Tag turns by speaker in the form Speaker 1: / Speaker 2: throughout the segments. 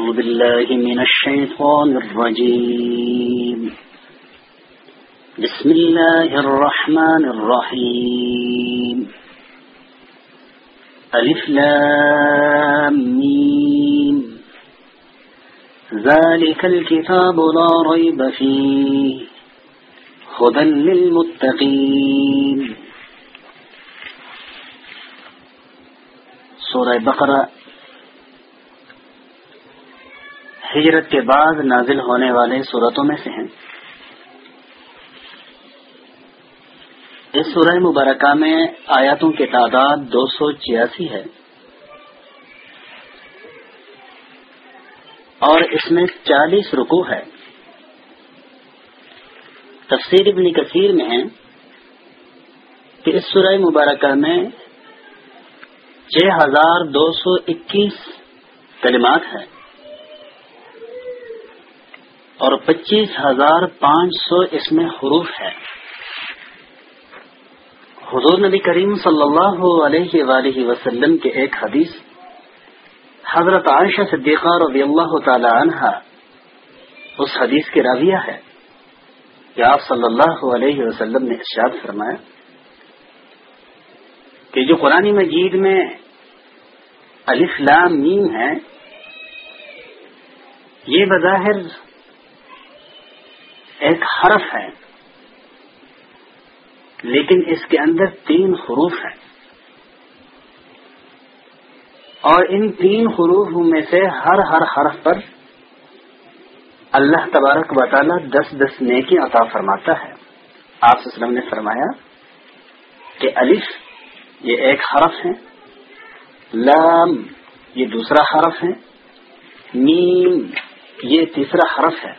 Speaker 1: أعوذ بالله من الشيطان الرجيم بسم الله الرحمن الرحيم ألف لام مين ذلك الكتاب لا ريب فيه خدا للمتقين سورة بقرة ہجرت کے بعد نازل ہونے والے
Speaker 2: صورتوں میں سے ہیں
Speaker 1: اس سورہ مبارکہ میں آیاتوں کی تعداد دو سو چھیاسی ہے اور اس میں چالیس رکو ہے تفسیر ابن کثیر میں ہے کہ اس سورہ مبارکہ میں چھ ہزار دو سو اکیس کلمات ہیں اور پچیس ہزار پانچ سو اس میں حروف ہے حضور نبی کریم صلی اللہ علیہ وآلہ وسلم کے ایک حدیث حضرت عائشہ صدیقہ رضی اللہ تعالی عنہ اس حدیث کے راویہ ہے کہ آپ صلی اللہ علیہ وسلم نے ارشاد فرمایا کہ جو قرآن مجید میں الف لام میم ہے یہ بظاہر ایک حرف ہے لیکن اس کے اندر تین حروف ہیں اور ان تین حروف میں سے ہر ہر حرف پر اللہ تبارک بطالہ دس دس نیکی عطا فرماتا ہے آپ وسلم نے فرمایا کہ الف یہ ایک حرف ہے لام یہ دوسرا حرف ہے نیم یہ تیسرا حرف ہے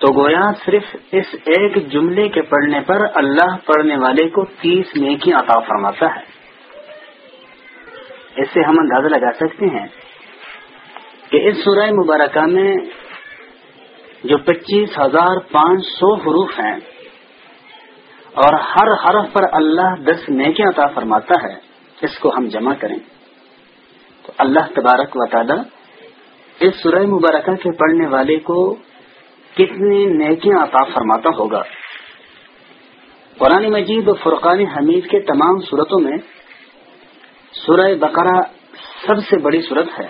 Speaker 1: تو گویا صرف اس ایک جملے کے پڑھنے پر اللہ پڑھنے والے کو تیس نیکی عطا فرماتا ہے اس سے ہم اندازہ لگا سکتے ہیں کہ اس سورہ مبارکہ میں جو پچیس ہزار پانچ سو حروف ہیں اور ہر حرف پر اللہ دس نیکی عطا فرماتا ہے اس کو ہم جمع کریں تو اللہ تبارک تعالی اس سورہ مبارکہ کے پڑھنے والے کو کتنی نیکیاں عطا فرماتا ہوگا قرآن مجید و فرقان حمید کے تمام صورتوں میں سورہ بقرہ سب سے بڑی صورت ہے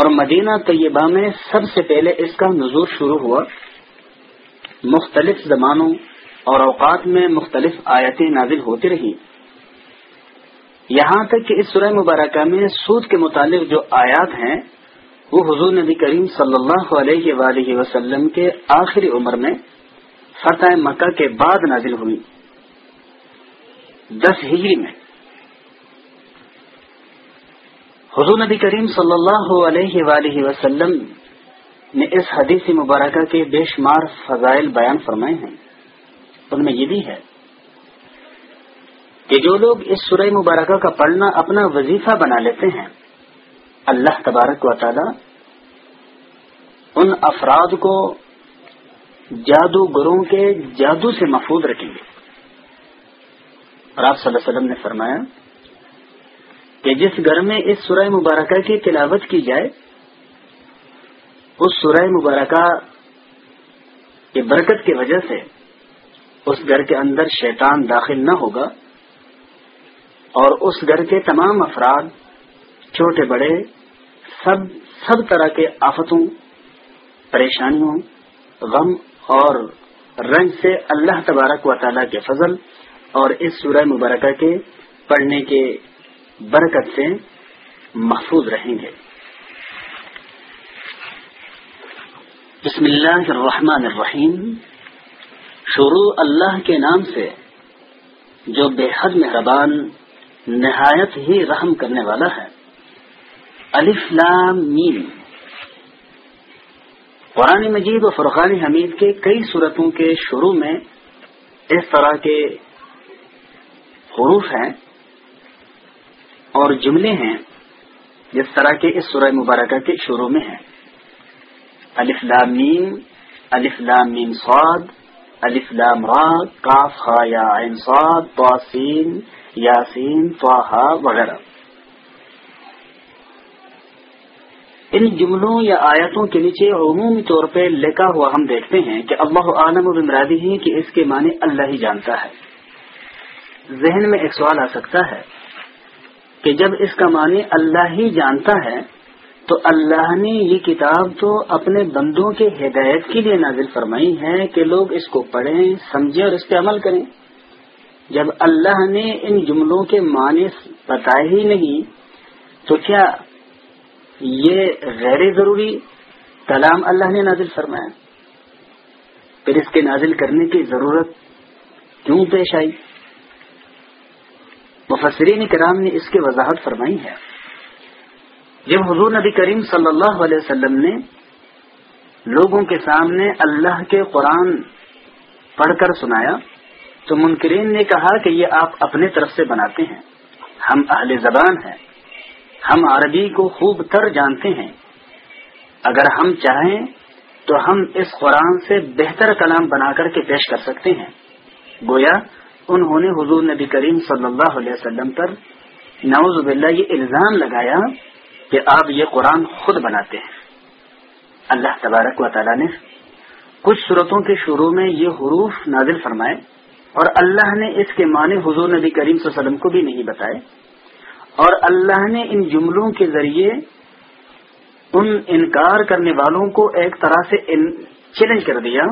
Speaker 1: اور مدینہ طیبہ میں سب سے پہلے اس کا نظور شروع ہوا مختلف زمانوں اور اوقات میں مختلف آیتیں نازل ہوتی رہی یہاں تک کہ اس سورہ مبارکہ میں سود کے متعلق جو آیات ہیں وہ حضور نبی کریم صلی اللہ علیہ وآلہ وسلم کے آخری عمر میں فتح مکہ کے بعد نازل ہوئی دس ہجری میں حضور نبی کریم صلی اللہ علیہ وآلہ وسلم نے اس حدیث مبارکہ کے بے شمار فضائل بیان فرمائے ہیں ان میں یہ بھی ہے کہ جو لوگ اس سورہ مبارکہ کا پڑھنا اپنا وظیفہ بنا لیتے ہیں اللہ تبارک و تعالی ان افراد کو جادو گروں کے جادو سے محفوظ رکھیں گے اور آپ صلی اللہ علیہ وسلم نے فرمایا کہ جس گھر میں اس سورہ مبارکہ کی تلاوت کی جائے اس سورہ مبارکہ کی برکت کی وجہ سے اس گھر کے اندر شیطان داخل نہ ہوگا اور اس گھر کے تمام افراد چھوٹے بڑے سب سب طرح کے آفتوں پریشانیوں غم اور رنگ سے اللہ تبارک و تعالیٰ کے فضل اور اس سورہ مبارکہ کے پڑھنے کے برکت سے محفوظ رہیں گے بسم اللہ الرحمن الرحیم شروع اللہ کے نام سے جو بے حد مہربان نہایت ہی رحم کرنے والا ہے الف لام میم قرآن مجید و فرقان حمید کے کئی صورتوں کے شروع میں اس طرح کے حروف ہیں اور جملے ہیں جس طرح کے اس سورہ مبارکہ کے شروع میں ہیں الف لام میم الف لام میم سعد الف لام را کاف خا یا سعد توسین یاسین توحا وغیرہ ان جملوں یا آیتوں کے نیچے عمومی طور پہ لکھا ہوا ہم دیکھتے ہیں کہ اللہ عالم و بمرادی ہیں کہ اس کے معنی اللہ ہی جانتا ہے ذہن میں ایک سوال آ سکتا ہے کہ جب اس کا معنی اللہ ہی جانتا ہے تو اللہ نے یہ کتاب تو اپنے بندوں کے ہدایت کے لیے نازل فرمائی ہے کہ لوگ اس کو پڑھیں سمجھیں اور اس پہ عمل کریں جب اللہ نے ان جملوں کے معنی بتائے ہی نہیں تو کیا یہ غیر ضروری کلام اللہ نے نازل فرمایا پھر اس کے نازل کرنے کی ضرورت کیوں پیش آئی مفسرین کرام نے اس کی وضاحت فرمائی ہے جب حضور نبی کریم صلی اللہ علیہ وسلم نے لوگوں کے سامنے اللہ کے قرآن پڑھ کر سنایا تو منکرین نے کہا کہ یہ آپ اپنے طرف سے بناتے ہیں ہم اہل زبان ہیں ہم عربی کو خوب تر جانتے ہیں اگر ہم چاہیں تو ہم اس قرآن سے بہتر کلام بنا کر کے پیش کر سکتے ہیں گویا انہوں نے حضور نبی کریم صلی اللہ علیہ وسلم پر نعوذ باللہ یہ الزام لگایا کہ آپ یہ قرآن خود بناتے ہیں اللہ تبارک و تعالی نے کچھ صورتوں کے شروع میں یہ حروف نازل فرمائے اور اللہ نے اس کے معنی حضور نبی کریم صلی اللہ علیہ وسلم کو بھی نہیں بتائے اور اللہ نے ان جملوں کے ذریعے ان انکار کرنے والوں کو ایک طرح سے چیلنج کر دیا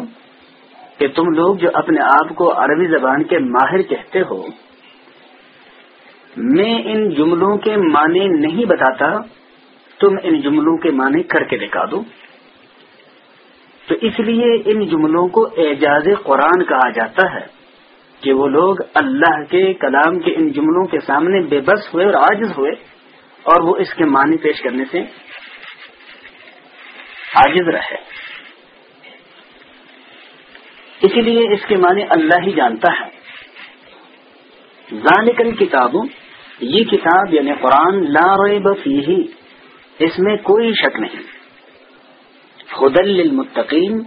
Speaker 1: کہ تم لوگ جو اپنے آپ کو عربی زبان کے ماہر کہتے ہو میں ان جملوں کے معنی نہیں بتاتا تم ان جملوں کے معنی کر کے دکھا دو تو اس لیے ان جملوں کو اعجاز قرآن کہا جاتا ہے کہ وہ لوگ اللہ کے کلام کے ان جملوں کے سامنے بے بس ہوئے اور عاجز ہوئے اور وہ اس کے معنی پیش کرنے سے عاجز رہے اسی لیے اس کے معنی اللہ ہی جانتا ہے ذالک کتابوں یہ کتاب یعنی قرآن لا ریب فیہ اس میں کوئی شک نہیں خدل للمتقین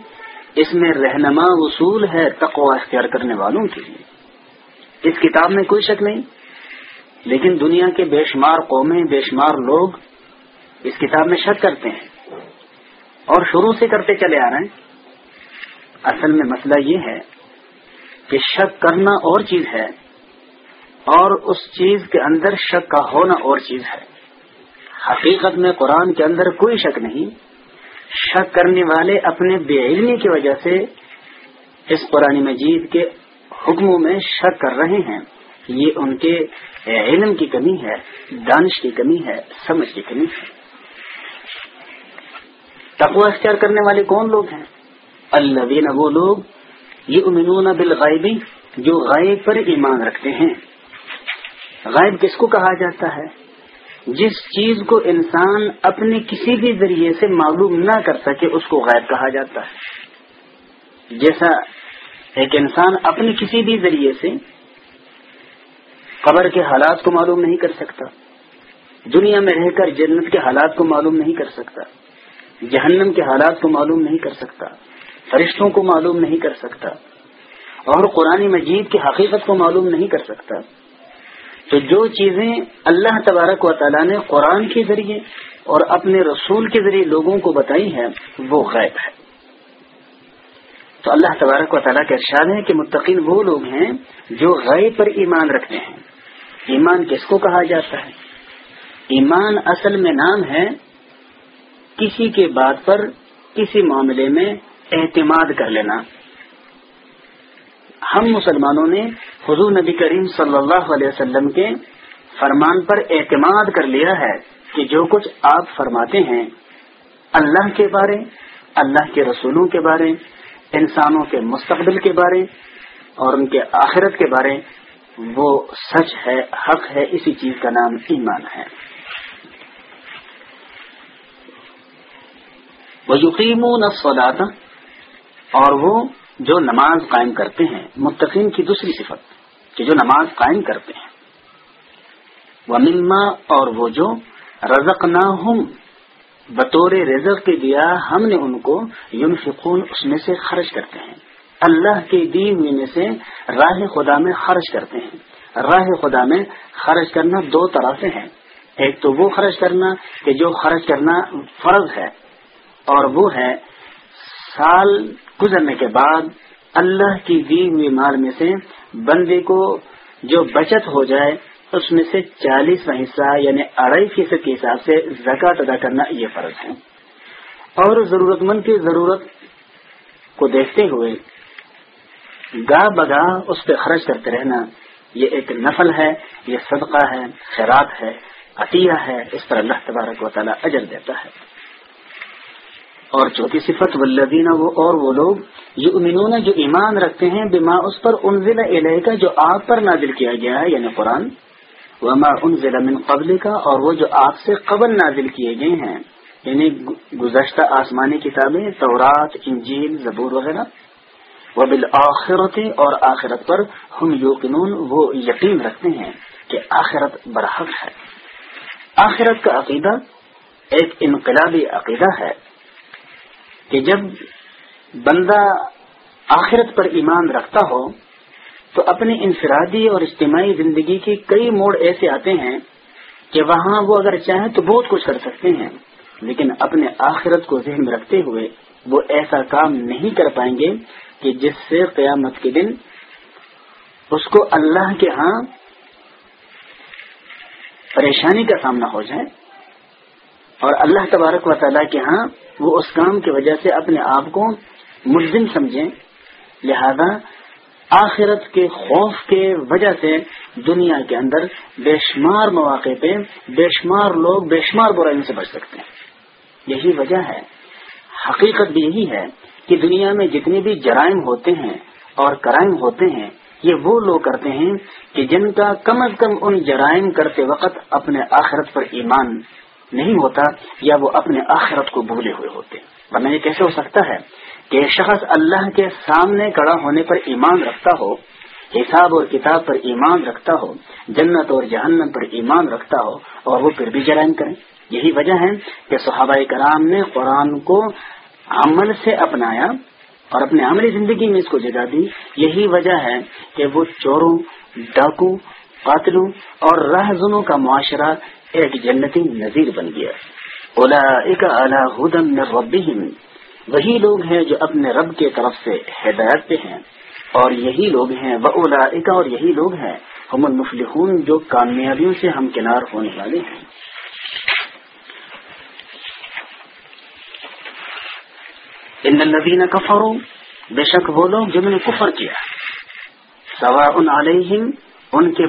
Speaker 1: اس میں رہنما اصول ہے تقوا اختیار کرنے والوں کے لیے اس کتاب میں کوئی شک نہیں لیکن دنیا کے بے شمار قومیں بے شمار لوگ اس کتاب میں شک کرتے ہیں اور شروع سے کرتے چلے آ رہے ہیں اصل میں مسئلہ یہ ہے کہ شک کرنا اور چیز ہے اور اس چیز کے اندر شک کا ہونا اور چیز ہے حقیقت میں قرآن کے اندر کوئی شک نہیں شک کرنے والے اپنے بے علمی کی وجہ سے اس پرانی مجید کے حکموں میں شک کر رہے ہیں یہ ان کے علم کی کمی ہے دانش کی کمی ہے سمجھ کی کمی ہے تقوا اختیار کرنے والے کون لوگ ہیں اللہ وہ لوگ یہ امنون بالغائبی جو غائب پر ایمان رکھتے ہیں غائب کس کو کہا جاتا ہے جس چیز کو انسان اپنے کسی بھی ذریعے سے معلوم نہ کر سکے اس کو غیب کہا جاتا ہے جیسا ایک انسان اپنے کسی بھی ذریعے سے قبر کے حالات کو معلوم نہیں کر سکتا دنیا میں رہ کر جنت کے حالات کو معلوم نہیں کر سکتا جہنم کے حالات کو معلوم نہیں کر سکتا فرشتوں کو معلوم نہیں کر سکتا اور قرآن مجید کی حقیقت کو معلوم نہیں کر سکتا تو جو چیزیں اللہ تبارک و تعالیٰ نے قرآن کے ذریعے اور اپنے رسول کے ذریعے لوگوں کو بتائی ہیں وہ غیب ہے تو اللہ تبارک و تعالیٰ کے ارشاد ہیں کہ متقل وہ لوگ ہیں جو غیب پر ایمان رکھتے ہیں ایمان کس کو کہا جاتا ہے ایمان اصل میں نام ہے کسی کے بات پر کسی معاملے میں اعتماد کر لینا ہم مسلمانوں نے حضور نبی کریم صلی اللہ علیہ وسلم کے فرمان پر اعتماد کر لیا ہے کہ جو کچھ آپ فرماتے ہیں اللہ کے بارے اللہ کے رسولوں کے بارے انسانوں کے مستقبل کے بارے اور ان کے آخرت کے بارے وہ سچ ہے حق ہے اسی چیز کا نام ایمان ہے وہ یقین اور وہ جو نماز قائم کرتے ہیں متقین کی دوسری صفت کہ جو نماز قائم کرتے ہیں وہ مما اور وہ جو رزق نہ بطور رزق کے دیا ہم نے ان کو یون فکون اس میں سے خرچ کرتے ہیں اللہ کے دی ہوئے میں سے راہ خدا میں خرچ کرتے ہیں راہ خدا میں خرچ کرنا دو طرح سے ہیں ایک تو وہ خرچ کرنا کہ جو خرچ کرنا فرض ہے اور وہ ہے سال گزرنے کے بعد اللہ کی دی ہوئی مال میں سے بندے کو جو بچت ہو جائے اس میں سے چالیس حصہ یعنی اڑائی فیصد کے حساب سے زکات ادا کرنا یہ فرض ہے اور ضرورت مند کی ضرورت کو دیکھتے ہوئے گاہ بگا اس پہ خرچ کرتے رہنا یہ ایک نفل ہے یہ صدقہ ہے خیرات ہے عطیہ ہے اس پر اللہ تبارک و تعالیٰ اجر دیتا ہے اور چوتھی صفت ولدینہ وہ اور وہ لوگ یؤمنون جو ایمان رکھتے ہیں بما اس پر ان ضلع کا جو آپ پر نازل کیا گیا ہے یعنی قرآن وما ضلع قبل کا اور وہ جو آپ سے قبل نازل کیے گئے ہیں یعنی گزشتہ آسمانی کتابیں تورات انجیل زبور وغیرہ وہ وبلآخرتے اور آخرت پر ہم یوقنون وہ یقین رکھتے ہیں کہ آخرت برحق ہے آخرت کا عقیدہ ایک انقلابی عقیدہ ہے کہ جب بندہ آخرت پر ایمان رکھتا ہو تو اپنی انفرادی اور اجتماعی زندگی کے کئی موڑ ایسے آتے ہیں کہ وہاں وہ اگر چاہیں تو بہت کچھ کر سکتے ہیں لیکن اپنے آخرت کو ذہن میں رکھتے ہوئے وہ ایسا کام نہیں کر پائیں گے کہ جس سے قیامت کے دن اس کو اللہ کے ہاں پریشانی کا سامنا ہو جائے اور اللہ تبارک و تعالیٰ کے ہاں وہ اس کام کی وجہ سے اپنے آپ کو ملزم سمجھیں لہذا آخرت کے خوف کے وجہ سے دنیا کے اندر بے شمار مواقع پہ بے شمار لوگ بے شمار برائیوں سے بچ سکتے ہیں یہی وجہ ہے حقیقت بھی یہی ہے کہ دنیا میں جتنے بھی جرائم ہوتے ہیں اور کرائم ہوتے ہیں یہ وہ لوگ کرتے ہیں کہ جن کا کم از کم ان جرائم کرتے وقت اپنے آخرت پر ایمان نہیں ہوتا یا وہ اپنے آخرت کو بھولے ہوئے ہوتے ورنہ یہ کیسے ہو سکتا ہے کہ شخص اللہ کے سامنے کڑا ہونے پر ایمان رکھتا ہو حساب اور کتاب پر ایمان رکھتا ہو جنت اور جہنم پر ایمان رکھتا ہو اور وہ پھر بھی جرائم کریں یہی وجہ ہے کہ صحابہ کرام نے قرآن کو عمل سے اپنایا اور اپنے عملی زندگی میں اس کو جگہ دی یہی وجہ ہے کہ وہ چوروں ڈاکو قاتلوں اور رہزنوں کا معاشرہ ایک جنتی نظیر بن گیا اولا اکاؤن وہی لوگ ہیں جو اپنے رب کے طرف سے ہدایت پہ ہیں اور یہی لوگ ہیں وہ اولا اور یہی لوگ ہیں ہم المفلحون جو کامیابیوں سے ہم کنار ہونے والے ہیں ان کفروں بے شک وہ لوگ جنہوں نے کفر کیا سوا ان ان کے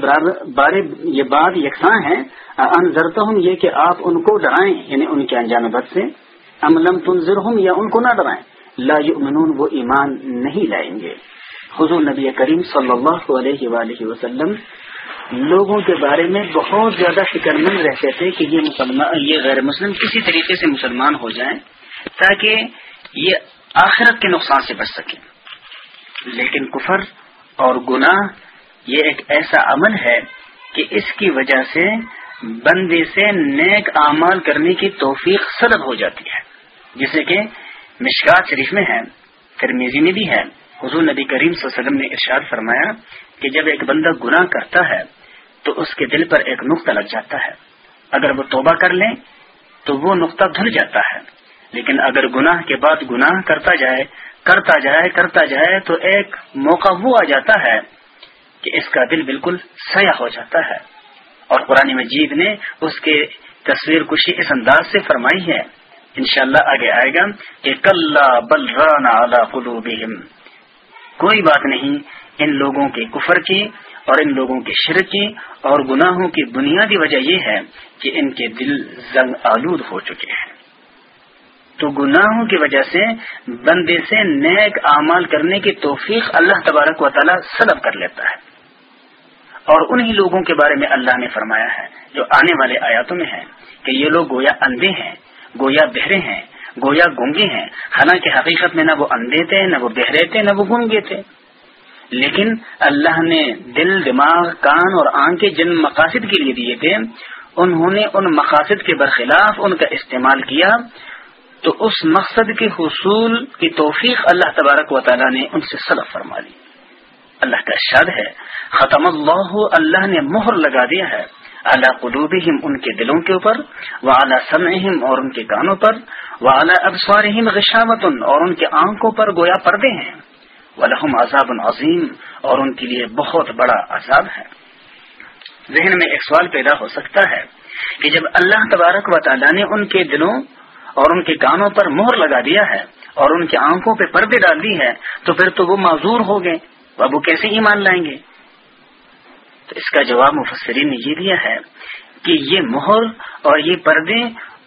Speaker 1: بارے یہ بات یکساں ہے انضرتا ہوں یہ کہ آپ ان کو ڈرائیں یعنی ان کے انجان بد سے تنظر ہوں یا ان کو نہ ڈرائیں لا یؤمنون وہ ایمان نہیں لائیں گے حضور نبی کریم صلی اللہ علیہ وآلہ وسلم لوگوں کے بارے میں بہت زیادہ فکر مند رہتے تھے کہ یہ یہ غیر مسلم کسی طریقے سے مسلمان ہو جائیں تاکہ یہ آخرت کے نقصان سے بچ سکیں لیکن کفر اور گناہ یہ ایک ایسا عمل ہے کہ اس کی وجہ سے بندے سے نیک اعمال کرنے کی توفیق سلب ہو جاتی ہے جسے کہ مشکات شریف میں ہے پھر میزی میں بھی ہے حضور نبی کریم صلی اللہ علیہ وسلم نے ارشاد فرمایا کہ جب ایک بندہ گناہ کرتا ہے تو اس کے دل پر ایک نقطہ لگ جاتا ہے اگر وہ توبہ کر لیں تو وہ نقطہ دھل جاتا ہے لیکن اگر گناہ کے بعد گناہ کرتا جائے کرتا جائے کرتا جائے تو ایک موقع وہ آ جاتا ہے کہ اس کا دل بالکل سیاح ہو جاتا ہے اور قرآن مجید نے اس کے تصویر کشی اس انداز سے فرمائی ہے انشاءاللہ شاء آگے آئے گا کہ کل کلرانو کوئی بات نہیں ان لوگوں کے کفر کی اور ان لوگوں کے کی اور گناہوں کی بنیادی وجہ یہ ہے کہ ان کے دل زنگ آلود ہو چکے ہیں تو گناہوں کی وجہ سے بندے سے نیک اعمال کرنے کی توفیق اللہ تبارک و تعالیٰ سلب کر لیتا ہے اور انہی لوگوں کے بارے میں اللہ نے فرمایا ہے جو آنے والے آیاتوں میں ہے کہ یہ لوگ گویا اندھے ہیں گویا بہرے ہیں گویا گونگے ہیں حالانکہ حقیقت میں نہ وہ اندھے تھے نہ وہ بہرے تھے نہ وہ گونگے تھے لیکن اللہ نے دل دماغ کان اور آنکھیں جن مقاصد کے لیے دیے تھے انہوں نے ان مقاصد کے برخلاف ان کا استعمال کیا تو اس مقصد کے حصول کی توفیق اللہ تبارک و تعالیٰ نے ان سے صلح فرما لی اللہ کا شاد ہے ختم اللہ اللہ نے مہر لگا دیا ہے اللہ قلوب ان کے دلوں کے اوپر وہ اعلیٰ سم اور ان کے کانوں پر اعلیٰ ابسوار اور ان کے آنکھوں پر گویا پردے ہیں عظیم اور ان کے لیے بہت بڑا عذاب ہے ذہن میں ایک سوال پیدا ہو سکتا ہے کہ جب اللہ تبارک و تعالیٰ نے ان کے دلوں اور ان کے کانوں پر مہر لگا دیا ہے اور ان کی آنکھوں پہ پردے ڈال دی ہے تو پھر تو وہ معذور ہو گئے وہ کیسے ایمان مان لائیں گے تو اس کا جواب مفسرین نے یہ دیا ہے کہ یہ مہر اور یہ پردے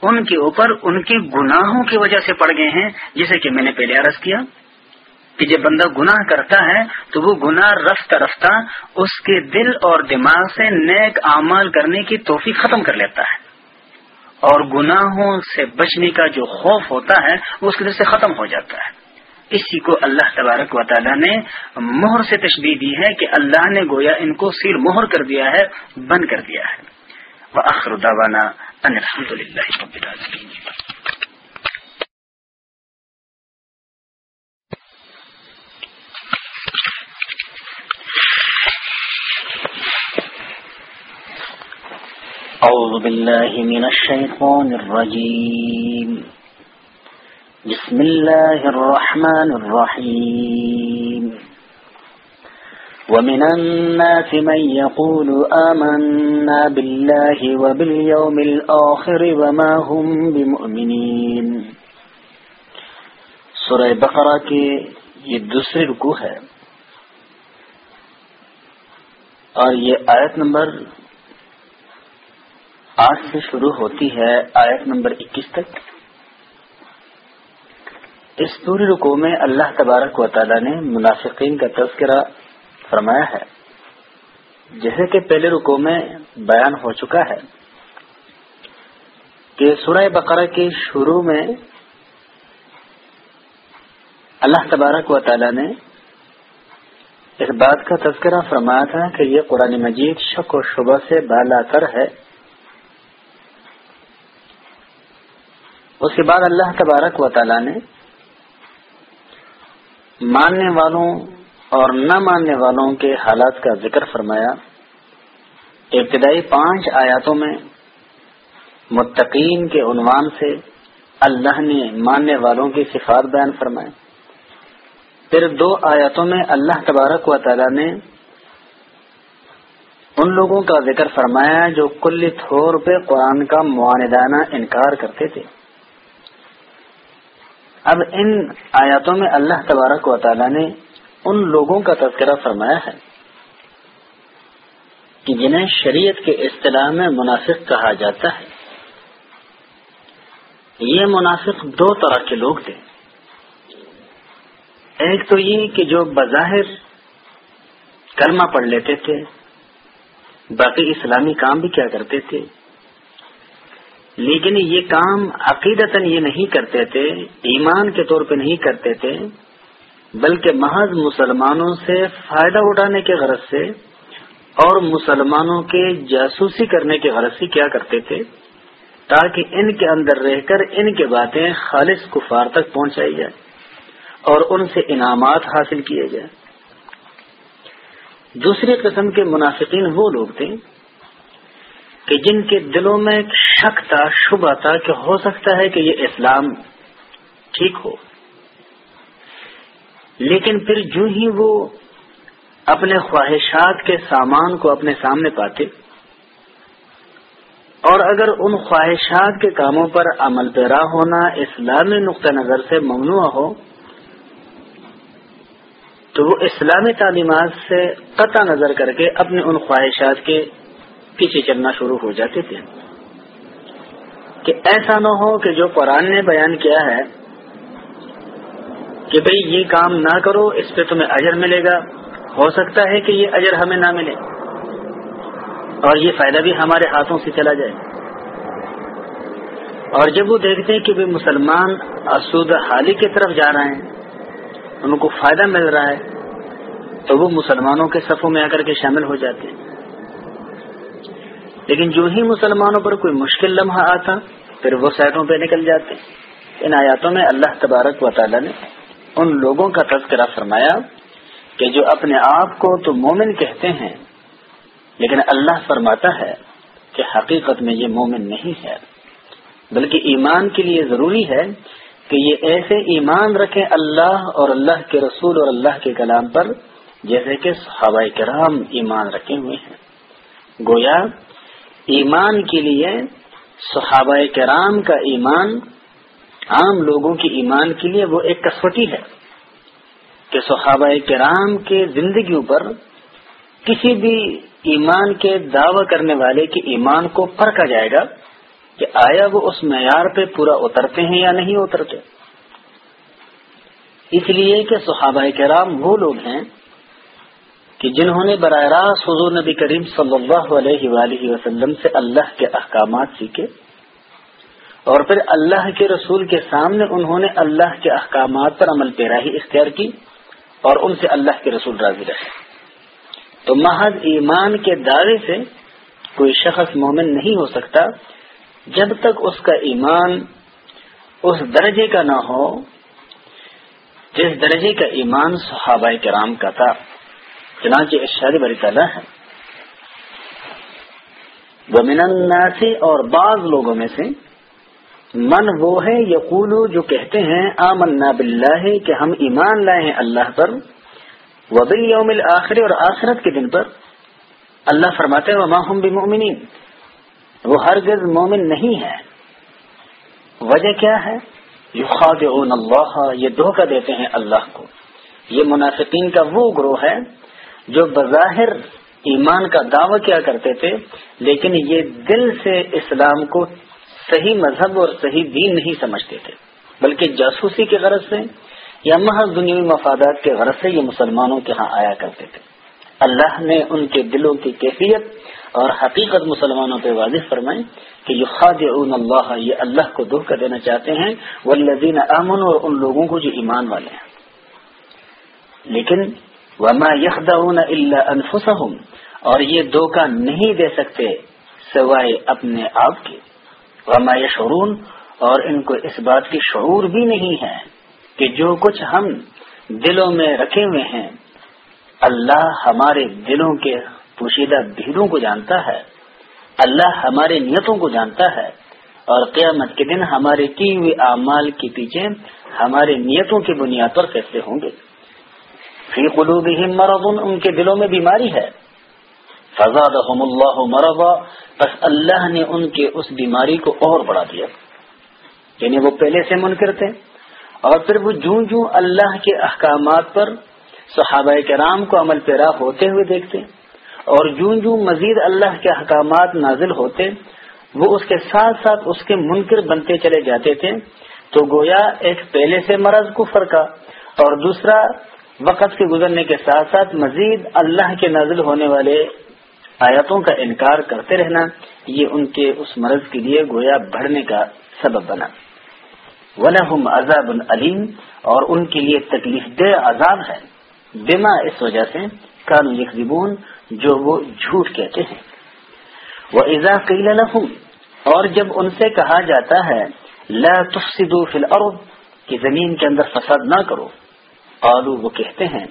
Speaker 1: ان کے اوپر ان کے گناہوں کی وجہ سے پڑ گئے ہیں جیسے کہ میں نے پہلے عرض کیا کہ جب بندہ گناہ کرتا ہے تو وہ گناہ رفتہ رفتہ اس کے دل اور دماغ سے نیک اعمال کرنے کی توفیق ختم کر لیتا ہے اور گناہوں سے بچنے کا جو خوف ہوتا ہے وہ اس دل سے ختم ہو جاتا ہے اسی کو اللہ تبارک و تعالی نے مہر سے تشبیح دی ہے کہ اللہ نے گویا ان کو سیر مہر کر دیا ہے بند کر دیا ہے وآخر دعوانا
Speaker 2: ان الحمدللہ رب العالمين اعوذ بالله
Speaker 1: من الشیطان الرجیم بسم الله الرحمن الرحيم ومن الناس من يقول آمنا بالله وباليوم الآخر وما هم بمؤمنين سورة بقرة کے یہ دوسری رکو ہے اور یہ آیت نمبر آٹھ سے شروع ہوتی ہے آیت نمبر اکیس تک اس پوری رکو میں اللہ تبارک و تعالی نے منافقین کا تذکرہ فرمایا ہے جیسے کہ پہلے رکو میں بیان ہو چکا ہے کہ سورہ بقرہ کے شروع میں اللہ تبارک و تعالی نے اس بات کا تذکرہ فرمایا تھا کہ یہ قرآن مجید شک و شبہ سے بالا کر ہے اس کے بعد اللہ تبارک و تعالی نے ماننے والوں اور نہ ماننے والوں کے حالات کا ذکر فرمایا ابتدائی پانچ آیاتوں میں متقین کے عنوان سے اللہ نے ماننے والوں کی صفات بیان فرمائے پھر دو آیاتوں میں اللہ تبارک و تعالی نے ان لوگوں کا ذکر فرمایا جو کل طور پہ قرآن کا معاندانہ انکار کرتے تھے اب ان آیاتوں میں اللہ تبارک و تعالیٰ نے ان لوگوں کا تذکرہ فرمایا ہے کہ جنہیں شریعت کے اصطلاح میں مناسب کہا جاتا ہے یہ مناسب دو طرح کے لوگ تھے ایک تو یہ کہ جو بظاہر کرما پڑھ لیتے تھے باقی اسلامی کام بھی کیا کرتے تھے لیکن یہ کام عقیدتاً یہ نہیں کرتے تھے ایمان کے طور پہ نہیں کرتے تھے بلکہ محض مسلمانوں سے فائدہ اٹھانے کے غرض سے اور مسلمانوں کے جاسوسی کرنے کے غرض سے کیا کرتے تھے تاکہ ان کے اندر رہ کر ان کے باتیں خالص کفار تک پہنچائی جائے اور ان سے انعامات حاصل کیے جائیں دوسری قسم کے منافقین وہ لوگ تھے کہ جن کے دلوں میں شک تھا شبہ تھا کہ ہو سکتا ہے کہ یہ اسلام ٹھیک ہو لیکن پھر جو ہی وہ اپنے خواہشات کے سامان کو اپنے سامنے پاتے اور اگر ان خواہشات کے کاموں پر عمل پیرا ہونا اسلامی نقطہ نظر سے ممنوع ہو تو وہ اسلامی تعلیمات سے قطع نظر کر کے اپنے ان خواہشات کے پیچھے چلنا شروع ہو جاتے تھے کہ ایسا نہ ہو کہ جو قرآن نے بیان کیا ہے کہ بھئی یہ کام نہ کرو اس پہ تمہیں اجر ملے گا ہو سکتا ہے کہ یہ اجر ہمیں نہ ملے اور یہ فائدہ بھی ہمارے ہاتھوں سے چلا جائے اور جب وہ دیکھتے ہیں کہ مسلمان اسود حالی کی طرف جا رہے ہیں ان کو فائدہ مل رہا ہے تو وہ مسلمانوں کے صفوں میں آ کر کے شامل ہو جاتے ہیں لیکن جو ہی مسلمانوں پر کوئی مشکل لمحہ آتا پھر وہ سیروں پہ نکل جاتے ان آیاتوں میں اللہ تبارک و تعالی نے ان لوگوں کا تذکرہ فرمایا کہ جو اپنے آپ کو تو مومن کہتے ہیں لیکن اللہ فرماتا ہے کہ حقیقت میں یہ مومن نہیں ہے بلکہ ایمان کے لیے ضروری ہے کہ یہ ایسے ایمان رکھے اللہ اور اللہ کے رسول اور اللہ کے کلام پر جیسے کہ صحابہ کرام ایمان رکھے ہوئے ہیں گویا ایمان کے لیے صحابہ کرام کا ایمان عام لوگوں کی ایمان کے لیے وہ ایک کسوٹی ہے کہ صحابہ کرام کے زندگیوں پر کسی بھی ایمان کے دعوی کرنے والے کے ایمان کو پرکھا جائے گا کہ آیا وہ اس معیار پہ پورا اترتے ہیں یا نہیں اترتے اس لیے کہ صحابہ کرام وہ لوگ ہیں کہ جنہوں نے براہ راست حضور نبی کریم صلی اللہ علیہ وآلہ وسلم سے اللہ کے احکامات سیکھے اور پھر اللہ کے رسول کے سامنے انہوں نے اللہ کے احکامات پر عمل پیراہی اختیار کی اور ان سے اللہ کے رسول راضی رہے تو محض ایمان کے دعوے سے کوئی شخص مومن نہیں ہو سکتا جب تک اس کا ایمان اس درجے کا نہ ہو جس درجے کا ایمان صحابہ کرام کا تھا چنانچہ اشار بری تعالیٰ ہے وہ الناس اور بعض لوگوں میں سے من وہ ہے یقول جو کہتے ہیں آمنا بلّہ کہ ہم ایمان لائے ہیں اللہ پر وبل یوم آخری اور آخرت کے دن پر اللہ فرماتے ہیں وما ہم بھی وہ ہرگز مومن نہیں ہے وجہ کیا ہے یو اون اللہ یہ دھوکہ دیتے ہیں اللہ کو یہ منافقین کا وہ گروہ ہے جو بظاہر ایمان کا دعوی کیا کرتے تھے لیکن یہ دل سے اسلام کو صحیح مذہب اور صحیح دین نہیں سمجھتے تھے بلکہ جاسوسی کے غرض سے یا محض دنیوی مفادات کے غرض سے یہ مسلمانوں کے ہاں آیا کرتے تھے اللہ نے ان کے دلوں کی کیفیت اور حقیقت مسلمانوں پہ واضح فرمائیں کہ یہ خاد اللہ یہ اللہ کو دکھ دینا چاہتے ہیں وہ اللہ امن اور ان لوگوں کو جو ایمان والے ہیں لیکن وما يخدعون الا انفسهم اور یہ دھوکہ نہیں دے سکتے سوائے اپنے آپ کے وما يشعرون اور ان کو اس بات کی شعور بھی نہیں ہے کہ جو کچھ ہم دلوں میں رکھے ہوئے ہیں اللہ ہمارے دلوں کے پوشیدہ بھیڑوں کو جانتا ہے اللہ ہمارے نیتوں کو جانتا ہے اور قیامت کے دن ہمارے کی ہوئی اعمال کے پیچھے ہمارے نیتوں کی بنیاد پر فیصلے ہوں گے فی مرض ان کے دلوں میں بیماری ہے اللہ مرضا بس اللہ نے ان کے اس بیماری کو اور بڑھا دیا یعنی وہ پہلے سے منکر تھے اور پھر وہ جوں اللہ کے احکامات پر صحابہ کرام کو عمل پیرا ہوتے ہوئے دیکھتے اور جوں جوں مزید اللہ کے احکامات نازل ہوتے وہ اس کے ساتھ ساتھ اس کے منکر بنتے چلے جاتے تھے تو گویا ایک پہلے سے مرض کو فرقا اور دوسرا وقت کے گزرنے کے ساتھ ساتھ مزید اللہ کے نازل ہونے والے آیاتوں کا انکار کرتے رہنا یہ ان کے اس مرض کے لیے گویا بڑھنے کا سبب بنا ولہم عذاب علیم اور ان کے لیے تکلیف دہ عذاب ہے بما اس وجہ سے کانو خبون جو وہ جھوٹ کہتے ہیں وہ اضاف اور جب ان سے کہا جاتا ہے لا تفسدو فی الارض کہ زمین کے اندر فساد نہ کرو قالو وہ کہتے ہیں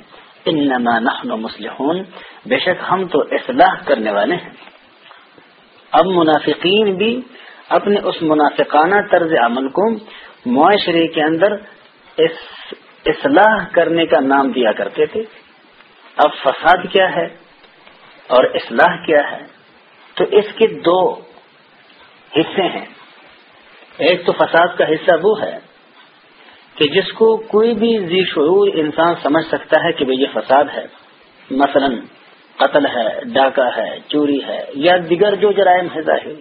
Speaker 1: انما نحن مسلحون بے شک ہم تو اصلاح کرنے والے ہیں اب منافقین بھی اپنے اس منافقانہ طرز عمل کو معاشرے کے اندر اس اصلاح کرنے کا نام دیا کرتے تھے اب فساد کیا ہے اور اصلاح کیا ہے تو اس کے دو حصے ہیں ایک تو فساد کا حصہ وہ ہے کہ جس کو کوئی بھی ذی شعور انسان سمجھ سکتا ہے کہ یہ فساد ہے مثلا قتل ہے ڈاکہ ہے چوری ہے یا دیگر جو جرائم ہے ظاہر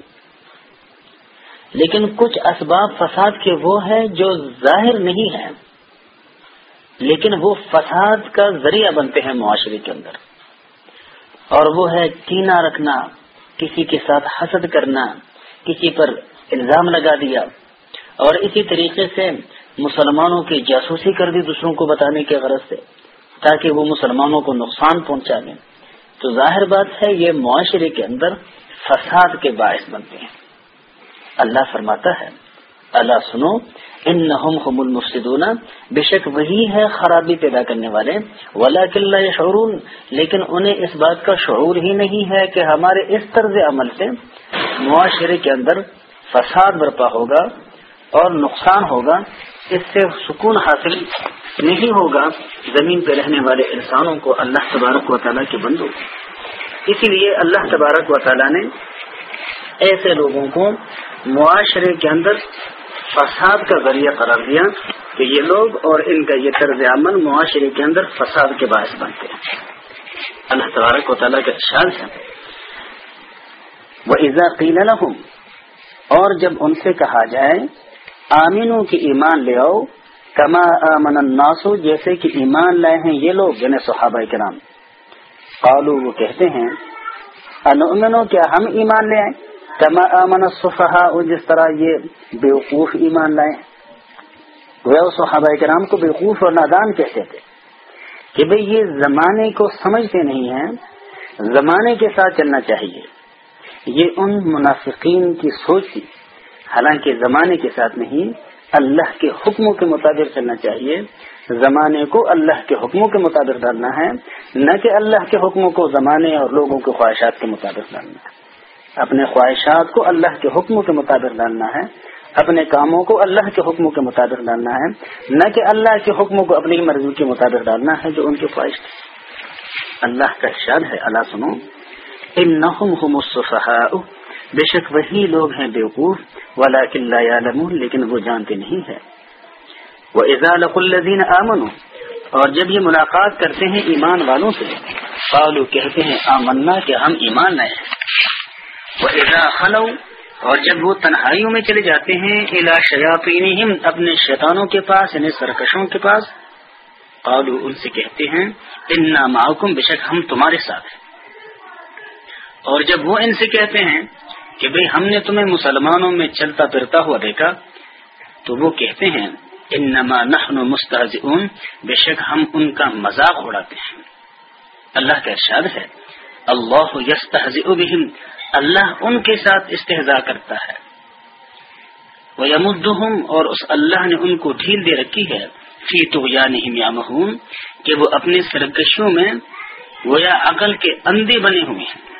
Speaker 1: لیکن کچھ اسباب فساد کے وہ ہیں جو ظاہر نہیں ہیں لیکن وہ فساد کا ذریعہ بنتے ہیں معاشرے کے اندر اور وہ ہے کینا رکھنا کسی کے ساتھ حسد کرنا کسی پر الزام لگا دیا اور اسی طریقے سے مسلمانوں کی جاسوسی کر دی دوسروں کو بتانے کے غرض سے تاکہ وہ مسلمانوں کو نقصان پہنچا دیں تو ظاہر بات ہے یہ معاشرے کے اندر فساد کے باعث بنتے ہیں اللہ فرماتا ہے اللہ سنو المفصدون بے شک وہی ہے خرابی پیدا کرنے والے ولا کلّہ شعرون لیکن انہیں اس بات کا شعور ہی نہیں ہے کہ ہمارے اس طرز عمل سے معاشرے کے اندر فساد برپا ہوگا اور نقصان ہوگا اس سے سکون حاصل نہیں ہوگا زمین پہ رہنے والے انسانوں کو اللہ تبارک و تعالیٰ کے بندوں اسی لیے اللہ تبارک و تعالیٰ نے ایسے لوگوں کو معاشرے کے اندر فساد کا ذریعہ قرار دیا کہ یہ لوگ اور ان کا یہ طرز عمل معاشرے کے اندر فساد کے باعث بنتے ہیں اللہ تبارک و تعالیٰ کا خیال ہے وہ عزا قیل اور جب ان سے کہا جائے آمینوں کی ایمان لے آؤ کما الناسو جیسے کہ ایمان لائے ہیں یہ لوگ یعنی صحابہ کرام قالو وہ کہتے ہیں کیا ہم ایمان لے کما امن صفحا جس طرح یہ بیوقوف ایمان لائے وہ صحابہ کرام کو بیوقوف اور نادان کہتے تھے کہ بھئی یہ زمانے کو سمجھتے نہیں ہیں زمانے کے ساتھ چلنا چاہیے یہ ان منافقین کی سوچ تھی حالانکہ زمانے کے ساتھ نہیں اللہ کے حکموں کے مطابق چلنا چاہیے زمانے کو اللہ کے حکموں کے مطابق ڈالنا ہے نہ کہ اللہ کے حکموں کو زمانے اور لوگوں کے خواہشات کے مطابق ڈالنا ہے اپنے خواہشات کو اللہ کے حکموں کے مطابق ڈالنا ہے اپنے کاموں کو اللہ کے حکموں کے مطابق ڈالنا ہے نہ کہ اللہ کے حکموں کو اپنی مرضی کے مطابق ڈالنا ہے جو ان کی خواہش اللہ کا شاد ہے اللہ سنو بے شک وہی لوگ ہیں بیوقوف ولا قلعہ لیکن وہ جانتے نہیں ہے وہ اور جب یہ ملاقات کرتے ہیں ایمان والوں سے پالو کہتے ہیں آمنا کہ ہم ایمان وہ خلو اور جب وہ تنہائیوں میں چلے جاتے ہیں الا اپنے شیطانوں کے پاس یعنی سرکشوں کے پاس پالو ان سے کہتے ہیں انامحکم بے شک ہم تمہارے ساتھ اور جب وہ ان سے کہتے ہیں کہ بھئی ہم نے تمہیں مسلمانوں میں چلتا پھرتا ہوا دیکھا تو وہ کہتے ہیں انما نخن مستحزون بے شک ہم ان کا مذاق اڑاتے ہیں اللہ کا ارشاد ہے اللہ اللہ ان کے ساتھ استحضا کرتا ہے اور اس اللہ نے ان کو ڈھیل دے رکھی ہے فی تو یا نہیں کہ وہ اپنے سرکشوں میں وہ یا عقل کے اندھی بنے ہوئے ہیں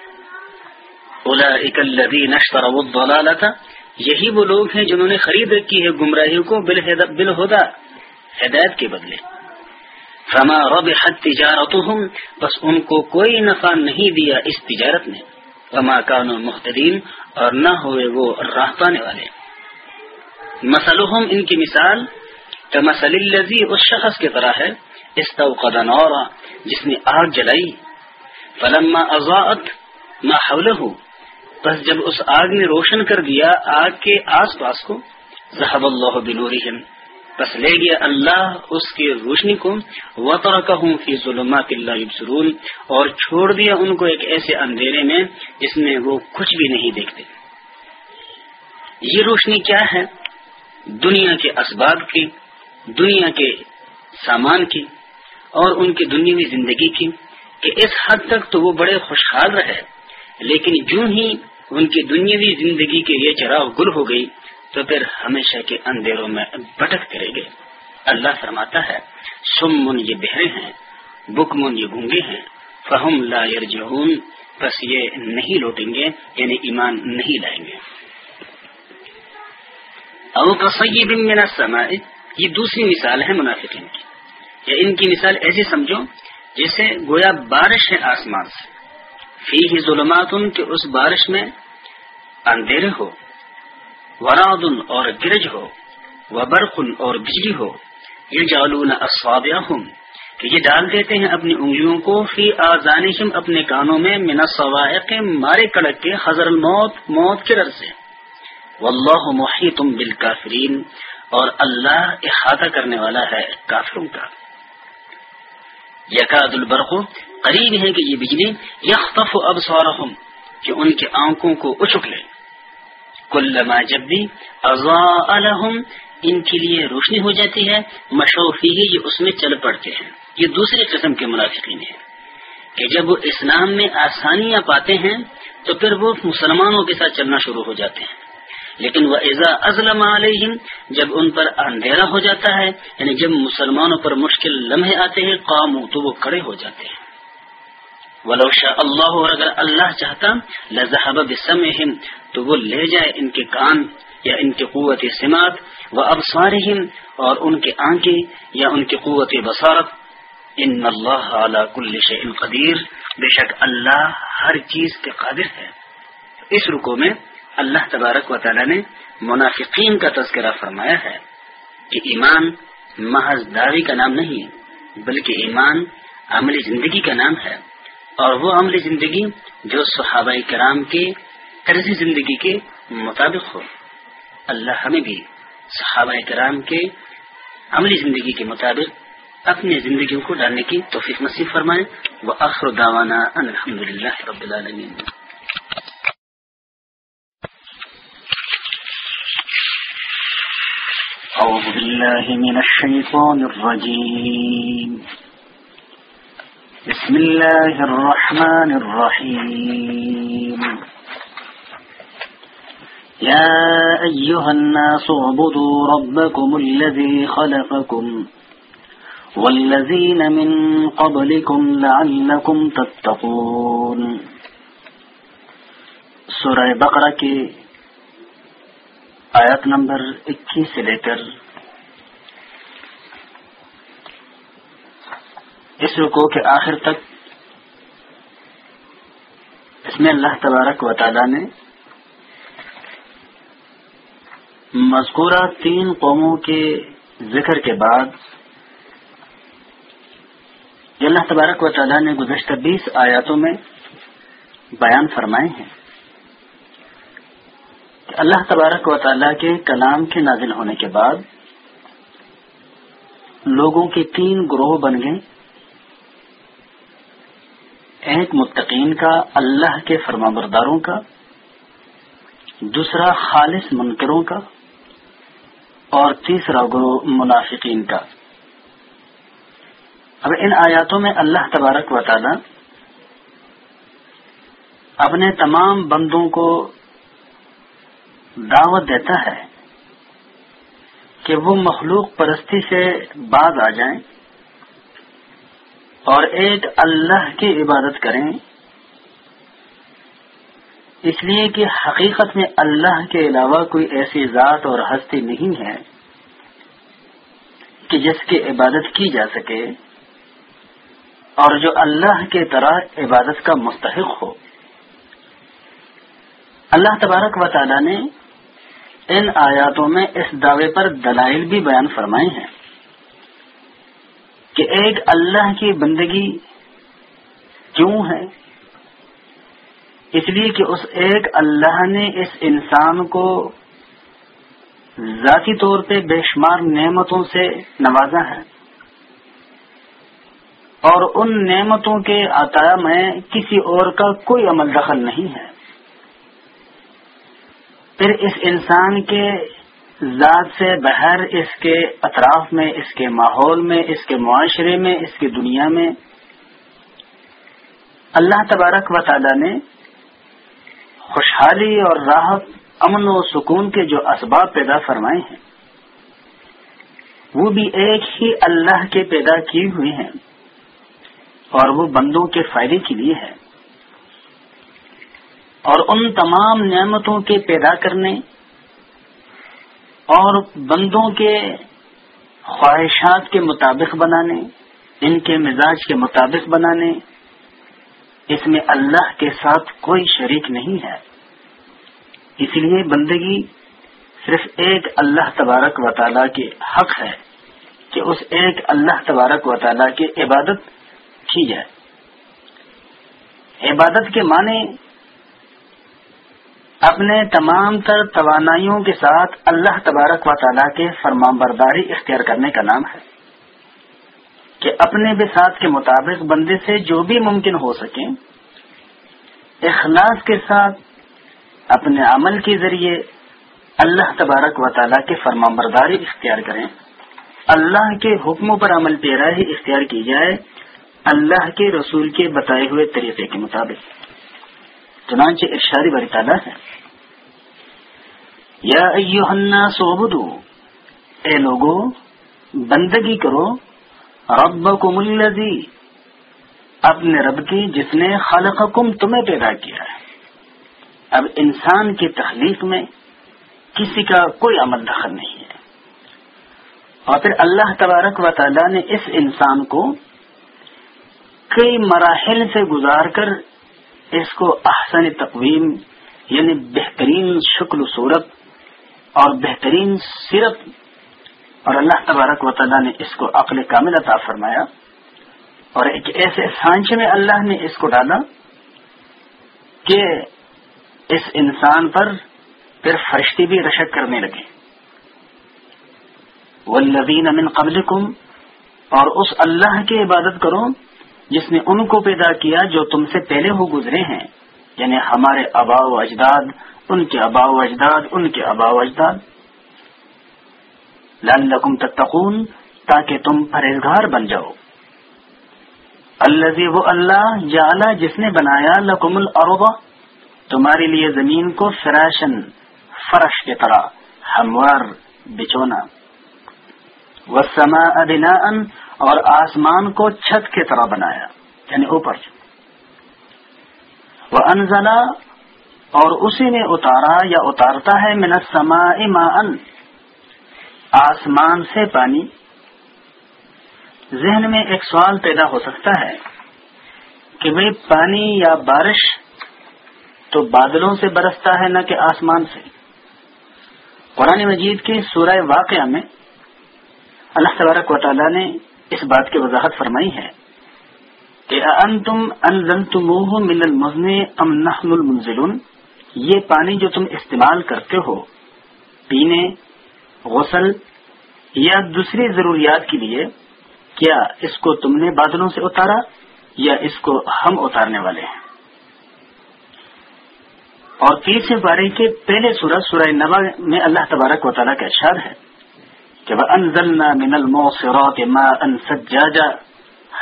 Speaker 1: الذین اشتروا الضلالۃ یہی وہ لوگ ہیں جنہوں نے خرید رکھی ہے گمراہی کو بالہدا ہدایت کے بدلے فما بس ان کو کوئی نفع نہیں دیا اس تجارت نے محتدین اور نہ ہوئے وہ راہ پانے والے مسلحم ان کی مثال تو الذی اس شخص کی طرح ہے نورا جس نے آگ جلائی فلما ما حوله بس جب اس آگ نے روشن کر دیا آگ کے آس پاس کو ذہب اللہ بنورہم بس لے گیا اللہ اس کی روشنی کو ظلمات اللہ یبسرون اور چھوڑ دیا ان کو ایک ایسے اندھیرے میں جس میں وہ کچھ بھی نہیں دیکھتے یہ روشنی کیا ہے دنیا کے اسباب کی دنیا کے سامان کی اور ان کی دنیاوی زندگی کی کہ اس حد تک تو وہ بڑے خوشحال رہے لیکن یوں ہی ان کی دنیاوی زندگی کے لیے چراغ گل ہو گئی تو پھر ہمیشہ کے اندھیروں میں بٹک کرے گئے اللہ فرماتا ہے سم من یہ بہرے ہیں بک من یہ گونگے ہیں فہم لا یرجعون بس یہ نہیں لوٹیں گے یعنی ایمان نہیں لائیں گے او من یہ دوسری مثال ہے منافقین کی یا ان کی مثال ایسی سمجھو جیسے گویا بارش ہے آسمان سے فی ہی ظلمات ان کے اس بارش میں اندھیرے ہو وراد اور گرج ہو و اور بجلی ہو یہ جالون کہ یہ ڈال دیتے ہیں اپنی انگلیوں کو فی اپنے کانوں میں سوائق مارے کڑک کے حضر الموت موت کے رر سے واللہ محیطم بالکافرین اور اللہ احاطہ کرنے والا ہے کافروں کا یقاد البرق قریب ہیں کہ یہ بجلی یخ کہ ان کے آنکھوں کو اچک لے کلما جب بھی اضاء الحم ان کے لیے روشنی ہو جاتی ہے مشوفی ہی یہ اس میں چل پڑتے ہیں یہ دوسرے قسم کے منافقین ہیں کہ جب وہ اسلام میں آسانیاں پاتے ہیں تو پھر وہ مسلمانوں کے ساتھ چلنا شروع ہو جاتے ہیں لیکن وہ ایزا ازلم علیہ جب ان پر اندھیرا ہو جاتا ہے یعنی جب مسلمانوں پر مشکل لمحے آتے ہیں قاموں تو وہ کڑے ہو جاتے ہیں ولو شاء اللہ اور اگر اللہ چاہتا لذہب بسمعہم تو وہ لے جائے ان کے کان یا ان کے قوت سماعت و ابصارہم اور ان کے آنکھیں یا ان کے قوت بصارت ان اللہ قدیر بے شک اللہ ہر چیز کے قادر ہے اس رکو میں اللہ تبارک و تعالی نے منافقین کا تذکرہ فرمایا ہے کہ ایمان محض داری کا نام نہیں بلکہ ایمان عملی زندگی کا نام ہے اور وہ عملی زندگی جو صحابہ کرام کے طرز زندگی کے مطابق ہو اللہ ہمیں بھی صحابہ کرام کے عملی زندگی کے مطابق اپنی زندگیوں کو ڈالنے کی توفیق نصیب فرمائے وہ اخر داوانا الحمد للہ رب
Speaker 2: العالمین أعوذ بالله من الشيطان الرجيم
Speaker 1: بسم الله الرحمن
Speaker 2: الرحيم
Speaker 1: يا أيها الناس اعبدوا ربكم الذي خلقكم والذين من قبلكم لعلكم تتقون سورہ بقرہ کے آیت نمبر اکیس سے لے کر اس رکو کے آخر تک اس میں اللہ تبارک و تعالی نے مذکورہ تین قوموں کے ذکر کے بعد اللہ تبارک و تعالی نے گزشتہ بیس آیاتوں میں بیان فرمائے ہیں کہ اللہ تبارک و تعالی کے کلام کے نازل ہونے کے بعد لوگوں کے تین گروہ بن گئے ایک متقین کا اللہ کے فرما برداروں کا دوسرا خالص منکروں کا اور تیسرا منافقین کا اب ان آیاتوں میں اللہ تبارک و تعالی اپنے تمام بندوں کو دعوت دیتا ہے کہ وہ مخلوق پرستی سے باز آ جائیں اور ایک اللہ کی عبادت کریں اس لیے کہ حقیقت میں اللہ کے علاوہ کوئی ایسی ذات اور ہستی نہیں ہے کہ جس کی عبادت کی جا سکے اور جو اللہ کے طرح عبادت کا مستحق ہو اللہ تبارک و تعالی نے ان آیاتوں میں اس دعوے پر دلائل بھی بیان فرمائے ہیں کہ ایک اللہ کی بندگی کیوں ہے اس اس لیے کہ ایک اللہ نے اس انسان کو ذاتی طور پہ بے شمار نعمتوں سے نوازا ہے اور ان نعمتوں کے عطا میں کسی اور کا کوئی عمل دخل نہیں ہے پھر اس انسان کے ذات سے بہر اس کے اطراف میں اس کے ماحول میں اس کے معاشرے میں اس کی دنیا میں اللہ تبارک و تعالی نے خوشحالی اور راحت امن و سکون کے جو اسباب پیدا فرمائے ہیں وہ بھی ایک ہی اللہ کے پیدا کی ہوئی ہیں اور وہ بندوں کے فائدے کے لیے ہے اور ان تمام نعمتوں کے پیدا کرنے اور بندوں کے خواہشات کے مطابق بنانے ان کے مزاج کے مطابق بنانے اس میں اللہ کے ساتھ کوئی شریک نہیں ہے اس لیے بندگی صرف ایک اللہ تبارک و تعالیٰ کے حق ہے کہ اس ایک اللہ تبارک و تعالیٰ کی عبادت کی جائے عبادت کے معنی اپنے تمام تر توانائیوں کے ساتھ اللہ تبارک و تعالیٰ کے فرمان برداری اختیار کرنے کا نام ہے کہ اپنے بساط کے مطابق بندے سے جو بھی ممکن ہو سکے اخلاص کے ساتھ اپنے عمل کے ذریعے اللہ تبارک و تعالیٰ کے فرمان برداری اختیار کریں اللہ کے حکموں پر عمل پیرا ہی اختیار کی جائے اللہ کے رسول کے بتائے ہوئے طریقے کے مطابق چنانچہ ہے یا نامچ اے لوگو بندگی کرو ربکم مل دی رب کی جس نے تمہیں پیدا کیا ہے اب انسان کی تخلیق میں کسی کا کوئی عمل دخل نہیں ہے اور پھر اللہ تبارک و تعالی نے اس انسان کو کئی مراحل سے گزار کر اس کو احسن تقویم یعنی بہترین شکل و صورت اور بہترین سیرت اور اللہ تبارک و تعالیٰ نے اس کو عقل کامل عطا فرمایا اور ایک ایسے سانچے میں اللہ نے اس کو ڈالا کہ اس انسان پر پھر فرشتی بھی رشک کرنے لگے وہ من امن قبل اور اس اللہ کی عبادت کروں جس نے ان کو پیدا کیا جو تم سے پہلے ہو گزرے ہیں یعنی ہمارے و اجداد ان کے و اجداد ان کے و اجداد تتقون تاکہ تم پرہزگار بن جاؤ اللہ یا جس نے بنایا لقم العروبا تمہارے لیے زمین کو فراشن فرش کی طرح ہموار بچونا اور آسمان کو چھت کی طرح بنایا یعنی اوپر وہ انزلہ اور اسی نے اتارا یا اتارتا ہے سما آسمان سے پانی ذہن میں ایک سوال پیدا ہو سکتا ہے کہ پانی یا بارش تو بادلوں سے برستا ہے نہ کہ آسمان سے قرآن مجید کے سورہ واقعہ میں اللہ تبارک و تعالیٰ نے اس بات کی وضاحت فرمائی ہے کہ ان تم ان المزن ام نحن ام یہ پانی جو تم استعمال کرتے ہو پینے غسل یا دوسری ضروریات کے لیے کیا اس کو تم نے بادلوں سے اتارا یا اس کو ہم اتارنے والے ہیں اور تیسرے بارے کے پہلے سورج سورہ نوا میں اللہ تبارک و تعالیٰ کا اشار ہے جب انزلنا من الموصرات نہ منل مو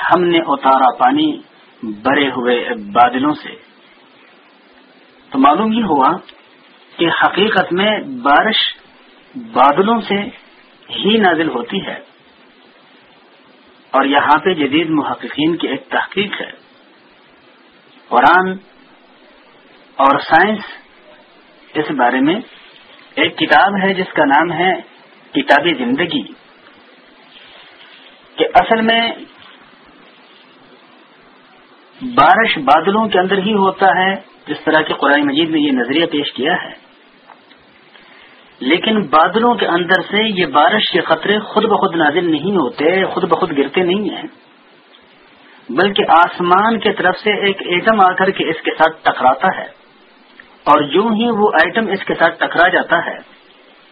Speaker 1: ہم نے اتارا پانی بھرے ہوئے بادلوں سے تو معلوم یہ ہوا کہ حقیقت میں بارش بادلوں سے ہی نازل ہوتی ہے اور یہاں پہ جدید محققین کی ایک تحقیق ہے قرآن اور سائنس اس بارے میں ایک کتاب ہے جس کا نام ہے کتاب زندگی کہ اصل میں بارش بادلوں کے اندر ہی ہوتا ہے جس طرح کے قرآن مجید نے یہ نظریہ پیش کیا ہے لیکن بادلوں کے اندر سے یہ بارش کے خطرے خود بخود نازل نہیں ہوتے خود بخود گرتے نہیں ہیں بلکہ آسمان کے طرف سے ایک ایٹم آ کر کے اس کے ساتھ ٹکراتا ہے اور جو ہی وہ آئٹم اس کے ساتھ ٹکرا جاتا ہے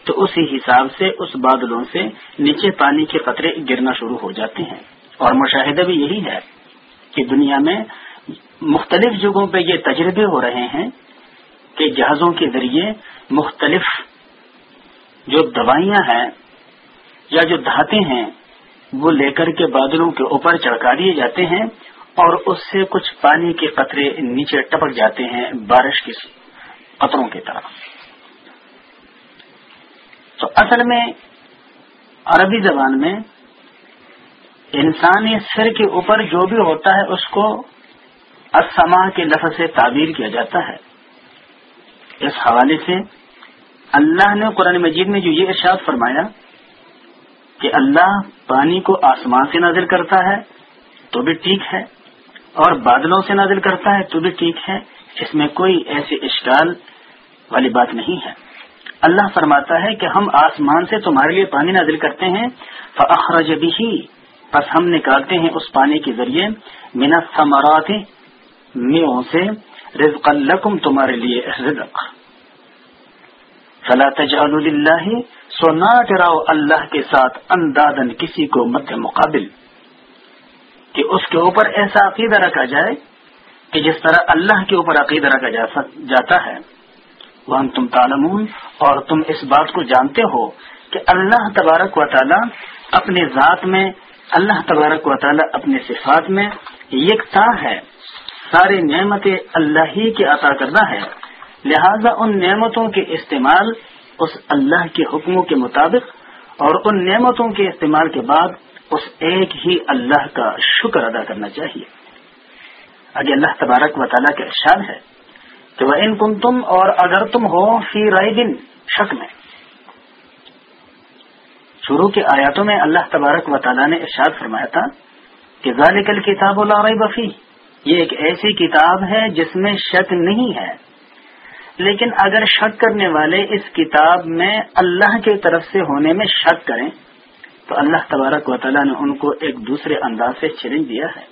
Speaker 1: تو اسی حساب سے اس بادلوں سے نیچے پانی کے قطرے گرنا شروع ہو جاتے ہیں اور مشاہدہ بھی یہی ہے کہ دنیا میں مختلف جگہوں پہ یہ تجربے ہو رہے ہیں کہ جہازوں کے ذریعے مختلف جو دوائیاں ہیں یا جو دھاتے ہیں وہ لے کر کے بادلوں کے اوپر چڑکا دیے جاتے ہیں اور اس سے کچھ پانی کے قطرے نیچے ٹپک جاتے ہیں بارش کے قطروں کی طرف تو اصل میں عربی زبان میں انسانی سر کے اوپر جو بھی ہوتا ہے اس کو اسما کے لفظ سے تعبیر کیا جاتا ہے اس حوالے سے اللہ نے قرآن مجید میں جو یہ ارشاد فرمایا کہ اللہ پانی کو آسمان سے نازل کرتا ہے تو بھی ٹھیک ہے اور بادلوں سے نازل کرتا ہے تو بھی ٹھیک ہے اس میں کوئی ایسے اشکال والی بات نہیں ہے اللہ فرماتا ہے کہ ہم آسمان سے تمہارے لیے پانی نازل کرتے ہیں فخرج بھی بس ہم نکالتے ہیں اس پانی کے ذریعے مینا میوں سے رزق تمہارے لیے رزق فلا تجعلوا نہ راؤ اللہ کے ساتھ اندازن کسی کو مد مقابل کہ اس کے اوپر ایسا عقیدہ رکھا جائے کہ جس طرح اللہ کے اوپر عقیدہ رکھا جاتا ہے وہ تم تالمون اور تم اس بات کو جانتے ہو کہ اللہ تبارک و تعالی اپنے ذات میں اللہ تبارک و تعالی اپنے صفات میں یکتا ہے سارے نعمتیں اللہ ہی کے عطا کرنا ہے لہذا ان نعمتوں کے استعمال اس اللہ کے حکموں کے مطابق اور ان نعمتوں کے استعمال کے بعد اس ایک ہی اللہ کا شکر ادا کرنا چاہیے اگر اللہ تبارک و تعالیٰ کا ارشاد ہے کہ وہ ان کن تم اور اگر تم ہو فی رائے دن شک میں شروع کے آیاتوں میں اللہ تبارک و تعالیٰ نے ارشاد فرمایا تھا کہ ذالک کتاب لا ریب فی یہ ایک ایسی کتاب ہے جس میں شک نہیں ہے لیکن اگر شک کرنے والے اس کتاب میں اللہ کی طرف سے ہونے میں شک کریں تو اللہ تبارک و تعالیٰ نے ان کو ایک دوسرے انداز سے چیلنج دیا ہے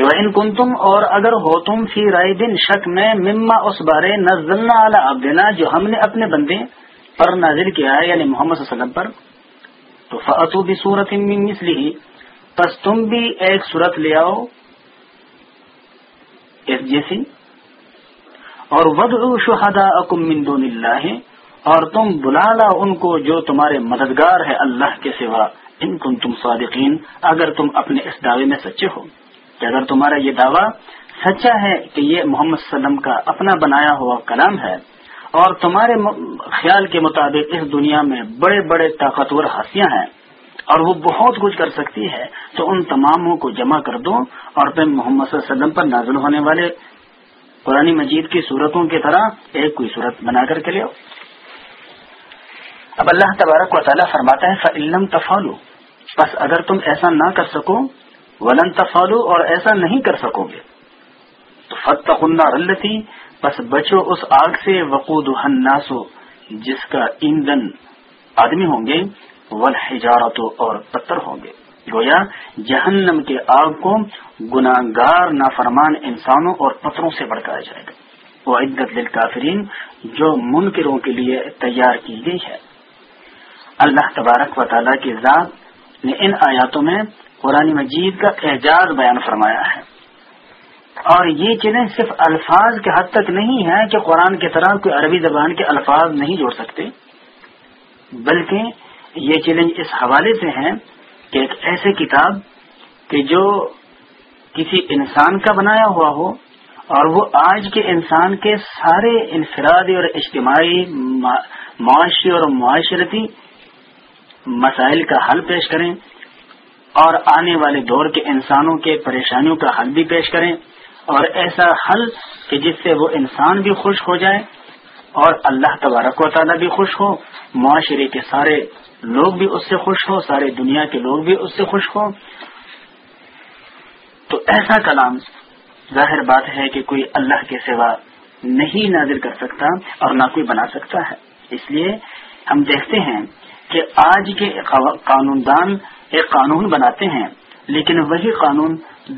Speaker 1: وَإِن وہ ان کن تم اور اگر ہو تم فی رائے بن شک میں مما اس بارے نزلنا جو ہم نے اپنے بندے پر نازل کیا ہے یعنی محمد صلی اللہ علیہ وسلم پر تو فطو بھی صورت مسلی پس بس تم بھی ایک صورت لے آؤ جیسی اور ودا اکمون اور تم بلا لا ان کو جو تمہارے مددگار ہے اللہ کے سوا ان کن تم صادقین اگر تم اپنے اس دعوے میں سچے ہو کہ اگر تمہارا یہ دعویٰ سچا ہے کہ یہ محمد صلی اللہ علیہ وسلم کا اپنا بنایا ہوا کلام ہے اور تمہارے خیال کے مطابق اس دنیا میں بڑے بڑے طاقتور ہاسیاں ہیں اور وہ بہت کچھ کر سکتی ہے تو ان تماموں کو جمع کر دو اور پھر محمد صلی اللہ علیہ وسلم پر نازل ہونے والے پرانی مجید کی صورتوں کی طرح ایک کوئی صورت بنا کر کے لو اب اللہ تبارک و تعالیٰ فرماتا ہے فعلم تفالو بس اگر تم ایسا نہ کر سکو ولن تفالو اور ایسا نہیں کر سکو گے تو فتح رل تھی بس بچو اس آگ سے وقوع ناسو جس کا ایندھن آدمی ہوں گے اور پتھر ہوں گے گویا جہنم کے آگ کو گناہ گار نافرمان انسانوں اور پتھروں سے بڑکایا جائے گا وہ عدت دل کافرین جو منکروں کے لیے تیار کی گئی ہے اللہ تبارک و تعالیٰ کی ذات نے ان آیاتوں میں قرآن مجید کا اعجاز بیان فرمایا ہے اور یہ چیزیں صرف الفاظ کے حد تک نہیں ہیں کہ قرآن کی طرح کوئی عربی زبان کے الفاظ نہیں جوڑ سکتے بلکہ یہ چیلنج اس حوالے سے ہیں کہ ایک ایسے کتاب کہ جو کسی انسان کا بنایا ہوا ہو اور وہ آج کے انسان کے سارے انفرادی اور اجتماعی معاشی اور معاشرتی مسائل کا حل پیش کریں اور آنے والے دور کے انسانوں کے پریشانیوں کا حل بھی پیش کریں اور ایسا حل کہ جس سے وہ انسان بھی خوش ہو جائے اور اللہ تبارک و تعالیٰ بھی خوش ہو معاشرے کے سارے لوگ بھی اس سے خوش ہو سارے دنیا کے لوگ بھی اس سے خوش ہو تو ایسا کلام ظاہر بات ہے کہ کوئی اللہ کے سوا نہیں نازر کر سکتا اور نہ کوئی بنا سکتا ہے اس لیے ہم دیکھتے ہیں کہ آج کے قانون دان ایک قانون بناتے ہیں لیکن وہی قانون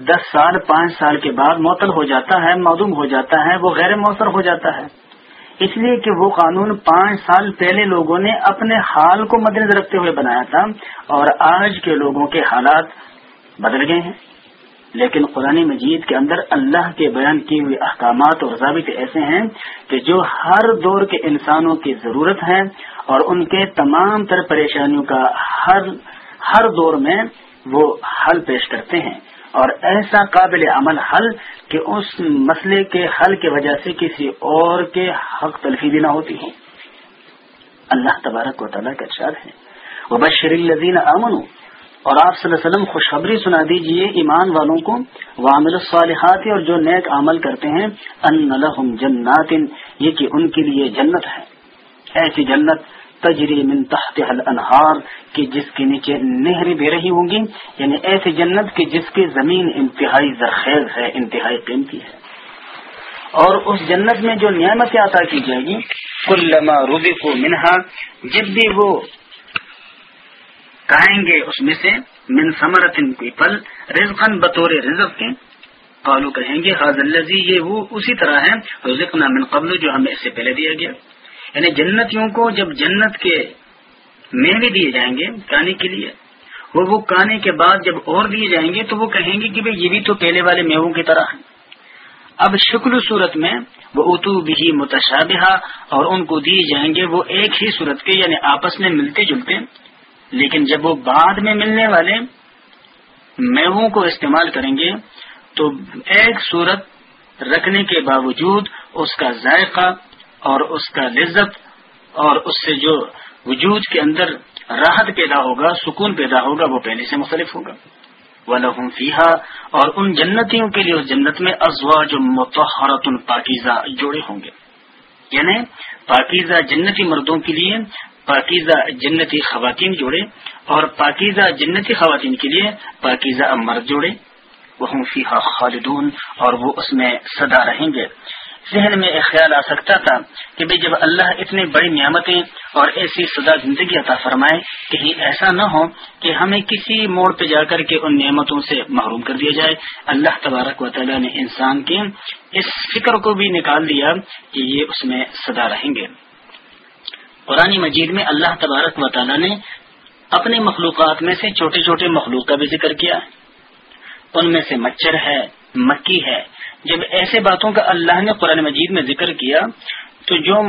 Speaker 1: دس سال پانچ سال کے بعد معطل ہو جاتا ہے معدوم ہو جاتا ہے وہ غیر مؤثر ہو جاتا ہے اس لیے کہ وہ قانون پانچ سال پہلے لوگوں نے اپنے حال کو مد نظر رکھتے ہوئے بنایا تھا اور آج کے لوگوں کے حالات بدل گئے ہیں لیکن قرآن مجید کے اندر اللہ کے بیان کیے ہوئے احکامات اور ضابطے ایسے ہیں کہ جو ہر دور کے انسانوں کی ضرورت ہے اور ان کے تمام تر پریشانیوں کا ہر ہر دور میں وہ حل پیش کرتے ہیں اور ایسا قابل عمل حل کہ اس مسئلے کے حل کی وجہ سے کسی اور کے حق تلفی بھی نہ ہوتی ہے اللہ تبارک و تعالیٰ کا چار ہے وہ امن اور آپ صلی اللہ علیہ وسلم خوشخبری سنا دیجئے ایمان والوں کو الصالحات اور جو نیک عمل کرتے ہیں ان جنات یہ کہ ان کے لیے جنت ہے ایسی جنت تجری من تحت الانہار کی جس کے نیچے نہریں بہ رہی ہوں گی یعنی ایسی جنت کی جس کی زمین انتہائی زرخیز ہے انتہائی قیمتی ہے اور اس جنت میں جو نعمتیں عطا کی جائے گی کلما روبی کو منہا جب بھی وہ کہیں گے اس میں سے من کی پل رزقن بطور رزق کے قالو کہیں گے یہ وہ اسی طرح ہے رزقنا من قبل جو ہمیں اس سے پہلے دیا گیا یعنی جنتیوں کو جب جنت کے میوے دیے جائیں گے کے لیے وہ کانے کے بعد جب اور دیے جائیں گے تو وہ کہیں گے کہ یہ بھی تو پہلے والے میووں کی طرح ہیں اب شکل صورت میں وہ اتو بھی متشادہ اور ان کو دیے جائیں گے وہ ایک ہی صورت کے یعنی آپس میں ملتے جلتے لیکن جب وہ بعد میں ملنے والے میووں کو استعمال کریں گے تو ایک صورت رکھنے کے باوجود اس کا ذائقہ اور اس کا لذت اور اس سے جو وجود کے اندر راحت پیدا ہوگا سکون پیدا ہوگا وہ پہلے سے مختلف ہوگا وہ لہن اور ان جنتیوں کے لیے اس جنت میں ازوا جو متحراتن پاکیزہ جوڑے ہوں گے یعنی پاکیزہ جنتی مردوں کے لیے پاکیزہ جنتی خواتین جوڑے اور پاکیزہ جنتی خواتین کے لیے پاکیزہ مرد جوڑے وہ فیحہ خالدون اور وہ اس میں سدا رہیں گے ذہن میں ایک خیال آ سکتا تھا کہ جب اللہ اتنی بڑی نعمتیں اور ایسی سدا زندگی عطا فرمائے کہیں ایسا نہ ہو کہ ہمیں کسی موڑ پہ جا کر کے ان نعمتوں سے محروم کر دیا جائے اللہ تبارک و تعالیٰ نے انسان کے اس فکر کو بھی نکال دیا کہ یہ اس میں سدا رہیں گے قرآن مجید میں اللہ تبارک و تعالیٰ نے اپنے مخلوقات میں سے چھوٹے چھوٹے مخلوق کا بھی ذکر کیا ان میں سے مچھر ہے مکی ہے جب ایسے باتوں کا اللہ نے قرآن مجید میں ذکر کیا تو جو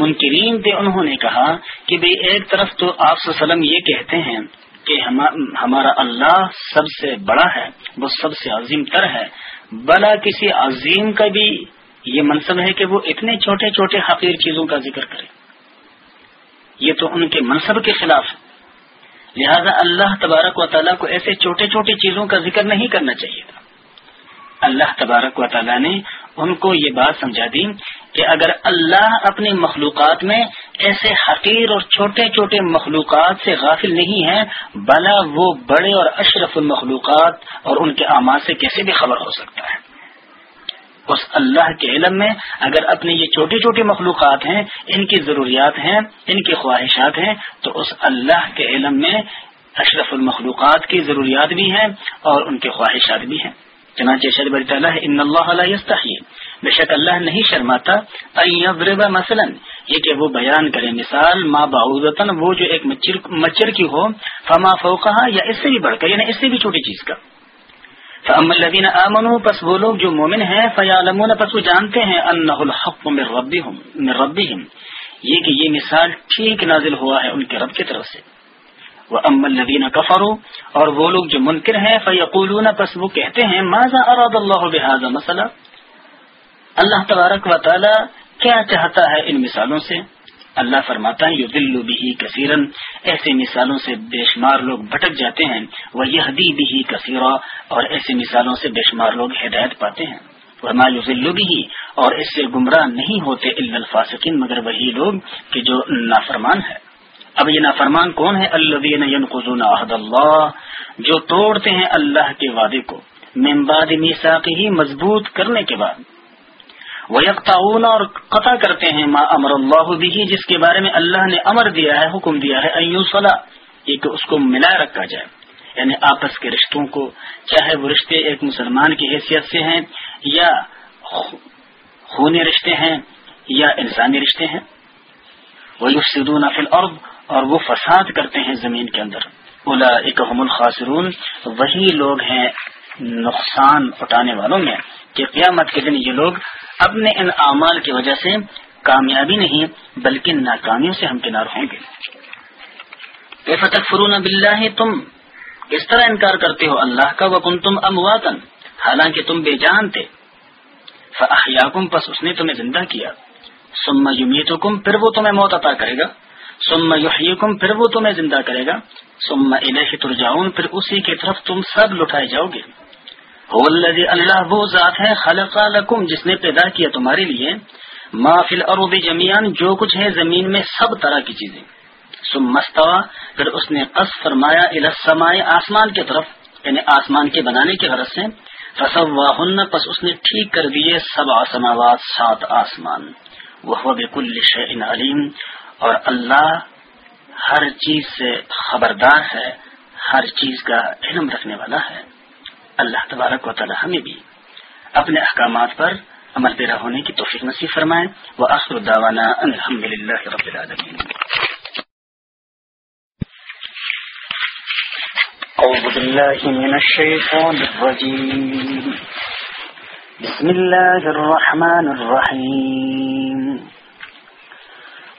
Speaker 1: منکرین تھے انہوں نے کہا کہ بھئی ایک طرف تو آپ وسلم یہ کہتے ہیں کہ ہمارا اللہ سب سے بڑا ہے وہ سب سے عظیم تر ہے بلا کسی عظیم کا بھی یہ منصب ہے کہ وہ اتنے چھوٹے چھوٹے حقیر چیزوں کا ذکر کرے یہ تو ان کے منصب کے خلاف ہے لہذا اللہ تبارک و تعالیٰ کو ایسے چھوٹے چھوٹے چیزوں کا ذکر نہیں کرنا چاہیے تھا اللہ تبارک و تعالی نے ان کو یہ بات سمجھا دی کہ اگر اللہ اپنی مخلوقات میں ایسے حقیر اور چھوٹے چھوٹے مخلوقات سے غافل نہیں ہیں بلا وہ بڑے اور اشرف المخلوقات اور ان کے اعمال سے کیسے بھی خبر ہو سکتا ہے اس اللہ کے علم میں اگر اپنی یہ چھوٹی چھوٹی مخلوقات ہیں ان کی ضروریات ہیں ان کی خواہشات ہیں تو اس اللہ کے علم میں اشرف المخلوقات کی ضروریات بھی ہیں اور ان کی خواہشات بھی ہیں چنانچہ شریف علی تعالیٰ ان اللہ علیہ بے شک اللہ نہیں شرماتا ایضرب مثلا یہ کہ وہ بیان کرے مثال ما باوزتن وہ جو ایک مچر کی ہو فما فوقہا یا اس سے بھی بڑھ کر یعنی اس سے بھی چھوٹی چیز کا فَأَمَّا الَّذِينَ آمَنُوا پس وہ لوگ جو مومن ہیں فَيَعْلَمُونَ پس وہ جانتے ہیں اَنَّهُ الْحَقُّ مِن رَبِّهِمْ یہ کہ یہ مثال ٹھیک نازل ہوا ہے ان کے رب کی طرف سے وہ ام نبینہ کفارو اور وہ لوگ جو منکر ہیں فیقول اللہ تبارک و تعالی کیا چاہتا ہے ان مثالوں سے اللہ فرماتا ہے کثیرن ایسے مثالوں سے بے شمار لوگ بھٹک جاتے ہیں وہ یہ دیبی ہی اور ایسے مثالوں سے بے شمار لوگ ہدایت پاتے ہیں فرمایو ذلوبی اور اس سے گمراہ نہیں ہوتے الفاسقین مگر وہی لوگ کہ جو نافرمان ہے اب یہ نافرمان کون ہے اللہ جو توڑتے ہیں اللہ کے وعدے کو ہی مضبوط کرنے کے بعد تعاون اور قطع کرتے ہیں ما امر اللہ بھی جس کے بارے میں اللہ نے امر دیا ہے حکم دیا ہے کہ اس کو ملا رکھا جائے یعنی آپس کے رشتوں کو چاہے وہ رشتے ایک مسلمان کی حیثیت سے ہیں یا خونی رشتے ہیں یا انسانی رشتے ہیں وہ یوسدون اور وہ فساد کرتے ہیں زمین کے اندر اولا اکم الخاصرون وہی لوگ ہیں نقصان اٹھانے والوں میں کہ قیامت کے دن یہ لوگ اپنے ان اعمال کی وجہ سے کامیابی نہیں بلکہ ناکامیوں سے ہمکنار ہوں گے فتح فرون تم اس طرح انکار کرتے ہو اللہ کا وکن تم امواتن حالانکہ تم بے جان تھے پس اس نے تمہیں زندہ کیا پھر وہ تمہیں موت عطا کرے گا سم یحییکم پھر وہ تمہیں زندہ کرے گا سم الیہ ترجعون پھر اسی کی طرف تم سب لٹائے جاؤ گے هو الذی اللہ وہ ذات ہے خلق لکم جس نے پیدا کیا تمہارے لیے ما فی الارض جمیان جو کچھ ہے زمین میں سب طرح کی چیزیں سم مستوا پھر اس نے قص فرمایا الی السماء آسمان کی طرف یعنی آسمان کے بنانے کے غرض سے فسواہن پس اس نے ٹھیک کر دیے سبع سماوات سات آسمان وہ بک الشن علیم اور اللہ ہر چیز سے خبردار ہے ہر چیز کا علم رکھنے والا ہے اللہ تبارک و تعالی ہمیں بھی اپنے احکامات پر عمل پیرا ہونے کی توفیق نصیب فرمائیں وہ اخر الداوان الحمد للہ رب العالمین أعوذ بالله من الشيطان الرجيم بسم الله الرحمن الرحيم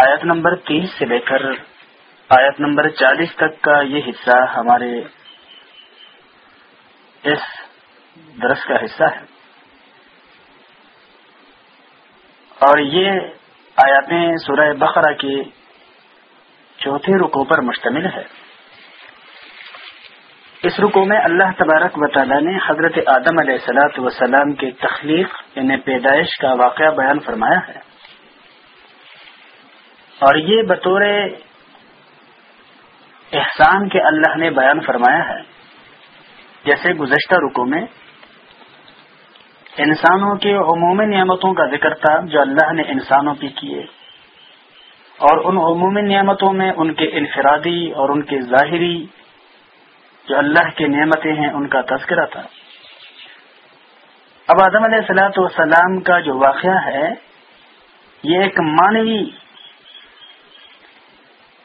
Speaker 1: آیت نمبر تیس سے لے کر آیت نمبر چالیس تک کا یہ حصہ ہمارے اس درس کا حصہ ہے اور یہ آیاتیں سورہ بقرہ کے چوتھے رکو پر مشتمل ہے اس رکو میں اللہ تبارک و تعالیٰ نے حضرت آدم علیہ السلاۃ وسلام کی تخلیق یعنی پیدائش کا واقعہ بیان فرمایا ہے اور یہ بطور احسان کے اللہ نے بیان فرمایا ہے جیسے گزشتہ رکو میں انسانوں کے عمومی نعمتوں کا ذکر تھا جو اللہ نے انسانوں کی کیے اور ان عمومی نعمتوں میں ان کے انفرادی اور ان کے ظاہری جو اللہ کی نعمتیں ہیں ان کا تذکرہ تھا اب آدم علیہ السلاۃ والسلام کا جو واقعہ ہے یہ ایک مانوی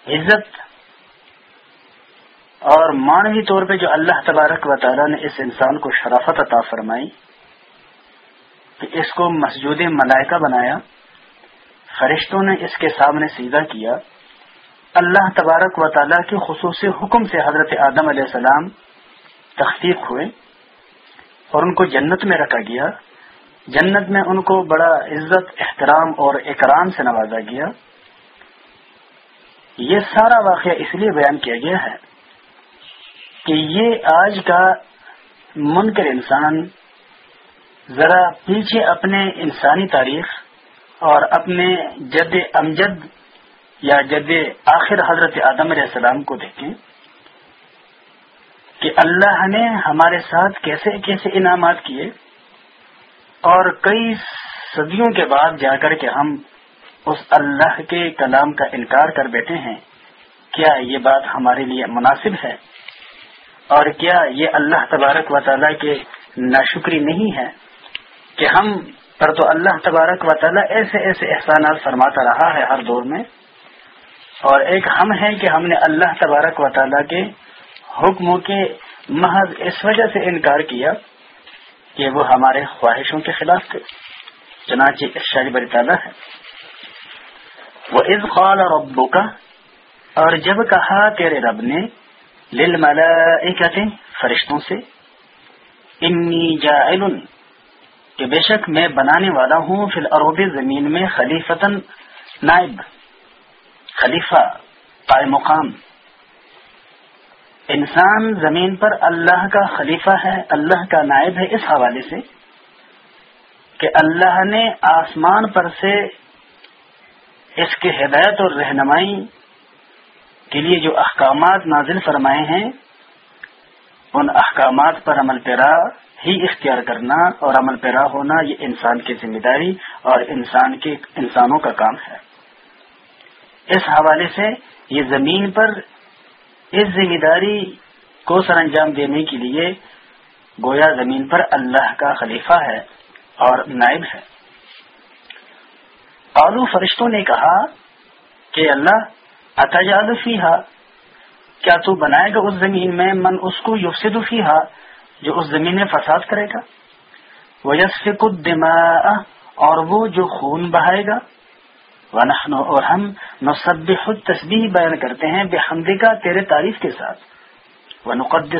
Speaker 1: عزت اور مانوی طور پہ جو اللہ تبارک و تعالیٰ نے اس انسان کو شرافت عطا فرمائی کہ اس کو مسجود ملائکہ بنایا فرشتوں نے اس کے سامنے سیدھا کیا اللہ تبارک و تعالیٰ کے خصوصی حکم سے حضرت آدم علیہ السلام تختیق ہوئے اور ان کو جنت میں رکھا گیا جنت میں ان کو بڑا عزت احترام اور اکرام سے نوازا گیا یہ سارا واقعہ اس لیے بیان کیا گیا ہے کہ یہ آج کا منکر انسان ذرا پیچھے اپنے انسانی تاریخ اور اپنے جد امجد یا جد آخر حضرت آدم علیہ السلام کو دیکھیں کہ اللہ نے ہمارے ساتھ کیسے کیسے انعامات کیے اور کئی صدیوں کے بعد جا کر کے ہم اس اللہ کے کلام کا انکار کر بیٹھے ہیں کیا یہ بات ہمارے لیے مناسب ہے اور کیا یہ اللہ تبارک و تعالیٰ کے ناشکری نہیں ہے کہ ہم پر تو اللہ تبارک و تعالیٰ ایسے ایسے احسانات فرماتا رہا ہے ہر دور میں اور ایک ہم ہیں کہ ہم نے اللہ تبارک و تعالیٰ کے حکموں کے محض اس وجہ سے انکار کیا کہ وہ ہمارے خواہشوں کے خلاف تھے چنانچہ بری تعالیٰ ہے وہ از قال ربو کا اور جب کہا تیرے رب نے لل ملا فرشتوں سے انی جاعل کہ بے شک میں بنانے والا ہوں فی الروب زمین میں خلیفتن نائب خلیفہ پائے مقام انسان زمین پر اللہ کا خلیفہ ہے اللہ کا نائب ہے اس حوالے سے کہ اللہ نے آسمان پر سے اس کے ہدایت اور رہنمائی کے لیے جو احکامات نازل فرمائے ہیں ان احکامات پر عمل پیرا ہی اختیار کرنا اور عمل پیرا ہونا یہ انسان کی ذمہ داری اور انسان کے انسانوں کا کام ہے اس حوالے سے یہ زمین پر اس ذمہ داری کو سر انجام دینے کے لیے گویا زمین پر اللہ کا خلیفہ ہے اور نائب ہے آلو فرشتوں نے کہا کہ اللہ اتجاد ہا کیا تو بنائے گا اس زمین میں من اس کو یفسد فیحا ہا جو اس زمین میں فساد کرے گا وہ یس اور وہ جو خون بہائے گا ونحن اور ہم نصب خود تصبیح بیان کرتے ہیں کا تیرے تعریف کے ساتھ وہ نقد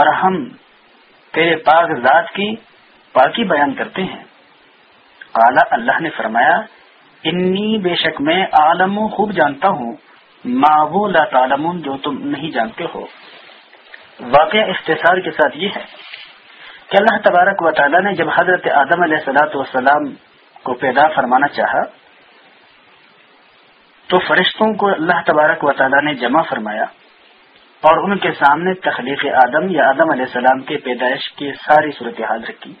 Speaker 1: اور ہم تیرے پاک ذات کی پاکی بیان کرتے ہیں قال اللہ نے فرمایا انی بے شک میں عالم خوب جانتا ہوں ما وہ لا تعلم جو تم نہیں جانتے ہو واقع اختصار کے ساتھ یہ ہے کہ اللہ تبارک و تعالی نے جب حضرت آدم علیہ وسلام کو پیدا فرمانا چاہا تو فرشتوں کو اللہ تبارک و تعالی نے جمع فرمایا اور ان کے سامنے تخلیق آدم یا آدم علیہ السلام کے پیدائش کی ساری صورتحال رکھی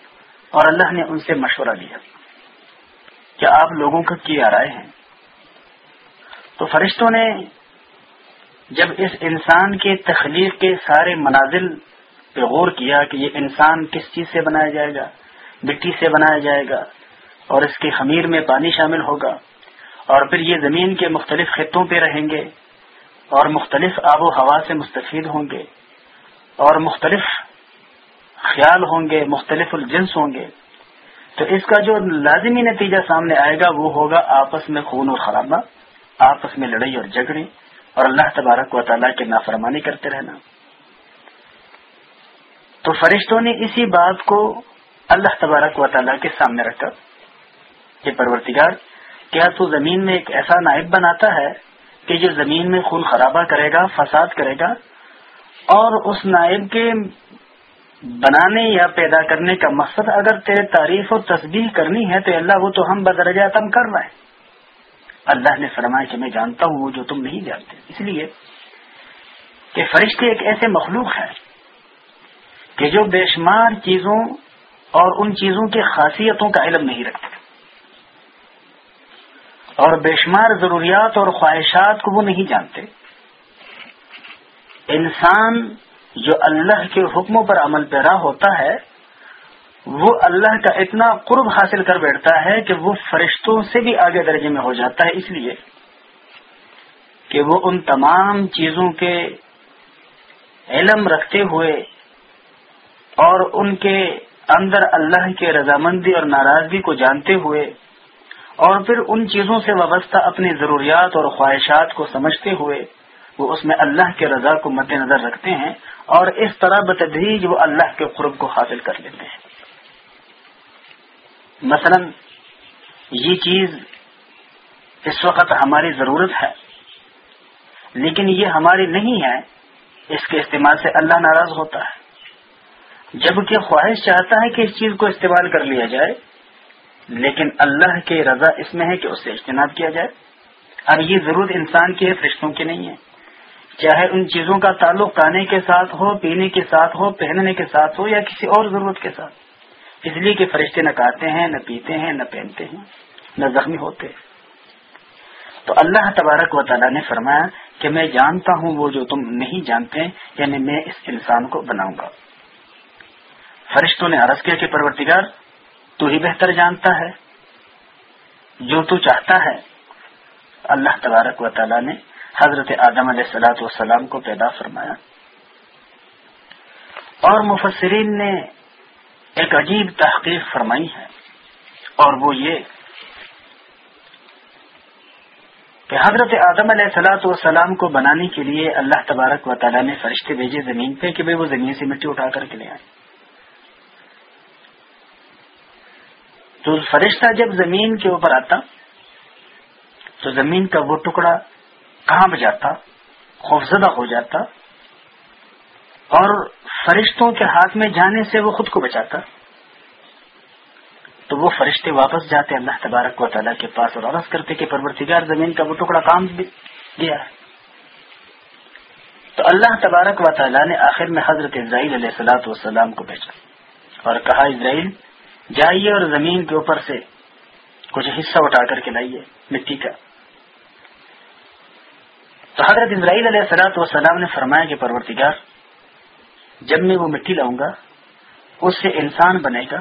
Speaker 1: اور اللہ نے ان سے مشورہ لیا کیا آپ لوگوں کا کیا رائے ہیں تو فرشتوں نے جب اس انسان کے تخلیق کے سارے منازل پہ غور کیا کہ یہ انسان کس چیز سے بنایا جائے گا مٹی سے بنایا جائے گا اور اس کے خمیر میں پانی شامل ہوگا اور پھر یہ زمین کے مختلف خطوں پہ رہیں گے اور مختلف آب و ہوا سے مستفید ہوں گے اور مختلف خیال ہوں گے مختلف الجنس ہوں گے تو اس کا جو لازمی نتیجہ سامنے آئے گا وہ ہوگا آپس میں خون اور خرابہ آپس میں لڑائی اور جھگڑے اور اللہ تبارک و تعالیٰ کے نافرمانی کرتے رہنا تو فرشتوں نے اسی بات کو اللہ تبارک و تعالیٰ کے سامنے رکھا یہ پرورتگار کیا تو زمین میں ایک ایسا نائب بناتا ہے کہ جو زمین میں خون خرابہ کرے گا فساد کرے گا اور اس نائب کے بنانے یا پیدا کرنے کا مقصد اگر تیرے تعریف و تصدیق کرنی ہے تو اللہ وہ تو ہم بدرجہ تم کر رہے ہیں اللہ نے فرمایا کہ میں جانتا ہوں وہ جو تم نہیں جانتے اس لیے کہ فرشتے ایک ایسے مخلوق ہے کہ جو بے شمار چیزوں اور ان چیزوں کی خاصیتوں کا علم نہیں رکھتے اور بے شمار ضروریات اور خواہشات کو وہ نہیں جانتے انسان جو اللہ کے حکموں پر عمل پیرا ہوتا ہے وہ اللہ کا اتنا قرب حاصل کر بیٹھتا ہے کہ وہ فرشتوں سے بھی آگے درجے میں ہو جاتا ہے اس لیے کہ وہ ان تمام چیزوں کے علم رکھتے ہوئے اور ان کے اندر اللہ کے رضامندی اور ناراضگی کو جانتے ہوئے اور پھر ان چیزوں سے وابستہ اپنی ضروریات اور خواہشات کو سمجھتے ہوئے وہ اس میں اللہ کے رضا کو مد نظر رکھتے ہیں اور اس طرح بتدریج وہ اللہ کے قرب کو حاصل کر لیتے ہیں مثلا یہ چیز اس وقت ہماری ضرورت ہے لیکن یہ ہماری نہیں ہے اس کے استعمال سے اللہ ناراض ہوتا ہے جب کہ خواہش چاہتا ہے کہ اس چیز کو استعمال کر لیا جائے لیکن اللہ کی رضا اس میں ہے کہ اس سے اجتناب کیا جائے اور یہ ضرورت انسان کی ہے فرشتوں کی نہیں ہے چاہے ان چیزوں کا تعلق کھانے کے ساتھ ہو پینے کے ساتھ ہو پہننے کے ساتھ ہو یا کسی اور ضرورت کے ساتھ اس لیے کہ فرشتے نہ کہتے ہیں نہ پیتے ہیں نہ پہنتے ہیں نہ زخمی ہوتے ہیں تو اللہ تبارک و تعالیٰ نے فرمایا کہ میں جانتا ہوں وہ جو تم نہیں جانتے یعنی میں اس انسان کو بناؤں گا فرشتوں نے عرض کیا کہ پرورتگار تو ہی بہتر جانتا ہے جو تو چاہتا ہے اللہ تبارک و تعالیٰ نے حضرت آدم علیہ السلاۃ والسلام کو پیدا فرمایا اور مفسرین نے ایک عجیب تحقیق فرمائی ہے اور وہ یہ کہ حضرت آدم علیہ سلاۃ والسلام کو بنانے کے لیے اللہ تبارک و تعالیٰ نے فرشتے بھیجے زمین پہ کہ وہ زمین سے مٹی اٹھا کر کے لے آئے تو فرشتہ جب زمین کے اوپر آتا تو زمین کا وہ ٹکڑا کہاں جاتا خوفزدہ ہو جاتا اور فرشتوں کے ہاتھ میں جانے سے وہ خود کو بچاتا تو وہ فرشتے واپس جاتے اللہ تبارک و تعالیٰ کے پاس اور عرض کرتے کہ پرورتگار زمین کا وہ ٹکڑا کام
Speaker 2: گیا
Speaker 1: تو اللہ تبارک و تعالیٰ نے آخر میں حضرت اسرائیل علیہ السلاۃ والسلام کو بھیجا اور کہا اسرائیل جائیے اور زمین کے اوپر سے کچھ حصہ اٹھا کر کے لائیے مٹی کا تو حضرت اسرائیل علیہ سلاۃ وسلام نے فرمایا کہ پرورتگار جب میں وہ مٹی لاؤں گا اس سے انسان بنے گا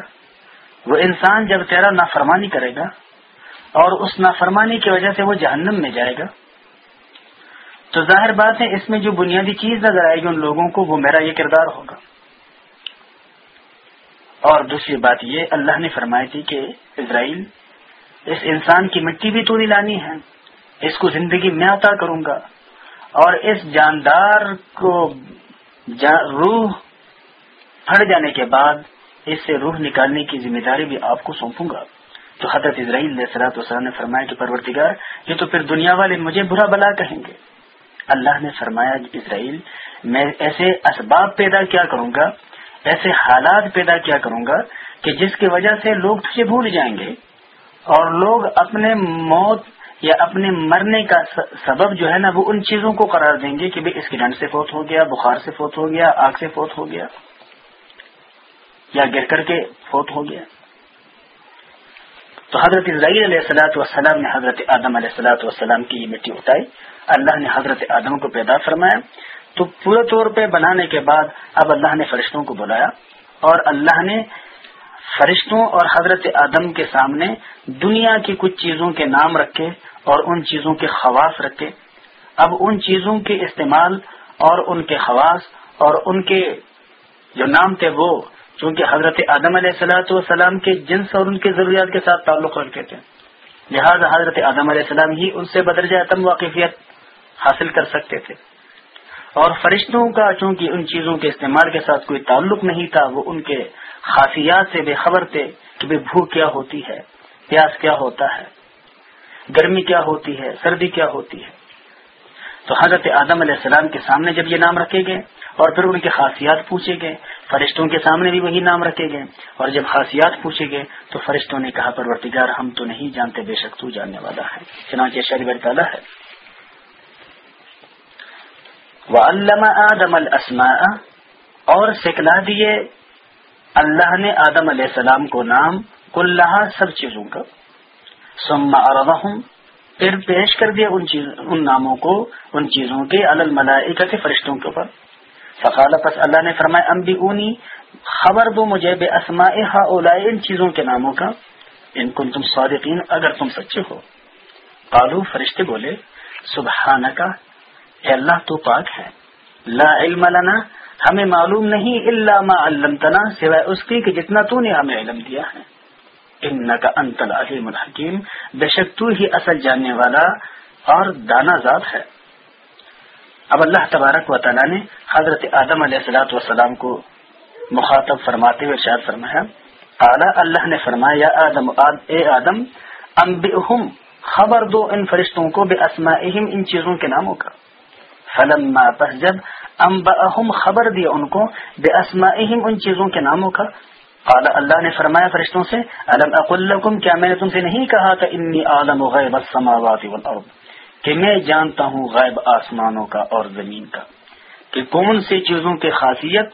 Speaker 1: وہ انسان جب تیرا نافرمانی کرے گا اور اس نافرمانی کی وجہ سے وہ جہنم میں جائے گا تو ظاہر بات ہے اس میں جو بنیادی چیز نظر آئے گی ان لوگوں کو وہ میرا یہ کردار ہوگا اور دوسری بات یہ اللہ نے فرمائی تھی کہ اسرائیل اس انسان کی مٹی بھی تو نہیں لانی ہے اس کو زندگی میں عطا کروں گا اور اس جاندار کو روح پھڑ جانے کے بعد اس سے روح نکالنے کی ذمہ داری بھی آپ کو سونپوں گا تو حضرت اسرائیل نے وسلم نے فرمایا کہ پرورتگار یہ تو پھر دنیا والے مجھے برا بلا کہیں گے اللہ نے فرمایا اسرائیل میں ایسے اسباب پیدا کیا کروں گا ایسے حالات پیدا کیا کروں گا کہ جس کی وجہ سے لوگ تجھے بھول جائیں گے اور لوگ اپنے موت یا اپنے مرنے کا سبب جو ہے نا وہ ان چیزوں کو قرار دیں گے کہ بھائی اس کی ڈنڈ سے فوت ہو گیا بخار سے فوت ہو گیا آگ سے فوت ہو گیا یا گر کر کے فوت ہو گیا تو حضرت ضعیل علیہ السلاۃ والسلام نے حضرت آدم علیہ السلاۃ والسلام کی مٹی اٹھائی اللہ نے حضرت آدم کو پیدا فرمایا تو پورے طور پہ بنانے کے بعد اب اللہ نے فرشتوں کو بلایا اور اللہ نے فرشتوں اور حضرت آدم کے سامنے دنیا کی کچھ چیزوں کے نام رکھے اور ان چیزوں کے خواص رکھے اب ان چیزوں کے استعمال اور ان کے خواص اور ان کے جو نام تھے وہ چونکہ حضرت آدم علیہ السلاۃ والسلام کے جنس اور ان کے ضروریات کے ساتھ تعلق رکھتے تھے لہذا حضرت آدم علیہ السلام ہی ان سے بدرجہ عتم واقفیت حاصل کر سکتے تھے اور فرشتوں کا چونکہ ان چیزوں کے استعمال کے ساتھ کوئی تعلق نہیں تھا وہ ان کے خاصیات سے بے خبر تھے پہ بھوک کیا ہوتی ہے پیاس کیا ہوتا ہے گرمی کیا ہوتی ہے سردی کیا ہوتی ہے تو حضرت آدم علیہ السلام کے سامنے جب یہ نام رکھے گئے اور پھر ان خاصیات پوچھے گئے فرشتوں کے سامنے بھی وہی نام رکھے گئے اور جب خاصیات پوچھے گئے تو فرشتوں نے کہا پرورتگار ہم تو نہیں جانتے بے شک تو جاننے والا ہے چنانچہ تعالیٰ ہے وَعَلَّمَ آدَمَ الْأَسْمَاءَ اور اللہ نے آدم علیہ السلام کو نام کلحا سب چیزوں کا سما اربا پھر پیش کر دیا ان ان ناموں کو ان چیزوں کے کے فرشتوں کے اوپر فقال پس اللہ نے فرمایا اونی خبر دو مجھے بے اسما ہا اولا ان چیزوں کے ناموں کا ان کو تم صادقین اگر تم سچے ہو قالو فرشتے بولے سبحان کا اللہ تو پاک ہے لا علم لنا ہمیں معلوم نہیں اللہ ما علمتنا سوائے اس کی کہ جتنا تو نے ہمیں علم دیا ہے ان کا انتل علیم الحکیم بے شک تو ہی اصل جاننے والا اور دانا ذات ہے اب اللہ تبارک و تعالیٰ نے حضرت آدم علیہ السلاۃ وسلام کو مخاطب فرماتے ہوئے شاید فرمایا اعلیٰ اللہ نے فرمایا آدم اے آدم انبئہم خبر دو ان فرشتوں کو بے اسماعیم ان چیزوں کے ناموں کا فلم ما جب ہم خبر دیا ان کو بے اسما ان چیزوں کے ناموں کا قال اللہ نے فرمایا فرشتوں سے علم کیا میں نے تم سے نہیں کہا تھا کہ میں جانتا ہوں غیب آسمانوں کا اور زمین کا کہ کون سی چیزوں کی خاصیت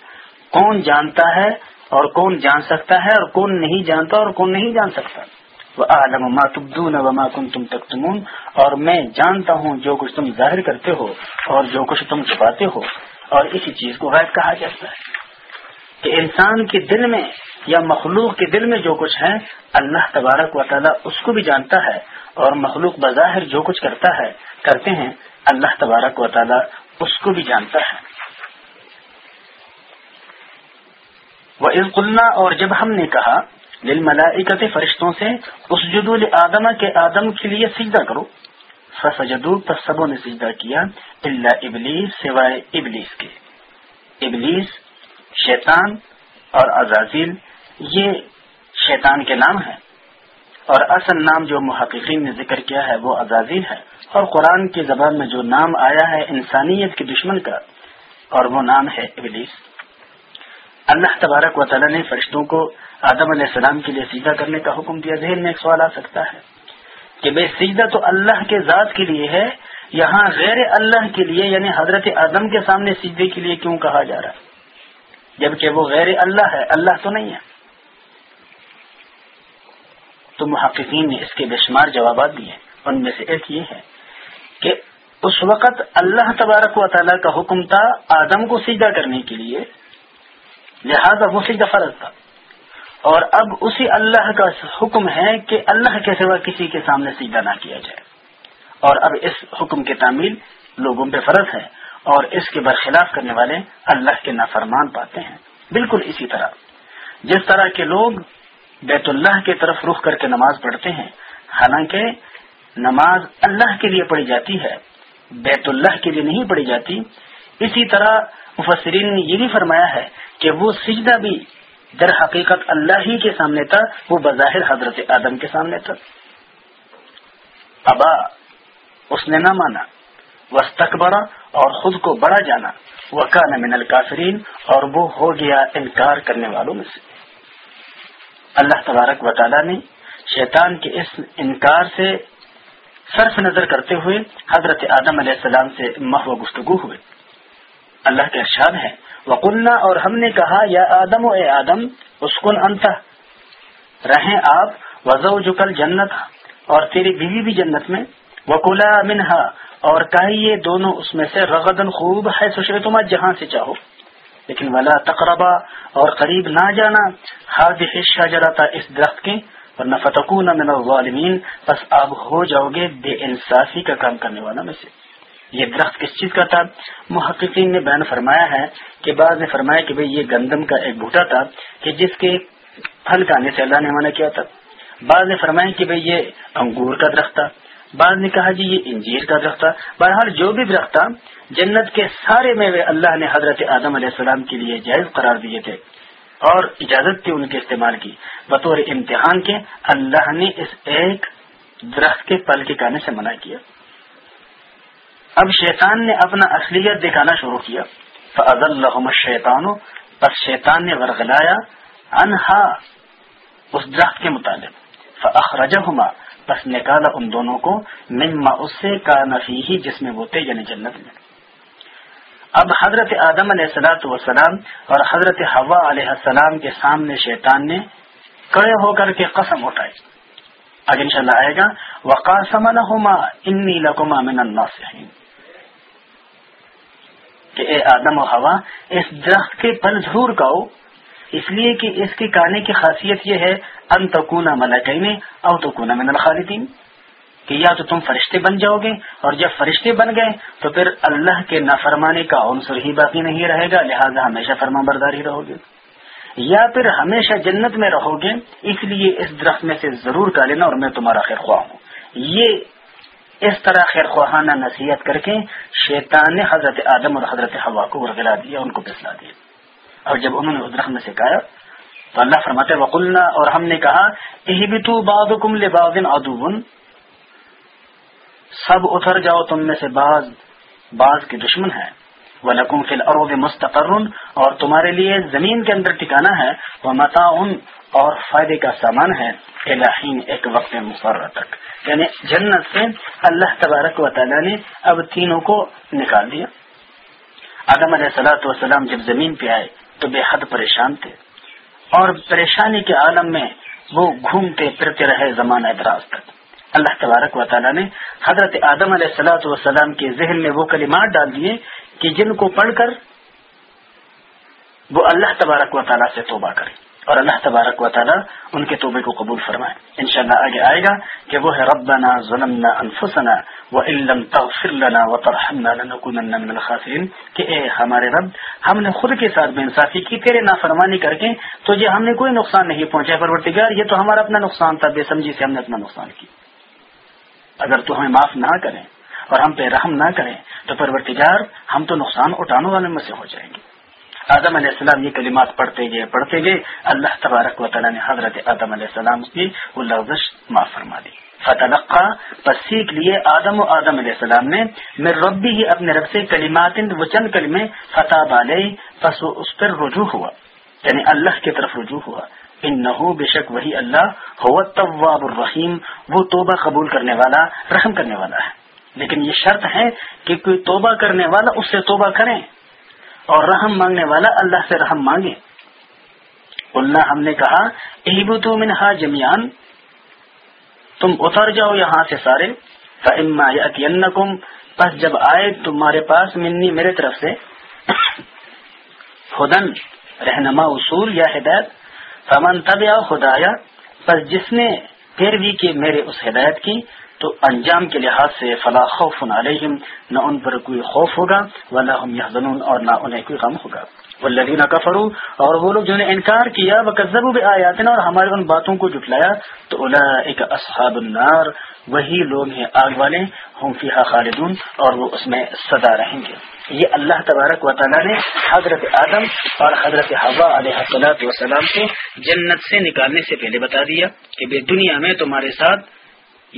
Speaker 1: کون جانتا ہے اور کون جان سکتا ہے اور کون نہیں جانتا اور کون نہیں جان سکتا وہ عالم ما تبدون وما کنتم تکتمون اور میں جانتا ہوں جو کچھ تم ظاہر کرتے ہو اور جو کچھ تم چھپاتے ہو اور اسی چیز کو غیر کہا جاتا ہے کہ انسان کے دل میں یا مخلوق کے دل میں جو کچھ ہے اللہ تبارک و تعالیٰ اس کو بھی جانتا ہے اور مخلوق بظاہر جو کچھ کرتا ہے کرتے ہیں اللہ تبارک و تعالیٰ اس کو بھی جانتا ہے وہ قلنا اور جب ہم نے کہا دل ملائی فرشتوں سے اس جدول آدمہ کے آدم کے لیے سجدہ کرو فسجدو پر سبوں نے سجدہ کیا اللہ ابلیس سوائے ابلیس کے ابلیس شیطان اور ازازیل یہ شیطان کے نام ہیں اور اصل نام جو محققین نے ذکر کیا ہے وہ ازازیل ہے اور قرآن کی زبان میں جو نام آیا ہے انسانیت کے دشمن کا اور وہ نام ہے ابلیس اللہ تبارک و تعالیٰ نے فرشتوں کو آدم علیہ السلام کے لیے سیدھا کرنے کا حکم دیا ذہن میں ایک سوال آ سکتا ہے کہ بھائی سجدہ تو اللہ کے ذات کے لیے ہے یہاں غیر اللہ کے لیے یعنی حضرت اعظم کے سامنے سجدے کے لیے کیوں کہا جا رہا ہے جبکہ وہ غیر اللہ ہے اللہ تو نہیں ہے تو محققین نے اس کے بے شمار جوابات دیے ان میں سے ایک یہ ہے کہ اس وقت اللہ تبارک و تعالیٰ کا حکم تھا آدم کو سیدھا کرنے کے لیے لہذا وہ سیدھا فرض تھا اور اب اسی اللہ کا حکم ہے کہ اللہ کے سوا کسی کے سامنے سیدھا نہ کیا جائے اور اب اس حکم کی تعمیل لوگوں پہ فرض ہے اور اس کے برخلاف کرنے والے اللہ کے نافرمان پاتے ہیں بالکل اسی طرح جس طرح کے لوگ بیت اللہ کی طرف رخ کر کے نماز پڑھتے ہیں حالانکہ نماز اللہ کے لیے پڑھی جاتی ہے بیت اللہ کے لیے نہیں پڑھی جاتی اسی طرح مفسرین نے یہ بھی فرمایا ہے کہ وہ سجدہ بھی در حقیقت اللہ ہی کے سامنے تھا وہ بظاہر حضرت آدم کے سامنے تھا ابا اس نے نہ مانا بڑا اور خود کو بڑا جانا وکان من القافرین اور وہ ہو گیا انکار کرنے والوں میں سے اللہ تبارک وطالعہ نے شیطان کے اس انکار سے صرف نظر کرتے ہوئے حضرت آدم علیہ السلام سے محو گفتگو ہوئے اللہ کے ارشاد ہے وقلنا اور ہم نے کہا یا آدم و اے آدم اسکن انت رہیں آپ وضو جکل جنت اور تیری بیوی بھی جنت میں وکلا منہا اور کہیے سے رغدن خوب ہے سوچ تما جہاں سے چاہو لیکن ولا تقربا اور قریب نہ جانا ہار شجرتا اس درخت کے اور نہ من الظالمین بس آپ ہو جاؤ گے بے انصافی کا کام کرنے والا میں سے یہ درخت کس چیز کا تھا محققین نے بیان فرمایا ہے کہ بعض نے فرمایا کہ بھئی یہ گندم کا ایک بھوٹا تھا کہ جس کے پھل کھانے سے اللہ نے منع کیا تھا بعض نے فرمایا کہ بھئی یہ انگور کا درخت تھا بعض نے کہا جی یہ انجیر کا درخت تھا بہرحال جو بھی درخت تھا جنت کے سارے میوے اللہ نے حضرت آدم علیہ السلام کے لیے جائز قرار دیے تھے اور اجازت تھی ان کے استعمال کی بطور امتحان کے اللہ نے اس ایک درخت کے پل کے کھانے سے منع کیا اب شیطان نے اپنا اصلیت دکھانا شروع کیا فض اللہ شیطان بس شیطان نے ورغلایا انہا اس درخت کے متعلق فخرج ہما بس نکالا ان دونوں کو مما اس سے کا نفی ہی جس میں وہ تھے یعنی جنت میں اب حضرت آدم علیہ السلاۃ وسلام اور حضرت ہوا علیہ السلام کے سامنے شیطان نے کڑے ہو کر کے قسم اٹھائی اب انشاءاللہ آئے گا وقاسم لہما انی لکما من اللہ سے کہ اے آدم و ہوا اس درخت کے پل ضرور کاؤ اس لیے کہ اس کے کانے کی خاصیت یہ ہے ان کونا ملکین او تکونا میں الخالدین کہ یا تو تم فرشتے بن جاؤ گے اور جب فرشتے بن گئے تو پھر اللہ کے نافرمانے فرمانے کا عنصر ہی باقی نہیں رہے گا لہذا ہمیشہ فرما برداری رہو گے یا پھر ہمیشہ جنت میں رہو گے اس لیے اس درخت میں سے ضرور کا لینا اور میں تمہارا خیر خواہ ہوں یہ اس طرح خیر خواہانہ نصیحت کر کے شیطان نے حضرت آدم اور حضرت ہوا کو ورگلا دیا ان کو پسلا دیا اور جب انہوں نے حضرت سے سکھایا تو اللہ فرمت وقلنا اور ہم نے کہا یہ بھی تو بادل سب اتر جاؤ تم میں سے بعض بعض کے دشمن ہیں وہ نقوم فلو مستقر اور تمہارے لیے زمین کے اندر ٹھکانہ ہے وہ متا اور فائدے کا سامان ہے ایک وقت مقرر تک یعنی جنت سے اللہ تبارک و تعالی نے اب تینوں کو نکال دیا آدم علیہ سلاۃ وسلام جب زمین پہ آئے تو بے حد پریشان تھے اور پریشانی کے عالم میں وہ گھومتے پھرتے رہے دراز تک اللہ تبارک و تعالیٰ نے حضرت آدم علیہ سلاۃ والسلام کے ذہن میں وہ کلمات ڈال دیے کہ جن کو پڑھ کر وہ اللہ تبارک و تعالیٰ سے توبہ کرے اور اللہ تبارک و تعالیٰ ان کے توبے کو قبول فرمائے ان شاء اللہ آگے آئے گا کہ وہ ہے ربنا ظلمنا انفسنا من الخاسرین کہ اے ہمارے رب ہم نے خود کے ساتھ بے انصافی کی تیرے نافرمانی کر کے تو یہ ہم نے کوئی نقصان نہیں پہنچا ہے یہ تو ہمارا اپنا نقصان تھا بے سمجھی سے ہم نے اپنا نقصان کیا اگر تو ہمیں معاف نہ کریں اور ہم پہ رحم نہ کریں تو پرورتگار ہم تو نقصان اٹھانے والے سے ہو جائیں گے آدم علیہ السلام یہ کلمات پڑھتے گئے پڑھتے گئے اللہ تبارک و تعالیٰ نے حضرت آدم علیہ السلام کی اللہ معاف فرما دی فتح لیے آدم و آدم علیہ السلام نے میں ربی ہی اپنے رب سے کلیمات و چند کلم فتح رجوع ہوا یعنی اللہ کی طرف رجوع ہوا ان نہ ہو بے شک وہی اللہ ہو طواب الرحیم وہ توبہ قبول کرنے والا رحم کرنے والا ہے لیکن یہ شرط ہے کہ کوئی توبہ کرنے والا اس سے توبہ کرے اور رحم مانگنے والا اللہ سے رحم مانگے اللہ ہم نے کہا منہا جمیان تم اتر جاؤ یہاں سے سارے بس جب آئے تمہارے پاس منی میرے طرف سے خدن رہنما اصول یا ہدایت فمن یا خدایا بس جس نے پھر بھی کی میرے اس ہدایت کی تو انجام کے لحاظ سے خوف علیہم نہ ان پر کوئی خوف ہوگا اور نہ انہیں کوئی غم ہوگا کفرو اور وہ لوگ جنہوں نے انکار کیا اور ہمارے ان باتوں کو جٹلایا تو اصحاب النار وہی لوگ ہیں آگ والے خالدون اور وہ اس میں سدا رہیں گے یہ اللہ تبارک و تعالیٰ نے حضرت آدم اور حضرت حوا علیہ السلام کو جنت سے نکالنے سے پہلے بتا دیا کہ بے دنیا میں تمہارے ساتھ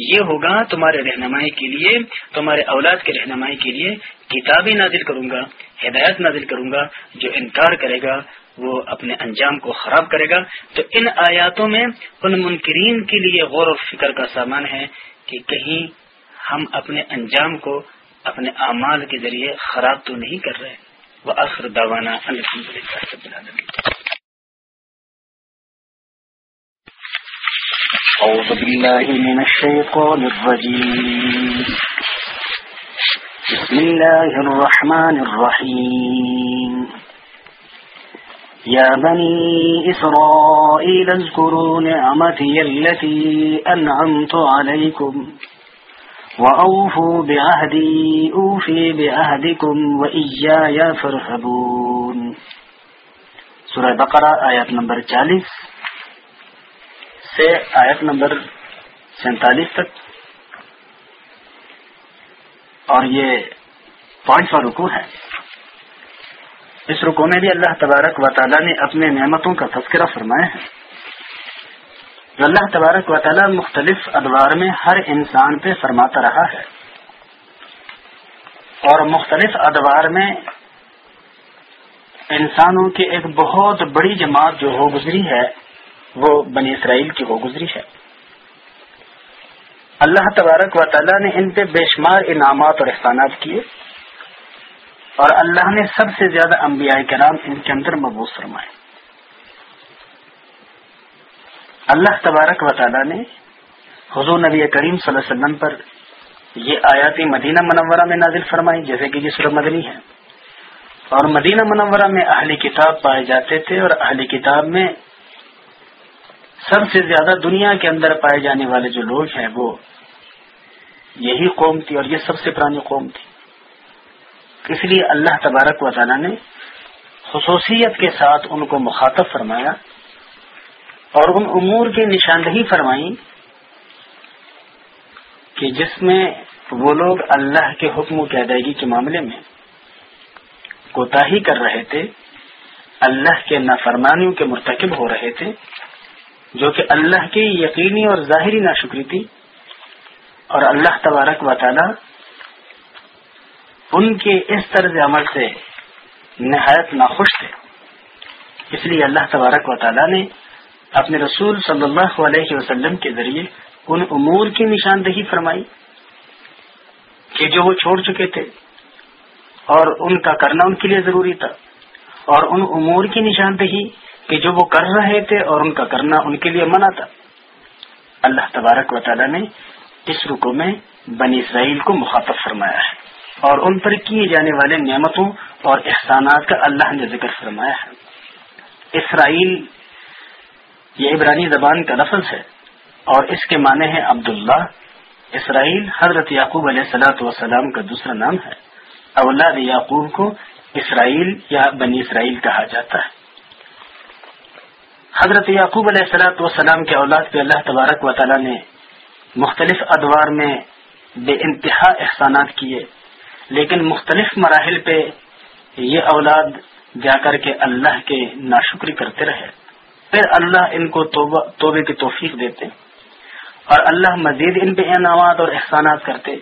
Speaker 1: یہ ہوگا تمہارے رہنمائی کے لیے تمہارے اولاد کے رہنمائی کے لیے کتابیں نازل کروں گا ہدایت نازل کروں گا جو انکار کرے گا وہ اپنے انجام کو خراب کرے گا تو ان آیاتوں میں ان منکرین کے لیے غور و فکر کا سامان ہے کہ کہیں ہم اپنے
Speaker 2: انجام کو اپنے اعمال کے ذریعے خراب تو نہیں کر رہے وہ للہ أعوذ بالله من الشيطان الرجيم
Speaker 1: بسم الله الرحمن الرحيم يا بني إسرائيل اذكروا نعمتي التي أنعمت عليكم وأوفوا بعهدي أوفي بعهدكم وإيايا فرحبون سورة بقرة آيات نمبر 40 سے آیت نمبر سینتالیس تک اور یہ پانچواں رکو ہے اس رکو میں بھی اللہ تبارک و تعالیٰ نے اپنے نعمتوں کا تذکرہ فرمایا ہے اللہ تبارک و تعالیٰ مختلف ادوار میں ہر انسان پہ فرماتا رہا ہے اور مختلف ادوار میں انسانوں کی ایک بہت بڑی جماعت جو ہو گزری ہے وہ بنی اسرائیل کی وہ گزری ہے اللہ تبارک و تعالیٰ نے ان پہ بے شمار انعامات اور احسانات کیے اور اللہ نے سب سے زیادہ انبیاء کرام ان کے اندر مبوس فرمائے اللہ تبارک و تعالیٰ نے حضور نبی کریم صلی اللہ علیہ وسلم پر یہ آیاتی مدینہ منورہ میں نازل فرمائی جیسے کہ یہ سورہ مدنی ہے اور مدینہ منورہ میں اہلی کتاب پائے جاتے تھے اور اہلی کتاب میں سب سے زیادہ دنیا کے اندر پائے جانے والے جو لوگ ہیں وہ یہی قوم تھی اور یہ سب سے پرانی قوم تھی اس لیے اللہ تبارک و تعالیٰ نے خصوصیت کے ساتھ ان کو مخاطب فرمایا اور ان امور کی نشاندہی فرمائی کہ جس میں وہ لوگ اللہ کے حکم و ادائیگی کے معاملے میں کوتاہی کر رہے تھے اللہ کے نافرمانیوں کے مرتکب ہو رہے تھے جو کہ اللہ کی یقینی اور ظاہری ناشکری تھی اور اللہ تبارک و تعالی ان کے اس طرز عمل سے نہایت ناخوش تھے اس لیے اللہ تبارک و تعالیٰ نے اپنے رسول صلی اللہ علیہ وسلم کے ذریعے ان امور کی نشاندہی فرمائی کہ جو وہ چھوڑ چکے تھے اور ان کا کرنا ان کے لیے ضروری تھا اور ان امور کی نشاندہی کہ جو وہ کر رہے تھے اور ان کا کرنا ان کے لیے منع تھا اللہ تبارک و تعالی نے اس رکو میں بنی اسرائیل کو مخاطب فرمایا ہے اور ان پر کیے جانے والے نعمتوں اور احسانات کا اللہ نے ذکر فرمایا ہے اسرائیل یہ عبرانی زبان کا لفظ ہے اور اس کے معنی ہے عبداللہ اسرائیل حضرت یعقوب علیہ سلاۃ وسلام کا دوسرا نام ہے اولاد یعقوب کو اسرائیل یا بنی اسرائیل کہا جاتا ہے حضرت یعقوب علیہ السلاۃ وسلام کے اولاد پہ اللہ تبارک و تعالیٰ نے مختلف ادوار میں بے انتہا احسانات کیے لیکن مختلف مراحل پہ یہ اولاد جا کر کے اللہ کے ناشکری کرتے رہے پھر اللہ ان کو توبے کی توفیق دیتے اور اللہ مزید ان پہ انعامات اور احسانات کرتے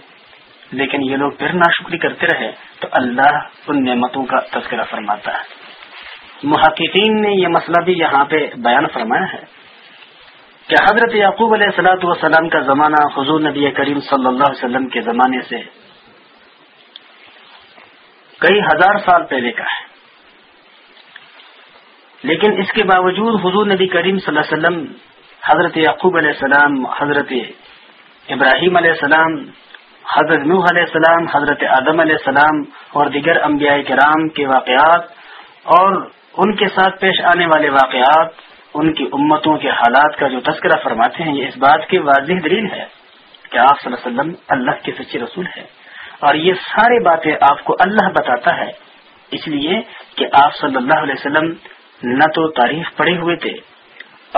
Speaker 1: لیکن یہ لوگ پھر ناشکری کرتے رہے تو اللہ ان نعمتوں کا تذکرہ فرماتا ہے محققین نے یہ مسئلہ بھی یہاں پہ بیان فرمایا ہے کہ حضرت یعقوب علیہ السلاۃ اللہ کا زمانہ حضور نبی کریم صلی اللہ علیہ وسلم کے زمانے سے کئی ہزار سال پہلے کا ہے لیکن اس کے باوجود حضور نبی کریم صلی اللہ علیہ وسلم حضرت یعقوب علیہ السلام حضرت ابراہیم علیہ السلام حضرت نوح علیہ السلام حضرت آدم علیہ السلام اور دیگر انبیاء کرام کے واقعات اور ان کے ساتھ پیش آنے والے واقعات ان کی امتوں کے حالات کا جو تذکرہ فرماتے ہیں یہ اس بات کی واضح دلیل ہے کہ آپ صلی اللہ علیہ وسلم اللہ کے سچے رسول ہیں اور یہ سارے باتیں آپ کو اللہ بتاتا ہے اس لیے کہ آپ صلی اللہ علیہ وسلم نہ تو تاریخ پڑے ہوئے تھے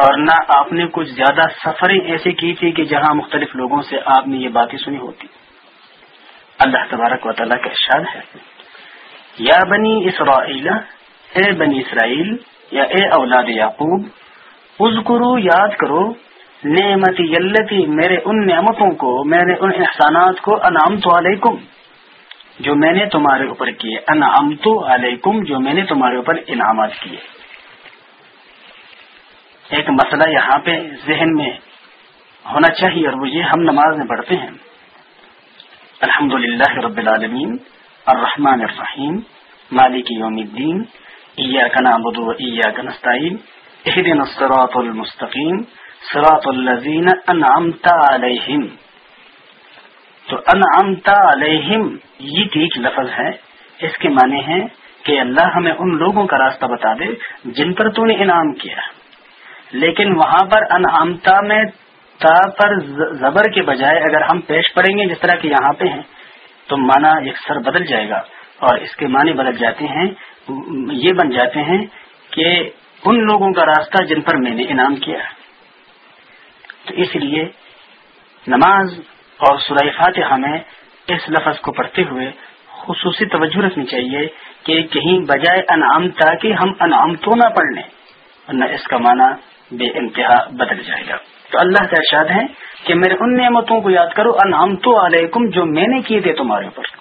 Speaker 1: اور نہ آپ نے کچھ زیادہ سفریں ایسے کی تھی کہ جہاں مختلف لوگوں سے آپ نے یہ باتیں سنی ہوتی اللہ تبارک و تعالیٰ کا ارشاد ہے یا بنی اسرائیل اے بنی اسرائیل یا اے اولاد یعقوب اذکرو یاد کرو نعمت یلتی میرے ان نعمتوں کو میرے ان احسانات کو انعام تو علیکم جو میں نے تمہارے اوپر کیے انعام تو علیکم جو میں نے تمہارے اوپر انعامات کیے ایک مسئلہ یہاں پہ ذہن میں ہونا چاہیے اور وہ یہ ہم نماز میں پڑھتے ہیں الحمد للہ رب العالمین الرحمن الرحیم مالک یوم الدین صراط الذين أنعمت عليهم تو ان عمتا یہ ٹیک لفظ ہے اس کے معنی ہے کہ اللہ ہمیں ان لوگوں کا راستہ بتا دے جن پر تو نے انعام کیا لیکن وہاں پر انعامتا میں تا پر زبر کے بجائے اگر ہم پیش پڑیں گے جس طرح کہ یہاں پہ ہیں تو معنی یکسر بدل جائے گا اور اس کے معنی بدل جاتے ہیں یہ بن جاتے ہیں کہ ان لوگوں کا راستہ جن پر میں نے انعام کیا تو اس لیے نماز اور سرائے فاتحہ میں اس لفظ کو پڑھتے ہوئے خصوصی توجہ رکھنی چاہیے کہ کہیں بجائے انعام تاکہ ہم انعام تو نہ پڑھ لیں ورنہ اس کا معنی بے انتہا بدل جائے گا تو اللہ کا ارشاد ہے کہ میرے ان نعمتوں کو یاد کرو انعام تو علیکم جو میں نے کیے تھے تمہارے اوپر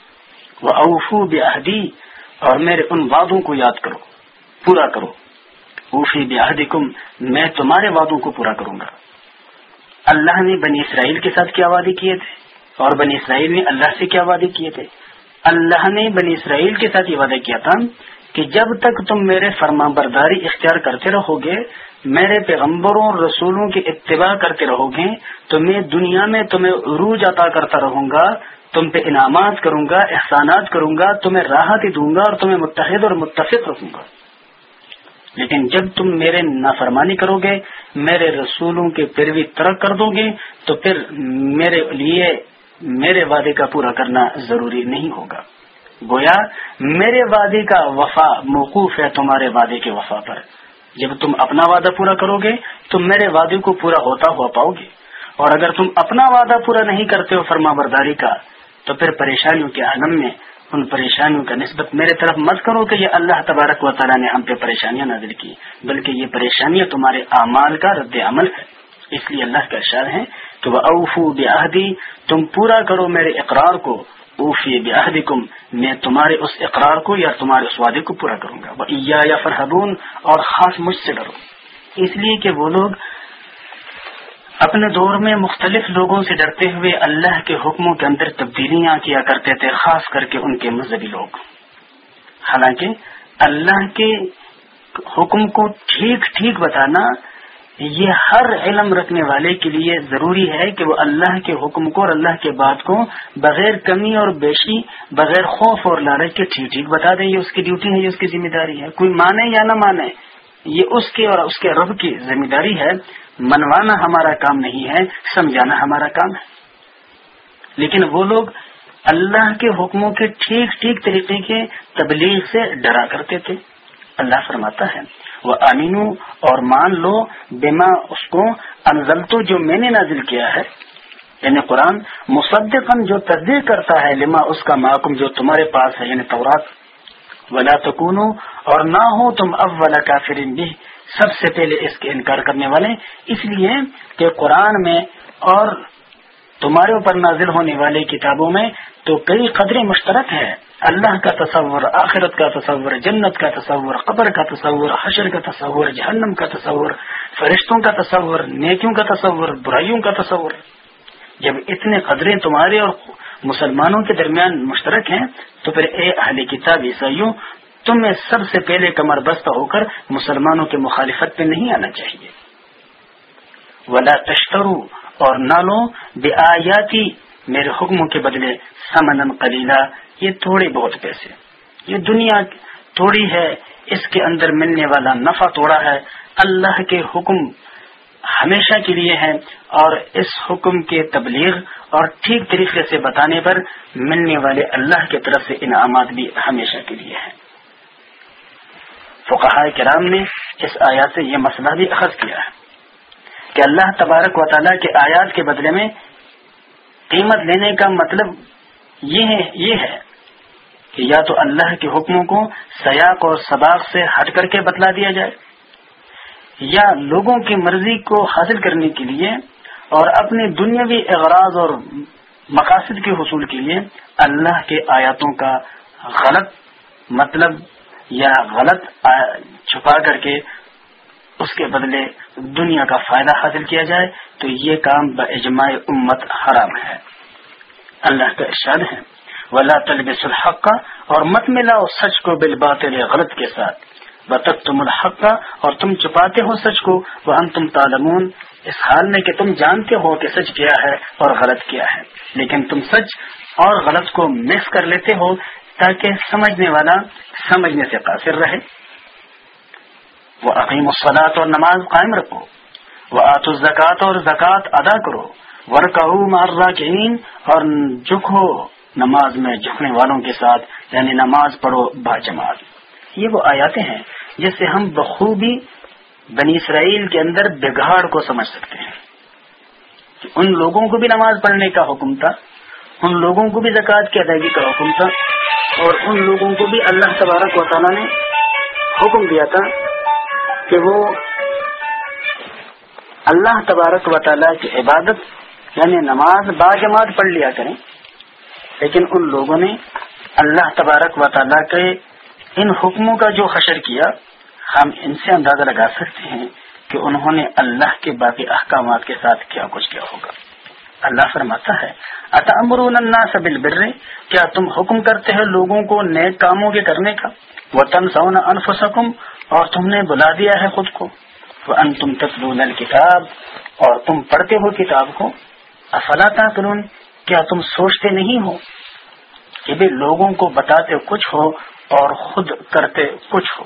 Speaker 1: وہ اوفو بے اور میرے ان وعدوں کو یاد کرو پورا کرو اوفی بیاہدم میں تمہارے وعدوں کو پورا کروں گا اللہ نے بنی اسرائیل کے ساتھ کیا وعدے کیے تھے اور بنی اسرائیل نے اللہ سے کیا وعدے کیے تھے اللہ نے بنی اسرائیل کے ساتھ یہ وعدہ کیا تھا کہ جب تک تم میرے فرما برداری اختیار کرتے رہو گے میرے پیغمبروں رسولوں کی اتباع کرتے رہو گے تو میں دنیا میں تمہیں عروج عطا کرتا رہوں گا تم پہ انعامات کروں گا احسانات کروں گا تمہیں راحت ہی دوں گا اور تمہیں متحد اور متفق رکھوں گا لیکن جب تم میرے نافرمانی کرو گے میرے رسولوں کے پیروی ترک کر دو گے تو پھر میرے لیے میرے وعدے کا پورا کرنا ضروری نہیں ہوگا گویا میرے وعدے کا وفا موقوف ہے تمہارے وعدے کے وفا پر جب تم اپنا وعدہ پورا کرو گے تو میرے وعدے کو پورا ہوتا ہوا پاؤ گے اور اگر تم اپنا وعدہ پورا نہیں کرتے ہو فرما برداری کا تو پھر پریشانیوں کے عالم میں ان پریشانیوں کا نسبت میرے طرف مت کرو کہ یہ اللہ تبارک و تعالیٰ نے ہم پہ پریشانیاں نازل کی بلکہ یہ پریشانیاں تمہارے اعمال کا رد عمل ہے اس لیے اللہ کا اشار ہے کہ وہ اوفو بہدی تم پورا کرو میرے اقرار کو اوفی بہدی کم میں تمہارے اس اقرار کو یا تمہارے اس وعدے کو پورا کروں گا وہ یا فرحبون اور خاص مجھ سے ڈرو اس لیے کہ وہ لوگ اپنے دور میں مختلف لوگوں سے ڈرتے ہوئے اللہ کے حکموں کے اندر تبدیلیاں کیا کرتے تھے خاص کر کے ان کے مذہبی لوگ حالانکہ اللہ کے حکم کو ٹھیک ٹھیک بتانا یہ ہر علم رکھنے والے کے لیے ضروری ہے کہ وہ اللہ کے حکم کو اور اللہ کے بات کو بغیر کمی اور بیشی بغیر خوف اور لالچ کے ٹھیک ٹھیک بتا دیں یہ اس کی ڈیوٹی ہے یہ اس کی ذمہ داری ہے کوئی مانے یا نہ مانے یہ اس کے اور اس کے رب کی ذمہ داری ہے منوانا ہمارا کام نہیں ہے سمجھانا ہمارا کام ہے لیکن وہ لوگ اللہ کے حکموں کے ٹھیک ٹھیک طریقے کے تبلیغ سے ڈرا کرتے تھے اللہ فرماتا ہے وہ امینو اور مان لو بیما اس کو انزل تو جو میں نے نازل کیا ہے یعنی قرآن مصدقن جو تصدیق کرتا ہے لما اس کا محکم جو تمہارے پاس ہے یعنی تورات ولا تکونو اور نہ ہو تم اول کافرین بھی سب سے پہلے اس کے انکار کرنے والے اس لیے کہ قرآن میں اور تمہارے اوپر نازل ہونے والی کتابوں میں تو کئی قدرے مشترک ہیں اللہ کا تصور آخرت کا تصور جنت کا تصور قبر کا تصور حشر کا تصور جہنم کا تصور فرشتوں کا تصور نیکیوں کا تصور برائیوں کا تصور جب اتنے قدرے تمہارے اور مسلمانوں کے درمیان مشترک ہیں تو پھر اے اہل کتاب عیسائیوں تمہیں سب سے پہلے کمر بستہ ہو کر مسلمانوں کے مخالفت میں نہیں آنا چاہیے ولا تشترو اور نہ لو بے آیاتی میرے حکموں کے بدلے سمنم کلیلا یہ تھوڑے بہت پیسے یہ دنیا تھوڑی ہے اس کے اندر ملنے والا نفع تھوڑا ہے اللہ کے حکم ہمیشہ کے لیے ہیں اور اس حکم کے تبلیغ اور ٹھیک طریقے سے بتانے پر ملنے والے اللہ کی طرف سے انعامات بھی ہمیشہ کے لیے ہیں فقہائے کرام نے اس آیات سے یہ مسئلہ بھی اخذ کیا ہے کہ اللہ تبارک و تعالیٰ کے آیات کے بدلے میں قیمت لینے کا مطلب یہ ہے یہ ہے کہ یا تو اللہ کے حکموں کو سیاق اور سباق سے ہٹ کر کے بتلا دیا جائے یا لوگوں کی مرضی کو حاصل کرنے کے لیے اور اپنے دنیاوی اغراض اور مقاصد کے حصول کے لیے اللہ کے آیاتوں کا غلط مطلب یا غلط چھپا کر کے اس کے بدلے دنیا کا فائدہ حاصل کیا جائے تو یہ کام بجماع امت حرام ہے اللہ کا ارشاد ہے ولا طلب کا اور مت ملا اور بل بات غلط کے ساتھ بتک تم الحق کا اور تم چھپاتے ہو سچ کو وہ تم تالمون اس حال میں کہ تم جانتے ہو کہ سچ کیا ہے اور غلط کیا ہے لیکن تم سچ اور غلط کو مکس کر لیتے ہو تاکہ سمجھنے والا سمجھنے سے قاصر رہے وہ عقیم الصلاط اور نماز قائم رکھو وہ آت الزکات اور زکوٰۃ ادا کرو ورک کہین اور جھکو نماز میں جھکنے والوں کے ساتھ یعنی نماز پڑھو با جماعت یہ وہ آیاتیں ہیں جس سے ہم بخوبی بنی اسرائیل کے اندر بگاڑ کو سمجھ سکتے ہیں کہ ان لوگوں کو بھی نماز پڑھنے کا حکم تھا ان لوگوں کو بھی زکوٰۃ کی ادائیگی کا حکم تھا اور ان لوگوں کو بھی اللہ تبارک و تعالیٰ نے حکم دیا تھا کہ وہ اللہ تبارک و تعالیٰ کی عبادت یعنی نماز باجماعت پڑھ لیا کریں لیکن ان لوگوں نے اللہ تبارک و تعالیٰ کے ان حکموں کا جو حشر کیا ہم ان سے اندازہ لگا سکتے ہیں کہ انہوں نے اللہ کے باقی احکامات کے ساتھ کیا کچھ کیا ہوگا اللہ فرماتا ہے کیا تم حکم کرتے لوگوں کو نیک کاموں کے کرنے کا وہ تن سونا انفسکم اور تم نے بلا دیا ہے خود کو تم پڑھتے ہو کتاب کو افلا تعقلون کیا تم سوچتے نہیں ہو کہ بھی لوگوں کو بتاتے کچھ ہو اور خود کرتے کچھ ہو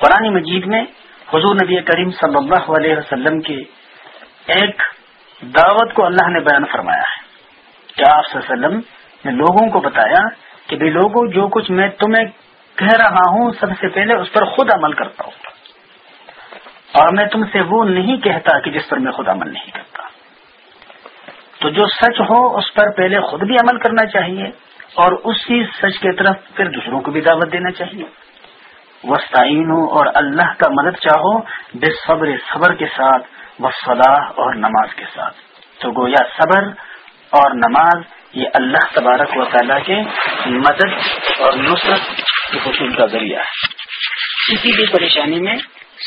Speaker 1: قرآن مجید میں حضور نبی کریم صلی اللہ علیہ وسلم کی ایک دعوت کو اللہ نے بیان فرمایا ہے کیا آپ وسلم نے لوگوں کو بتایا کہ لوگوں جو کچھ میں تمہیں کہہ رہا ہوں سب سے پہلے اس پر خود عمل کرتا ہوں اور میں تم سے وہ نہیں کہتا کہ جس پر میں خود عمل نہیں کرتا تو جو سچ ہو اس پر پہلے خود بھی عمل کرنا چاہیے اور اسی سچ کی طرف پھر دوسروں کو بھی دعوت دینا چاہیے وسطین ہو اور اللہ کا مدد چاہو بے صبر صبر کے ساتھ و اور نماز کے ساتھ تو گویا صبر اور نماز یہ اللہ تبارک و تعالیٰ کے مدد اور نصرت کے حصول کا ذریعہ ہے کسی بھی پریشانی میں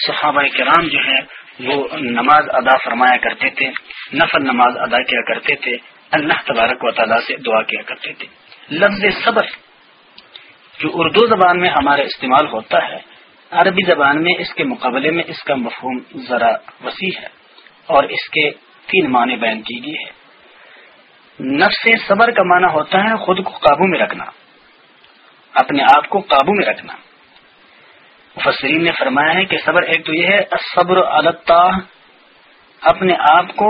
Speaker 1: صحابہ کرام جو ہے وہ نماز ادا فرمایا کرتے تھے نفل نماز ادا کیا کرتے تھے اللہ تبارک و تعالیٰ سے دعا کیا کرتے تھے لفظ صبر جو اردو زبان میں ہمارا استعمال ہوتا ہے عربی زبان میں اس کے مقابلے میں اس کا مفہوم ذرا وسیع ہے اور اس کے تین معنی بیان کی گئی ہے نفس صبر کا معنی ہوتا ہے خود کو قابو میں رکھنا اپنے آپ کو قابو میں رکھنا مفسرین نے فرمایا ہے کہ صبر ایک تو یہ ہے صبر اپنے آپ کو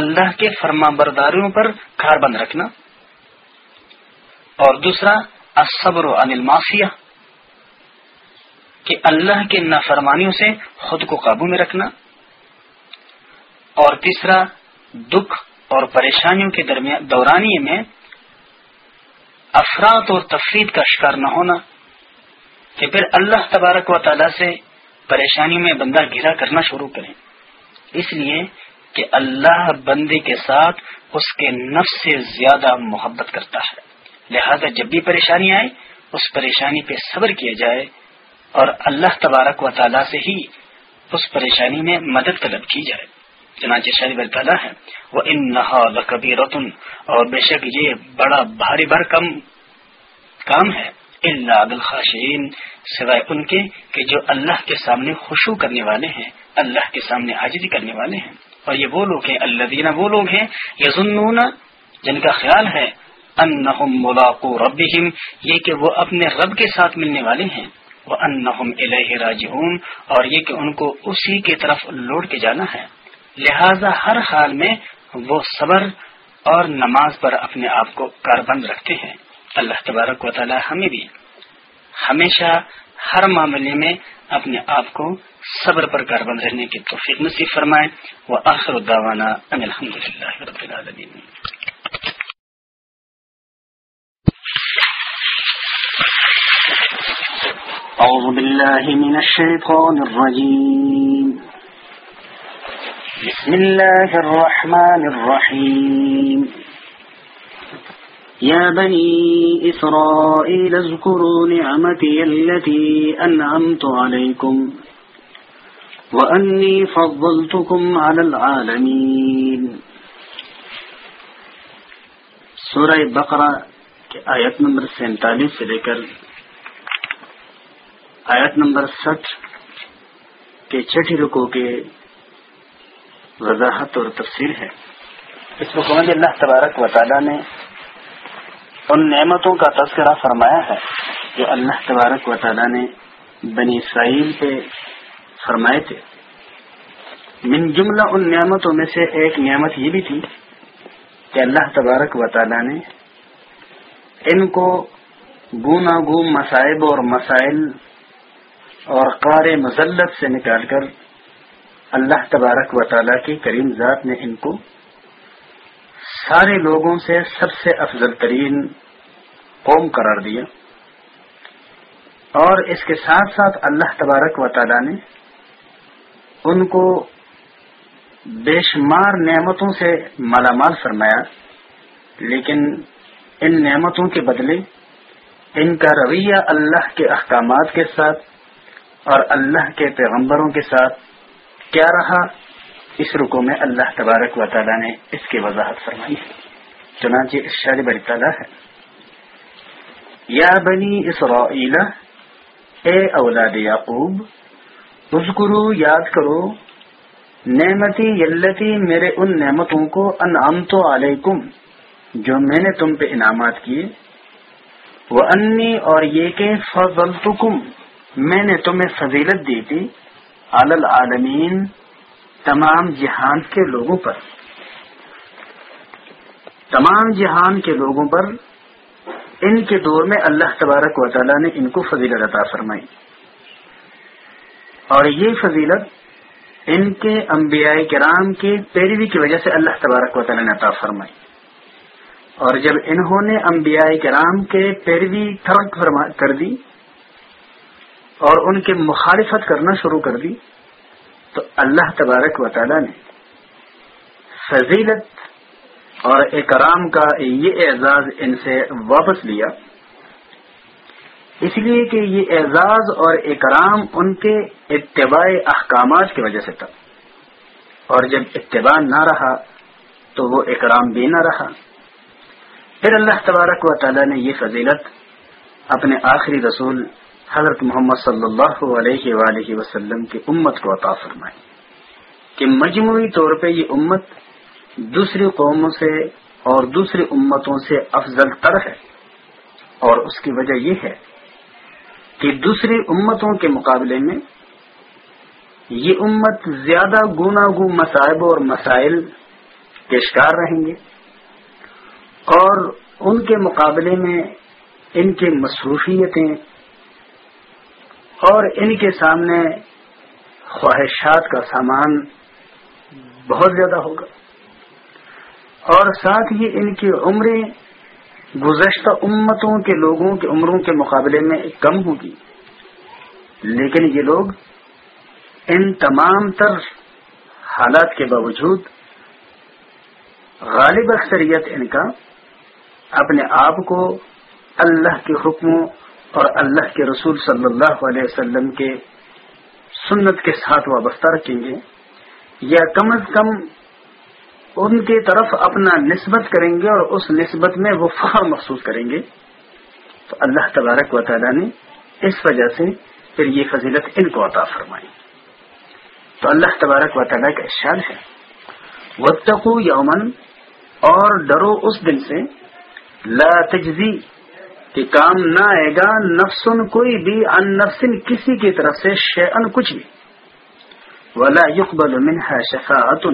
Speaker 1: اللہ کے فرما برداریوں پر کھار بند رکھنا اور دوسرا صبر و الماسیہ کہ اللہ کے نافرمانیوں سے خود کو قابو میں رکھنا اور تیسرا دکھ اور پریشانیوں کے درمیان دورانی میں افراد اور تفرید کا شکار نہ ہونا کہ پھر اللہ تبارک و تعالیٰ سے پریشانی میں بندہ گھرا کرنا شروع کرے اس لیے کہ اللہ بندے کے ساتھ اس کے نفس سے زیادہ محبت کرتا ہے لہذا جب بھی پریشانی آئے اس پریشانی پہ صبر کیا جائے اور اللہ تبارک و تعالیٰ سے ہی اس پریشانی میں مدد طلب کی جائے چنانچہ ہے وہ نہا قبی رتن اور بے شک یہ بڑا بھاری بھر کم کام ہے اللہ خاش سوائے ان کے کہ جو اللہ کے سامنے خوشو کرنے والے ہیں اللہ کے سامنے حاضری کرنے والے ہیں اور یہ وہ لوگ ہیں اللہ دینا وہ لوگ ہیں یہ جن کا خیال ہے ملاقو یہ کہ وہ اپنے رب کے ساتھ ملنے والے ہیں وہ راجعون اور یہ کہ ان کو اسی کے طرف لوٹ کے جانا ہے لہذا ہر حال میں وہ صبر اور نماز پر اپنے آپ کو کاربند رکھتے ہیں اللہ تبارک و تعالی ہمیں بھی ہمیشہ ہر معاملے میں اپنے آپ کو صبر پر کاربند رہنے کی توفیق نصیب فرمائے وہ آخر الداوانہ
Speaker 2: الحمد للہ رب العالمین أعوذ بالله
Speaker 1: من الشيطان الرجيم بسم الله الرحمن الرحيم يا بني إسرائيل اذكروا نعمتي التي أنعمت عليكم وأني فضلتكم على العالمين سورة بقرة آيات نمبر سنتالي سلكر آيات نمبر ست کے چھٹی رکو کے وضاحت اور تفصیل ہے اس حکومت اللہ تبارک تعالیٰ نے ان نعمتوں کا تذکرہ فرمایا ہے جو اللہ تبارک تعالیٰ نے بنی اسرائیل پہ فرمائے تھے من جملہ ان نعمتوں میں سے ایک نعمت یہ بھی تھی کہ اللہ تبارک وطالعہ نے ان کو گونا گوم مصائب اور مسائل اور قار مزلت سے نکال کر اللہ تبارک و تعالیٰ کی کریم ذات نے ان کو سارے لوگوں سے سب سے افضل ترین قوم قرار دیا اور اس کے ساتھ ساتھ اللہ تبارک و تعالیٰ نے ان کو بے شمار نعمتوں سے مالا مال فرمایا لیکن ان نعمتوں کے بدلے ان کا رویہ اللہ کے احکامات کے ساتھ اور اللہ کے پیغمبروں کے ساتھ کیا رہا اس رکو میں اللہ تبارک و تعالیٰ نے اس کی وضاحت فرمائی ہے چنانچہ یا بنی اے اولاد یعقوب یاد کرو نعمتی یلتی میرے ان نعمتوں کو انعام تو جو میں نے تم پہ انعامات کیے وہ انی اور یہ کہ فضلتکم میں نے تمہیں فضیلت دی تھی العالمین عالمین تمام جہان کے لوگوں پر تمام جہان کے لوگوں پر ان کے دور میں اللہ تبارک و تعالیٰ نے ان کو فضیلت عطا فرمائی اور یہ فضیلت ان کے انبیاء کرام کی پیروی کی وجہ سے اللہ تبارک و تعالیٰ نے عطا فرمائی اور جب انہوں نے انبیاء کرام کے پیروی ترک فرما کر دی اور ان کی مخالفت کرنا شروع کر دی تو اللہ تبارک و تعالی نے فضیلت اور اکرام کا یہ اعزاز ان سے واپس لیا اس لیے کہ یہ اعزاز اور اکرام ان کے اتباع احکامات کی وجہ سے تھا اور جب اتباع نہ رہا تو وہ اکرام بھی نہ رہا پھر اللہ تبارک و تعالی نے یہ فضیلت اپنے آخری رسول حضرت محمد صلی اللہ علیہ وآلہ وسلم کی امت کو عطا فرمائی کہ مجموعی طور پہ یہ امت دوسری قوموں سے اور دوسری امتوں سے افضل تر ہے اور اس کی وجہ یہ ہے کہ دوسری امتوں کے مقابلے میں یہ امت زیادہ گوناگو مصائب اور مسائل کے شکار رہیں گے اور ان کے مقابلے میں ان کے مصروفیتیں اور ان کے سامنے خواہشات کا سامان بہت زیادہ ہوگا اور ساتھ ہی ان کی عمریں گزشتہ امتوں کے لوگوں کی عمروں کے مقابلے میں کم ہوگی لیکن یہ لوگ ان تمام تر حالات کے باوجود غالب اکثریت ان کا اپنے آپ کو اللہ کے حکموں اور اللہ کے رسول صلی اللہ علیہ وسلم کے سنت کے ساتھ وابستہ رکھیں گے یا کم از کم ان کی طرف اپنا نسبت کریں گے اور اس نسبت میں وہ فخر محسوس کریں گے تو اللہ تبارک و تعالیٰ نے اس وجہ سے پھر یہ فضیلت ان کو عطا فرمائی تو اللہ تبارک و تعالیٰ کا اشیاء ہے وہ یومن اور ڈرو اس دن سے لا تجزی کہ کام نہ آئے گا نفسن کوئی بھی ان نفسن کسی کی طرف سے شعن کچھ بھی ولا یقبل ہے شفاعت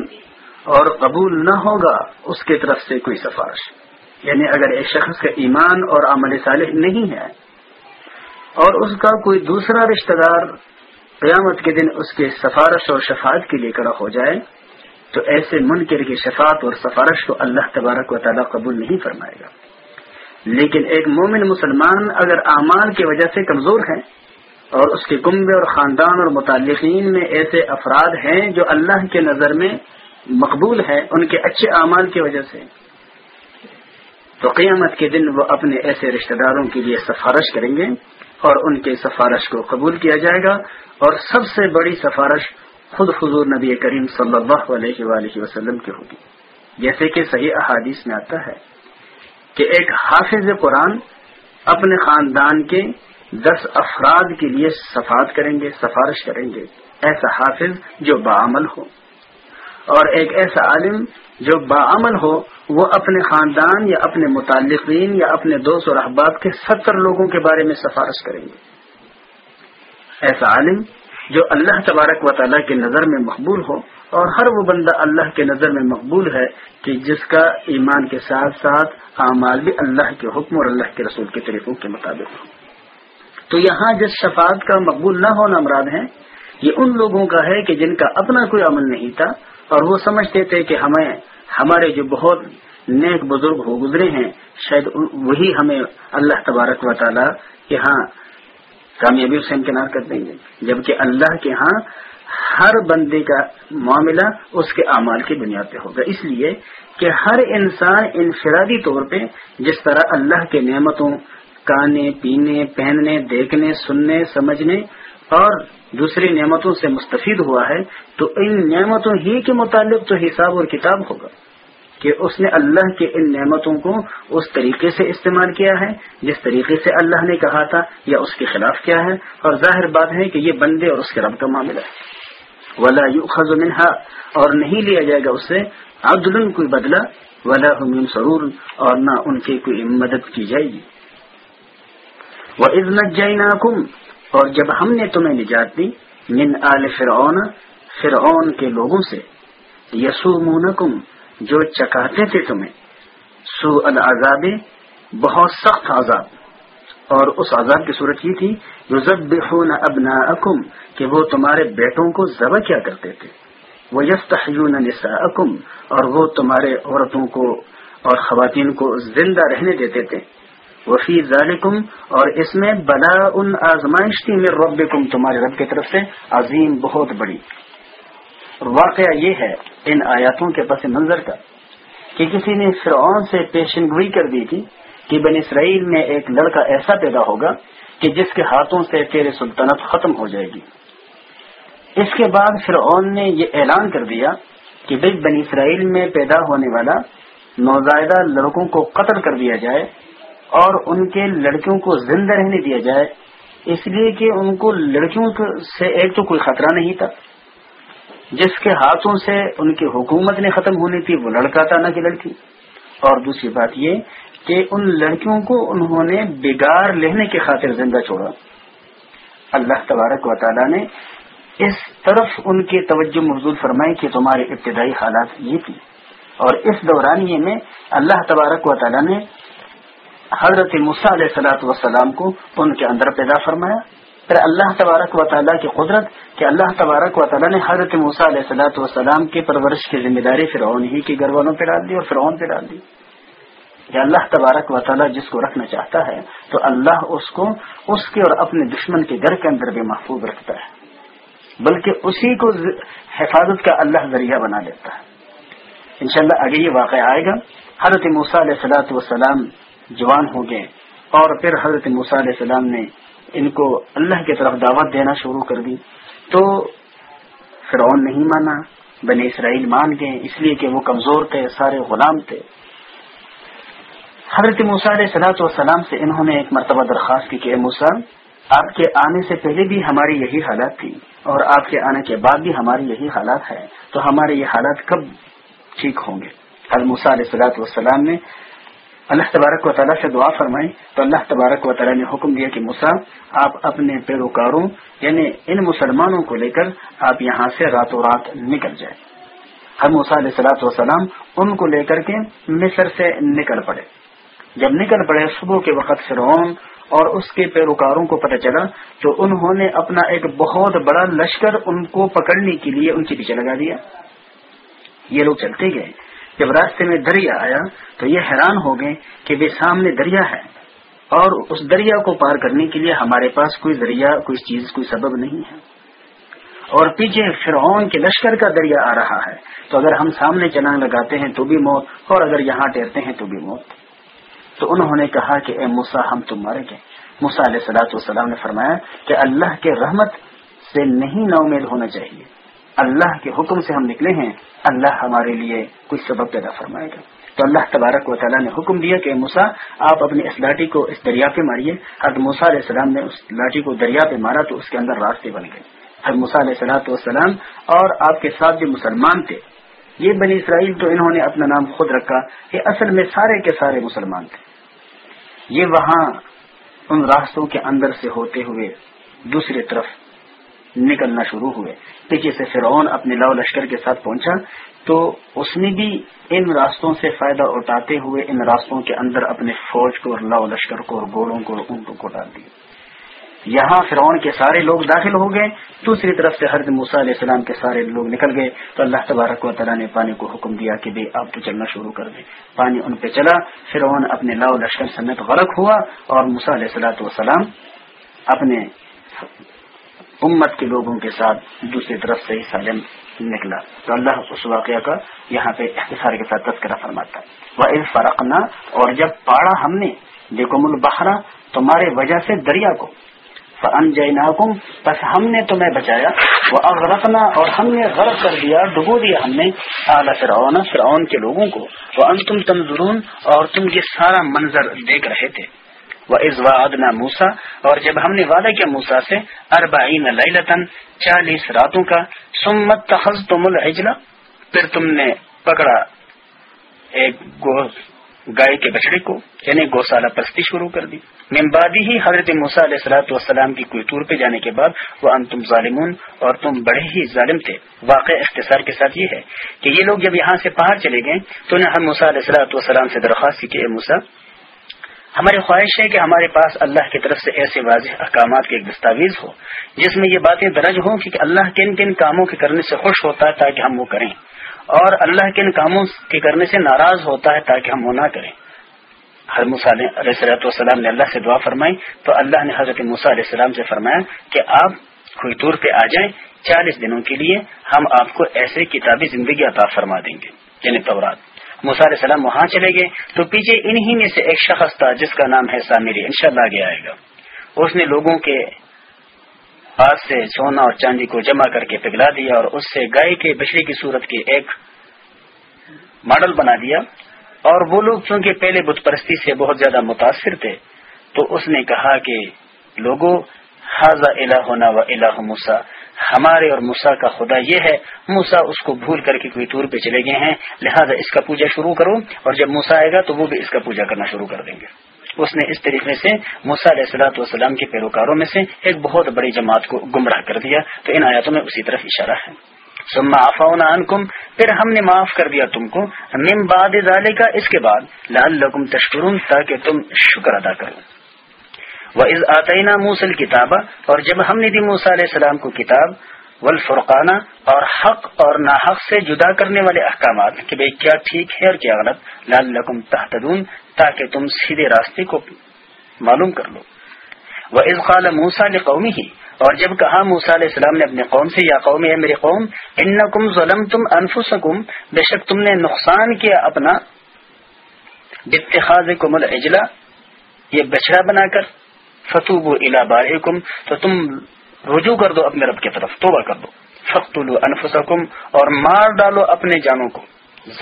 Speaker 1: اور قبول نہ ہوگا اس کی طرف سے کوئی سفارش یعنی اگر ایک شخص کا ایمان اور عمل صالح نہیں ہے اور اس کا کوئی دوسرا رشتہ دار قیامت کے دن اس کے سفارش اور شفاعت کے لیے کڑا ہو جائے تو ایسے منکر کی شفاعت اور سفارش کو اللہ تبارک و تعالیٰ قبول نہیں فرمائے گا لیکن ایک مومن مسلمان اگر اعمال کی وجہ سے کمزور ہیں اور اس کے کنبے اور خاندان اور متعلقین میں ایسے افراد ہیں جو اللہ کے نظر میں مقبول ہیں ان کے اچھے اعمال کی وجہ سے تو قیامت کے دن وہ اپنے ایسے رشتہ داروں کے لیے سفارش کریں گے اور ان کے سفارش کو قبول کیا جائے گا اور سب سے بڑی سفارش خود حضور نبی کریم صلی اللہ علیہ وآلہ وسلم کی ہوگی جیسے کہ صحیح احادیث میں آتا ہے کہ ایک حافظ قرآن اپنے خاندان کے دس افراد کے لیے صفات کریں گے سفارش کریں گے ایسا حافظ جو باعمل ہو اور ایک ایسا عالم جو باعمل ہو وہ اپنے خاندان یا اپنے متعلقین یا اپنے دوست اور احباب کے ستر لوگوں کے بارے میں سفارش کریں گے ایسا عالم جو اللہ تبارک و تعالیٰ کی نظر میں مقبول ہو اور ہر وہ بندہ اللہ کے نظر میں مقبول ہے کہ جس کا ایمان کے ساتھ ساتھ اعمال بھی اللہ کے حکم اور اللہ کے رسول کے طریقوں کے مطابق ہو تو یہاں جس شفاعت کا مقبول نہ ہونا امراد ہے یہ ان لوگوں کا ہے کہ جن کا اپنا کوئی عمل نہیں تھا اور وہ سمجھتے تھے کہ ہمیں ہمارے جو بہت نیک بزرگ ہو گزرے ہیں شاید وہی ہمیں اللہ تبارک تعالی کے ہاں کامیابی سے امکنار کر دیں گے جبکہ اللہ کے ہاں ہر بندے کا معاملہ اس کے اعمال کی بنیاد پہ ہوگا اس لیے کہ ہر انسان انفرادی طور پہ جس طرح اللہ کے نعمتوں کھانے پینے پہننے دیکھنے سننے سمجھنے اور دوسری نعمتوں سے مستفید ہوا ہے تو ان نعمتوں ہی کے متعلق تو حساب اور کتاب ہوگا کہ اس نے اللہ کے ان نعمتوں کو اس طریقے سے استعمال کیا ہے جس طریقے سے اللہ نے کہا تھا یا اس کے خلاف کیا ہے اور ظاہر بات ہے کہ یہ بندے اور اس کے رب کا معاملہ ہے ولا اور نہیں لیا جائے گا اسے بدلا اور نہ ان کی کوئی مدد کی جائے گی وہ عزمت اور جب ہم نے تمہیں نجات دی من آل فرعون فرعون کے لوگوں سے یسو مون جو چکاتے تھے تمہیں سو العذاب بہت سخت عذاب اور اس عذاب کی صورت یہ تھی جو ابناءکم کہ وہ تمہارے بیٹوں کو ذبح کیا کرتے تھے وہ یس طون اور وہ تمہارے عورتوں کو اور خواتین کو زندہ رہنے دیتے تھے وہ فی اور اس میں بلا ان آزمائش تھی میں رب تمہارے رب کی طرف سے عظیم بہت بڑی واقعہ یہ ہے ان آیاتوں کے پس منظر کا کہ کسی نے فرعون سے پیشن گوئی کر دی تھی کہ بن اسرائیل میں ایک لڑکا ایسا پیدا ہوگا کہ جس کے ہاتھوں سے تیرے سلطنت ختم ہو جائے گی اس کے بعد فرعون نے یہ اعلان کر دیا کہ بھائی بن اسرائیل میں پیدا ہونے والا نوزائیدہ لڑکوں کو قتل کر دیا جائے اور ان کے لڑکیوں کو زندہ رہنے دیا جائے اس لیے کہ ان کو لڑکیوں سے ایک تو کوئی خطرہ نہیں تھا جس کے ہاتھوں سے ان کی حکومت نے ختم ہونی تھی وہ لڑکا تھا نہ کہ لڑکی اور دوسری بات یہ کہ ان لڑکیوں کو انہوں نے بگار لینے کے خاطر زندہ چھوڑا اللہ تبارک و تعالیٰ نے اس طرف ان کی توجہ مبزول فرمائی کہ تمہارے ابتدائی حالات یہ تھی اور اس دورانیے میں اللہ تبارک و تعالی نے حضرت مسا علیہ سلاۃ وسلام کو ان کے اندر پیدا فرمایا پھر اللہ تبارک و تعالیٰ کی قدرت کہ اللہ تبارک و تعالیٰ نے حضرت مسا علیہ سلاۃ وسلام کی پرورش کی ذمہ داری پھر ہی کے گھر والوں پہ ڈال دی اور فرعون پہ ڈال دی کہ اللہ تبارک و تعالیٰ جس کو رکھنا چاہتا ہے تو اللہ اس کو اس کے اور اپنے دشمن کے گھر کے اندر بھی محفوظ رکھتا ہے بلکہ اسی کو حفاظت کا اللہ ذریعہ بنا لیتا ہے انشاءاللہ شاء اگر یہ واقعہ آئے گا حضرت مثال سلاۃ و وسلام جوان ہو گئے اور پھر حضرت علیہ السلام نے ان کو اللہ کی طرف دعوت دینا شروع کر دی تو فرعون نہیں مانا بنے اسرائیل مان گئے اس لیے کہ وہ کمزور تھے سارے غلام تھے حضرت علیہ سلاۃ وسلام سے انہوں نے ایک مرتبہ درخواست کی کہ موسا آپ کے آنے سے پہلے بھی ہماری یہی حالت تھی اور آپ کے آنے کے بعد بھی ہمارے یہی حالات ہے تو ہمارے یہ حالات کب ٹھیک ہوں گے علیہ صلاحت والسلام نے اللہ تبارک و تعالیٰ سے دعا فرمائی تو اللہ تبارک و تعالیٰ نے حکم دیا کہ مسا آپ اپنے پیروکاروں یعنی ان مسلمانوں کو لے کر آپ یہاں سے راتوں رات نکل جائیں ہر علیہ سلاۃ وسلام ان کو لے کر کے مصر سے نکل پڑے جب نکل پڑے صبح کے وقت اور اس کے پیروکاروں کو پتہ چلا تو انہوں نے اپنا ایک بہت بڑا لشکر ان کو پکڑنے کے لیے ان کے پیچھے لگا دیا یہ لوگ چلتے گئے جب راستے میں دریا آیا تو یہ حیران ہو گئے کہ سامنے دریا ہے اور اس دریا کو پار کرنے کے لیے ہمارے پاس کوئی دریا کوئی چیز کوئی سبب نہیں ہے اور پیچھے فرعون کے لشکر کا دریا آ رہا ہے تو اگر ہم سامنے چلان لگاتے ہیں تو بھی موت اور اگر یہاں ٹہرتے ہیں تو بھی موت تو انہوں نے کہا کہ اے موسا ہم تم گئے موسا علیہ سلاۃ والسلام نے فرمایا کہ اللہ کے رحمت سے نہیں نا ہونا چاہیے اللہ کے حکم سے ہم نکلے ہیں اللہ ہمارے لیے کوئی سبب پیدا فرمائے گا تو اللہ تبارک و تعالیٰ نے حکم دیا کہ موسا آپ اپنی اس لاٹھی کو اس دریا پہ ماریے حضرت موسا علیہ السلام نے اس لاٹھی کو دریا پہ مارا تو اس کے اندر راستے بن گئے موسا علیہ سلاۃ والسلام اور آپ کے ساتھ جو مسلمان تھے یہ بنی اسرائیل تو انہوں نے اپنا نام خود رکھا یہ اصل میں سارے کے سارے مسلمان تھے یہ وہاں ان راستوں کے اندر سے ہوتے ہوئے دوسری طرف نکلنا شروع ہوئے پیچھے سے فرعون اپنے لاؤ لشکر کے ساتھ پہنچا تو اس نے بھی ان راستوں سے فائدہ اٹھاتے ہوئے ان راستوں کے اندر اپنے فوج کو اور لاؤ لشکر کو اور گوڑوں کو اور اونٹوں کو ڈال دیا یہاں فرعون کے سارے لوگ داخل ہو گئے دوسری طرف سے موسا علیہ السلام کے سارے لوگ نکل گئے تو اللہ تبارک و تعالیٰ نے پانی کو حکم دیا کہ تو چلنا شروع کر دیں پانی ان پہ چلا فرعون اپنے لاؤ لشکر سمیت غرق ہوا اور علیہ السلاۃ والسلام اپنے امت کے لوگوں کے ساتھ دوسری طرف سے سالم نکلا تو اللہ اس واقعہ کا یہاں پہ اختصار کے ساتھ تذکرہ فرماتا وہ عز فراقنا اور جب پاڑا ہم نے بہارا البحرا تمہارے وجہ سے دریا کو فن جینا بس ہم نے تمہیں بچایا وہ اغرقنا اور ہم نے غرق کر دیا ڈبو دیا ہم نے اعلیٰ فرعون فرعون کے لوگوں کو وہ ان تم تمزرون اور تم یہ سارا منظر دیکھ رہے تھے وہ ازوا ادنا موسا اور جب ہم نے وعدہ کیا موسا سے اربعین لطن چالیس راتوں کا سمت تخذ تم العجلا پھر تم نے پکڑا ایک گوشت گائے کے بچڑے کو یعنی گوشالہ پرستی شروع کر دی ممبادی ہی حضرت علیہ اصلاۃ والسلام کی کوئی ٹور پہ جانے کے بعد وہ تم ظالمون اور تم بڑے ہی ظالم تھے واقع اختصار کے ساتھ یہ ہے کہ یہ لوگ جب یہاں سے باہر چلے گئے تو انہیں ہم علیہ اسلاۃ والسلام سے درخواست کی کہ اے موسا ہماری خواہش ہے کہ ہمارے پاس اللہ کی طرف سے ایسے واضح احکامات کے ایک دستاویز ہو جس میں یہ باتیں درج ہوں کہ اللہ کن کن کاموں کے کرنے سے خوش ہوتا ہے تاکہ ہم وہ کریں اور اللہ کے ان کاموں کے کرنے سے ناراض ہوتا ہے تاکہ ہم وہ نہ کریں والسلام نے اللہ سے دعا فرمائی تو اللہ نے حضرت علیہ السلام سے فرمایا کہ آپ کوئی دور پہ آ جائیں چالیس دنوں کے لیے ہم آپ کو ایسے کتابی زندگی عطا فرما دیں گے یعنی علیہ السلام وہاں چلے گئے تو پیچھے انہی میں سے ایک شخص تھا جس کا نام ہے سامری انشاءاللہ آگے آئے گا اس نے لوگوں کے آج سے سونا اور چاندی کو جمع کر کے پگلا دیا اور اس سے گائے کے بچڑے کی صورت کے ایک ماڈل بنا دیا اور وہ لوگ چونکہ پہلے بت پرستی سے بہت زیادہ متاثر تھے تو اس نے کہا کہ لوگوں حاضا اللہ و الہ موسا ہمارے اور موسا کا خدا یہ ہے موسا اس کو بھول کر کے کوئی ٹور پہ چلے گئے ہیں لہذا اس کا پوجا شروع کرو اور جب موسا آئے گا تو وہ بھی اس کا پوجا کرنا شروع کر دیں گے اس نے اس طریقے سے علیہ السلاۃ وسلام کے پیروکاروں میں سے ایک بہت بڑی جماعت کو گمراہ کر دیا تو ان آیاتوں میں اسی طرف اشارہ ہے سما پھر ہم نے معاف کر دیا تم کو من بعد کا اس کے بعد لال لکم تشکرون تاکہ تم شکر ادا کرو وہ از آتعینہ موسل کتابہ اور جب ہم نے دی علیہ السلام کو کتاب و الفرقانہ اور حق اور ناحق سے جدا کرنے والے احکامات کہ بھائی کیا ٹھیک ہے اور کیا غلط لال لکم تحت تاکہ تم سیدھے راستے کو معلوم کر لو وہ موسا نے قومی ہی اور جب کہا موسا علیہ السلام نے اپنے قوم سے میری قوم ان کم ظلم تم بے شک تم نے نقصان کیا اپنا اتخاذ کم الجلا یہ بچڑا بنا کر فتوب الا تو تم رجوع کر دو اپنے رب کی طرف توبہ کر دو فخلو انفسکم اور مار ڈالو اپنے جانوں کو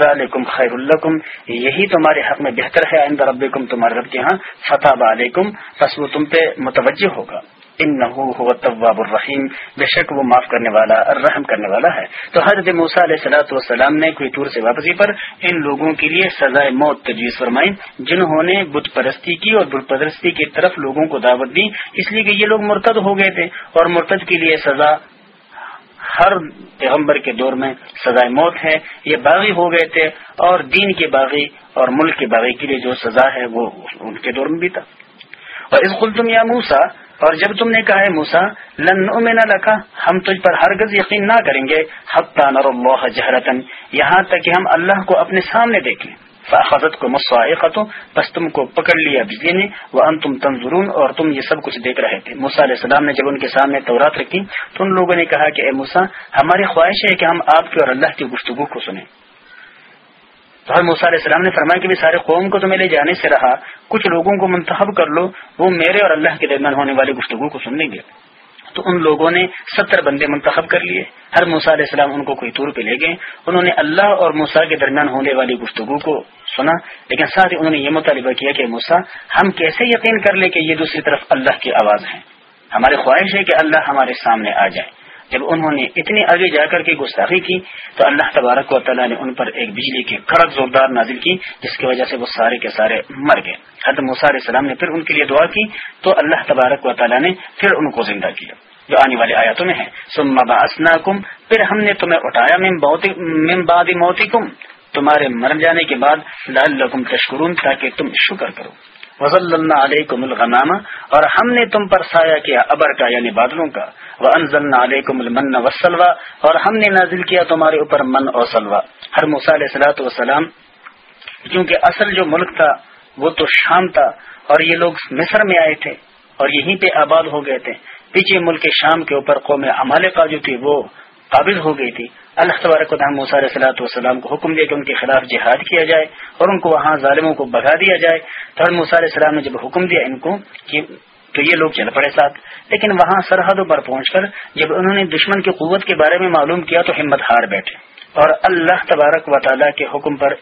Speaker 1: ذالکم خیر الکم یہی تمہارے حق میں بہتر ہے آئندہ رب تمہارے کے ہاں فتح علیکم وہ تم پہ متوجہ ہوگا ان التواب الرحیم بے شک وہ معاف کرنے والا رحم کرنے والا ہے تو حضرت موسیٰ علیہ صلاحت والسلام نے کوئی سے واپسی پر ان لوگوں کے لیے سزائے موت تجویز فرمائی جنہوں نے بت پرستی کی اور بت پرستی کی طرف لوگوں کو دعوت دی اس لیے کہ یہ لوگ مرتد ہو گئے تھے اور مرتد کے لیے سزا ہر پیغمبر کے دور میں سزائے موت ہے یہ باغی ہو گئے تھے اور دین کے باغی اور ملک کے باغی کے لیے جو سزا ہے وہ ان کے دور میں بھی تھا اور اس یا موسا اور جب تم نے کہا ہے موسا لن میں نہ رکھا ہم تجھ پر ہرگز یقین نہ کریں گے جہرتن یہاں تک کہ ہم اللہ کو اپنے سامنے دیکھیں فاخذت کو مسوائے بس تم کو پکڑ لیا بجلی نے وہ ان تم تنظرون اور تم یہ سب کچھ دیکھ رہے تھے علیہ السلام نے جب ان کے سامنے تورات رکھی تو ان لوگوں نے کہا کہ اے موسا ہماری خواہش ہے کہ ہم آپ کی اور اللہ کی گفتگو کو سنیں تو موسیٰ علیہ السلام نے فرمایا کہ بھی سارے قوم کو جانے سے رہا کچھ لوگوں کو منتخب کر لو وہ میرے اور اللہ کے درمیان ہونے والی گفتگو کو لیں گے تو ان لوگوں نے ستر بندے منتخب کر لیے ہر علیہ السلام ان کو کوئی طور پہ لے گئے انہوں نے اللہ اور موسا کے درمیان ہونے والی گفتگو کو سنا لیکن ساتھ ہی انہوں نے یہ مطالبہ کیا کہ موسا ہم کیسے یقین کر لے کہ یہ دوسری طرف اللہ کی آواز ہے ہماری خواہش ہے کہ اللہ ہمارے سامنے آ جائے جب انہوں نے اتنے آگے جا کر کے گستاخی کی تو اللہ تبارک و تعالیٰ نے ان پر ایک بجلی کے کڑک زوردار نازل کی جس کی وجہ سے وہ سارے کے سارے مر گئے مسار السلام نے پھر ان کے لیے دعا کی تو اللہ تبارک و تعالیٰ نے پھر ان کو زندہ کیا جو آنے والے آیاتوں میں تمہارے مر جانے کے بعد لال لکم تشکرون تاکہ تم شکر کرو وزل علیہ کو اور ہم نے تم پر سایہ کیا ابر کا یعنی بادلوں کا وہ علیہ وسلوا اور ہم نے نازل کیا تمہارے اوپر من اور سلوا ہر مسالت و وسلام کیونکہ اصل جو ملک تھا وہ تو شام تھا اور یہ لوگ مصر میں آئے تھے اور یہیں پہ آباد ہو گئے تھے پیچھے ملک شام کے اوپر قوم کا جو تھی وہ قابل ہو گئی تھی اللہ تبارک وسعت والسلام کو حکم دیا کہ ان کے خلاف جہاد کیا جائے اور ان کو وہاں ظالموں کو بگا دیا جائے تو ہم علیہ السلام نے جب حکم دیا ان کو کہ تو یہ لوگ چل پڑے ساتھ لیکن وہاں سرحدوں پر پہنچ کر جب انہوں نے دشمن کی قوت کے بارے میں معلوم کیا تو ہمت ہار بیٹھے اور اللہ تبارک و تعالیٰ کے حکم پر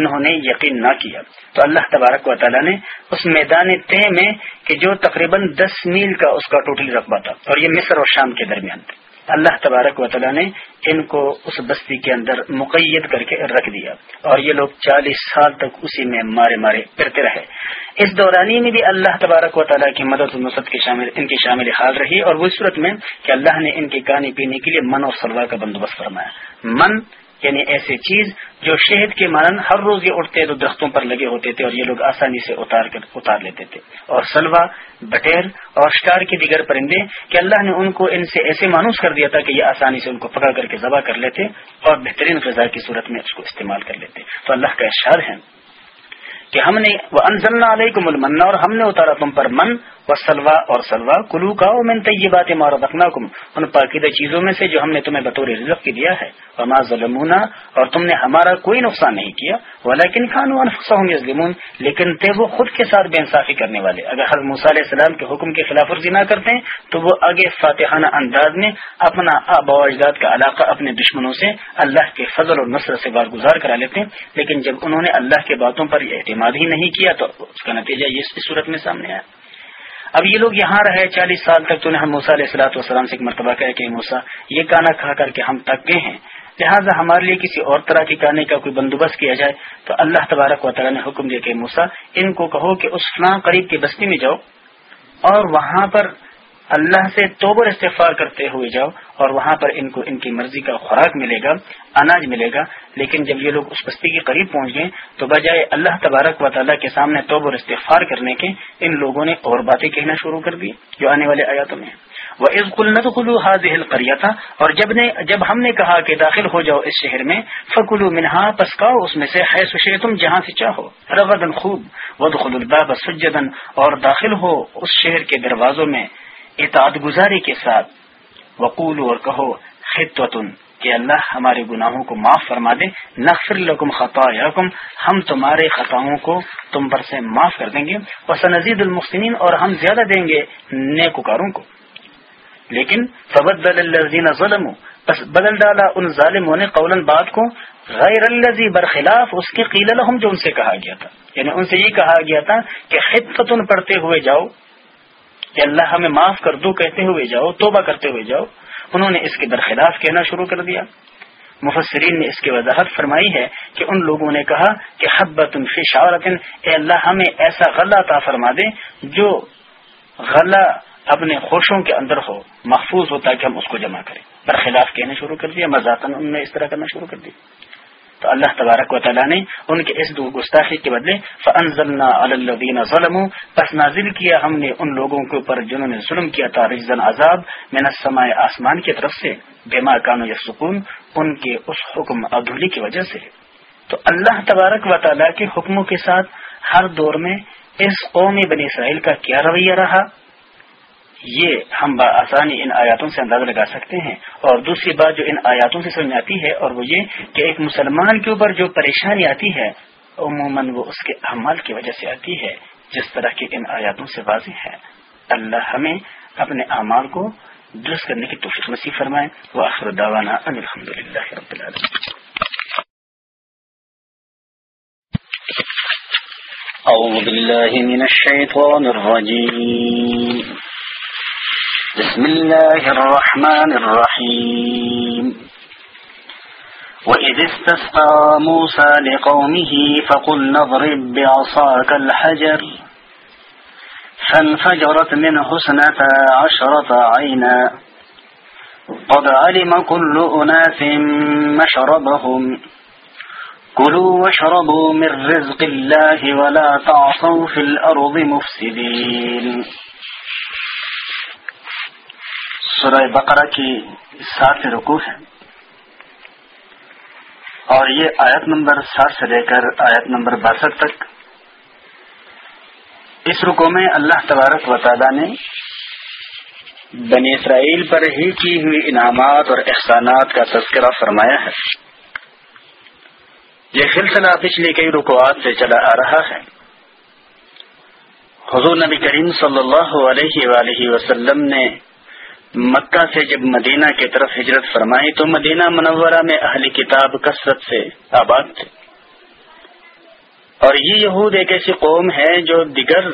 Speaker 1: انہوں نے یقین نہ کیا تو اللہ تبارک و تعالیٰ نے اس میدان طے میں کہ جو تقریباً دس میل کا اس کا ٹوٹل رقبہ تھا اور یہ مصر اور شام کے درمیان تھا اللہ تبارک و تعالیٰ نے ان کو اس بستی کے اندر مقید کر کے رکھ دیا اور یہ لوگ چالیس سال تک اسی میں مارے مارے پھرتے رہے اس دورانی میں بھی اللہ تبارک و تعالیٰ کی مدد و شامل ان کی شامل حال رہی اور وہ صورت میں کہ اللہ نے ان کے کھانے پینے کے لیے من اور سلوا کا بندوبست فرمایا من یعنی ایسی چیز جو شہد کے مانن ہر روز یہ اٹھتے تو درختوں پر لگے ہوتے تھے اور یہ لوگ آسانی سے اتار اتار کر لیتے تھے اور سلوا بٹیر اور شکار کے دیگر پرندے کہ اللہ نے ان کو ان سے ایسے مانوس کر دیا تھا کہ یہ آسانی سے ان کو پکڑ کر کے ذبح کر لیتے اور بہترین غذا کی صورت میں اس کو استعمال کر لیتے تو اللہ کا اشار ہے کہ ہم نے وہ انزلنا علیہ کو اور ہم نے اتارا تم پر من وسلوا سلوا اور سلوا کلو کام تیار مارو رکھنا کم ان پاکیدہ چیزوں میں سے جو ہم نے تمہیں بطور رزق کی دیا ہے اور ظلمونا اور تم نے ہمارا کوئی نقصان نہیں کیا وہ لاکن خانون لیکن تھے وہ خود کے ساتھ بے انصافی کرنے والے اگر حضرت حل علیہ السلام کے حکم کے خلاف ورزی نہ کرتے ہیں تو وہ آگے فاتحانہ انداز میں اپنا آب و اجداد کا علاقہ اپنے دشمنوں سے اللہ کے فضل اور نصر سے گزار کرا لیتے ہیں لیکن جب انہوں نے اللہ کے باتوں پر اعتماد ہی نہیں کیا تو اس کا نتیجہ یہ صورت میں سامنے آیا اب یہ لوگ یہاں رہے چالیس سال تک تو نے موسیٰ موسا السلاۃ والسلام سے ایک مرتبہ کہا کہ موسا یہ کانا کھا کر کے ہم تک گئے ہیں لہٰذا ہمارے لیے کسی اور طرح کے گانے کا کوئی بندوبست کیا جائے تو اللہ تبارک و تعالیٰ نے حکم دیا کہ موسا ان کو کہو کہ اس فلاں قریب کی بستی میں جاؤ اور وہاں پر اللہ سے توبر استفار کرتے ہوئے جاؤ اور وہاں پر ان کو ان کی مرضی کا خوراک ملے گا اناج ملے گا لیکن جب یہ لوگ اس بستی کے قریب پہنچ گئے تو بجائے اللہ تبارک و تعالیٰ کے سامنے توبر استفار کرنے کے ان لوگوں نے اور باتیں کہنا شروع کر دی جو آنے والے آیاتوں میں وہ حاضل کریا تھا اور جب نے جب ہم نے کہا کہ داخل ہو جاؤ اس شہر میں فکلو منہا پسکاؤ اس میں سے ہے تم جہاں سے چاہو رغدن خوب و الباب سجدن اور داخل ہو اس شہر کے دروازوں میں اطاعت گزاری کے ساتھ وقول اور کہو خطوتن کہ اللہ ہمارے گناہوں کو معاف فرما دے نقصر لکم خطا رقم ہم تمہارے خطاؤں کو تم پر سے معاف کر دیں گے وسنزید المخصین اور ہم زیادہ دیں گے نیکوکاروں کو لیکن فبد الزین ظلم بس بدل ڈالا ان ظالموں نے قول بات کو غیر الزی برخلاف اس کے قیل الحم جو ان سے کہا گیا تھا یعنی ان سے یہ کہا گیا تھا کہ خطوتن پڑھتے ہوئے جاؤ کہ اللہ ہمیں معاف کر دو کہتے ہوئے جاؤ توبہ کرتے ہوئے جاؤ انہوں نے اس کے برخلاف کہنا شروع کر دیا مفسرین نے اس کی وضاحت فرمائی ہے کہ ان لوگوں نے کہا کہ حبت شاورتن اے اللہ ہمیں ایسا غلہ عطا فرما دے جو غلہ اپنے خوشوں کے اندر ہو محفوظ ہوتا کہ ہم اس کو جمع کریں برخلاف کہنا شروع کر دیا مزاق ان نے اس طرح کرنا شروع کر دیا تو اللہ تبارک و تعالیٰ نے ان کے اس دو گستاخی کے بدلے فنزلہ الدین ظلم پس نازل کیا ہم نے ان لوگوں کے اوپر جنہوں نے ظلم کیا تھا رجزن عذاب میں سمائے آسمان کی طرف سے کانو یا سکون ان کے اس حکم ادھولی کی وجہ سے تو اللہ تبارک و تعالیٰ کے حکموں کے ساتھ ہر دور میں اس قوم بنی اسرائیل کا کیا رویہ رہا یہ ہم بآسانی ان آیاتوں سے اندازہ لگا سکتے ہیں اور دوسری بات جو ان آیاتوں سے سمجھ آتی ہے اور وہ یہ کہ ایک مسلمان کے اوپر جو پریشانی آتی ہے عموماً وہ اس کے احمد کی وجہ سے آتی ہے جس طرح کی ان آیاتوں سے واضح ہے اللہ ہمیں اپنے اعمال کو درست کرنے کی توفیق مسیح فرمائے
Speaker 2: وہ آخر الحمد للہ رب أعوذ بالله من الشيطان
Speaker 1: الرجيم بسم الله الرحمن الرحيم وإذ استسقى موسى لقومه فقل نضرب بعصاك الحجر فانفجرت من حسنة عشرة عينا قد علم كل أناس مشربهم كلوا واشربوا من رزق الله ولا تعصوا في الأرض مفسدين سورہ بقرہ کی ساتھ رکو ہے اور یہ آیت نمبر سات سے لے کر آیت نمبر باسٹھ تک اس رکو میں اللہ تبارک وسادہ نے بنی اسرائیل پر ہی کی ہوئی انعامات اور احسانات کا تذکرہ فرمایا ہے یہ سلسلہ پچھلی کئی رکوات سے چلا آ رہا ہے حضور نبی کریم صلی اللہ علیہ وآلہ وسلم نے مکہ سے جب مدینہ کی طرف ہجرت فرمائی تو مدینہ منورہ میں اہلی کتاب کثرت سے آباد تھے اور یہ یہود ایک ایسی قوم ہے جو دیگر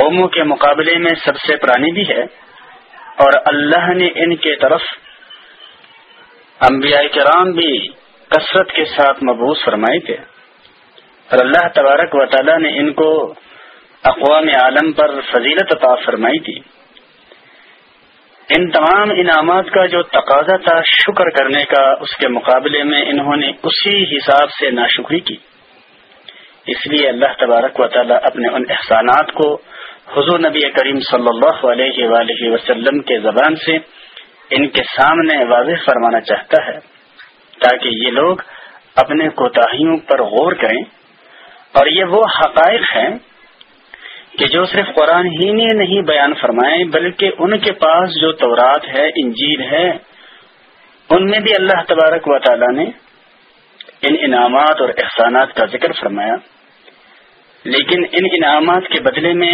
Speaker 1: قوموں کے مقابلے میں سب سے پرانی بھی ہے اور اللہ نے ان کے طرف انبیاء کرام بھی کثرت کے ساتھ مبوس فرمائے تھے اور اللہ تبارک و تعالی نے ان کو اقوام عالم پر فضیلت عطا فرمائی تھی ان تمام انعامات کا جو تقاضا تھا شکر کرنے کا اس کے مقابلے میں انہوں نے اسی حساب سے ناشکری کی اس لیے اللہ تبارک و تعالیٰ اپنے ان احسانات کو حضور نبی کریم صلی اللہ علیہ وآلہ وسلم کے زبان سے ان کے سامنے واضح فرمانا چاہتا ہے تاکہ یہ لوگ اپنے کوتاہیوں پر غور کریں اور یہ وہ حقائق ہیں کہ جو صرف قرآن ہی نے نہیں بیان فرمائے بلکہ ان کے پاس جو تورات ہے انجیل ہے ان میں بھی اللہ تبارک و تعالی نے ان انعامات اور احسانات کا ذکر فرمایا لیکن ان انعامات کے بدلے میں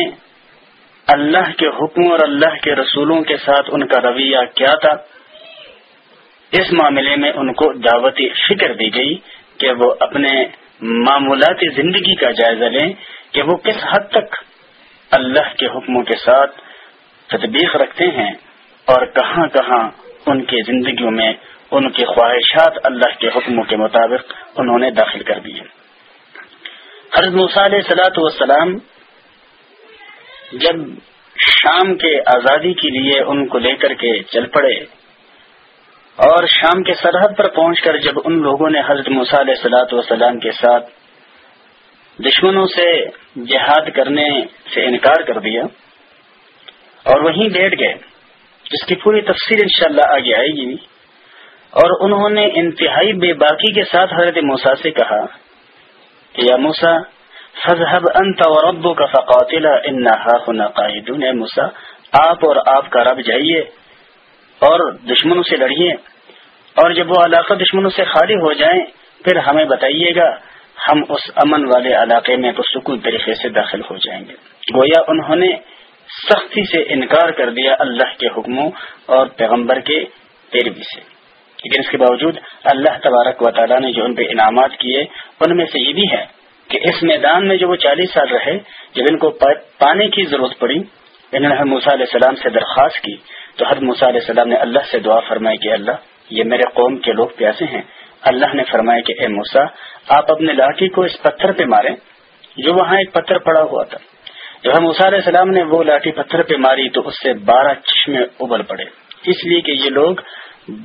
Speaker 1: اللہ کے حکم اور اللہ کے رسولوں کے ساتھ ان کا رویہ کیا تھا اس معاملے میں ان کو دعوتی فکر دی گئی کہ وہ اپنے معمولاتی زندگی کا جائزہ لیں کہ وہ کس حد تک اللہ کے حکموں کے ساتھ تدبیق رکھتے ہیں اور کہاں کہاں ان کے زندگیوں میں ان کی خواہشات اللہ کے حکموں کے مطابق انہوں نے داخل کر دیے حضرت مصالح صلاحت وسلام جب شام کے آزادی کے لیے ان کو لے کر کے چل پڑے اور شام کے سرحد پر پہنچ کر جب ان لوگوں نے حضرت مصالح صلاحت وسلام کے ساتھ دشمنوں سے جہاد کرنے سے انکار کر دیا اور وہیں بیٹھ گئے جس کی پوری تفصیل انشاءاللہ اللہ آگے آئے گی اور انہوں نے انتہائی بے باقی کے ساتھ حضرت موسا سے کہا کہ یا موسا فضحب ان توربو کا فقاتلا فقوطلا موسا آپ اور آپ کا رب جائیے اور دشمنوں سے لڑیے اور جب وہ علاقہ دشمنوں سے خالی ہو جائیں پھر ہمیں بتائیے گا ہم اس امن والے علاقے میں پرسکون طریقے سے داخل ہو جائیں گے گویا انہوں نے سختی سے انکار کر دیا اللہ کے حکموں اور پیغمبر کے پیروی سے لیکن اس کے باوجود اللہ تبارک و تعالیٰ نے جو ان پہ انعامات کیے ان میں سے یہ بھی ہے کہ اس میدان میں جو وہ چالیس سال رہے جب ان کو پانے کی ضرورت پڑی انہوں نے حضرت علیہ السلام سے درخواست کی تو حضرت موسیٰ علیہ السلام نے اللہ سے دعا فرمائی کہ اللہ یہ میرے قوم کے لوگ پیاسے ہیں اللہ نے فرمایا کہ اے موسا آپ اپنے لاٹھی کو اس پتھر پہ ماریں جو وہاں ایک پتھر پڑا ہوا تھا جب ہم علیہ السلام نے وہ لاٹھی پتھر پہ ماری تو اس سے بارہ چشمے ابل پڑے اس لیے کہ یہ لوگ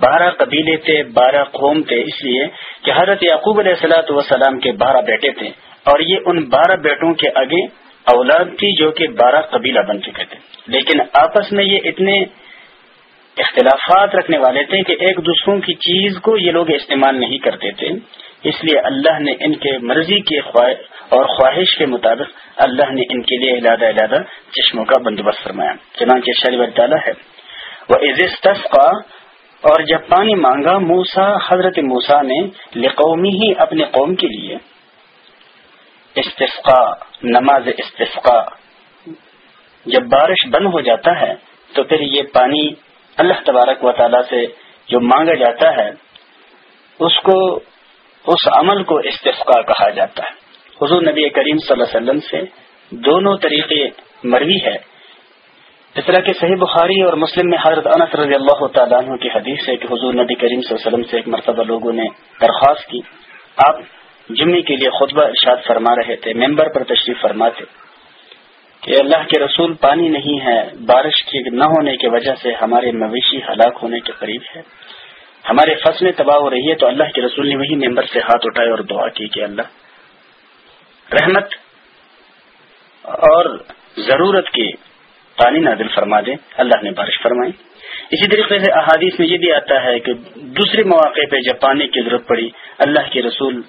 Speaker 1: بارہ قبیلے تھے بارہ قوم تھے اس لیے کہ حضرت یعقوب علیہ السلاۃ وسلام کے بارہ بیٹے تھے اور یہ ان بارہ بیٹوں کے آگے اولاد تھی جو کہ بارہ قبیلہ بن چکے تھے لیکن آپس میں یہ اتنے اختلافات رکھنے والے تھے کہ ایک دوسروں کی چیز کو یہ لوگ استعمال نہیں کرتے تھے اس لیے اللہ نے ان کے مرضی کے اور خواہش کے مطابق اللہ نے ان کے لیے علیحدہ علیحدہ چشموں کا بندوبست فرمایا شریف تعالیٰ ہے وہ کا اور جب پانی مانگا موسا حضرت موسا نے لقومی ہی اپنے قوم کے لیے استفقا نماز استفقا جب بارش بند ہو جاتا ہے تو پھر یہ پانی اللہ تبارک و تعالیٰ سے جو مانگا جاتا ہے اس کو اس عمل کو استفقا کہا جاتا ہے حضور نبی کریم صلی اللہ علیہ وسلم سے دونوں طریقے مروی ہے اس طرح کے صحیح بخاری اور مسلم میں حضرت انس رضی اللہ تعالیٰ عنہ کی حدیث ہے کہ حضور نبی کریم صلی اللہ علیہ وسلم سے ایک مرتبہ لوگوں نے درخواست کی آپ جمعے کے لیے خطبہ ارشاد فرما رہے تھے ممبر پر تشریف فرماتے اللہ کے رسول پانی نہیں ہے بارش کے نہ ہونے کی وجہ سے ہمارے مویشی ہلاک ہونے کے قریب ہے ہمارے فصلیں تباہ ہو رہی ہے تو اللہ کے رسول نے وہی ممبر سے ہاتھ اٹھائے اور دعا کی کہ اللہ رحمت اور ضرورت کے پانی نادل فرما دے اللہ نے بارش فرمائی اسی طریقے سے احادیث میں یہ بھی آتا ہے کہ دوسرے مواقع پہ جب پانی کی ضرورت پڑی اللہ کے رسول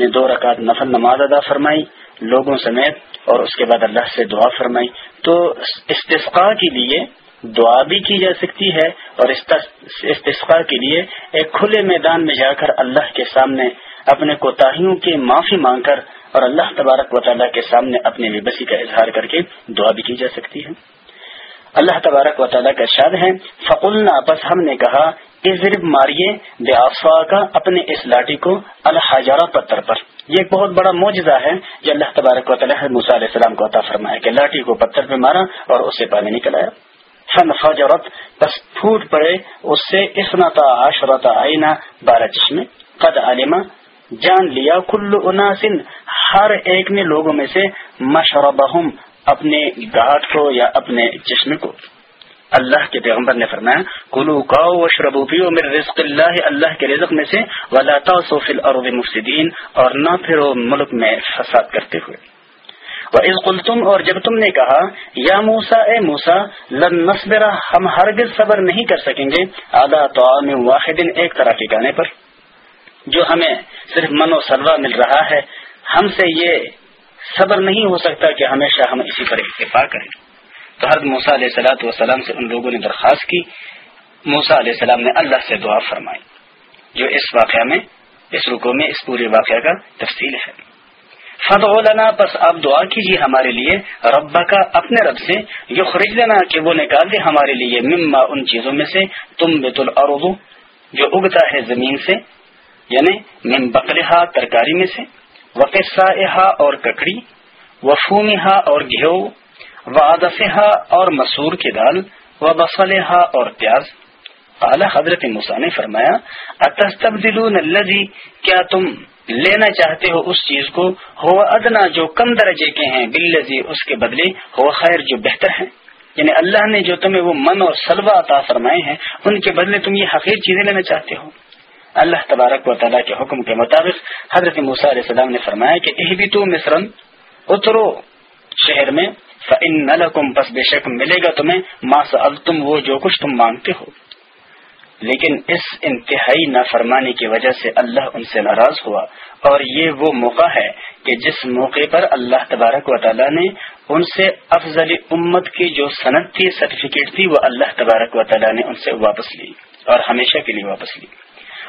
Speaker 1: نے دو رکعت نفل نماز ادا فرمائی لوگوں سمیت اور اس کے بعد اللہ سے دعا فرمائی تو استفقاء کے لیے دعا بھی کی جا سکتی ہے اور استفقہ کے لیے ایک کھلے میدان میں جا کر اللہ کے سامنے اپنے کوتاہیوں کی معافی مانگ کر اور اللہ تبارک و تعالیٰ کے سامنے اپنے کا اظہار کر کے دعا بھی کی جا سکتی ہے اللہ تبارک و تعالیٰ کا شاد ہے فقل نے کہا ضرب آفا کا اپنے اس لاٹھی کو الحجارہ پتھر پر یہ ایک بہت بڑا معجزہ ہے جو اللہ تبارک و مصع علیہ السلام کو عطا فرمایا کہ لاٹھی کو پتھر پہ مارا اور اسے پانی نکل آیا فن بس پھوٹ پڑے اس سے عشرت بارہ چشمے قد علما جان لیا کل اناسن ہر ایک نے لوگوں میں سے مشربہ اپنے گاٹ کو یا اپنے جسم کو اللہ کے پیغمبر نے فرمایا کلو و شربو پیو میرے رزق اللہ اللہ کے رزق میں سے ولا تاسو فی الارض مفسدین اور نہ پھر ملک میں فساد کرتے ہوئے اور جب تم نے کہا یا موسا اے موسا لن ہم ہرگز صبر نہیں کر سکیں گے آدھا تو واحد ایک طرح کے گانے پر جو ہمیں صرف من و سروا مل رہا ہے ہم سے یہ صبر نہیں ہو سکتا کہ ہمیشہ ہم اسی پر اتفاق کریں تو حضرت موسا علیہ وسلام سے ان لوگوں نے درخواست کی موسا علیہ السلام نے اللہ سے دعا فرمائی جو اس واقعہ میں اس رکو میں اس پورے واقعہ کا تفصیل ہے فد لنا بس آپ دعا کیجیے ہمارے لیے ربا کا اپنے رب سے یو خرید لینا کہ وہ نکال دے ہمارے لیے مما ان چیزوں میں سے تم جو اگتا ہے زمین سے یعنی مم بکرہ ترکاری میں سے وقصہ اور ککڑی ووم اور گھیو و آدھا اور مسور کی دال و بفل اور پیاز اعلیٰ حضرت مسا نے فرمایا کیا تم لینا چاہتے ہو اس چیز کو ہو ادنا جو کم درجے کے ہیں بل اس کے بدلے ہو خیر جو بہتر ہیں یعنی اللہ نے جو تمہیں وہ من اور سلوا فرمائے ہیں ان کے بدلے تم یہ حقیر چیزیں لینا چاہتے ہو اللہ تبارک و تعالیٰ کے حکم کے مطابق حضرت موسیٰ علیہ السلام نے فرمایا کہ اہ بھی تو مصرن اترو شہر میں بس بے شک ملے گا تمہیں ماسا تم وہ جو کچھ تم مانگتے ہو لیکن اس انتہائی نہ فرمانے کی وجہ سے اللہ ان سے ناراض ہوا اور یہ وہ موقع ہے کہ جس موقع پر اللہ تبارک و تعالی نے ان سے افضل امت کی جو صنعت تھی سرٹیفکیٹ تھی وہ اللہ تبارک و تعالی نے ان سے واپس لی اور ہمیشہ کے لیے واپس لی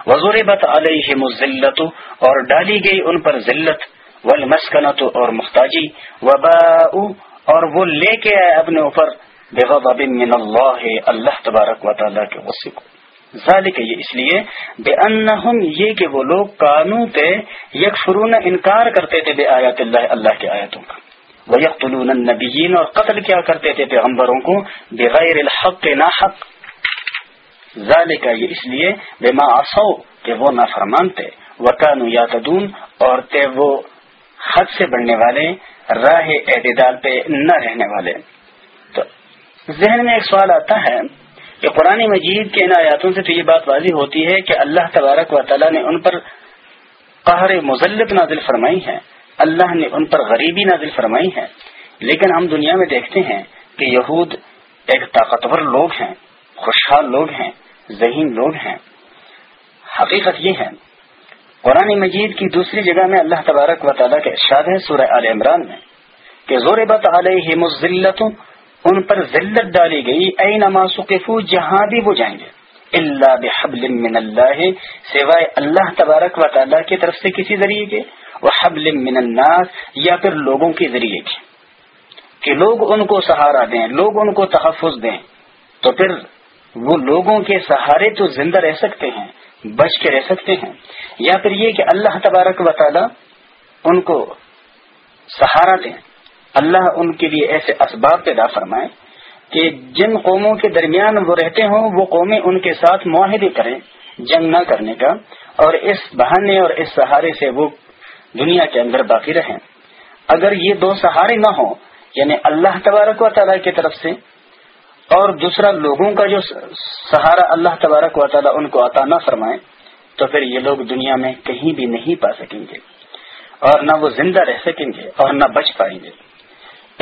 Speaker 1: وزور بت علیہ مزلت اور ڈالی گئی ان پر ذلت و اور مختاجی وبا اور وہ لے کے آئے اپنے اوپر من اللہ اللہ تبارک و تعالیٰ کے وسیع یہ اس لیے بے ان لوگ قانون پہ یک فرون انکار کرتے تھے بے آیات اللہ اللہ کی آیتوں کا وہ یکلون نبیین اور قتل کیا کرتے تھے پیغمبروں کو بغیر الحق نہ حق یہ اس لیے بے آسو کہ وہ نہ فرمانتے وہ کانو یا تے وہ حد سے بڑھنے والے راہ اعتدال پہ نہ رہنے والے تو ذہن میں ایک سوال آتا ہے قرآن مجید کے ان آیاتوں سے تو یہ بات واضح ہوتی ہے کہ اللہ تبارک و تعالیٰ نے ان پر قہر مزلت نازل فرمائی ہے اللہ نے ان پر غریبی نازل فرمائی ہے لیکن ہم دنیا میں دیکھتے ہیں کہ یہود ایک طاقتور لوگ ہیں خوشحال لوگ ہیں ذہین لوگ ہیں حقیقت یہ ہے قرآن مجید کی دوسری جگہ میں اللہ تبارک و تعالیٰ کے سورہ عال عمران میں کہ زور علیہ مزلتوں ان پر ذلت ڈالی گئی اے نماز جہاں بھی وہ جائیں گے اللہ بحبل من اللہ سوائے اللہ تبارک و تعالیٰ کی طرف سے کسی ذریعے کے وہ حبل من الناس یا پھر لوگوں کے ذریعے کے کہ لوگ ان کو سہارا دیں لوگ ان کو تحفظ دیں تو پھر وہ لوگوں کے سہارے تو زندہ رہ سکتے ہیں بچ کے رہ سکتے ہیں یا پھر یہ کہ اللہ تبارک و تعالیٰ ان کو سہارا دیں اللہ ان کے لیے ایسے اسباب پیدا فرمائے کہ جن قوموں کے درمیان وہ رہتے ہوں وہ قومیں ان کے ساتھ معاہدے کریں جنگ نہ کرنے کا اور اس بہانے اور اس سہارے سے وہ دنیا کے اندر باقی رہیں اگر یہ دو سہارے نہ ہوں یعنی اللہ تبارک و تعالیٰ کی طرف سے اور دوسرا لوگوں کا جو سہارا اللہ تبارک و تعالیٰ ان کو عطا نہ فرمائیں تو پھر یہ لوگ دنیا میں کہیں بھی نہیں پا سکیں گے اور نہ وہ زندہ رہ سکیں گے اور نہ بچ پائیں گے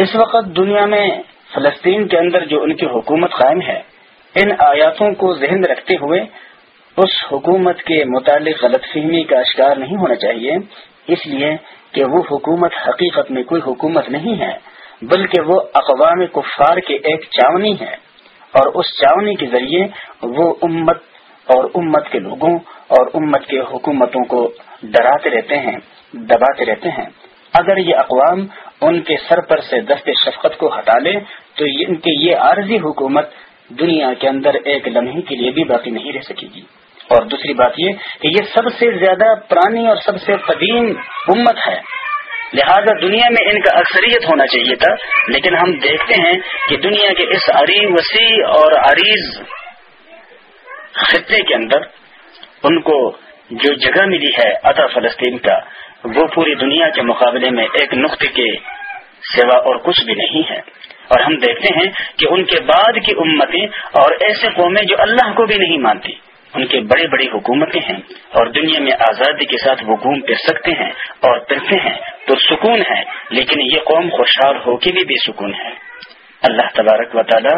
Speaker 1: اس وقت دنیا میں فلسطین کے اندر جو ان کی حکومت قائم ہے ان آیاتوں کو ذہن رکھتے ہوئے اس حکومت کے متعلق غلط فہمی کا شکار نہیں ہونا چاہیے اس لیے کہ وہ حکومت حقیقت میں کوئی حکومت نہیں ہے بلکہ وہ اقوام کفار کے ایک چاونی ہے اور اس چاونی کے ذریعے وہ امت اور امت کے لوگوں اور امت کے حکومتوں کو ڈراتے رہتے ہیں دباتے رہتے ہیں اگر یہ اقوام ان کے سر پر سے دست شفقت کو ہٹا لے تو ان کی یہ عارضی حکومت دنیا کے اندر ایک لمحے کے لیے بھی باقی نہیں رہ سکے گی اور دوسری بات یہ کہ یہ سب سے زیادہ پرانی اور سب سے قدیم امت ہے لہذا دنیا میں ان کا اکثریت ہونا چاہیے تھا لیکن ہم دیکھتے ہیں کہ دنیا کے اس عری وسیع اور عریض خطے کے اندر ان کو جو جگہ ملی ہے عطا فلسطین کا وہ پوری دنیا کے مقابلے میں ایک نقطے کے سوا اور کچھ بھی نہیں ہے اور ہم دیکھتے ہیں کہ ان کے بعد کی امتیں اور ایسے قومیں جو اللہ کو بھی نہیں مانتی ان کے بڑے بڑی حکومتیں ہیں اور دنیا میں آزادی کے ساتھ وہ گھوم پھر سکتے ہیں اور پھرتے ہیں تو سکون ہے لیکن یہ قوم خوشحال ہو کے بھی بے سکون ہے اللہ تبارک و تعالی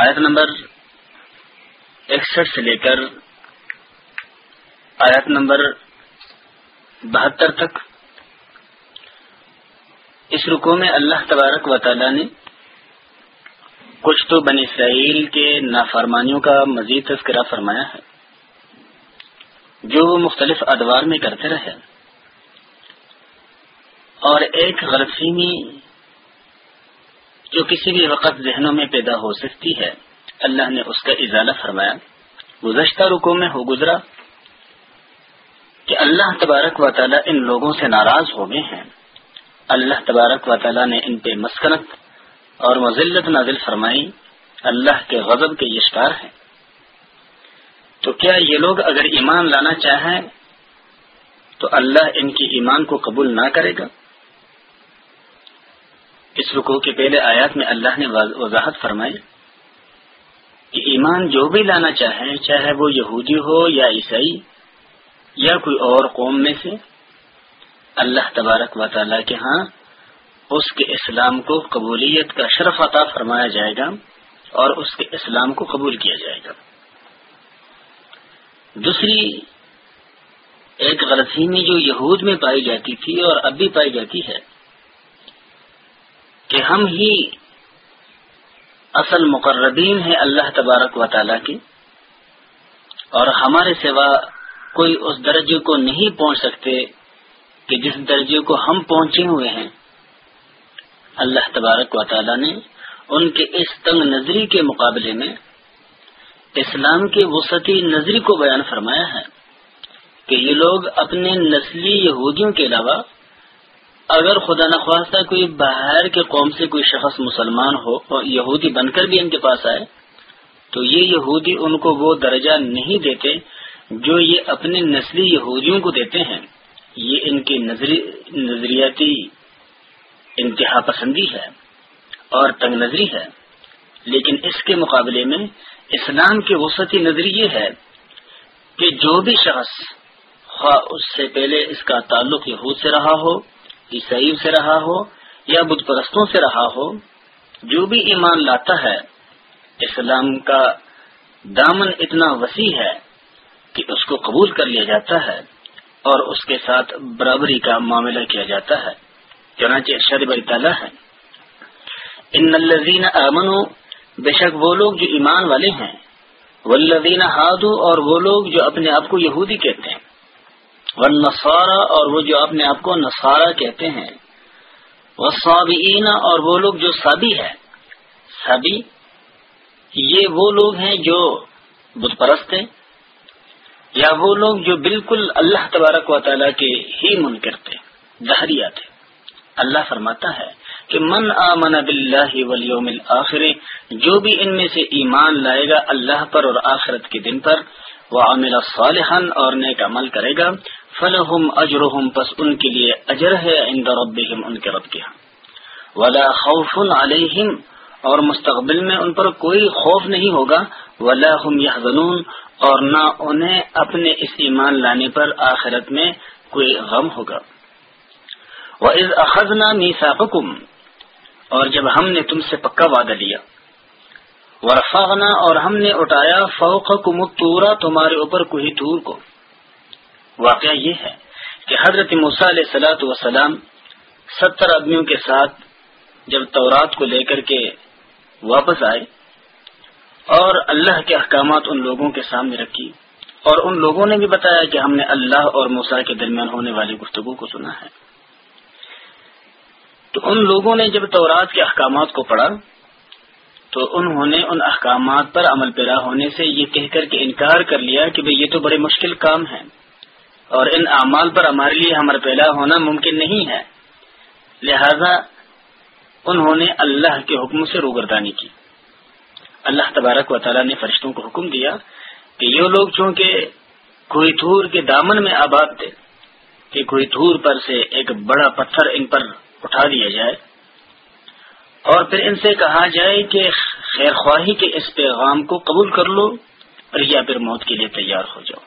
Speaker 1: آیت نمبر اکسٹھ سے لے کر آیت نمبر بہتر تک اس رکو میں اللہ تبارک و تعالی نے کچھ تو بن اسرائیل کے نافرمانیوں کا مزید تذکرہ فرمایا ہے جو وہ مختلف ادوار میں کرتے رہے اور ایک فہمی جو کسی بھی وقت ذہنوں میں پیدا ہو سکتی ہے اللہ نے اس کا اضالہ فرمایا گزشتہ رکو میں ہو گزرا کہ اللہ تبارک و تعالیٰ ان لوگوں سے ناراض ہو گئے ہیں اللہ تبارک و تعالیٰ نے ان پہ مسکنت اور مزلت نازل فرمائی اللہ کے غضب کے یشکار ہیں تو کیا یہ لوگ اگر ایمان لانا چاہیں تو اللہ ان کے ایمان کو قبول نہ کرے گا اس رکوع کے پہلے آیات میں اللہ نے وضاحت فرمائی کہ ایمان جو بھی لانا چاہے چاہے وہ یہودی ہو یا عیسائی یا کوئی اور قوم میں سے اللہ تبارک و تعالیٰ کے ہاں اس کے اسلام کو قبولیت کا شرف عطا فرمایا جائے گا اور اس کے اسلام کو قبول کیا جائے گا دوسری ایک غلطی میں جو یہود میں پائی جاتی تھی اور اب بھی پائی جاتی ہے کہ ہم ہی اصل مقربین ہیں اللہ تبارک و تعالیٰ کے اور ہمارے سوا کوئی اس درجے کو نہیں پہنچ سکتے کہ جس درجے کو ہم پہنچے ہوئے ہیں اللہ تبارک و تعالیٰ نے ان کے اس تنگ نظری کے مقابلے میں اسلام کے وسطی نظری کو بیان فرمایا ہے کہ یہ لوگ اپنے نسلی یہودیوں کے علاوہ اگر خدا نخواستہ کوئی باہر کے قوم سے کوئی شخص مسلمان ہو اور یہودی بن کر بھی ان کے پاس آئے تو یہ یہودی ان کو وہ درجہ نہیں دیتے جو یہ اپنے نسلی یہودیوں کو دیتے ہیں یہ ان کی نظری نظریاتی انتہا پسندی ہے اور تنگ نظری ہے لیکن اس کے مقابلے میں اسلام کے وسطی نظری یہ ہے کہ جو بھی شخص خواہ اس سے پہلے اس کا تعلق یہود سے رہا ہو عیسائیوں سے رہا ہو یا بت پرستوں سے رہا ہو جو بھی ایمان لاتا ہے اسلام کا دامن اتنا وسیع ہے کہ اس کو قبول کر لیا جاتا ہے اور اس کے ساتھ برابری کا معاملہ کیا جاتا ہے چنانچہ تعالیٰ ہے ان الزین امن بے شک وہ لوگ جو ایمان والے ہیں وہ لذینہ ہادو اور وہ لوگ جو اپنے آپ کو یہودی کہتے ہیں وہ اور وہ جو اپنے آپ کو نسارا کہتے ہیں وہ سابینا اور وہ لوگ جو سابی ہے سابی یہ وہ لوگ ہیں جو بت پرست ہیں یا وہ لوگ جو بالکل اللہ تبارک و تعالیٰ کے ہی من کرتے اللہ فرماتا ہے کہ من آ من اب آخر جو بھی ان میں سے ایمان لائے گا اللہ پر اور آخرت کے دن پر وہ عامر صالحن اور نیک عمل کرے گا فلحم اجرحم پس ان کے لیے اجر ہے عند ربهم ان کے رب کے ہاں۔ ولا خوف علیہم اور مستقبل میں ان پر کوئی خوف نہیں ہوگا ولا هم يحزنون اور نہ انہیں اپنے اس ایمان لانے پر آخرت میں کوئی غم ہوگا وَإِذْ أَخَذْنَا مِيثَاقَكُمْ اور جب ہم نے تم سے پکا وعدہ لیا ورفاغنا اور ہم نے اٹھایا فوق الطورا تمہارے اوپر کوئی تور کو واقعہ یہ ہے کہ حضرت مسا سلاۃ وسلام ستر آدمیوں کے ساتھ جب تورات کو لے کر کے واپس آئے اور اللہ کے احکامات ان لوگوں کے سامنے رکھی اور ان لوگوں نے بھی بتایا کہ ہم نے اللہ اور موسا کے درمیان ہونے والی گفتگو کو سنا ہے تو ان لوگوں نے جب تورات کے احکامات کو پڑھا تو انہوں نے ان احکامات پر عمل پیرا ہونے سے یہ کہہ کر کے انکار کر لیا کہ بھئی یہ تو بڑے مشکل کام ہے اور ان اعمال پر ہمارے لیے ہمر پیدا ہونا ممکن نہیں ہے لہذا انہوں نے اللہ کے حکم سے روگردانی کی اللہ تبارک و تعالیٰ نے فرشتوں کو حکم دیا کہ یہ لوگ چونکہ کوئی دھور کے دامن میں آباد تھے کہ کوئی دھور پر سے ایک بڑا پتھر ان پر اٹھا دیا جائے اور پھر ان سے کہا جائے کہ خیر خواہی کے اس پیغام کو قبول کر لو اور یا پھر موت کے لیے تیار ہو جاؤ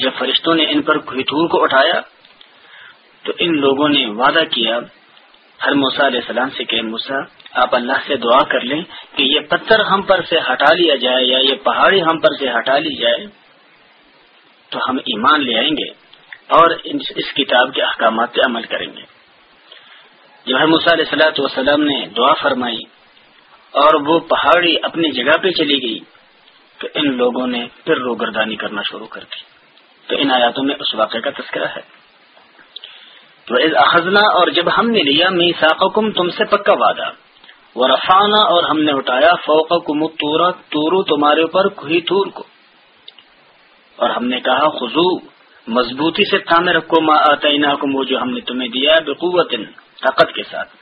Speaker 1: جب فرشتوں نے ان پر کوہتور کو اٹھایا تو ان لوگوں نے وعدہ کیا ہر موسا علیہ السلام سے کہ موسا آپ اللہ سے دعا کر لیں کہ یہ پتھر ہم پر سے ہٹا لیا جائے یا یہ پہاڑی ہم پر سے ہٹا لی جائے تو ہم ایمان لے آئیں گے اور اس کتاب کے احکامات پہ عمل کریں گے جب ہر علیہ سلاۃ وسلم نے دعا فرمائی اور وہ پہاڑی اپنی جگہ پہ چلی گئی تو ان لوگوں نے پھر روگردانی کرنا شروع کر دی تو ان آیاتوں میں اس واقعے کا تذکرہ ہے تو از اخذنا اور جب ہم نے لیا تم سے پکا وعدہ اور ہم نے اٹھایا تورو تمہارے اوپر تور کو اور ہم نے کہا خزو مضبوطی سے تھامے رکھو ما کم وہ جو ہم نے تمہیں دیا بقوت کے ساتھ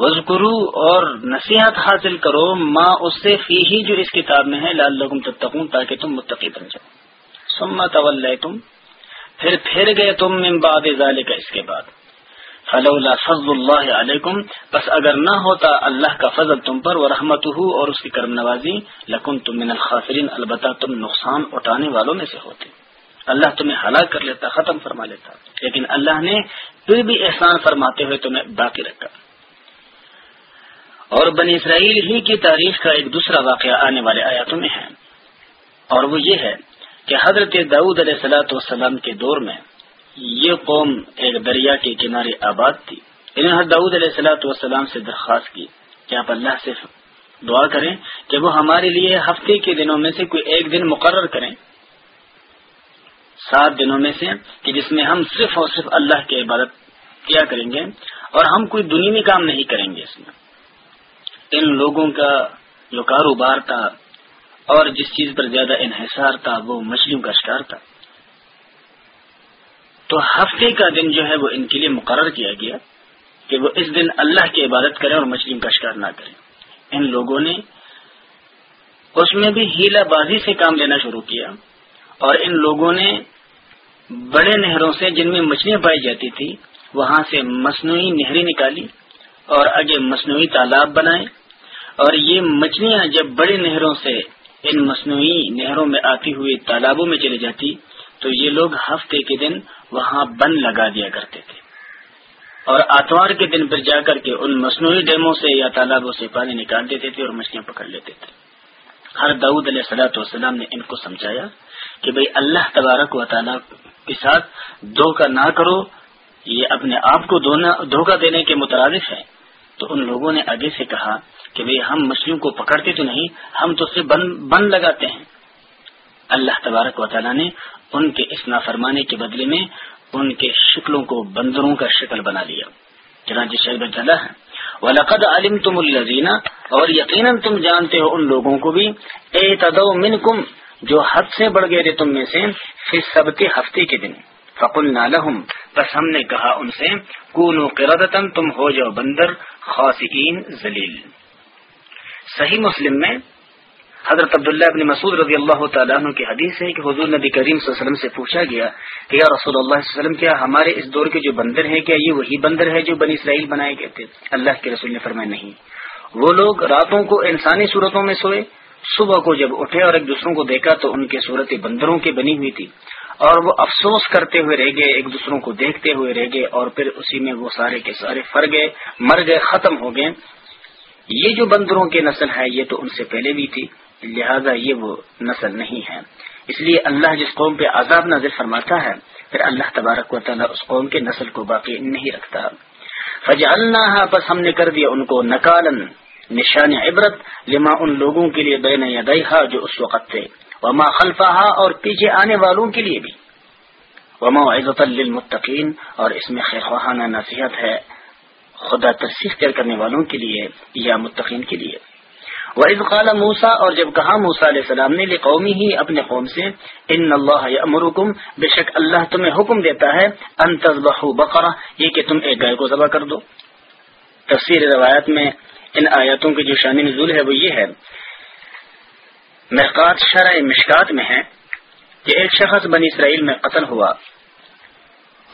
Speaker 1: وزغرو اور نصیحت حاصل کرو ما اس سے فی ہی جو اس کتاب میں ہے لال لگم تب تک تاکہ تم متقی بن جاؤ تم پھر پھر گئے تم من بعد بعد ذالک اس کے فلولا فضل اللہ علیکم بس اگر نہ ہوتا اللہ کا فضل تم پر وہ رحمت اور اس کی کرم نوازی لکن تم من الخاسرین البتہ تم نقصان اٹھانے والوں میں سے ہوتے اللہ تمہیں ہلاک کر لیتا ختم فرما لیتا لیکن اللہ نے پھر بھی احسان فرماتے ہوئے تمہیں باقی رکھا اور بنی اسرائیل ہی کی تاریخ کا ایک دوسرا واقعہ آنے والے آیاتوں میں ہے اور وہ یہ ہے کہ حضرت داود علیہ سلاۃ والسلام کے دور میں یہ قوم ایک دریا کے کنارے آباد تھی انہوں نے داود علیہ سلاۃ وسلام سے درخواست کی کہ آپ اللہ سے دعا کریں کہ وہ ہمارے لیے ہفتے کے دنوں میں سے کوئی ایک دن مقرر کریں سات دنوں میں سے کہ جس میں ہم صرف اور صرف اللہ کی عبادت کیا کریں گے اور ہم کوئی دنوی کام نہیں کریں گے اس میں ان لوگوں کا جو کاروبار تھا اور جس چیز پر زیادہ انحصار تھا وہ مچھلیوں کا شکار تھا تو ہفتے کا دن جو ہے وہ ان کے لیے مقرر کیا گیا کہ وہ اس دن اللہ کی عبادت کریں اور مچھلیوں کا شکار نہ کریں ان لوگوں نے اس میں بھی ہیلا بازی سے کام لینا شروع کیا اور ان لوگوں نے بڑے نہروں سے جن میں مچھلیاں پائی جاتی تھی وہاں سے مصنوعی نہریں نکالی اور آگے مصنوعی تالاب بنائے اور یہ مچھلیاں جب بڑے نہروں سے ان مصنوعی نہروں میں آتی ہوئی تالابوں میں چلی جاتی تو یہ لوگ ہفتے کے دن وہاں بند لگا دیا کرتے تھے اور آتوار کے دن پھر جا کر کے ان مصنوعی ڈیموں سے یا تالابوں سے پانی نکال دیتے تھے اور مچھلیاں پکڑ لیتے تھے ہر داود علیہ سلاۃ والسلام نے ان کو سمجھایا کہ بھئی اللہ تبارک و تعالیٰ کے ساتھ دھوکہ نہ کرو یہ اپنے آپ کو دھوکہ دینے کے مترادف ہیں تو ان لوگوں نے آگے سے کہا کہ بھئی ہم مچھلیوں کو پکڑتے تو نہیں ہم تو بند لگاتے ہیں اللہ تبارک و تعالیٰ نے ان کے اس نافرمانے کے بدلے میں ان کے شکلوں کو بندروں کا شکل بنا لیا ہے وَلَقَدْ عَلِمْتُمُ الَّذِينَ اور یقیناً تم جانتے ہو ان لوگوں کو بھی اے تدو منکم جو حد سے بڑھ گئے تم میں سے ہفتے کے دن فقل نالحم بس ہم نے کہا ان سے تم ہو جاؤ بندر خاصین ذلیل صحیح مسلم میں حضرت عبداللہ ابن مسعود رضی اللہ تعالیٰ عنہ کی حدیث ہے کہ حضور نبی کریم صلی اللہ علیہ وسلم سے پوچھا گیا کہ یا رسول اللہ صلی اللہ علیہ وسلم کیا ہمارے اس دور کے جو بندر ہیں کیا یہ وہی بندر ہے جو بنی اسرائیل بنائے گئے تھے اللہ کے رسول نے فرمایا نہیں وہ لوگ راتوں کو انسانی صورتوں میں سوئے صبح کو جب اٹھے اور ایک دوسروں کو دیکھا تو ان کے صورت بندروں کی بنی ہوئی تھی اور وہ افسوس کرتے ہوئے رہ گئے ایک دوسروں کو دیکھتے ہوئے رہ گئے اور پھر اسی میں وہ سارے کے سارے فر گئے مر گئے ختم ہو گئے یہ جو بندروں کے نسل ہے یہ تو ان سے پہلے بھی تھی لہذا یہ وہ نسل نہیں ہے اس لیے اللہ جس قوم پہ عذاب نظر فرماتا ہے پھر اللہ تبارک و تعالیٰ اس قوم کے نسل کو باقی نہیں رکھتا فج اللہ بس ہم نے کر دیا ان کو نکالن نشان عبرت لما ان لوگوں کے لیے بے نیا جو اس وقت تھے وما خلفہ اور پیچھے آنے والوں کے لیے بھی وما عزت للمتقین اور اس میں خیر خواہانہ نصیحت ہے خدا کر کرنے والوں کے لیے یا متقین کے لیے قال موسا اور جب کہا موسا علیہ السلام نے قومی ہی اپنے قوم سے ان اللہ امرکم بے شک اللہ تمہیں حکم دیتا ہے ان بقرہ یہ کہ تم ایک گائے کو ذبح کر دو تفسیر روایت میں ان آیاتوں کے جو شان نزول ہے وہ یہ ہے محکات شرح مشکات میں ہے کہ ایک شخص بنی اسرائیل میں قتل ہوا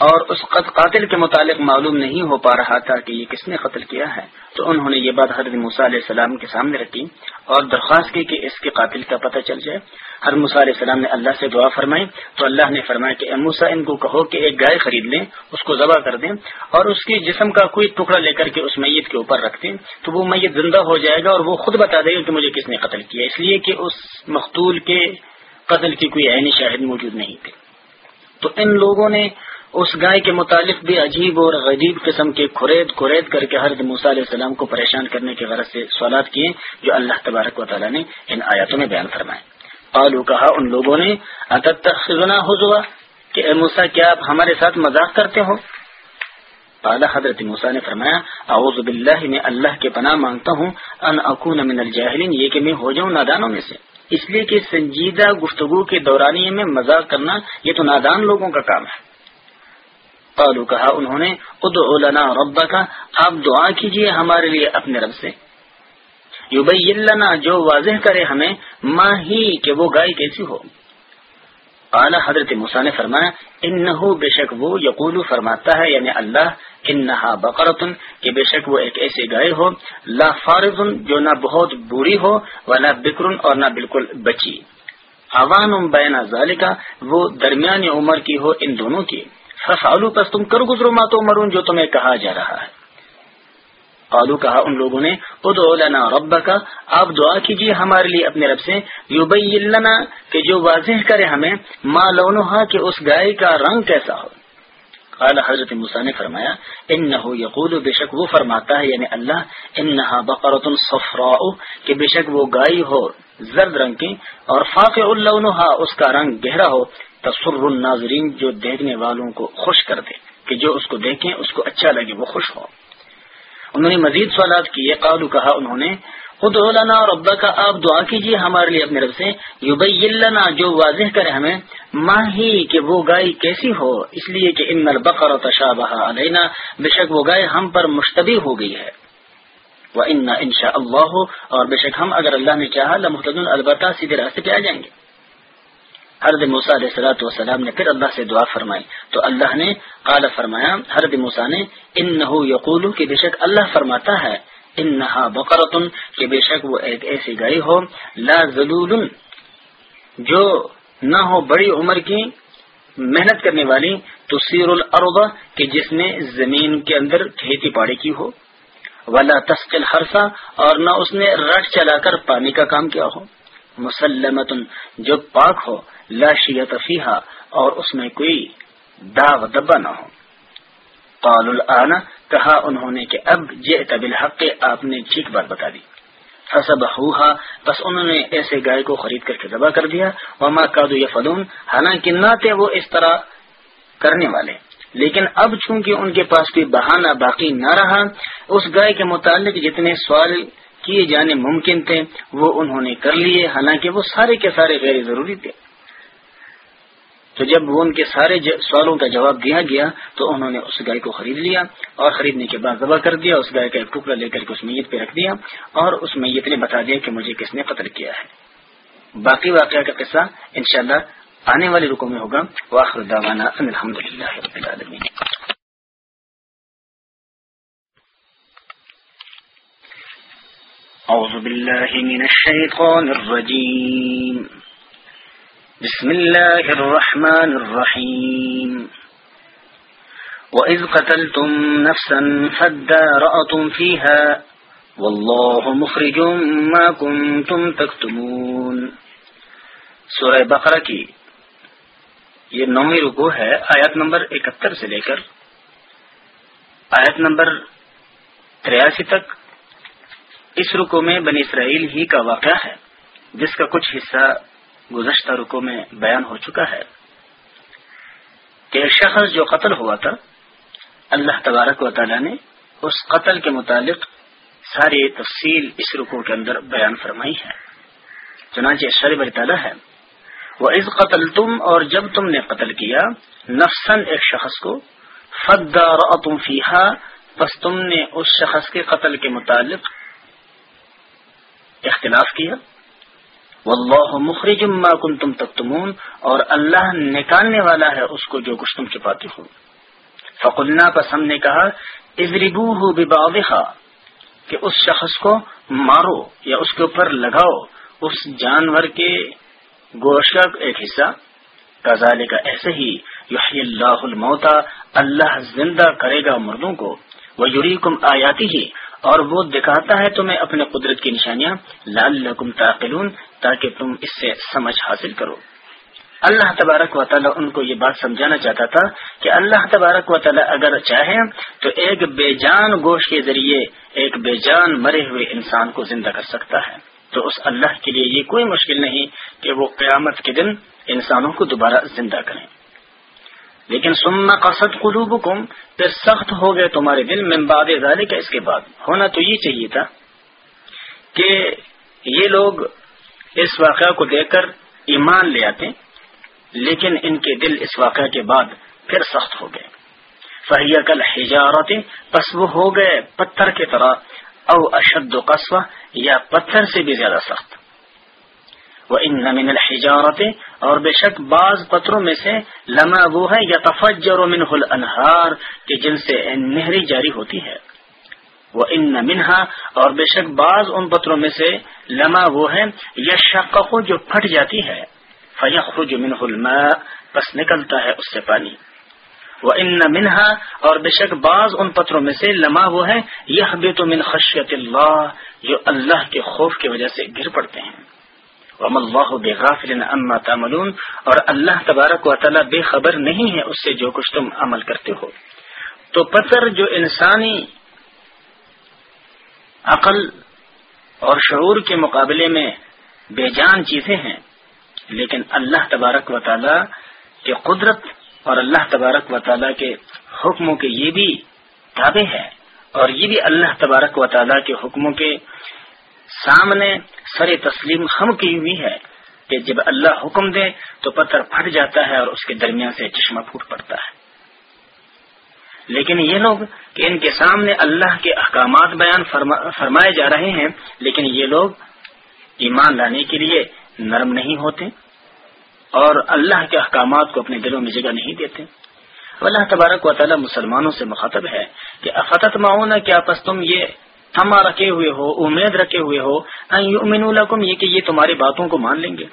Speaker 1: اور اس قاتل کے متعلق معلوم نہیں ہو پا رہا تھا کہ یہ کس نے قتل کیا ہے تو انہوں نے یہ بات حضرت موسیٰ علیہ السلام کے سامنے رکھی اور درخواست کی کہ اس کے قاتل کا پتہ چل جائے موسیٰ علیہ السلام نے اللہ سے دعا فرمائی تو اللہ نے فرمایا کہ موسیٰ ان کو کہو کہ ایک گائے خرید لیں اس کو ذبح کر دیں اور اس کے جسم کا کوئی ٹکڑا لے کر کے اس میت کے اوپر رکھ دیں تو وہ میت زندہ ہو جائے گا اور وہ خود بتا دے گا کہ مجھے کس نے قتل کیا اس لیے کہ اس مختول کے قتل کی کوئی عینی شاہد موجود نہیں تھی تو ان لوگوں نے اس گائے کے متعلق بھی عجیب اور غریب قسم کے کھرید کھرید کر کے حضرت موسیٰ علیہ السلام کو پریشان کرنے کی غرض سے سوالات کیے جو اللہ تبارک و تعالیٰ نے ان آیاتوں میں بیان فرمائے قالو کہا ان لوگوں نے خزاں حضوا کہ اے موسا کیا آپ ہمارے ساتھ مذاق کرتے ہو حضرت نے فرمایا اعوذ باللہ میں اللہ کے پناہ مانگتا ہوں ان اکون من الجاہلین یہ کہ میں ہو جاؤں نادانوں میں سے اس لیے کہ سنجیدہ گفتگو کے دورانی میں مذاق کرنا یہ تو نادان لوگوں کا کام ہے قالو کہا انہوں نے ادعو لنا ربا کا آپ دعا کیجئے ہمارے لیے اپنے رب سے لنا جو واضح کرے ہمیں ماں ہی کہ وہ گائے کیسی ہو اعلی حضرت نے فرمایا بے شک وہ یقول فرماتا ہے یعنی اللہ انہا بقرتن کہ بے شک وہ ایک ایسی گائے ہو لا فارضن جو نہ بہت بری ہو نہ بکرن اور نہ بالکل بچی عوام ذالکہ وہ درمیانی عمر کی ہو ان دونوں کی پس تم کرو گزرو تو مرون جو تمہیں کہا جا رہا ہے آلو کہا ان لوگوں نے ادعو رب کا آپ دعا کیجیے ہمارے لیے اپنے رب سے لنا کہ جو واضح کرے ہمیں ما لونہا کہ اس گائے کا رنگ کیسا ہو قال حضرت مسا نے فرمایا شک وہ فرماتا ہے یعنی اللہ علم کہ بے شک وہ گائی ہو زرد رنگ کی اور فاق الحا اس کا رنگ گہرا ہو تصر الناظرین جو دیکھنے والوں کو خوش کر دے کہ جو اس کو دیکھیں اس کو اچھا لگے وہ خوش ہو انہوں نے مزید سوالات کیے قالو کہا انہوں نے خودانا اور ابا کا آپ دعا کیجیے ہمارے لیے اپنے رب سے جو واضح کرے ہمیں ماں ہی وہ گائے کیسی ہو اس لیے کہ ان البقر تشا بہا بے شک وہ گائے ہم پر مشتبہ ہو گئی ہے وہ ان شاء اللہ اور بے شک ہم اگر اللہ نے چاہا لمحت البتہ سیدھے راستے پہ آ جائیں گے موسا علیہ سلاۃ وسلام نے پھر اللہ سے دعا فرمائی تو اللہ نے قال فرمایا حرد موسا نے ان نہ بے شک اللہ فرماتا ہے ان نہا بے شک وہ ایک ایسی ہو ہو لا جو نہ بڑی عمر کی محنت کرنے والی تو سیر سیرالعروبا کی جس نے زمین کے اندر کھیتی باڑی کی ہو والا تسکل ہرسا اور نہ اس نے رٹ چلا کر پانی کا کام کیا ہو مسلمتن جو پاک ہو لاش فیحا اور اس میں کوئی داغ دبا نہ ہو قال الان کہا انہوں نے کہ اب یہ بالحق آپ نے ٹھیک بات بتا دی بس انہوں نے ایسے گائے کو خرید کر کے دبا کر دیا وما کادو کا دو حالانکہ نہ تھے وہ اس طرح کرنے والے لیکن اب چونکہ ان کے پاس کوئی بہانہ باقی نہ رہا اس گائے کے متعلق جتنے سوال کیے جانے ممکن تھے وہ انہوں نے کر لیے حالانکہ وہ سارے کے سارے غیر ضروری تھے تو جب وہ ان کے سارے سوالوں کا جواب دیا گیا تو انہوں نے اس گائے کو خرید لیا اور خریدنے کے بعد ذبح کر دیا اس گائے کا ایک ٹکڑا لے کر کے اس میت پہ رکھ دیا اور اس میت نے بتا دیا کہ مجھے کس نے قتل کیا ہے باقی واقعہ کا قصہ انشاءاللہ
Speaker 2: آنے والے رکو میں ہوگا بسم
Speaker 1: الله الرحمن الرحيم وإذ قتلتم نفسا فادارأتم فيها والله مخرج ما كنتم تكتمون سورة بقرة کی یہ نومی رکو ہے آیت نمبر اکہتر سے لے کر آیت نمبر تریاسی تک اس رکو میں بنی اسرائیل ہی کا واقعہ ہے جس کا کچھ حصہ گزشتہ رکو میں بیان ہو چکا ہے کہ شخص جو قتل ہوا تھا اللہ تبارک و تعالی نے اس قتل کے متعلق ساری تفصیل اس رکو کے اندر بیان فرمائی ہے چنانچہ شرب تعالیٰ ہے وہ اس قتل تم اور جب تم نے قتل کیا نفسن ایک شخص کو فدار فیحا بس تم نے اس شخص کے قتل کے متعلق اختلاف کیا واللہ مخرج ما کنتم تکتمون اور اللہ نکالنے والا ہے اس کو جو کچھ تم چھپاتے ہو فقلنا پس ہم نے کہا خا کہ اس شخص کو مارو یا اس کے اوپر لگاؤ اس جانور کے گوشت کا ایک حصہ قزالے کا ایسے ہی یحیی اللہ موتا اللہ زندہ کرے گا مردوں کو وہڑی کم آیاتی ہی اور وہ دکھاتا ہے تمہیں اپنے قدرت کی نشانیاں لال تعقلون تاکہ تم اس سے سمجھ حاصل کرو اللہ تبارک و تعالیٰ ان کو یہ بات سمجھانا چاہتا تھا کہ اللہ تبارک و تعالیٰ اگر چاہے تو ایک بے جان گوشت کے ذریعے ایک بے جان مرے ہوئے انسان کو زندہ کر سکتا ہے تو اس اللہ کے لیے یہ کوئی مشکل نہیں کہ وہ قیامت کے دن انسانوں کو دوبارہ زندہ کریں لیکن سننا قصد قلوب پھر سخت ہو گئے تمہارے دل میں بادے کا اس کے بعد ہونا تو یہ چاہیے تھا کہ یہ لوگ اس واقعہ کو دیکھ کر ایمان لے آتے لیکن ان کے دل اس واقعہ کے بعد پھر سخت ہو گئے فہیا کل پس وہ ہو گئے پتھر کے طرح او اشد و یا پتھر سے بھی زیادہ سخت وہ ان نمین الحجارت اور بے شک بعض پتروں میں سے وہ ہے یا تفجر منہ الانہار کہ جن سے نہری جاری ہوتی ہے وہ ان منہا اور بے شک بعض ان پتروں میں سے وہ ہے یا شکو جو پھٹ جاتی ہے فیخرج جو منہ الماء بس نکلتا ہے اس سے پانی وہ ان منہا اور بے شک بعض ان پتروں میں سے وہ ہے یہ بھی تو من خشیت اللہ جو اللہ کے خوف کی وجہ سے گر پڑتے ہیں وم اللہ بے اما تاملون اور اللہ تبارک و تعالیٰ بے خبر نہیں ہے اس سے جو کچھ تم عمل کرتے ہو تو پتھر جو انسانی عقل اور شعور کے مقابلے میں بے جان چیزیں ہیں لیکن اللہ تبارک و تعالیٰ کے قدرت اور اللہ تبارک و تعالیٰ کے حکموں کے یہ بھی دعوے ہیں اور یہ بھی اللہ تبارک و تعالیٰ کے حکموں کے سامنے سر تسلیم خم کی ہوئی ہے کہ جب اللہ حکم دے تو پتھر پھٹ جاتا ہے اور اس کے درمیان سے چشمہ پھوٹ پڑتا ہے لیکن یہ لوگ کہ ان کے سامنے اللہ کے احکامات بیان فرمائے جا رہے ہیں لیکن یہ لوگ ایمان لانے کے لیے نرم نہیں ہوتے اور اللہ کے احکامات کو اپنے دلوں میں جگہ نہیں دیتے اللہ تبارک و تعالی مسلمانوں سے مخاطب ہے کہ افتت معاون کیا پس تم یہ ہما رکھے ہوئے ہو امید رکھے ہوئے ہو من القم یہ کہ یہ تمہاری باتوں کو مان لیں گے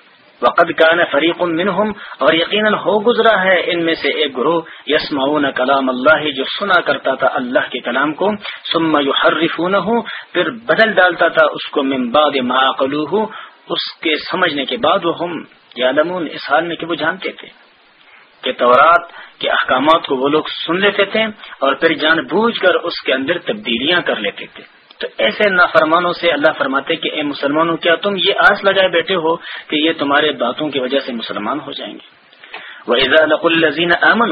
Speaker 1: وقت فریق منہم اور یقیناً ہو گزرا ہے ان میں سے ایک گروہ یس معاون کلام اللہ جو سنا کرتا تھا اللہ کے کلام کو یو نہ ہوں پھر بدل ڈالتا تھا اس کو ممباد ماقلو ہوں اس کے سمجھنے کے بعد وہ ہم یا حال میں کہ وہ جانتے تھے کہ تورات کے احکامات کو وہ لوگ سن لیتے تھے اور پھر جان بوجھ کر اس کے اندر تبدیلیاں کر لیتے تھے تو ایسے نافرمانوں سے اللہ فرماتے کہ اے مسلمانوں کیا تم یہ آس لگائے بیٹھے ہو کہ یہ تمہارے باتوں کی وجہ سے مسلمان ہو جائیں گے وہ امن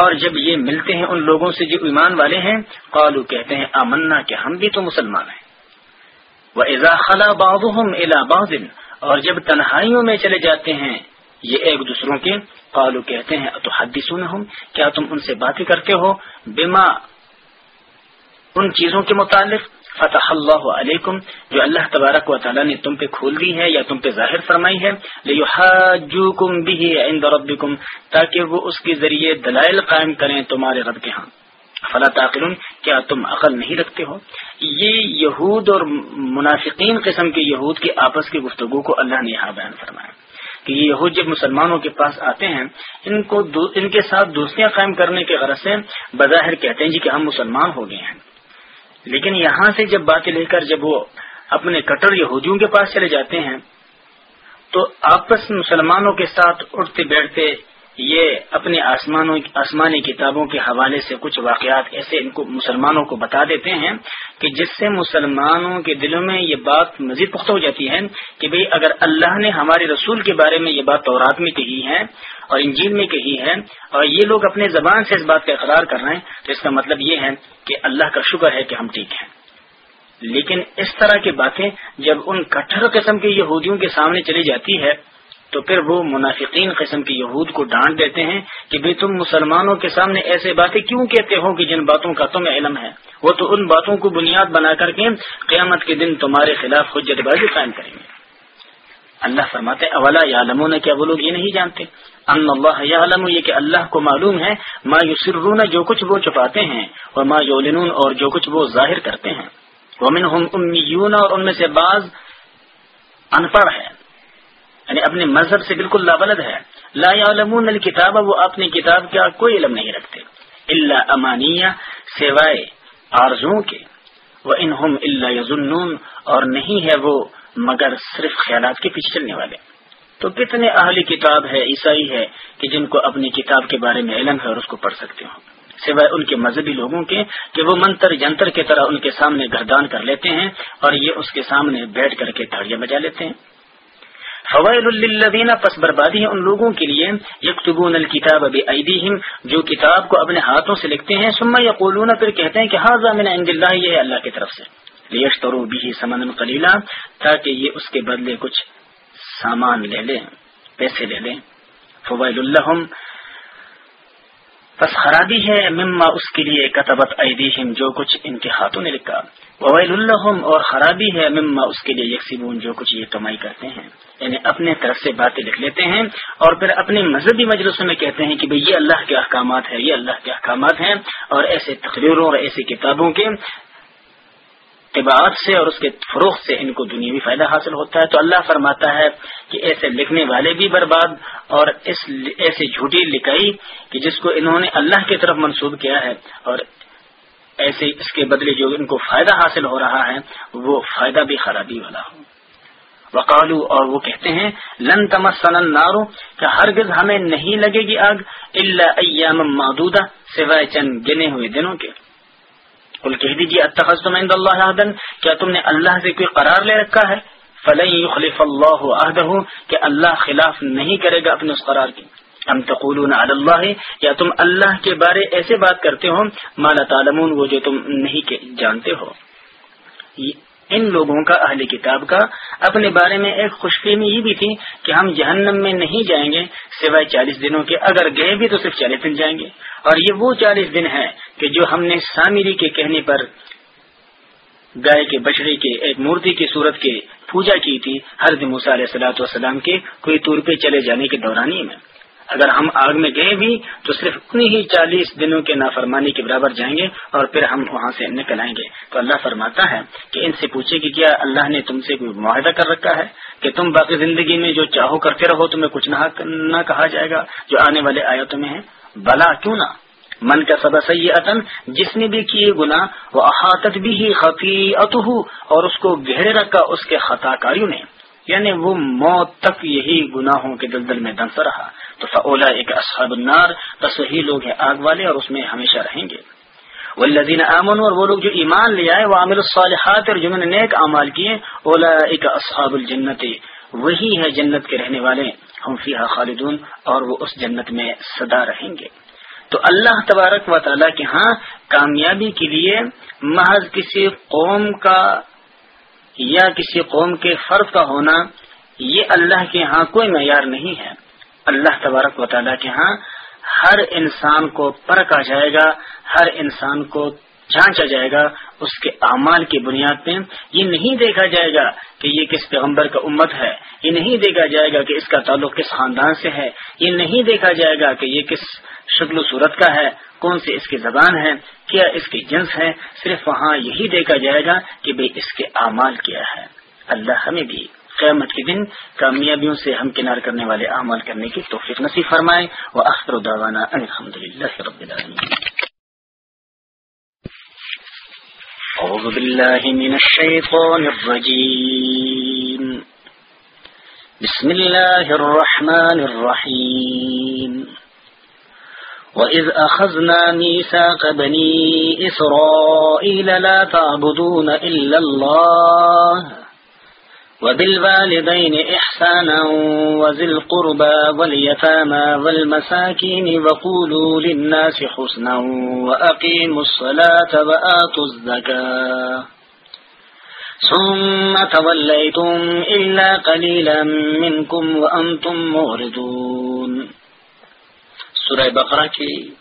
Speaker 1: اور جب یہ ملتے ہیں ان لوگوں سے جو ایمان والے ہیں قالو کہتے ہیں امنا کہ ہم بھی تو مسلمان ہیں وہ خلا اور جب تنہائیوں میں چلے جاتے ہیں یہ ایک دوسروں کے قالو کہتے ہیں تو حدیث ہوں کیا تم ان سے باتیں کرتے ہو بیما ان چیزوں کے متعلق فتح اللہ علیکم جو اللہ تبارک و تعالیٰ نے تم پہ کھول دی ہے یا تم پہ ظاہر فرمائی ہے تاکہ وہ اس کے ذریعے دلائل قائم کریں تمہارے رب کے ہاں فلا تعقلون کیا تم عقل نہیں رکھتے ہو یہ یہود اور منافقین قسم کے یہود کی آپس کی گفتگو کو اللہ نے یہاں بیان فرمایا کہ یہ یہود جب مسلمانوں کے پاس آتے ہیں ان کو ان کے ساتھ دوستیاں قائم کرنے کے غرض سے بظاہر کہتے ہیں جی کہ ہم مسلمان ہو گئے ہیں لیکن یہاں سے جب باتیں لے کر جب وہ اپنے کٹر یہودیوں کے پاس چلے جاتے ہیں تو آپس مسلمانوں کے ساتھ اٹھتے بیٹھتے یہ اپنے آسمانوں آسمانی کتابوں کے حوالے سے کچھ واقعات ایسے ان کو مسلمانوں کو بتا دیتے ہیں کہ جس سے مسلمانوں کے دلوں میں یہ بات مزید پختہ ہو جاتی ہے کہ بھئی اگر اللہ نے ہمارے رسول کے بارے میں یہ بات تورات میں کہی ہے اور انجیل میں کہی ہے اور یہ لوگ اپنے زبان سے اس بات کا اقرار کر رہے ہیں تو اس کا مطلب یہ ہے کہ اللہ کا شکر ہے کہ ہم ٹھیک ہیں لیکن اس طرح کی باتیں جب ان کٹھر قسم کے یہودیوں کے سامنے چلی جاتی ہے تو پھر وہ منافقین قسم کے یہود کو ڈانٹ دیتے ہیں کہ بھائی تم مسلمانوں کے سامنے ایسے باتیں کیوں کہتے ہو کہ جن باتوں کا تم علم ہے وہ تو ان باتوں کو بنیاد بنا کر کے قیامت کے دن تمہارے خلاف حجت بازی قائم کریں گے اللہ فرماتے اولا یعلمون کیا وہ لوگ یہ نہیں جانتے ان اللہ یعلم یہ کہ اللہ کو معلوم ہے ما یسرون جو کچھ وہ چھپاتے ہیں اور ما یولنون اور جو کچھ وہ ظاہر کرتے ہیں ومنہم امیون اور ان میں سے بعض ان پڑھ ہے یعنی اپنے مذہب سے بالکل لابلد ہے لا یعلمون الکتاب وہ اپنی کتاب کا کوئی علم نہیں رکھتے اللہ امانیہ سوائے آرزوں کے وہ انہم اللہ یزنون اور نہیں ہے وہ مگر صرف خیالات کے پیچھے چلنے والے تو کتنے اہلی کتاب ہے عیسائی ہے کہ جن کو اپنی کتاب کے بارے میں علم ہے اور اس کو پڑھ سکتے ہوں سوائے ان کے مذہبی لوگوں کے کہ وہ منتر جنتر کی طرح ان کے سامنے گردان کر لیتے ہیں اور یہ اس کے سامنے بیٹھ کر کے دھڑیاں بجا لیتے ہیں فوائل اللہ پس بربادی ہے ان لوگوں کے لیے یکتبون الکتاب اب ابی جو کتاب کو اپنے ہاتھوں سے لکھتے ہیں سما یا پھر کہتے ہیں کہ ہاں ضامن عند اللہ یہ اللہ کی طرف سے لیشترو بھی سمن سمند تاکہ یہ اس کے بدلے کچھ سامان لے لیں پیسے لے لیں بس خرابی ہے مما اس کے لیے کتبت ایدیہم جو کچھ ان کے ہاتھوں نے لکھا وویل اور خرابی ہے مما اس کے لیے یکسیبون جو کچھ یہ کمائی کرتے ہیں یعنی اپنے طرف سے باتیں لکھ لیتے ہیں اور پھر اپنے مذہبی مجلسوں میں کہتے ہیں کہ بھئی یہ اللہ کے احکامات ہیں یہ اللہ کے احکامات ہیں اور ایسے تقریروں اور ایسی کتابوں کے طباعت سے اور اس کے فروغ سے ان کو دنیاوی فائدہ حاصل ہوتا ہے تو اللہ فرماتا ہے کہ ایسے لکھنے والے بھی برباد اور اس ایسی جھوٹی لکھائی کہ جس کو انہوں نے اللہ کی طرف منسوب کیا ہے اور ایسے اس کے بدلے جو ان کو فائدہ حاصل ہو رہا ہے وہ فائدہ بھی خرابی والا ہو وقالو اور وہ کہتے ہیں لن تمسن نارو کہ ہرگز ہمیں نہیں لگے گی آگ اللہ ایام معدودہ سوائے چند گنے ہوئے دنوں کے کل کہہ دیجیے اللہ عہدن کیا تم نے اللہ سے کوئی قرار لے رکھا ہے فلیں اللہ کہ اللہ خلاف نہیں کرے گا اپنے اس قرار کی یا تم اللہ کے بارے ایسے بات کرتے ہو مالا تالمون وہ جو تم نہیں جانتے ہو ان لوگوں کا اہل کتاب کا اپنے بارے میں ایک خوش فہمی یہ بھی تھی کہ ہم جہنم میں نہیں جائیں گے سوائے چالیس دنوں کے اگر گئے بھی تو صرف چالیس دن جائیں گے اور یہ وہ چالیس دن ہے کہ جو ہم نے سامری کے کہنے پر گائے کے بچڑے کے ایک مورتی کی صورت کے پوجا کی تھی ہر دن علیہ صلاح وسلام کے کوئی طور پہ چلے جانے کے دورانی میں اگر ہم آگ میں گئے بھی تو صرف اتنی ہی چالیس دنوں کے نافرمانی کے برابر جائیں گے اور پھر ہم وہاں سے نکل آئیں گے تو اللہ فرماتا ہے کہ ان سے پوچھے کہ کیا اللہ نے تم سے کوئی معاہدہ کر رکھا ہے کہ تم باقی زندگی میں جو چاہو کرتے رہو تمہیں کچھ نہ کہا جائے گا جو آنے والے آیتوں میں ہیں بلا کیوں نہ من کا سب ہے عطن جس نے بھی کیے گنا وہ احاطت بھی ہی خفی اور اس کو گہرے رکھا اس کے خطا کاریوں نے یعنی وہ موت تک یہی گناہوں کے دلدل میں دنس رہا تو فولا ایک اصحاب النار بس وہی لوگ ہیں آگ والے اور اس میں ہمیشہ رہیں گے وہ اللہ اور وہ لوگ جو ایمان لے آئے وہ عامر الصالحات اور جنہوں نے نیک اعمال کیے اولا ایک اصحاب الجنت وہی ہے جنت کے رہنے والے ہم فیحا خالدون اور وہ اس جنت میں سدا رہیں گے تو اللہ تبارک و تعالیٰ کے ہاں کامیابی کے لیے محض کسی قوم کا یا کسی قوم کے فرد کا ہونا یہ اللہ کے ہاں کوئی معیار نہیں ہے اللہ تبارک بتا دا کہ ہاں ہر انسان کو پرکھا جائے گا ہر انسان کو جانچا جائے گا اس کے اعمال کی بنیاد پہ یہ نہیں دیکھا جائے گا کہ یہ کس پیغمبر کا امت ہے یہ نہیں دیکھا جائے گا کہ اس کا تعلق کس خاندان سے ہے یہ نہیں دیکھا جائے گا کہ یہ کس شکل و صورت کا ہے کون سی اس کی زبان ہے کیا اس کی جنس ہے صرف وہاں یہی دیکھا جائے گا کہ بھائی اس کے اعمال کیا ہے اللہ ہمیں بھی قیامت کے دن کامیابیوں سے ہمکنار کرنے والے اعمال کرنے کی توفیق نصیب فرمائے و اختر الحمد للہ رب
Speaker 2: العالمین من
Speaker 1: بسم الرحمن وَإِذْ أَخَذْنَا مِيثَاقَ بَنِي إِسْرَائِيلَ لَا تَعْبُدُونَ إِلَّا اللَّهَ وبالوالدين إحسانا وذي القربى واليتامى والمساكين وقولوا للناس حسنا وأقيموا الصلاة وآتوا الزكاة ثم توليتم إلا قليلا منكم وأنتم مغردون سورة بقرة كي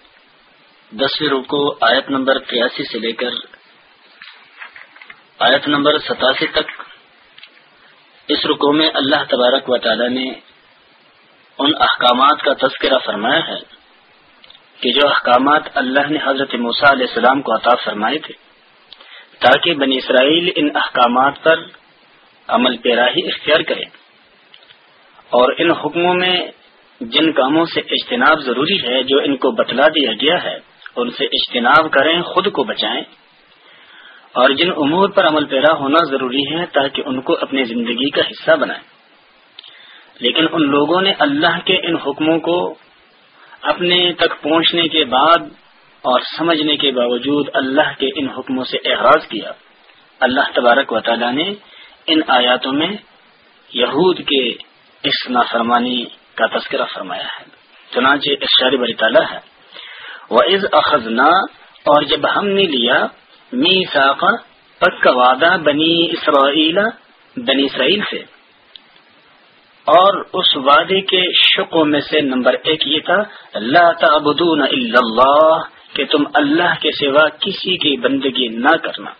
Speaker 1: دسر کو آیت نمبر 83 سے لے کر آیت نمبر 87 تک اس رکو میں اللہ تبارک و تعالی نے ان احکامات کا تذکرہ فرمایا ہے کہ جو احکامات اللہ نے حضرت موسیٰ علیہ السلام کو عطا فرمائے تھے تاکہ بنی اسرائیل ان احکامات پر عمل پیراہی اختیار کرے اور ان حکموں میں جن کاموں سے اجتناب ضروری ہے جو ان کو بتلا دیا گیا ہے ان سے اجتناب کریں خود کو بچائیں اور جن امور پر عمل پیرا ہونا ضروری ہے تاکہ ان کو اپنی زندگی کا حصہ بنائیں لیکن ان لوگوں نے اللہ کے ان حکموں کو اپنے تک پہنچنے کے بعد اور سمجھنے کے باوجود اللہ کے ان حکموں سے احراض کیا اللہ تبارک و تعالی نے ان آیاتوں میں یہود کے اس نافرمانی کا تذکرہ فرمایا ہے چنانچہ اشار بری تعالیٰ ہے وہ از اخذ اور جب ہم نے لیا پکا وعدہ بنی بنی اسرائیل اسرائیل سے اور اس وعدے کے شکوں میں سے نمبر ایک یہ تھا اللہ اللہ تعبدون الا کہ تم کے سوا کسی کی بندگی نہ کرنا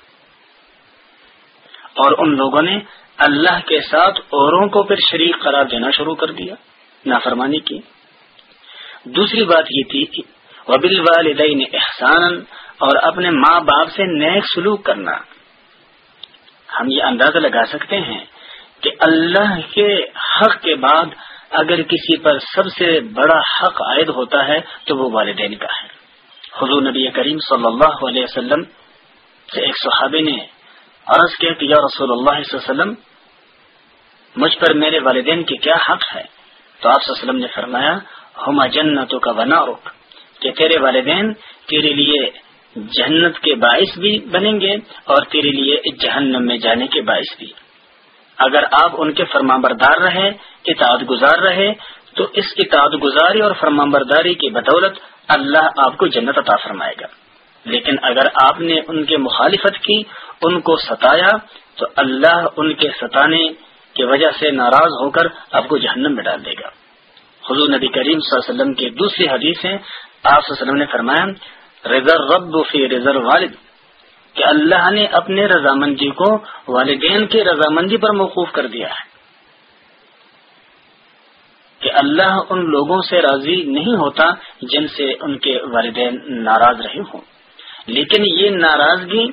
Speaker 1: اور ان لوگوں نے اللہ کے ساتھ اوروں کو پھر شریک قرار دینا شروع کر دیا نافرمانی فرمانی کی دوسری بات یہ تھی وبل والدین احسان اور اپنے ماں باپ سے نیک سلوک کرنا ہم یہ اندازہ لگا سکتے ہیں کہ اللہ کے حق کے بعد اگر کسی پر سب سے بڑا حق عائد ہوتا ہے تو وہ والدین کا ہے حضور نبی کریم صلی اللہ علیہ وسلم سے ایک صحابی نے عرض کیا کہ یا رسول اللہ اللہ صلی علیہ وسلم مجھ پر میرے والدین کے کیا حق ہے تو آپ وسلم نے فرمایا ہما جنتوں کا بنا کہ تیرے والدین تیرے لیے جنت کے باعث بھی بنیں گے اور تیرے لیے جہنم میں جانے کے باعث بھی اگر آپ ان کے فرما بردار رہے گزار رہے تو اس گزاری اور فرما برداری کی بدولت اللہ آپ کو جنت عطا فرمائے گا لیکن اگر آپ نے ان کے مخالفت کی ان کو ستایا تو اللہ ان کے ستانے کی وجہ سے ناراض ہو کر آپ کو جہنم میں ڈال دے گا حضور نبی کریم صلی اللہ علیہ وسلم کے دوسری حدیث ہیں آپ وسلم نے فرمایا رضا رب فی رضا والد کہ اللہ نے اپنے رضامندی کو والدین کے رضامندی پر موقوف کر دیا ہے کہ اللہ ان لوگوں سے راضی نہیں ہوتا جن سے ان کے والدین ناراض رہے ہوں لیکن یہ ناراضگی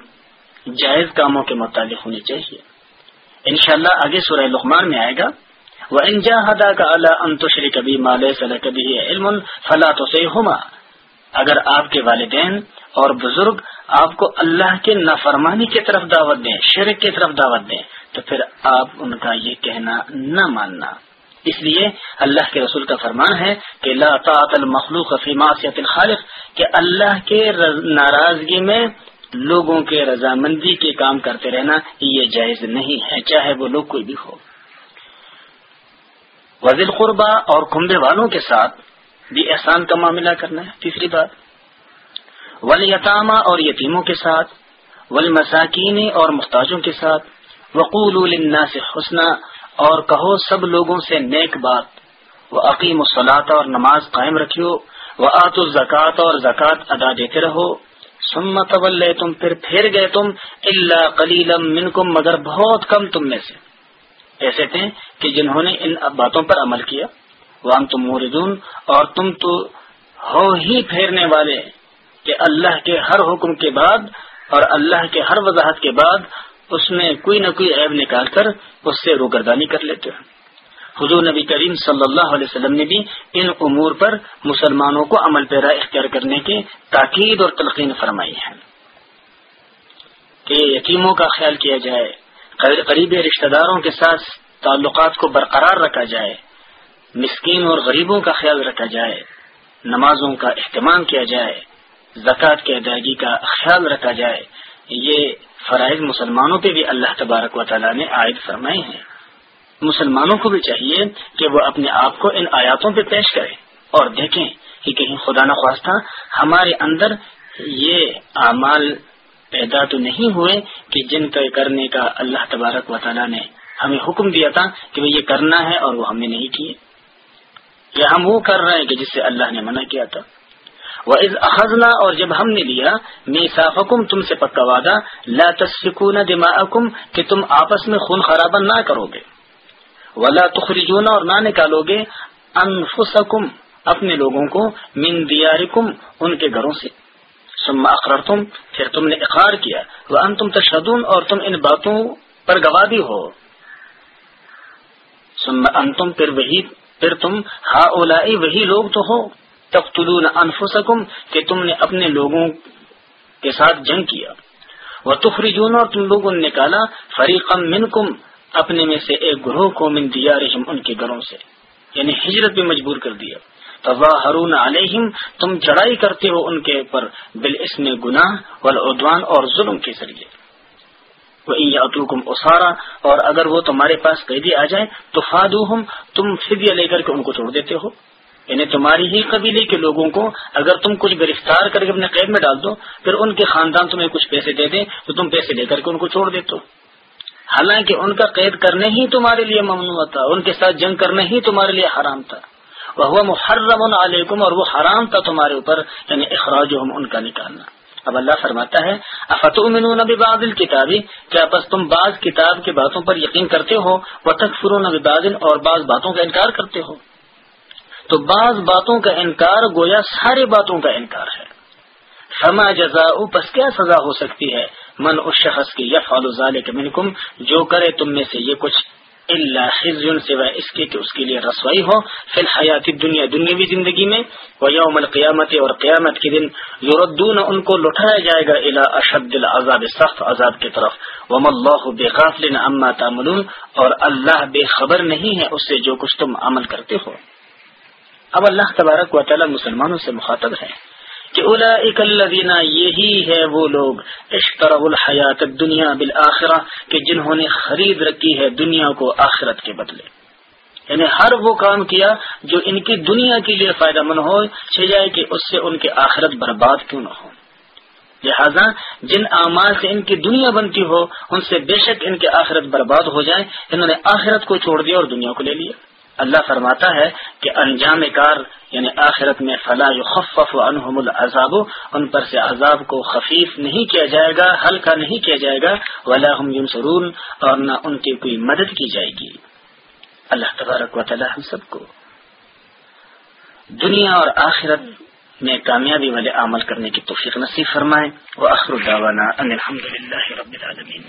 Speaker 1: جائز کاموں کے متعلق ہونی چاہیے انشاءاللہ شاء اللہ آگے سورہ لکمار میں آئے گا وہ انجا ہدا کا اللہ انتشری کبھی کبھی علم فلاں تو اگر آپ کے والدین اور بزرگ آپ کو اللہ کے نافرمانی کی طرف دعوت دیں شرک کی طرف دعوت دیں تو پھر آپ ان کا یہ کہنا نہ ماننا اس لیے اللہ کے رسول کا فرمان ہے کہ طاعت المخلوق فی معصیت الخالق کہ اللہ کے ناراضگی میں لوگوں کے رضامندی کے کام کرتے رہنا یہ جائز نہیں ہے چاہے وہ لوگ کوئی بھی ہو وزیر قربا اور کمبے والوں کے ساتھ بھی جی، احسان کا معاملہ کرنا ہے تیسری بات ولیطامہ اور یتیموں کے ساتھ ول اور محتاجوں کے ساتھ وقول سے خسنا اور کہو سب لوگوں سے نیک بات وہ عقیم اور نماز قائم رکھیو وہ آت الزکات اور زکوٰۃ ادا دیتے رہو سم طول تم پھر پھیر گئے تم اللہ کلیلم من کم مگر بہت کم تم میں سے ایسے تھے کہ جنہوں نے ان باتوں پر عمل کیا وان تم موردون اور تم تو ہو ہی پھیرنے والے کہ اللہ کے ہر حکم کے بعد اور اللہ کے ہر وضاحت کے بعد اس میں کوئی نہ کوئی عیب نکال کر اس سے روگردانی کر لیتے ہیں حضور نبی کریم صلی اللہ علیہ وسلم نے بھی ان امور پر مسلمانوں کو عمل پیرا اختیار کرنے کے تاکید اور تلقین فرمائی ہے کہ یتیموں کا خیال کیا جائے قریبی رشتہ داروں کے ساتھ تعلقات کو برقرار رکھا جائے مسکین اور غریبوں کا خیال رکھا جائے نمازوں کا اہتمام کیا جائے زکوٰۃ کی ادائیگی کا خیال رکھا جائے یہ فرائض مسلمانوں پہ بھی اللہ تبارک و تعالیٰ نے عائد فرمائے ہیں مسلمانوں کو بھی چاہیے کہ وہ اپنے آپ کو ان آیاتوں پہ پیش کریں اور دیکھیں کہ کہیں خدا نخواستہ ہمارے اندر یہ اعمال پیدا تو نہیں ہوئے کہ جن کا کرنے کا اللہ تبارک و تعالیٰ نے ہمیں حکم دیا تھا کہ وہ یہ کرنا ہے اور وہ ہم نے نہیں کیے یہ ہم وہ کر رہے ہیں جس جسے اللہ نے منع کیا تھا وہ از اخذنا اور جب ہم نے لیا تم سے پکا وعدہ لا لات دکم کہ تم آپس میں خون خرابہ نہ کرو گے ولا تخرجونا اور نہ نکالو گے انفسکم اپنے لوگوں کو من دیارکم ان کے گھروں سے تم نے اقرار کیا وہ ان تم تشدد اور تم ان باتوں پر گواہ بھی ہو پھر وہی پھر تم ہا اولائی وہی لوگ تو ہو تب انفسکم کہ تم نے اپنے لوگوں کے ساتھ جنگ کیا وہ اور تم لوگوں نے نکالا فریقم من کم اپنے میں سے ایک گروہ کو من ان کے گھروں سے یعنی ہجرت بھی مجبور کر دیا تو ہرون علیہم تم چڑھائی کرتے ہو ان کے پر بل اس میں گناہ اور ظلم کے ذریعے وہ اسارا اور اگر وہ تمہارے پاس قیدی آ جائیں تو فادو تم فدیہ لے کر کے ان کو چھوڑ دیتے ہو یعنی تمہاری ہی قبیلے کے لوگوں کو اگر تم کچھ گرفتار کر کے اپنے قید میں ڈال دو پھر ان کے خاندان تمہیں کچھ پیسے دے دیں تو تم پیسے لے کر کے ان کو چھوڑ دیتے ہو حالانکہ ان کا قید کرنے ہی تمہارے لیے ممنوع تھا ان کے ساتھ جنگ کرنا ہی تمہارے لیے حرام تھا وہ محرم علیکم اور وہ حرام تھا تمہارے اوپر یعنی اخراج ہم ان کا نکالنا اب اللہ فرماتا ہے کیا بس تم بعض کتاب کے باتوں پر یقین کرتے ہو و تک فرو نبی بازل اور بعض باتوں کا انکار کرتے ہو تو بعض باتوں کا انکار گویا سارے باتوں کا انکار ہے جزا پس کیا سزا ہو سکتی ہے من اس شخص کی یعنی و ظالے جو کرے تم میں سے یہ کچھ اللہ حضون سوائے اس کے کہ اس کے لیے رسوئی ہو فی الحیات دنیا دنیاوی زندگی میں وہ یوم القیامت اور قیامت کے دن یوردون ان کو لٹایا جائے گا الا اشد العذاب سخت عذاب کی طرف وم اللہ بے قافل اما تامل اور اللہ بے خبر نہیں ہے اس سے جو کچھ تم عمل کرتے ہو اب اللہ تبارک و تعالی مسلمانوں سے مخاطب ہے کہ اولا اکلینہ یہی ہے وہ لوگ اشترا الحیات دنیا کہ جنہوں نے خرید رکھی ہے دنیا کو آخرت کے بدلے یعنی ہر وہ کام کیا جو ان کی دنیا کے لیے فائدہ مند ہو جائے کہ اس سے ان کے آخرت برباد کیوں نہ ہو لہذا جن اعمال سے ان کی دنیا بنتی ہو ان سے بے شک ان کے آخرت برباد ہو جائے انہوں نے آخرت کو چھوڑ دیا اور دنیا کو لے لیا اللہ فرماتا ہے کہ انجام کار یعنی آخرت میں فلاح خف و انحم ان پر سے عذاب کو خفیف نہیں کیا جائے گا ہلکا نہیں کیا جائے گا ولاحم یوم سرون اور نہ ان کی کوئی مدد کی جائے گی اللہ تبارک و تعالی ہم سب کو دنیا اور آخرت میں کامیابی والے عمل کرنے کی توفیق نصیب فرمائے وہ الحمد
Speaker 2: العالمین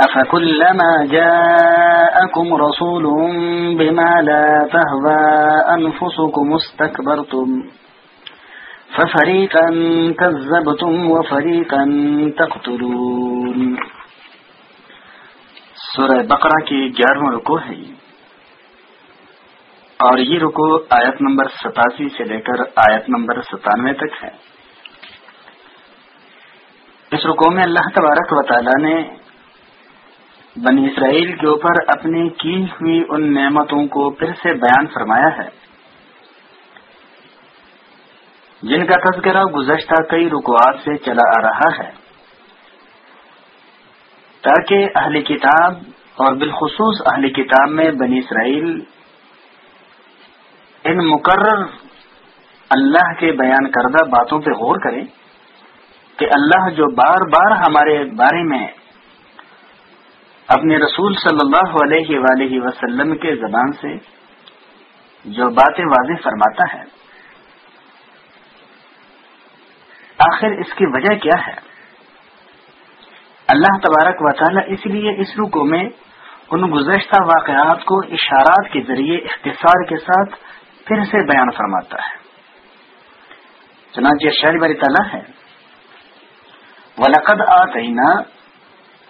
Speaker 1: أفكلما جاءكم رسول بما لا تهوى أنفسكم استكبرتم ففريقا كذبتم وفريقا تقتلون سورة بقرة کی جارم رکو ہے اور یہ رکو آیت نمبر ستاسی سے لے کر آیت نمبر ستانوے تک ہے اس رکو میں اللہ تبارک و تعالی نے بنی اسرائیل کے اوپر اپنی کی ہوئی ان نعمتوں کو پھر سے بیان فرمایا ہے جن کا تذکرہ گزشتہ کئی رکوات سے چلا آ رہا ہے تاکہ اہلی کتاب اور بالخصوص اہل کتاب میں بنی اسرائیل ان مقرر اللہ کے بیان کردہ باتوں پہ غور کریں کہ اللہ جو بار بار ہمارے بارے میں اپنے رسول صلی اللہ علیہ وآلہ وسلم کے زبان سے جو باتیں واضح فرماتا ہے آخر اس کی وجہ کیا ہے اللہ تبارک و تعالی اس لیے اس رکو میں ان گزشتہ واقعات کو اشارات کے ذریعے اختصار کے ساتھ پھر سے بیان فرماتا ہے چنانچہ تعالیٰ ہے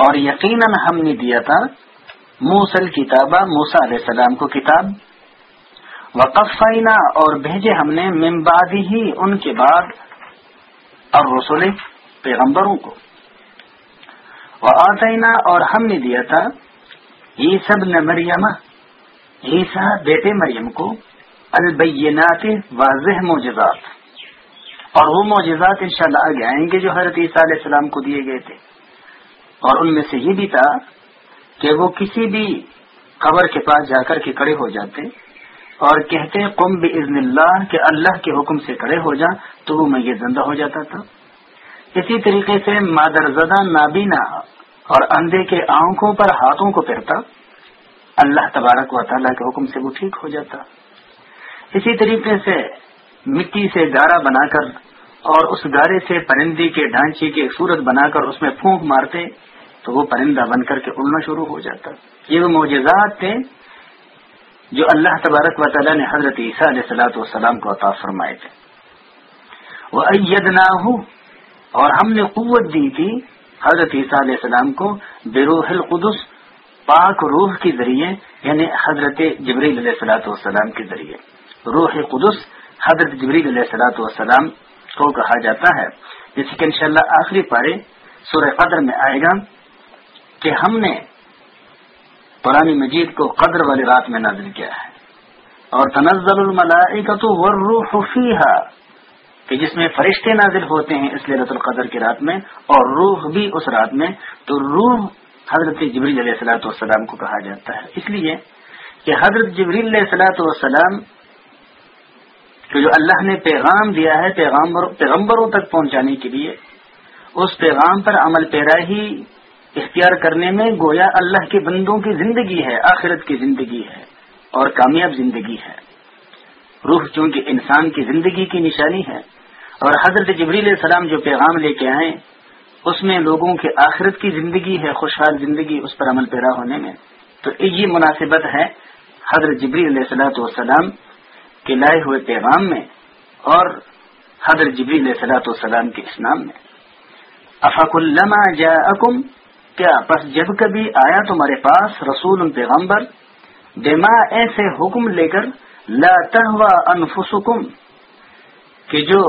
Speaker 1: اور یقیناً ہم نے دیا تھا موسل کتابہ موسا علیہ السلام کو کتاب وقفینہ اور بھیجے ہم نے ممبادی ہی ان کے بعد اور رسول پیغمبروں کو وہ اور ہم نے دیا تھا یہ سب مریم عیسیٰ بیٹے مریم کو البینات واضح معجزات اور وہ معجزات انشاءاللہ شاء آگے آئیں گے جو حضرت عیسیٰ علیہ السلام کو دیے گئے تھے اور ان میں سے یہ بھی تھا کہ وہ کسی بھی قبر کے پاس جا کر کے کڑے ہو جاتے اور کہتے بزن اللہ کہ اللہ کے حکم سے کڑے ہو جا تو وہ میں یہ زندہ ہو جاتا تھا اسی طریقے سے مادر زدہ نابینا اور اندھے کے آنکھوں پر ہاتھوں کو پھرتا اللہ تبارک و تعالیٰ کے حکم سے وہ ٹھیک ہو جاتا اسی طریقے سے مٹی سے گارا بنا کر اور اس گارے سے پرندے کے ڈھانچے کی صورت بنا کر اس میں پھونک مارتے تو وہ پرندہ بن کر کے اڑنا شروع ہو جاتا یہ وہ معجزات تھے جو اللہ تبارک و تعالیٰ نے حضرت عیسیٰ علیہ سلاۃ والسلام کو عطا فرمائے تھے وہ نہ قوت دی تھی حضرت عیسیٰ علیہ السلام کو بے روح القدس پاک روح کے ذریعے یعنی حضرت جبریل علیہ سلاۃ والسلام کے ذریعے روح قدس حضرت جبریل علیہ سلاۃ والسلام کو کہا جاتا ہے جیسے کہ انشاءاللہ آخری پارے سورہ قدر میں آئے گا کہ ہم نے پرانی مجید کو قدر والی رات میں نازل کیا ہے اور تنزل الملائکت والروح فیہا کہ جس میں فرشتے نازل ہوتے ہیں اس رت القدر کی رات میں اور روح بھی اس رات میں تو روح حضرت جبریل علیہ السلاۃ والسلام کو کہا جاتا ہے اس لیے کہ حضرت جبریل السلاۃ والسلام تو جو اللہ نے پیغام دیا ہے پیغمبر پیغمبروں تک پہنچانے کے لیے اس پیغام پر عمل پیرا ہی اختیار کرنے میں گویا اللہ کے بندوں کی زندگی ہے آخرت کی زندگی ہے اور کامیاب زندگی ہے روح چونکہ انسان کی زندگی کی نشانی ہے اور حضرت جبریل السلام سلام جو پیغام لے کے آئے اس میں لوگوں کے آخرت کی زندگی ہے خوشحال زندگی اس پر عمل پیرا ہونے میں تو یہ مناسبت ہے حضرت جبری علیہ السلام کے لائے ہوئے پیغام میں اور حضرت صلاح کے اسلام میں افق اللہ کیا بس جب کبھی آیا تمہارے پاس رسول پیغمبر دما ایسے حکم لے کر انفسکم کہ جو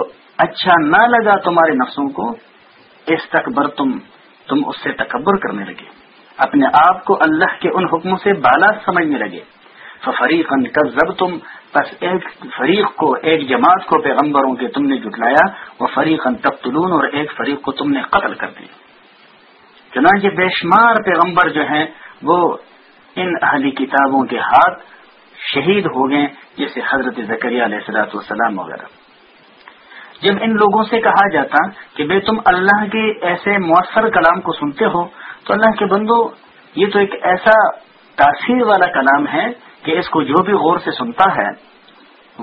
Speaker 1: اچھا نہ لگا تمہارے نفسوں کو اس تکبر تم تم اس سے تکبر کرنے لگے اپنے آپ کو اللہ کے ان حکموں سے بالا سمجھنے لگے فریق تم بس ایک فریق کو ایک جماعت کو پیغمبروں کے تم نے جٹلایا وہ فریق ان اور ایک فریق کو تم نے قتل کر دیا چنانچہ بے شمار پیغمبر جو ہیں وہ ان اہلی کتابوں کے ہاتھ شہید ہو گئے جیسے حضرت زکریہ السلاۃ والسلام وغیرہ جب ان لوگوں سے کہا جاتا کہ بے تم اللہ کے ایسے مؤثر کلام کو سنتے ہو تو اللہ کے بندو یہ تو ایک ایسا تاثیر والا کلام ہے کہ اس کو جو بھی غور سے سنتا ہے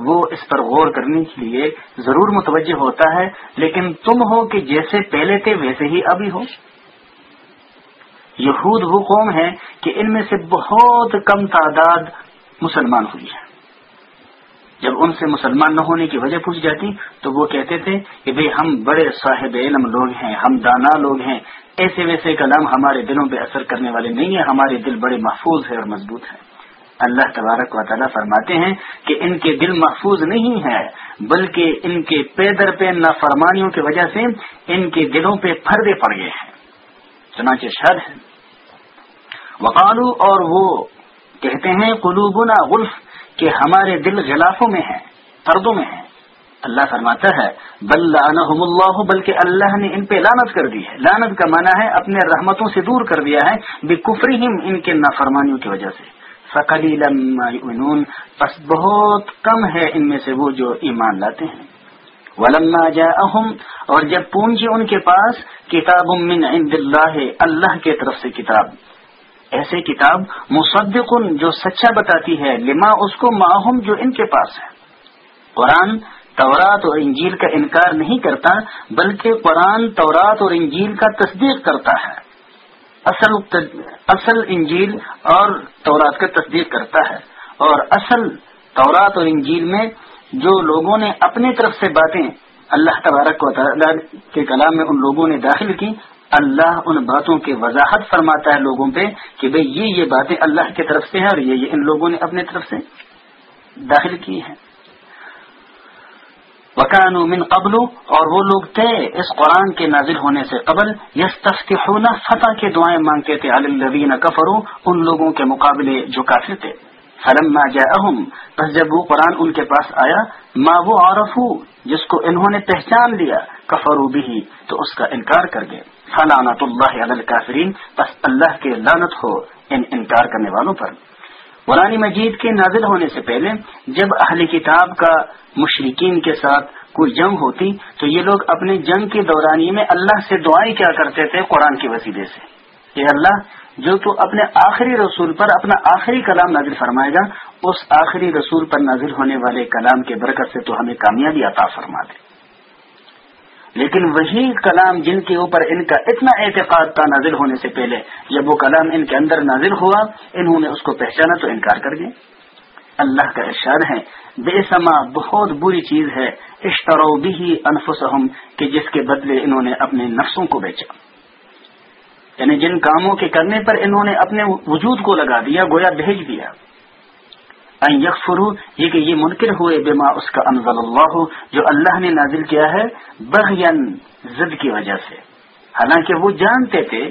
Speaker 1: وہ اس پر غور کرنے کے لیے ضرور متوجہ ہوتا ہے لیکن تم ہو کہ جیسے پہلے تھے ویسے ہی ابھی ہو یہود وہ قوم ہے کہ ان میں سے بہت کم تعداد مسلمان ہوئی ہے جب ان سے مسلمان نہ ہونے کی وجہ پوچھ جاتی تو وہ کہتے تھے کہ بھائی ہم بڑے صاحب علم لوگ ہیں ہم دانا لوگ ہیں ایسے ویسے کلام ہمارے دلوں پہ اثر کرنے والے نہیں ہیں ہمارے دل بڑے محفوظ ہیں اور مضبوط ہیں اللہ تبارک و تعالیٰ فرماتے ہیں کہ ان کے دل محفوظ نہیں ہے بلکہ ان کے پیدر پہ نا فرمانیوں کی وجہ سے ان کے دلوں پہ پردے پڑ گئے ہیں چنانچہ شر ہے وقالو اور وہ کہتے ہیں قلوبنا غلف کہ ہمارے دل غلافوں میں ہیں پردوں میں ہیں اللہ فرماتا ہے بلانحم اللہ بلکہ اللہ نے ان پہ لانت کر دی ہے لانت کا معنی ہے اپنے رحمتوں سے دور کر دیا ہے بے ان کے نافرمانیوں کی وجہ سے فقلی لما یؤمنون پس بہت کم ہے ان میں سے وہ جو ایمان لاتے ہیں ولما جاءہم اور جب پونجی ان کے پاس کتاب من عند اللہ کی طرف سے کتاب ایسے کتاب مصدق جو سچا بتاتی ہے لما اس کو معاہم جو ان کے پاس ہے قرآن تورات اور انجیل کا انکار نہیں کرتا بلکہ قرآن تورات اور انجیل کا تصدیق کرتا ہے اصل اصل انجیل اور تورات کا تصدیق کرتا ہے اور اصل تورات اور انجیل میں جو لوگوں نے اپنی طرف سے باتیں اللہ تبارک و تعالیٰ کے کلام میں ان لوگوں نے داخل کی اللہ ان باتوں کی وضاحت فرماتا ہے لوگوں پہ کہ بھئی یہ یہ باتیں اللہ کی طرف سے ہیں اور یہ ان لوگوں نے اپنی طرف سے داخل کی ہیں وکان قبل اور وہ لوگ تھے اس قرآن کے نازل ہونے سے قبل یس تختی فتح کے دعائیں مانگتے تھے الوین کفرو ان لوگوں کے مقابلے جو کافر تھے فلما جاءهم اہم بس جب وہ قرآن ان کے پاس آیا ما وہ عورف ہوں جس کو انہوں نے پہچان لیا کفرو بھی تو اس کا انکار کر گئے فلانت اللہ کافرین بس اللہ کے لانت ہو ان انکار کرنے والوں پر قرآن مجید کے نازل ہونے سے پہلے جب اہل کتاب کا مشرقین کے ساتھ کوئی جنگ ہوتی تو یہ لوگ اپنے جنگ کے دورانی میں اللہ سے دعائیں کیا کرتے تھے قرآن کے وسیلے سے کہ اللہ جو تو اپنے آخری رسول پر اپنا آخری کلام نازل فرمائے گا اس آخری رسول پر نازل ہونے والے کلام کے برکت سے تو ہمیں کامیابی عطا فرما دے لیکن وہی کلام جن کے اوپر ان کا اتنا اعتقاد تھا نازل ہونے سے پہلے جب وہ کلام ان کے اندر نازل ہوا انہوں نے اس کو پہچانا تو انکار کر گئے اللہ کا ارشاد ہے بے سما بہت بری چیز ہے اشترو بھی انفسہم کہ جس کے بدلے انہوں نے اپنے نفسوں کو بیچا یعنی جن کاموں کے کرنے پر انہوں نے اپنے وجود کو لگا دیا گویا بھیج دیا یکفرو فرو یہ کہ یہ منکر ہوئے بما اس کا انضل اللہ جو اللہ نے نازل کیا ہے بغین زد کی وجہ سے حالانکہ وہ جانتے تھے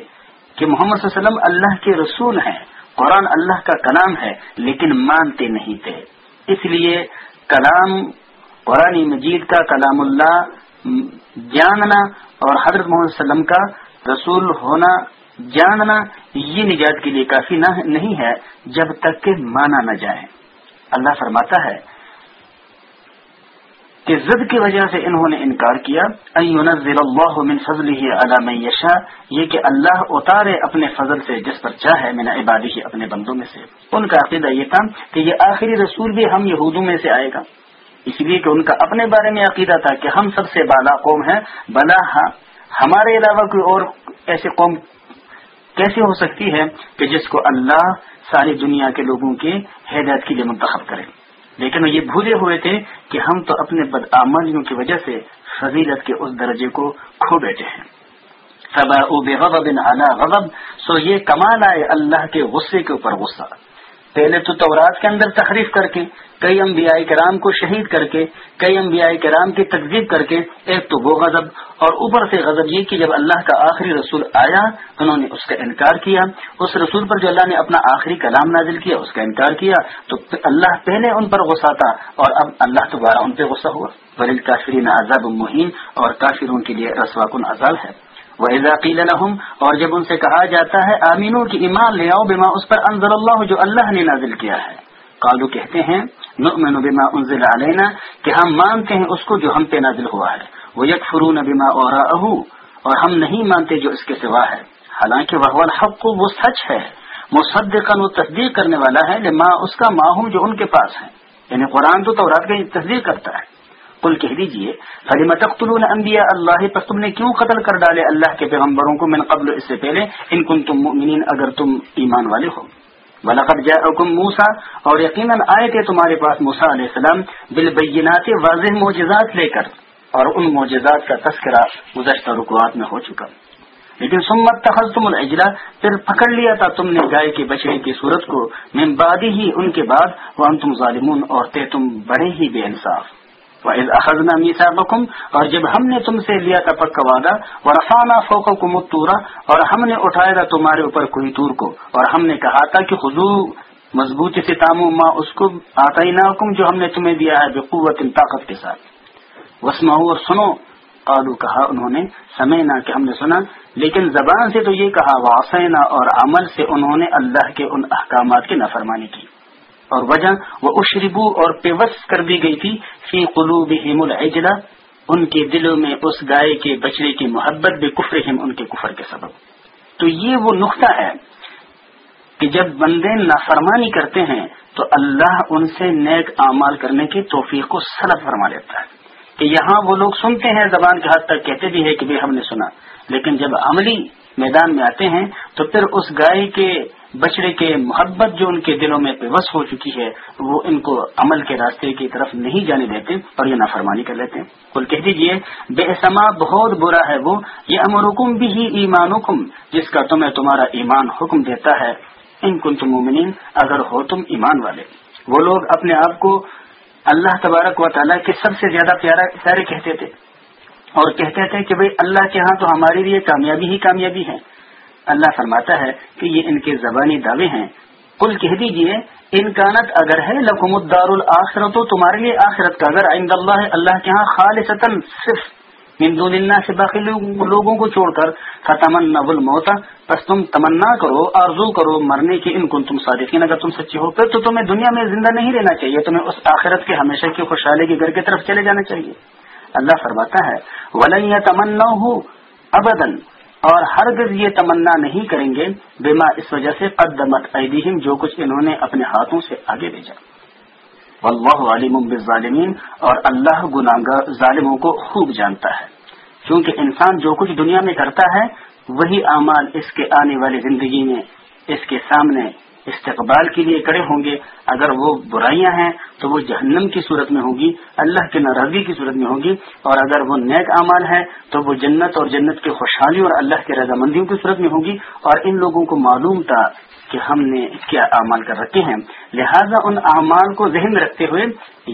Speaker 1: کہ محمد صلی اللہ علیہ وسلم اللہ کے رسول ہیں قرآن اللہ کا کلام ہے لیکن مانتے نہیں تھے اس لیے کلام قرآن مجید کا کلام اللہ جاننا اور حضرت محمد صلی اللہ علیہ وسلم کا رسول ہونا جاننا یہ نجات کے لیے کافی نہیں ہے جب تک کہ مانا نہ جائے اللہ فرماتا ہے کہ زد کی وجہ سے انہوں نے انکار کیا اللہ من اللہ یشا یہ کہ اتارے اپنے فضل سے جس پر چاہے میں نے عبادی اپنے بندوں میں سے ان کا عقیدہ یہ تھا کہ یہ آخری رسول بھی ہم یہودوں میں سے آئے گا اس لیے کہ ان کا اپنے بارے میں عقیدہ تھا کہ ہم سب سے بالا قوم ہیں بلا ہاں ہمارے علاوہ کوئی اور ایسی قوم کیسے ہو سکتی ہے کہ جس کو اللہ ساری دنیا کے لوگوں کے ہدایت کے لیے منتخب کرے لیکن وہ یہ بھولے ہوئے تھے کہ ہم تو اپنے بدآمدیوں کی وجہ سے فضیلت کے اس درجے کو کھو بیٹھے ہیں او بے غضب سو یہ کمال آئے اللہ کے غصے کے اوپر غصہ پہلے تو تورات کے اندر تخریف کر کے کئی انبیاء کرام کو شہید کر کے کئی انبیاء کرام کی تقریب کر کے ایک تو وہ غضب اور اوپر سے غضب یہ کہ جب اللہ کا آخری رسول آیا انہوں نے اس کا انکار کیا اس رسول پر جو اللہ نے اپنا آخری کلام نازل کیا اس کا انکار کیا تو اللہ پہلے ان پر غصہ تھا اور اب اللہ دوبارہ ان پہ غصہ ہوا ولیل کافرین عذاب المحین مہین اور کافروں کے لیے رسوا کن عذاب ہے وہ عضاقیلحم اور جب ان سے کہا جاتا ہے آمینوں کی ایمان لے آؤ بما اس پر انضر اللہ جو اللہ نے نازل کیا ہے قالو کہتے ہیں نؤمن بما انزل علینا کہ ہم مانتے ہیں اس کو جو ہم پہ نازل ہوا ہے وہ یک فرو نبیما اور ہم نہیں مانتے جو اس کے سوا ہے حالانکہ بح حق کو وہ سچ ہے مصدقا وہ تصدیق کرنے والا ہے لما اس کا ماہوم جو ان کے پاس ہے یعنی قرآن تو تورات کا تصدیق کرتا ہے کل کہہ انبیاء اللہ پس تم نے کیوں قتل کر ڈالے اللہ کے پیغمبروں کو من قبل اس سے پہلے ان کن تم مؤمنین اگر تم ایمان والے ہو موسا اور یقیناً آئے تھے تمہارے پاس موسا علیہ السلام بالبینات واضح معجزات لے کر اور ان معجزات کا تذکرہ گزشتہ رکوات میں ہو چکا لیکن سمت تم الجلا پھر پکڑ لیا تھا تم نے گائے کے بچڑے کی صورت کو ممبادی ہی ان کے بعد وہ تم ظالمون اور تم بڑے ہی بے انصاف وحض میسا بکم اور جب ہم نے تم سے لیا تھا پکا وعدہ اور رفانہ فوق کو متورا اور ہم نے اٹھایا تھا تمہارے اوپر کوئی تور کو اور ہم نے کہا تھا کہ خزو مضبوطی سے تامو ماں اس کو آتا ہی نہ حکم جو ہم نے تمہیں دیا ہے بقوت طاقت کے ساتھ وسما اور سنو قالو کہا انہوں نے سمے نہ کہ ہم نے سنا لیکن زبان سے تو یہ کہا واسینا اور عمل سے انہوں نے اللہ کے ان احکامات کی نافرمانی کی اور وجہ وہ اشربو اور پیوس کر دی گئی تھی فی قلوب الجلا ان کے دلوں میں اس گائے کے بچڑے کی محبت بے کفر کے سبب تو یہ وہ نقطہ ہے کہ جب بندے نافرمانی کرتے ہیں تو اللہ ان سے نیک اعمال کرنے کی توفیق کو سلب فرما لیتا ہے کہ یہاں وہ لوگ سنتے ہیں زبان کے حد تک کہتے بھی ہے کہ ہم نے سنا لیکن جب عملی میدان میں آتے ہیں تو پھر اس گائے کے بچڑے کے محبت جو ان کے دلوں میں پیوس ہو چکی ہے وہ ان کو عمل کے راستے کی طرف نہیں جانے دیتے اور یہ نافرمانی کر لیتے کل کہہ دیجیے بے اسما بہت برا ہے وہ یہ امرکم بھی ہی ایمان حکم جس کا تمہیں تمہارا ایمان حکم دیتا ہے ان کن مومنین اگر ہو تم ایمان والے وہ لوگ اپنے آپ کو اللہ تبارک و تعالیٰ کے سب سے زیادہ پیارا پیارے کہتے تھے اور کہتے تھے کہ بھئی اللہ کے ہاں تو ہمارے لیے کامیابی ہی کامیابی ہے اللہ فرماتا ہے کہ یہ ان کے زبانی دعوے ہیں کل کہہ دیجیے انکانت اگر ہے الآخر تو تمہارے لیے آخرت کا اگر عند اللہ اللہ کے ہاں خالص صرف اللہ سے باقی لوگوں کو چھوڑ کر کا تمنا بس تم تمنا کرو آرزو کرو مرنے کی ان کن تم صادقین اگر تم سچی پھر تو تمہیں دنیا میں زندہ نہیں رہنا چاہیے تمہیں اس آخرت کے ہمیشہ کی خوشحالی کے گھر کی طرف چلے جانا چاہیے اللہ فرماتا ہے ولن یا تمنا ہو ابدن اور ہرگز یہ تمنا نہیں کریں گے بما اس وجہ سے قدمت ایدیہم جو کچھ انہوں نے اپنے ہاتھوں سے آگے بھیجا علیم بالمین اور اللہ گناہ ظالموں کو خوب جانتا ہے کیونکہ انسان جو کچھ دنیا میں کرتا ہے وہی اعمال اس کے آنے والی زندگی میں اس کے سامنے استقبال کے لیے کڑے ہوں گے اگر وہ برائیاں ہیں تو وہ جہنم کی صورت میں ہوں گی اللہ کے ناراضگی کی صورت میں ہوگی اور اگر وہ نیک اعمال ہے تو وہ جنت اور جنت کی خوشحالی اور اللہ کی رضامندیوں کی صورت میں ہوگی اور ان لوگوں کو معلوم تھا کہ ہم نے کیا اعمال کر رکھے ہیں لہذا ان اعمال کو ذہن میں رکھتے ہوئے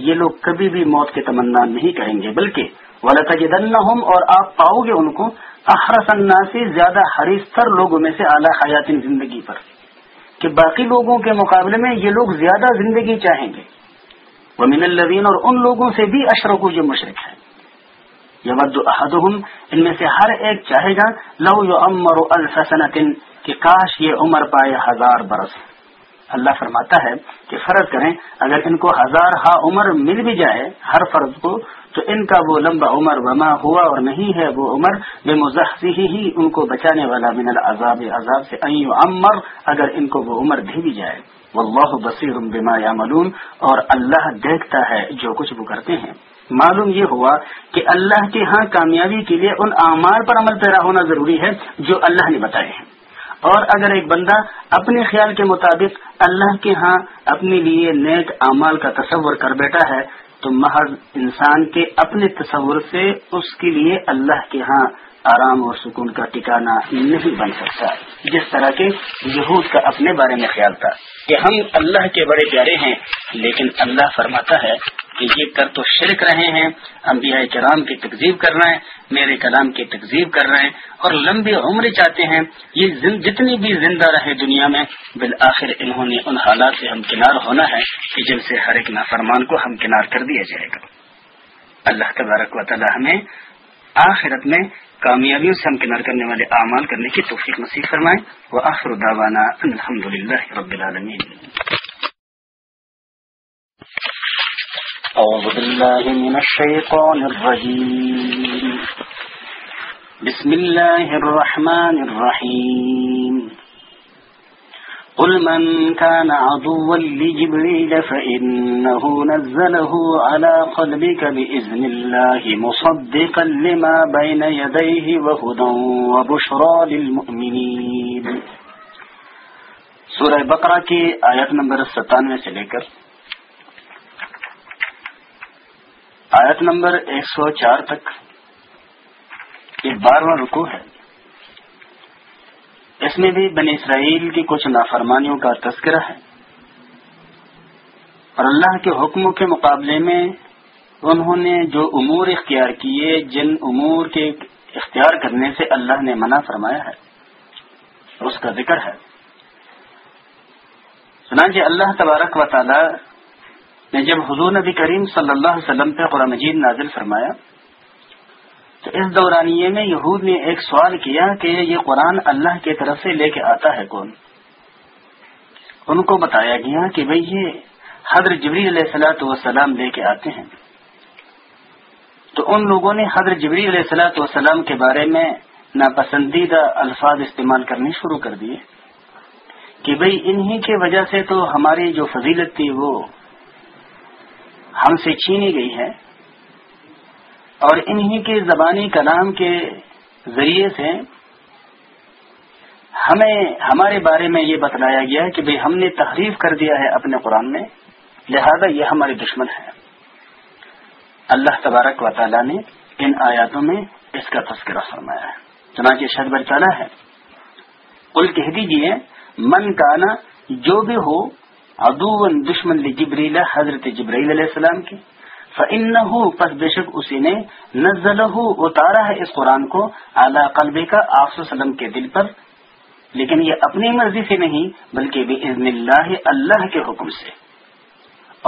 Speaker 1: یہ لوگ کبھی بھی موت کی تمنا نہیں کریں گے بلکہ ولاجن ہوں اور آپ پاؤ گے ان کو احرصنا سے زیادہ ہریستر لوگوں میں سے اعلیٰ حیاتی زندگی پر کہ باقی لوگوں کے مقابلے میں یہ لوگ زیادہ زندگی چاہیں گے وہ من الوین اور ان لوگوں سے بھی اشرکو یہ مشرق ہے یہ ود احدہم ان میں سے ہر ایک چاہے گا لو یو امر و کہ کاش یہ عمر پائے ہزار برس اللہ فرماتا ہے کہ فرض کریں اگر ان کو ہزار ہا عمر مل بھی جائے ہر فرض کو تو ان کا وہ لمبا عمر وما ہوا اور نہیں ہے وہ عمر بے ہی ان کو بچانے والا من العذاب عذاب سے عمر اگر ان کو وہ عمر دھی جائے واللہ بصیر بما یعملون اور اللہ دیکھتا ہے جو کچھ وہ کرتے ہیں معلوم یہ ہوا کہ اللہ کے ہاں کامیابی کے لیے ان اعمال پر عمل پیرا ہونا ضروری ہے جو اللہ نے بتائے ہیں اور اگر ایک بندہ اپنے خیال کے مطابق اللہ کے ہاں اپنے لیے نیک اعمال کا تصور کر بیٹھا ہے تو محض انسان کے اپنے تصور سے اس کے لیے اللہ کے ہاں آرام اور سکون کا ٹکانا نہیں بن سکتا جس طرح کے یہود کا اپنے بارے میں خیال تھا کہ ہم اللہ کے بڑے پیارے ہیں لیکن اللہ فرماتا ہے کہ یہ کر تو شرک رہے ہیں انبیاء کرام کی تکزیب کر رہے ہیں میرے کلام کی تکزیب کر رہے ہیں اور لمبی عمر چاہتے ہیں یہ جتنی بھی زندہ رہے دنیا میں بالآخر انہوں نے ان حالات سے ہمکنار ہونا ہے کہ جن سے ہر ایک نافرمان کو ہمکنار کر دیا جائے گا اللہ تبارک و تعالی ہمیں آخرت میں کامیابیوں سے ہمکنار کرنے والے اعمال کرنے کی توفیق
Speaker 2: نصیب فرمائیں أعوذ بالله من الشيطان الرجيم بسم الله الرحمن
Speaker 1: الرحيم قل من كان لجبريل فإنه نزله على قلبك اللہ کا نادڑی کبھی ازم اللہ محبدور بکرا کی آیت نمبر ستانوے سے لے کر آیت نمبر ایک سو چار تک یہ بارہواں رکو ہے اس میں بھی بنی اسرائیل کی کچھ نافرمانیوں کا تذکرہ ہے اور اللہ کے حکموں کے مقابلے میں انہوں نے جو امور اختیار کیے جن امور کے اختیار کرنے سے اللہ نے منع فرمایا ہے اس کا ذکر ہے سنانچہ اللہ تبارک و تعالی نے جب حضور نبی کریم صلی اللہ علیہ وسلم پہ قرآن مجید نازل فرمایا تو اس دورانیے میں یہود نے ایک سوال کیا کہ یہ قرآن اللہ کی طرف سے لے کے آتا ہے کون ان کو بتایا گیا کہ بھئی یہ حضر جبری علیہ سلاۃ وسلام لے کے آتے ہیں تو ان لوگوں نے حضر جبری علیہ سلاۃ وسلام کے بارے میں ناپسندیدہ الفاظ استعمال کرنے شروع کر دیے کہ بھئی انہی کی وجہ سے تو ہماری جو فضیلت تھی وہ ہم سے چھینی گئی ہے اور انہی کے زبانی کلام کے ذریعے سے ہمیں ہمارے بارے میں یہ بتلایا گیا کہ بھائی ہم نے تحریف کر دیا ہے اپنے قرآن میں لہذا یہ ہمارے دشمن ہے اللہ تبارک و تعالیٰ نے ان آیاتوں میں اس کا تذکرہ فرمایا ہے چنانچہ شد بچانا ہے کل کہہ دیجیے من کانا جو بھی ہو ادو دشمن حضرت علیہ السلام کی فن پس بے شک اسی نے اتارا ہے اس قرآن کو اعلیٰ قلب کا آپس وسلم کے دل پر لیکن یہ اپنی مرضی سے نہیں بلکہ بے عزم اللہ اللہ کے حکم سے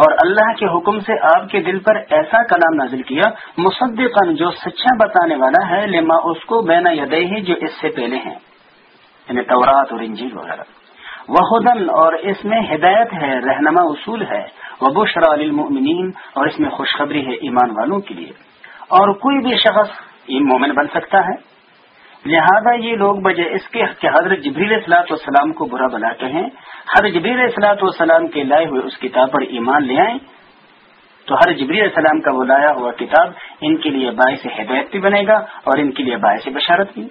Speaker 1: اور اللہ کے حکم سے آپ کے دل پر ایسا کلام نازل کیا مصدقن جو سچا بتانے والا ہے لما اس کو بینا یدے ہی جو اس سے پہلے ہیں یعنی تورات اور انجیل وغیرہ وہ اور اس میں ہدایت ہے رہنما اصول ہے وہ بشرا علمین اور اس میں خوشخبری ہے ایمان والوں کے لیے اور کوئی بھی شخص مومن بن سکتا ہے لہذا یہ لوگ بجے اس کے کہ حضرت جبریل اصلاۃ و سلام کو برا بناتے ہیں ہر جبریل اصلاۃ و سلام کے لائے ہوئے اس کتاب پر ایمان لے آئیں تو ہر جبریل السلام کا وہ لایا ہوا کتاب ان کے لیے باعث ہدایت بھی بنے گا اور ان کے لیے باعث بشارت بھی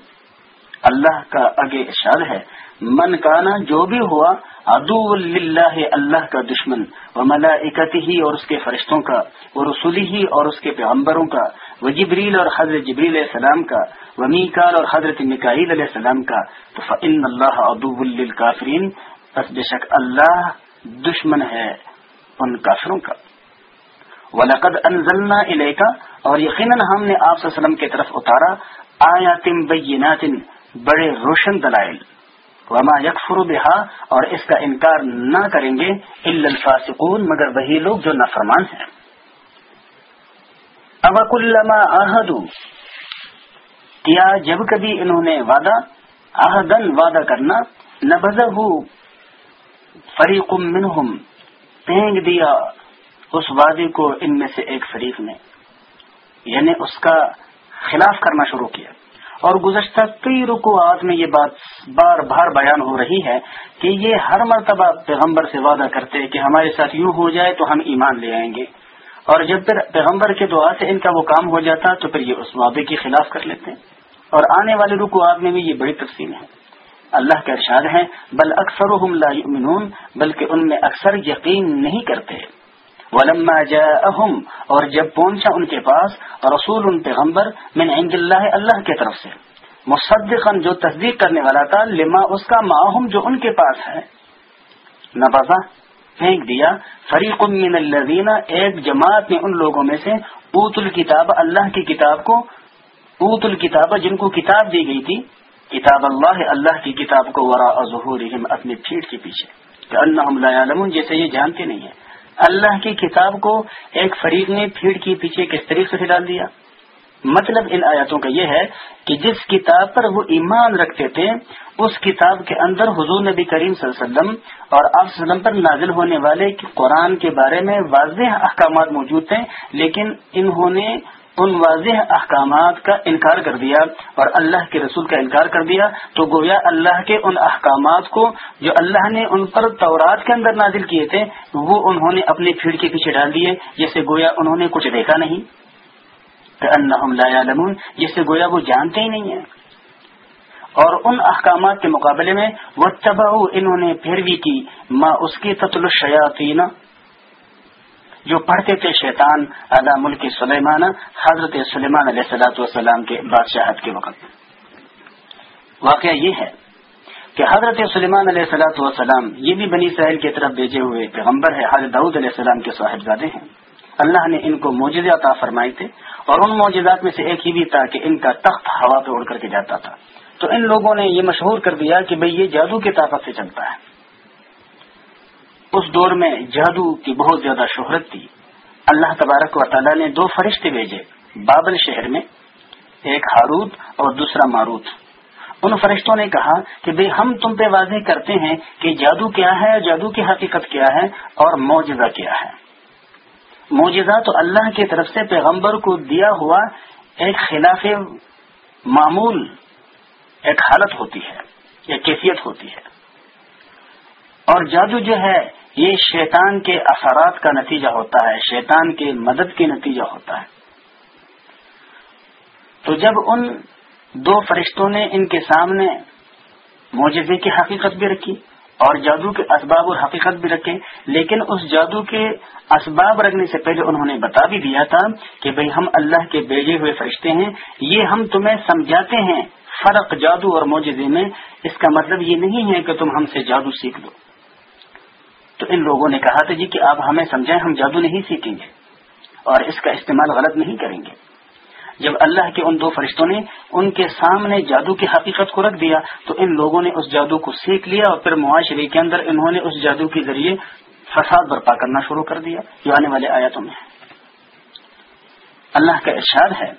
Speaker 1: اللہ کا اگے اشار ہے من کانا جو بھی ہوا ادو اللہ اللہ کا دشمن و ملاکتی ہی اور اس کے فرشتوں کا وہ رسولی ہی اور اس کے پیغمبروں کا وہ جبریل اور حضرت جبریل علیہ السلام کا وہ میکال اور حضرت مکائیل علیہ السلام کا تو فعن اللہ ادو الکافرین بس بے شک اللہ دشمن ہے ان کافروں کا ولقد انزلنا الیکا اور یقیناً ہم نے آپ وسلم کی طرف اتارا آیاتم بینات بڑے روشن دلائل وما یکفر بہا اور اس کا انکار نہ کریں گے الفاسقون مگر وہی لوگ جو نافرمان ہیں ابک الماحد کیا جب کبھی انہوں نے وعدہ آہدن وعدہ کرنا نبز فریق منہم فری دیا اس وعدے کو ان میں سے ایک فریق نے یعنی اس کا خلاف کرنا شروع کیا اور گزشتہ کئی رکوات میں یہ بات بار بار بیان ہو رہی ہے کہ یہ ہر مرتبہ پیغمبر سے وعدہ کرتے کہ ہمارے ساتھ یوں ہو جائے تو ہم ایمان لے آئیں گے اور جب پھر پیغمبر کے دعا سے ان کا وہ کام ہو جاتا تو پھر یہ اس وعدے کے خلاف کر لیتے اور آنے والے رکوعات میں بھی یہ بڑی تقسیم ہے اللہ کا ارشاد ہیں بل اکثر لا یؤمنون بلکہ ان میں اکثر یقین نہیں کرتے ولما جاءهم اور جب پہنچا ان کے پاس رسول ان پیغمبر من عند اللہ اللہ کی طرف سے مصدقا جو تصدیق کرنے والا تھا لما اس کا معاہم جو ان کے پاس ہے نوازا پھینک دیا فریق من الذین ایک جماعت میں ان لوگوں میں سے اوت الکتاب اللہ کی کتاب کو اوت الکتاب جن کو کتاب دی گئی تھی کتاب اللہ اللہ کی کتاب کو ورا ظہورہم اپنے پھیٹ کے پیچھے کہ لا یعلمون جیسے یہ جانتے نہیں ہیں اللہ کی کتاب کو ایک فریق نے پھیڑ کے پیچھے کس طریقے سے ڈال دیا مطلب ان آیاتوں کا یہ ہے کہ جس کتاب پر وہ ایمان رکھتے تھے اس کتاب کے اندر حضور نبی کریم صلی اللہ علیہ وسلم اور آپ وسلم پر نازل ہونے والے قرآن کے بارے میں واضح احکامات موجود تھے لیکن انہوں نے ان واضح احکامات کا انکار کر دیا اور اللہ کے رسول کا انکار کر دیا تو گویا اللہ کے ان احکامات کو جو اللہ نے ان پر تورات کے اندر نازل کیے تھے وہ انہوں نے اپنے پھیڑ کے پیچھے ڈال دیے جیسے گویا انہوں نے کچھ دیکھا نہیں جسے گویا وہ جانتے ہی نہیں ہیں اور ان احکامات کے مقابلے میں وہ تباہ انہوں نے پھر بھی کی ماں اس کی تتل شیاتی جو پڑھتے تھے شیطان ادا ملک سلیمان حضرت سلیمان علیہ سلاۃ وسلام کے بادشاہت کے وقت واقعہ یہ ہے کہ حضرت سلیمان علیہ وسلام یہ بھی بنی سہیل کی طرف بھیجے ہوئے پیغمبر ہے حضرت داود علیہ السلام کے صاحبزادے ہیں اللہ نے ان کو موجودہ تا فرمائے تھے اور ان موجودات میں سے ایک ہی بھی تھا کہ ان کا تخت ہوا پہ اڑ کر کے جاتا تھا تو ان لوگوں نے یہ مشہور کر دیا کہ بھئی یہ جادو کی طاقت سے چلتا ہے اس دور میں جادو کی بہت زیادہ شہرت تھی اللہ تبارک و تعالیٰ نے دو فرشتے بھیجے بابل شہر میں ایک ہاروت اور دوسرا ماروت ان فرشتوں نے کہا کہ بھائی ہم تم پہ واضح کرتے ہیں کہ جادو کیا ہے جادو کی حقیقت کیا ہے اور معجزہ کیا ہے معجزہ تو اللہ کی طرف سے پیغمبر کو دیا ہوا ایک خلاف معمول ایک حالت ہوتی ہے یا کیفیت ہوتی ہے اور جادو جو ہے یہ شیطان کے اثرات کا نتیجہ ہوتا ہے شیطان کے مدد کے نتیجہ ہوتا ہے تو جب ان دو فرشتوں نے ان کے سامنے معجزے کی حقیقت بھی رکھی اور جادو کے اسباب اور حقیقت بھی رکھے لیکن اس جادو کے اسباب رکھنے سے پہلے انہوں نے بتا بھی دیا تھا کہ بھئی ہم اللہ کے بیجے ہوئے فرشتے ہیں یہ ہم تمہیں سمجھاتے ہیں فرق جادو اور معجزے میں اس کا مطلب یہ نہیں ہے کہ تم ہم سے جادو سیکھ لو تو ان لوگوں نے کہا تھا جی کہ آپ ہمیں سمجھائیں ہم جادو نہیں سیکھیں گے اور اس کا استعمال غلط نہیں کریں گے جب اللہ کے ان دو فرشتوں نے ان کے سامنے جادو کی حقیقت کو رکھ دیا تو ان لوگوں نے اس جادو کو سیکھ لیا اور پھر معاشرے کے اندر انہوں نے اس جادو کے ذریعے فساد برپا کرنا شروع کر دیا جو آنے والے آیاتوں میں اللہ کا ارشاد ہے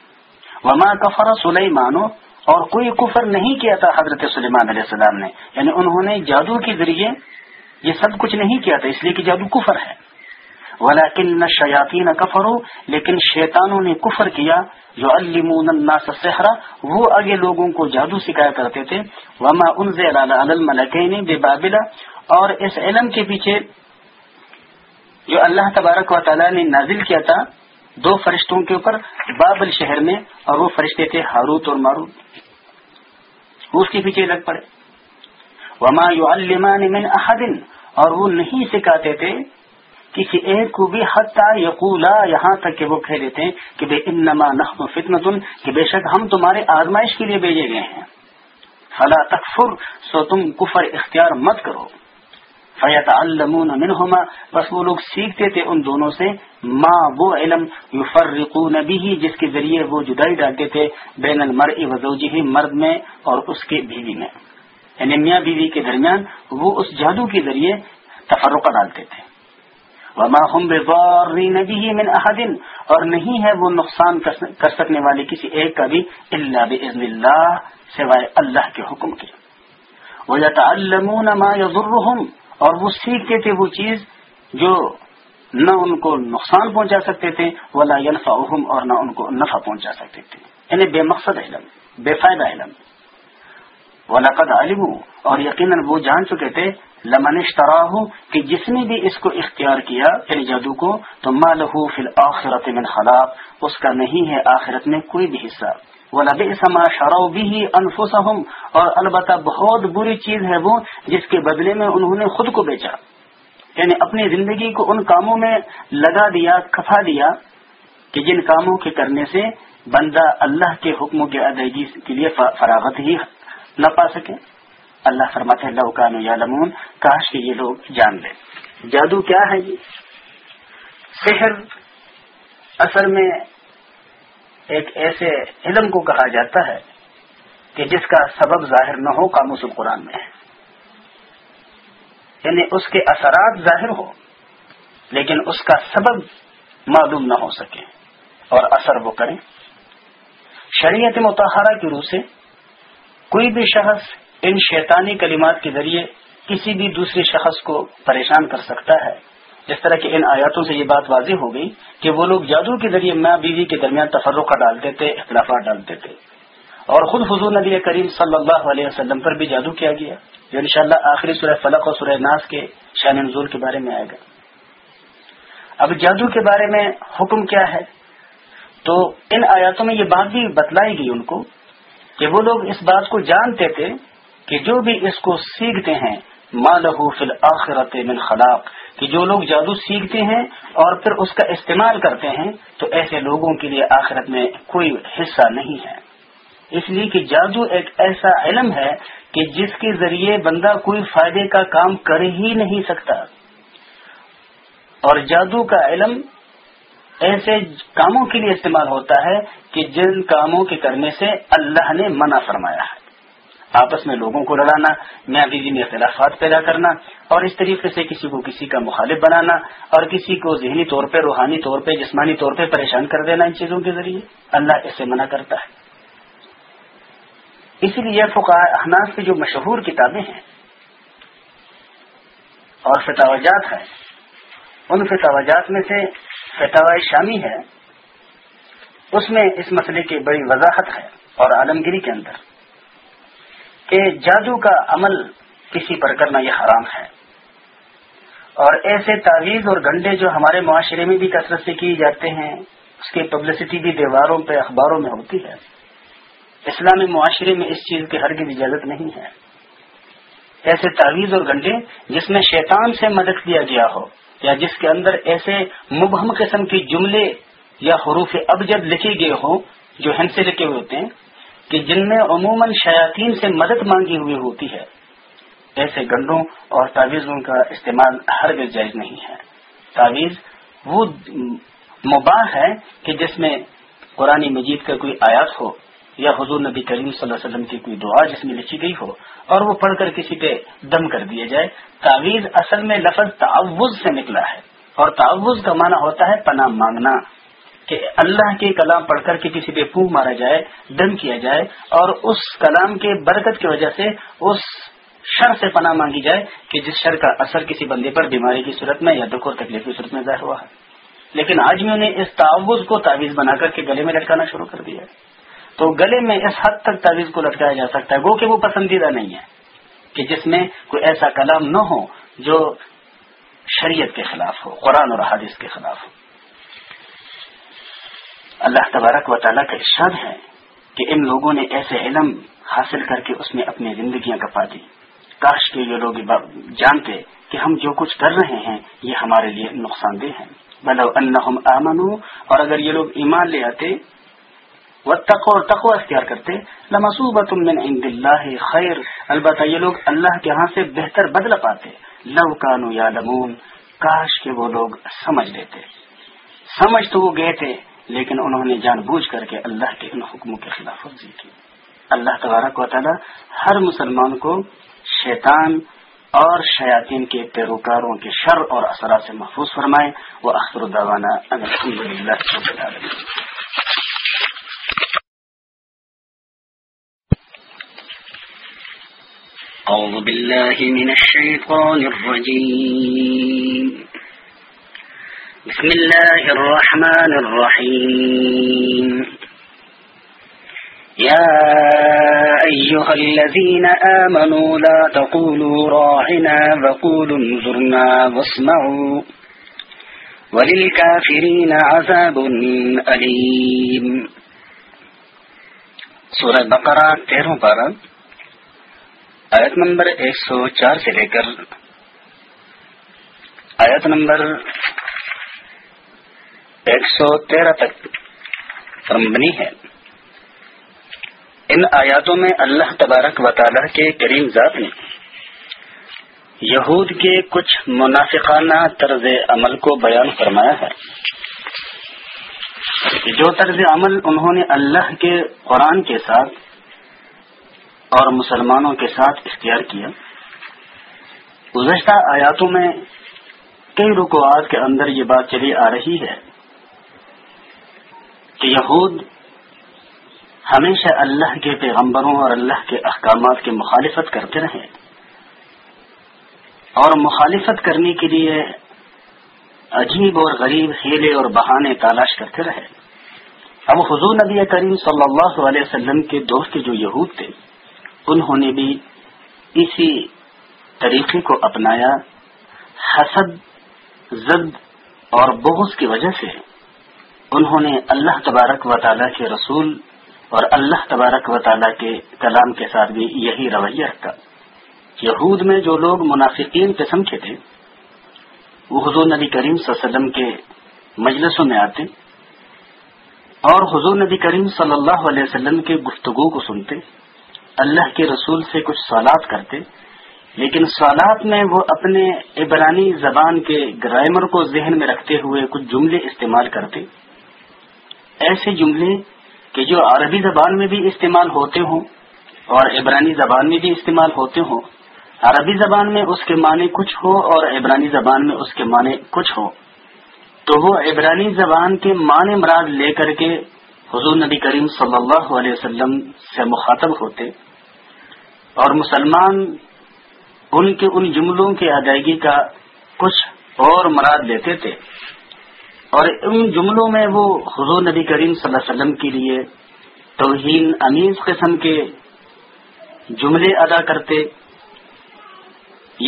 Speaker 1: وما کفر سلیمانو مانو اور کوئی کفر نہیں کیا تھا حضرت سلیمان علیہ السلام نے یعنی انہوں نے جادو کے ذریعے یہ سب کچھ نہیں کیا تھا اس لیے کہ جادو کفر ہے ولاکن نہ شیاتی نہ کفرو لیکن شیطانوں نے کفر کیا جو وہ لوگوں کو جادو سکھایا کرتے تھے وما ان بے بابلا اور اس علم کے پیچھے جو اللہ تبارک و تعالی نے نازل کیا تھا دو فرشتوں کے اوپر بابل شہر میں اور وہ فرشتے تھے ہاروت اور ماروت اس کے پیچھے لگ پڑے وما يعلمان من احد اور وہ نہیں سکھاتے تھے کسی ایک کو بھی حتٰ یقولا یہاں تک کہ وہ کہہ دیتے ہیں کہ بے شک ہم تمہارے آزمائش کے لیے بھیجے گئے ہیں فلا تکفر سو تم کفر اختیار مت کرو فیت منہما بس وہ لوگ سیکھتے تھے ان دونوں سے ما وہ علم یو فرق نبی ہی جس کے ذریعے وہ جدائی ڈالتے تھے بین المرجی مرد میں اور اس کے بیوی میں یعنی میاں بیوی کے درمیان وہ اس جادو کے ذریعے تفرقہ ڈالتے تھے ماہی من احدن اور نہیں ہے وہ نقصان کر سکنے والے کسی ایک کا بھی اللہ بزم سوائے اللہ کے حکم کے وہ یا تا اور وہ سیکھتے تھے وہ چیز جو نہ ان کو نقصان پہنچا سکتے تھے ولا ينفعهم اور نہ ان کو نفع پہنچا سکتے تھے یعنی بے مقصد علم بے فائدہ علم وہ اور یقیناً جان چکے تھے لمن اشترا ہو کہ جس نے بھی اس کو اختیار کیا یعنی جادو کو تو لہو من خلاف اس کا نہیں ہے آخرت میں کوئی بھی حصہ وہ لباشرا بھی انفوسا ہوں اور البتہ بہت بری چیز ہے وہ جس کے بدلے میں انہوں نے خود کو بیچا یعنی اپنی زندگی کو ان کاموں میں لگا دیا کفا دیا کہ جن کاموں کے کرنے سے بندہ اللہ کے حکموں کی ادائیگی کے لیے فراغت ہی نہ پا سکیں اللہ فرماتے اللہ یا لمون کاش کہ یہ لوگ جان لیں جادو کیا ہے یہ جی؟ سحر اصل میں ایک ایسے علم کو کہا جاتا ہے کہ جس کا سبب ظاہر نہ ہو کاموس القرآن میں ہے یعنی اس کے اثرات ظاہر ہو لیکن اس کا سبب معلوم نہ ہو سکے اور اثر وہ کریں شریعت متحرہ کی روح سے کوئی بھی شخص ان شیطانی کلمات کے ذریعے کسی بھی دوسرے شخص کو پریشان کر سکتا ہے جس طرح کے ان آیاتوں سے یہ بات واضح ہو گئی کہ وہ لوگ جادو کے ذریعے ماں بیوی کے درمیان تفرقہ ڈال دیتے اختلافات ڈال دیتے اور خود حضور نبی کریم صلی اللہ علیہ وسلم پر بھی جادو کیا گیا جو انشاءاللہ آخری سورہ فلق اور سورہ ناس کے شان نزول کے بارے میں آئے گا اب جادو کے بارے میں حکم کیا ہے تو ان آیاتوں میں یہ بات بھی بتلائی گئی ان کو کہ وہ لوگ اس بات کو جانتے تھے کہ جو بھی اس کو سیکھتے ہیں مالحو فل آخرت من خلاق کہ جو لوگ جادو سیکھتے ہیں اور پھر اس کا استعمال کرتے ہیں تو ایسے لوگوں کے لیے آخرت میں کوئی حصہ نہیں ہے اس لیے کہ جادو ایک ایسا علم ہے کہ جس کے ذریعے بندہ کوئی فائدے کا کام کر ہی نہیں سکتا اور جادو کا علم ایسے کاموں کے لیے استعمال ہوتا ہے کہ جن کاموں کے کرنے سے اللہ نے منع فرمایا ہے آپس میں لوگوں کو لڑانا میاں بیوی میں اختلافات پیدا کرنا اور اس طریقے سے کسی کو کسی کا مخالف بنانا اور کسی کو ذہنی طور پہ روحانی طور پہ جسمانی طور پہ پریشان کر دینا ان چیزوں کے ذریعے اللہ اسے منع کرتا ہے اسی لیے کی جو مشہور کتابیں ہیں اور فتاوجات ہیں ان فتاوجات میں سے فتح شامی ہے اس میں اس مسئلے کی بڑی وضاحت ہے اور عالمگیری کے اندر کہ جادو کا عمل کسی پر کرنا یہ حرام ہے اور ایسے تعویذ اور گنڈے جو ہمارے معاشرے میں بھی کثرت سے کیے جاتے ہیں اس کی پبلسٹی بھی دیواروں پہ اخباروں میں ہوتی ہے اسلامی معاشرے میں اس چیز کی ہرگز اجازت نہیں ہے ایسے تعویذ اور گنڈے جس میں شیطان سے مدد لیا گیا ہو یا جس کے اندر ایسے مبہم قسم کے جملے یا حروف ابجد لکھے گئے ہوں جو ہن سے لکھے ہوئے ہوتے ہیں کہ جن میں عموماً شیاطین سے مدد مانگی ہوئی ہوتی ہے ایسے گنڈوں اور تعویذوں کا استعمال ہر جائز نہیں ہے تعویذ وہ مباح ہے کہ جس میں قرآن مجید کا کوئی آیات ہو یا حضور نبی کریم صلی اللہ علیہ وسلم کی کوئی دعا جس میں لکھی گئی ہو اور وہ پڑھ کر کسی پہ دم کر دیا جائے تعویذ اصل میں لفظ تعوض سے نکلا ہے اور تعوض کا معنی ہوتا ہے پناہ مانگنا کہ اللہ کے کلام پڑھ کر کے کسی پہ پھونک مارا جائے دم کیا جائے اور اس کلام کے برکت کی وجہ سے اس شر سے پناہ مانگی جائے کہ جس شر کا اثر کسی بندے پر بیماری کی صورت میں یا دکھ اور تکلیف کی صورت میں ظاہر ہوا ہے لیکن آج میں انہیں اس تعوض کو تعویذ بنا کر کے گلے میں لٹکانا شروع کر دیا ہے تو گلے میں اس حد تک تعویذ کو لٹکایا جا سکتا ہے گو کہ وہ پسندیدہ نہیں ہے کہ جس میں کوئی ایسا کلام نہ ہو جو شریعت کے خلاف ہو قرآن اور حادث کے خلاف ہو اللہ تبارک و تعالیٰ کا ارشاد ہے کہ ان لوگوں نے ایسے علم حاصل کر کے اس میں اپنی زندگیاں کپا دی کاش کے یہ لوگ جانتے کہ ہم جو کچھ کر رہے ہیں یہ ہمارے لیے نقصان دہ ہے بلو انہم آمنو اور اگر یہ لوگ ایمان لے آتے وہ تقوا اختیار کرتے من عند اللہ خیر البتہ یہ لوگ اللہ کے ہاں سے بہتر بدل پاتے لو کانو یا کاش کے وہ لوگ سمجھ لیتے سمجھ تو وہ گئے تھے لیکن انہوں نے جان بوجھ کر کے اللہ کے ان حکموں کے خلاف ورزی کی اللہ تبارہ کو تعالیٰ ہر مسلمان کو شیطان اور شیاطین کے پیروکاروں کے شر اور اثرات سے محفوظ فرمائے
Speaker 2: وہ اختر الدوانہ أعوذ بالله من الشيطان الرجيم
Speaker 1: بسم الله الرحمن الرحيم يا أيها الذين آمنوا لا تقولوا راعنا وقولوا انظرنا واسمعوا وللكافرين عذاب أليم سورة بقرات تيرو بارد آیت آیت نمبر نمبر سے لے کر تک ہے ان آیاتوں میں اللہ تبارک و تعالیٰ کے کریم ذات نے یہود کے کچھ منافقانہ طرز عمل کو بیان فرمایا ہے جو طرز عمل انہوں نے اللہ کے قرآن کے ساتھ اور مسلمانوں کے ساتھ اختیار کیا گزشتہ آیاتوں میں کئی رکوات کے اندر یہ بات چلی آ رہی ہے کہ یہود ہمیشہ اللہ کے پیغمبروں اور اللہ کے احکامات کی مخالفت کرتے رہے اور مخالفت کرنے کے لیے عجیب اور غریب ہیلے اور بہانے تلاش کرتے رہے اب حضور نبی کریم صلی اللہ علیہ وسلم کے دوست جو یہود تھے انہوں نے بھی اسی طریقے کو اپنایا حسد زد اور بغض کی وجہ سے انہوں نے اللہ تبارک و تعالیٰ کے رسول اور اللہ تبارک و تعالیٰ کے کلام کے ساتھ بھی یہی رویہ رکھا یہود میں جو لوگ منافقین قسم کے تھے وہ حضور نبی کریم صلی اللہ علیہ وسلم کے مجلسوں میں آتے اور حضور نبی کریم صلی اللہ علیہ وسلم کے گفتگو کو سنتے اللہ کے رسول سے کچھ سوالات کرتے لیکن سوالات میں وہ اپنے عبرانی زبان کے گرامر کو ذہن میں رکھتے ہوئے کچھ جملے استعمال کرتے ایسے جملے کہ جو عربی زبان میں بھی استعمال ہوتے ہوں اور عبرانی زبان میں بھی استعمال ہوتے ہوں عربی زبان میں اس کے معنی کچھ ہو اور عبرانی زبان میں اس کے معنی کچھ ہو تو وہ عبرانی زبان کے معنی مراد لے کر کے حضور نبی کریم صلی اللہ علیہ وسلم سے مخاطب ہوتے اور مسلمان ان کے ان جملوں کی ادائیگی کا کچھ اور مراد لیتے تھے اور ان جملوں میں وہ حضور نبی کریم صلی اللہ علیہ وسلم کے لیے توہین امیز قسم کے جملے ادا کرتے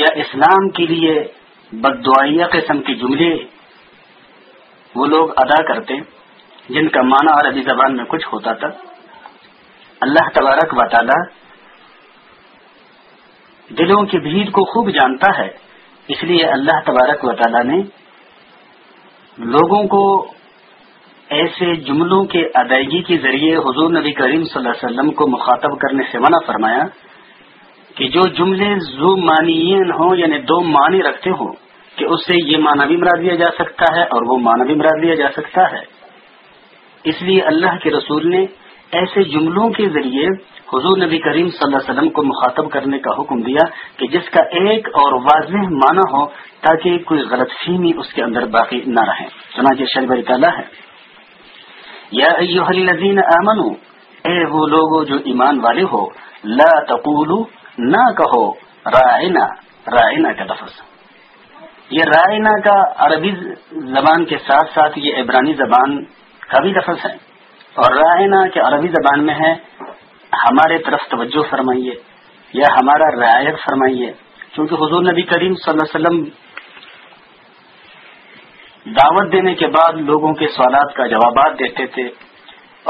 Speaker 1: یا اسلام کے لیے بدعیہ قسم کے جملے وہ لوگ ادا کرتے جن کا معنی عربی زبان میں کچھ ہوتا تھا اللہ تبارک وطالعہ دلوں کی بھیڑ کو خوب جانتا ہے اس لیے اللہ تبارک وطالعہ نے لوگوں کو ایسے جملوں کے ادائیگی کے ذریعے حضور نبی کریم صلی اللہ علیہ وسلم کو مخاطب کرنے سے منع فرمایا کہ جو جملے زو معنی ہوں یعنی دو معنی رکھتے ہوں کہ اس سے یہ معنی بھی مراد لیا جا سکتا ہے اور وہ معنی بھی مراد لیا جا سکتا ہے اس لیے اللہ کے رسول نے ایسے جملوں کے ذریعے حضور نبی کریم صلی اللہ علیہ وسلم کو مخاطب کرنے کا حکم دیا کہ جس کا ایک اور واضح معنی ہو تاکہ کوئی غلط فہمی اس کے اندر باقی نہ رہے تعالیٰ ہے یا ایوہ الذین اے وہ لوگ جو ایمان والے ہو لا تقولو نہ کہو رائنا رائنا کا لفظ یہ رائنا کا عربی زبان کے ساتھ ساتھ یہ عبرانی زبان کا بھی لفظ ہے اور رائنا کے عربی زبان میں ہے ہمارے طرف توجہ فرمائیے یا ہمارا رعایت فرمائیے کیونکہ حضور نبی کریم صلی اللہ علیہ وسلم دعوت دینے کے بعد لوگوں کے سوالات کا جوابات دیتے تھے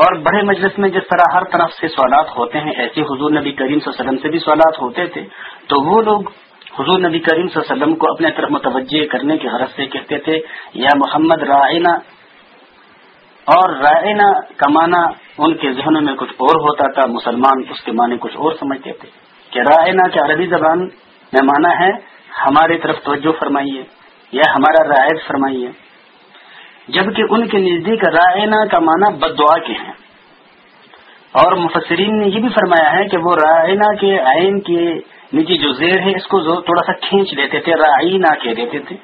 Speaker 1: اور بڑے مجلس میں جس طرح ہر طرف سے سوالات ہوتے ہیں ایسے حضور نبی کریم صلی اللہ علیہ وسلم سے بھی سوالات ہوتے تھے تو وہ لوگ حضور نبی کریم صلی اللہ علیہ وسلم کو اپنے طرف متوجہ کرنے کے غرض سے کہتے تھے یا محمد رائنا اور رائنا کمانا ان کے ذہنوں میں کچھ اور ہوتا تھا مسلمان اس کے معنی کچھ اور سمجھتے تھے کہ رائنا کے عربی زبان میں مانا ہے ہمارے طرف توجہ فرمائیے یا ہمارا رائت فرمائیے جبکہ ان کے نزدیک رائنا کا معنی بد دعا کے ہیں اور مفسرین نے یہ بھی فرمایا ہے کہ وہ رائنا کے آئین کے نیچے جو زیر ہے اس کو تھوڑا سا کھینچ دیتے تھے رائنا کہہ دیتے تھے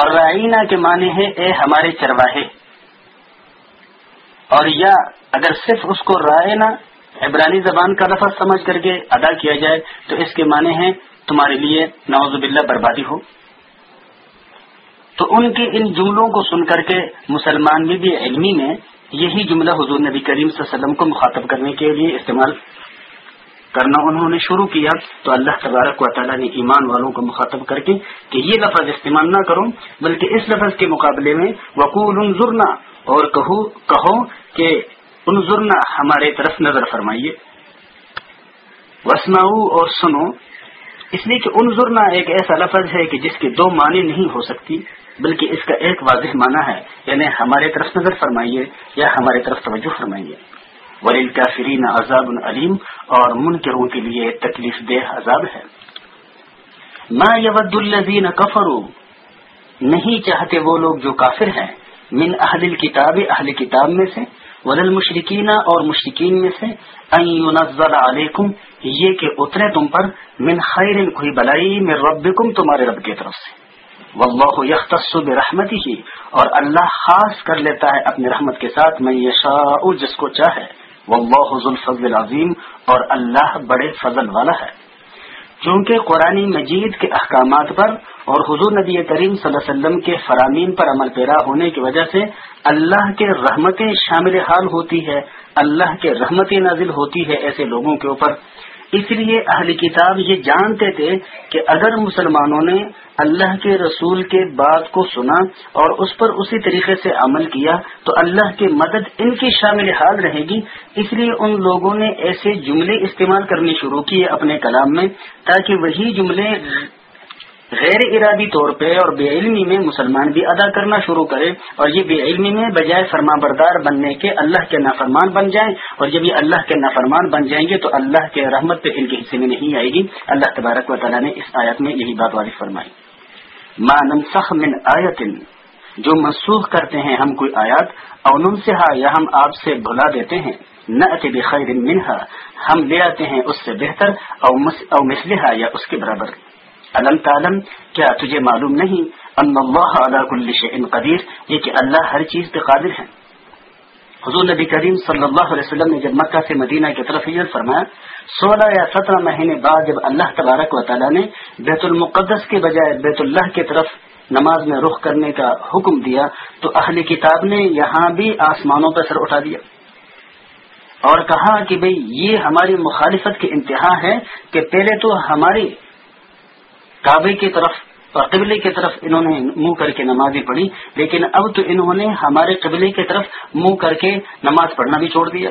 Speaker 1: اور رائنا کے معنی ہے اے ہمارے چرواہے اور یا اگر صرف اس کو رائے نہ عبرانی زبان کا لفظ سمجھ کر کے ادا کیا جائے تو اس کے معنی ہیں تمہارے لیے نوز بلّہ بربادی ہو تو ان کے ان جملوں کو سن کر کے مسلمان علمی یہی جملہ حضور نبی کریم صلی اللہ علیہ وسلم کو مخاطب کرنے کے لیے استعمال کرنا انہوں نے شروع کیا تو اللہ تبارک و تعالیٰ نے ایمان والوں کو مخاطب کر کے کہ یہ لفظ استعمال نہ کرو بلکہ اس لفظ کے مقابلے میں وقول انظرنا ضرور اور کہو کہ ہمارے طرف نظر فرمائیے اور سنو اس لیے کہ ان ضرور ایک ایسا لفظ ہے کہ جس کے دو معنی نہیں ہو سکتی بلکہ اس کا ایک واضح معنی ہے یعنی ہمارے طرف نظر فرمائیے یا ہمارے طرف توجہ فرمائیے ولیل کافرین عذاب العلیم اور من کے کے لیے تکلیف دہ عذاب ہے ما یود کفرو نہیں چاہتے وہ لوگ جو کافر ہیں من اہل کتاب اہل کتاب میں سے ولل مشرقین اور مشرقین میں سے علیکم یہ کہ اترے تم پر من خیر کوئی بلائی میں رب تمہارے کی طرف سے یختص رحمتی ہی اور اللہ خاص کر لیتا ہے اپنی رحمت کے ساتھ میں یشا جس کو چاہے واللہ حضول فضل عظیم اور اللہ بڑے فضل والا ہے چونکہ قرآن مجید کے احکامات پر اور حضور نبی کریم صلی اللہ علیہ وسلم کے فرامین پر عمل پیرا ہونے کی وجہ سے اللہ کے رحمتیں شامل حال ہوتی ہے اللہ کے رحمتیں نازل ہوتی ہے ایسے لوگوں کے اوپر اس لیے اہل کتاب یہ جانتے تھے کہ اگر مسلمانوں نے اللہ کے رسول کے بات کو سنا اور اس پر اسی طریقے سے عمل کیا تو اللہ کی مدد ان کی شامل حال رہے گی اس لیے ان لوگوں نے ایسے جملے استعمال کرنے شروع کیے اپنے کلام میں تاکہ وہی جملے غیر ارادی طور پہ اور بے علمی میں مسلمان بھی ادا کرنا شروع کرے اور یہ بے علمی میں بجائے فرما بردار بننے کے اللہ کے نافرمان بن جائیں اور جب یہ اللہ کے نافرمان بن جائیں گے تو اللہ کے رحمت پہ ان کے حصے میں نہیں آئے گی اللہ تبارک و تعالیٰ نے اس آیت میں یہی بات والی فرمائی ماں من آیتن جو منسوخ کرتے ہیں ہم کوئی آیات اونم نم سے یا ہم آپ سے بھلا دیتے ہیں نہ منہا ہم لے آتے ہیں اس سے بہتر او مسلحا یا اس کے برابر علم تعلم کیا تجھے معلوم نہیں ان اللہ اللہ کل قدیر یہ کہ ہر چیز پہ قادر ہے حضور نبی کریم صلی اللہ علیہ وسلم نے جب مکہ سے مدینہ کی طرف فرمایا سولہ یا سترہ مہینے بعد جب اللہ تبارک و تعالیٰ نے بیت المقدس کے بجائے بیت اللہ کی طرف نماز میں رخ کرنے کا حکم دیا تو اہل کتاب نے یہاں بھی آسمانوں پر سر اٹھا دیا اور کہا کہ بھئی یہ ہماری مخالفت کے انتہا ہے کہ پہلے تو ہماری کعبے کی طرف قبلے کی طرف انہوں نے منہ کر کے نماز پڑھی لیکن اب تو انہوں نے ہمارے قبلے کی طرف منہ کر کے نماز پڑھنا بھی چھوڑ دیا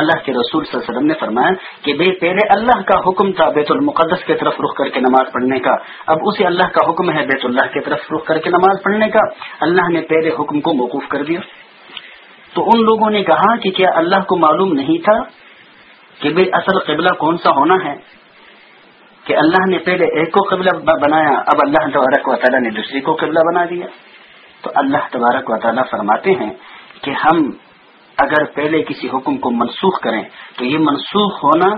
Speaker 1: اللہ کے رسول صلی اللہ علیہ وسلم نے فرمایا کہ بے پہلے اللہ کا حکم تھا بیت المقدس کی طرف رخ کر کے نماز پڑھنے کا اب اسے اللہ کا حکم ہے بیت اللہ کی طرف رخ کر کے نماز پڑھنے کا اللہ نے پہلے حکم کو موقوف کر دیا تو ان لوگوں نے کہا کہ کیا اللہ کو معلوم نہیں تھا کہ بے اصل قبلہ کون سا ہونا ہے کہ اللہ نے پہلے ایک کو قبلہ بنایا اب اللہ تبارک و تعالیٰ نے دوسری کو قبلہ بنا دیا تو اللہ تبارک و تعالیٰ فرماتے ہیں کہ ہم اگر پہلے کسی حکم کو منسوخ کریں تو یہ منسوخ ہونا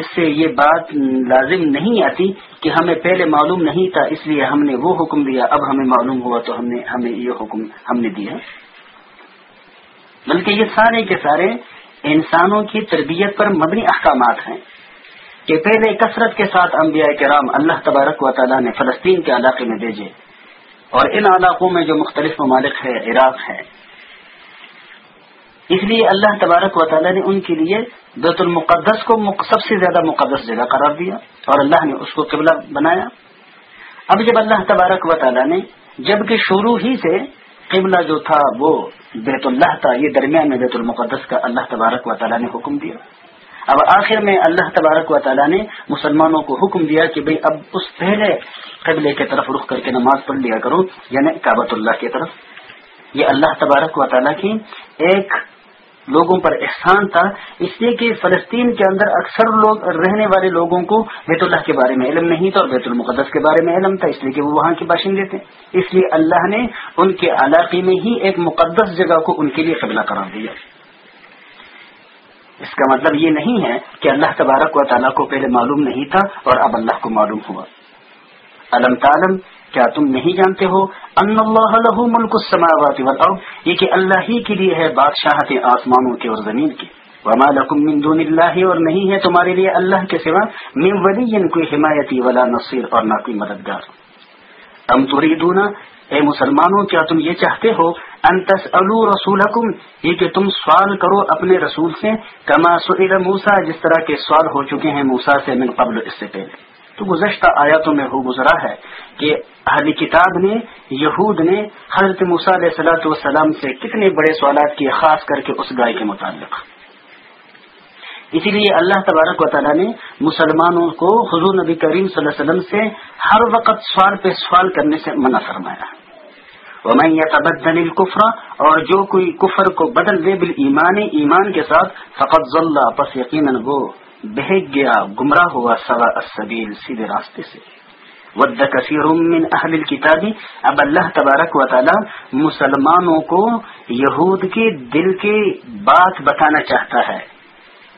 Speaker 1: اس سے یہ بات لازم نہیں آتی کہ ہمیں پہلے معلوم نہیں تھا اس لیے ہم نے وہ حکم دیا اب ہمیں معلوم ہوا تو ہم نے ہمیں یہ حکم ہم نے دیا بلکہ یہ سارے کے سارے انسانوں کی تربیت پر مبنی احکامات ہیں کہ پہلے کثرت کے ساتھ انبیاء کرام اللہ تبارک و تعالیٰ نے فلسطین کے علاقے میں بھیجے اور ان علاقوں میں جو مختلف ممالک ہے عراق ہے اس لیے اللہ تبارک و تعالیٰ نے ان کے لیے بیت المقدس کو سب سے زیادہ مقدس جگہ قرار دیا اور اللہ نے اس کو قبلہ بنایا اب جب اللہ تبارک و تعالیٰ نے جبکہ شروع ہی سے قبلہ جو تھا وہ بیت اللہ تھا یہ درمیان میں بیت المقدس کا اللہ تبارک و تعالیٰ نے حکم دیا اب آخر میں اللہ تبارک و تعالیٰ نے مسلمانوں کو حکم دیا کہ بھئی اب اس پہلے قبلے کی طرف رخ کر کے نماز پڑھ لیا کرو یعنی کابۃ اللہ کی طرف یہ اللہ تبارک و تعالیٰ کی ایک لوگوں پر احسان تھا اس لیے کہ فلسطین کے اندر اکثر لوگ رہنے والے لوگوں کو بیت اللہ کے بارے میں علم نہیں تھا اور بیت المقدس کے بارے میں علم تھا اس لیے کہ وہ وہاں کے باشندے تھے اس لیے اللہ نے ان کے علاقے میں ہی ایک مقدس جگہ کو ان کے لیے قبلہ قرار دیا اس کا مطلب یہ نہیں ہے کہ اللہ تبارک و تعالیٰ کو پہلے معلوم نہیں تھا اور اب اللہ کو معلوم ہوا علم تعلم کیا تم نہیں جانتے ہو ان اللہ ملک السماوات والارض یہ کہ اللہ ہی کے لیے ہے بادشاہت آسمانوں کے اور زمین کی نہیں ہے تمہارے لیے اللہ کے سوا من ولی کوئی حمایتی ولا نصیر اور نہ کوئی مددگار ام اے مسلمانوں کیا تم یہ چاہتے ہو انتس الو رسول حکم یہ کہ تم سوال کرو اپنے رسول سے کما سئل موسا جس طرح کے سوال ہو چکے ہیں موسا سے من قبل اس سے پہلے تو گزشتہ آیاتوں میں ہو گزرا ہے کہ احلی کتاب نے یہود نے حضرت علیہ سلاۃ والسلام سے کتنے بڑے سوالات کیے خاص کر کے اس گائے کے متعلق اسی لیے اللہ تبارک و تعالیٰ نے مسلمانوں کو حضور نبی کریم صلی اللہ علیہ وسلم سے ہر وقت سوال پہ سوال کرنے سے منع فرمایا ومن يتبدل الكفر اور جو کوئی کفر کو بدل دے بالایمان ایمان کے ساتھ فقط ضلع پس یقینا وہ بہک گیا گمراہ ہوا سوا السبیل سیدھے راستے سے ود کثیر من اہل الكتاب اب اللہ تبارک و تعالی مسلمانوں کو یہود کے دل کے بات بتانا چاہتا ہے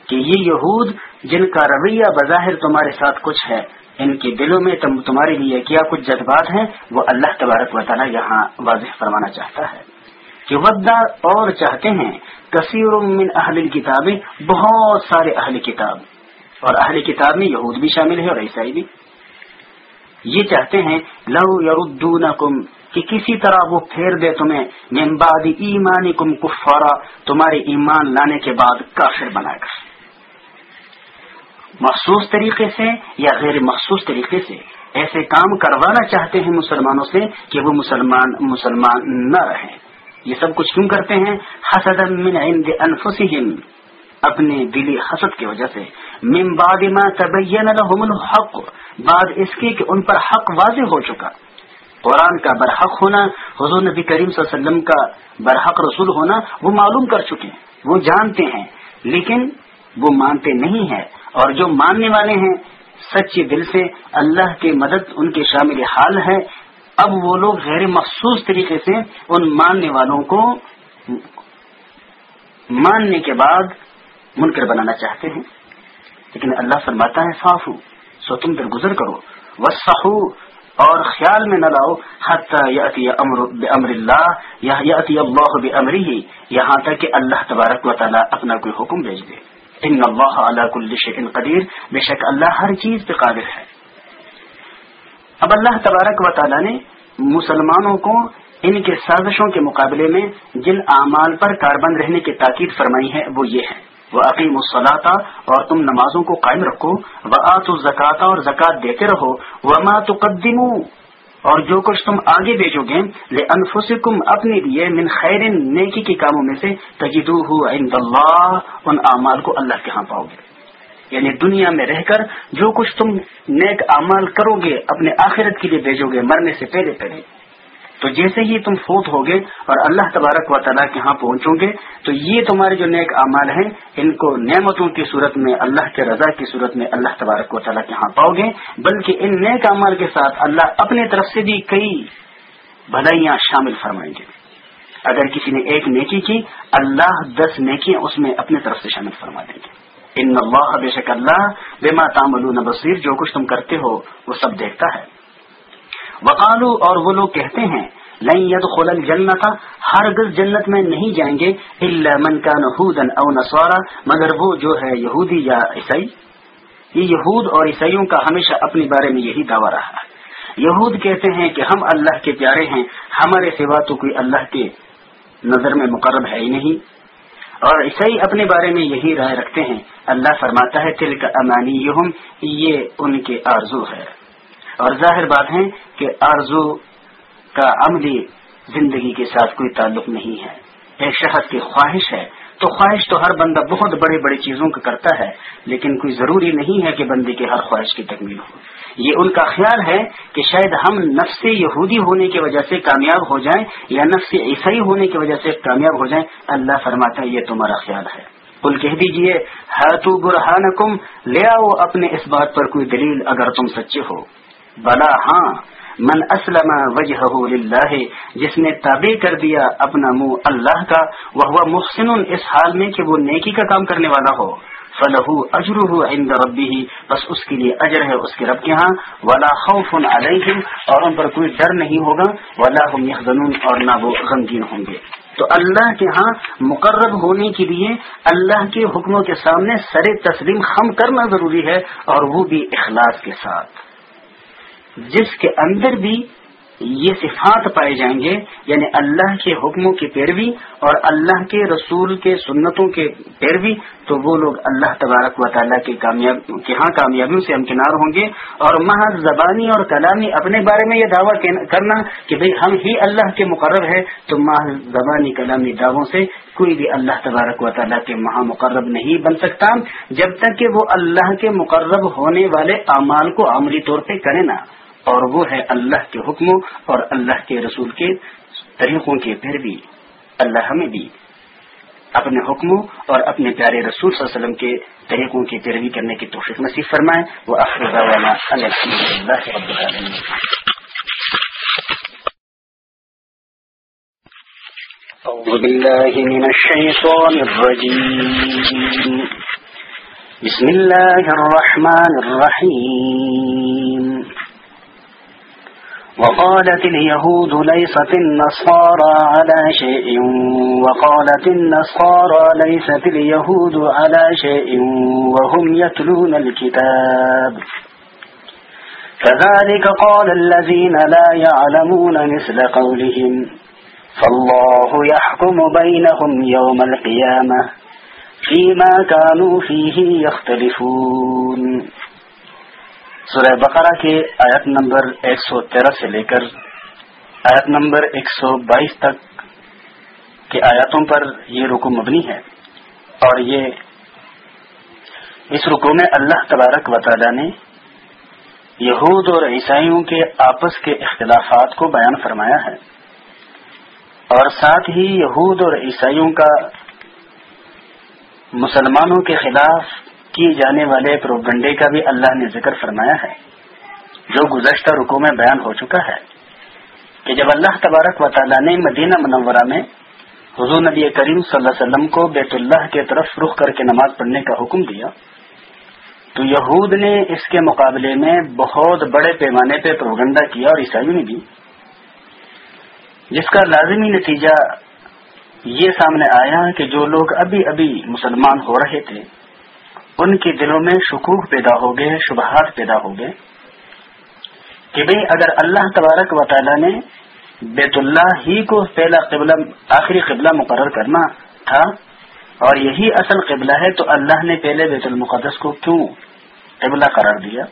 Speaker 1: کہ یہ یہود جن کا رویہ بظاہر تمہارے ساتھ کچھ ہے ان کے دلوں میں تم تمہارے لیے کیا کچھ جذبات ہیں وہ اللہ تبارک تعالیٰ یہاں واضح فرمانا چاہتا ہے کہ ودا اور چاہتے ہیں کثیر من اہل کتابیں بہت سارے اہل کتاب اور اہل کتاب میں یہود بھی شامل ہے اور عیسائی بھی یہ چاہتے ہیں لو یردونکم نہ کسی طرح وہ پھیر دے تمہیں ممبادی ایمان کم کفارا تمہارے ایمان لانے کے بعد کافر بنا کر مخصوص طریقے سے یا غیر مخصوص طریقے سے ایسے کام کروانا چاہتے ہیں مسلمانوں سے کہ وہ مسلمان مسلمان نہ رہے یہ سب کچھ کیوں کرتے ہیں حسد من عند انفسهم اپنے دلی حسد کی وجہ سے من بعد بعد ما تبین لهم الحق اس کے کہ ان پر حق واضح ہو چکا قرآن کا برحق ہونا حضور نبی کریم صلی اللہ علیہ وسلم کا برحق رسول ہونا وہ معلوم کر چکے ہیں وہ جانتے ہیں لیکن وہ مانتے نہیں ہیں اور جو ماننے والے ہیں سچے دل سے اللہ کی مدد ان کے شامل حال ہے اب وہ لوگ غیر مخصوص طریقے سے ان ماننے والوں کو ماننے کے بعد منکر بنانا چاہتے ہیں لیکن اللہ فرماتا ہے صاف ہوں سو تم پھر گزر کرو وسا اور خیال میں نہ لاؤ امر اللہ اللہ بمری یہاں تک کہ اللہ تبارک و تعالیٰ اپنا کوئی حکم بھیج دے ان اللہ علا کل شکن قدیر بے شک اللہ ہر چیز پہ قادر ہے اب اللہ تبارک و تعالی نے مسلمانوں کو ان کے سازشوں کے مقابلے میں جن اعمال پر کاربن رہنے کی تاکید فرمائی ہے وہ یہ ہے وہ عقیم الصلاطہ اور تم نمازوں کو قائم رکھو وہ آت اور زکوٰۃ دیتے رہو وما تقدموا اور جو کچھ تم آگے بھیجو گے لے انفسکم اپنے لیے من خیر نیکی کے کاموں میں سے عند اللہ ان اعمال کو اللہ کے ہاں پاؤ گے یعنی دنیا میں رہ کر جو کچھ تم نیک اعمال کرو گے اپنے آخرت کے لیے بھیجو گے مرنے سے پہلے پہلے تو جیسے ہی تم فوت ہوگے اور اللہ تبارک و تعالیٰ کے ہاں پہنچو گے تو یہ تمہارے جو نیک اعمال ہیں ان کو نعمتوں کی صورت میں اللہ کے رضا کی صورت میں اللہ تبارک و تعالیٰ کے ہاں پاؤ گے بلکہ ان نیک اعمال کے ساتھ اللہ اپنے طرف سے بھی کئی بھلائیاں شامل فرمائیں گے اگر کسی نے ایک نیکی کی اللہ دس نیکیاں اس میں اپنے طرف سے شامل فرما دیں گے ان اللہ بے شک اللہ بے ماں تامل بصیر جو کچھ تم کرتے ہو وہ سب دیکھتا ہے وقالو اور وہ لوگ کہتے ہیں لن خلل جنت ہر جنت میں نہیں جائیں گے من او نسوارا مگر وہ جو ہے یہودی یا عیسائی یہ یہود اور عیسائیوں کا ہمیشہ اپنے بارے میں یہی دعویٰ رہا یہود کہتے ہیں کہ ہم اللہ کے پیارے ہیں ہمارے سوا تو کوئی اللہ کے نظر میں مقرب ہے ہی نہیں اور عیسائی اپنے بارے میں یہی رائے رکھتے ہیں اللہ فرماتا ہے تل کا امانی یہ ان کے آرزو ہے اور ظاہر بات ہے کہ آرزو کا عملی زندگی کے ساتھ کوئی تعلق نہیں ہے ایک شہد کی خواہش ہے تو خواہش تو ہر بندہ بہت بڑے بڑی چیزوں کا کرتا ہے لیکن کوئی ضروری نہیں ہے کہ بندے کی ہر خواہش کی تکمیل ہو یہ ان کا خیال ہے کہ شاید ہم نفس یہودی ہونے کی وجہ سے کامیاب ہو جائیں یا نفس عیسائی ہونے کی وجہ سے کامیاب ہو جائیں اللہ فرماتا ہے یہ تمہارا خیال ہے کل کہہ دیجیے لے آؤ اپنے اس بات پر کوئی دلیل اگر تم سچے ہو بلا ہاں من اسلم وجہ جس نے تابع کر دیا اپنا منہ اللہ کا وہ محسن اس حال میں کہ وہ نیکی کا کام کرنے والا ہو فلا اجر عند ربی ہی بس اس کے لیے اجر ہے اس کے رب کے ہاں ولا خوف علیہم اور ان پر کوئی ڈر نہیں ہوگا ولا هم يحزنون اور نہ وہ غمگین ہوں گے تو اللہ کے ہاں مقرب ہونے کے لیے اللہ کے حکموں کے سامنے سر تسلیم خم کرنا ضروری ہے اور وہ بھی اخلاص کے ساتھ جس کے اندر بھی یہ صفات پائے جائیں گے یعنی اللہ کے حکموں کی پیروی اور اللہ کے رسول کے سنتوں کے پیروی تو وہ لوگ اللہ تبارک و تعالیٰ کے کامیاب کے ہاں کامیابیوں سے امکنار ہوں گے اور محض زبانی اور کلامی اپنے بارے میں یہ دعویٰ کرنا کہ بھئی ہم ہی اللہ کے مقرر ہے تو محض زبانی کلامی دعووں سے کوئی بھی اللہ تبارک و تعالیٰ کے مہا مقرب نہیں بن سکتا جب تک کہ وہ اللہ کے مقرب ہونے والے اعمال کو عملی طور پہ کرے نا اور وہ ہے اللہ کے حکموں اور اللہ کے رسول کے طریقوں پھر پیروی اللہ ہمیں بھی اپنے حکموں اور اپنے پیارے رسول صلی اللہ علیہ وسلم کے طریقوں کی پیروی کرنے کی توفیق نصیب فرمائے بسم اللہ وقالت اليهود ليست النصارى على شيء وقالت النصارى ليست اليهود على شيء وهم يتلون الكتاب فذلك قال الذين لا يعلمون مثل قولهم فالله يحكم بينهم يوم القيامة فيما كانوا فيه يختلفون سورہ بقرہ کے آیت نمبر ایک سو تیرہ سے لے کر آیت نمبر ایک سو بائیس آیاتوں پر یہ رکو مبنی ہے اور یہ اس رکو میں اللہ تبارک وطالعہ نے یہود اور عیسائیوں کے آپس کے اختلافات کو بیان فرمایا ہے اور ساتھ ہی یہود اور عیسائیوں کا مسلمانوں کے خلاف کیے جانے والے پروگنڈے کا بھی اللہ نے ذکر فرمایا ہے جو گزشتہ رکو میں بیان ہو چکا ہے کہ جب اللہ تبارک و تعالیٰ نے مدینہ منورہ میں حضور نبی کریم صلی اللہ علیہ وسلم کو بیت اللہ کے طرف رخ کر کے نماز پڑھنے کا حکم دیا تو یہود نے اس کے مقابلے میں بہت بڑے پیمانے پہ پروگنڈا کیا اور عیسائی نے بھی جس کا لازمی نتیجہ یہ سامنے آیا کہ جو لوگ ابھی ابھی مسلمان ہو رہے تھے ان کے دلوں میں شکوک پیدا ہو گئے شبہات پیدا ہو گئے کہ بھائی اگر اللہ تبارک و تعالیٰ نے بیت اللہ ہی کو پہلا قبلہ آخری قبلہ مقرر کرنا تھا اور یہی اصل قبلہ ہے تو اللہ نے پہلے بیت المقدس کو کیوں قبلہ قرار دیا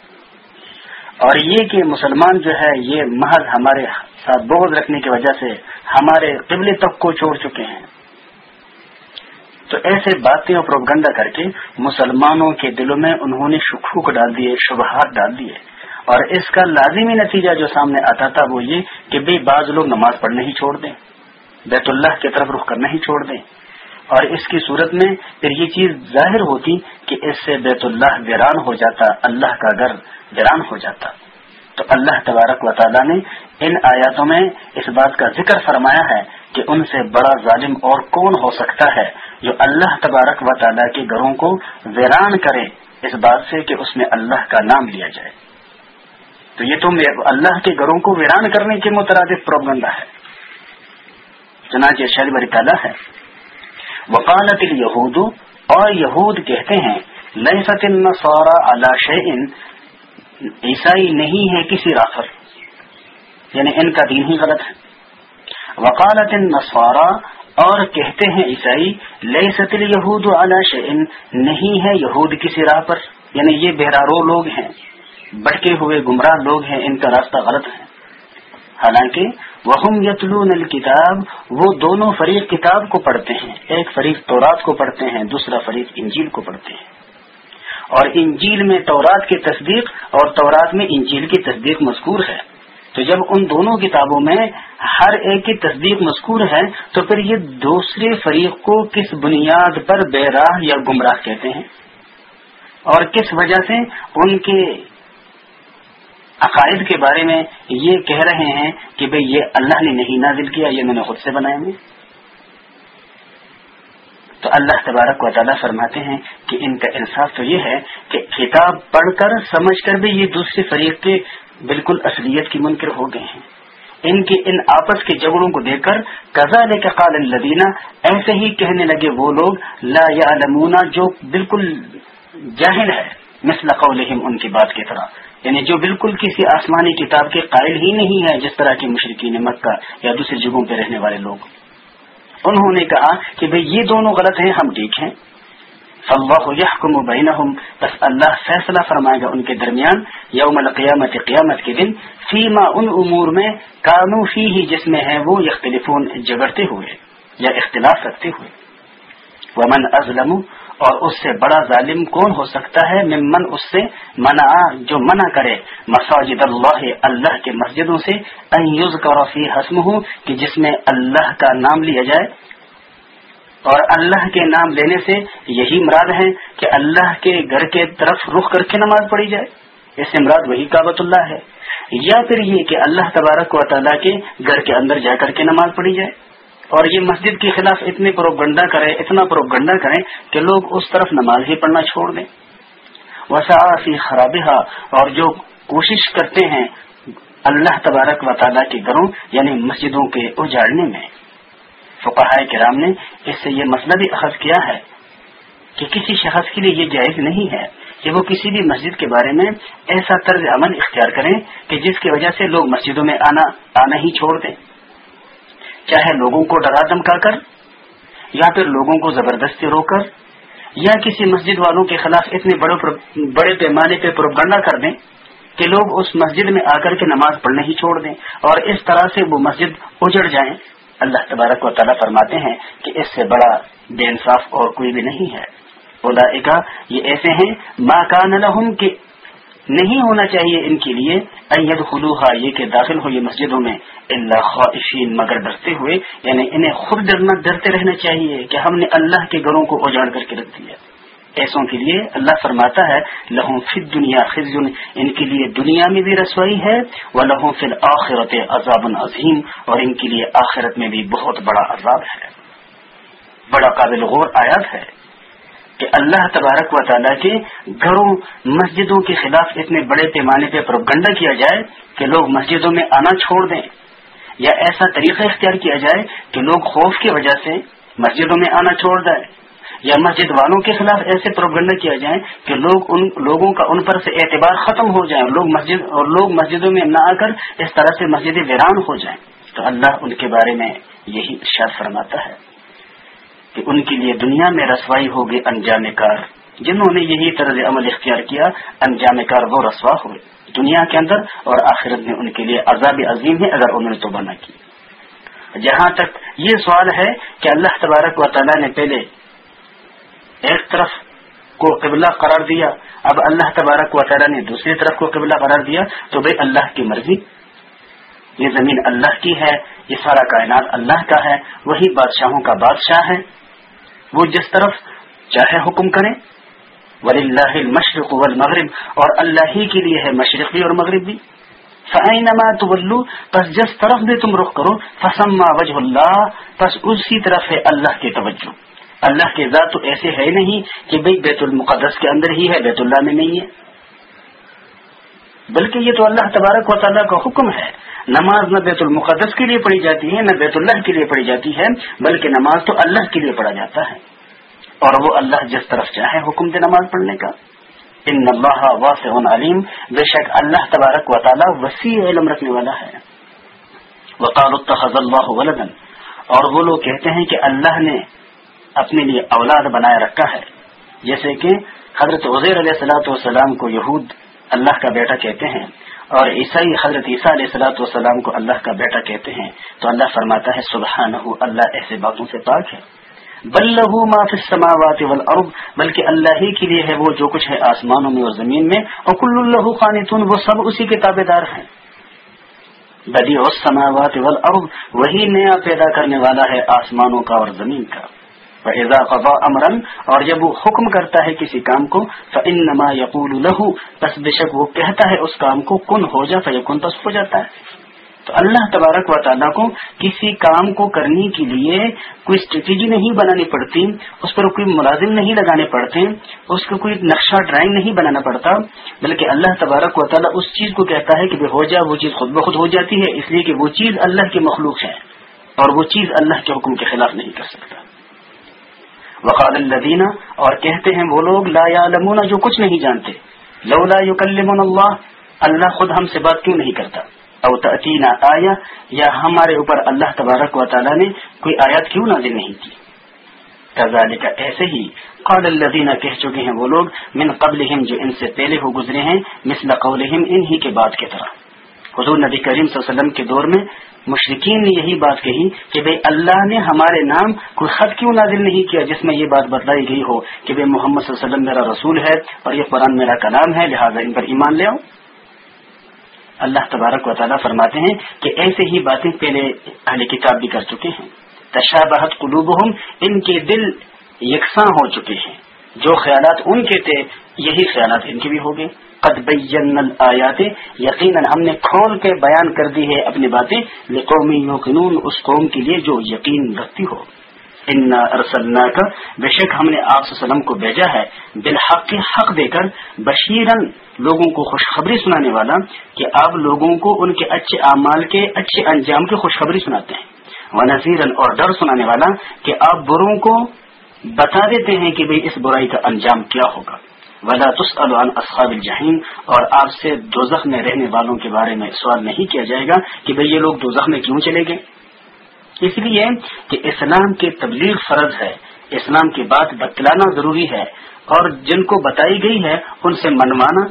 Speaker 1: اور یہ کہ مسلمان جو ہے یہ محض ہمارے ساتھ بغض رکھنے کی وجہ سے ہمارے قبل کو چھوڑ چکے ہیں تو ایسے باتیں اور پروپگنڈا کر کے مسلمانوں کے دلوں میں انہوں نے شکوک ڈال دیے شبہات ڈال دیے اور اس کا لازمی نتیجہ جو سامنے آتا تھا وہ یہ کہ بے بعض لوگ نماز پڑھنا ہی چھوڑ دیں بیت اللہ کی طرف رخ کرنا ہی چھوڑ دیں اور اس کی صورت میں پھر یہ چیز ظاہر ہوتی کہ اس سے بیت اللہ ویران ہو جاتا اللہ کا گھر ویران ہو جاتا تو اللہ تبارک و تعالیٰ نے ان آیاتوں میں اس بات کا ذکر فرمایا ہے کہ ان سے بڑا ظالم اور کون ہو سکتا ہے جو اللہ تبارک و تعالیٰ کے گھروں کو ویران کرے اس بات سے کہ اس میں اللہ کا نام لیا جائے تو یہ تو اللہ کے گھروں کو ویران کرنے کے مترادف پرابلم ہے چنانچہ تعالیٰ ہے وکالت یہود اور یہود کہتے ہیں عیسائی نہیں ہے کسی پر یعنی ان کا دین ہی غلط ہے وکالت نسوارہ اور کہتے ہیں عیسائی لئی ستل یہود اعلی شعین نہیں ہے یہود کسی راہ پر یعنی یہ بہرارو لوگ ہیں بٹکے ہوئے گمراہ لوگ ہیں ان کا راستہ غلط ہے حالانکہ وہ کتاب وہ دونوں فریق کتاب کو پڑھتے ہیں ایک فریق تورات کو پڑھتے ہیں دوسرا فریق انجیل کو پڑھتے ہیں اور انجیل میں تورات کی تصدیق اور تورات میں انجیل کی تصدیق مذکور ہے تو جب ان دونوں کتابوں میں ہر ایک کی تصدیق مذکور ہے تو پھر یہ دوسرے فریق کو کس بنیاد پر بے راہ یا گمراہ کہتے ہیں اور کس وجہ سے ان کے عقائد کے بارے میں یہ کہہ رہے ہیں کہ بھئی یہ اللہ نے نہیں نازل کیا یہ میں نے خود سے بنایا ہوں تو اللہ تبارک کو اطالعہ فرماتے ہیں کہ ان کا انصاف تو یہ ہے کہ کتاب پڑھ کر سمجھ کر بھی یہ دوسرے فریق کے بالکل اصلیت کی منکر ہو گئے ہیں ان کے ان آپس کے جگڑوں کو دیکھ کر قزا لے کے قال کزا ایسے ہی کہنے لگے وہ لوگ لا یا جو بالکل جاہل ہے مثل قولہم ان کی بات کی طرح یعنی جو بالکل کسی آسمانی کتاب کے قائل ہی نہیں ہے جس طرح کی مشرقی مکہ یا دوسری جگہوں پہ رہنے والے لوگ انہوں نے کہا کہ بھئی یہ دونوں غلط ہیں ہم ٹھیک ہیں اللہ یحکم بینہم بس اللہ فیصلہ فرمائے گا ان کے درمیان یوم القیامت قیامت کے دن فیما ان امور میں کانو فی ہی جس میں ہیں وہ یختلفون جگڑتے ہوئے یا اختلاف رکھتے ہوئے ومن ازلم اور اس سے بڑا ظالم کون ہو سکتا ہے ممن اس سے منع جو منع کرے مساجد اللہ اللہ کے مسجدوں سے ان حسم ہوں کہ جس میں اللہ کا نام لیا جائے اور اللہ کے نام لینے سے یہی مراد ہے کہ اللہ کے گھر کے طرف رخ کر کے نماز پڑھی جائے اس سے مراد وہی کابت اللہ ہے یا پھر یہ کہ اللہ تبارک و تعالیٰ کے گھر کے اندر جا کر کے نماز پڑھی جائے اور یہ مسجد کے خلاف اتنے پروپگنڈا کرے اتنا پروپگنڈا کریں کہ لوگ اس طرف نماز ہی پڑھنا چھوڑ دیں وسع خراب اور جو کوشش کرتے ہیں اللہ تبارک و تعالیٰ کے گھروں یعنی مسجدوں کے اجاڑنے میں فقہائے کرام نے اس سے یہ مسئلہ بھی اخذ کیا ہے کہ کسی شخص کے لیے یہ جائز نہیں ہے کہ وہ کسی بھی مسجد کے بارے میں ایسا طرز عمل اختیار کریں کہ جس کی وجہ سے لوگ مسجدوں میں آنا آنا ہی چھوڑ دیں چاہے لوگوں کو ڈرا دمکا کر یا پھر لوگوں کو زبردستی رو کر یا کسی مسجد والوں کے خلاف اتنے بڑے پر بڑے پیمانے پہ پروپگنڈا کر دیں کہ لوگ اس مسجد میں آ کر کے نماز پڑھنے ہی چھوڑ دیں اور اس طرح سے وہ مسجد اجڑ جائیں اللہ تبارک و تعالیٰ فرماتے ہیں کہ اس سے بڑا بے انصاف اور کوئی بھی نہیں ہے اولا ایک یہ ایسے ہیں ماں کان لہم کہ نہیں ہونا چاہیے ان کے لیے اید خلوحا یہ کہ داخل ہو یہ مسجدوں میں اللہ خواہشین مگر ڈرتے ہوئے یعنی انہیں خود ڈرنا ڈرتے رہنا چاہیے کہ ہم نے اللہ کے گھروں کو اجاڑ کر کے رکھ دیا ایسوں کے لیے اللہ فرماتا ہے لہو فر دنیا خزون ان کے لیے دنیا میں بھی رسوائی ہے وہ لہو فل آخرت عذاب عظیم اور ان کے لیے آخرت میں بھی بہت بڑا عذاب ہے بڑا قابل غور آیات ہے کہ اللہ تبارک و تعالیٰ کے گھروں مسجدوں کے خلاف اتنے بڑے پیمانے پہ پروپگنڈا کیا جائے کہ لوگ مسجدوں میں آنا چھوڑ دیں یا ایسا طریقہ اختیار کیا جائے کہ لوگ خوف کی وجہ سے مسجدوں میں آنا چھوڑ دیں یا مسجد والوں کے خلاف ایسے پروگرام کیا جائے کہ لوگ ان لوگوں کا ان پر سے اعتبار ختم ہو جائیں اور لوگ مسجدوں میں نہ آ کر اس طرح سے مسجد ویران ہو جائیں تو اللہ ان کے بارے میں یہی ارشاد فرماتا ہے کہ ان کے لیے دنیا میں رسوائی ہوگی انجام کار جنہوں نے یہی طرز عمل اختیار کیا انجام کار وہ رسوا ہوئے دنیا کے اندر اور آخرت میں ان کے لیے عذاب عظیم ہے اگر انہوں نے توبہ نہ کی جہاں تک یہ سوال ہے کہ اللہ تبارک و تعالیٰ نے پہلے ایک طرف کو قبلہ قرار دیا اب اللہ تبارک و تعالیٰ نے دوسری طرف کو قبلہ قرار دیا تو بھائی اللہ کی مرضی یہ زمین اللہ کی ہے یہ سارا کائنات اللہ کا ہے وہی بادشاہوں کا بادشاہ ہے وہ جس طرف چاہے حکم کرے ولی اللہ مشرق و مغرب اور اللہ ہی کے لیے ہے مشرق بھی اور مغرب بھی فعینما تولو پس جس طرف بھی تم رخ کرو فسما وجہ اللہ پس اسی طرف ہے اللہ کی توجہ اللہ کے ذات تو ایسے ہے نہیں کہ بھائی بیت المقدس کے اندر ہی ہے بیت اللہ میں نہیں ہے بلکہ یہ تو اللہ تبارک و تعالیٰ کا حکم ہے نماز نہ بیت المقدس کے لیے پڑھی جاتی ہے نہ بیت اللہ کے لیے پڑھی جاتی ہے بلکہ نماز تو اللہ کے لیے پڑھا جاتا ہے اور وہ اللہ جس طرف چاہے حکم دے نماز پڑھنے کا ان علیم بے شک اللہ تبارک و تعالیٰ وسیع علم رکھنے والا ہے وقال اور وہ لوگ کہتے ہیں کہ اللہ نے اپنے لیے اولاد بنائے رکھا ہے جیسے کہ حضرت وزیر علیہ السلاۃ والسلام کو یہود اللہ کا بیٹا کہتے ہیں اور عیسائی حضرت عیسیٰ علیہ السلاۃ والسلام کو اللہ کا بیٹا کہتے ہیں تو اللہ فرماتا ہے اللہ ایسے باتوں سے پاک ہے بلو معافی السماوات والارض بلکہ اللہ ہی کے لیے ہے وہ جو کچھ ہے آسمانوں میں اور زمین میں اور کل اللہ خانیتون وہ سب اسی کے تابے دار ہیں بدی اور سماوات و وہی نیا پیدا کرنے والا ہے آسمانوں کا اور زمین کا فضا قبا امرن اور جب وہ حکم کرتا ہے کسی کام کو فن نما یقول لہو بس بے شک وہ کہتا ہے اس کام کو کن ہو جا فیقن بس ہو جاتا ہے تو اللہ تبارک و تعالیٰ کو کسی کام کو کرنے کے لیے کوئی اسٹریٹجی نہیں بنانی پڑتی اس پر کوئی ملازم نہیں لگانے پڑتے اس کو کوئی نقشہ ڈرائنگ نہیں بنانا پڑتا بلکہ اللہ تبارک و تعالیٰ اس چیز کو کہتا ہے کہ ہو جا وہ چیز خود بخود ہو جاتی ہے اس لیے کہ وہ چیز اللہ کے مخلوق ہے اور وہ چیز اللہ کے حکم کے خلاف نہیں کر سکتا وقال الدینہ اور کہتے ہیں وہ لوگ لا لمونا جو کچھ نہیں جانتے یکلمون اللہ اللہ خود ہم سے بات کیوں نہیں کرتا او تو آیا یا ہمارے اوپر اللہ تبارک و تعالی نے کوئی آیات کیوں نہ ایسے ہی قال الدینہ کہہ چکے ہیں وہ لوگ من قبل جو ان سے پہلے ہو گزرے ہیں مثل قولہم انہی کے بعد کی طرح حضور نبی کریم صلی اللہ علیہ وسلم کے دور میں مشرقین نے یہی بات کہی کہ بے اللہ نے ہمارے نام کوئی خط کیوں نازل نہیں کیا جس میں یہ بات بتلائی گئی ہو کہ محمد صلی اللہ علیہ وسلم میرا رسول ہے اور یہ قرآن میرا کلام ہے لہٰذا ان پر ایمان لے آؤ اللہ تبارک و تعالیٰ فرماتے ہیں کہ ایسے ہی باتیں پہلے اہل کتاب بھی کر چکے ہیں تشابہت بہت ان کے دل یکساں ہو چکے ہیں جو خیالات ان کے تھے یہی خیالات ان کے بھی ہو گئے قد قطبت یقیناً ہم نے کھول کے بیان کر دی ہے اپنی باتیں یوقنون اس قوم کے لیے جو یقین رکھتی ہو ان ارسلنا کا بے شک ہم نے آپ وسلم کو بھیجا ہے بالحق کے حق دے کر بشیرن لوگوں کو خوشخبری سنانے والا کہ آپ لوگوں کو ان کے اچھے اعمال کے اچھے انجام کی خوشخبری سناتے ہیں وہ اور ڈر سنانے والا کہ آپ بروں کو بتا دیتے ہیں کہ بھئی اس برائی کا انجام کیا ہوگا عن اصحاب الجحیم اور آپ سے دوزخ میں رہنے والوں کے بارے میں سوال نہیں کیا جائے گا کہ بھئی یہ لوگ دوزخ میں کیوں چلے گئے اس لیے کہ اسلام کے تبلیغ فرض ہے اسلام کی بات بتلانا ضروری ہے اور جن کو بتائی گئی ہے ان سے منوانا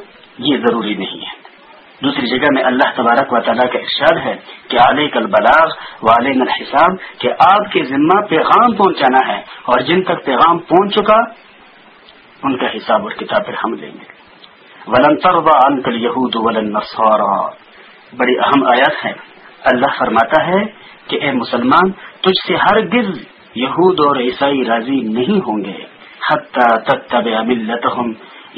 Speaker 1: یہ ضروری نہیں ہے دوسری جگہ میں اللہ تبارک و تعالیٰ کا ارشاد ہے کہ عالیہ کل بلاغ و الحساب کہ آپ کے ذمہ پیغام پہنچانا ہے اور جن تک پیغام پہنچ چکا ان کا حساب اور کتاب ہم لیں گے ولن تربا ان کل یہود طرک بڑی اہم آیات ہیں اللہ فرماتا ہے کہ اے مسلمان تجھ سے ہر گز یہود اور عیسائی راضی نہیں ہوں گے تک تب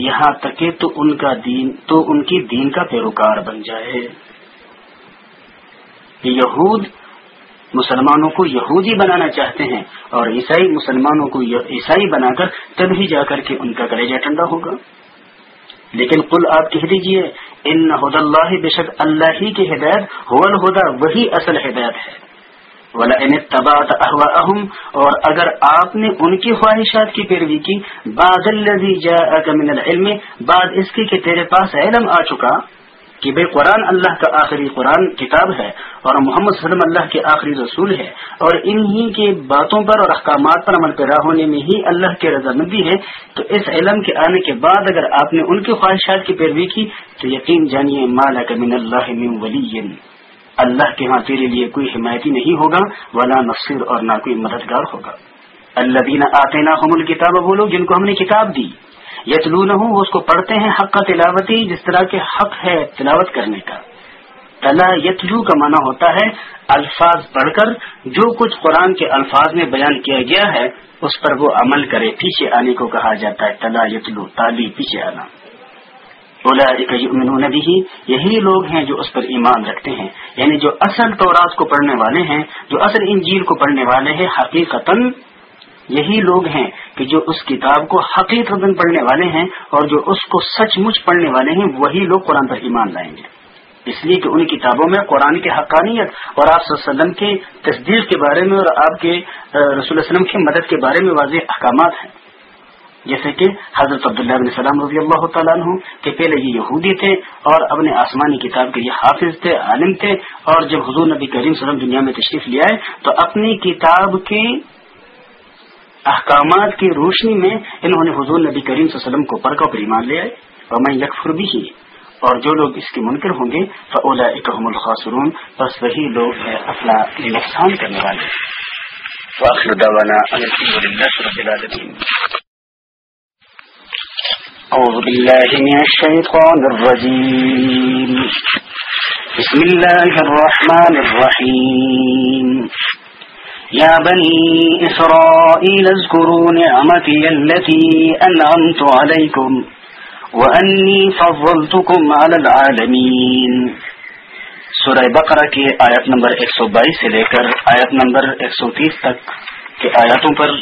Speaker 1: یہاں تک تو ان کا دین تو ان کی دین کا پیروکار بن جائے یہود مسلمانوں کو یہودی بنانا چاہتے ہیں اور عیسائی مسلمانوں کو عیسائی بنا کر تب ہی جا کر کے ان کا کلیجہ ٹھنڈا ہوگا لیکن کل آپ کہہ دیجئے ان حد اللہ بے شک اللہ ہی کی ہدایت وہی اصل ہدایت ہے ولا اور اگر آپ نے ان کی خواہشات کی پیروی کی بعد بعد من العلم اس کی کہ تیرے پاس علم آ چکا کہ بے قرآن اللہ کا آخری قرآن کتاب ہے اور محمد صلی اللہ علیہ وسلم اللہ کے آخری رسول ہے اور انہی کے باتوں پر اور احکامات پر عمل پیرا ہونے میں ہی اللہ کی رضامندی ہے تو اس علم کے آنے کے بعد اگر آپ نے ان کی خواہشات کی پیروی کی تو یقین جانیے مالا من اللہ من ولی اللہ کے ہاں تیرے لیے کوئی حمایتی نہیں ہوگا ولا نصیر نفسر اور نہ کوئی مددگار ہوگا اللہ دینا آتے نا ہم کتاب بولو جن کو ہم نے کتاب دی یتلو نہ ہوں اس کو پڑھتے ہیں حق کا تلاوتی جس طرح کے حق ہے تلاوت کرنے کا تلا یتلو کا معنی ہوتا ہے الفاظ پڑھ کر جو کچھ قرآن کے الفاظ میں بیان کیا گیا ہے اس پر وہ عمل کرے پیچھے آنے کو کہا جاتا ہے تلا یتلو تالی پیچھے آنا اولا ہی یہی لوگ ہیں جو اس پر ایمان رکھتے ہیں یعنی جو اصل تورات کو پڑھنے والے ہیں جو اصل انجیل کو پڑھنے والے ہیں حقیقت یہی لوگ ہیں کہ جو اس کتاب کو حقیقت پڑھنے والے ہیں اور جو اس کو سچ مچ پڑھنے والے ہیں وہی لوگ قرآن پر ایمان لائیں گے اس لیے کہ ان کتابوں میں قرآن کے حقانیت اور آپ صلی اللہ علیہ وسلم کی تصدیق کے بارے میں اور آپ کے رسول اللہ علیہ وسلم کی مدد کے بارے میں واضح احکامات ہیں جیسے کہ حضرت عبداللہ علیہ السلام رضی اللہ تعالیٰ عنہ کہ پہلے یہ یہودی تھے اور اپنے آسمانی کتاب کے یہ حافظ تھے عالم تھے اور جب حضور نبی کریم صلی اللہ علیہ وسلم دنیا میں تشریف لے آئے تو اپنی کتاب کی احکامات کی روشنی میں انہوں نے حضور نبی کریم صلی اللہ علیہ وسلم کو پرکا پر ایمان لے آئے اور میں یکفر بھی ہی اور جو لوگ اس کے منکر ہوں گے فولا اکم الخاصرون بس وہی لوگ ہیں اپنا نقصان کرنے والے
Speaker 2: وآخر دعوانا أعوذ بالله من الشيطان الرجيم
Speaker 1: بسم الله الرحمن الرحيم يا بني إسرائيل اذكروا نعمتي التي أنعمت عليكم وأني فضلتكم على العالمين سورة بقرة کے آیت نمبر 122 سے لے کر آیت نمبر 130 تک کے آیاتوں پر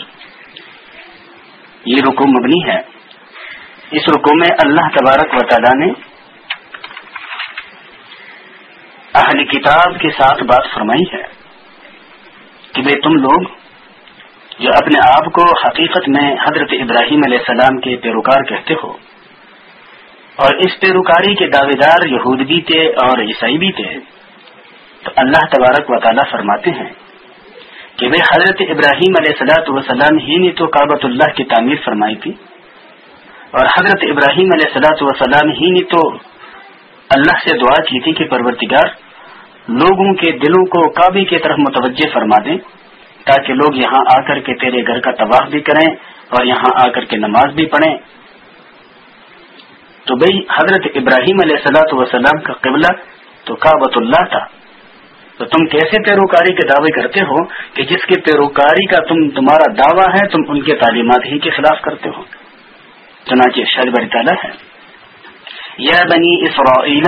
Speaker 1: یہ رکو مبنی ہے اس رکو میں اللہ تبارک و تعالی نے اہل کتاب کے ساتھ بات فرمائی ہے کہ بھائی تم لوگ جو اپنے آپ کو حقیقت میں حضرت ابراہیم علیہ السلام کے پیروکار کہتے ہو اور اس پیروکاری کے دعوے دار یہود بھی تھے اور عیسائی بھی تھے تو اللہ تبارک و تعالیٰ فرماتے ہیں کہ بھائی حضرت ابراہیم علیہ صلاۃ وسلام ہی نے تو کعبۃ اللہ کی تعمیر فرمائی تھی اور حضرت ابراہیم علیہ سلاۃ وسلام ہی نے تو اللہ سے دعا کی تھی کہ پرورتگار لوگوں کے دلوں کو کابی کی طرف متوجہ فرما دیں تاکہ لوگ یہاں آ کر کے تیرے گھر کا تباہ بھی کریں اور یہاں آ کر کے نماز بھی پڑھیں تو بھائی حضرت ابراہیم علیہ السلط وسلام کا قبلہ تو کابۃ اللہ تھا تو تم کیسے پیروکاری کے دعوے کرتے ہو کہ جس کے پیروکاری کا تم تمہارا دعویٰ ہے تم ان کے تعلیمات ہی کے خلاف کرتے ہو چنانچہ ہے یا بنی اسرائیل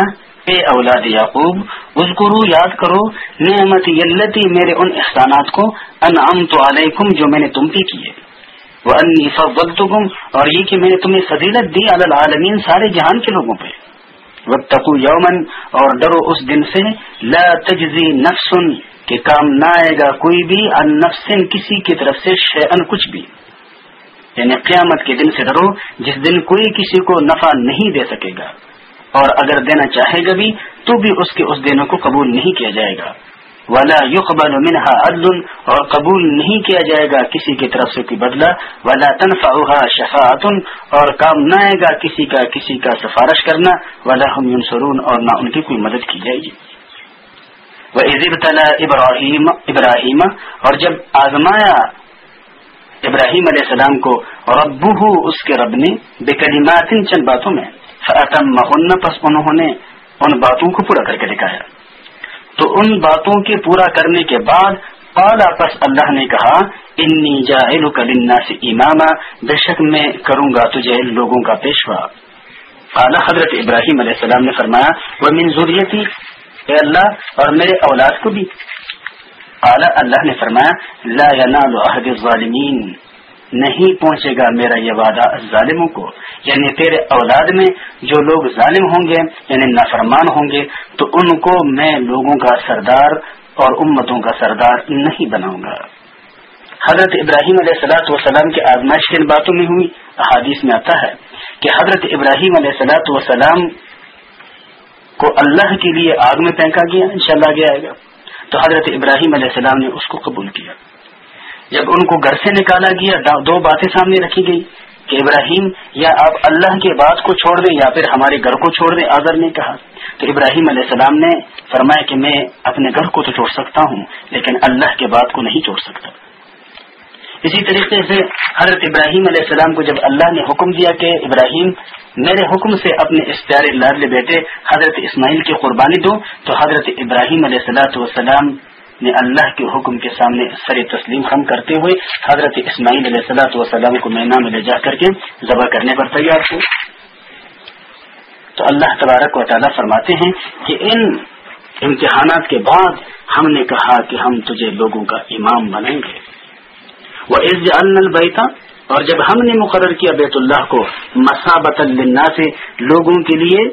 Speaker 1: اے اولاد یعقوب اذکرو یاد کرو نعمت یلتی میرے ان احسانات کو انعمت علیکم جو میں نے تم فضلتکم اور وہ کہ میں نے تمہیں فضیلت دی علی العالمین سارے جہان کے لوگوں پہ وتقو یومن اور ڈرو اس دن سے لا تجزی نفس کے کام نہ آئے گا کوئی بھی ان کسی کی طرف سے شیئن کچھ بھی یعنی قیامت کے دن سے ڈرو جس دن کوئی کسی کو نفع نہیں دے سکے گا اور اگر دینا چاہے گا بھی تو بھی اس کے اس دینوں کو قبول نہیں کیا جائے گا والا منها منہا اور قبول نہیں کیا جائے گا کسی کی طرف سے بدلہ والا تنفعها شفاعت اور کام نہ آئے گا کسی کا کسی کا سفارش کرنا والا ہم سرون اور نہ ان کی کوئی مدد کی جائے گی وہ عزب طلع ابراہیم اور جب آزمایا ابراہیم علیہ السلام کو ربو اس کے رب نے بے کلیمات چند باتوں میں پس انہوں نے ان باتوں کو پورا کر کے دکھایا تو ان باتوں کے پورا کرنے کے بعد پالا پس اللہ نے کہا انی سے امام بے شک میں کروں گا تجھے لوگوں کا پیشوا اعلی حضرت ابراہیم علیہ السلام نے فرمایا وہ اے اللہ اور میرے اولاد کو بھی اعلیٰ اللہ نے فرمایا لا نہیں پہنچے گا میرا یہ وعدہ ظالموں کو یعنی تیرے اولاد میں جو لوگ ظالم ہوں گے یعنی نافرمان ہوں گے تو ان کو میں لوگوں کا سردار اور امتوں کا سردار نہیں بناؤں گا حضرت ابراہیم علیہ سلاۃ وسلام کی آزمائش کن باتوں میں ہوئی احادیث میں آتا ہے کہ حضرت ابراہیم علیہ سلاۃ وسلام کو اللہ کے لیے آگ میں پھینکا گیا انشاءاللہ شاء آئے گا تو حضرت ابراہیم علیہ السلام نے اس کو قبول کیا جب ان کو گھر سے نکالا گیا دو باتیں سامنے رکھی گئی کہ ابراہیم یا آپ اللہ کے بات کو چھوڑ دیں یا پھر ہمارے گھر کو چھوڑ دیں آزر نے کہا تو ابراہیم علیہ السلام نے فرمایا کہ میں اپنے گھر کو تو چھوڑ سکتا ہوں لیکن اللہ کے بات کو نہیں چھوڑ سکتا اسی طریقے سے حضرت ابراہیم علیہ السلام کو جب اللہ نے حکم دیا کہ ابراہیم میرے حکم سے اپنے اس پیارے لاڈلے بیٹے حضرت اسماعیل کی قربانی دو تو حضرت ابراہیم علیہ السلام اللہ کے حکم کے سامنے سر تسلیم خم کرتے ہوئے حضرت اسماعیل علیہ صلاحت وسلام کو مینا میں لے جا کر کے ذبح کرنے پر تیار تھے تو اللہ تبارک و تعالیٰ فرماتے ہیں کہ ان امتحانات کے بعد ہم نے کہا کہ ہم تجھے لوگوں کا امام بنیں گے وہ عز البیتا اور جب ہم نے مقرر کیا بیت اللہ کو مسابت النا سے لوگوں کے لیے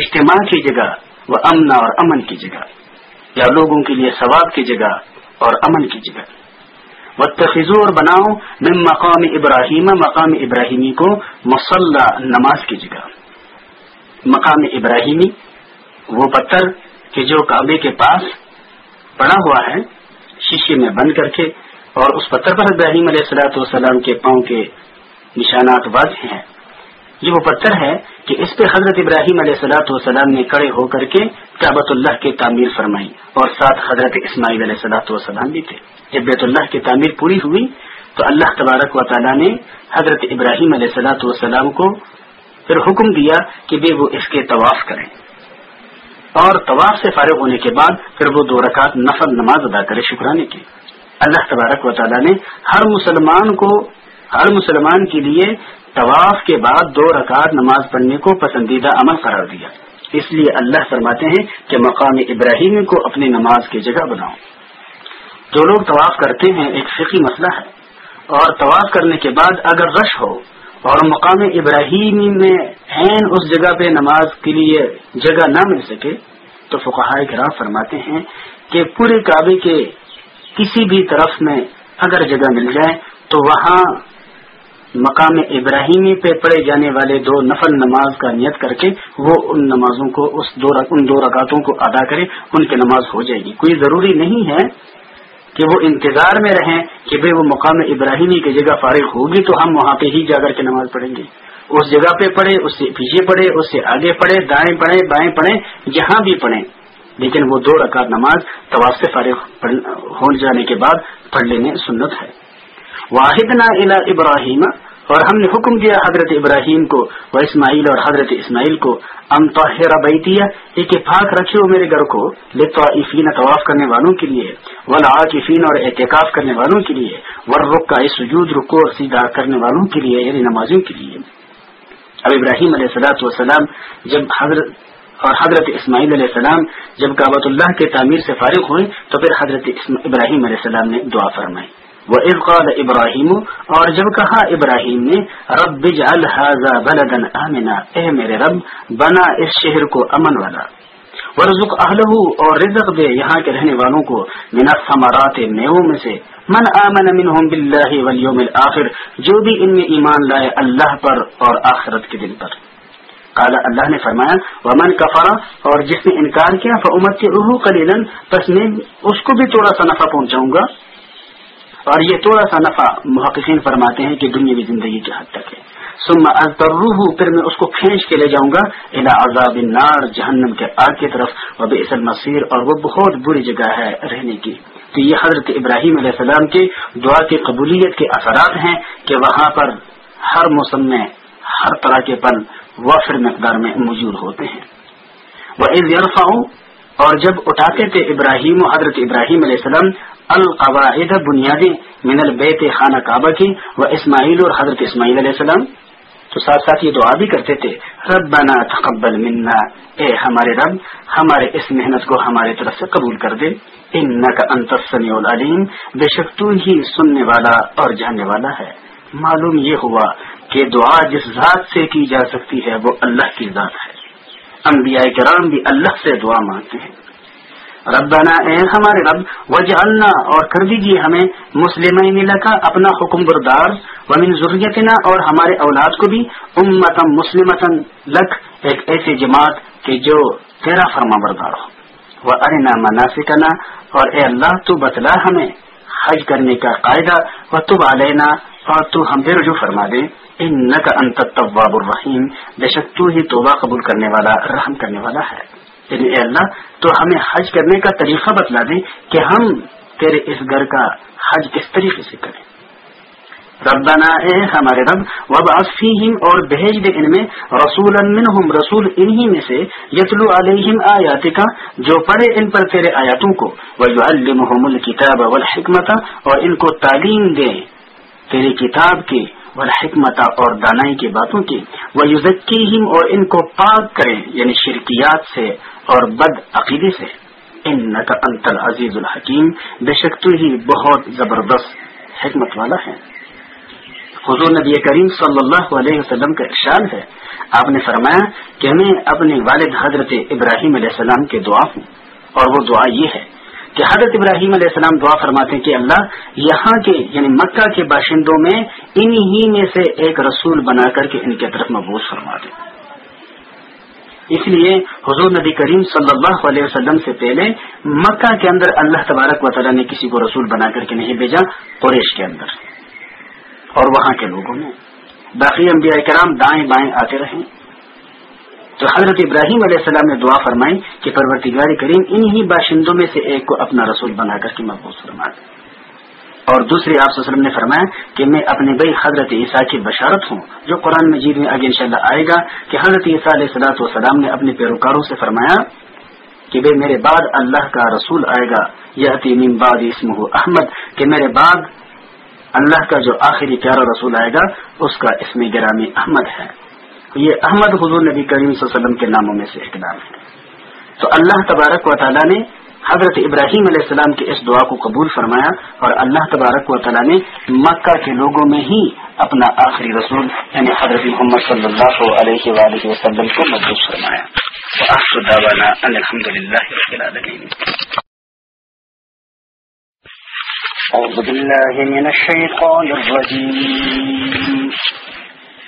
Speaker 1: اجتماع کی جگہ وہ امنا اور امن کی جگہ یا لوگوں کے لیے ثواب کی جگہ اور امن کی جگہ و اور بناؤ میں مقام ابراہیم مقام ابراہیمی کو مسلح نماز کی جگہ مقام ابراہیمی وہ پتھر کہ جو کعبے کے پاس پڑا ہوا ہے شیشے میں بند کر کے اور اس پتھر پر ابراہیم علیہ السلاۃ والسلام کے پاؤں کے نشانات واضح ہیں یہ وہ پتھر ہے کہ اس پہ حضرت ابراہیم علیہ صلاحت نے کڑے ہو کر کے قیابۃ اللہ کی تعمیر فرمائی اور ساتھ حضرت اسماعیل علیہ صلاح وسلام بھی تھے جب بیت اللہ کی تعمیر پوری ہوئی تو اللہ تبارک و تعالیٰ نے حضرت ابراہیم علیہ کو پھر حکم دیا کہ بے وہ اس کے طواف کریں اور طواف سے فارغ ہونے کے بعد پھر وہ دو رکعت نفر نماز ادا کرے شکرانے کی اللہ تبارک و تعالیٰ نے ہر مسلمان کو ہر مسلمان کے لیے طواف کے بعد دو رکعت نماز پڑھنے کو پسندیدہ عمل قرار دیا اس لیے اللہ فرماتے ہیں کہ مقام ابراہیمی کو اپنی نماز کی جگہ بناؤ جو لوگ طواف کرتے ہیں ایک فقی مسئلہ ہے اور طواف کرنے کے بعد اگر رش ہو اور مقام ابراہیمی میں اس جگہ پہ نماز کے لیے جگہ نہ مل سکے تو فقہ گراہ فرماتے ہیں کہ پورے کعبے کے کسی بھی طرف میں اگر جگہ مل جائے تو وہاں مقام ابراہیمی پہ پڑھے جانے والے دو نفل نماز کا نیت کر کے وہ ان نمازوں کو اس دو ان دو رکعتوں کو ادا کرے ان کی نماز ہو جائے گی کوئی ضروری نہیں ہے کہ وہ انتظار میں رہیں کہ بھائی وہ مقام ابراہیمی کی جگہ فارغ ہوگی تو ہم وہاں پہ ہی جا کر کے نماز پڑھیں گے اس جگہ پہ پڑھے اس سے پیچھے پڑھے اس سے آگے پڑھے دائیں پڑھے بائیں پڑھیں جہاں بھی پڑھیں لیکن وہ دو رکعت نماز تواز سے فارغ ہو جانے کے بعد پڑھ لینے سنت ہے واحد نا ابراہیم اور ہم نے حکم دیا حضرت ابراہیم کو وہ اسماعیل اور حضرت اسماعیل کو ام بیتیا فاق رکھے ہو میرے گھر کو لطوافین طواف کرنے والوں کے لیے ولاقین اور احتکاف کرنے والوں کے لیے ور رخ کا اس وجود اور سیدھا کرنے والوں کے لیے یعنی نمازوں کے لیے اب ابراہیم علیہ السلاۃ والسلام جب حضرت اور حضرت اسماعیل علیہ السلام جب کابت اللہ کے تعمیر سے فارغ ہوئے تو پھر حضرت ابراہیم علیہ السلام نے دعا فرمائی وہ ارقاد ابراہیم اور جب کہا ابراہیم نے رب الحاظہ بلدن امنا اے میرے رب بنا اس شہر کو امن والا ورزق اہلہ اور رزق دے یہاں کے رہنے والوں کو منا ثمرات میووں میں سے من آمن منہم باللہ والیوم الاخر جو بھی ان میں ایمان لائے اللہ پر اور آخرت کے دن پر قال اللہ نے فرمایا ومن کفرا اور جس نے انکار کیا فعمت کے روح کلیلن پس میں اس کو بھی تھوڑا سا نفع پہنچاؤں گا اور یہ تھوڑا سا نفع محققین فرماتے ہیں کہ دنیا زندگی کی حد تک ہے سم از پھر میں اس کو کھینچ کے لے جاؤں گا الا عذاب نار جہنم کے آگ کی طرف وب اصل مصیر اور وہ بہت بری جگہ ہے رہنے کی تو یہ حضرت ابراہیم علیہ السلام کی دعا کی قبولیت کے اثرات ہیں کہ وہاں پر ہر موسم میں ہر طرح کے پن وفر مقدار میں موجود ہوتے ہیں وہ عید اور جب اٹھاتے تھے ابراہیم و حضرت ابراہیم علیہ السلام القواعد بنیادی من البیت خانہ کعبہ کی و اسماعیل اور حضرت اسماعیل علیہ السلام تو ساتھ ساتھ یہ دعا بھی کرتے تھے رب تقبل منا اے ہمارے رب ہمارے اس محنت کو ہمارے طرف سے قبول کر دے ان کا انتسنی العلیم بے شک تو ہی سننے والا اور جاننے والا ہے معلوم یہ ہوا کہ دعا جس ذات سے کی جا سکتی ہے وہ اللہ کی ذات ہے انبیاء کرام بھی اللہ سے دعا مانگتے ہیں ربنا اے ہمارے رب وجہ اور کر دیجیے ہمیں مسلمین کا اپنا حکم بردار ومن ضروریتنا اور ہمارے اولاد کو بھی امتم مسلم لکھ ایک ایسی جماعت کہ جو تیرا فرما بردار ہو وہ ارنا مناسب اور اے اللہ تو بتلا ہمیں حج کرنے کا قاعدہ و تب علینا اور تو ہم بے رجوع فرما دے ان کا انتباب بے دہشت تو ہی توبہ قبول کرنے والا رحم کرنے والا ہے یعنی اے اللہ تو ہمیں حج کرنے کا طریقہ بتلا دیں کہ ہم تیرے اس گھر کا حج کس طریقے سے کریں رب اے ہمارے رب وب اصفیم اور بھیج دے ان میں رسول رسول انہی میں سے یتلو علیہم آیات کا جو پڑھے ان پر تیرے آیاتوں کو ویو المحم الکب حکمت اور ان کو تعلیم دیں تیری کتاب کی والحکمت اور دانائی کی باتوں کی وہ یوزکی اور ان کو پاک کریں یعنی شرکیات سے اور بد عقیدے سے ان نقل عزیز الحکیم بے شک تو ہی بہت زبردست حکمت والا ہے حضور نبی کریم صلی اللہ علیہ وسلم کا اقشال ہے آپ نے فرمایا کہ میں اپنے والد حضرت ابراہیم علیہ السلام کے دعا ہوں اور وہ دعا یہ ہے کہ حضرت ابراہیم علیہ السلام دعا فرماتے ہیں کہ اللہ یہاں کے یعنی مکہ کے باشندوں میں انہی میں سے ایک رسول بنا کر کے ان کی طرف مبوس فرما دیں اس لیے حضور نبی کریم صلی اللہ علیہ وسلم سے پہلے مکہ کے اندر اللہ تبارک و تعالیٰ نے کسی کو رسول بنا کر کے نہیں بھیجا قریش کے اندر اور وہاں کے لوگوں نے باقی انبیاء کرام دائیں بائیں آتے رہے تو حضرت ابراہیم علیہ السلام نے دعا فرمائی کہ پرورتگار کریم انہی باشندوں میں سے ایک کو اپنا رسول بنا کر کے محبوب فرما دیں اور دوسری آپ وسلم نے فرمایا کہ میں اپنے بھائی حضرت عیسیٰ کی بشارت ہوں جو قرآن مجید میں آگے انشاءاللہ آئے گا کہ حضرت عیسیٰ علیہ سلاط وسلام نے اپنے پیروکاروں سے فرمایا کہ بھائی میرے بعد اللہ کا رسول آئے گا یہ من بعد اسم احمد کہ میرے بعد اللہ کا جو آخری پیارا رسول آئے گا اس کا اسم گرامی احمد ہے یہ احمد حضور نبی کریم صلی اللہ علیہ وسلم کے ناموں میں سے ایک نام ہے تو اللہ تبارک و تعالیٰ نے حضرت ابراہیم علیہ السلام کی اس دعا کو قبول فرمایا اور اللہ تبارک و تعالیٰ نے مکہ کے لوگوں میں ہی اپنا آخری رسول یعنی حضرت محمد
Speaker 2: صلی اللہ علیہ وآلہ وسلم کو مضبوط فرمایا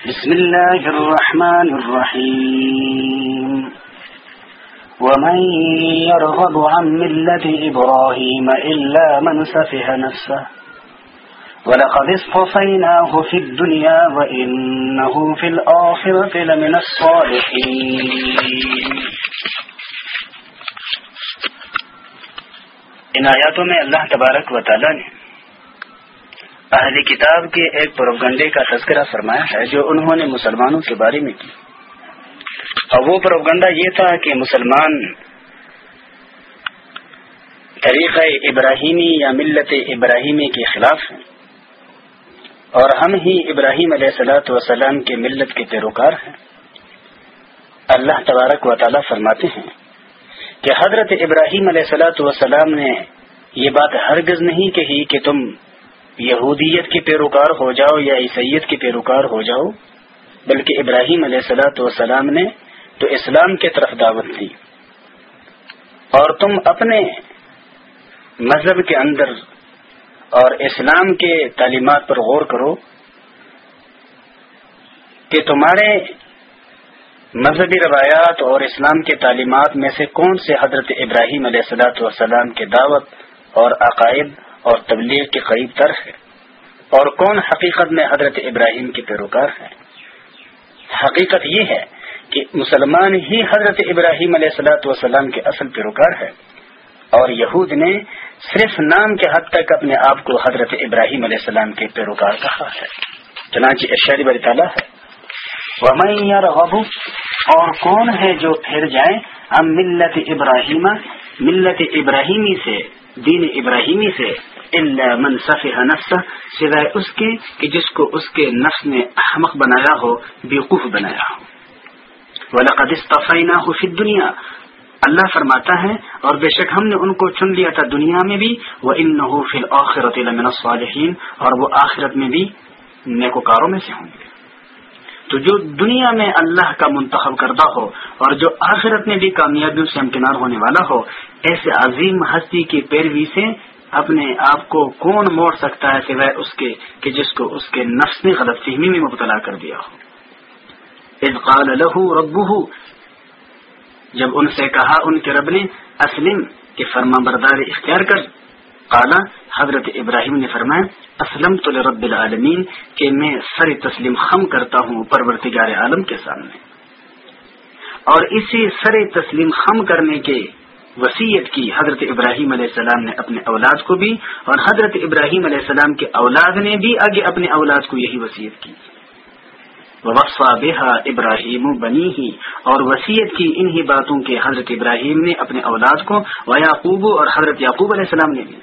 Speaker 2: بسم الله
Speaker 1: الرحمن الرحيم ومن يرغب عن ملة إبراهيم إلا من سفه نفسه ولقد اصطفيناه في الدنيا وإنه في الآخرة لمن الصالحين ان آیاتوں میں اللہ تبارک و تعالی نے اہلی کتاب کے ایک پروگنڈے کا تذکرہ فرمایا ہے جو انہوں نے مسلمانوں کے بارے میں کی اور وہ پروگنڈا یہ تھا کہ مسلمان طریقہ ابراہیمی یا ملت ابراہیمی کے خلاف ہیں اور ہم ہی ابراہیم علیہ السلاۃ وسلام کے ملت کے پیروکار ہیں اللہ تبارک و تعالیٰ فرماتے ہیں کہ حضرت ابراہیم علیہ السلاۃ وسلام نے یہ بات ہرگز نہیں کہی کہ تم یہودیت کے پیروکار ہو جاؤ یا عیسیت کے پیروکار ہو جاؤ بلکہ ابراہیم علیہ السلاۃ وسلام نے تو اسلام کی طرف دعوت دی اور تم اپنے مذہب کے اندر اور اسلام کے تعلیمات پر غور کرو کہ تمہارے مذہبی روایات اور اسلام کے تعلیمات میں سے کون سے حضرت ابراہیم علیہ السلاۃ والسلام کے دعوت اور عقائد اور تبلیغ کے قریب تر ہے اور کون حقیقت میں حضرت ابراہیم کے پیروکار ہیں حقیقت یہ ہے کہ مسلمان ہی حضرت ابراہیم علیہ السلاۃ سلام کے اصل پیروکار ہے اور یہود نے صرف نام کے حد تک اپنے آپ کو حضرت ابراہیم علیہ السلام کے پیروکار کہا ہے چنانچہ اشاری تعالیٰ ہے وال اور کون ہے جو پھر جائیں ہم ملت ابراہیم ملت ابراہیمی سے دین ابراہیمی سے منصف نفس سوائے اس کے کہ جس کو اس کے نفس نے احمق بنایا ہو بیوقوف بنایا ہو وہ لقدس فِي الدُّنْيَا حفیظ دنیا اللہ فرماتا ہے اور بے شک ہم نے ان کو چن لیا تھا دنیا میں بھی وہ انحفل آخرت علم اور وہ آخرت میں بھی نیکوکاروں میں سے ہوں گے تو جو دنیا میں اللہ کا منتخب کردہ ہو اور جو آخرت میں بھی کامیابیوں سے امکنار ہونے والا ہو ایسے عظیم ہستی کی پیروی سے اپنے آپ کو کون موڑ سکتا ہے سوائے اس کے کہ جس کو اس کے نفس نے غلط فہمی میں مبتلا کر دیا ہو رب جب ان سے کہا ان کے رب نے اسلم فرما بردار اختیار کر حضرت ابراہیم نے فرمایا اسلم تو رب العالمین کہ میں سر تسلیم خم کرتا ہوں پرورتگار عالم کے سامنے اور اسی سر تسلیم خم کرنے کے وسیعت کی حضرت ابراہیم علیہ السلام نے اپنے اولاد کو بھی اور حضرت ابراہیم علیہ السلام کے اولاد نے بھی آگے اپنے اولاد کو یہی وسیعت کی وہ وقفہ بےحا ابراہیم بنی ہی اور وسیعت کی انہی باتوں کے حضرت ابراہیم نے اپنے اولاد کو و یعقوب اور حضرت یعقوب علیہ السلام نے دی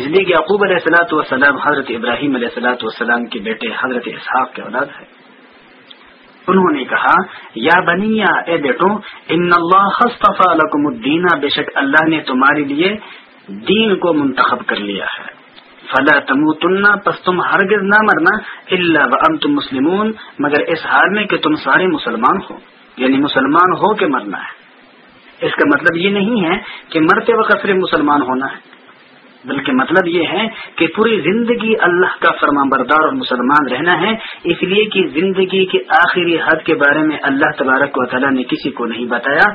Speaker 1: اس لیے کہ یعقوب علیہ السلاۃ وسلام حضرت ابراہیم علیہ السلاۃ وسلام کے بیٹے حضرت اسحاق کے اولاد ہے انہوں نے کہا یا بنی یا بیٹوں الدینہ بے شک اللہ نے تمہارے لیے دین کو منتخب کر لیا ہے فلا تمہ پس تم ہرگز نہ مرنا اللہ و ام تم مسلمون مگر اس حال میں کہ تم سارے مسلمان ہو یعنی مسلمان ہو کے مرنا ہے اس کا مطلب یہ نہیں ہے کہ مرتے وقت صرف مسلمان ہونا ہے بلکہ مطلب یہ ہے کہ پوری زندگی اللہ کا فرما بردار اور مسلمان رہنا ہے اس لیے کہ زندگی کے آخری حد کے بارے میں اللہ تبارک و تعالیٰ نے کسی کو نہیں بتایا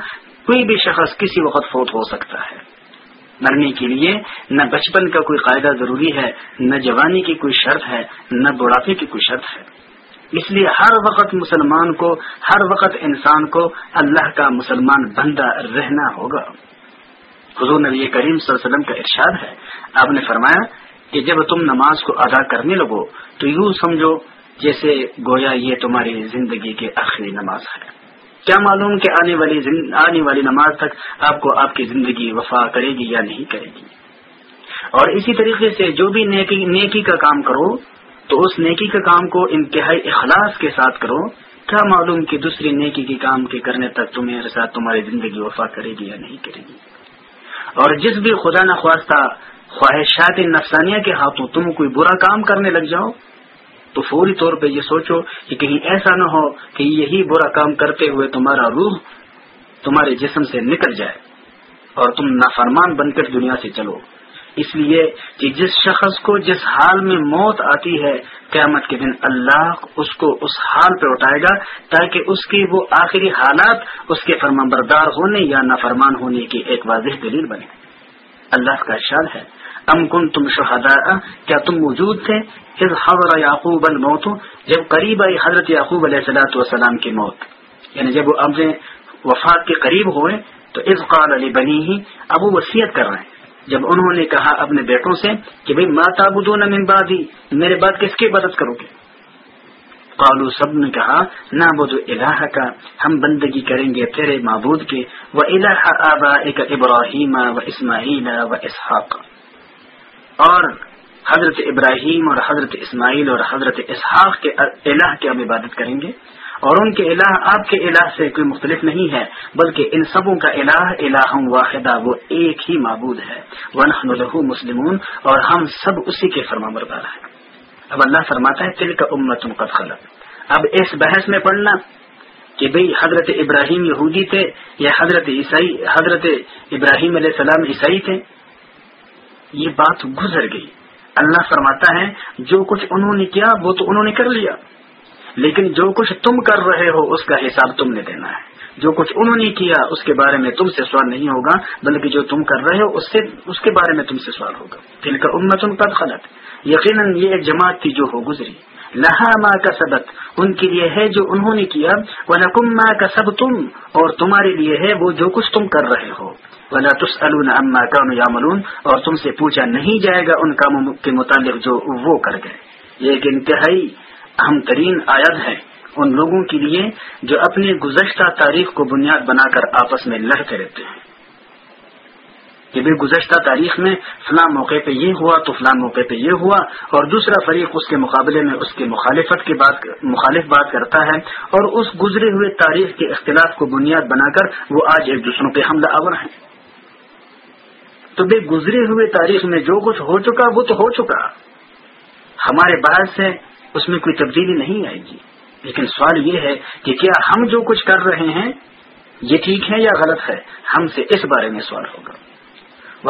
Speaker 1: کوئی بھی شخص کسی وقت فوت ہو سکتا ہے مرنے کے لیے نہ بچپن کا کوئی قاعدہ ضروری ہے نہ جوانی کی کوئی شرط ہے نہ بڑھاپے کی کوئی شرط ہے اس لیے ہر وقت مسلمان کو ہر وقت انسان کو اللہ کا مسلمان بندہ رہنا ہوگا حضور نبی کریم صلی اللہ علیہ وسلم کا ارشاد ہے آپ نے فرمایا کہ جب تم نماز کو ادا کرنے لگو تو یوں سمجھو جیسے گویا یہ تمہاری زندگی کی آخری نماز ہے کیا معلوم کہ آنے والی آنے والی نماز تک آپ کو آپ کی زندگی وفا کرے گی یا نہیں کرے گی اور اسی طریقے سے جو بھی نیکی نیکی کا کام کرو تو اس نیکی کا کام کو انتہائی اخلاص کے ساتھ کرو کیا معلوم کہ دوسری نیکی کے کام کے کرنے تک تمہیں ساتھ تمہاری زندگی وفا کرے گی یا نہیں کرے گی اور جس بھی خدا نخواستہ خواہشات نفسانیہ کے ہاتھوں تم کوئی برا کام کرنے لگ جاؤ تو فوری طور پہ یہ سوچو کہ کہیں ایسا نہ ہو کہ یہی برا کام کرتے ہوئے تمہارا روح تمہارے جسم سے نکل جائے اور تم نافرمان بن کر دنیا سے چلو اس لیے کہ جس شخص کو جس حال میں موت آتی ہے قیامت کے دن اللہ اس کو اس حال پہ اٹھائے گا تاکہ اس کی وہ آخری حالات اس کے فرمان بردار ہونے یا نافرمان ہونے کی ایک واضح دلیل بنے اللہ کا شان ہے ام کن تم شہدا کیا تم موجود تھے پھر حضر یعقوب الموت جب قریب آئی حضرت یعقوب علیہ السلاۃ والسلام کی موت یعنی جب وہ امر وفات کے قریب ہوئے تو اس قال علی بنی ہی اب وہ وصیت کر رہے ہیں جب انہوں نے کہا اپنے بیٹوں سے کہ بھائی ما تعبدون من بادی میرے بعد کس کی عبادت کرو گے قالو سب نے کہا نہ بد الہ کا ہم بندگی کریں گے تیرے معبود کے وہ الہ آبا ابراہیم و اسماعیل و اسحاق اور حضرت ابراہیم اور حضرت اسماعیل اور حضرت اسحاق کے الہ کی ہم عبادت کریں گے اور ان کے الہ آپ کے الہ سے کوئی مختلف نہیں ہے بلکہ ان سبوں کا الہ الہ واحدہ وہ ایک ہی معبود ہے ونحن له مسلمون اور ہم سب اسی کے فرما مردار فرماتا ہے تل کا قد خلق اب اس بحث میں پڑھنا کہ بھئی حضرت ابراہیم یہودی تھے یا حضرت عیسائی حضرت ابراہیم علیہ السلام عیسائی تھے یہ بات گزر گئی اللہ فرماتا ہے جو کچھ انہوں نے کیا وہ تو انہوں نے کر لیا لیکن جو کچھ تم کر رہے ہو اس کا حساب تم نے دینا ہے جو کچھ انہوں نے کیا اس کے بارے میں تم سے سوال نہیں ہوگا بلکہ جو تم کر رہے ہو اس سے اس کے بارے میں تم سے سوال ہوگا دل کا امت ان پر غلط یقیناً ایک جماعت کی جو ہو گزری لہا ماں کا سبق ان کے لیے ہے جو انہوں نے کیا وہ نقم ماں کا سب تم اور تمہارے لیے ہے وہ جو کچھ تم کر رہے ہو عما كانوا يعملون اور تم سے پوچھا نہیں جائے گا ان کاموں کے متعلق جو وہ کر گئے یہ ایک انتہائی اہم ترین آیت ہے ان لوگوں کے لیے جو اپنی گزشتہ تاریخ کو بنیاد بنا کر آپس میں لڑتے رہتے ہیں کہ بھائی گزشتہ تاریخ میں فلاں موقع پہ یہ ہوا تو فلاں موقع پہ یہ ہوا اور دوسرا فریق اس کے مقابلے میں اس کی مخالف بات کرتا ہے اور اس گزرے ہوئے تاریخ کے اختلاف کو بنیاد بنا کر وہ آج ایک دوسروں پہ حملہ آور ہیں تو بھائی گزری ہوئے تاریخ میں جو کچھ ہو چکا وہ تو ہو چکا ہمارے بعد سے اس میں کوئی تبدیلی نہیں آئے گی لیکن سوال یہ ہے کہ کیا ہم جو کچھ کر رہے ہیں یہ ٹھیک ہے یا غلط ہے ہم سے اس بارے میں سوال ہوگا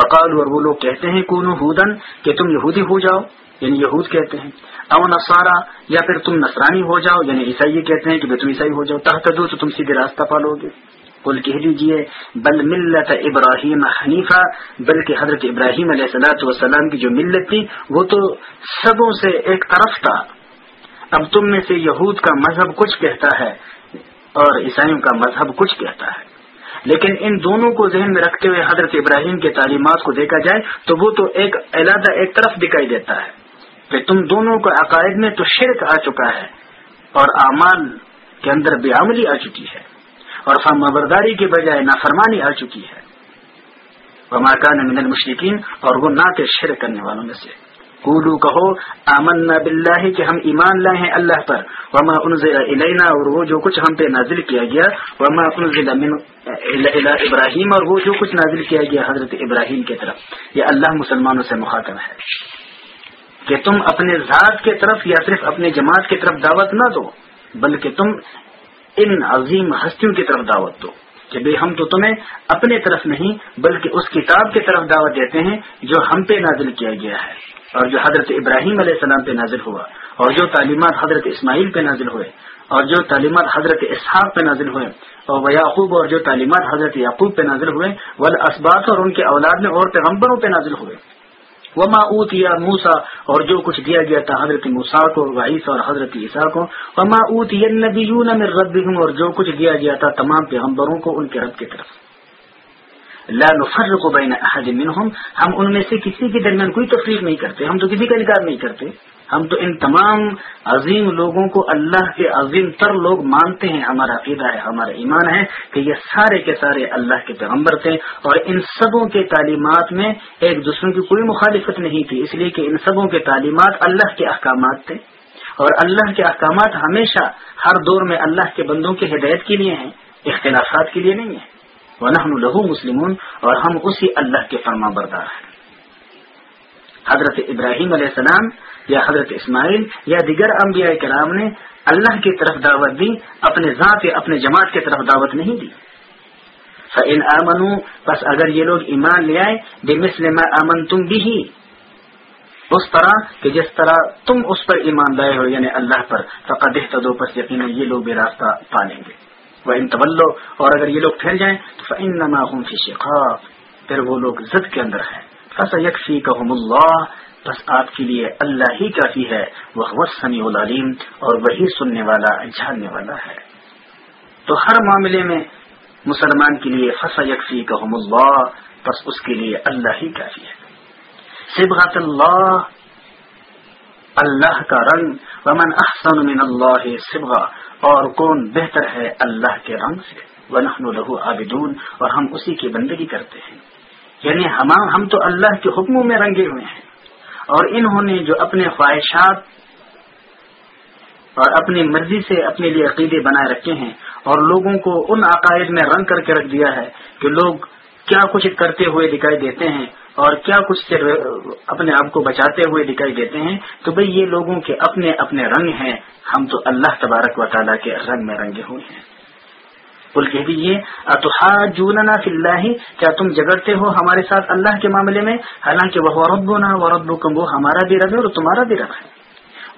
Speaker 1: وقال اور وہ لوگ کہتے ہیں کون ہودن کہ تم یہودی ہو جاؤ یعنی یہود کہتے ہیں او نسارا یا پھر تم نصرانی ہو جاؤ یعنی عیسائی کہتے ہیں کہ تم عیسائی ہو جاؤ تحت دو تو تم سیدھے راستہ پالو گے کل کہہ دیجیے بل ملت ابراہیم حنیفہ بلکہ حضرت ابراہیم علیہ صلاحت وسلام کی جو ملت تھی وہ تو سبوں سے ایک طرف تھا اب تم میں سے یہود کا مذہب کچھ کہتا ہے اور عیسائیوں کا مذہب کچھ کہتا ہے لیکن ان دونوں کو ذہن میں رکھتے ہوئے حضرت ابراہیم کی تعلیمات کو دیکھا جائے تو وہ تو ایک علیحدہ ایک طرف دکھائی دیتا ہے کہ تم دونوں کا عقائد میں تو شرک آ چکا ہے اور اعمال کے اندر بے عملی آ چکی ہے اور فرما برداری کے بجائے نافرمانی آ چکی ہے وہ نہ شر کرنے والوں میں سے کہو آمنا باللہ کہ ہم ایمان لائے ہیں اللہ پر وما انزل الینا اور وہ جو کچھ ہم پہ نازل کیا گیا وما انزل من ابراہیم اور وہ جو کچھ نازل کیا گیا حضرت ابراہیم کے طرف یہ اللہ مسلمانوں سے مخاطب ہے کہ تم اپنے ذات کی طرف یا صرف اپنے جماعت کی طرف دعوت نہ دو بلکہ تم ان عظیم ہستیوں کی طرف دعوت دو کہ بھائی ہم تو تمہیں اپنے طرف نہیں بلکہ اس کتاب کی طرف دعوت دیتے ہیں جو ہم پہ نازل کیا گیا ہے اور جو حضرت ابراہیم علیہ السلام پہ نازل ہوا اور جو تعلیمات حضرت اسماعیل پہ نازل ہوئے اور جو تعلیمات حضرت اسحاق پہ نازل ہوئے اور وہ یعقوب اور جو تعلیمات حضرت یعقوب پہ نازل ہوئے ول اسباط اور ان کے اولاد میں اور پیغمبروں پہ نازل ہوئے وما اوت یا موسا اور جو کچھ دیا گیا تھا حضرت موسا کو غیثہ اور حضرت عیسیٰ کو وما من ربهم اور جو کچھ دیا گیا تھا تمام پیغمبروں کو ان کے رب کی طرف لال فر کو بین منهم ہم ان میں سے کسی کے درمیان کوئی تفریح نہیں کرتے ہم تو کسی کا انکار نہیں کرتے ہم تو ان تمام عظیم لوگوں کو اللہ کے عظیم تر لوگ مانتے ہیں ہمارا عقیدہ ہے ہمارا ایمان ہے کہ یہ سارے کے سارے اللہ کے پیغمبر تھے اور ان سبوں کے تعلیمات میں ایک دوسرے کی کوئی مخالفت نہیں تھی اس لیے کہ ان سبوں کے تعلیمات اللہ کے احکامات تھے اور اللہ کے احکامات ہمیشہ ہر دور میں اللہ کے بندوں کے ہدایت کے لیے ہیں اختلافات کے لیے نہیں ہیں ورنہ ہم لہو مسلم اور ہم اسی اللہ کے فرما بردار ہیں حضرت ابراہیم علیہ السلام یا حضرت اسماعیل یا دیگر انبیاء کرام نے اللہ کی طرف دعوت دی اپنے ذات یا اپنے جماعت کی طرف دعوت نہیں دی فَإن آمنوا بس اگر یہ لوگ ایمان لے آئے بے میں امن تم بھی اس طرح کہ جس طرح تم اس پر ایمان لائے ہو یعنی اللہ پر فقد دو پس یقینا یہ لوگ بھی راستہ پا لیں گے وہ ان طلو اور اگر یہ لوگ پھیل جائیں تو فعن نما ہوں پھر وہ لوگ زد کے اندر ہیں ہے بس آپ کے لیے اللہ ہی کافی ہے وہ سمیع العلیم اور وہی سننے والا جاننے والا ہے تو ہر معاملے میں مسلمان کے لیے فسا یکسی کا اللہ بس اس کے لیے اللہ ہی کافی ہے سبغت اللہ اللہ کا رنگ ومن احسن من اللہ سبغا اور کون بہتر ہے اللہ کے رنگ سے ونحن له عابدون اور ہم اسی کی بندگی کرتے ہیں یعنی ہم تو اللہ کے حکموں میں رنگے ہوئے ہیں اور انہوں نے جو اپنے خواہشات اور اپنی مرضی سے اپنے لیے عقیدے بنائے رکھے ہیں اور لوگوں کو ان عقائد میں رنگ کر کے رکھ دیا ہے کہ لوگ کیا کچھ کرتے ہوئے دکھائی دیتے ہیں اور کیا کچھ سے اپنے آپ کو بچاتے ہوئے دکھائی دیتے ہیں تو بھئی یہ لوگوں کے اپنے اپنے رنگ ہیں ہم تو اللہ تبارک و تعالیٰ کے رنگ میں رنگے ہوئے ہیں بول کے بھی یہ جوننا فی اللہ کیا تم جگڑتے ہو ہمارے ساتھ اللہ کے معاملے میں حالانکہ وہ وربونا ورب و کم وہ ہمارا بھی رب ہے اور تمہارا بھی رب ہے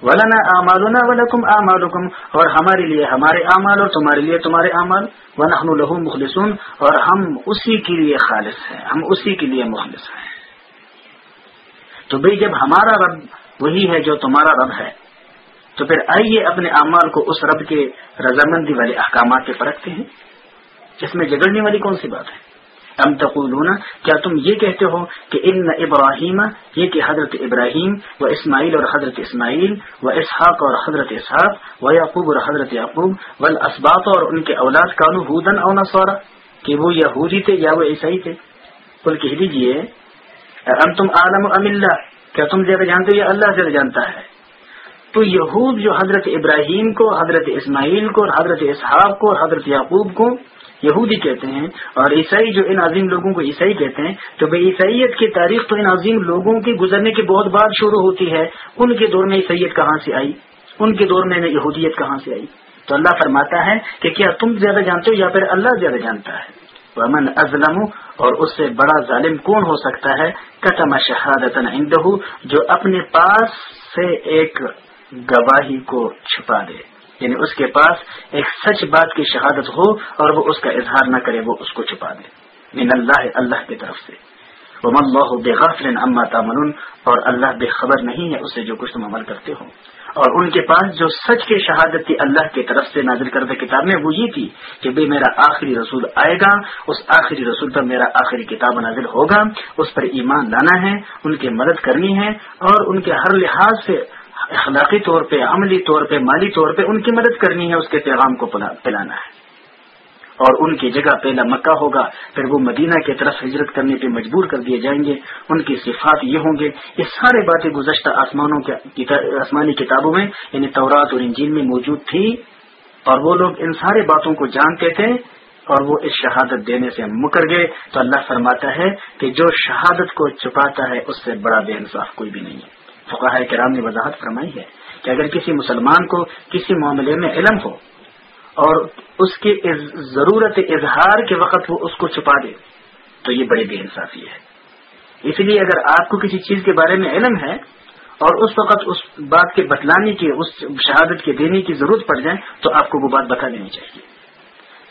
Speaker 1: ولانا املونا ولاکم آ اور ہمارے لیے ہمارے اعمال اور تمہارے لیے تمہارے اعمال له مخلصون اور ہم اسی کے لیے خالص ہیں ہم اسی کے لیے مخلص ہیں تو بھائی جب ہمارا رب وہی ہے جو تمہارا رب ہے تو پھر آئیے اپنے اعمال کو اس رب کے رضامندی والے احکامات پہ پرکھتے ہیں اس میں جگڑنے والی کون سی بات ہے ام تقولون کیا تم یہ کہتے ہو کہ ان ابراہیم یہ کہ حضرت ابراہیم و اسماعیل اور حضرت اسماعیل و اسحاق اور حضرت اسحاق و یعقوب اور حضرت یعقوب و اور ان کے اولاد کانو ہودن او نصارا کہ وہ یہودی تھے یا وہ عیسائی تھے بول کہہ ام تم عالم ام اللہ کیا تم زیادہ جانتے ہو یا اللہ زیادہ جانتا ہے تو یہود جو حضرت ابراہیم کو حضرت اسماعیل کو اور حضرت اسحاق کو اور حضرت یعقوب کو یہودی کہتے ہیں اور عیسائی جو ان عظیم لوگوں کو عیسائی کہتے ہیں تو بھائی عیسائیت کی تاریخ تو ان عظیم لوگوں کے گزرنے کے بہت بعد شروع ہوتی ہے ان کے دور میں عیسائیت کہاں سے آئی ان کے دور میں یہودیت کہاں سے آئی تو اللہ فرماتا ہے کہ کیا تم زیادہ جانتے ہو یا پھر اللہ زیادہ جانتا ہے امن ازلم اور اس سے بڑا ظالم کون ہو سکتا ہے شہادت جو اپنے پاس سے ایک گواہی کو چھپا دے یعنی اس کے پاس ایک سچ بات کی شہادت ہو اور وہ اس کا اظہار نہ کرے وہ اس کو چھپا دے من اللہ اللہ کی طرف سے وہ مملہ بے غفل اما تامن اور اللہ بے خبر نہیں ہے اسے جو کچھ تم عمل کرتے ہو اور ان کے پاس جو سچ کے شہادت تھی اللہ کی طرف سے نازل کردہ کتاب میں وہ یہ تھی کہ بھائی میرا آخری رسول آئے گا اس آخری رسول پر میرا آخری کتاب نازل ہوگا اس پر ایمان لانا ہے ان کی مدد کرنی ہے اور ان کے ہر لحاظ سے اخلاقی طور پہ عملی طور پہ مالی طور پہ ان کی مدد کرنی ہے اس کے پیغام کو پلانا ہے اور ان کی جگہ پہلا مکہ ہوگا پھر وہ مدینہ کی طرف ہجرت کرنے پہ مجبور کر دیے جائیں گے ان کی صفات یہ ہوں گے یہ سارے باتیں گزشتہ آسمانوں کے آسمانی کتابوں میں یعنی تورات اور انجین میں موجود تھی اور وہ لوگ ان سارے باتوں کو جانتے تھے اور وہ اس شہادت دینے سے مکر گئے تو اللہ فرماتا ہے کہ جو شہادت کو چھپاتا ہے اس سے بڑا بے انصاف کوئی بھی نہیں ہے فقہ کرام نے وضاحت فرمائی ہے کہ اگر کسی مسلمان کو کسی معاملے میں علم ہو اور اس کی ضرورت اظہار کے وقت وہ اس کو چھپا دے تو یہ بڑی بے انصافی ہے اس لیے اگر آپ کو کسی چیز کے بارے میں علم ہے اور اس وقت اس بات کے بتلانے کی اس شہادت کے دینے کی ضرورت پڑ جائے تو آپ کو وہ بات بتا دینی چاہیے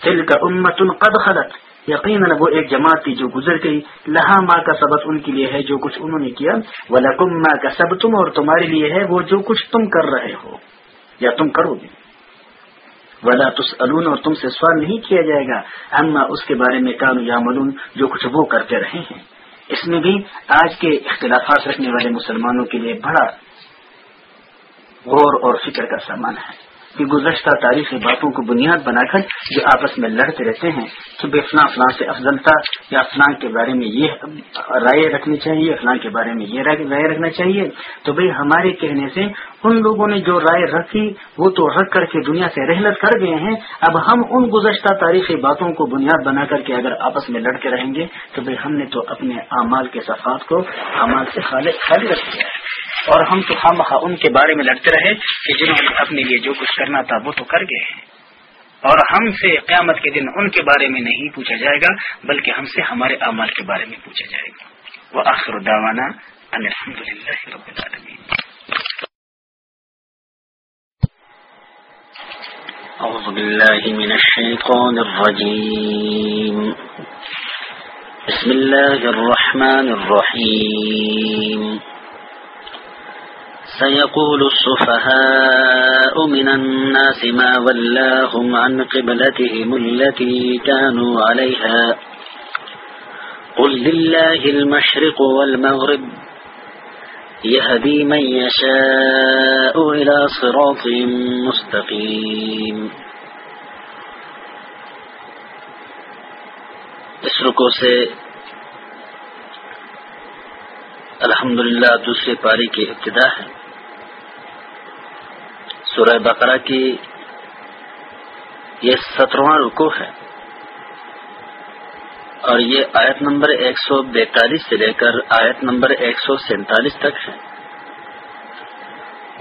Speaker 1: دل کا امت القد خلط یقیناً وہ ایک جماعت تھی جو گزر گئی لہا ماں کا سبق ان کے لیے ہے جو کچھ انہوں نے کیا وہ لکم ماں کا سب تم اور تمہارے لیے ہے وہ جو کچھ تم کر رہے ہو یا تم کرو گے ولا تصون اور تم سے سوال نہیں کیا جائے گا اما اس کے بارے میں کام یا ملون جو کچھ وہ کرتے رہے ہیں اس میں بھی آج کے اختلافات رکھنے والے مسلمانوں کے لیے بڑا غور اور فکر کا سامان ہے گزشتہ تاریخی باتوں کو بنیاد بنا کر جو آپس میں لڑتے رہتے ہیں تو بے فلاں فلاں سے افضلتا یا فلاں کے بارے میں یہ رائے رکھنی چاہیے فلاں کے بارے میں یہ رائے رکھنا چاہیے تو بھئی ہمارے کہنے سے ان لوگوں نے جو رائے رکھی وہ تو رکھ کر کے دنیا سے رحلت کر گئے ہیں اب ہم ان گزشتہ تاریخی باتوں کو بنیاد بنا کر کے اگر آپس میں لڑتے رہیں گے تو بھئی ہم نے تو اپنے اعمال کے صفات کو اعمال سے خالی دیا ہے اور ہم تو ہم ان کے بارے میں لڑتے رہے کہ جنہوں نے اپنے لیے جو کچھ کرنا تھا وہ تو کر گئے ہیں اور ہم سے قیامت کے دن ان کے بارے میں نہیں پوچھا جائے گا بلکہ ہم سے ہمارے اعمال
Speaker 2: کے بارے میں پوچھا جائے گا وہ آخر الحمد للہ بسم
Speaker 1: الله الرحمن الرحيم سيقول الصفهاء من الناس ما ولاهم عن قبلتهم التي كانوا عليها قل لله المشرق والمغرب يهدي من يشاء إلى صراط مستقيم اس رکو سے الحمدللہ دوسرے پاری کی ابتدا ہے سورہ بقرہ کی یہ سترواں رکو ہے اور یہ آیت نمبر ایک سو بیتالیس سے لے کر آیت نمبر ایک سو سینتالیس تک ہے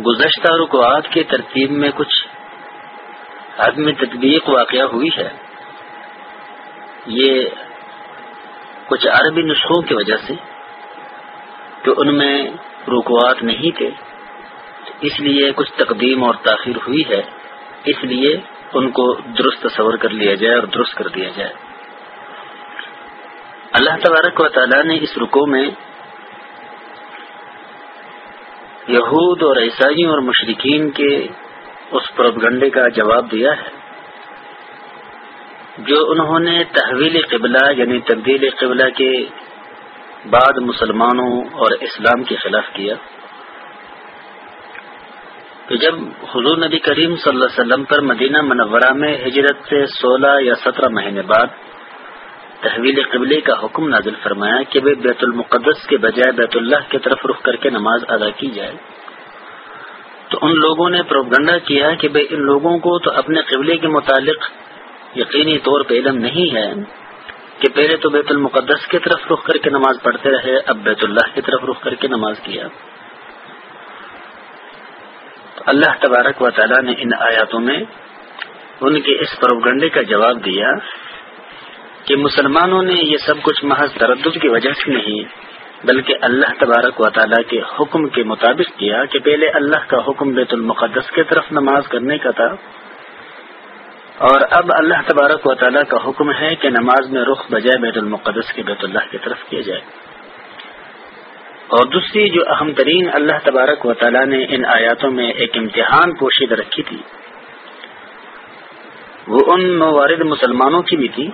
Speaker 1: گزشتہ رکوات کی ترتیب میں کچھ عدم تدبیق واقعہ ہوئی ہے یہ کچھ عربی نسخوں کی وجہ سے کہ ان میں رکوات نہیں تھے اس لیے کچھ تقدیم اور تاخیر ہوئی ہے اس لیے ان کو درست تصور کر لیا جائے اور درست کر دیا جائے اللہ تبارک و تعالی نے اس رکو میں یہود اور عیسائیوں اور مشرقین کے اس پروپگنڈے کا جواب دیا ہے جو انہوں نے تحویل قبلہ یعنی تبدیل قبلہ کے بعد مسلمانوں اور اسلام کے خلاف کیا کہ جب حضور نبی کریم صلی اللہ علیہ وسلم پر مدینہ منورہ میں ہجرت سے سولہ یا سترہ مہینے بعد تحویل قبلے کا حکم نازل فرمایا کہ وہ بیت المقدس کے بجائے بیت اللہ کی طرف رخ کر کے نماز ادا کی جائے تو ان لوگوں نے پروپگنڈا کیا کہ ان لوگوں کو تو اپنے قبلے کے متعلق یقینی طور پہ علم نہیں ہے کہ پہلے تو بیت المقدس کی طرف رخ کر کے نماز پڑھتے رہے اب بیت اللہ کی طرف رخ کر کے نماز کیا اللہ تبارک و تعالی نے ان آیاتوں میں ان کے اس پروگنڈے کا جواب دیا کہ مسلمانوں نے یہ سب کچھ محض تردد کی وجہ سے نہیں بلکہ اللہ تبارک و تعالیٰ کے حکم کے مطابق کیا کہ پہلے اللہ کا حکم بیت المقدس کی طرف نماز کرنے کا تھا اور اب اللہ تبارک و تعالیٰ کا حکم ہے کہ نماز میں رخ بجائے بیت المقدس کے بیت اللہ کی طرف کیا جائے اور دوسری جو اہم ترین اللہ تبارک و تعالیٰ نے ان آیاتوں میں ایک امتحان پوشید رکھی تھی وہ ان موارد مسلمانوں کی بھی تھی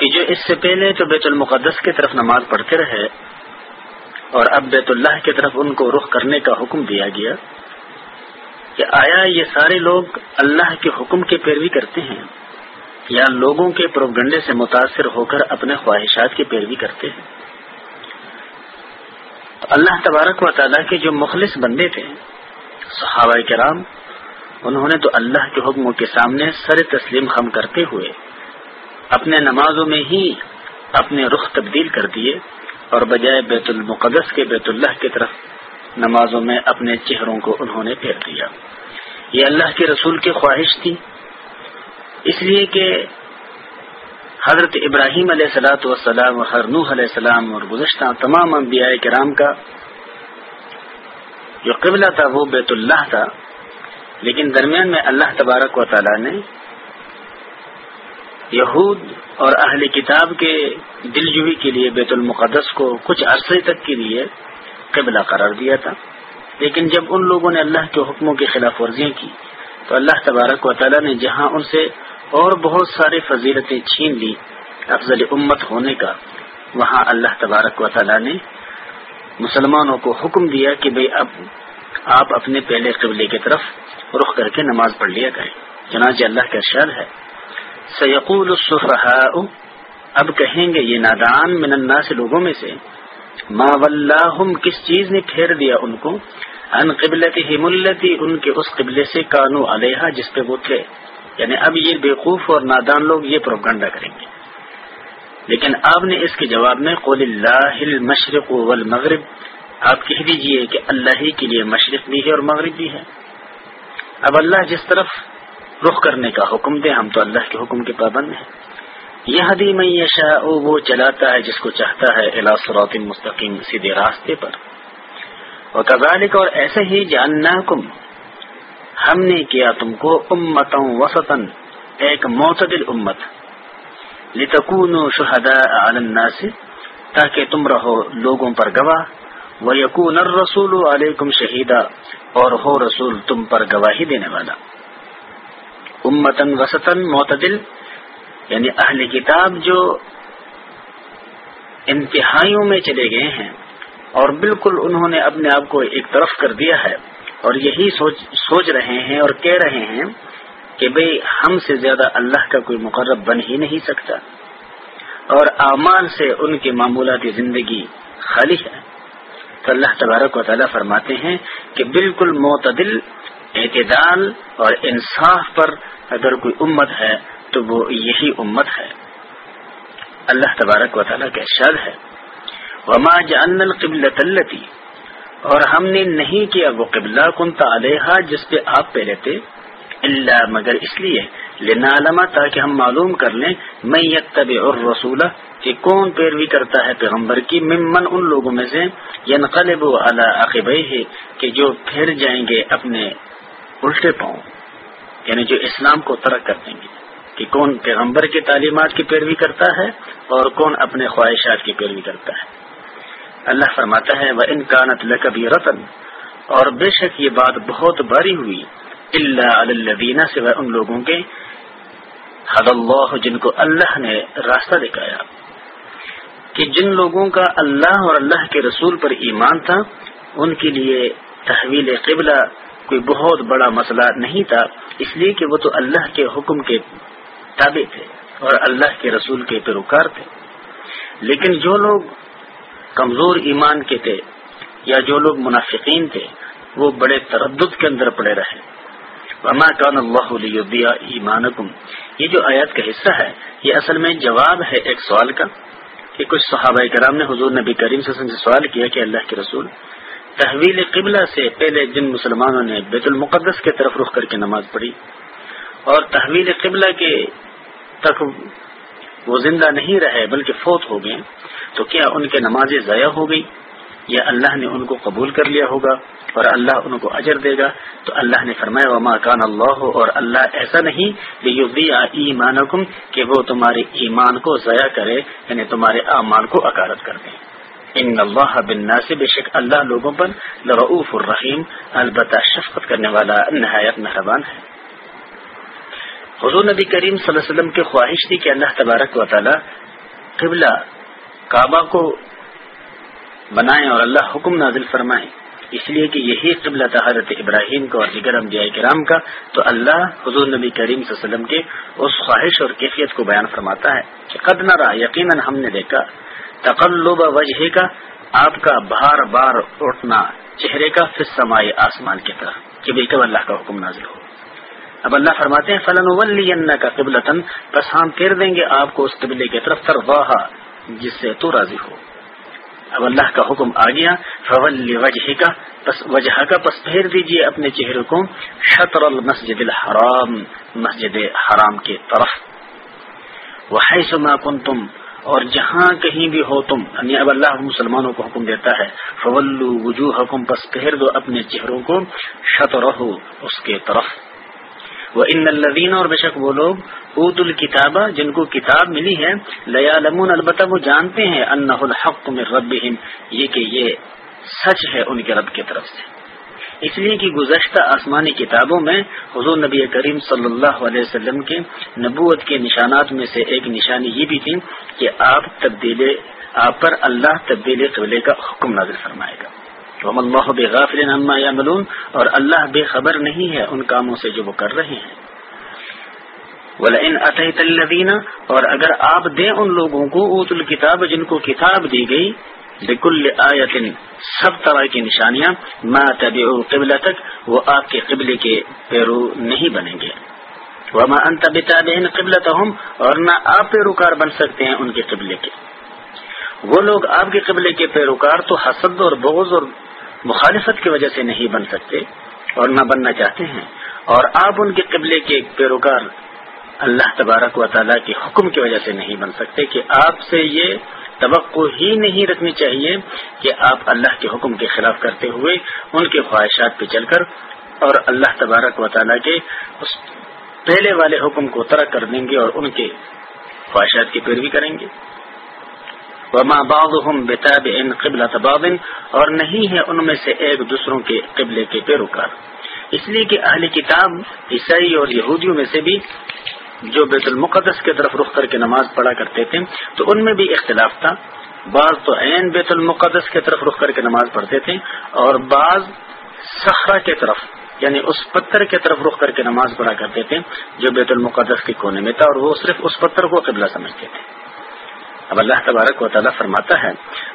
Speaker 1: کہ جو اس سے پہلے تو بیت المقدس کی طرف نماز پڑھتے رہے اور اب بیت اللہ کی طرف ان کو رخ کرنے کا حکم دیا گیا کہ آیا یہ سارے لوگ اللہ کے حکم کی پیروی کرتے ہیں یا لوگوں کے پروپگنڈے سے متاثر ہو کر اپنے خواہشات کی پیروی کرتے ہیں اللہ تبارک و تعالیٰ کے جو مخلص بندے تھے صحابہ کرام انہوں نے تو اللہ کے حکموں کے سامنے سر تسلیم خم کرتے ہوئے اپنے نمازوں میں ہی اپنے رخ تبدیل کر دیے اور بجائے بیت المقدس کے بیت اللہ کی طرف نمازوں میں اپنے چہروں کو انہوں نے پھیر دیا یہ اللہ کے رسول کی خواہش تھی اس لیے کہ حضرت ابراہیم علیہ السلاۃ وسلام نوح علیہ السلام اور گزشتہ تمام انبیاء کرام کا جو قبلہ تھا وہ بیت اللہ تھا لیکن درمیان میں اللہ تبارک و تعالی نے یہود اور اہل کتاب کے دل جوئی کے لیے بیت المقدس کو کچھ عرصے تک کے لیے قبلہ قرار دیا تھا لیکن جب ان لوگوں نے اللہ کے حکموں کی خلاف ورزیاں کی تو اللہ تبارک و تعالی نے جہاں ان سے اور بہت سارے فضیلتیں چھین لی افضل امت ہونے کا وہاں اللہ تبارک و تعالی نے مسلمانوں کو حکم دیا کہ بھئی اب آپ اپنے پہلے قبلے کی طرف رخ کر کے نماز پڑھ لیا کریں جناج اللہ کا ارشد ہے سیقول السخر اب کہیں گے یہ نادان من الناس لوگوں میں سے ما کس چیز نے پھیر دیا ان کو اہم قبل ملتی ان کے اس قبلے سے کانو علیہ جس پہ وہ تھے یعنی اب یہ بیوقوف اور نادان لوگ یہ پروپگنڈا کریں گے لیکن آپ نے اس کے جواب میں قول اللہ المشرق والمغرب آپ کہہ دیجئے کہ اللہ ہی کے لیے مشرق بھی ہے اور مغرب بھی ہے اب اللہ جس طرف رخ کرنے کا حکم دے ہم تو اللہ کے حکم کے پابند ہیں یہ حدی میں جس کو چاہتا ہے الاثر مستقیم سیدھے راستے پر قبالک اور ایسے ہی جاننا کم ہم نے کیا تم کو امتوں وسطن ایک معتدل امت شہداء علی الناس تاکہ تم رہو لوگوں پر گواہ الرسول علیکم شہیدا اور ہو رسول تم پر گواہی دینے والا امتن وسطن معتدل یعنی اہل کتاب جو انتہائیوں میں چلے گئے ہیں اور بالکل انہوں نے اپنے آپ کو ایک طرف کر دیا ہے اور یہی سوچ سوچ رہے ہیں اور کہہ رہے ہیں کہ بھئی ہم سے زیادہ اللہ کا کوئی مقرب بن ہی نہیں سکتا اور اعمال سے ان کے معمولاتی زندگی خالی ہے تو اللہ تبارک و تعالیٰ فرماتے ہیں کہ بالکل معتدل اعتدال اور انصاف پر اگر کوئی امت ہے تو وہ یہی امت ہے اللہ تبارک و تعالیٰ کا ہے وما القبلة تلتی اور ہم نے نہیں کیا وہ قبلہ کن علیہ جس پہ آپ پہ رہتے اللہ مگر اس لیے لینا علما تاکہ ہم معلوم کر لیں میں طب اور رسولہ کہ کون پیروی کرتا ہے پیغمبر کی ممن ان لوگوں میں سے ینقلب علی و اعلیٰ ہے کہ جو پھر جائیں گے اپنے الٹے پاؤں یعنی جو اسلام کو ترک کر دیں گے کہ کون پیغمبر کی تعلیمات کی پیروی کرتا ہے اور کون اپنے خواہشات کی پیروی کرتا ہے اللہ فرماتا ہے وہ رتن اور بے شک یہ بات بہت باری ہوئی اللہ ان لوگوں کے حد اللہ جن کو اللہ نے راستہ دکھایا کہ جن لوگوں کا اللہ اور اللہ کے رسول پر ایمان تھا ان کے لیے تحویل قبلہ کوئی بہت بڑا مسئلہ نہیں تھا اس لیے کہ وہ تو اللہ کے حکم کے تابع تھے اور اللہ کے رسول کے پیروکار تھے لیکن جو لوگ کمزور ایمان کے تھے یا جو لوگ منافقین تھے وہ بڑے تردد کے اندر پڑے رہے وما کان اللہ یہ جو آیات کا حصہ ہے یہ اصل میں جواب ہے ایک سوال کا کہ کچھ صحابہ کرام نے حضور نبی کریم وسلم سے سوال کیا کہ اللہ کے رسول تحویل قبلہ سے پہلے جن مسلمانوں نے بیت المقدس کی طرف رخ کر کے نماز پڑھی اور تحویل قبلہ کے تک وہ زندہ نہیں رہے بلکہ فوت ہو گئے تو کیا ان کے نمازیں ضائع ہو گئی یا اللہ نے ان کو قبول کر لیا ہوگا اور اللہ ان کو اجر دے گا تو اللہ نے فرمایا وما کان اللہ اور اللہ ایسا نہیں کہ وہ تمہارے ایمان کو ضائع کرے یعنی تمہارے امان کو اکارت کر دیں ان اللہ بن ناصب اللہ لوگوں پر رعوف الرحیم البتہ شفقت کرنے والا نہایت مہربان ہے حضور نبی کریم صلی اللہ علیہ وسلم کی خواہش تھی کہ اللہ تبارک و تعالی قبلہ کعبہ کو بنائیں اور اللہ حکم نازل فرمائیں اس لیے کہ یہی قبلت حضرت ابراہیم کا اور دیگر انبیاء کرام کا تو اللہ حضور نبی کریم صلی اللہ علیہ وسلم کے اس خواہش اور کیفیت کو بیان فرماتا ہے کہ قد نہ رہا یقیناً ہم نے دیکھا تقلب وجہ کا آپ کا بار بار اٹھنا چہرے کا پھر سمائے آسمان کی طرح کہ بالکل اللہ کا حکم نازل ہو اب اللہ فرماتے ہیں کا قبل ہم دیں گے آپ کو اس قبل کی طرف جس سے تو راضی ہو اب اللہ کا حکم آ گیا فول وجہ کا پس وجہ کا پس پھیر دیجیے اپنے چہرے کو شطر المسجد الحرام مسجد حرام کے طرف وہ تم اور جہاں کہیں بھی ہو تم یعنی اب اللہ مسلمانوں کو حکم دیتا ہے فول وجوہ حکم پس پھیر دو اپنے چہروں کو شطرہ اس کے طرف وہ ان الدین اور بے شک وہ لوگ اوت الکتابہ جن کو کتاب ملی ہے لیا لمون البتہ وہ جانتے ہیں الحق رب یہ کہ یہ سچ ہے ان کے رب کی طرف سے اس لیے کہ گزشتہ آسمانی کتابوں میں حضور نبی کریم صلی اللہ علیہ وسلم کے نبوت کے نشانات میں سے ایک نشانی یہ بھی تھی کہ آپ آپ پر اللہ تبدیل قبلے کا حکم نازل فرمائے گا اللہ عما غافر اور اللہ بے خبر نہیں ہے ان کاموں سے جو وہ کر رہے ہیں اور اگر آپ دیں ان لوگوں کو اوت الکتاب جن کو کتاب دی گئی سب طرح کی نشانیاں نہ قبل تک وہ آپ کے قبل کے پیرو نہیں بنیں گے قبل تم اور نہ آپ پیروکار بن سکتے ہیں ان کے قبل وہ لوگ آپ کے قبل کے پیروکار تو حسد اور بغض اور مخالفت کی وجہ سے نہیں بن سکتے اور نہ بننا چاہتے ہیں اور آپ ان کے قبلے کے پیروکار اللہ تبارک و تعالیٰ کے حکم کی وجہ سے نہیں بن سکتے کہ آپ سے یہ توقع ہی نہیں رکھنی چاہیے کہ آپ اللہ کے حکم کے خلاف کرتے ہوئے ان کے خواہشات پہ چل کر اور اللہ تبارک و تعالیٰ کے اس پہلے والے حکم کو ترک کر دیں گے اور ان کے خواہشات کی پیروی کریں گے وما بعضهم بتابع قبلة بعض اور نہیں ہے ان میں سے ایک دوسروں کے قبلے کے پیروکار اس لیے کہ اہل کتاب عیسائی اور یہودیوں میں سے بھی جو بیت المقدس کی طرف رخ کر کے نماز پڑھا کرتے تھے تو ان میں بھی اختلاف تھا بعض تو عین بیت المقدس کی طرف رخ کر کے نماز پڑھتے تھے اور بعض سخرا کی طرف یعنی اس پتھر کی طرف رخ کر کے نماز پڑھا کرتے تھے جو بیت المقدس کے کونے میں تھا اور وہ صرف اس پتھر کو قبلہ سمجھتے تھے اب اللہ تبارک و تعالیٰ فرماتا ہے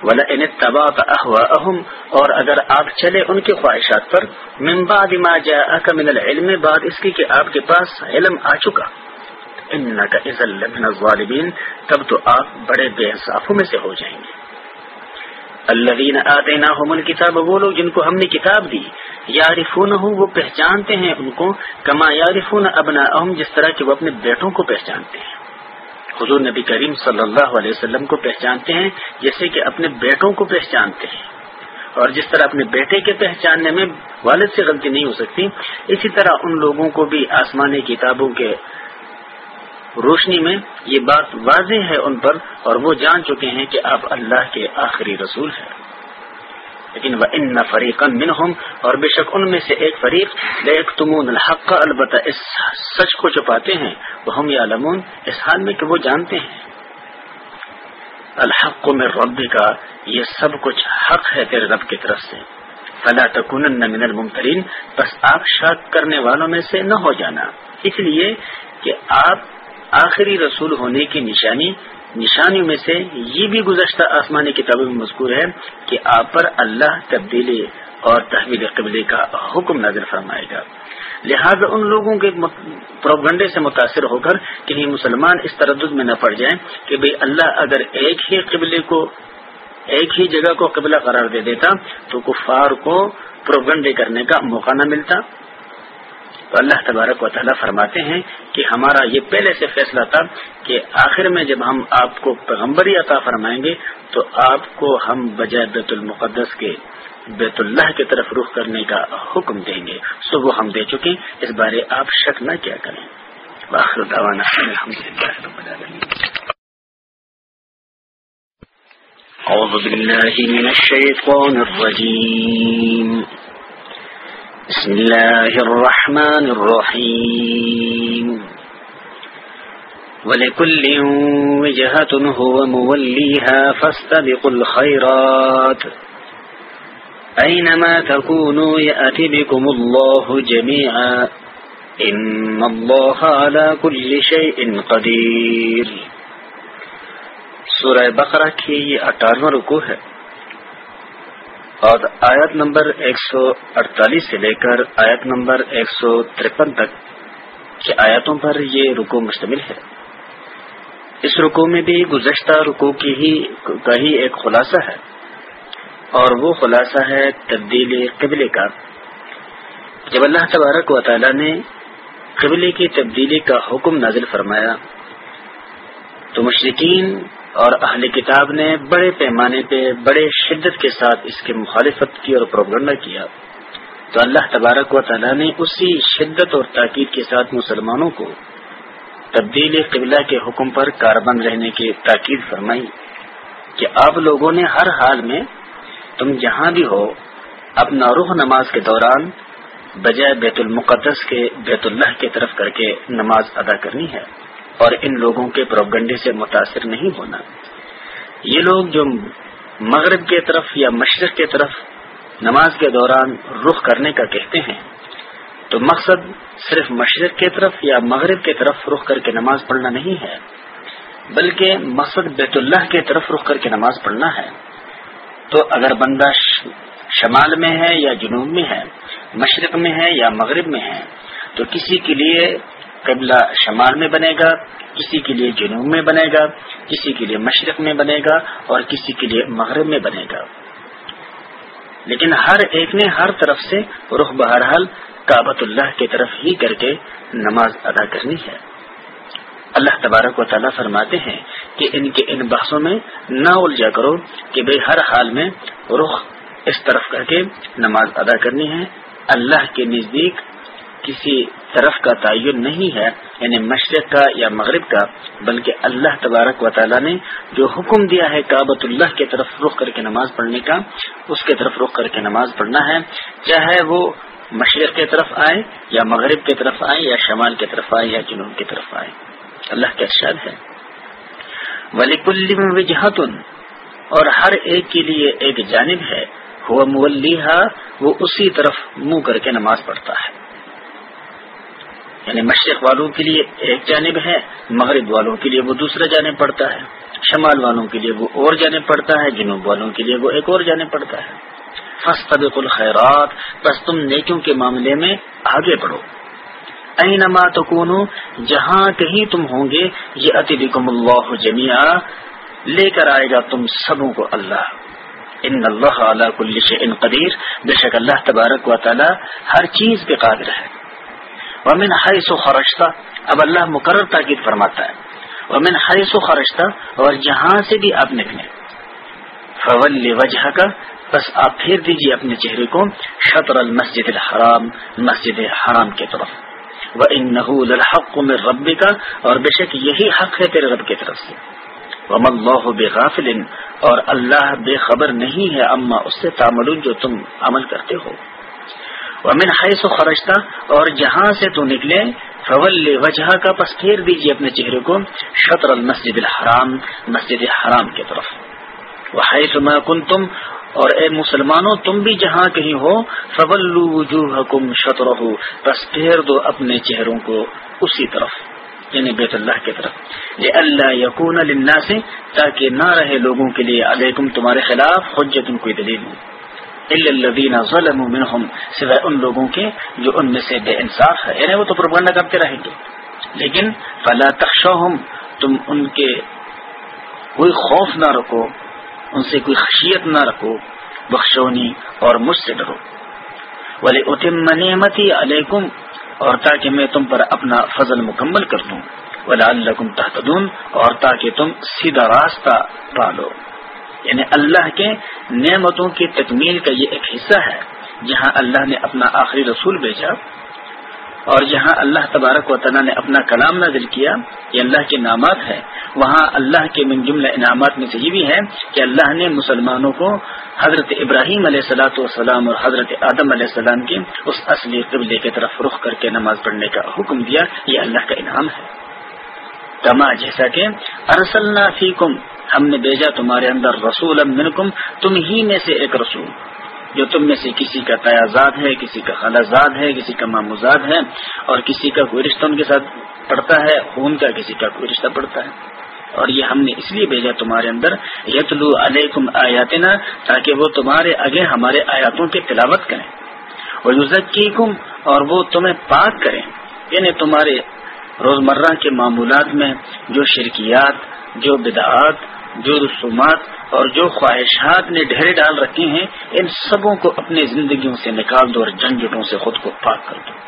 Speaker 1: ولا ان تبا کا اہم اور اگر آپ چلے ان کی خواہشات پر من بعد العلم اس کی کہ آپ کے پاس علم آ چکا تب تو آپ بڑے بے انصافوں میں سے ہو جائیں گے اللہ کتاب لوگ جن کو ہم نے کتاب دی یارفون ہوں وہ پہچانتے ہیں ان کو کما یارفون ابنا اہم جس طرح کہ وہ اپنے بیٹوں کو پہچانتے ہیں حضور نبی کریم صلی اللہ علیہ وسلم کو پہچانتے ہیں جیسے کہ اپنے بیٹوں کو پہچانتے ہیں اور جس طرح اپنے بیٹے کے پہچاننے میں والد سے غلطی نہیں ہو سکتی اسی طرح ان لوگوں کو بھی آسمانی کتابوں کے روشنی میں یہ بات واضح ہے ان پر اور وہ جان چکے ہیں کہ آپ اللہ کے آخری رسول ہیں لیکن وہ ان نہ فریقنگ اور بے شک ان میں سے ایک فریق تمون الحق کا البتہ چھپاتے ہیں وہ ہم اس حال میں کہ وہ جانتے ہیں الحق میں رب کا یہ سب کچھ حق ہے تیرے رب کی طرف سے فلا تکن نہ من المترین بس آپ شاک کرنے والوں میں سے نہ ہو جانا اس لیے کہ آپ آخری رسول ہونے کی نشانی نشانی میں سے یہ بھی گزشتہ آسمانی کتابوں میں مذکور ہے کہ آپ پر اللہ تبدیلی اور تحویل قبلے کا حکم نظر فرمائے گا لہذا ان لوگوں کے پروگنڈے سے متاثر ہو کر کہیں مسلمان اس تردد میں نہ پڑ جائیں کہ بھائی اللہ اگر ایک ہی قبل ایک ہی جگہ کو قبلہ قرار دے دیتا تو کفار کو پروگنڈے کرنے کا موقع نہ ملتا تو اللہ تبارک و تعالیٰ فرماتے ہیں کہ ہمارا یہ پہلے سے فیصلہ تھا کہ آخر میں جب ہم آپ کو پیغمبری عطا فرمائیں گے تو آپ کو ہم بجائے بیت المقدس کے بیت اللہ کی طرف رخ کرنے کا حکم دیں گے صبح ہم دے چکے
Speaker 2: اس بارے آپ شک نہ کیا کریں بسم الله الرحمن
Speaker 1: الرحيم ولكل وجهة هو موليها فاستبقوا الخيرات أينما تكونوا يأتي بكم الله جميعا إن الله على كل شيء قدير سورہ بقرہ کی یہ اٹھارواں رکو ہے اور آیت نمبر ایک سو اڑتالیس سے لے کر آیت نمبر ایک سو ترپن تک کی آیتوں پر یہ رکو مشتمل ہے اس رکو میں بھی گزشتہ رکو کی ہی کا ہی ایک خلاصہ ہے اور وہ خلاصہ ہے تبدیل قبلے کا جب اللہ تبارک و تعالی نے قبلے کی تبدیلی کا حکم نازل فرمایا تو مشرقین اور اہل کتاب نے بڑے پیمانے پہ بڑے شدت کے ساتھ اس کی مخالفت کی اور پروگرم کیا تو اللہ تبارک و تعالیٰ نے اسی شدت اور تاکید کے ساتھ مسلمانوں کو تبدیل قبلہ کے حکم پر کاربند رہنے کی تاکید فرمائی کہ آپ لوگوں نے ہر حال میں تم جہاں بھی ہو اپنا روح نماز کے دوران بجائے بیت المقدس کے بیت اللہ کی طرف کر کے نماز ادا کرنی ہے اور ان لوگوں کے پروگنڈے سے متاثر نہیں ہونا یہ لوگ جو مغرب کی طرف یا مشرق کی طرف نماز کے دوران رخ کرنے کا کہتے ہیں تو مقصد صرف مشرق کی طرف یا مغرب کی طرف رخ کر کے نماز پڑھنا نہیں ہے بلکہ مقصد بیت اللہ کی طرف رخ کر کے نماز پڑھنا ہے تو اگر بندہ شمال میں ہے یا جنوب میں ہے مشرق میں ہے یا مغرب میں ہے تو کسی کے لیے قبلہ شمال میں بنے گا کسی کے لیے جنوب میں بنے گا کسی کے لیے مشرق میں بنے گا اور کسی کے لیے مغرب میں بنے گا لیکن ہر ایک نے ہر طرف سے رخ بہرحال کابت اللہ کی طرف ہی کر کے نماز ادا کرنی ہے اللہ تبارک و تعالیٰ فرماتے ہیں کہ ان کے ان بحثوں میں نہ الجھا کرو کہ بھئی ہر حال میں رخ اس طرف کر کے نماز ادا کرنی ہے اللہ کے نزدیک کسی طرف کا تعین نہیں ہے یعنی مشرق کا یا مغرب کا بلکہ اللہ تبارک و تعالی نے جو حکم دیا ہے کابۃ اللہ کی طرف رخ کر کے نماز پڑھنے کا اس کے طرف رخ کر کے نماز پڑھنا ہے چاہے وہ مشرق کی طرف آئے یا مغرب کی طرف آئے یا شمال کی طرف آئے یا جنوب کی طرف آئے اللہ کا ارشاد ہے ولیک وجہتن اور ہر ایک کے لیے ایک جانب ہے وہ وہ اسی طرف منہ کر کے نماز پڑھتا ہے یعنی مشرق والوں کے لیے ایک جانب ہے مغرب والوں کے لیے وہ دوسرا جانب پڑتا ہے شمال والوں کے لیے وہ اور جانے پڑتا ہے جنوب والوں کے لیے وہ ایک اور جانے پڑتا ہے فس طبق الخیرات بس تم نیکیوں کے معاملے میں آگے بڑھو اینما تکونو جہاں کہیں تم ہوں گے یہ اتبکم اللہ جمیا لے کر آئے گا تم سبوں کو اللہ ان اللہ کل ان قدیر بے شک اللہ تبارک و تعالی ہر چیز پہ قادر ہے ومن حیث و خرشتہ اب اللہ مقرر تاکید فرماتا ہے ومن حیث و خرشتہ اور جہاں سے بھی آپ نکلے وجہ کا بس آپ پھیر دیجیے اپنے چہرے کو شطر المسد الحرام مسجد حرام کے طرف وہ ان نحول الحق میں رب کا اور بے شک یہی حق ہے تیرے رب کی طرف سے من بے غافل اور اللہ بے خبر نہیں ہے اما اس سے تعمل جو تم عمل کرتے ہو
Speaker 2: امن حیث و خرشتا
Speaker 1: اور جہاں سے تو نکلے فول وجہ کا پس پھیر دیجیے اپنے چہرے کو شطر المسجد الحرام مسجد حرام کی طرف وہ اور اے مسلمانوں تم بھی جہاں کہیں ہو فول حکم پھیر دو اپنے چہروں کو اسی طرف یعنی بیت اللہ کی طرف یہ اللہ یقون سے تاکہ نہ رہے لوگوں کے لیے علیکم تمہارے خلاف خود کوئی دلیل ظلم سوائے ان لوگوں کے جو ان میں سے بے انصاف ہے یعنی وہ تو کرتے رہیں گے لیکن فلا تخشوہم تم ان کے کوئی خوف نہ رکھو ان سے کوئی خشیت نہ رکھو بخشونی اور مجھ سے ڈرو ولی اتم نعمتی علیکم اور تاکہ میں تم پر اپنا فضل مکمل کر دوں ولا اللہ تحت اور تاکہ تم سیدھا راستہ پالو یعنی اللہ کے نعمتوں کی تکمیل کا یہ ایک حصہ ہے جہاں اللہ نے اپنا آخری رسول بھیجا اور جہاں اللہ تبارک و تعالیٰ نے اپنا کلام نازل کیا یہ اللہ کے نامات ہے وہاں اللہ کے من جملہ انعامات میں سے یہ بھی ہے کہ اللہ نے مسلمانوں کو حضرت ابراہیم علیہ السلاۃ والسلام اور حضرت آدم علیہ السلام کی اس اصلی قبلے کی طرف رخ کر کے نماز پڑھنے کا حکم دیا یہ اللہ کا انعام ہے کما جیسا کہ ارسلنا فیکم ہم نے بھیجا تمہارے اندر رسول منکم تم ہی میں سے ایک رسول جو تم میں سے کسی کا تیازاد ہے کسی کا خلازاد ہے کسی کا ماموزاد ہے اور کسی کا کوئی رشتہ ان کے ساتھ پڑتا ہے خون کا کسی کا کوئی رشتہ پڑتا ہے اور یہ ہم نے اس لیے بھیجا تمہارے اندر یتلو علیکم آیاتنا تاکہ وہ تمہارے آگے ہمارے آیاتوں کی تلاوت کریں اور یوزکی اور وہ تمہیں پاک کریں یعنی تمہارے روزمرہ کے معمولات میں جو شرکیات جو بدعات جو رسومات اور جو خواہشات نے ڈھیرے ڈال رکھے ہیں ان سبوں کو اپنی زندگیوں سے نکال دو اور جھنجھٹوں سے خود کو پاک کر دو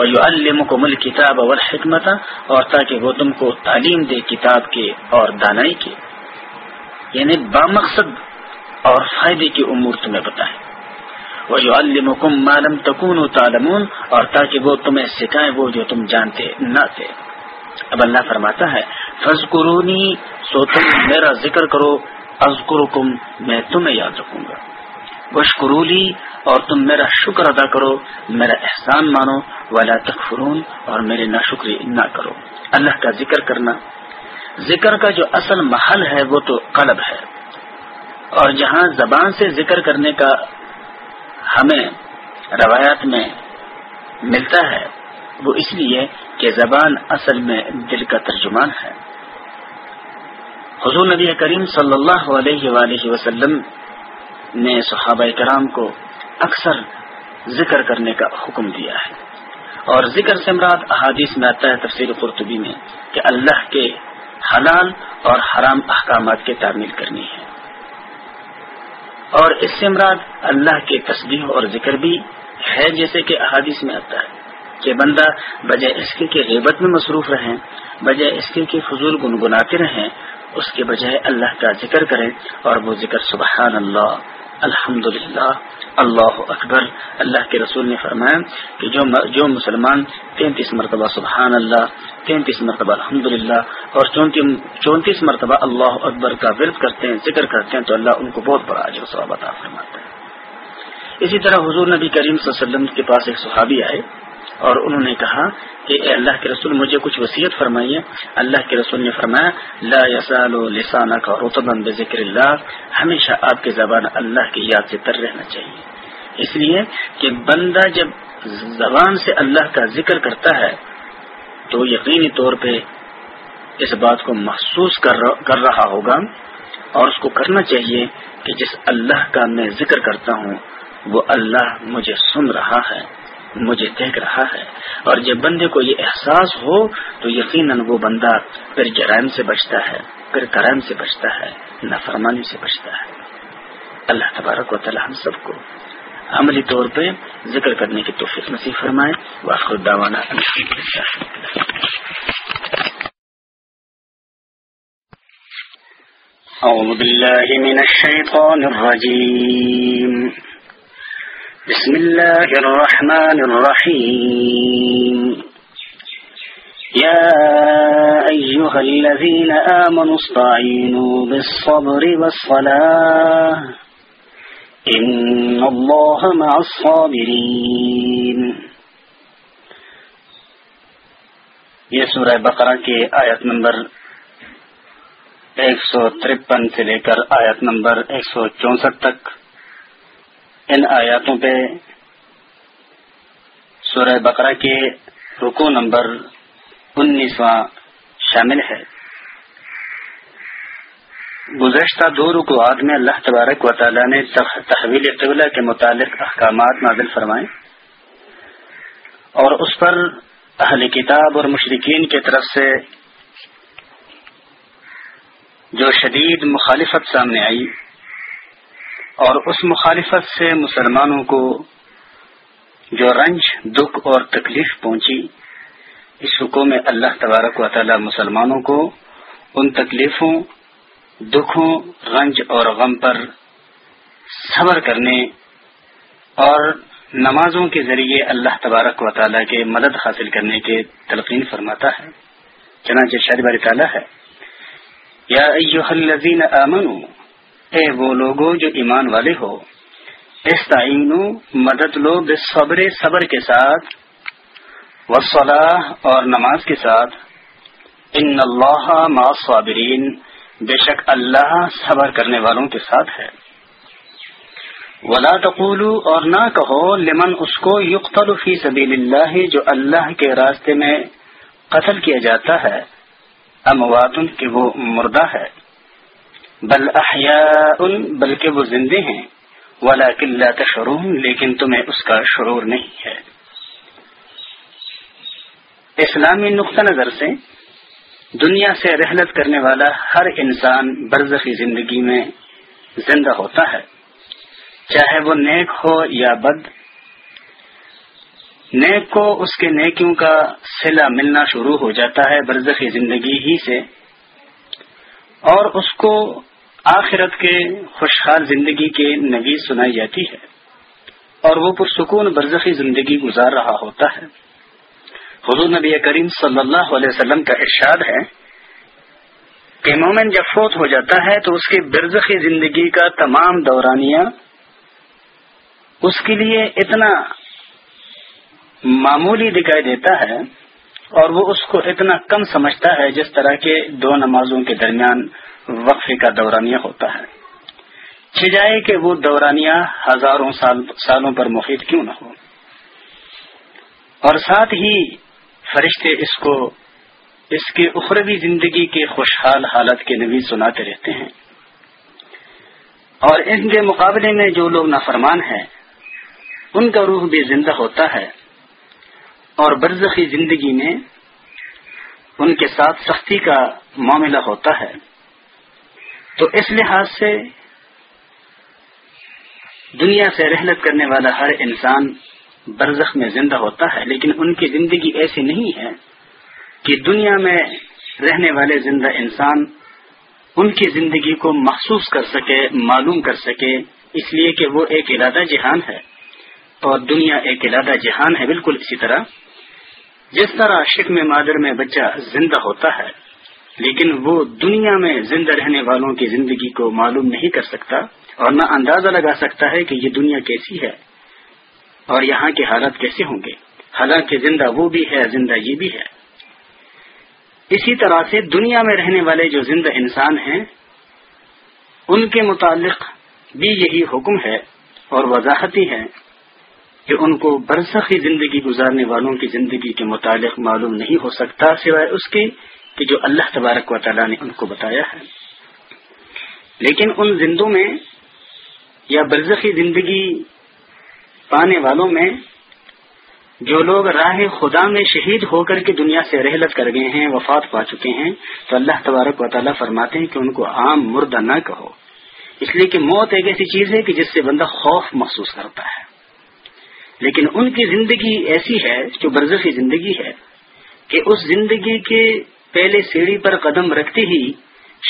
Speaker 1: اور کو مل کتاب اور حکمت اور تاکہ وہ تم کو تعلیم دے کتاب کے اور دانائی کے یعنی بامقصد اور فائدے کی امور تمہیں بتائیں وَيُعَلِّمُكُمْ مَا لَمْ تَكُونُوا تَعْلَمُونَ اور تاکہ وہ تمہیں سکھائیں وہ جو تم جانتے نہ تھے اب اللہ فرماتا ہے فَذْكُرُونِ سو تم میرا ذکر کرو اَذْكُرُكُمْ میں تمہیں یاد رکھوں گا وَشْكُرُولِ اور تم میرا شکر ادا کرو میرا احسان مانو وَلَا تَخْفُرُونَ اور میرے ناشکری نہ کرو اللہ کا ذکر کرنا ذکر کا جو اصل محل ہے وہ تو قلب ہے اور جہاں زبان سے ذکر کرنے کا ہمیں روایات میں ملتا ہے وہ اس لیے کہ زبان اصل میں دل کا ترجمان ہے حضور نبی کریم صلی اللہ علیہ وآلہ وسلم نے صحابہ کرام کو اکثر ذکر کرنے کا حکم دیا ہے اور ذکر سے مراد احادیث میں آتا ہے تفصیل قرطبی میں کہ اللہ کے حلال اور حرام احکامات کی تعمیل کرنی ہے اور اس سے مراد اللہ کے تصدیح اور ذکر بھی ہے جیسے کہ احادیث میں آتا ہے کہ بندہ بجائے اس کے غیبت میں مصروف رہیں بجائے اس کے فضول گنگناتے رہیں اس کے بجائے اللہ کا ذکر کریں اور وہ ذکر سبحان اللہ الحمد للہ اللہ اکبر اللہ کے رسول نے فرمایا کہ جو جو مسلمان تینتیس مرتبہ سبحان اللہ تینتیس مرتبہ الحمد اور چونتیس مرتبہ اللہ اکبر کا ورد کرتے ہیں ذکر کرتے ہیں تو اللہ ان کو بہت بڑا عجو عطا فرماتا ہے اسی طرح حضور نبی کریم صلی اللہ علیہ وسلم کے پاس ایک صحابی آئے اور انہوں نے کہا کہ اے اللہ کے رسول مجھے کچھ وصیت فرمائیے اللہ کے رسول نے فرمایا یسال و لسانہ رتبن بے ذکر اللہ ہمیشہ آپ کی زبان اللہ کی یاد سے تر رہنا چاہیے اس لیے کہ بندہ جب زبان سے اللہ کا ذکر کرتا ہے تو یقینی طور پہ اس بات کو محسوس کر رہا ہوگا اور اس کو کرنا چاہیے کہ جس اللہ کا میں ذکر کرتا ہوں وہ اللہ مجھے سن رہا ہے مجھے دیکھ رہا ہے اور جب بندے کو یہ احساس ہو تو یقیناً وہ بندہ پھر جرائم سے بچتا ہے پھر کرائم سے بچتا ہے نہ سے بچتا ہے اللہ تبارک و
Speaker 2: تعالی ہم سب کو عملی طور پہ ذکر کرنے کی توفیق نصیب فرمائے واخر بسم الله الرحمن الرحيم
Speaker 1: يا أيها الذين آمنوا استعينوا بالصبر والصلاة إن الله مع الصابرين یہ سورہ بقرہ کے آیت نمبر 153 سے لے کر آیت نمبر 164 تک ان آیاتوں پہ سورہ بقرہ کے رکو نمبر انیسواں شامل ہے گزشتہ دو رکوات میں اللہ تبارک و تعالیٰ نے تحویل قبلہ کے متعلق احکامات نازل فرمائے اور اس پر اہل کتاب اور مشرقین کی طرف سے جو شدید مخالفت سامنے آئی اور اس مخالفت سے مسلمانوں کو جو رنج دکھ اور تکلیف پہنچی اس حکم میں اللہ تبارک و تعالی مسلمانوں کو ان تکلیفوں دکھوں رنج اور غم پر صبر کرنے اور نمازوں کے ذریعے اللہ تبارک و تعالیٰ کے مدد حاصل کرنے کے تلقین فرماتا ہے چنانچہ شاد بار تعالیٰ ہے الذین آمنوا اے وہ لوگو جو ایمان والے ہو لو بے صبر صبر کے ساتھ اور نماز کے ساتھ ان اللہ ما صابرین بے شک اللہ صبر کرنے والوں کے ساتھ ہے ولا تقولو اور نہ کہو لمن اس کو یقتل فی سبیل اللہ جو اللہ کے راستے میں قتل کیا جاتا ہے امواتن کہ وہ مردہ ہے بل احیاء بلکہ وہ زندے ہیں والا قلعہ تشرون لیکن تمہیں اس کا شرور نہیں ہے اسلامی نقطہ نظر سے دنیا سے رحلت کرنے والا ہر انسان برزخی زندگی میں زندہ ہوتا ہے چاہے وہ نیک ہو یا بد نیک کو اس کے نیکیوں کا سلا ملنا شروع ہو جاتا ہے برزخی زندگی ہی سے اور اس کو آخرت کے خوشحال زندگی کے نویز سنائی جاتی ہے اور وہ پرسکون برزخی زندگی گزار رہا ہوتا ہے حضور نبی کریم صلی اللہ علیہ وسلم کا ارشاد ہے کہ مومن جب فوت ہو جاتا ہے تو اس کی برزخی زندگی کا تمام دورانیہ اس کے لیے اتنا معمولی دکھائی دیتا ہے اور وہ اس کو اتنا کم سمجھتا ہے جس طرح کے دو نمازوں کے درمیان وقفے کا دورانیہ ہوتا ہے چھجائے کہ وہ دورانیہ ہزاروں سال سالوں پر محیط کیوں نہ ہو اور ساتھ ہی فرشتے اس کو اس کے اخروی زندگی کے خوشحال حالت کے نویز سناتے رہتے ہیں اور ان کے مقابلے میں جو لوگ نافرمان ہیں ان کا روح بھی زندہ ہوتا ہے اور برزخی زندگی میں ان کے ساتھ سختی کا معاملہ ہوتا ہے تو اس لحاظ سے دنیا سے رحلت کرنے والا ہر انسان برزخ میں زندہ ہوتا ہے لیکن ان کی زندگی ایسی نہیں ہے کہ دنیا میں رہنے والے زندہ انسان ان کی زندگی کو محسوس کر سکے معلوم کر سکے اس لیے کہ وہ ایک ارادہ جہان ہے اور دنیا ایک علادہ جہان ہے بالکل اسی طرح جس طرح شکم مادر میں بچہ زندہ ہوتا ہے لیکن وہ دنیا میں زندہ رہنے والوں کی زندگی کو معلوم نہیں کر سکتا اور نہ اندازہ لگا سکتا ہے کہ یہ دنیا کیسی ہے اور یہاں کے حالات کیسے ہوں گے حالانکہ زندہ وہ بھی ہے زندہ یہ بھی ہے اسی طرح سے دنیا میں رہنے والے جو زندہ انسان ہیں ان کے متعلق بھی یہی حکم ہے اور وضاحتی ہے کہ ان کو برسخی زندگی گزارنے والوں کی زندگی کے متعلق معلوم نہیں ہو سکتا سوائے اس کے کہ جو اللہ تبارک و تعالیٰ نے ان کو بتایا ہے لیکن ان زندوں میں یا برزخی زندگی پانے والوں میں جو لوگ راہ خدا میں شہید ہو کر کے دنیا سے رحلت کر گئے ہیں وفات پا چکے ہیں تو اللہ تبارک و تعالیٰ فرماتے ہیں کہ ان کو عام مردہ نہ کہو اس لیے کہ موت ایک ایسی چیز ہے کہ جس سے بندہ خوف محسوس کرتا ہے لیکن ان کی زندگی ایسی ہے جو برزخی زندگی ہے کہ اس زندگی کے پہلے سیڑھی پر قدم رکھتے ہی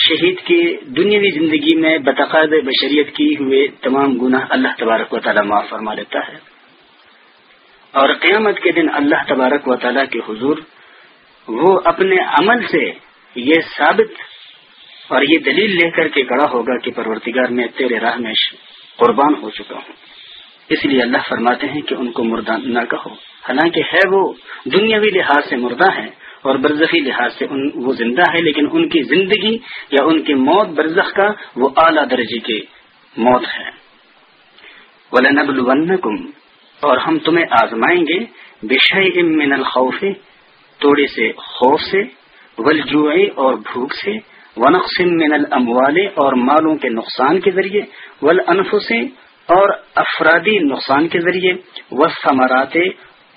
Speaker 1: شہید کے دنیاوی زندگی میں بتقاض بشریت کی ہوئے تمام گناہ اللہ تبارک و تعالیٰ معاف فرما لیتا ہے اور قیامت کے دن اللہ تبارک و تعالیٰ کے حضور وہ اپنے عمل سے یہ ثابت اور یہ دلیل لے کر کے کڑا ہوگا کہ پرورتگار میں تیرے راہ میں قربان ہو چکا ہوں اس لیے اللہ فرماتے ہیں کہ ان کو مردہ نہ کہو حالانکہ ہے وہ دنیاوی لحاظ سے مردہ ہیں اور برزخی لحاظ سے ان وہ زندہ ہے لیکن ان کی زندگی یا ان کی موت برزخ کا وہ اعلیٰ درجے کی موت ہے وَلَنَبْلُوَنَّكُمْ اور ہم تمہیں آزمائیں گے بشئی من الخوف توڑے سے خوف سے ولجوئے اور بھوک سے ونقص من الاموال اور مالوں کے نقصان کے ذریعے ولانفس اور افرادی نقصان کے ذریعے وثمرات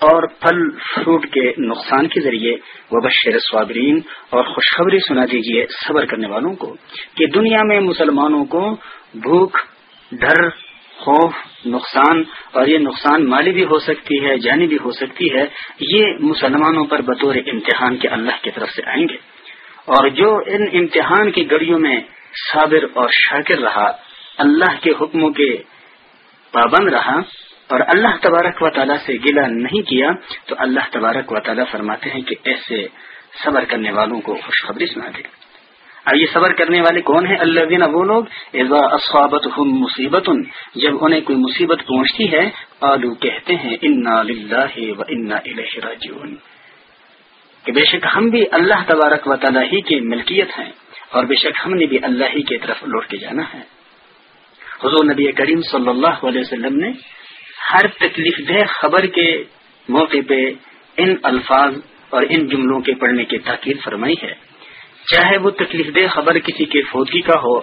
Speaker 1: اور پھل فروٹ کے نقصان کے ذریعے وبشر صابرین اور خوشخبری سنا دیجیے صبر کرنے والوں کو کہ دنیا میں مسلمانوں کو بھوک ڈر خوف نقصان اور یہ نقصان مالی بھی ہو سکتی ہے جانی بھی ہو سکتی ہے یہ مسلمانوں پر بطور امتحان کے اللہ کی طرف سے آئیں گے اور جو ان امتحان کی گڑیوں میں صابر اور شاکر رہا اللہ کے حکموں کے پابند رہا اور اللہ تبارک و تعالیٰ سے گلا نہیں کیا تو اللہ تبارک و تعالیٰ فرماتے ہیں کہ ایسے صبر کرنے والوں کو خوشخبری سنا دے اب یہ صبر کرنے والے کون ہیں اللہ دینا وہ لوگ مصیبت جب انہیں کوئی مصیبت پہنچتی ہے آلو کہتے ہیں انا انا للہ و و راجعون کہ بے شک ہم بھی اللہ تبارک تعالیٰ ہی ملکیت ہیں اور بے شک ہم نے بھی اللہ ہی کی طرف لوٹ کے جانا ہے حضور نبی کریم صلی اللہ علیہ وسلم نے ہر تکلیف دہ خبر کے موقع پہ ان الفاظ اور ان جملوں کے پڑھنے کی تاکید فرمائی ہے چاہے وہ تکلیف دہ خبر کسی کے فوجی کا ہو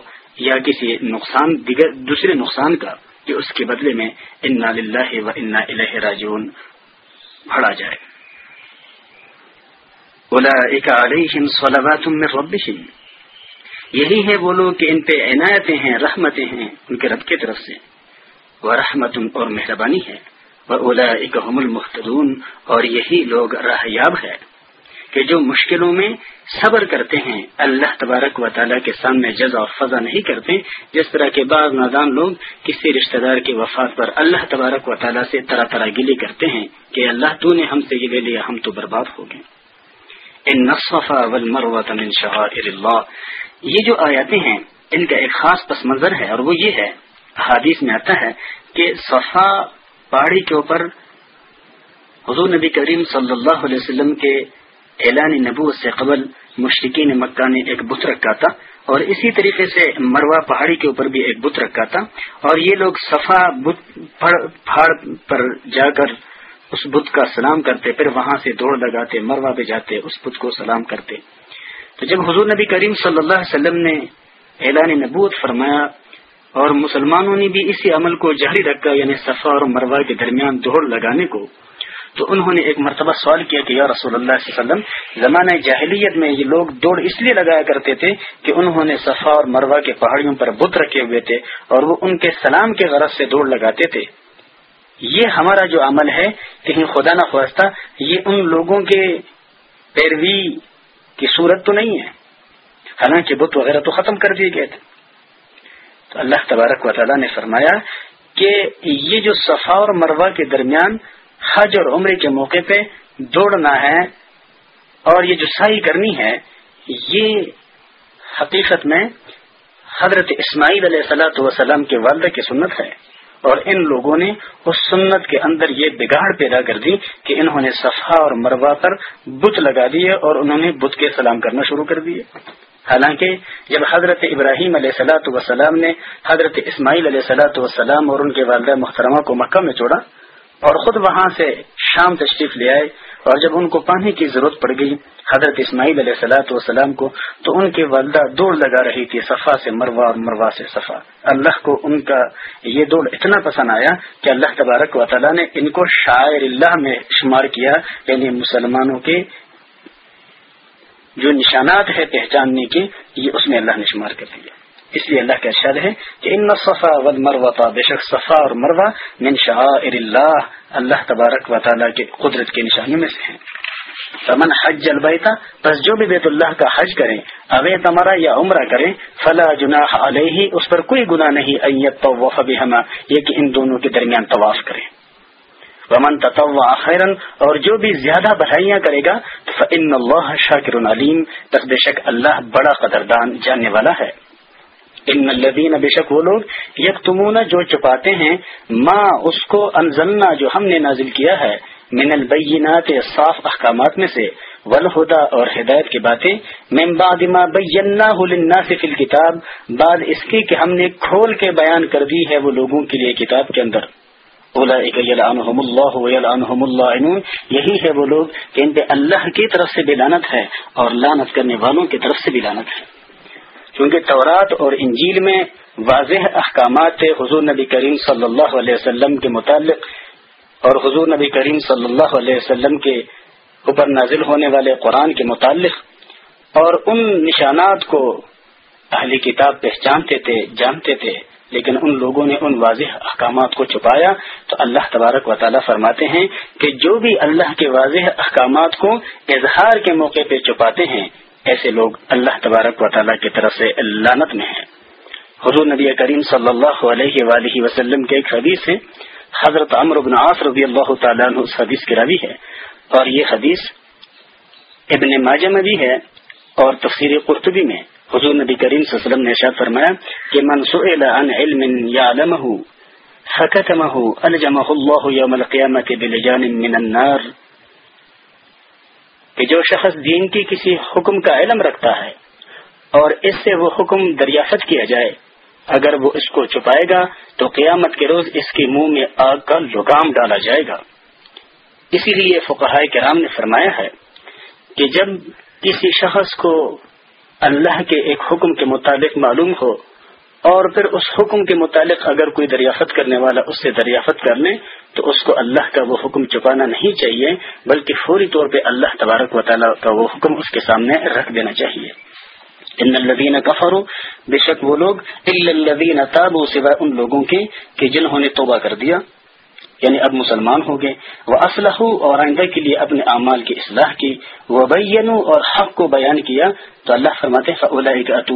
Speaker 1: یا کسی نقصان دیگر دوسرے نقصان کا کہ اس کے بدلے میں و الہ راجون پڑھا جائے یہی ہے وہ لوگ کہ ان پہ عنایتیں ہیں رحمتیں ہیں ان کے رب کی طرف سے وہ اور مہربانی ہے وہ اولا اکم المختدون اور یہی لوگ ہے کہ جو مشکلوں میں صبر کرتے ہیں اللہ تبارک و تعالیٰ کے سامنے جزا اور فضا نہیں کرتے جس طرح کے بعض نادان لوگ کسی رشتہ دار کے وفات پر اللہ تبارک و تعالیٰ سے طرح طرح گلی کرتے ہیں کہ اللہ تو نے ہم سے یہ لے لیا ہم تو برباد ہو اللہ یہ جو آیاتیں ہیں ان کا ایک خاص پس منظر ہے اور وہ یہ ہے حادیث میں آتا ہے کہ صفا پہاڑی کے اوپر حضور نبی کریم صلی اللہ علیہ وسلم کے اعلان نبوت سے قبل مشرقین مکہ نے ایک بت رکھا تھا اور اسی طریقے سے مروا پہاڑی کے اوپر بھی ایک بت رکھا تھا اور یہ لوگ صفا بت پہاڑ پر جا کر اس بت کا سلام کرتے پھر وہاں سے دوڑ لگاتے مروا پہ جاتے اس بت کو سلام کرتے تو جب حضور نبی کریم صلی اللہ علیہ وسلم نے اعلان نبوت فرمایا اور مسلمانوں نے بھی اسی عمل کو جاری رکھا یعنی صفا اور مروا کے درمیان دوڑ لگانے کو تو انہوں نے ایک مرتبہ سوال کیا کہ یا رسول اللہ صلی اللہ علیہ وسلم زمانہ جاہلیت میں یہ لوگ دوڑ اس لیے لگایا کرتے تھے کہ انہوں نے صفا اور مروا کے پہاڑیوں پر بت رکھے ہوئے تھے اور وہ ان کے سلام کے غرض سے دوڑ لگاتے تھے یہ ہمارا جو عمل ہے کہیں خدا نہ خواستہ یہ ان لوگوں کے پیروی کی صورت تو نہیں ہے حالانکہ بت وغیرہ تو ختم کر دیے گئے تھے اللہ تبارک و تعالیٰ نے فرمایا کہ یہ جو صفا اور مروہ کے درمیان حج اور عمرے کے موقع پہ دوڑنا ہے اور یہ جو سائی کرنی ہے یہ حقیقت میں حضرت اسماعیل علیہ سلاۃ وسلم کے والدہ کی سنت ہے اور ان لوگوں نے اس سنت کے اندر یہ بگاڑ پیدا کر دی کہ انہوں نے صفحہ اور مروا پر بت لگا دیے اور انہوں نے بت کے سلام کرنا شروع کر دیے حالانکہ جب حضرت ابراہیم علیہ سلاۃ وسلام نے حضرت اسماعیل علیہ سلاۃ وسلام اور ان کے والدہ محترمہ کو مکہ میں چھوڑا اور خود وہاں سے شام تشریف لے آئے اور جب ان کو پانی کی ضرورت پڑ گئی حضرت اسماعیل علیہ سلاۃ والسلام کو تو ان کے والدہ دوڑ لگا رہی تھی صفا سے مروا اور مروا سے صفا اللہ کو ان کا یہ دوڑ اتنا پسند آیا کہ اللہ تبارک و تعالیٰ نے ان کو شاعر اللہ میں شمار کیا یعنی مسلمانوں کے جو نشانات ہے پہچاننے کے یہ اس میں اللہ نے شمار کر دیا اس لیے اللہ کا ارشاد ہے کہ ان صفا ود مروا بے شک صفا اور مروا من اللہ اللہ تبارک و تعالیٰ کے قدرت کے نشانیوں میں سے ہیں فمن حج جل بس جو بھی بیت اللہ کا حج کرے اوے تمارا یا عمرہ کرے فلا جناح علیہ اس پر کوئی گناہ نہیں تو ہما یہ کہ ان دونوں کے درمیان طواف کریں ومن تطوع خیرا اور جو بھی زیادہ بھلائیاں کرے گا فان الله اللہ شکر علیم تک بے شک اللہ بڑا قدردان جاننے والا ہے ان بے شک وہ لوگ یکتمون جو چھپاتے ہیں ما اس کو انزلنا جو ہم نے نازل کیا ہے من البینات صاف احکامات میں سے ولہدا اور ہدایت کی باتیں من بعد ما بیناه للناس في الكتاب بعد اس کی کہ ہم نے کھول کے بیان کر دی ہے وہ لوگوں کے لیے کتاب کے اندر یہی ہے وہ لوگ کہ ان پہ اللہ کی طرف سے بھی لانت ہے اور لانت کرنے والوں کی طرف سے بھی لانت ہے کیونکہ تورات اور انجیل میں واضح احکامات تھے حضور نبی کریم صلی اللہ علیہ وسلم کے متعلق اور حضور نبی کریم صلی اللہ علیہ وسلم کے اوپر نازل ہونے والے قرآن کے متعلق اور ان نشانات کو اہلی کتاب پہچانتے تھے جانتے تھے لیکن ان لوگوں نے ان واضح احکامات کو چھپایا تو اللہ تبارک و تعالیٰ فرماتے ہیں کہ جو بھی اللہ کے واضح احکامات کو اظہار کے موقع پہ چھپاتے ہیں ایسے لوگ اللہ تبارک و تعالیٰ کی طرف سے لانت میں ہیں حضور نبی کریم صلی اللہ علیہ وآلہ وسلم کے ایک حدیث ہے حضرت عمر بن عاص رضی اللہ تعالیٰ عنہ اس حدیث کے روی ہے اور یہ حدیث ابن ماجہ میں بھی ہے اور تفسیر قرطبی میں حضور نبی کریم صلی اللہ علیہ وسلم نے شاد فرمایا کہ من سئل عن علم یعلمه فکتمه الجمه الله یوم القیامت بلجان من النار کہ جو شخص دین کی کسی حکم کا علم رکھتا ہے اور اس سے وہ حکم دریافت کیا جائے اگر وہ اس کو چھپائے گا تو قیامت کے روز اس کے منہ میں آگ کا لگام ڈالا جائے گا اسی لیے فقہائے کرام نے فرمایا ہے کہ جب کسی شخص کو اللہ کے ایک حکم کے مطابق معلوم ہو اور پھر اس حکم کے متعلق اگر کوئی دریافت کرنے والا اس سے دریافت کر لیں تو اس کو اللہ کا وہ حکم چپانا نہیں چاہیے بلکہ فوری طور پہ اللہ تبارک و تعالیٰ کا وہ حکم اس کے سامنے رکھ دینا چاہیے ان الدین کفرو بے شک وہ لوگ الدین تابو سوائے ان لوگوں کے کہ جنہوں نے توبہ کر دیا یعنی اب مسلمان ہو گئے وہ اسلح اور آئندہ کے لیے اپنے اعمال کی اصلاح کی وبین اور حق کو بیان کیا تو اللہ فرمات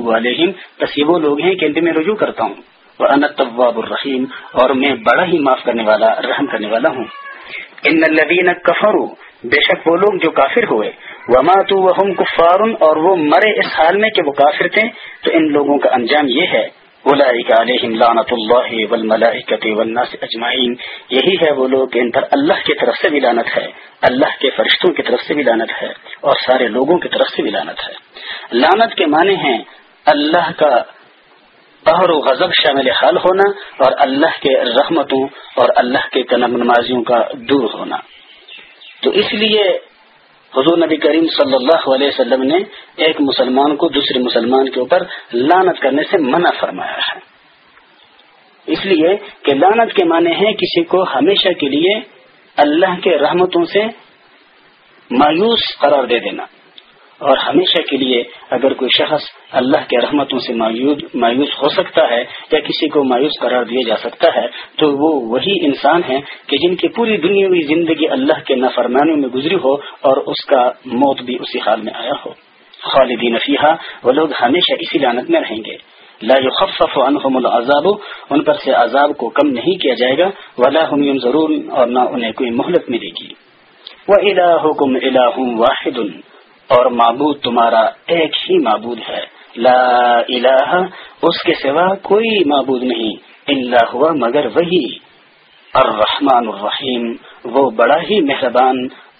Speaker 1: لوگ ہیں کہ میں رجوع کرتا ہوں وہ انتواب الرحیم اور میں بڑا ہی معاف کرنے والا رحم کرنے والا ہوں ان لبین کفر بے شک وہ لوگ جو کافر ہوئے وماطوحم وہ کفارن اور وہ مرے اس حال میں کہ وہ کافر تھے تو ان لوگوں کا انجام یہ ہے یہی ہے وہ لوگ ان پر اللہ طرف سے بھی لانت ہے اللہ کے فرشتوں کی طرف سے بھی لانت ہے اور سارے لوگوں کی طرف سے بھی لانت ہے لانت کے معنی ہیں اللہ کا قہر و غضب شامل حال ہونا اور اللہ کے رحمتوں اور اللہ کے کنم نمازیوں کا دور ہونا تو اس لیے حضور نبی کریم صلی اللہ علیہ وسلم نے ایک مسلمان کو دوسرے مسلمان کے اوپر لانت کرنے سے منع فرمایا ہے اس لیے کہ لانت کے معنی ہیں کسی کو ہمیشہ کے لیے اللہ کے رحمتوں سے مایوس قرار دے دینا اور ہمیشہ کے لیے اگر کوئی شخص اللہ کے رحمتوں سے مایوس ہو سکتا ہے یا کسی کو مایوس قرار دیا جا سکتا ہے تو وہ وہی انسان ہے کہ جن کی پوری دنیا زندگی اللہ کے نافرمانوں میں گزری ہو اور اس کا موت بھی اسی حال میں آیا ہو فیحا وہ لوگ ہمیشہ اسی لانت میں رہیں گے لا يخفف عنهم العذاب ان پر سے عذاب کو کم نہیں کیا جائے گا ولا هم ينظرون اور نہ انہیں کوئی مہلت ملے گی اور معبود تمہارا ایک ہی معبود ہے لا الہ اس کے سوا کوئی معبود نہیں اللہ ہوا مگر وہی الرحمن الرحیم وہ بڑا ہی مہربان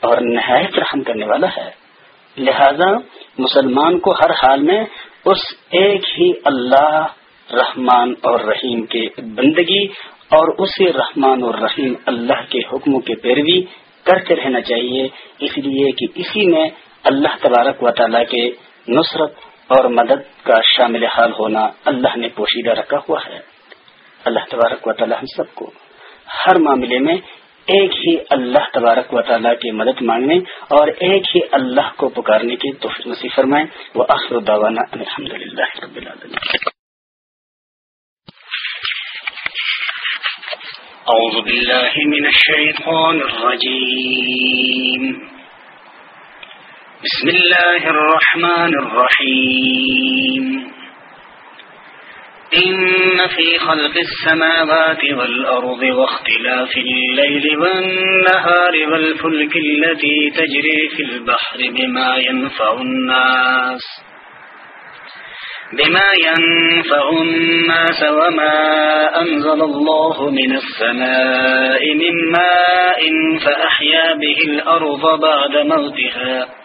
Speaker 1: اور نہایت رحم کرنے والا ہے لہذا مسلمان کو ہر حال میں اس ایک ہی اللہ رحمان اور رحیم کے بندگی اور اسی رحمان اور رحیم اللہ کے حکموں کے پیروی کرتے رہنا چاہیے اس لیے کہ اسی میں اللہ تبارک و تعالیٰ کے نصرت اور مدد کا شامل حال ہونا اللہ نے پوشیدہ رکھا ہوا ہے اللہ تبارک و تعالیٰ ہم سب کو ہر معاملے میں ایک ہی اللہ تبارک و تعالیٰ کی مدد مانگنے اور ایک ہی اللہ کو پکارنے کی توفیق نصیب فرمائیں وہ آخر الوانہ الحمد للہ بالله
Speaker 2: من الشيطان الرجيم بسم الله الرحمن الرحيم
Speaker 1: إن في خلق السماوات والأرض واختلاف الليل والنهار والفلك التي تجري في البحر بما ينفع الناس بما ينفع الناس وما أنزل الله من السماء من ماء فأحيى به الأرض بعد موتها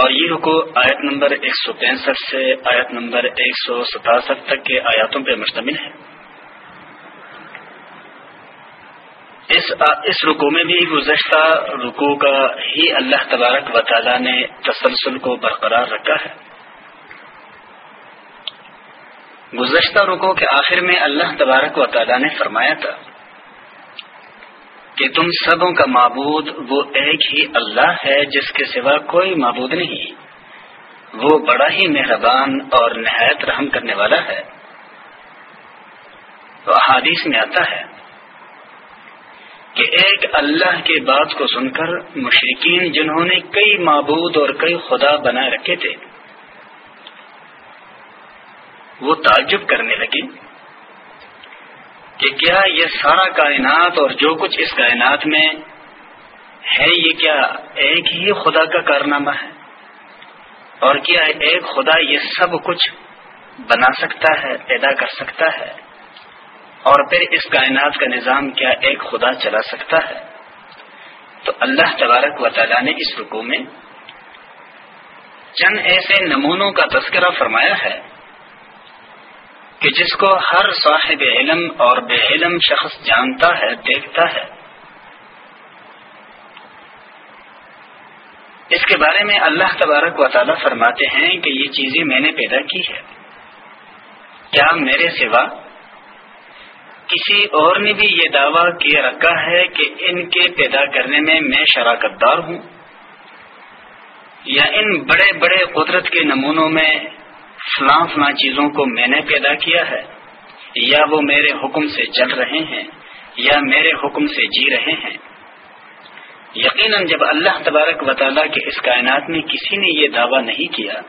Speaker 1: اور یہ رکو آیت نمبر ایک سو پینسٹھ سے آیت نمبر ایک سو ستاسٹھ تک کے آیاتوں پر مشتمل ہے اس رکو میں بھی گزشتہ رکو کا ہی اللہ تبارک و تعالی نے تسلسل کو برقرار رکھا ہے گزشتہ رکو کے آخر میں اللہ تبارک و تعالی نے فرمایا تھا کہ تم سبوں کا معبود وہ ایک ہی اللہ ہے جس کے سوا کوئی معبود نہیں وہ بڑا ہی مہربان اور نہایت رحم کرنے والا ہے تو حادیث میں آتا ہے کہ ایک اللہ کے بات کو سن کر مشرقین جنہوں نے کئی معبود اور کئی خدا بنائے رکھے تھے وہ تعجب کرنے لگے کہ کیا یہ سارا کائنات اور جو کچھ اس کائنات میں ہے یہ کیا ایک ہی خدا کا کارنامہ ہے اور کیا ایک خدا یہ سب کچھ بنا سکتا ہے پیدا کر سکتا ہے اور پھر اس کائنات کا نظام کیا ایک خدا چلا سکتا ہے تو اللہ تبارک و تعالیٰ نے اس رکو میں چند ایسے نمونوں کا تذکرہ فرمایا ہے کہ جس کو ہر صاحب علم اور بے علم شخص جانتا ہے دیکھتا ہے اس کے بارے میں اللہ تبارک و تعالیٰ فرماتے ہیں کہ یہ چیزیں میں نے پیدا کی ہے کیا میرے سوا کسی اور نے بھی یہ دعویٰ کیا رکھا ہے کہ ان کے پیدا کرنے میں میں شراکت دار ہوں یا ان بڑے بڑے قدرت کے نمونوں میں فلاں فلاں چیزوں کو میں نے پیدا کیا ہے یا وہ میرے حکم سے چل رہے ہیں یا میرے حکم سے جی رہے ہیں یقیناً جب اللہ تبارک وطالعہ کے اس کائنات میں کسی نے یہ دعویٰ نہیں کیا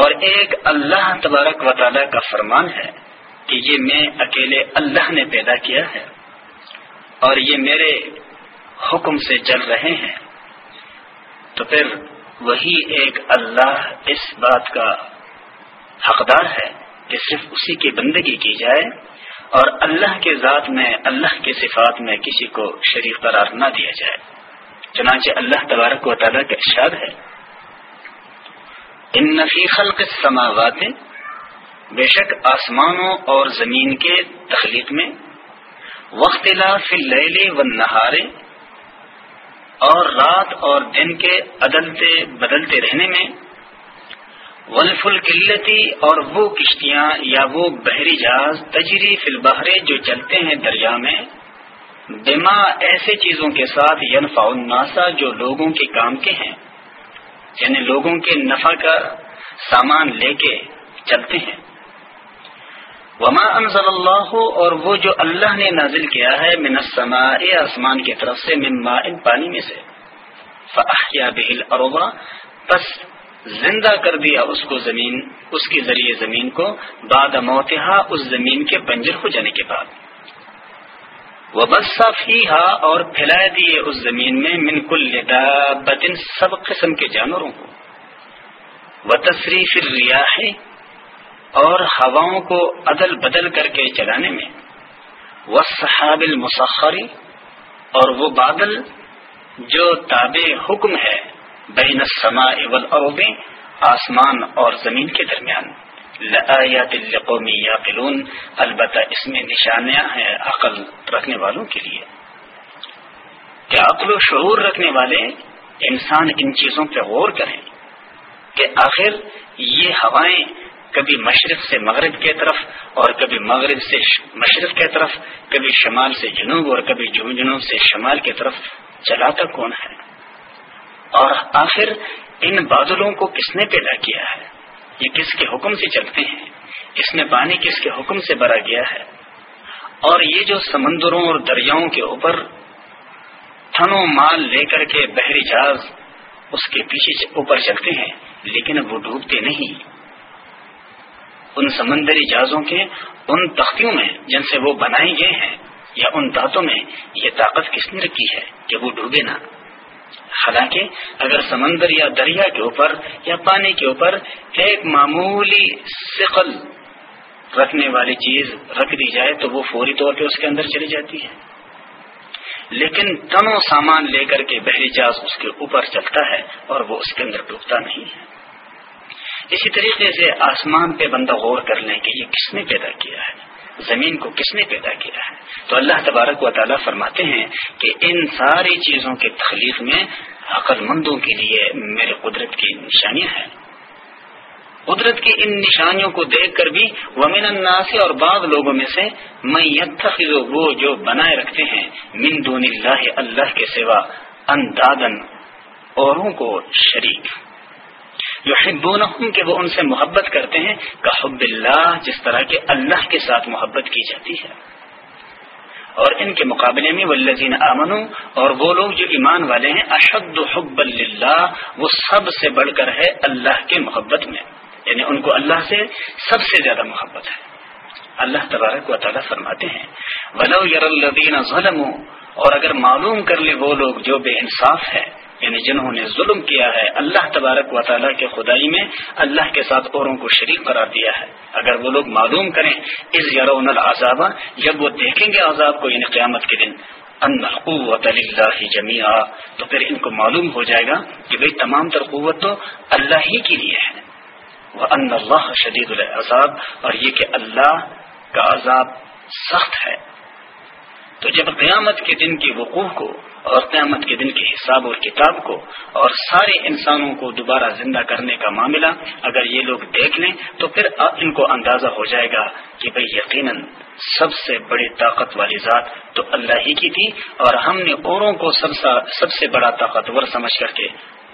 Speaker 1: اور ایک اللہ تبارک وطالعہ کا فرمان ہے کہ یہ میں اکیلے اللہ نے پیدا کیا ہے اور یہ میرے حکم سے چل رہے ہیں تو پھر وہی ایک اللہ اس بات کا حقدار ہے کہ صرف اسی کی بندگی کی جائے اور اللہ کے ذات میں اللہ کے صفات میں کسی کو شریک قرار نہ دیا جائے چنانچہ اللہ تبارک و تعالیٰ کا ارشاد ہے ان نفی خلق سماوات بے شک آسمانوں اور زمین کے تخلیق میں وقت لا فلی و نہارے اور رات اور دن کے بدلتے بدلتے رہنے میں ونف القلتی اور وہ کشتیاں یا وہ بحری جہاز تجری فل بہرے جو چلتے ہیں دریا میں بما ایسے چیزوں کے ساتھ الناسا جو لوگوں کے کام کے ہیں یعنی لوگوں کے نفع کا سامان لے کے چلتے ہیں وما انزل اللہ اور وہ جو اللہ نے نازل کیا ہے من السماء آسمان کی طرف سے ماء پانی میں سے فاحیا بہل اروبا بس زندہ کر دیا اس کو زمین اس کے ذریعے زمین کو باد موتحا اس زمین کے بنجر ہو جانے کے بعد وہ بس اور پھیلا دیے اس زمین میں من کل بدن سب قسم کے جانوروں کو وہ تصریف پھر اور ہواؤں کو عدل بدل کر کے چلانے میں وہ صحاب اور وہ بادل جو تابع حکم ہے بین السماء والارض آسمان اور زمین کے درمیان لآیات یا یاقلون البتہ اس میں نشانیاں ہیں عقل رکھنے والوں کے لیے کیا عقل و شعور رکھنے والے انسان ان چیزوں پہ غور کریں کہ آخر یہ ہوائیں کبھی مشرق سے مغرب کی طرف اور کبھی مغرب سے مشرق کی طرف کبھی شمال سے جنوب اور کبھی جنوب جنوب سے شمال کی طرف چلاتا کون ہے اور آخر ان بادلوں کو کس نے پیدا کیا ہے یہ کس کے حکم سے چلتے ہیں اس میں پانی کس کے حکم سے بھرا گیا ہے اور یہ جو سمندروں اور دریاؤں کے اوپر تھنوں مال لے کر کے بحری جہاز اس کے پیچھے اوپر چلتے ہیں لیکن وہ ڈوبتے نہیں ان سمندری جہازوں کے ان تختیوں میں جن سے وہ بنائے گئے ہیں یا ان دانتوں میں یہ طاقت کس نے رکھی ہے کہ وہ ڈوبے نہ حالانکہ اگر سمندر یا دریا کے اوپر یا پانی کے اوپر ایک معمولی سقل رکھنے والی چیز رکھ دی جائے تو وہ فوری طور پہ اس کے اندر چلی جاتی ہے لیکن تنوں سامان لے کر کے بحری جہاز اس کے اوپر چلتا ہے اور وہ اس کے اندر ڈوبتا نہیں ہے اسی طریقے سے آسمان پہ بندہ غور کر لیں کہ یہ کس نے پیدا کیا ہے زمین کو کس نے پیدا کیا ہے تو اللہ تبارک و تعالیٰ فرماتے ہیں کہ ان ساری چیزوں کے تخلیق میں عقل مندوں کے لیے میرے قدرت کی نشانیاں ہیں قدرت کی ان نشانیوں کو دیکھ کر بھی ومن الناس اور بعض لوگوں میں سے میں یتخذ وہ جو بنائے رکھتے ہیں من دون اللہ اللہ کے سوا اندادن اوروں کو شریک یو کہ وہ ان سے محبت کرتے ہیں کا حب اللہ جس طرح کے اللہ کے ساتھ محبت کی جاتی ہے اور ان کے مقابلے میں ولزین امن اور وہ لوگ جو ایمان والے ہیں اشد حب اللہ وہ سب سے بڑھ کر ہے اللہ کے محبت میں یعنی ان کو اللہ سے سب سے زیادہ محبت ہے اللہ تبارک و تعالیٰ فرماتے ہیں ولو یر الدین ظلم اور اگر معلوم کر لے وہ لوگ جو بے انصاف ہے یعنی جنہوں نے ظلم کیا ہے اللہ تبارک و تعالیٰ کے خدائی میں اللہ کے ساتھ اوروں کو شریک قرار دیا ہے اگر وہ لوگ معلوم کریں اس جب وہ دیکھیں گے عذاب کو یعنی قیامت کے دن قوت اللہ جمیا تو پھر ان کو معلوم ہو جائے گا کہ بھائی تمام تر قوت تو اللہ ہی کے لیے ہے وہ ان اللہ شدید العذاب اور یہ کہ اللہ کا عذاب سخت ہے تو جب قیامت کے دن کی وقوع کو اور قیامت کے دن کے حساب اور کتاب کو اور سارے انسانوں کو دوبارہ زندہ کرنے کا معاملہ اگر یہ لوگ دیکھ لیں تو پھر ان کو اندازہ ہو جائے گا کہ بھئی یقیناً سب سے بڑی طاقت والی ذات تو اللہ ہی کی تھی اور ہم نے اوروں کو سب سے بڑا طاقتور سمجھ کر کے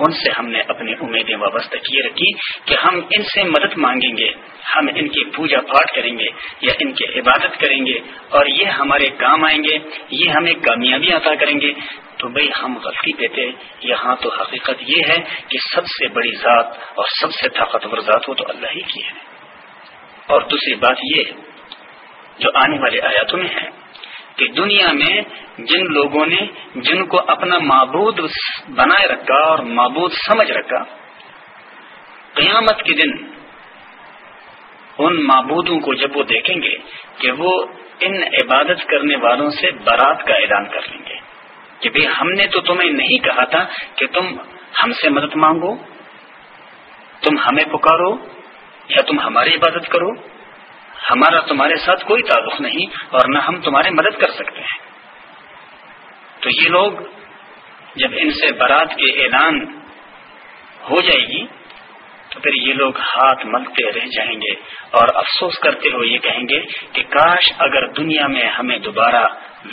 Speaker 1: ان سے ہم نے اپنی امیدیں وابستہ کیے رکھی کہ ہم ان سے مدد مانگیں گے ہم ان کی پوجا پاٹ کریں گے یا ان کی عبادت کریں گے اور یہ ہمارے کام آئیں گے یہ ہمیں کامیابی عطا کریں گے تو بھئی ہم غلطی دیتے یہاں تو حقیقت یہ ہے کہ سب سے بڑی ذات اور سب سے طاقتور ذات وہ تو اللہ ہی کی ہے اور دوسری بات یہ جو آنے والے آیاتوں میں ہے کہ دنیا میں جن لوگوں نے جن کو اپنا معبود بنائے رکھا اور معبود سمجھ رکھا قیامت کے دن ان معبودوں کو جب وہ دیکھیں گے کہ وہ ان عبادت کرنے والوں سے برات کا اعلان کر لیں گے کہ بھائی ہم نے تو تمہیں نہیں کہا تھا کہ تم ہم سے مدد مانگو تم ہمیں پکارو یا تم ہماری عبادت کرو ہمارا تمہارے ساتھ کوئی تعلق نہیں اور نہ ہم تمہاری مدد کر سکتے ہیں تو یہ لوگ جب ان سے برات کے اعلان ہو جائے گی تو پھر یہ لوگ ہاتھ ملتے رہ جائیں گے اور افسوس کرتے ہوئے یہ کہیں گے کہ کاش اگر دنیا میں ہمیں دوبارہ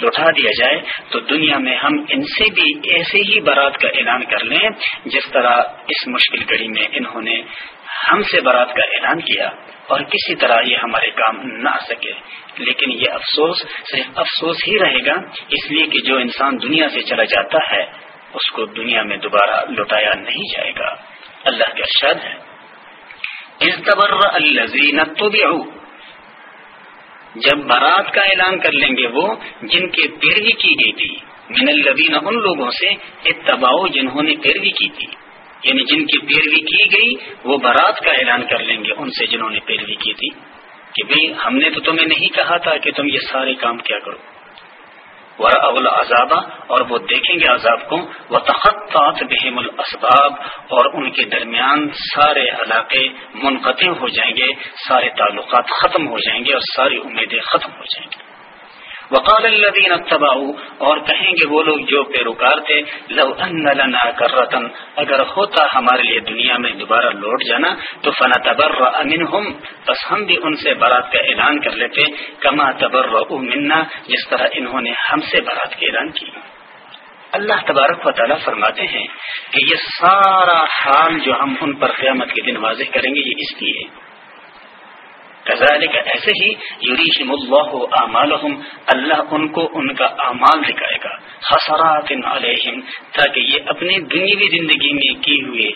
Speaker 1: لٹا دیا جائے تو دنیا میں ہم ان سے بھی ایسے ہی برات کا اعلان کر لیں جس طرح اس مشکل گھڑی میں انہوں نے ہم سے برات کا اعلان کیا اور کسی طرح یہ ہمارے کام نہ آ سکے لیکن یہ افسوس صرف افسوس ہی رہے گا اس لیے کہ جو انسان دنیا سے چلا جاتا ہے اس کو دنیا میں دوبارہ لٹایا نہیں جائے گا اللہ کا شد ہے جب برات کا اعلان کر لیں گے وہ جن کے پیروی کی گئی تھی من اللہ ان لوگوں سے اتباؤ جنہوں نے پیروی کی تھی یعنی جن کی پیروی کی گئی وہ برات کا اعلان کر لیں گے ان سے جنہوں نے پیروی کی تھی کہ بھائی ہم نے تو تمہیں نہیں کہا تھا کہ تم یہ سارے کام کیا کرو ور وراضاب اور وہ دیکھیں گے عذاب کو وہ تخت بہم الاسباب اور ان کے درمیان سارے علاقے منقطع ہو جائیں گے سارے تعلقات ختم ہو جائیں گے اور ساری امیدیں ختم ہو جائیں گی وقال الذين اتبعوا اور کہیں گے وہ لوگ جو پیروکار تھے لو ان لنا کرتن اگر ہوتا ہمارے لیے دنیا میں دوبارہ لوٹ جانا تو فنا تبر بس ہم بھی ان سے برات کا اعلان کر لیتے کما منا جس طرح انہوں نے ہم سے برات کا اعلان کی اللہ تبارک و تعالیٰ فرماتے ہیں کہ یہ سارا حال جو ہم ان پر قیامت کے دن واضح کریں گے یہ اس لیے قائق ایسے ہی یوری ملو اللہ ان کو ان کا اعمال دکھائے گا خسرات تاکہ یہ اپنی دنیوی زندگی میں کی ہوئے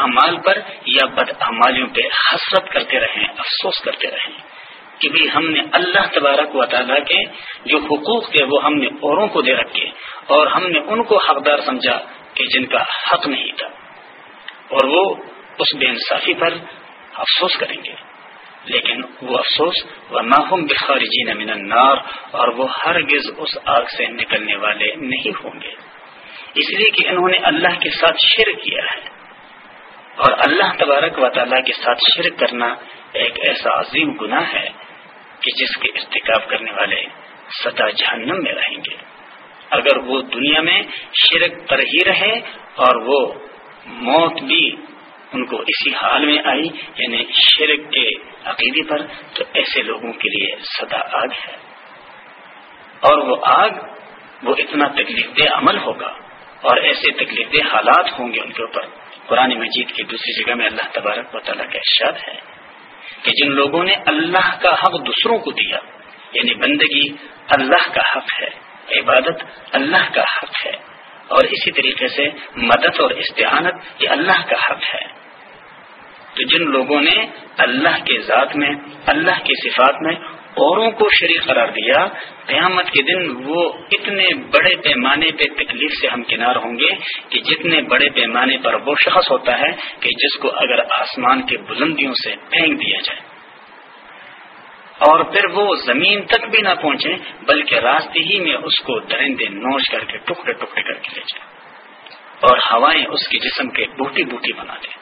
Speaker 1: اعمال پر یا بد امالیوں پہ حسرت کرتے رہیں افسوس کرتے رہیں کہ بھی ہم نے اللہ تبارک و تعالیٰ کے جو حقوق تھے وہ ہم نے اوروں کو دے رکھے اور ہم نے ان کو حقدار سمجھا کہ جن کا حق نہیں تھا اور وہ اس بے انصافی پر افسوس کریں گے لیکن وہ افسوس ورنہ ہوں بخارجین من النار اور وہ ہرگز اس آگ سے نکلنے والے نہیں ہوں گے اس لیے کہ انہوں نے اللہ کے ساتھ شرک کیا ہے اور اللہ تبارک و تعالیٰ کے ساتھ شرک کرنا ایک ایسا عظیم گناہ ہے کہ جس کے ارتکاب کرنے والے سدا جہنم میں رہیں گے اگر وہ دنیا میں شرک پر ہی رہے اور وہ موت بھی ان کو اسی حال میں آئی یعنی شرک کے عقیدے پر تو ایسے لوگوں کے لیے سدا آگ ہے اور وہ آگ وہ اتنا تکلیف دہ عمل ہوگا اور ایسے تکلیف دہ حالات ہوں گے ان کے اوپر قرآن مجید کی دوسری جگہ میں اللہ تبارک و تعالیٰ کا ارشاد ہے کہ جن لوگوں نے اللہ کا حق دوسروں کو دیا یعنی بندگی اللہ کا حق ہے عبادت اللہ کا حق ہے اور اسی طریقے سے مدد اور استعانت یہ اللہ کا حق ہے تو جن لوگوں نے اللہ کے ذات میں اللہ کی صفات میں اوروں کو شریک قرار دیا قیامت کے دن وہ اتنے بڑے پیمانے پہ تکلیف سے ہمکنار ہوں گے کہ جتنے بڑے پیمانے پر وہ شخص ہوتا ہے کہ جس کو اگر آسمان کے بلندیوں سے پھینک دیا جائے اور پھر وہ زمین تک بھی نہ پہنچے بلکہ راستے ہی میں اس کو درندے نوچ کر کے ٹکڑے ٹکڑے کر کے لے جائیں اور ہوائیں اس کے جسم کے بوٹی بوٹی بنا دیں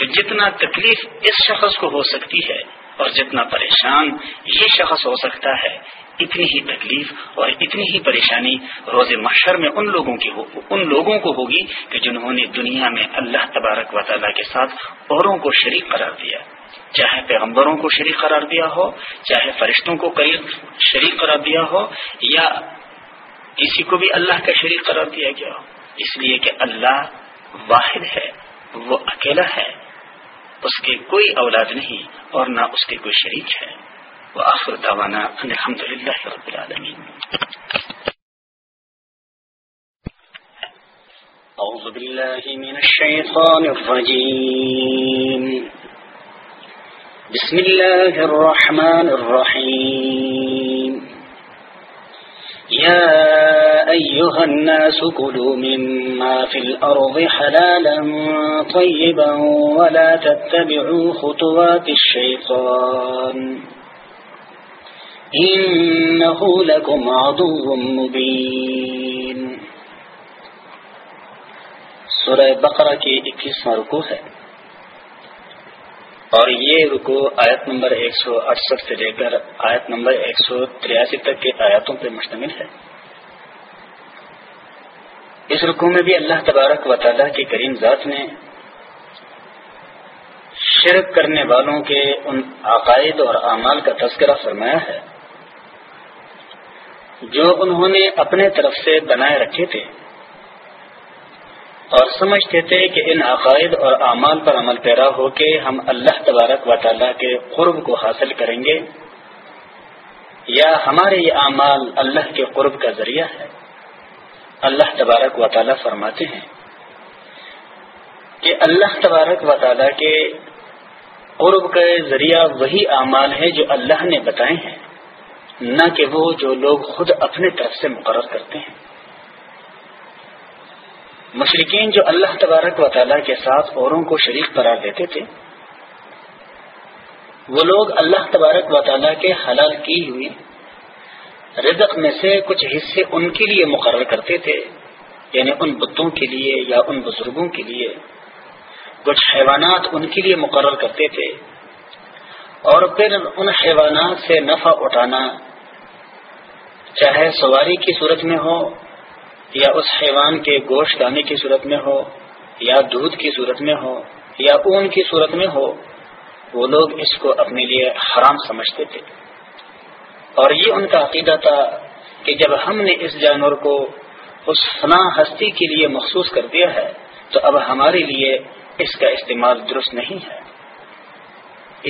Speaker 1: تو جتنا تکلیف اس شخص کو ہو سکتی ہے اور جتنا پریشان یہ شخص ہو سکتا ہے اتنی ہی تکلیف اور اتنی ہی پریشانی روز محشر میں ان لوگوں کی ہو, ان لوگوں کو ہوگی کہ جنہوں نے دنیا میں اللہ تبارک و تعالیٰ کے ساتھ اوروں کو شریک قرار دیا چاہے پیغمبروں کو شریک قرار دیا ہو چاہے فرشتوں کو شریک قرار دیا ہو یا کسی کو بھی اللہ کا شریک قرار دیا گیا ہو اس لیے کہ اللہ واحد ہے وہ اکیلا ہے اس کی کوئی اولاد نہیں اور نہ اس کے کوئی شریک
Speaker 2: ہے وہ آخر دعوانا الحمد للہ رب العالمین أعوذ بالله من الشيطان الرجيم بسم الله
Speaker 1: الرحمن الرحيم يا أيها الناس كلوا مما في الأرض حلالا طيبا ولا تتبعوا خطوات الشيطان إنه لكم عضو مبين سورة بقرة كي اكس مركوها اور یہ رکو آیت نمبر ایک سو اڑسٹھ سے لے کر آیت نمبر ایک سو تریاسی تک کے آیاتوں پر مشتمل ہے اس رکو میں بھی اللہ تبارک و تعالیٰ کی کریم ذات نے شرک کرنے والوں کے ان عقائد اور اعمال کا تذکرہ فرمایا ہے جو انہوں نے اپنے طرف سے بنائے رکھے تھے اور سمجھتے تھے کہ ان عقائد اور اعمال پر عمل پیرا ہو کے ہم اللہ تبارک و تعالیٰ کے قرب کو حاصل کریں گے یا ہمارے یہ اعمال اللہ کے قرب کا ذریعہ ہے اللہ تبارک و تعالیٰ فرماتے ہیں کہ اللہ تبارک و تعالیٰ کے قرب کا ذریعہ وہی اعمال ہے جو اللہ نے بتائے ہیں نہ کہ وہ جو لوگ خود اپنے طرف سے مقرر کرتے ہیں مشرقین جو اللہ تبارک و تعالیٰ کے ساتھ اوروں کو شریک قرار دیتے تھے وہ لوگ اللہ تبارک و تعالیٰ کے حلال کی ہوئی رزق میں سے کچھ حصے ان کے لیے مقرر کرتے تھے یعنی ان بتوں کے لیے یا ان بزرگوں کے لیے کچھ حیوانات ان کے لیے مقرر کرتے تھے اور پھر ان حیوانات سے نفع اٹھانا چاہے سواری کی صورت میں ہو یا اس حیوان کے گوشت دانے کی صورت میں ہو یا دودھ کی صورت میں ہو یا اون کی صورت میں ہو وہ لوگ اس کو اپنے لیے حرام سمجھتے تھے اور یہ ان کا عقیدہ تھا کہ جب ہم نے اس جانور کو اس فنا ہستی کے لیے مخصوص کر دیا ہے تو اب ہمارے لیے اس کا استعمال درست نہیں ہے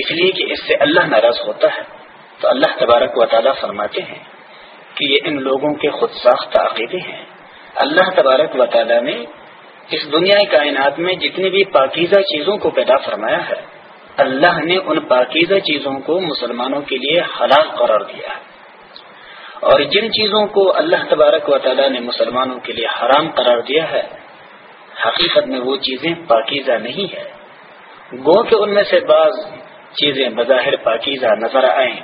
Speaker 1: اس لیے کہ اس سے اللہ ناراض ہوتا ہے تو اللہ تبارک و تعالیٰ فرماتے ہیں کہ یہ ان لوگوں کے خود ساختہ عقیدے ہیں اللہ تبارک و تعالیٰ نے اس دنیا کائنات میں جتنی بھی پاکیزہ چیزوں کو پیدا فرمایا ہے اللہ نے ان پاکیزہ چیزوں کو مسلمانوں کے لیے حلال قرار دیا ہے اور جن چیزوں کو اللہ تبارک و تعالیٰ نے مسلمانوں کے لیے حرام قرار دیا ہے حقیقت میں وہ چیزیں پاکیزہ نہیں ہے گو کے ان میں سے بعض چیزیں بظاہر پاکیزہ نظر آئیں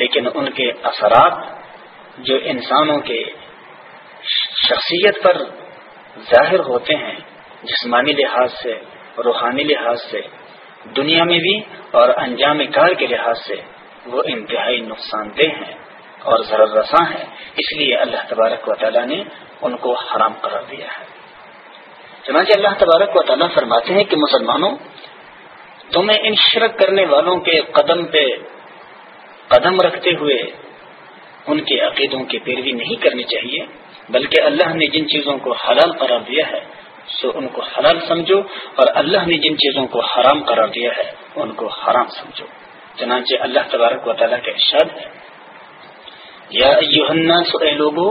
Speaker 1: لیکن ان کے اثرات جو انسانوں کے شخصیت پر ظاہر ہوتے ہیں جسمانی لحاظ سے روحانی لحاظ سے دنیا میں بھی اور انجام کار کے لحاظ سے وہ انتہائی نقصان دہ ہیں اور ضرر رساں ہیں اس لیے اللہ تبارک و تعالیٰ نے ان کو حرام قرار دیا ہے چنانچہ اللہ تبارک و تعالیٰ فرماتے ہیں کہ مسلمانوں تمہیں ان شرک کرنے والوں کے قدم پہ قدم رکھتے ہوئے ان کے عقیدوں کی پیروی نہیں کرنی چاہیے بلکہ اللہ نے جن چیزوں کو حلال قرار دیا ہے سو ان کو حلال سمجھو اور اللہ نے جن چیزوں کو حرام قرار دیا ہے ان کو حرام سمجھو چنانچہ اللہ تبارک و تعالیٰ کا ارشاد ہے یا اے لوگو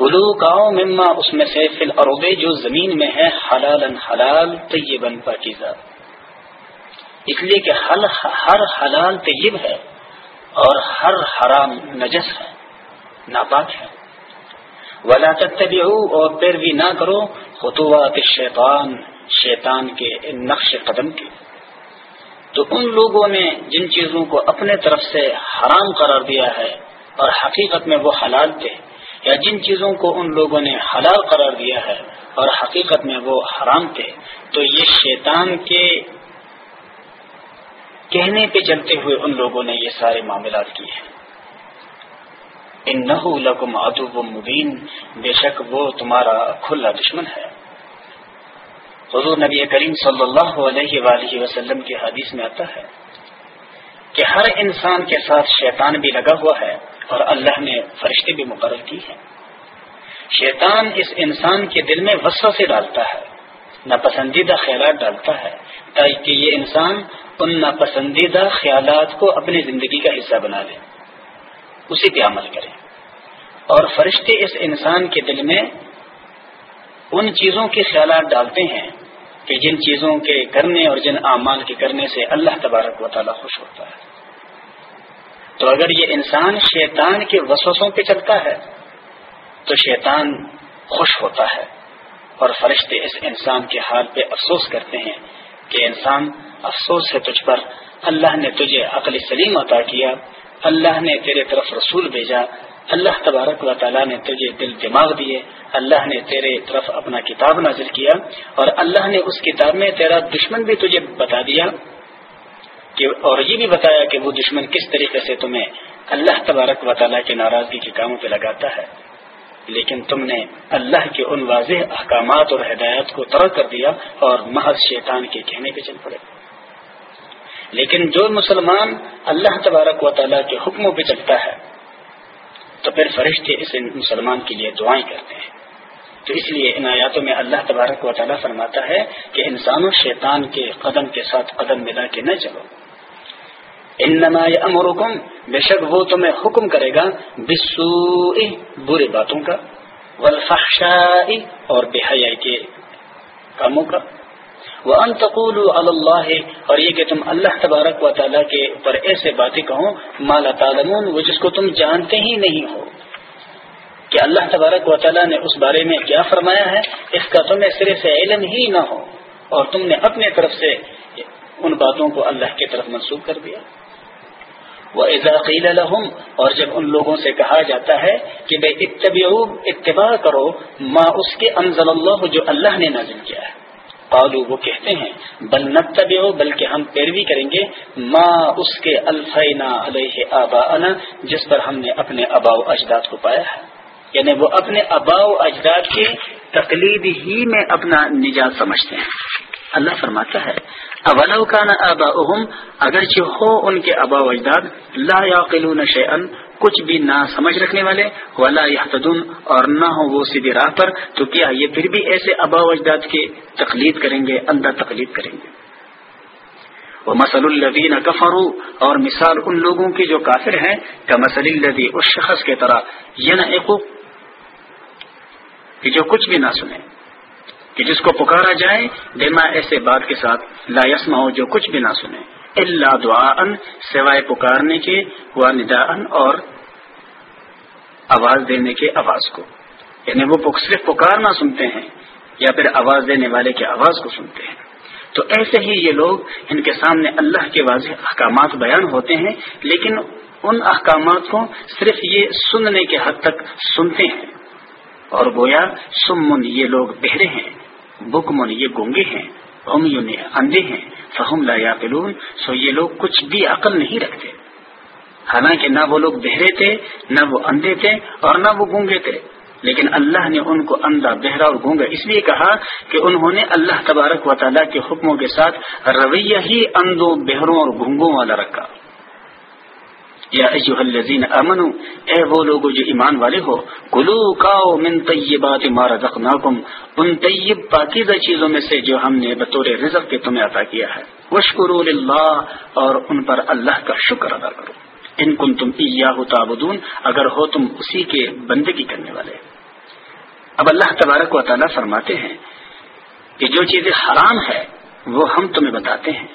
Speaker 1: گلو گاؤں مما اس میں سے فل اروبے جو زمین میں ہے حلال ان حلال طیب پاکیزہ اس لیے کہ ہر حلال طیب ہے اور ہر حرام نجس ہے ناپاک ہے ولا تتبعو اور پیروی نہ کرو خطوات شیطان شیطان کے نقش قدم کی تو ان لوگوں نے جن چیزوں کو اپنے طرف سے حرام قرار دیا ہے اور حقیقت میں وہ حلال تھے یا جن چیزوں کو ان لوگوں نے حلال قرار دیا ہے اور حقیقت میں وہ حرام تھے تو یہ شیطان کے کہنے پہ چلتے ہوئے ان لوگوں نے یہ سارے معاملات کیے ہیں ان نہ عدو مبین بے شک وہ تمہارا کھلا دشمن ہے حضور نبی کریم صلی اللہ علیہ وآلہ وسلم کی حدیث میں آتا ہے کہ ہر انسان کے ساتھ شیطان بھی لگا ہوا ہے اور اللہ نے فرشتے بھی مقرر کی ہیں شیطان اس انسان کے دل میں وسع سے ڈالتا ہے ناپسندیدہ خیالات ڈالتا ہے تاکہ یہ انسان ان ناپسندیدہ خیالات کو اپنی زندگی کا حصہ بنا لے اسی پہ عمل کرے اور فرشتے اس انسان کے دل میں ان چیزوں کے خیالات ڈالتے ہیں کہ جن چیزوں کے کرنے اور جن اعمال کے کرنے سے اللہ تبارک و تعالیٰ خوش ہوتا ہے تو اگر یہ انسان شیطان کے وسوسوں پہ چلتا ہے تو شیطان خوش ہوتا ہے اور فرشتے اس انسان کے حال پہ افسوس کرتے ہیں کہ انسان افسوس ہے تجھ پر اللہ نے تجھے عقل سلیم عطا کیا اللہ نے تیرے طرف رسول بھیجا اللہ تبارک و تعالیٰ نے تجھے دل دماغ دیے اللہ نے تیرے طرف اپنا کتاب نازل کیا اور اللہ نے اس کتاب میں تیرا دشمن بھی تجھے بتا دیا کہ اور یہ بھی بتایا کہ وہ دشمن کس طریقے سے تمہیں اللہ تبارک و تعالیٰ کے ناراضگی کے کاموں پہ لگاتا ہے لیکن تم نے اللہ کے ان واضح احکامات اور ہدایات کو ترک کر دیا اور محض شیطان کے کہنے پہ چل پڑے لیکن جو مسلمان اللہ تبارک و تعالیٰ کے حکموں پہ چلتا ہے تو پھر فرشتے اس مسلمان کے لیے دعائیں کرتے ہیں تو اس لیے ان آیاتوں میں اللہ تبارک و تعالیٰ فرماتا ہے کہ انسانوں شیطان کے قدم کے ساتھ قدم ملا کے نہ چلو امرکم بے شک وہ تمہیں حکم کرے گا بسو برے باتوں کا والفحشاء اور بے حیائی کے کاموں کا وہ انتقول اللہ اور یہ کہ تم اللہ تبارک و تعالیٰ کے اوپر ایسے باتیں کہو مالا وہ جس کو تم جانتے ہی نہیں ہو کہ اللہ تبارک و تعالیٰ نے اس بارے میں کیا فرمایا ہے اس کا تمہیں سرے سے علم ہی نہ ہو اور تم نے اپنے طرف سے ان باتوں کو اللہ کی طرف منسوخ کر دیا وہ الحم اور جب ان لوگوں سے کہا جاتا ہے کہ بے ابیو اتباع کرو ماں اس کے انضل اللہ جو اللہ نے نازم کیا ہے قالو وہ کہتے ہیں بل طبی بلکہ ہم پیروی کریں گے ما اس کے الفینا علیہ آبا جس پر ہم نے اپنے ابا و اجداد کو پایا ہے یعنی وہ اپنے ابا و اجداد کے تقلید ہی میں اپنا نجات سمجھتے ہیں اللہ فرماتا ہے اولو کا آبا اگرچہ اگر جو ہو ان کے ابا و اجداد یا ان کچھ بھی نہ سمجھ رکھنے والے ولا یا اور نہ ہو وہ سیدھی راہ پر تو کیا یہ پھر بھی ایسے ابا و اجداد کے تقلید کریں گے اندر تقلید کریں گے وہ مسل کفرو اور مثال ان لوگوں کی جو کافر ہیں کا مسل الدی اس شخص کی طرح یہ نہ جو کچھ بھی نہ سنیں کہ جس کو پکارا جائے بے ایسے بات کے ساتھ لا یسما ہو جو کچھ بھی نہ سنیں اللہ ان سوائے پکارنے کے ہوا ندا ان اور آواز دینے کے آواز کو یعنی وہ صرف پکارنا سنتے ہیں یا پھر آواز دینے والے کے آواز کو سنتے ہیں تو ایسے ہی یہ لوگ ان کے سامنے اللہ کے واضح احکامات بیان ہوتے ہیں لیکن ان احکامات کو صرف یہ سننے کے حد تک سنتے ہیں اور گویا سمن یہ لوگ بہرے ہیں بک یہ گونگے ہیں اندھے ہیں فہم لا یاقلون سو یہ لوگ کچھ بھی عقل نہیں رکھتے حالانکہ نہ وہ لوگ بہرے تھے نہ وہ اندھے تھے اور نہ وہ گونگے تھے لیکن اللہ نے ان کو اندھا بہرا اور گونگا اس لیے کہا کہ انہوں نے اللہ تبارک و تعالیٰ کے حکموں کے ساتھ رویہ ہی اندھوں بہروں اور گونگوں والا رکھا یا ایوہ الذین آمنو اے وہ لوگو جو ایمان والے ہو کلو کاؤ من طیبات ما رزقناکم ان طیب پاکیزہ چیزوں میں سے جو ہم نے بطور رزق کے تمہیں عطا کیا ہے وشکرو للہ اور ان پر اللہ کا شکر ادا کرو ان کن تم ای تابدون اگر ہو تم اسی کے بندگی کرنے والے اب اللہ تبارک و تعالیٰ فرماتے ہیں کہ جو چیزیں حرام ہے وہ ہم تمہیں بتاتے ہیں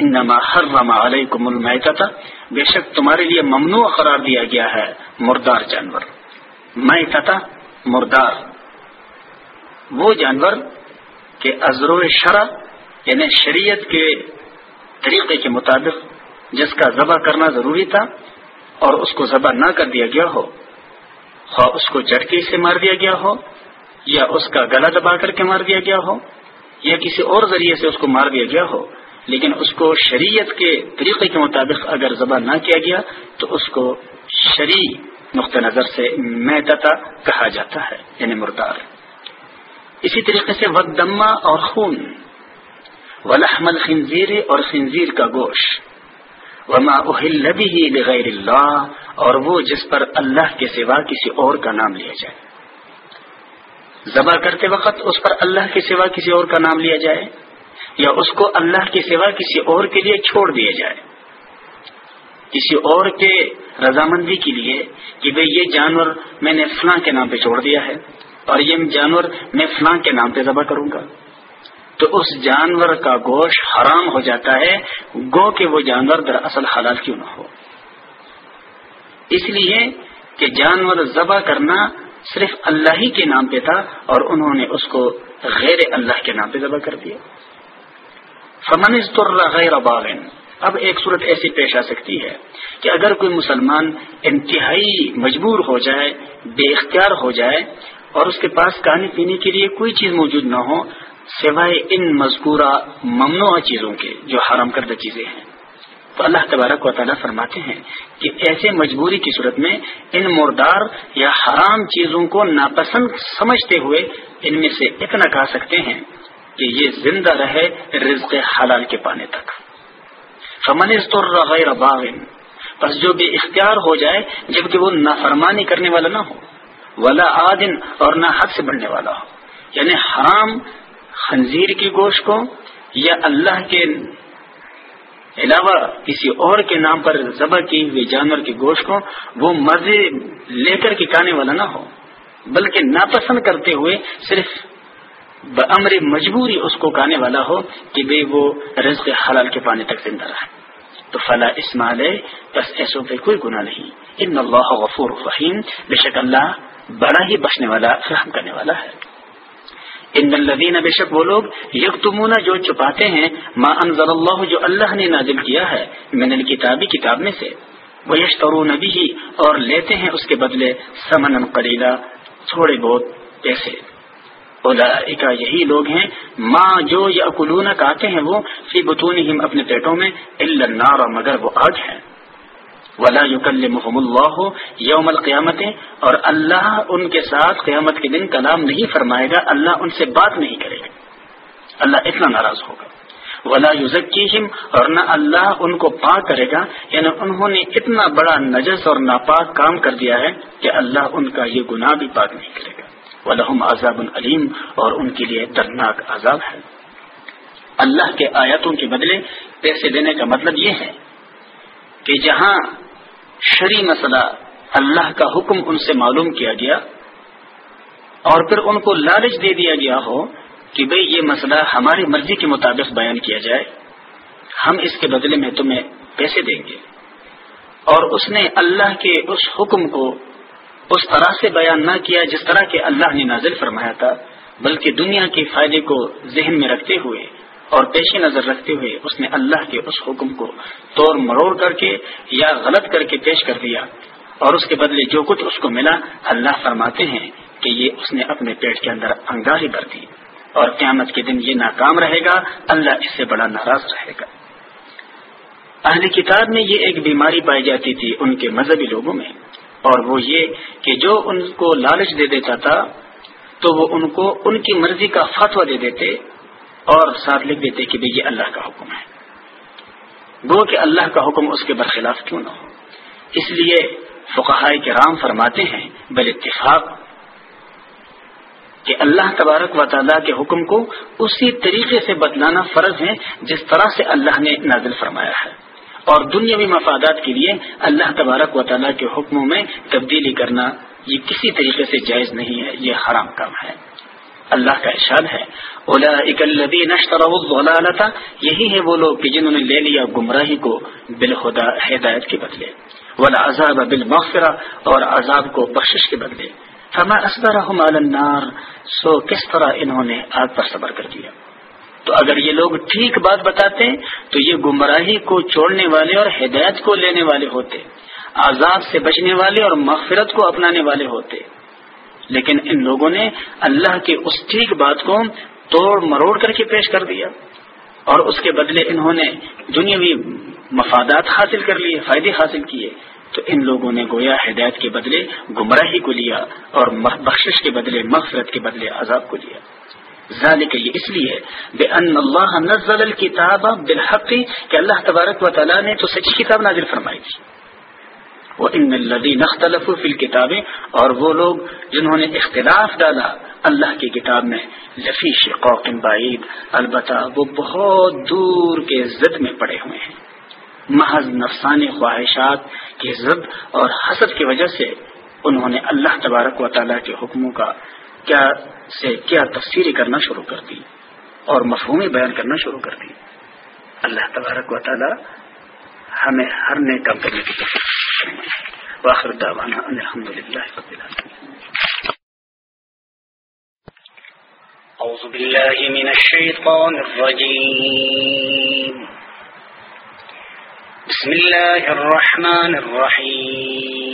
Speaker 1: ان حرم ہر ناما کو بے شک تمہارے لیے ممنوع قرار دیا گیا ہے مردار جانور میں کہتا مردار وہ جانور کہ ازرو شرح یعنی شریعت کے طریقے کے مطابق جس کا ذبح کرنا ضروری تھا اور اس کو ذبح نہ کر دیا گیا ہو خواہ اس کو جھٹکے سے مار دیا گیا ہو یا اس کا گلا دبا کر کے مار دیا گیا ہو یا کسی اور ذریعے سے اس کو مار دیا گیا ہو لیکن اس کو شریعت کے طریقے کے مطابق اگر ذبح نہ کیا گیا تو اس کو شریع نقطہ نظر سے میتتا کہا جاتا ہے یعنی مردار اسی طریقے سے ودما اور خون و الخنزیر اور خنزیر کا گوشت وما ہی بغیر اللہ اور وہ جس پر اللہ کے سوا کسی اور کا نام لیا جائے ذبح کرتے وقت اس پر اللہ کے سوا کسی اور کا نام لیا جائے یا اس کو اللہ کی سوا کسی اور کے لیے چھوڑ دیا جائے کسی اور کے رضامندی کے لیے کہ بھئی یہ جانور میں نے فلاں کے نام پہ چھوڑ دیا ہے اور یہ جانور میں فلاں کے نام پہ ذبح کروں گا تو اس جانور کا گوشت حرام ہو جاتا ہے گو کہ وہ جانور دراصل حالات کیوں نہ ہو اس لیے کہ جانور ذبح کرنا صرف اللہ ہی کے نام پہ تھا اور انہوں نے اس کو غیر اللہ کے نام پہ ذبح کر دیا فمن غیر باغن اب ایک صورت ایسی پیش آ سکتی ہے کہ اگر کوئی مسلمان انتہائی مجبور ہو جائے بے اختیار ہو جائے اور اس کے پاس کھانے پینے کے لیے کوئی چیز موجود نہ ہو سوائے ان مذکورہ ممنوع چیزوں کے جو حرام کردہ چیزیں ہیں تو اللہ تبارک و تعالیٰ فرماتے ہیں کہ ایسے مجبوری کی صورت میں ان مردار یا حرام چیزوں کو ناپسند سمجھتے ہوئے ان میں سے اتنا کھا سکتے ہیں کہ یہ زندہ رہے رزق حلال کے پانے تک فمن غیر باغن جو بھی اختیار ہو جائے جبکہ وہ نافرمانی کرنے والا نہ ہو ولا آدن اور نہ سے بڑھنے والا ہو یعنی حرام خنزیر کی گوشت کو یا اللہ کے علاوہ کسی اور کے نام پر ذبح کی ہوئی جانور کے گوشت کو وہ مزے لے کر کے کھانے والا نہ ہو بلکہ ناپسند کرتے ہوئے صرف بمر مجبوری اس کو کہنے والا ہو کہ بے وہ رزق حلال کے پانے تک زندہ رہے تو فلاں اسمال کوئی گناہ نہیں ان اللہ غفور رحیم بے شک اللہ بڑا ہی بچنے والا فراہم کرنے والا ہے ان بے شک وہ لوگ یخونہ جو چھپاتے ہیں ما انزل اللہ جو اللہ نے نازل کیا ہے من الکتابی کتاب میں سے وہ یشتربی ہی اور لیتے ہیں اس کے بدلے سمن قلیلا تھوڑے بہت پیسے اولا یہی لوگ ہیں ما جو یا قلون کہتے ہیں وہ فی بطونہم اپنے پیٹوں میں اللہ مگر وہ آگ ہے ولا محم اللہ یوم القیامت اور اللہ ان کے ساتھ قیامت کے دن کلام نہیں فرمائے گا اللہ ان سے بات نہیں کرے گا اللہ اتنا ناراض ہوگا ولا ہم اور نہ اللہ ان کو پاک کرے گا یعنی انہوں نے اتنا بڑا نجس اور ناپاک کام کر دیا ہے کہ اللہ ان کا یہ گناہ بھی پاک نہیں کرے گا عذاب العلیم اور ان کے لیے درناک عذاب ہے اللہ کے آیاتوں کے بدلے پیسے دینے کا مطلب یہ ہے کہ جہاں شری مسئلہ اللہ کا حکم ان سے معلوم کیا گیا اور پھر ان کو لالچ دے دیا گیا ہو کہ بھئی یہ مسئلہ ہماری مرضی کے مطابق بیان کیا جائے ہم اس کے بدلے میں تمہیں پیسے دیں گے اور اس نے اللہ کے اس حکم کو اس طرح سے بیان نہ کیا جس طرح کے اللہ نے نازل فرمایا تھا بلکہ دنیا کے فائدے کو ذہن میں رکھتے ہوئے اور پیش نظر رکھتے ہوئے اس نے اللہ کے اس حکم کو توڑ مروڑ کر کے یا غلط کر کے پیش کر دیا اور اس کے بدلے جو کچھ اس کو ملا اللہ فرماتے ہیں کہ یہ اس نے اپنے پیٹ کے اندر انگاری بھر دی اور قیامت کے دن یہ ناکام رہے گا اللہ اس سے بڑا ناراض رہے گا اہل کتاب میں یہ ایک بیماری پائی جاتی تھی ان کے مذہبی لوگوں میں اور وہ یہ کہ جو ان کو لالچ دے دیتا تھا تو وہ ان کو ان کی مرضی کا فتویٰ دے دیتے اور ساتھ لکھ دیتے کہ یہ اللہ کا حکم ہے وہ کہ اللہ کا حکم اس کے برخلاف کیوں نہ ہو اس لیے فقہائے کے رام فرماتے ہیں بل اتفاق کہ اللہ تبارک و تعالیٰ کے حکم کو اسی طریقے سے بدلانا فرض ہے جس طرح سے اللہ نے نازل فرمایا ہے اور دنیاوی مفادات کے لیے اللہ تبارک و تعالیٰ کے حکموں میں تبدیلی کرنا یہ کسی طریقے سے جائز نہیں ہے یہ حرام کام ہے اللہ کا ارشاد ہے اولا یہی ہے وہ لوگ کہ جنہوں نے لے لیا گمراہی کو بالخدا ہدایت کے بدلے عذاب بل موخرہ اور عذاب کو بخشش کے بدلے سو کس طرح انہوں نے آگ پر صبر کر دیا تو اگر یہ لوگ ٹھیک بات بتاتے تو یہ گمراہی کو چھوڑنے والے اور ہدایت کو لینے والے ہوتے آزاد سے بچنے والے اور مغفرت کو اپنانے والے ہوتے لیکن ان لوگوں نے اللہ کے اس ٹھیک بات کو توڑ مروڑ کر کے پیش کر دیا اور اس کے بدلے انہوں نے دنیاوی مفادات حاصل کر لیے فائدے حاصل کیے تو ان لوگوں نے گویا ہدایت کے بدلے گمراہی کو لیا اور بخشش کے بدلے مغفرت کے بدلے عذاب کو لیا ذالک یہ اس لیے بے ان اللہ نزل الکتاب بالحق کہ اللہ تبارک و تعالی نے تو سچی کتاب نازل فرمائی تھی وہ ان لدی نختلف فل کتابیں اور وہ لوگ جنہوں نے اختلاف ڈالا اللہ کی کتاب میں لفی شقوق بعید البتہ وہ بہت دور کے زد میں پڑے ہوئے ہیں محض نفسانی خواہشات کی زد اور حسد کی وجہ سے انہوں نے اللہ تبارک و تعالیٰ کے حکموں کا کیا سے کیا تفسیری کرنا شروع کر دی اور مفہومی بیان کرنا شروع کر دی اللہ تبارک و تعالی ہمیں ہر نئے کام کرنے کی
Speaker 2: واخر دعوانا ان الحمد للہ رب العالمين اعوذ بالله من الشيطان الرجيم بسم الله الرحمن الرحيم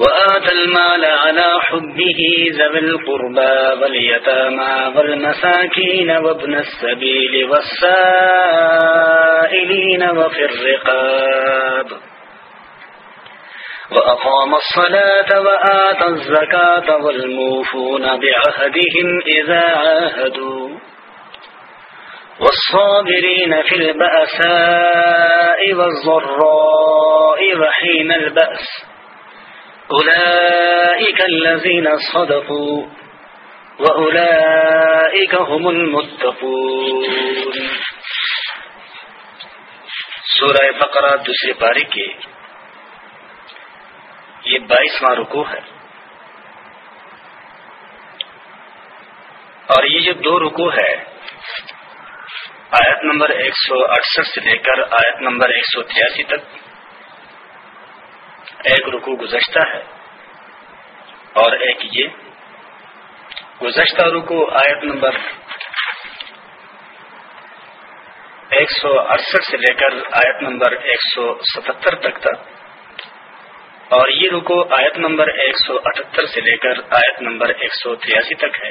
Speaker 1: وآت المال على حبه ذو القربى واليتامى والمساكين وابن السبيل والسائلين وفي الرقاب وأقام الصلاة وآت الزكاة والموفون بعهدهم إذا عاهدوا والصابرين في البأساء والضراء وحين البأس سورہ بکرا دوسرے پاری کے یہ بائیسواں رکو ہے اور یہ جو دو رکو ہے آیت نمبر ایک سو اڑسٹھ سے لے کر آیت نمبر ایک سو تھیاسی تک ایک رکو گزشتہ ہے اور ایک یہ گزشتہ رکو آیت نمبر ایک سو اڑسٹھ سے لے کر آیت نمبر ایک سو ستہتر تک تھا اور یہ رکو آیت نمبر ایک سو اٹھتر سے لے کر آیت نمبر ایک سو تریاسی تک ہے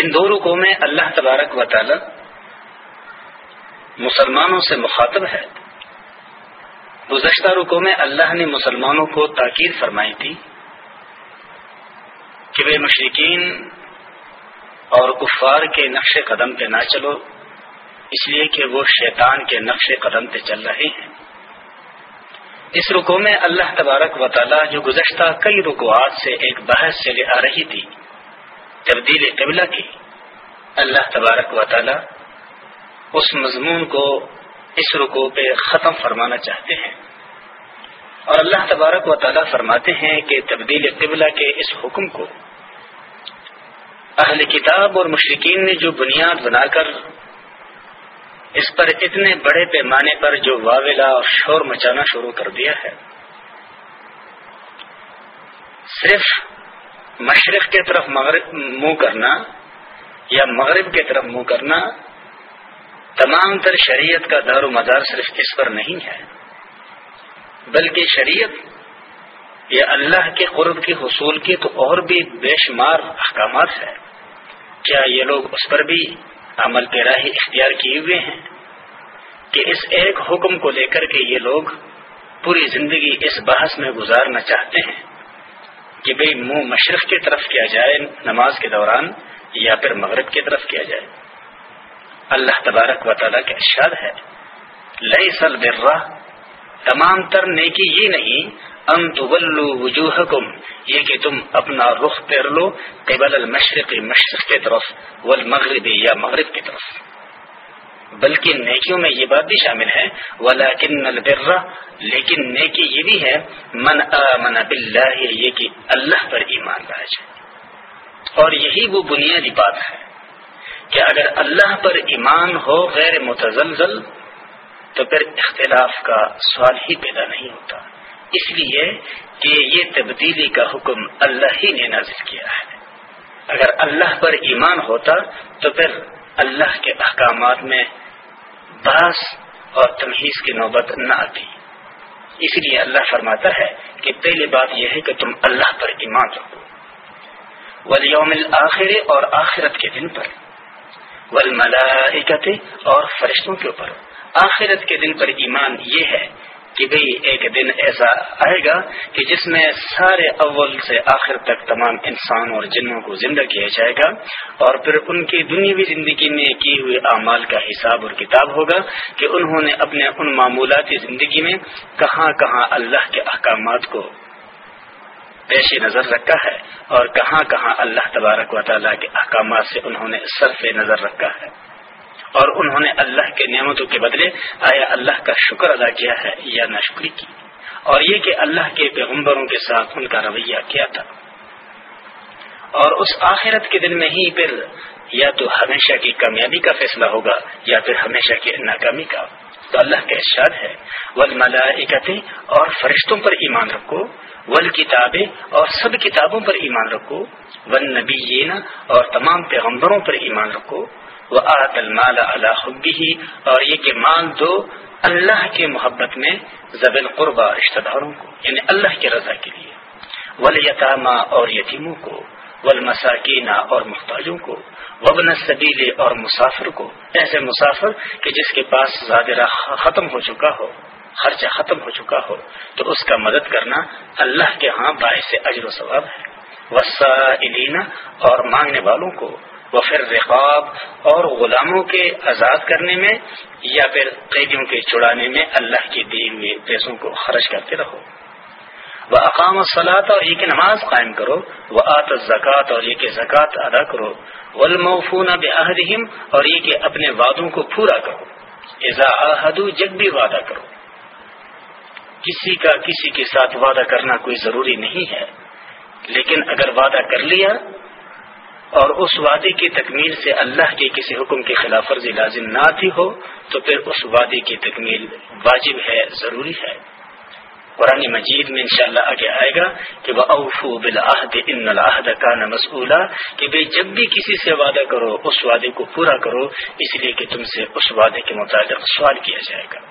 Speaker 1: ان دو رکو میں اللہ تبارک و تعالی مسلمانوں سے مخاطب ہے گزشتہ رکو میں اللہ نے مسلمانوں کو تاکید فرمائی تھی کہ مشرقین اور کفار کے نقش قدم پہ نہ چلو اس لیے کہ وہ شیطان کے نقش قدم پہ چل رہے ہیں اس رکو میں اللہ تبارک و تعالی جو گزشتہ کئی رکوات سے ایک بحث چلے آ رہی تھی تبدیل قبلہ کی اللہ تبارک و تعالی اس مضمون کو اس رکو پہ ختم فرمانا چاہتے ہیں اور اللہ تبارک و تعالیٰ فرماتے ہیں کہ تبدیل قبلہ کے اس حکم کو اہل کتاب اور مشرقین نے جو بنیاد بنا کر اس پر اتنے بڑے پیمانے پر جو واویلا اور شور مچانا شروع کر دیا ہے صرف مشرق کے طرف منہ کرنا یا مغرب کی طرف منہ کرنا تمام تر شریعت کا دار و مدار صرف اس پر نہیں ہے بلکہ شریعت یا اللہ کے قرب کے حصول کے تو اور بھی بے شمار احکامات ہے کیا یہ لوگ اس پر بھی عمل کے راہ اختیار کیے ہوئے ہیں کہ اس ایک حکم کو لے کر کے یہ لوگ پوری زندگی اس بحث میں گزارنا چاہتے ہیں کہ بھئی منہ مشرق کی طرف کیا جائے نماز کے دوران یا پھر مغرب کی طرف کیا جائے اللہ تبارک و تعالیٰ کا احشاد ہے لئی سل تمام تر نیکی یہ نہیں یہ کہ تم اپنا رخ لو قبل المشرق مشرق کے طرف والمغرب یا مغرب کی طرف بلکہ نیکیوں میں یہ بات بھی شامل ہے ولیکن لیکن نیکی یہ بھی ہے من آمن باللہ یہ کہ اللہ پر ایمان جائے اور یہی وہ بنیادی بات ہے کہ اگر اللہ پر ایمان ہو غیر متزلزل تو پھر اختلاف کا سوال ہی پیدا نہیں ہوتا اس لیے کہ یہ تبدیلی کا حکم اللہ ہی نے نازل کیا ہے اگر اللہ پر ایمان ہوتا تو پھر اللہ کے احکامات میں باس اور تمہیز کی نوبت نہ آتی اس لیے اللہ فرماتا ہے کہ پہلی بات یہ ہے کہ تم اللہ پر ایمان رکھو ولیوم آخر اور آخرت کے دن پر اور فرشتوں کے اوپر آخرت کے دن پر ایمان یہ ہے کہ بھئی ایک دن ایسا آئے گا کہ جس میں سارے اول سے آخر تک تمام انسان اور جنوں کو زندہ کیا جائے گا اور پھر ان کی دنیاوی زندگی میں کی ہوئے اعمال کا حساب اور کتاب ہوگا کہ انہوں نے اپنے ان معمولاتی زندگی میں کہاں کہاں اللہ کے احکامات کو پیش نظر رکھا ہے اور کہاں کہاں اللہ تبارک و تعالیٰ کے احکامات سے انہوں انہوں نے نے صرف نظر رکھا ہے اور اللہ کے نعمتوں کے بدلے آیا اللہ کا شکر ادا کیا ہے یا نہ کی اور یہ کہ اللہ کے پیغمبروں کے ساتھ ان کا رویہ کیا تھا اور اس آخرت کے دن میں ہی پھر یا تو ہمیشہ کی کامیابی کا فیصلہ ہوگا یا پھر ہمیشہ کی ناکامی کا تو اللہ کا احشاد ہے ود اور فرشتوں پر ایمان رکھو ول کتابیں اور سب کتابوں پر ایمان رکھو ون نبی اور تمام پیغمبروں پر ایمان رکھو وہ آت المال اللہ حدی اور یہ کہ مال دو اللہ کے محبت میں قربا رشتہ داروں کو یعنی اللہ کی رضا کے لیے ولیطامہ اور یتیموں کو ول اور محتاجوں کو وبن سبیلے اور مسافر کو ایسے مسافر کہ جس کے پاس زیادہ ختم ہو چکا ہو خرچہ ختم ہو چکا ہو تو اس کا مدد کرنا اللہ کے ہاں باعث اجر و ثواب ہے وسا اور مانگنے والوں کو وہ پھر رقاب اور غلاموں کے آزاد کرنے میں یا پھر قیدیوں کے چڑانے میں اللہ کے دیے ہوئے پیسوں کو خرچ کرتے رہو وہ اقام و سلاد اور یہ کہ نماز قائم کرو وہ آت زکات اور یہ کہ زکات ادا کرو ولمفون بہدم اور یہ کہ اپنے وعدوں کو پورا کرو ایزا جب بھی وعدہ کرو کسی کا کسی کے ساتھ وعدہ کرنا کوئی ضروری نہیں ہے لیکن اگر وعدہ کر لیا اور اس وعدے کی تکمیل سے اللہ کے کسی حکم کے خلاف ورزی لازم نہ تھی ہو تو پھر اس وعدے کی تکمیل واجب ہے ضروری ہے قرآن مجید میں انشاءاللہ آگے آئے گا کہ وہ اوفو ان انلاحد کا نا کہ بھائی جب بھی کسی سے وعدہ کرو اس وعدے کو پورا کرو اس لیے کہ تم سے اس وعدے کے متعلق سوال کیا جائے گا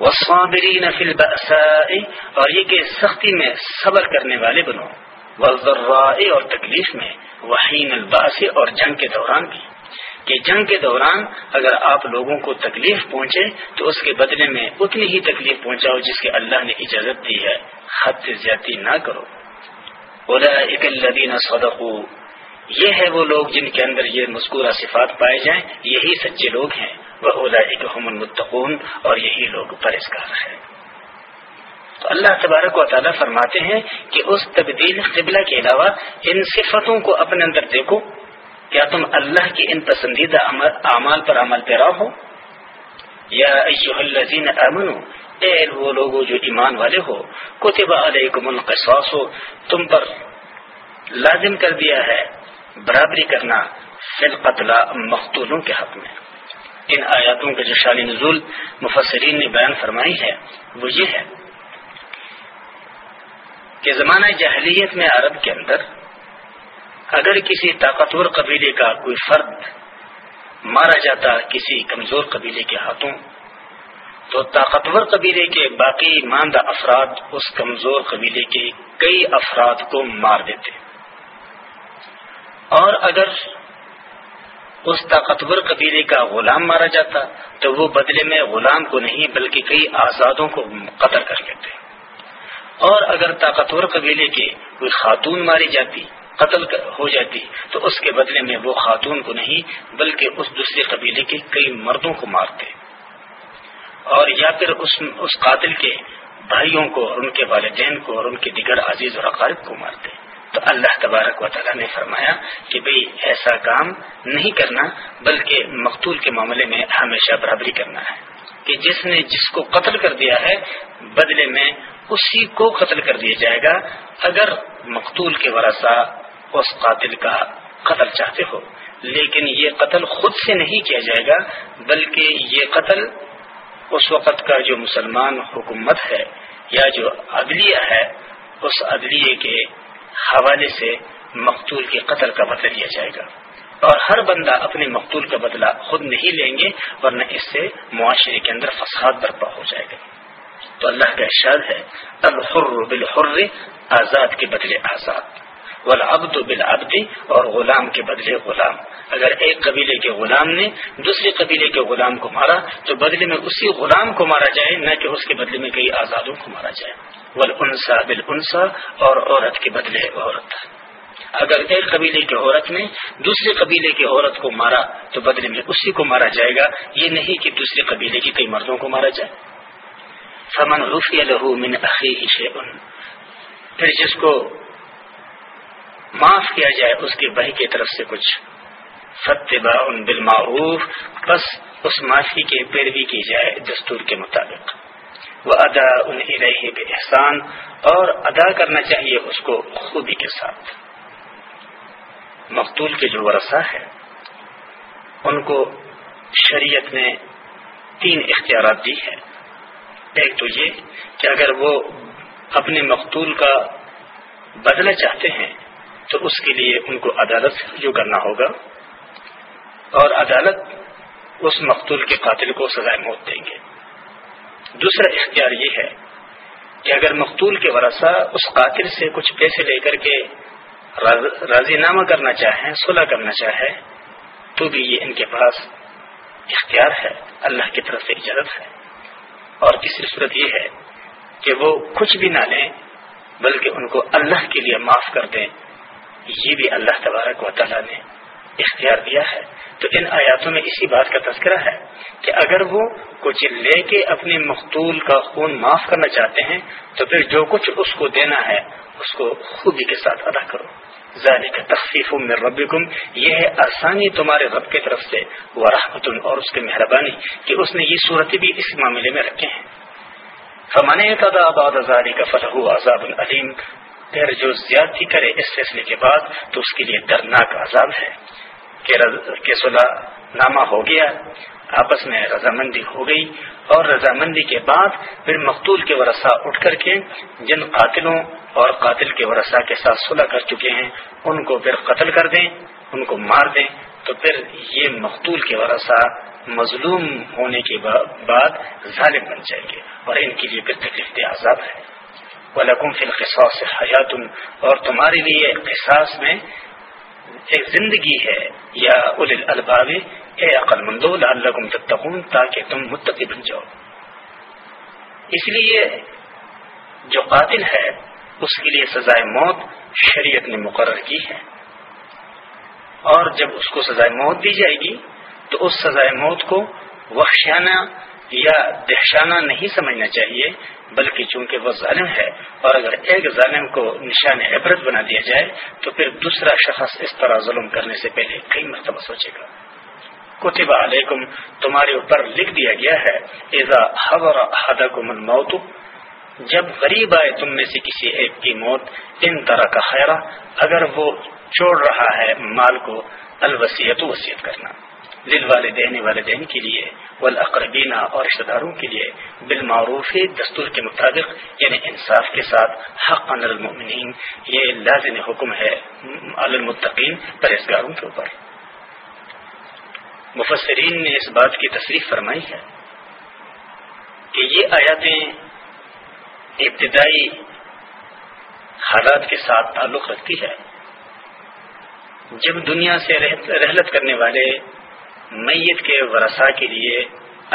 Speaker 1: البأساء اور یہ کہ سختی میں صبر کرنے والے بنو والضراء اور تکلیف میں وحین الباسی اور جنگ کے دوران بھی کہ جنگ کے دوران اگر آپ لوگوں کو تکلیف پہنچے تو اس کے بدلے میں اتنی ہی تکلیف پہنچاؤ جس کے اللہ نے اجازت دی ہے زیادتی نہ کرو الذین صدقو یہ ہے وہ لوگ جن کے اندر یہ مذکورہ صفات پائے جائیں یہی سچے لوگ ہیں وہ المتقون اور یہی لوگ پرسکار ہیں تو اللہ تبارک و تعالیٰ فرماتے ہیں کہ اس تبدیل قبلہ کے علاوہ ان صفتوں کو اپنے اندر دیکھو کیا تم اللہ کے ان پسندیدہ اعمال پر عمل پیرا ہو یا الذین امنو اے وہ لوگوں جو ایمان والے ہو کتب علیکم القصاص ہو تم پر لازم کر دیا ہے برابری کرنا فی القتلہ مختولوں کے حق میں ان آیاتوں کے جو شالی نزول مفسرین نے بیان فرمائی ہے وہ یہ ہے کہ زمانہ جہلیت میں عرب کے اندر اگر کسی طاقتور قبیلے کا کوئی فرد مارا جاتا کسی کمزور قبیلے کے ہاتھوں تو طاقتور قبیلے کے باقی ماندہ افراد اس کمزور قبیلے کے کئی افراد کو مار دیتے اور اگر اس طاقتور قبیلے کا غلام مارا جاتا تو وہ بدلے میں غلام کو نہیں بلکہ کئی آزادوں کو قتل کر لیتے اور اگر طاقتور قبیلے کے کوئی خاتون ماری جاتی قتل ہو جاتی تو اس کے بدلے میں وہ خاتون کو نہیں بلکہ اس دوسرے قبیلے کے کئی مردوں کو مارتے اور یا پھر اس اس قاتل کے بھائیوں کو اور ان کے والدین کو اور ان کے دیگر عزیز اور اقارب کو مارتے تو اللہ تبارک و تعالیٰ نے فرمایا کہ بھئی ایسا کام نہیں کرنا بلکہ مقتول کے معاملے میں ہمیشہ برابری کرنا ہے کہ جس نے جس کو قتل کر دیا ہے بدلے میں اسی کو قتل کر دیا جائے گا اگر مقتول کے ورثہ اس قاتل کا قتل چاہتے ہو لیکن یہ قتل خود سے نہیں کیا جائے گا بلکہ یہ قتل اس وقت کا جو مسلمان حکومت ہے یا جو عدلیہ ہے اس عدلیہ کے حوالے سے مقتول کے قتل کا بدلہ لیا جائے گا اور ہر بندہ اپنے مقتول کا بدلہ خود نہیں لیں گے ورنہ اس سے معاشرے کے اندر فساد برپا ہو جائے گا تو اللہ کا احشاد ہے اب حر آزاد کے بدلے آزاد والعبد بالعبد اور غلام کے بدلے غلام اگر ایک قبیلے کے غلام نے دوسرے قبیلے کے غلام کو مارا تو بدلے میں اسی غلام کو مارا جائے نہ کہ اس کے بدلے میں کئی آزادوں کو مارا جائے والانسا بالانسا انسا اور عورت کے بدلے عورت اگر ایک قبیلے کی عورت نے دوسرے قبیلے کی عورت کو مارا تو بدلے میں اسی کو مارا جائے گا یہ نہیں کہ دوسرے قبیلے کے کئی مردوں کو مارا جائے فمن رفی لہو من شیبن پھر جس کو معاف کیا جائے اس کے بہی کی طرف سے کچھ ان بالمعروف بس اس معافی کے پیروی کی جائے دستور کے مطابق وہ ادا انہیں رہی احسان اور ادا کرنا چاہیے اس کو خوبی کے ساتھ مقتول کے جو ورثہ ہے ان کو شریعت نے تین اختیارات دی ہے ایک تو یہ کہ اگر وہ اپنے مقتول کا بدلہ چاہتے ہیں تو اس کے لیے ان کو عدالت سے رجوع کرنا ہوگا اور عدالت اس مقتول کے قاتل کو سزائے موت دیں گے دوسرا اختیار یہ ہے کہ اگر مقتول کے ورثہ اس قاتل سے کچھ پیسے لے کر کے راضی نامہ کرنا چاہیں صلح کرنا چاہے تو بھی یہ ان کے پاس اختیار ہے اللہ کی طرف سے اجازت ہے اور تیسری صورت یہ ہے کہ وہ کچھ بھی نہ لیں بلکہ ان کو اللہ کے لیے معاف کر دیں یہ بھی اللہ تبارک و تعالیٰ نے اختیار دیا ہے تو ان آیاتوں میں اسی بات کا تذکرہ ہے کہ اگر وہ کچھ لے کے اپنے مختول کا خون معاف کرنا چاہتے ہیں تو پھر جو کچھ اس کو دینا ہے اس کو خوبی کے ساتھ ادا کرو ظاہر کا تفصیف یہ ہے آسانی تمہارے رب کی طرف سے اور اس کی مہربانی کہ اس نے یہ صورت بھی اس معاملے میں رکھے ہیں تدا آباد ازاری کا فلاح عذاب العلیم پھر جو زیادتی کرے اس فیصلے کے بعد تو اس کے لیے درناک عذاب ہے کے صلح نامہ ہو گیا آپس میں رضامندی ہو گئی اور رضامندی کے بعد پھر مقتول کے ورثہ اٹھ کر کے جن قاتلوں اور قاتل کے ورثہ کے ساتھ صلح کر چکے ہیں ان کو پھر قتل کر دیں ان کو مار دیں تو پھر یہ مقتول کے ورثہ مظلوم ہونے کے بعد ظالم بن جائیں گے اور ان کے لیے پھر تکلیف عذاب ہے وہ لکھوں فی الخصوصیات اور تمہارے لیے قصاص میں ایک زندگی ہے یا اول الباب اے عقل مندو لعلکم تتقون تاکہ تم متقی بن جاؤ اس لیے جو قاتل ہے اس کے لیے سزائے موت شریعت نے مقرر کی ہے اور جب اس کو سزائے موت دی جائے گی تو اس سزائے موت کو وحشیانہ یا دہشانہ نہیں سمجھنا چاہیے بلکہ چونکہ وہ ظالم ہے اور اگر ایک ظالم کو نشان عبرت بنا دیا جائے تو پھر دوسرا شخص اس طرح ظلم کرنے سے پہلے کئی مرتبہ سوچے گا کتب تمہارے اوپر لکھ دیا گیا ہے اذا حضر احدکم الموت جب غریب آئے تم میں سے کسی ایک کی موت ان طرح کا خیرہ اگر وہ چھوڑ رہا ہے مال کو الوسیت وسیعت کرنا دل والے دہنے والے دہن کے لیے والاقربین اور رشتہ داروں کے لیے بالمعروف دستور کے مطابق یعنی انصاف کے ساتھ حق المؤمنین یہ لازم حکم ہے المتقین پرہزگاروں کے اوپر مفسرین نے اس بات کی تصریح فرمائی ہے کہ یہ آیاتیں ابتدائی حالات کے ساتھ تعلق رکھتی ہے جب دنیا سے رحلت کرنے والے میت کے ورثہ کے لیے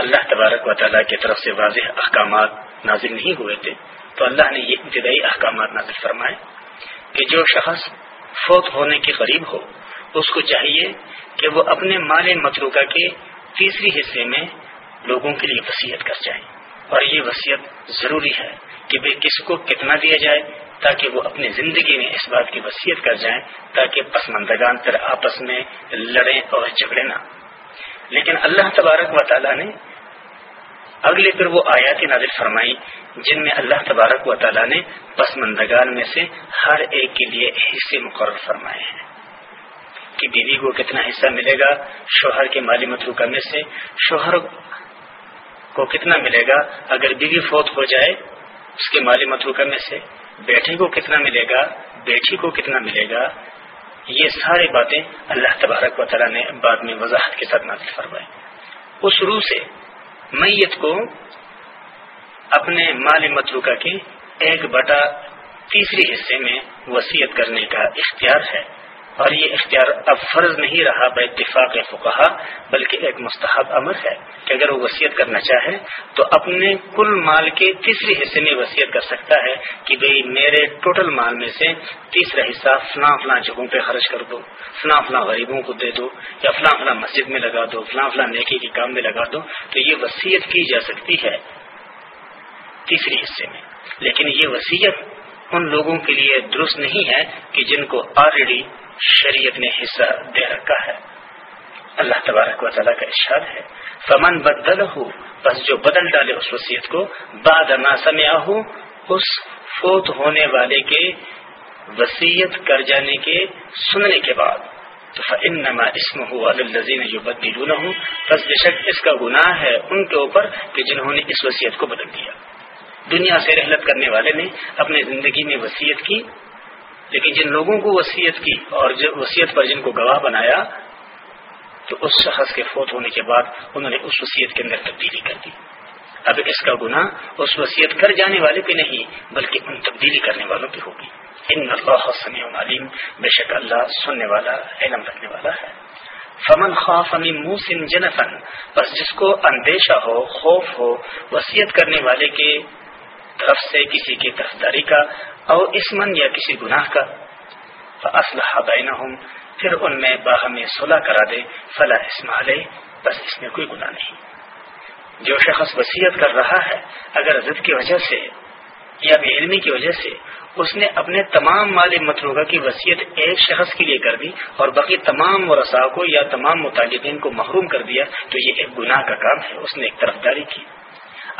Speaker 1: اللہ تبارک و تعالیٰ کی طرف سے واضح احکامات نازل نہیں ہوئے تھے تو اللہ نے یہ ابتدائی احکامات نازل فرمائے کہ جو شخص فوت ہونے کے قریب ہو اس کو چاہیے کہ وہ اپنے مال متروکہ کے تیسری حصے میں لوگوں کے لیے وصیت کر جائیں اور یہ وصیت ضروری ہے کہ بھائی کس کو کتنا دیا جائے تاکہ وہ اپنی زندگی میں اس بات کی وصیت کر جائیں تاکہ پسماندگان پر آپس میں لڑیں اور جھگڑے نہ لیکن اللہ تبارک و تعالیٰ نے اگلے پھر وہ آیات نازل فرمائی جن میں اللہ تبارک و تعالیٰ نے پسمندگان میں سے ہر ایک کے لیے حصے مقرر فرمائے ہیں کہ بیوی کو کتنا حصہ ملے گا شوہر کے مالی مت کرنے سے شوہر کو کتنا ملے گا اگر بیوی فوت ہو جائے اس کے مالی مت کرنے سے بیٹھے کو کتنا ملے گا بیٹی کو کتنا ملے گا یہ ساری باتیں اللہ تبارک و تعالیٰ نے بعد میں وضاحت کے ساتھ نازل فرمائے اس روح سے میت کو اپنے مال متروکا کے ایک بٹا تیسری حصے میں وسیعت کرنے کا اختیار ہے اور یہ اختیار اب فرض نہیں رہا بے اتفاق فکہ بلکہ ایک مستحب امر ہے کہ اگر وہ وصیت کرنا چاہے تو اپنے کل مال کے تیسرے حصے میں وصیت کر سکتا ہے کہ بھئی میرے ٹوٹل مال میں سے تیسرا حصہ فلاں فلاں جگہوں پہ خرچ کر دو فلاں فلاں غریبوں کو دے دو یا فلاں فلاں مسجد میں لگا دو فلاں فلاں نیکی کے کام میں لگا دو تو یہ وصیت کی جا سکتی ہے تیسرے حصے میں لیکن یہ وصیت ان لوگوں کے لیے درست نہیں ہے کہ جن کو آلریڈی شریعت نے حصہ دے رکھا ہے اللہ تبارک و تعالیٰ کا ارشاد ہے فمن بدل ہو بس جو بدل ڈالے اس وصیت کو بعد نہ سمیا ہو اس فوت ہونے والے کے وسیعت کر جانے کے سننے کے بعد تو نما اسم ہو الزین جو بدلونا ہوں بس بے شک اس کا گناہ ہے ان کے اوپر کہ جنہوں نے اس وصیت کو بدل دیا دنیا سے رحلت کرنے والے نے اپنے زندگی میں وصیت کی لیکن جن لوگوں کو وصیت کی اور وصیت پر جن کو گواہ بنایا تو اس شخص کے فوت ہونے کے بعد انہوں نے اس وصیت کے اندر تبدیلی کر دی اب اس کا گناہ اس وصیت کر جانے والے پہ نہیں بلکہ ان تبدیلی کرنے والوں پہ ہوگی ان اللہ سمیع و بے شک اللہ سننے والا علم رکھنے والا ہے فمن خوف فمی سن بس جس کو اندیشہ ہو خوف ہو وصیت کرنے والے کے طرف سے کسی کی طرف داری کا اور اسمن یا کسی گناہ کا بینہم پھر ان میں باہمی صلح کرا دے فلا اسم علیہ بس اس میں کوئی گناہ نہیں جو شخص وسیعت کر رہا ہے اگر ضد کی وجہ سے یا بے علمی کی وجہ سے اس نے اپنے تمام مال متروگا کی وصیت ایک شخص کے لیے کر دی اور باقی تمام و رسا کو یا تمام مطالبین کو محروم کر دیا تو یہ ایک گناہ کا کام ہے اس نے ایک طرفداری کی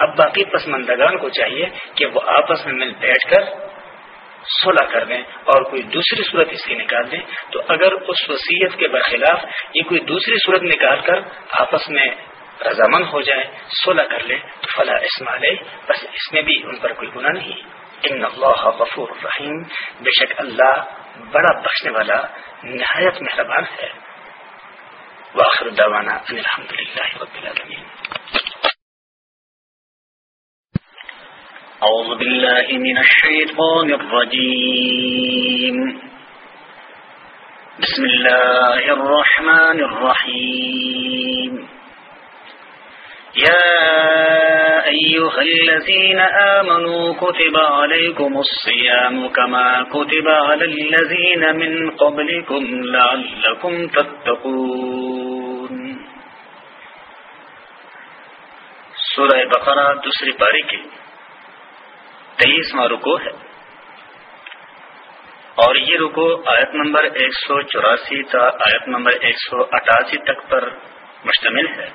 Speaker 1: اب باقی پسماندگان کو چاہیے کہ وہ آپس میں مل بیٹھ کر سولہ کر دیں اور کوئی دوسری صورت اس کی نکال دیں تو اگر اس وصیت کے برخلاف یہ کوئی دوسری صورت نکال کر آپس میں رضامند ہو جائے سولہ کر لیں تو فلاح اسما لے بس اس میں بھی ان پر کوئی گناہ نہیں ان اللہ غفور الرحیم بے شک اللہ بڑا بخشنے والا نہایت مہربان ہے
Speaker 2: أعوذ بالله من الشيطان الرجيم بسم الله
Speaker 1: الرحمن الرحيم يا أيها الذين آمنوا كتب عليكم الصيام كما كتب على الذين من قبلكم لعلكم تتقون سورة بقرة دوسري باركي تیئیسواں رکو ہے اور یہ رکو آیت نمبر ایک سو چوراسی تا آیت نمبر ایک سو اٹھاسی تک پر مشتمل ہے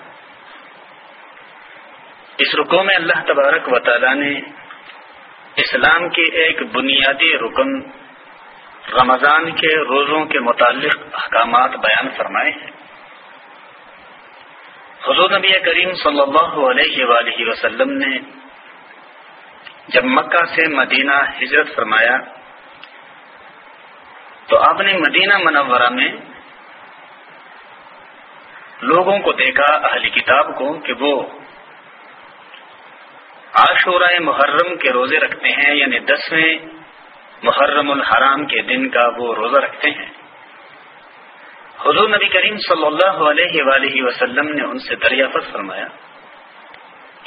Speaker 1: اس رکو میں اللہ تبارک و تعالی نے اسلام کے ایک بنیادی رکن رمضان کے روزوں کے متعلق احکامات بیان فرمائے ہیں حضور نبی کریم صلی اللہ علیہ وآلہ وسلم نے جب مکہ سے مدینہ ہجرت فرمایا تو آپ نے مدینہ منورہ میں لوگوں کو دیکھا اہلی کتاب کو کہ وہ عاشورہ محرم کے روزے رکھتے ہیں یعنی دسویں محرم الحرام کے دن کا وہ روزہ رکھتے ہیں حضور نبی کریم صلی اللہ علیہ وآلہ وسلم نے ان سے دریافت فرمایا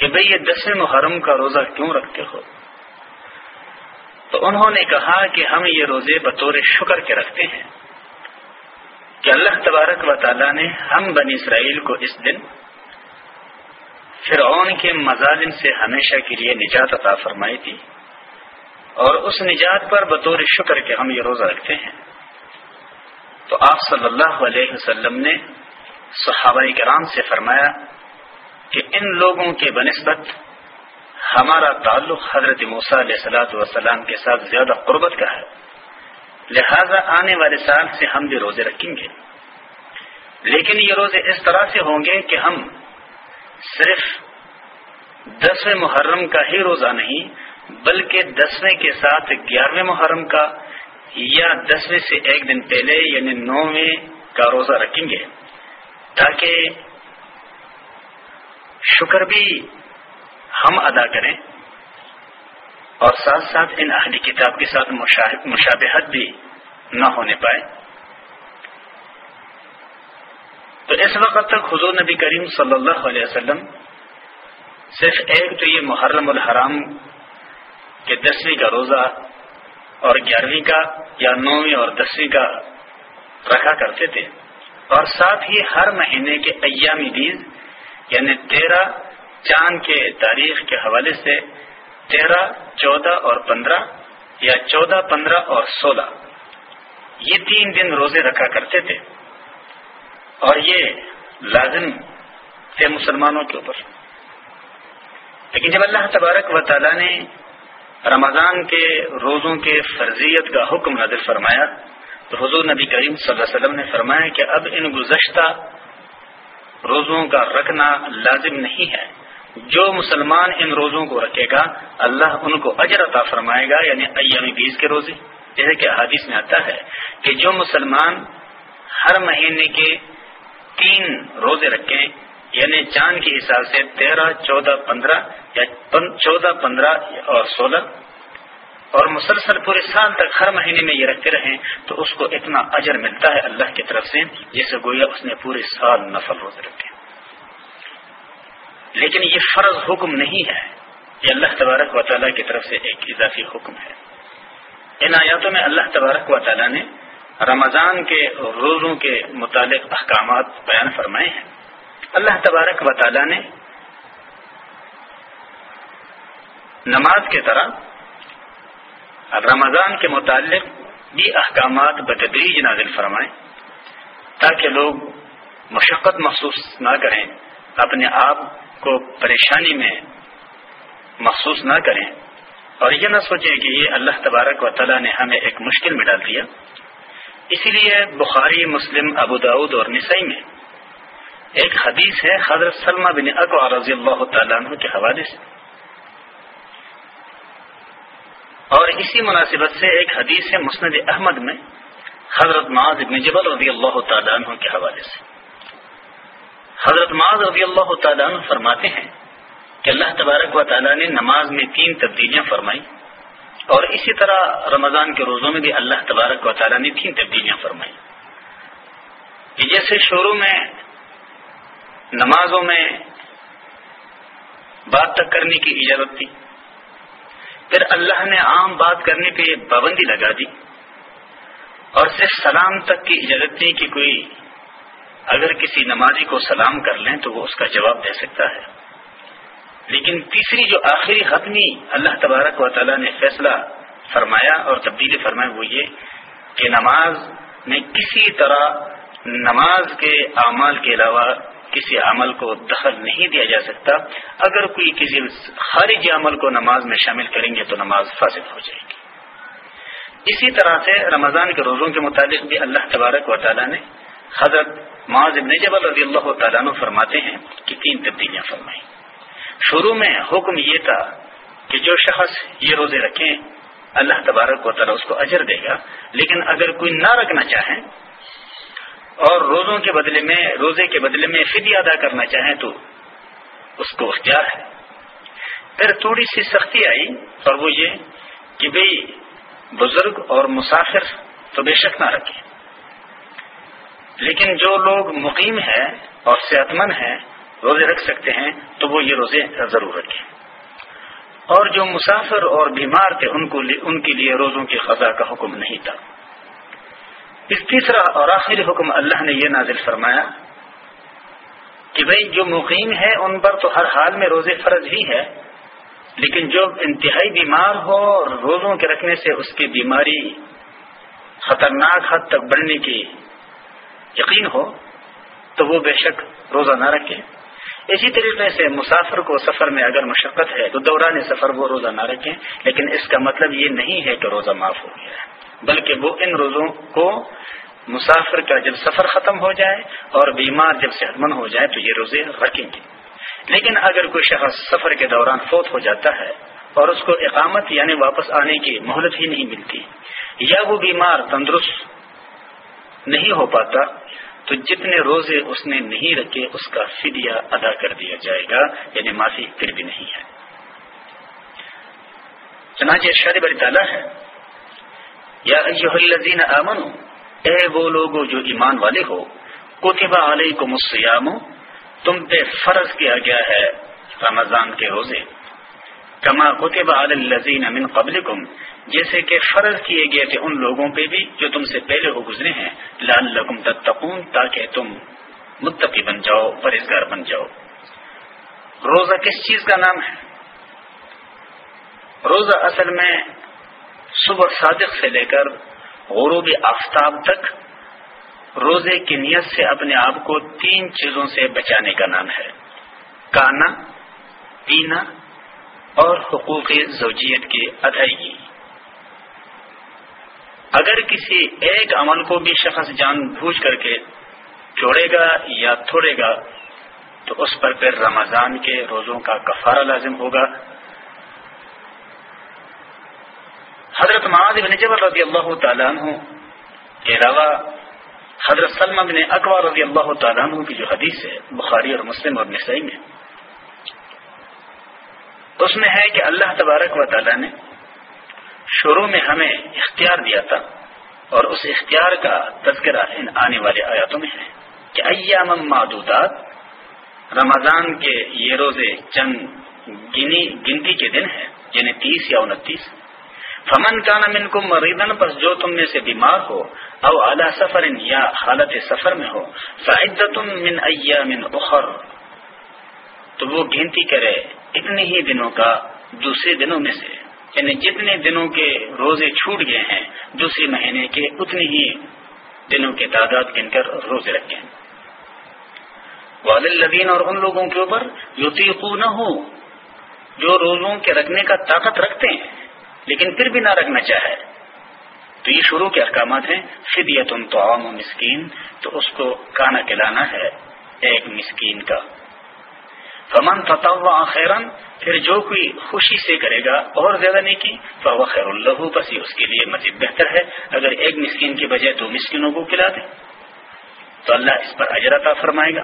Speaker 1: کہ بھئی یہ دس محرم کا روزہ کیوں رکھتے ہو تو انہوں نے کہا کہ ہم یہ روزے بطور شکر کے رکھتے ہیں کہ اللہ تبارک و تعالی نے ہم بنی اسرائیل کو اس دن فرعون کے مظالم سے ہمیشہ کے لیے نجات عطا فرمائی تھی اور اس نجات پر بطور شکر کے ہم یہ روزہ رکھتے ہیں تو آپ صلی اللہ علیہ وسلم نے صحابہ کرام سے فرمایا کہ ان لوگوں کے بنسبت ہمارا تعلق حضرت علیہ سلاۃ وسلام کے ساتھ زیادہ قربت کا ہے لہذا آنے والے سال سے ہم بھی روزے رکھیں گے لیکن یہ روزے اس طرح سے ہوں گے کہ ہم صرف دسویں محرم کا ہی روزہ نہیں بلکہ دسویں کے ساتھ گیارہویں محرم کا یا دسویں سے ایک دن پہلے یعنی نویں کا روزہ رکھیں گے تاکہ شکر بھی ہم ادا کریں اور ساتھ ساتھ ان اہلی کتاب کے ساتھ مشابہت بھی نہ ہونے پائے تو اس وقت تک حضور نبی کریم صلی اللہ علیہ وسلم صرف ایک تو یہ محرم الحرام کے دسویں کا روزہ اور گیارہویں کا یا نویں اور دسویں کا رکھا کرتے تھے اور ساتھ ہی ہر مہینے کے ایامی دیز یعنی تیرہ چاند کے تاریخ کے حوالے سے تیرہ چودہ اور پندرہ یا چودہ پندرہ اور سولہ یہ تین دن روزے رکھا کرتے تھے اور یہ لازم تھے مسلمانوں کے اوپر لیکن جب اللہ تبارک و تعالی نے رمضان کے روزوں کے فرضیت کا حکم نظر فرمایا تو حضور نبی کریم صلی اللہ علیہ وسلم نے فرمایا کہ اب ان گزشتہ روزوں کا رکھنا لازم نہیں ہے جو مسلمان ان روزوں کو رکھے گا اللہ ان کو اجر عطا فرمائے گا یعنی ایام بیس کے روزے جیسے کہ حادث میں آتا ہے کہ جو مسلمان ہر مہینے کے تین روزے رکھیں یعنی چاند کے حساب سے تیرہ چودہ پندرہ یا چودہ پندرہ اور سولہ اور مسلسل پورے سال تک ہر مہینے میں یہ رکھتے رہیں تو اس کو اتنا اجر ملتا ہے اللہ کی طرف سے جسے گویا اس نے پورے سال نفل روز رکھے لیکن یہ فرض حکم نہیں ہے یہ اللہ تبارک و تعالیٰ کی طرف سے ایک اضافی حکم ہے ان آیاتوں میں اللہ تبارک و تعالیٰ نے رمضان کے روزوں کے متعلق احکامات بیان فرمائے ہیں اللہ تبارک و تعالیٰ نے نماز کی طرح رمضان کے متعلق یہ احکامات بتدریج نازل فرمائیں تاکہ لوگ مشقت محسوس نہ کریں اپنے آپ کو پریشانی میں محسوس نہ کریں اور یہ نہ سوچیں کہ یہ اللہ تبارک و تعالیٰ نے ہمیں ایک مشکل میں ڈال دیا اسی لیے بخاری مسلم ابوداؤد اور نسائی میں ایک حدیث ہے حضرت سلمہ بن رضی اللہ تعالیٰ عنہ کے حوالے سے اور اسی مناسبت سے ایک حدیث ہے مسند احمد میں حضرت معاذ ابن جبل رضی اللہ تعالیٰ عنہ کے حوالے سے حضرت معاذ رضی اللہ تعالیٰ عنہ فرماتے ہیں کہ اللہ تبارک و تعالیٰ نے نماز میں تین تبدیلیاں فرمائیں اور اسی طرح رمضان کے روزوں میں بھی اللہ تبارک و تعالیٰ نے تین تبدیلیاں فرمائی جیسے شروع میں نمازوں میں بات تک کرنے کی اجازت تھی پھر اللہ نے عام بات کرنے پہ پابندی لگا دی اور صرف سلام تک کی اجازت دی کہ کوئی اگر کسی نمازی کو سلام کر لیں تو وہ اس کا جواب دے سکتا ہے لیکن تیسری جو آخری حتمی اللہ تبارک و تعالیٰ نے فیصلہ فرمایا اور تبدیلی فرمائی وہ یہ کہ نماز میں کسی طرح نماز کے اعمال کے علاوہ کسی عمل کو دخل نہیں دیا جا سکتا اگر کوئی کسی خارجی عمل کو نماز میں شامل کریں گے تو نماز فاصل ہو جائے گی اسی طرح سے رمضان کے روزوں کے متعلق بھی اللہ تبارک و تعالیٰ نے حضرت معاذ ابن جبل رضی اللہ تعالیٰ فرماتے ہیں کہ تین تبدیلیاں فرمائیں شروع میں حکم یہ تھا کہ جو شخص یہ روزے رکھیں اللہ تبارک و تعالیٰ اس کو اجر دے گا لیکن اگر کوئی نہ رکھنا چاہے اور روزوں کے بدلے میں روزے کے بدلے میں فدی ادا کرنا چاہیں تو اس کو اختیار ہے پھر تھوڑی سی سختی آئی اور وہ یہ کہ بھئی بزرگ اور مسافر تو بے شک نہ رکھے لیکن جو لوگ مقیم ہیں اور صحت مند ہیں روزے رکھ سکتے ہیں تو وہ یہ روزے ضرور رکھیں اور جو مسافر اور بیمار تھے ان کے لیے روزوں کی خزا کا حکم نہیں تھا پھر تیسرا اور آخری حکم اللہ نے یہ نازل فرمایا کہ بھئی جو مقیم ہے ان پر تو ہر حال میں روزے فرض ہی ہے لیکن جو انتہائی بیمار ہو اور روزوں کے رکھنے سے اس کی بیماری خطرناک حد تک بڑھنے کی یقین ہو تو وہ بے شک روزہ نہ رکھے اسی طریقے سے مسافر کو سفر میں اگر مشقت ہے تو دوران سفر وہ روزہ نہ رکھیں لیکن اس کا مطلب یہ نہیں ہے کہ روزہ معاف ہو گیا ہے بلکہ وہ ان روزوں کو مسافر کا جب سفر ختم ہو جائے اور بیمار جب صحت مند ہو جائے تو یہ روزے رکھیں گے لیکن اگر کوئی شخص سفر کے دوران فوت ہو جاتا ہے اور اس کو اقامت یعنی واپس آنے کی مہلت ہی نہیں ملتی یا وہ بیمار تندرست نہیں ہو پاتا تو جتنے روزے اس نے نہیں رکھے اس کا فدیہ ادا کر دیا جائے گا یعنی معافی پھر بھی نہیں ہے چنانچہ تعالیٰ ہے یا الذین اے وہ لوگو جو ایمان والے ہو کتبہ علیکم السیام تم پہ فرض کیا گیا ہے رمضان کے روزے کما کتبہ علی من قبلکم جیسے کہ فرض کیے گئے تھے ان لوگوں پہ بھی جو تم سے پہلے ہو گزرے ہیں لعلکم تتقون تاکہ تم متقی بن جاؤ پرزگار بن جاؤ روزہ کس چیز کا نام ہے روزہ اصل میں صبح صادق سے لے کر غروب آفتاب تک روزے کی نیت سے اپنے آپ کو تین چیزوں سے بچانے کا نام ہے کانا پینا اور حقوق زوجیت کی ادائیگی اگر کسی ایک عمل کو بھی شخص جان بوجھ کر کے چھوڑے گا یا تھوڑے گا تو اس پر پھر رمضان کے روزوں کا کفارہ لازم ہوگا حضرت معاذ بن جبر رضی اللہ تعالیٰ عنہ کے علاوہ حضرت سلم اکبر رضی اللہ تعالیٰ عنہ کی جو حدیث ہے بخاری اور مسلم اور نسائی میں اس میں ہے کہ اللہ تبارک و تعالیٰ نے شروع میں ہمیں اختیار دیا تھا اور اس اختیار کا تذکرہ ان آنے والے آیاتوں میں ہے کہ ایام معدودات رمضان کے یہ روزے چند گنتی کے دن ہیں یعنی تیس یا انتیس فمن کا نا ان کو مریدن بس جو تم میں سے بیمار ہو او اعلیٰ سفر یا حالت سفر میں ہو من اخر تو وہ گنتی کرے اتنے ہی دنوں کا دوسرے دنوں میں سے یعنی جتنے دنوں کے روزے چھوٹ گئے ہیں دوسرے مہینے کے اتنے ہی دنوں کی تعداد گن کر روزے رکھے وہ اور ان لوگوں کے اوپر یوتی نہ ہو جو روزوں کے رکھنے کا طاقت رکھتے ہیں لیکن پھر بھی نہ رکھنا چاہے تو یہ شروع کے احکامات ہیں فدیت ان تو عام مسکین تو اس کو کانا کلانا ہے ایک مسکین کا فمن تطوع خیرن پھر جو کوئی خوشی سے کرے گا اور زیادہ نہیں کی فو خیر اللہ بس یہ اس کے لیے مزید بہتر ہے اگر ایک مسکین کی بجائے دو مسکینوں کو کھلا دیں تو اللہ اس پر اجرتا فرمائے گا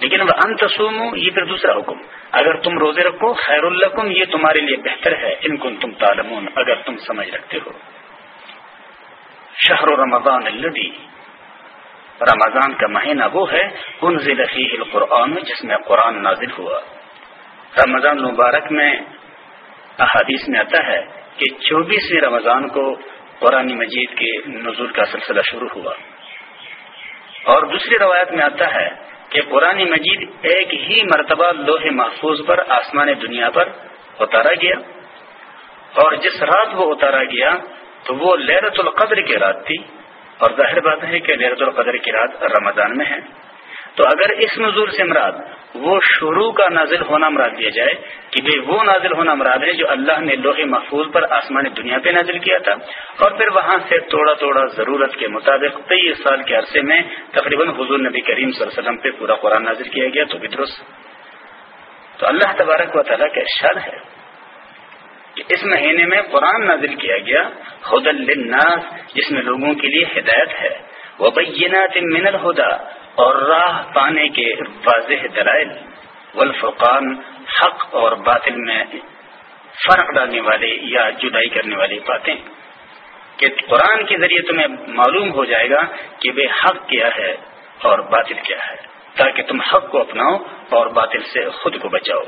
Speaker 1: لیکن اب انتسوم یہ پھر دوسرا حکم اگر تم روزے رکھو خیر القم یہ تمہارے لیے بہتر ہے ان کو تم تالمون اگر تم سمجھ رکھتے ہو شہر الدی رمضان کا مہینہ وہ ہے ان ضلع القرآن جس میں قرآن نازل ہوا رمضان مبارک میں احادیث میں آتا ہے کہ چوبیسویں رمضان کو قرآن مجید کے نزول کا سلسلہ شروع ہوا اور دوسری روایت میں آتا ہے کہ قرآن مجید ایک ہی مرتبہ لوہے محفوظ پر آسمان دنیا پر اتارا گیا اور جس رات وہ اتارا گیا تو وہ لہرت القدر کی رات تھی اور ظاہر بات ہے کہ لہرت القدر کی رات رمضان میں ہے تو اگر اس نظور سے مراد وہ شروع کا نازل ہونا مراد دیا جائے کہ بھائی وہ نازل ہونا مراد ہے جو اللہ نے لوہ محفوظ پر آسمان دنیا پہ نازل کیا تھا اور پھر وہاں سے توڑا توڑا ضرورت کے مطابق کئی سال کے عرصے میں تقریباً حضور نبی کریم صلی اللہ علیہ وسلم پہ پورا قرآن نازل کیا گیا تو بھی درست تو اللہ تبارک و تعالیٰ کا ارشاد ہے کہ اس مہینے میں قرآن نازل کیا گیا خد الناس جس میں لوگوں کے لیے ہدایت ہے وہ بینا تم الدا اور راہ پانے کے واضح درائل والفقان حق اور باطل میں فرق ڈالنے والے یا جدائی کرنے والی باتیں کہ قرآن کے ذریعے تمہیں معلوم ہو جائے گا کہ بے حق کیا ہے اور باطل کیا ہے تاکہ تم حق کو اپناؤ اور باطل سے خود کو بچاؤ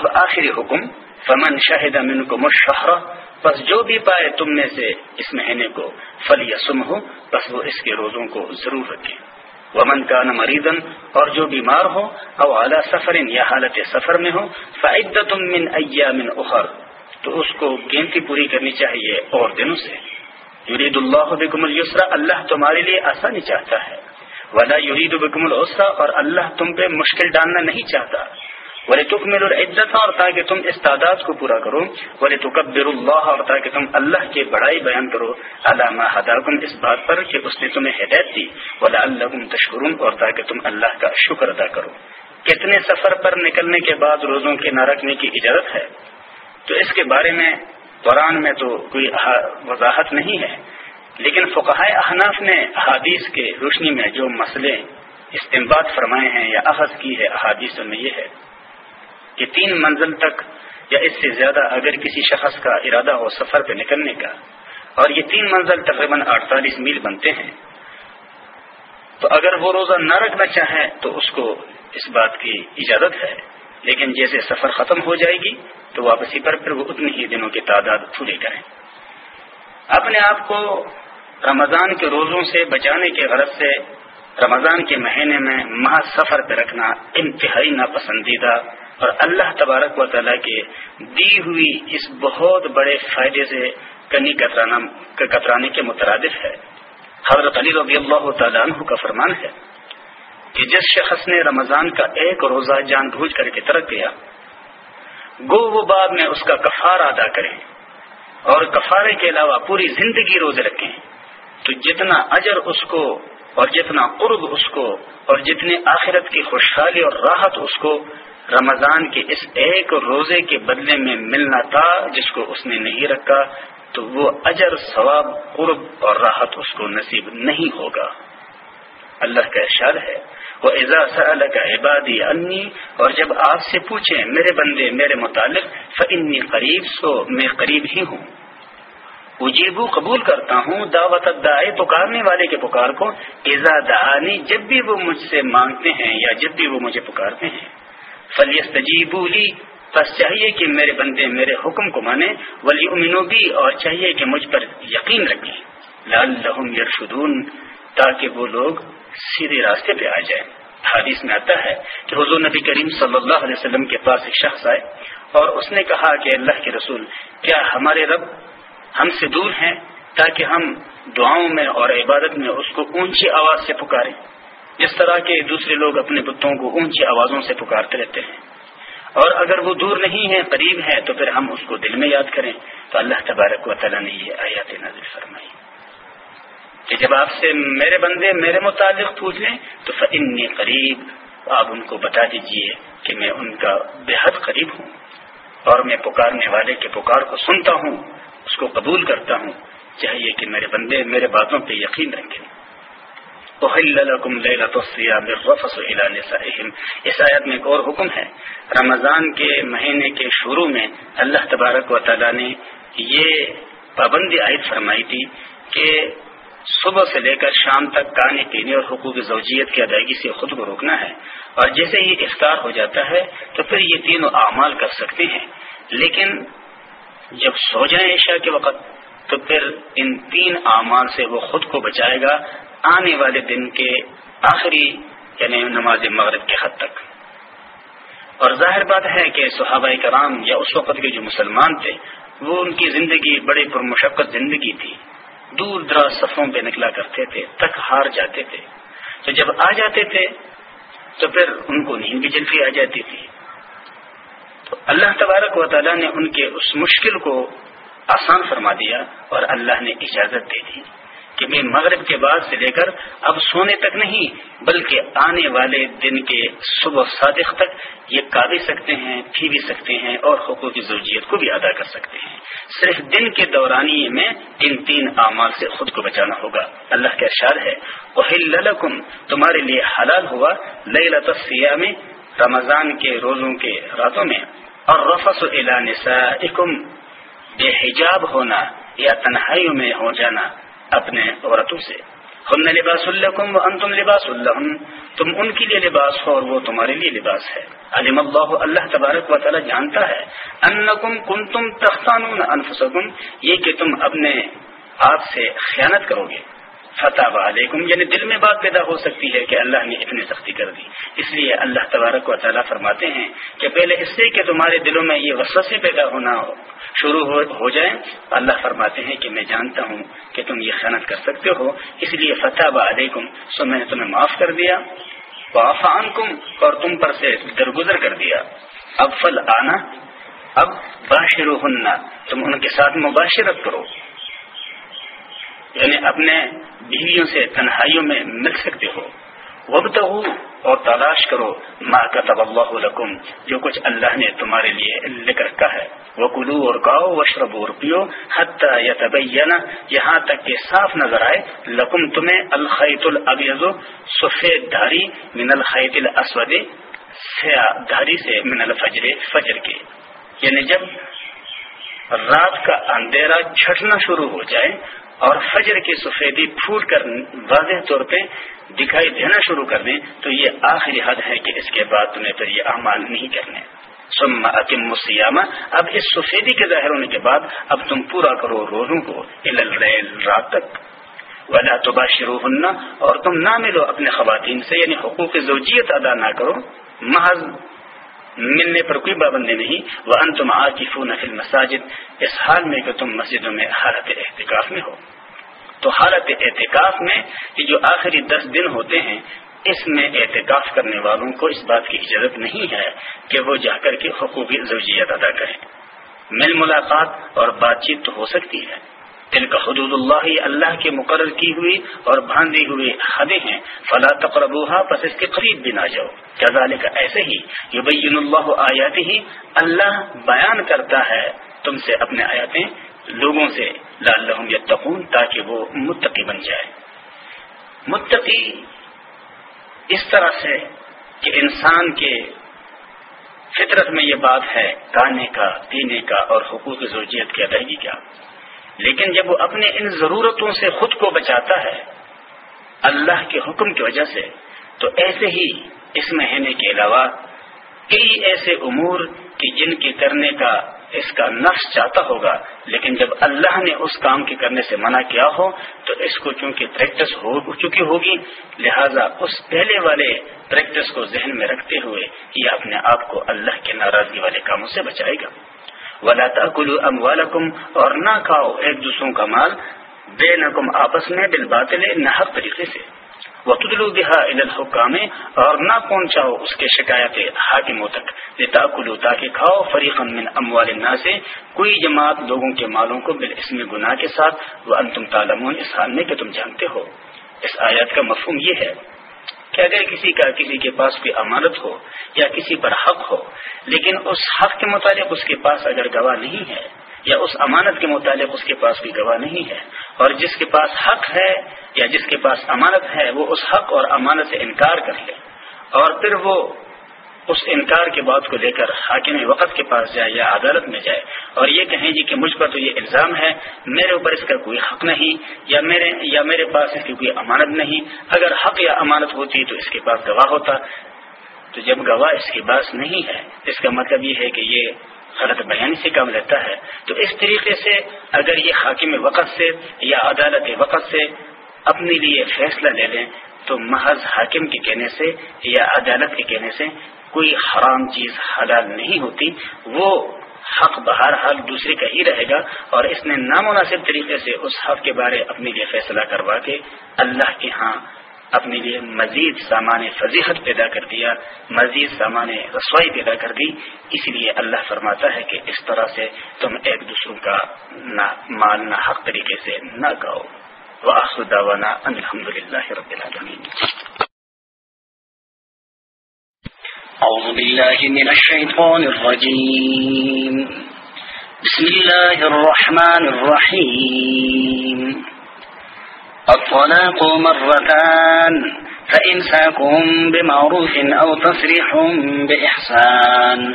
Speaker 1: اب آخری حکم فمن شاہد امین کو مشہور بس جو بھی پائے تم میں سے اس مہینے کو فل یا سم ہو بس وہ اس کے روزوں کو ضرور رکھیں ومن کا نہ مریضن اور جو بیمار ہو او اعلیٰ سفر یا حالت سفر میں ہو فعدت تم من ایا من تو اس کو گنتی پوری کرنی چاہیے اور دنوں سے یرید اللہ بکم السرا اللہ تمہارے لیے آسانی چاہتا ہے ودا یرید بکم السرا اور اللہ تم پہ مشکل ڈالنا نہیں چاہتا
Speaker 2: ولی تک العزت
Speaker 1: اور تاکہ تم اس تعداد کو پورا کرو ولی تکبر اللہ اور تاکہ تم اللہ کی بڑائی بیان کرو علامہ اللہ اس بات پر کہ اس نے تمہیں ہدایت دی ولا اللہ تشکرون اور تاکہ تم اللہ کا شکر ادا کرو کتنے سفر پر نکلنے کے بعد روزوں کے نہ رکھنے کی اجازت ہے تو اس کے بارے میں قرآن میں تو کوئی وضاحت نہیں ہے لیکن فقہ احناف نے حادیث کے روشنی میں جو مسئلے استمباد فرمائے ہیں یا احض کی ہے احادیث میں یہ ہے یہ تین منزل تک یا اس سے زیادہ اگر کسی شخص کا ارادہ ہو سفر پہ نکلنے کا اور یہ تین منزل تقریباً اڑتالیس میل بنتے ہیں تو اگر وہ روزہ نہ رکھنا چاہے تو اس کو اس بات کی اجازت ہے لیکن جیسے سفر ختم ہو جائے گی تو واپسی پر پھر وہ اتنی ہی دنوں کی تعداد پوری کریں اپنے آپ کو رمضان کے روزوں سے بچانے کے غرض سے رمضان کے مہینے میں مہا سفر پہ رکھنا انتہائی ناپسندیدہ اور اللہ تبارک و تعالیٰ کے دی ہوئی اس بہت بڑے فائدے سے کنی کترانے کے مترادف ہے حضرت علی رضی اللہ تعالیٰ عنہ کا فرمان ہے کہ جس شخص نے رمضان کا ایک روزہ جان بھوج کر کے ترک دیا گو و بعد میں اس کا کفار ادا کرے اور کفارے کے علاوہ پوری زندگی روزے رکھیں تو جتنا اجر اس کو اور جتنا قرب اس کو اور جتنے آخرت کی خوشحالی اور راحت اس کو رمضان کے اس ایک روزے کے بدلے میں ملنا تھا جس کو اس نے نہیں رکھا تو وہ اجر ثواب قرب اور راحت اس کو نصیب نہیں ہوگا اللہ کا اشار ہے وہ ایزا اللہ کا عبادی انی اور جب آپ سے پوچھیں میرے بندے میرے متعلق فنی قریب سو میں قریب ہی ہوں اجیبو قبول کرتا ہوں دعوت دائے پکارنے والے کے پکار کو ایزا دہانی جب بھی وہ مجھ سے مانگتے ہیں یا جب بھی وہ مجھے پکارتے ہیں فلیس فلیبولی بس چاہیے کہ میرے بندے میرے حکم کو مانے ولی امینو بھی اور چاہیے کہ مجھ پر یقین رکھے لال لہم یرشد تاکہ وہ لوگ سیدھے راستے پہ آ جائیں حدیث میں آتا ہے کہ حضور نبی کریم صلی اللہ علیہ وسلم کے پاس ایک شخص آئے اور اس نے کہا کہ اللہ کے رسول کیا ہمارے رب ہم سے دور ہیں تاکہ ہم دعاؤں میں اور عبادت میں اس کو اونچی آواز سے پکارے جس طرح کے دوسرے لوگ اپنے بتوں کو اونچی آوازوں سے پکارتے رہتے ہیں اور اگر وہ دور نہیں ہے قریب ہے تو پھر ہم اس کو دل میں یاد کریں تو اللہ تبارک و تعالیٰ نے یہ آیات نظر فرمائی کہ جب آپ سے میرے بندے میرے متعلق پوچھ لیں تو فن قریب آپ ان کو بتا دیجئے کہ میں ان کا بے حد قریب ہوں اور میں پکارنے والے کے پکار کو سنتا ہوں اس کو قبول کرتا ہوں چاہیے کہ میرے بندے میرے باتوں پہ یقین رکھیں میں ایک اور حکم ہے رمضان کے مہینے کے شروع میں اللہ تبارک و تعالی نے یہ پابندی عائد فرمائی تھی کہ صبح سے لے کر شام تک کھانے پینے اور حقوق زوجیت کی ادائیگی سے خود کو روکنا ہے اور جیسے ہی افطار ہو جاتا ہے تو پھر یہ تینوں اعمال کر سکتے ہیں لیکن جب سو جائیں عشاء کے وقت تو پھر ان تین اعمال سے وہ خود کو بچائے گا آنے والے دن کے آخری یعنی نماز مغرب کے حد تک اور ظاہر بات ہے کہ صحابہ کرام یا اس وقت کے جو مسلمان تھے وہ ان کی زندگی بڑے پر مشقت زندگی تھی دور دراز صفوں پہ نکلا کرتے تھے تک ہار جاتے تھے تو جب آ جاتے تھے تو پھر ان کو نیند بھی جلدی آ جاتی تھی تو اللہ تبارک و تعالیٰ نے ان کے اس مشکل کو آسان فرما دیا اور اللہ نے اجازت دے دی کہ یعنی میں مغرب کے بعد سے لے کر اب سونے تک نہیں بلکہ آنے والے دن کے صبح صادق تک یہ کا بھی سکتے ہیں پھی بھی سکتے ہیں اور حقوق کی ضروریت کو بھی ادا کر سکتے ہیں صرف دن کے دورانی میں ان تین اعمال سے خود کو بچانا ہوگا اللہ کا اشار ہے تمہارے لیے حلال ہوا لئی لیا میں رمضان کے روزوں کے راتوں میں اور رفس و اعلان بے حجاب ہونا یا تنہائیوں میں ہو جانا اپنے عورتوں سے لباس تم ان کے لیے لباس ہو اور وہ تمہارے لیے لباس ہے علم اللہ اللہ تبارک و تعالی جانتا ہے انکم یہ کہ تم اپنے آپ سے خیانت کرو گے فتح و علیکم یعنی دل میں بات پیدا ہو سکتی ہے کہ اللہ نے اتنی سختی کر دی اس لیے اللہ تبارک و تعالیٰ فرماتے ہیں کہ پہلے اس سے کہ تمہارے دلوں میں یہ وسوسے پیدا ہونا ہو شروع ہو جائے اللہ فرماتے ہیں کہ میں جانتا ہوں کہ تم یہ خیانت کر سکتے ہو اس لیے فتح و علیکم سو میں نے تمہیں معاف کر دیا واف کم اور تم پر سے درگزر کر دیا اب فل آنا اب باشر ہننا تم ان کے ساتھ مباشرت کرو یعنی اپنے بیویوں سے تنہائیوں میں مل سکتے ہو وبت اور تلاش کرو ماں کا جو کچھ اللہ نے تمہارے لیے لکھ رکھا ہے وہ کلو اور گاؤ و شرب اور پیو حت یا یہاں تک کہ صاف نظر آئے لکم تمہیں الخیت العبیز سفید دھاری من الخیت الاسود سیاہ دھاری سے من الفجر فجر کے یعنی جب رات کا اندھیرا چھٹنا شروع ہو جائے اور فجر کی سفیدی پھوٹ کر واضح طور پہ دکھائی دینا شروع کر دیں تو یہ آخری حد ہے کہ اس کے بعد تمہیں پھر یہ اعمال نہیں کرنے سما اکیم و سیامہ اب اس سفیدی کے ظاہر ہونے کے بعد اب تم پورا کرو روزوں کو رات تک ولا شروع ہونا اور تم نہ ملو اپنے خواتین سے یعنی حقوق زوجیت ادا نہ کرو محض ملنے پر کوئی پابندی نہیں ان تم آج فی مساجد اس حال میں کہ تم مسجدوں میں حالت احتکاف میں ہو تو حالت احتکاف میں یہ جو آخری دس دن ہوتے ہیں اس میں احتکاف کرنے والوں کو اس بات کی اجازت نہیں ہے کہ وہ جا کر کے حقوقی زوجیت ادا کریں مل ملاقات اور بات چیت تو ہو سکتی ہے دل کا حدود اللہ اللہ کے مقرر کی ہوئی اور باندھی ہوئی حدیں ہیں فلا پس اس کے قریب بھی نہ جاؤ کیا کا ایسے ہی کہ بھائی ہی اللہ بیان کرتا ہے تم سے اپنے آیاتیں لوگوں سے لال یا تاکہ وہ متقی بن جائے متقی اس طرح سے کہ انسان کے فطرت میں یہ بات ہے کھانے کا پینے کا اور حقوق زوجیت کی ادائیگی کیا لیکن جب وہ اپنے ان ضرورتوں سے خود کو بچاتا ہے اللہ کے حکم کی وجہ سے تو ایسے ہی اس مہینے کے علاوہ کئی ایسے امور کی جن کے کرنے کا اس کا نفس چاہتا ہوگا لیکن جب اللہ نے اس کام کے کرنے سے منع کیا ہو تو اس کو چونکہ پریکٹس ہو چکی ہوگی لہذا اس پہلے والے پریکٹس کو ذہن میں رکھتے ہوئے یہ اپنے آپ کو اللہ کے ناراضگی والے کاموں سے بچائے گا ولا تاكلوا اموالكم اور نہ کھاؤ ایک دوسروں کا مال بینکم آپس میں بالباطل نہ حق طریقے سے وتدلوا بها الى الحكام اور نہ پہنچاؤ اس کے شکایتیں حاکم تک لتاکلوا تاکہ کھاؤ فریقا من اموال الناس کوئی جماعت لوگوں کے مالوں کو بالاسم گناہ کے ساتھ وانتم تعلمون اس حال میں کہ تم جانتے ہو اس آیت کا مفہوم یہ ہے کہ اگر کسی کا کسی کے پاس کوئی امانت ہو یا کسی پر حق ہو لیکن اس حق کے متعلق اس کے پاس اگر گواہ نہیں ہے یا اس امانت کے متعلق اس کے پاس کوئی گواہ نہیں ہے اور جس کے پاس حق ہے یا جس کے پاس امانت ہے وہ اس حق اور امانت سے انکار کر لے اور پھر وہ اس انکار کے بات کو لے کر حاکم وقت کے پاس جائے یا عدالت میں جائے اور یہ کہیں جی کہ مجھ پر تو یہ الزام ہے میرے اوپر اس کا کوئی حق نہیں یا میرے یا میرے پاس اس کی کوئی امانت نہیں اگر حق یا امانت ہوتی تو اس کے پاس گواہ ہوتا تو جب گواہ اس کے پاس نہیں ہے اس کا مطلب یہ ہے کہ یہ غلط بیانی سے کام رہتا ہے تو اس طریقے سے اگر یہ حاکم وقت سے یا عدالت وقت سے اپنے لیے فیصلہ لے لیں تو محض حاکم کے کہنے سے یا عدالت کے کہنے سے کوئی حرام چیز حلال نہیں ہوتی وہ حق بہر حق دوسرے کا ہی رہے گا اور اس نے نامناسب طریقے سے اس حق کے بارے اپنے لیے فیصلہ کروا کے اللہ کے ہاں اپنے لیے مزید سامان فضیحت پیدا کر دیا مزید سامان رسوائی پیدا کر دی اسی لیے اللہ فرماتا ہے کہ اس طرح سے تم ایک دوسروں کا نہ مال نہ حق
Speaker 2: طریقے سے نہ گاؤ دعوانا الحمد للہ رب العالمین أعوذ بالله من الشيطان الرجيم بسم الله الرحمن
Speaker 1: الرحيم الطلاق مرتان فإن ساكم بمعروف أو تصريح
Speaker 2: بإحسان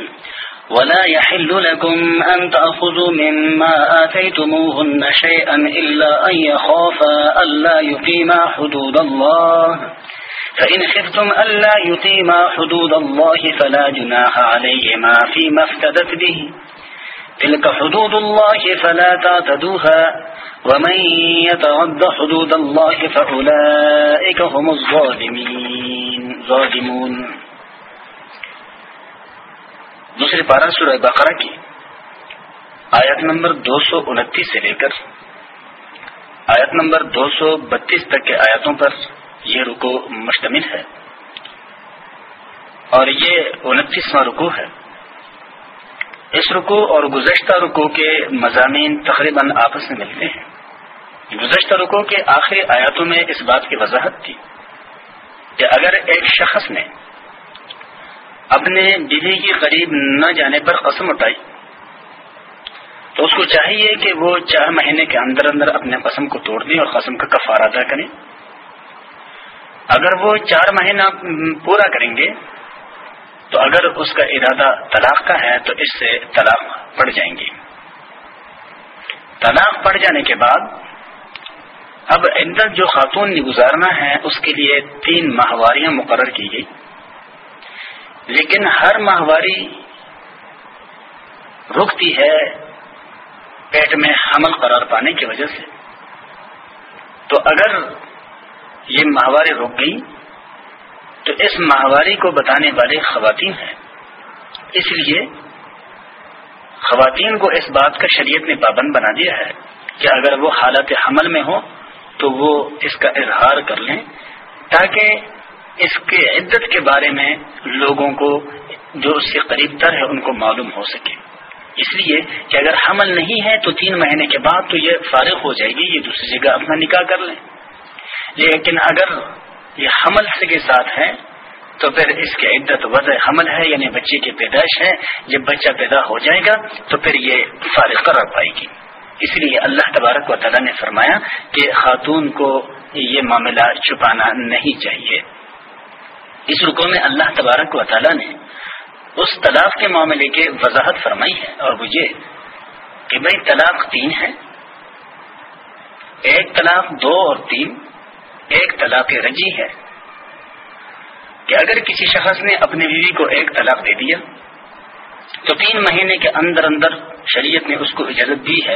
Speaker 2: ولا يحل
Speaker 1: لكم أن تأخذوا مما آتيتموهن شيئا إلا أن يخافا ألا يقيما حدود الله فإن خفتم ألا يقيما حدود الله فلا جناح عليهما فيما افتدت به تلك حدود الله فلا تعتدوها ومن يتعد حدود الله فأولئك هم الظالمين ظالمون دوسری پارہ سورہ بقرہ کی آیت نمبر دو سو انتیس سے لے کر آیت نمبر دو سو بتیس تک کے آیتوں پر یہ رکو مشتمل ہے اور یہ انتیسواں رکو ہے اس رکو اور گزشتہ رکو کے مضامین تقریباً آپس میں ملتے ہیں گزشتہ رکو کے آخری آیاتوں میں اس بات کی وضاحت تھی کہ اگر ایک شخص نے اپنے بیوی کے قریب نہ جانے پر قسم اٹھائی تو اس کو چاہیے کہ وہ چار مہینے کے اندر اندر اپنے قسم کو توڑ دیں اور قسم کا کفار ادا کریں اگر وہ چار مہینہ پورا کریں گے تو اگر اس کا ارادہ طلاق کا ہے تو اس سے طلاق پڑ جائیں گے طلاق پڑ جانے کے بعد اب اندر جو خاتون نے گزارنا ہے اس کے لیے تین ماہواریاں مقرر کی گئی لیکن ہر ماہواری رکتی ہے پیٹ میں حمل قرار پانے کی وجہ سے تو اگر یہ ماہواری رک گئی تو اس ماہواری کو بتانے والے خواتین ہیں اس لیے خواتین کو اس بات کا شریعت نے پابند بنا دیا ہے کہ اگر وہ حالت حمل میں ہو تو وہ اس کا اظہار کر لیں تاکہ اس کے عدت کے بارے میں لوگوں کو جو اس سے قریب تر ہے ان کو معلوم ہو سکے اس لیے کہ اگر حمل نہیں ہے تو تین مہینے کے بعد تو یہ فارغ ہو جائے گی یہ دوسری جگہ اپنا نکاح کر لیں لیکن اگر یہ حمل کے ساتھ ہیں تو پھر اس کی عدت وضع حمل ہے یعنی بچے کی پیدائش ہے جب بچہ پیدا ہو جائے گا تو پھر یہ فارغ قرار پائے گی اس لیے اللہ تبارک و تعالیٰ نے فرمایا کہ خاتون کو یہ معاملہ چھپانا نہیں چاہیے اس رکو میں اللہ تبارک و تعالیٰ نے اس طلاق کے معاملے کے وضاحت فرمائی ہے اور وہ یہ کہ بھائی طلاق تین ہے ایک طلاق دو اور تین ایک طلاق رجی ہے کہ اگر کسی شخص نے اپنی بیوی کو ایک طلاق دے دیا تو تین مہینے کے اندر اندر شریعت نے اس کو اجازت دی ہے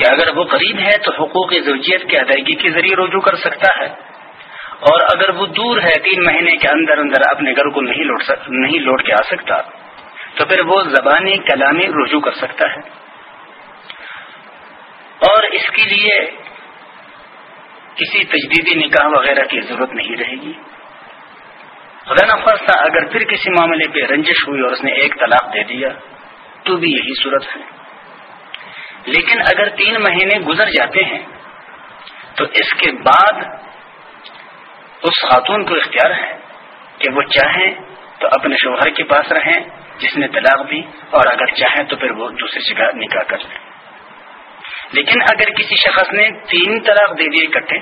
Speaker 1: کہ اگر وہ قریب ہے تو حقوق زوجیت کی ادائیگی کے ذریعے رجوع کر سکتا ہے اور اگر وہ دور ہے تین مہینے کے اندر اندر اپنے گھر کو نہیں لوٹ نہیں لوٹ کے آ سکتا تو پھر وہ زبانی کلامی رجوع کر سکتا ہے اور اس کے لیے کسی تجدیدی نکاح وغیرہ کی ضرورت نہیں رہے گی خدا نخواستہ اگر پھر کسی معاملے پہ رنجش ہوئی اور اس نے ایک طلاق دے دیا تو بھی یہی صورت ہے لیکن اگر تین مہینے گزر جاتے ہیں تو اس کے بعد اس خاتون کو اختیار ہے کہ وہ چاہیں تو اپنے شوہر کے پاس رہیں جس نے طلاق دی اور اگر چاہیں تو پھر وہ دوسری جگہ نکاح کر لیں لیکن اگر کسی شخص نے تین طلاق دے دیے اکٹھے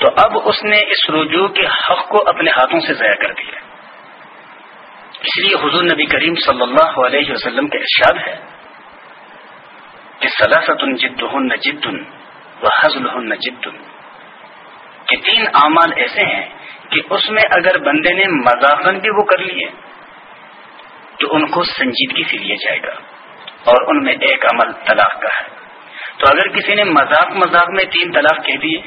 Speaker 1: تو اب اس نے اس رجوع کے حق کو اپنے ہاتھوں سے ضائع کر دیا اس لیے حضور نبی کریم صلی اللہ علیہ وسلم کا ارشاد ہے کہ سلاست جد ہن نہ و حضل ہن جد کہ تین اعمال ایسے ہیں کہ اس میں اگر بندے نے مذاقن بھی وہ کر لیے تو ان کو سنجیدگی سے لیا جائے گا اور ان میں ایک عمل طلاق کا ہے تو اگر کسی نے مذاق مذاق میں تین طلاق کہہ دیے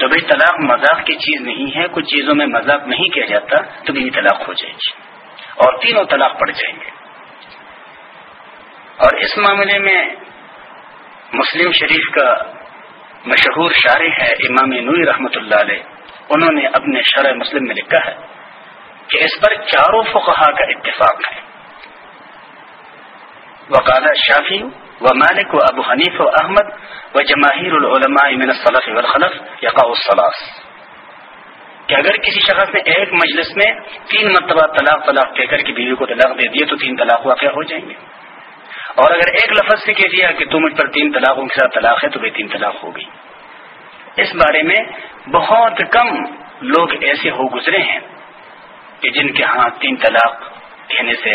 Speaker 1: تو بھائی طلاق مذاق کی چیز نہیں ہے کچھ چیزوں میں مذاق نہیں کیا جاتا تو بھی طلاق ہو جائے گی اور تینوں طلاق پڑ جائیں گے اور اس معاملے میں مسلم شریف کا مشہور شاعر ہے امام نوری رحمت اللہ علیہ انہوں نے اپنے شرح مسلم میں لکھا ہے کہ اس پر چاروں فقہا کا اتفاق ہے وقالہ شافی و مالک و ابو حنیف و احمد و جماہیر العلماء من الصلاف والخلف کہ اگر کسی شخص نے ایک مجلس میں تین مرتبہ طلاق طلاق کہہ کر کے بیوی کو طلاق دے دیے تو تین طلاق واقع ہو جائیں گے اور اگر ایک لفظ سے کہہ دیا کہ مجھ پر تین طلاقوں کے ساتھ طلاق ہے تو وہ تین طلاق ہوگی اس بارے میں بہت کم لوگ ایسے ہو گزرے ہیں کہ جن کے ہاں تین طلاق دینے سے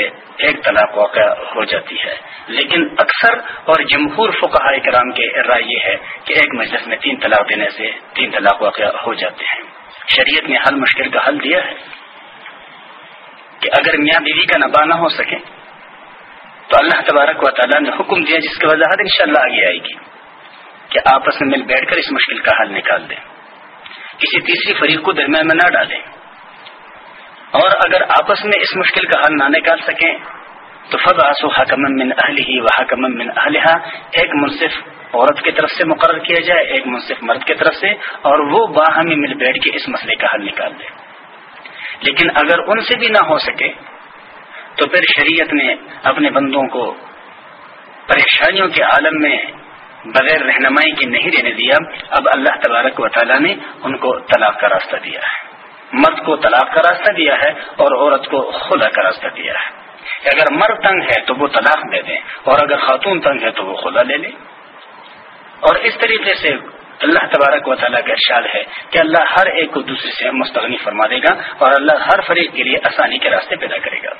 Speaker 1: ایک طلاق واقع ہو جاتی ہے لیکن اکثر اور جمہور فقہ کرام کے رائے یہ ہے کہ ایک مجلس میں تین طلاق دینے سے تین طلاق واقع ہو جاتے ہیں شریعت نے حل مشکل کا حل دیا ہے کہ اگر میاں بیوی کا نباہ نہ ہو سکے تو اللہ تبارک و تعالیٰ نے حکم دیا جس کی وضاحت ان شاء اللہ آگے آئے گی کہ آپس میں مل بیٹھ کر اس مشکل کا حل نکال دیں کسی تیسری فریق کو درمیان میں نہ ڈالیں اور اگر آپس میں اس مشکل کا حل نہ نکال سکیں تو فض آسو حکمن اہل ہی وہکم من اہلیہ ایک منصف عورت کی طرف سے مقرر کیا جائے ایک منصف مرد کی طرف سے اور وہ باہمی مل بیٹھ کے اس مسئلے کا حل نکال دے لیکن اگر ان سے بھی نہ ہو سکے تو پھر شریعت نے اپنے بندوں کو پریشانیوں کے عالم میں بغیر رہنمائی کے نہیں رہنے دیا اب اللہ تبارک و تعالیٰ نے ان کو طلاق کا راستہ دیا ہے مرد کو طلاق کا راستہ دیا ہے اور عورت کو خدا کا راستہ دیا ہے اگر مرد تنگ ہے تو وہ طلاق دے دیں اور اگر خاتون تنگ ہے تو وہ خدا لے لیں اور اس طریقے سے اللہ تبارک و تعالیٰ کا ارشاد ہے کہ اللہ ہر ایک کو دوسرے سے مستغنی فرما دے گا اور اللہ ہر فریق کے لیے آسانی کے راستے پیدا کرے گا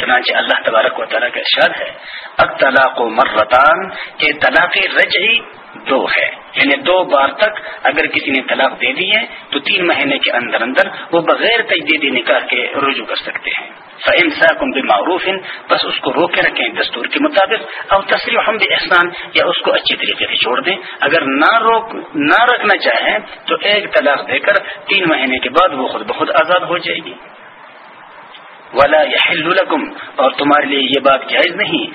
Speaker 1: چنانچہ اللہ تبارک و تعالیٰ کا ارشاد ہے اب طلاق و مرتان کے طلاق رجعی دو ہے یعنی دو بار تک اگر کسی نے طلاق دے دی ہے تو تین مہینے کے اندر اندر وہ بغیر تجدیدی نکاح کے رجوع کر سکتے ہیں فہم کم بھی معروف ہیں بس اس کو روک کے دستور کے مطابق اور تصریح ہم بھی احسان یا اس کو اچھی طریقے سے چھوڑ دیں اگر نہ روک نہ رکھنا چاہیں تو ایک طلاق دے کر تین مہینے کے بعد وہ خود بخود آزاد ہو جائے گی ولا یا کم اور تمہارے لیے یہ بات جائز نہیں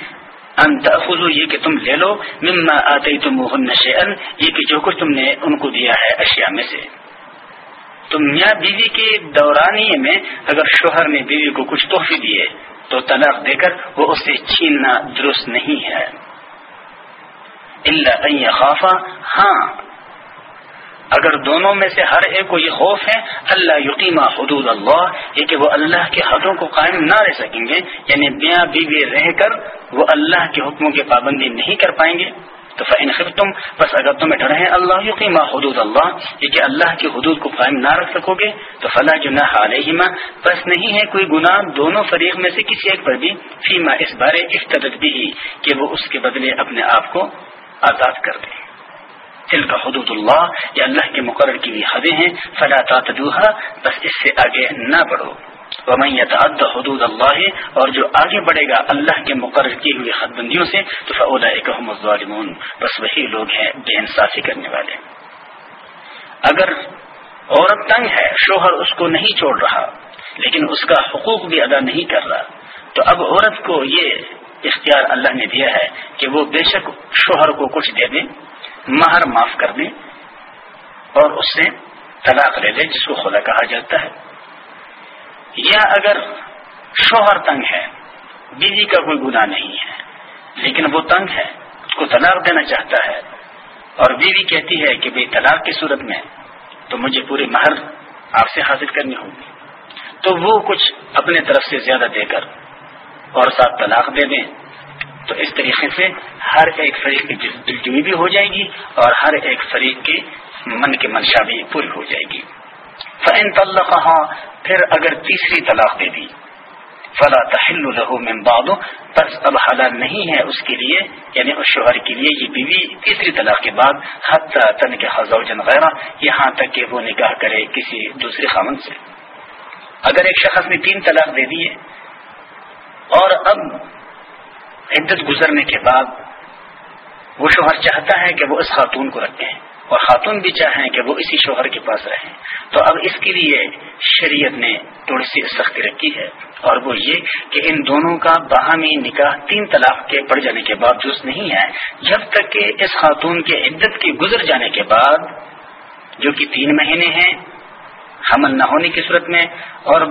Speaker 1: یہ کہ تم لے لو مما یہ کہ جو کچھ تم نے ان کو دیا ہے اشیاء میں سے تو میاں بیوی کے دورانی میں اگر شوہر نے بیوی کو کچھ توحفے دیے تو طلاق دے کر وہ اسے چھیننا درست نہیں ہے اللہ خافا ہاں اگر دونوں میں سے ہر ایک کو یہ خوف ہے اللہ یقیمہ حدود اللہ یہ کہ وہ اللہ کے حدوں کو قائم نہ رہ سکیں گے یعنی بیاں بیوی رہ کر وہ اللہ کے حکموں کی پابندی نہیں کر پائیں گے تو فن تم بس اگر تمہیں ڈر رہے اللہ یقیمہ حدود اللہ یہ کہ اللہ کی حدود کو قائم نہ رکھ سکو گے تو فلاں جو نہ ماں بس نہیں ہے کوئی گناہ دونوں فریق میں سے کسی ایک پر بھی فیما اس بارے افتدت بھی کہ وہ اس کے بدلے اپنے آپ کو آزاد کر دیں دل کا حدود اللہ یا اللہ کے مقرر کی ہوئی حدیں ہیں فلا تاطوہ بس اس سے آگے نہ بڑھو يتعد حدود اللہ اور جو آگے بڑھے گا اللہ کے مقرر کی ہوئی حد بندیوں سے تو الظالمون بس وہی لوگ ہیں بے انصافی کرنے والے اگر عورت تنگ ہے شوہر اس کو نہیں چھوڑ رہا لیکن اس کا حقوق بھی ادا نہیں کر رہا تو اب عورت کو یہ اختیار اللہ نے دیا ہے کہ وہ بے شک شوہر کو کچھ دے دیں مہر معاف کر دیں اور اس سے طلاق لے لے جس کو خدا کہا جاتا ہے یا اگر شوہر تنگ ہے بیوی کا کوئی گناہ نہیں ہے لیکن وہ تنگ ہے اس کو طلاق دینا چاہتا ہے اور بیوی کہتی ہے کہ بھائی طلاق کی صورت میں تو مجھے پوری مہر آپ سے حاصل کرنی ہوگی تو وہ کچھ اپنے طرف سے زیادہ دے کر اور ساتھ طلاق دے دیں تو اس طریقے سے ہر ایک فریق کی دلجوئی بھی ہو جائے گی اور ہر ایک فریق کے من کی منشا بھی پوری ہو جائے گی فن طلقہ پھر اگر تیسری طلاق دے دی فلا تحل لہو من بعد پس اب حلال نہیں ہے اس کے لیے یعنی اس شوہر کے لیے یہ بیوی تیسری طلاق کے بعد حت تن کے حضو جن غیرہ یہاں تک کہ وہ نکاح کرے کسی دوسرے خامن سے اگر ایک شخص نے تین طلاق دے دی ہے اور اب عدت گزرنے کے بعد وہ شوہر چاہتا ہے کہ وہ اس خاتون کو رکھیں اور خاتون بھی چاہیں کہ وہ اسی شوہر کے پاس رہیں تو اب اس کے لیے شریعت نے تھوڑی سی سختی رکھی ہے اور وہ یہ کہ ان دونوں کا باہمی نکاح تین طلاق کے پڑ جانے کے بعد درست نہیں ہے جب تک کہ اس خاتون کے عدت کے گزر جانے کے بعد جو کہ تین مہینے ہیں حمل نہ ہونے کی صورت میں اور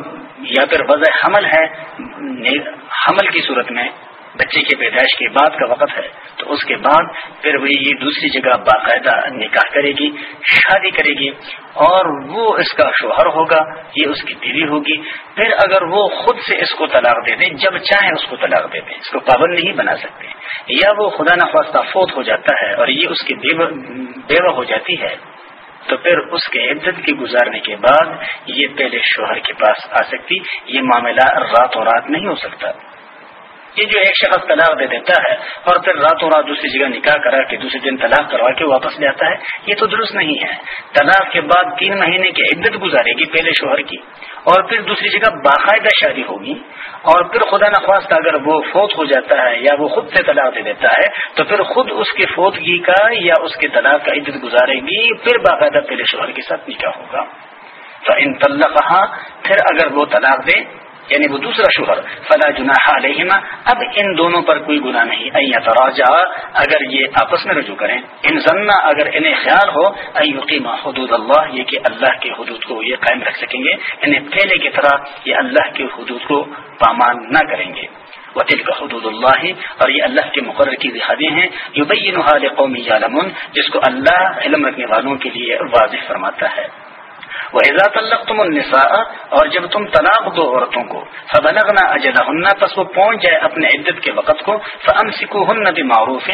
Speaker 1: یا پھر وضع حمل ہے حمل کی صورت میں بچے کے پیدائش کے بعد کا وقت ہے تو اس کے بعد پھر وہ دوسری جگہ باقاعدہ نکاح کرے گی شادی کرے گی اور وہ اس کا شوہر ہوگا یہ اس کی بیوی ہوگی پھر اگر وہ خود سے اس کو طلاق دے دیں جب چاہیں اس کو طلاق دے دیں اس کو پابند نہیں بنا سکتے یا وہ خدا نخواستہ فوت ہو جاتا ہے اور یہ اس کی بیوہ ہو جاتی ہے تو پھر اس کے عدت کے گزارنے کے بعد یہ پہلے شوہر کے پاس آ سکتی یہ معاملہ رات و رات نہیں ہو سکتا یہ جو ایک شخص طلاق دے دیتا ہے اور پھر راتوں رات دوسری جگہ نکاح کرا کے دوسرے دن طلاق کروا کے واپس لے آتا ہے یہ تو درست نہیں ہے طلاق کے بعد تین مہینے کی عدت گزارے گی پہلے شوہر کی اور پھر دوسری جگہ باقاعدہ شادی ہوگی اور پھر خدا نخواستہ اگر وہ فوت ہو جاتا ہے یا وہ خود سے طلاق دے دیتا ہے تو پھر خود اس کی فوتگی کا یا اس کے طلاق کا عدت گزارے گی پھر باقاعدہ پہلے شوہر کے ساتھ نکاح ہوگا تو ان طلقہ پھر اگر وہ طلاق دے یعنی وہ دوسرا شوہر فلا جناح علیہما اب ان دونوں پر کوئی گناہ نہیں ترا تراجا اگر یہ آپس میں رجوع کریں ان ضمنا اگر انہیں خیال ہو ایقیما حدود اللہ یہ کہ اللہ کے حدود کو یہ قائم رکھ سکیں گے انہیں پہلے کی طرح یہ اللہ کے حدود کو پامان نہ کریں گے وطل کا حدود اللہ اور یہ اللہ کے مقرر کی رحادیں ہیں جو بئی نحر قومی جس کو اللہ علم رکھنے والوں کے لیے واضح فرماتا ہے وہ حضاۃ الق تم النسا اور جب تم طلاق دو عورتوں کو فبلغنا نہ ہننا بس وہ پہنچ جائے اپنے عدت کے وقت کو فن سکھو ہن نہ بھی معروف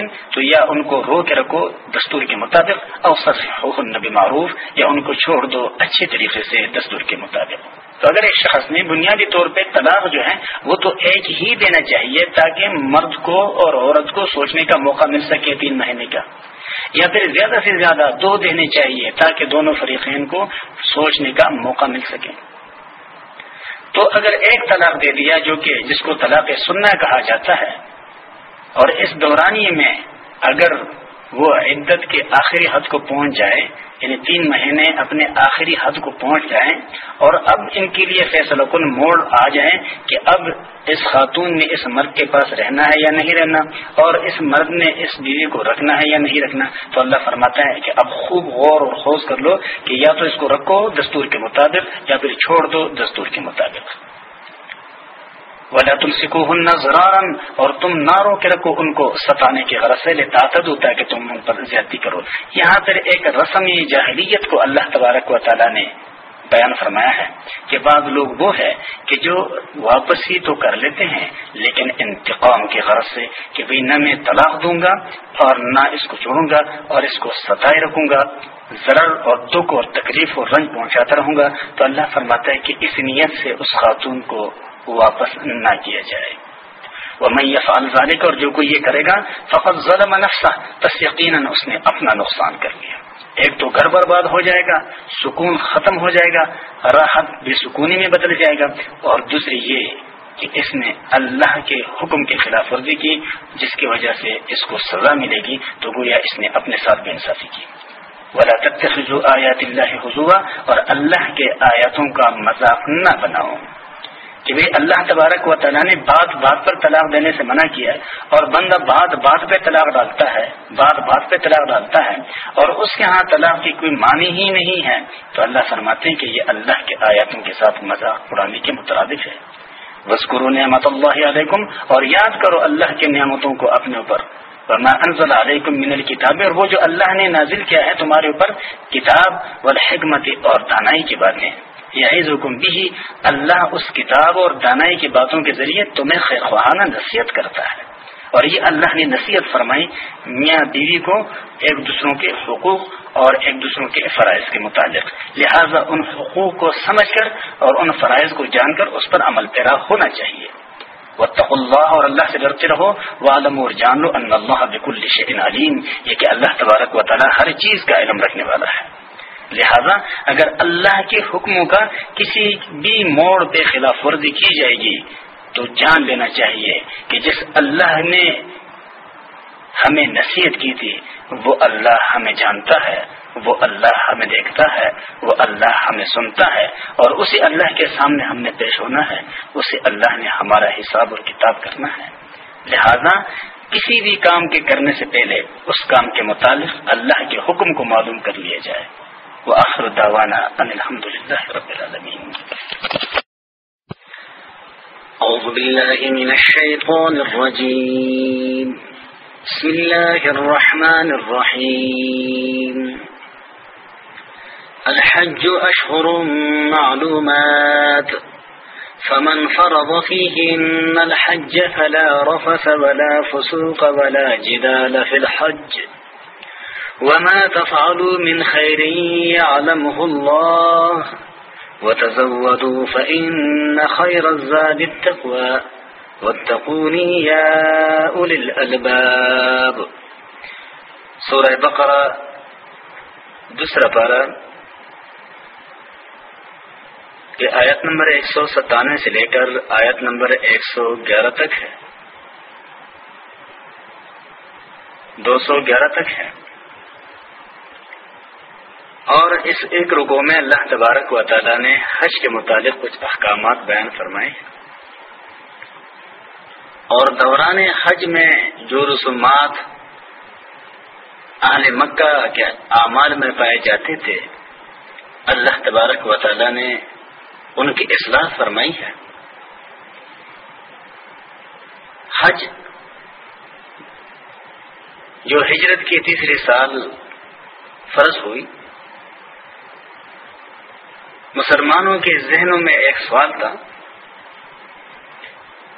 Speaker 1: یا ان کو رو کے رکھو دستور کے مطابق اوسط ہن بھی معروف یا ان کو چھوڑ دو اچھے طریقے سے دستور کے مطابق تو اگر ایک شخص نے بنیادی طور پہ طلاق جو ہے وہ تو ایک ہی دینا چاہیے تاکہ مرد کو اور عورت کو سوچنے کا موقع مل سکے تین مہینے کا یا پھر زیادہ سے زیادہ دو دینے چاہیے تاکہ دونوں فریقین کو سوچنے کا موقع مل سکے تو اگر ایک طلاق دے دیا جو کہ جس کو طلاق سننا کہا جاتا ہے اور اس دورانی میں اگر وہ عدت کے آخری حد کو پہنچ جائے یعنی تین مہینے اپنے آخری حد کو پہنچ جائیں اور اب ان کے لیے فیصلہ کن موڑ آ جائیں کہ اب اس خاتون نے اس مرد کے پاس رہنا ہے یا نہیں رہنا اور اس مرد نے اس بیوی کو رکھنا ہے یا نہیں رکھنا تو اللہ فرماتا ہے کہ اب خوب غور اور خوص کر لو کہ یا تو اس کو رکھو دستور کے مطابق یا پھر چھوڑ دو دستور کے مطابق ولا تم سکھو ہن زرارن اور تم نہ رو کے رکھو ان کو ستانے کے غرض سے لے ہوتا ہے کہ تم ان پر زیادتی کرو یہاں پر ایک رسمی جاہلیت کو اللہ تبارک و تعالیٰ نے بیان فرمایا ہے کہ بعض لوگ وہ ہے کہ جو واپسی تو کر لیتے ہیں لیکن انتقام کی غرض سے کہ بھائی نہ میں طلاق دوں گا اور نہ اس کو چھوڑوں گا اور اس کو ستائے رکھوں گا ضرر اور دکھ اور تکلیف اور رنج پہنچاتا رہوں گا تو اللہ فرماتا ہے کہ اس نیت سے اس خاتون کو واپس نہ کیا جائے وہ میں یہ فانزاد اور جو کوئی یہ کرے گا فقط ظلم نفسہ بس یقیناً اس نے اپنا نقصان کر لیا ایک تو گھر برباد ہو جائے گا سکون ختم ہو جائے گا راحت بے سکونی میں بدل جائے گا اور دوسری یہ کہ اس نے اللہ کے حکم کی خلاف ورزی کی جس کی وجہ سے اس کو سزا ملے گی تو گویا اس نے اپنے ساتھ بے انصافی کی ولا تک آیات اللہ حضو اور اللہ کے آیاتوں کا مذاق نہ بناؤ کہ بھائی اللہ تبارک و تعالیٰ نے بات بات پر طلاق دینے سے منع کیا اور بندہ بات بات پہ طلاق ڈالتا ہے بات بات پہ طلاق ڈالتا ہے اور اس کے ہاں طلاق کی کوئی معنی ہی نہیں ہے تو اللہ فرماتے ہیں کہ یہ اللہ کے آیاتوں کے ساتھ مذاق اڑانے کے مترادف ہے بس نعمت اللہ علیکم اور یاد کرو اللہ کے نعمتوں کو اپنے اوپر انزل علیکم من الکتاب اور وہ جو اللہ نے نازل کیا ہے تمہارے اوپر کتاب و اور دانائی کی باتیں یعظکم بھی اللہ اس کتاب اور دانائی کی باتوں کے ذریعے تمہیں خیر خواہانہ نصیحت کرتا ہے اور یہ اللہ نے نصیحت فرمائی میاں بیوی کو ایک دوسروں کے حقوق اور ایک دوسروں کے فرائض کے متعلق لہذا ان حقوق کو سمجھ کر اور ان فرائض کو جان کر اس پر عمل پیرا ہونا چاہیے وہ تو اللہ اور اللہ سے ڈرتے رہو عالم اور جان جانو اللہ علیم یہ کہ اللہ تبارک و تعالیٰ ہر چیز کا علم رکھنے والا ہے لہذا اگر اللہ کے حکموں کا کسی بھی موڑ پہ خلاف ورزی کی جائے گی تو جان لینا چاہیے کہ جس اللہ نے ہمیں نصیحت کی تھی وہ اللہ ہمیں جانتا ہے وہ اللہ ہمیں دیکھتا ہے وہ اللہ ہمیں سنتا ہے اور اسی اللہ کے سامنے ہم نے پیش ہونا ہے اسی اللہ نے ہمارا حساب اور کتاب کرنا ہے لہذا کسی بھی کام کے کرنے سے پہلے اس کام کے متعلق اللہ کے حکم کو معلوم کر لیا جائے وآخر دعوانا أن الحمد لله رب العالمين
Speaker 2: أعوذ بالله من الشيطان الرجيم بسم الله الرحمن
Speaker 1: الرحيم الحج أشهر معلومات فمن فرض فيهن الحج فلا رفث ولا فسوق ولا جدال في الحج فمن فرض فيهن الحج وما تفعلوا من خير خير يعلمه الله وتزودوا فإن الزاد التقوى واتقوني يا أولي الألباب سورة بقرة دوسرا پارا یہ ایک سو ستانوے سے لے کر آیت نمبر ایک سو گیارہ تک دو سو گیارہ تک ہے اور اس ایک رکو میں اللہ تبارک و تعالیٰ نے حج کے متعلق کچھ احکامات بیان فرمائے اور دوران حج میں جو رسومات اہل مکہ کے اعمال میں پائے جاتے تھے اللہ تبارک و تعالیٰ نے ان کی اصلاح فرمائی ہے حج جو ہجرت کی تیسری سال فرض ہوئی مسلمانوں کے ذہنوں میں ایک سوال تھا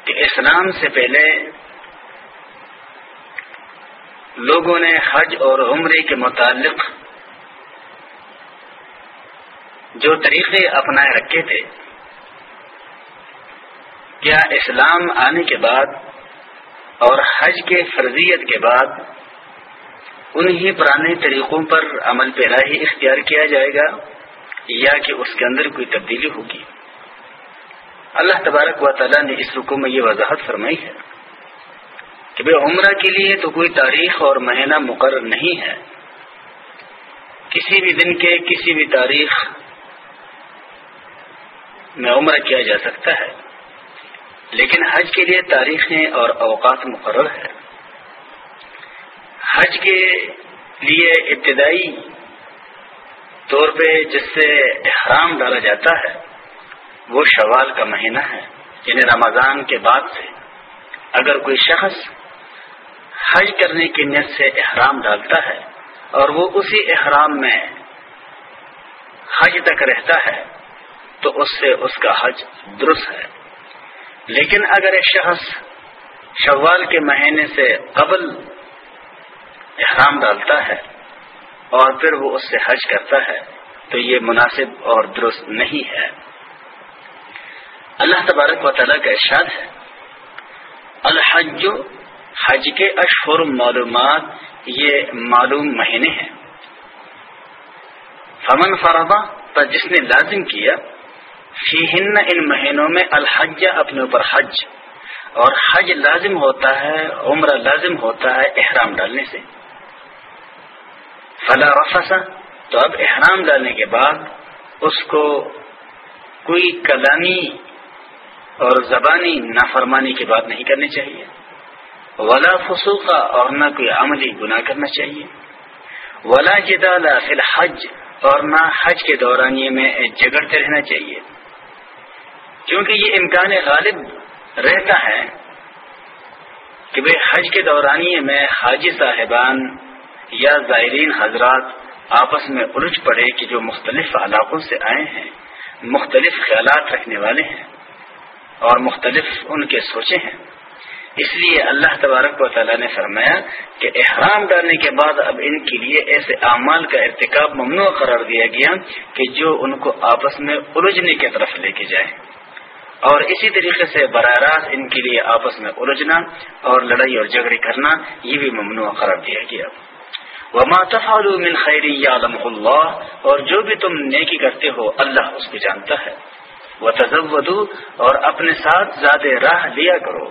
Speaker 1: کہ اسلام سے پہلے لوگوں نے حج اور عمری کے متعلق جو طریقے اپنائے رکھے تھے کیا اسلام آنے کے بعد اور حج کے فرضیت کے بعد انہی پرانے طریقوں پر عمل پیرا ہی اختیار کیا جائے گا یا کہ اس کے اندر کوئی تبدیلی ہوگی اللہ تبارک و تعالیٰ نے اس رکو میں یہ وضاحت فرمائی ہے کہ بے عمرہ کے لیے تو کوئی تاریخ اور مہینہ مقرر نہیں ہے کسی بھی دن کے کسی بھی تاریخ میں عمرہ کیا جا سکتا ہے لیکن حج کے لیے تاریخیں اور اوقات مقرر ہے حج کے لیے ابتدائی طور پہ جس سے احرام ڈالا جاتا ہے وہ شوال کا مہینہ ہے یعنی رمضان کے بعد سے اگر کوئی شخص حج کرنے کی نیت سے احرام ڈالتا ہے اور وہ اسی احرام میں حج تک رہتا ہے تو اس سے اس کا حج درست ہے لیکن اگر ایک شخص شوال کے مہینے سے قبل احرام ڈالتا ہے اور پھر وہ اس سے حج کرتا ہے تو یہ مناسب اور درست نہیں ہے اللہ تبارک و تعالیٰ کا ارشاد ہے الحج حج کے اشہر معلومات یہ معلوم مہینے ہیں فمن فرما پر جس نے لازم کیا فی ہن ان مہینوں میں الحج اپنے اوپر حج اور حج لازم ہوتا ہے عمرہ لازم ہوتا ہے احرام ڈالنے سے فلا رفسا تو اب احرام ڈالنے کے بعد اس کو کوئی کلامی اور زبانی نافرمانی کی بات نہیں کرنی چاہیے ولا خصوصا اور نہ کوئی عملی گناہ کرنا چاہیے ولا جدال فی الحج اور نہ حج کے یہ میں جگڑتے رہنا چاہیے کیونکہ یہ امکان غالب رہتا ہے کہ بھائی حج کے دورانیے میں حاجی صاحبان یا زائرین حضرات آپس میں الجھ پڑے کہ جو مختلف علاقوں سے آئے ہیں مختلف خیالات رکھنے والے ہیں اور مختلف ان کے سوچے ہیں اس لیے اللہ تبارک و تعالیٰ نے فرمایا کہ احرام ڈالنے کے بعد اب ان کے لیے ایسے اعمال کا ارتکاب ممنوع قرار دیا گیا کہ جو ان کو آپس میں الجھنے کی طرف لے کے جائے اور اسی طریقے سے براہ راست ان کے لیے آپس میں الجھنا اور لڑائی اور جھگڑے کرنا یہ بھی ممنوع قرار دیا گیا وہ من خیری خیر علم اور جو بھی تم نیکی کرتے ہو اللہ اس کو جانتا ہے وہ تجب اور اپنے ساتھ زیادہ راہ لیا کرو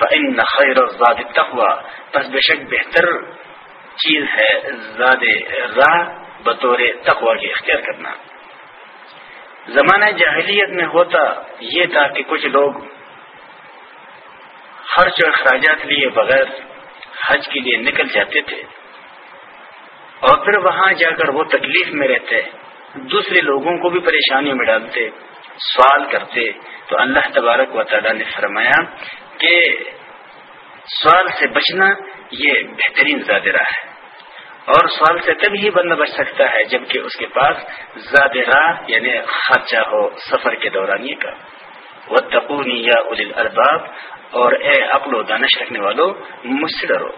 Speaker 1: خیر شک بہتر چیز ہے راہ بطور کے اختیار کرنا زمانہ جاہلیت میں ہوتا یہ تھا کہ کچھ لوگ خرچ اور اخراجات لیے بغیر حج کے لیے نکل جاتے تھے اور پھر وہاں جا کر وہ تکلیف میں رہتے دوسرے لوگوں کو بھی پریشانیوں میں ڈالتے سوال کرتے تو اللہ تبارک و تعالی نے فرمایا کہ سوال سے بچنا یہ بہترین زیادہ راہ ہے اور سوال سے تب ہی بندہ بچ سکتا ہے جب کہ اس کے پاس زیاد راہ یعنی خرچہ ہو سفر کے دورانی کا وہ تقونی یا اول الباب اور اے اپلو دانش رکھنے والوں مجھ سے ڈرو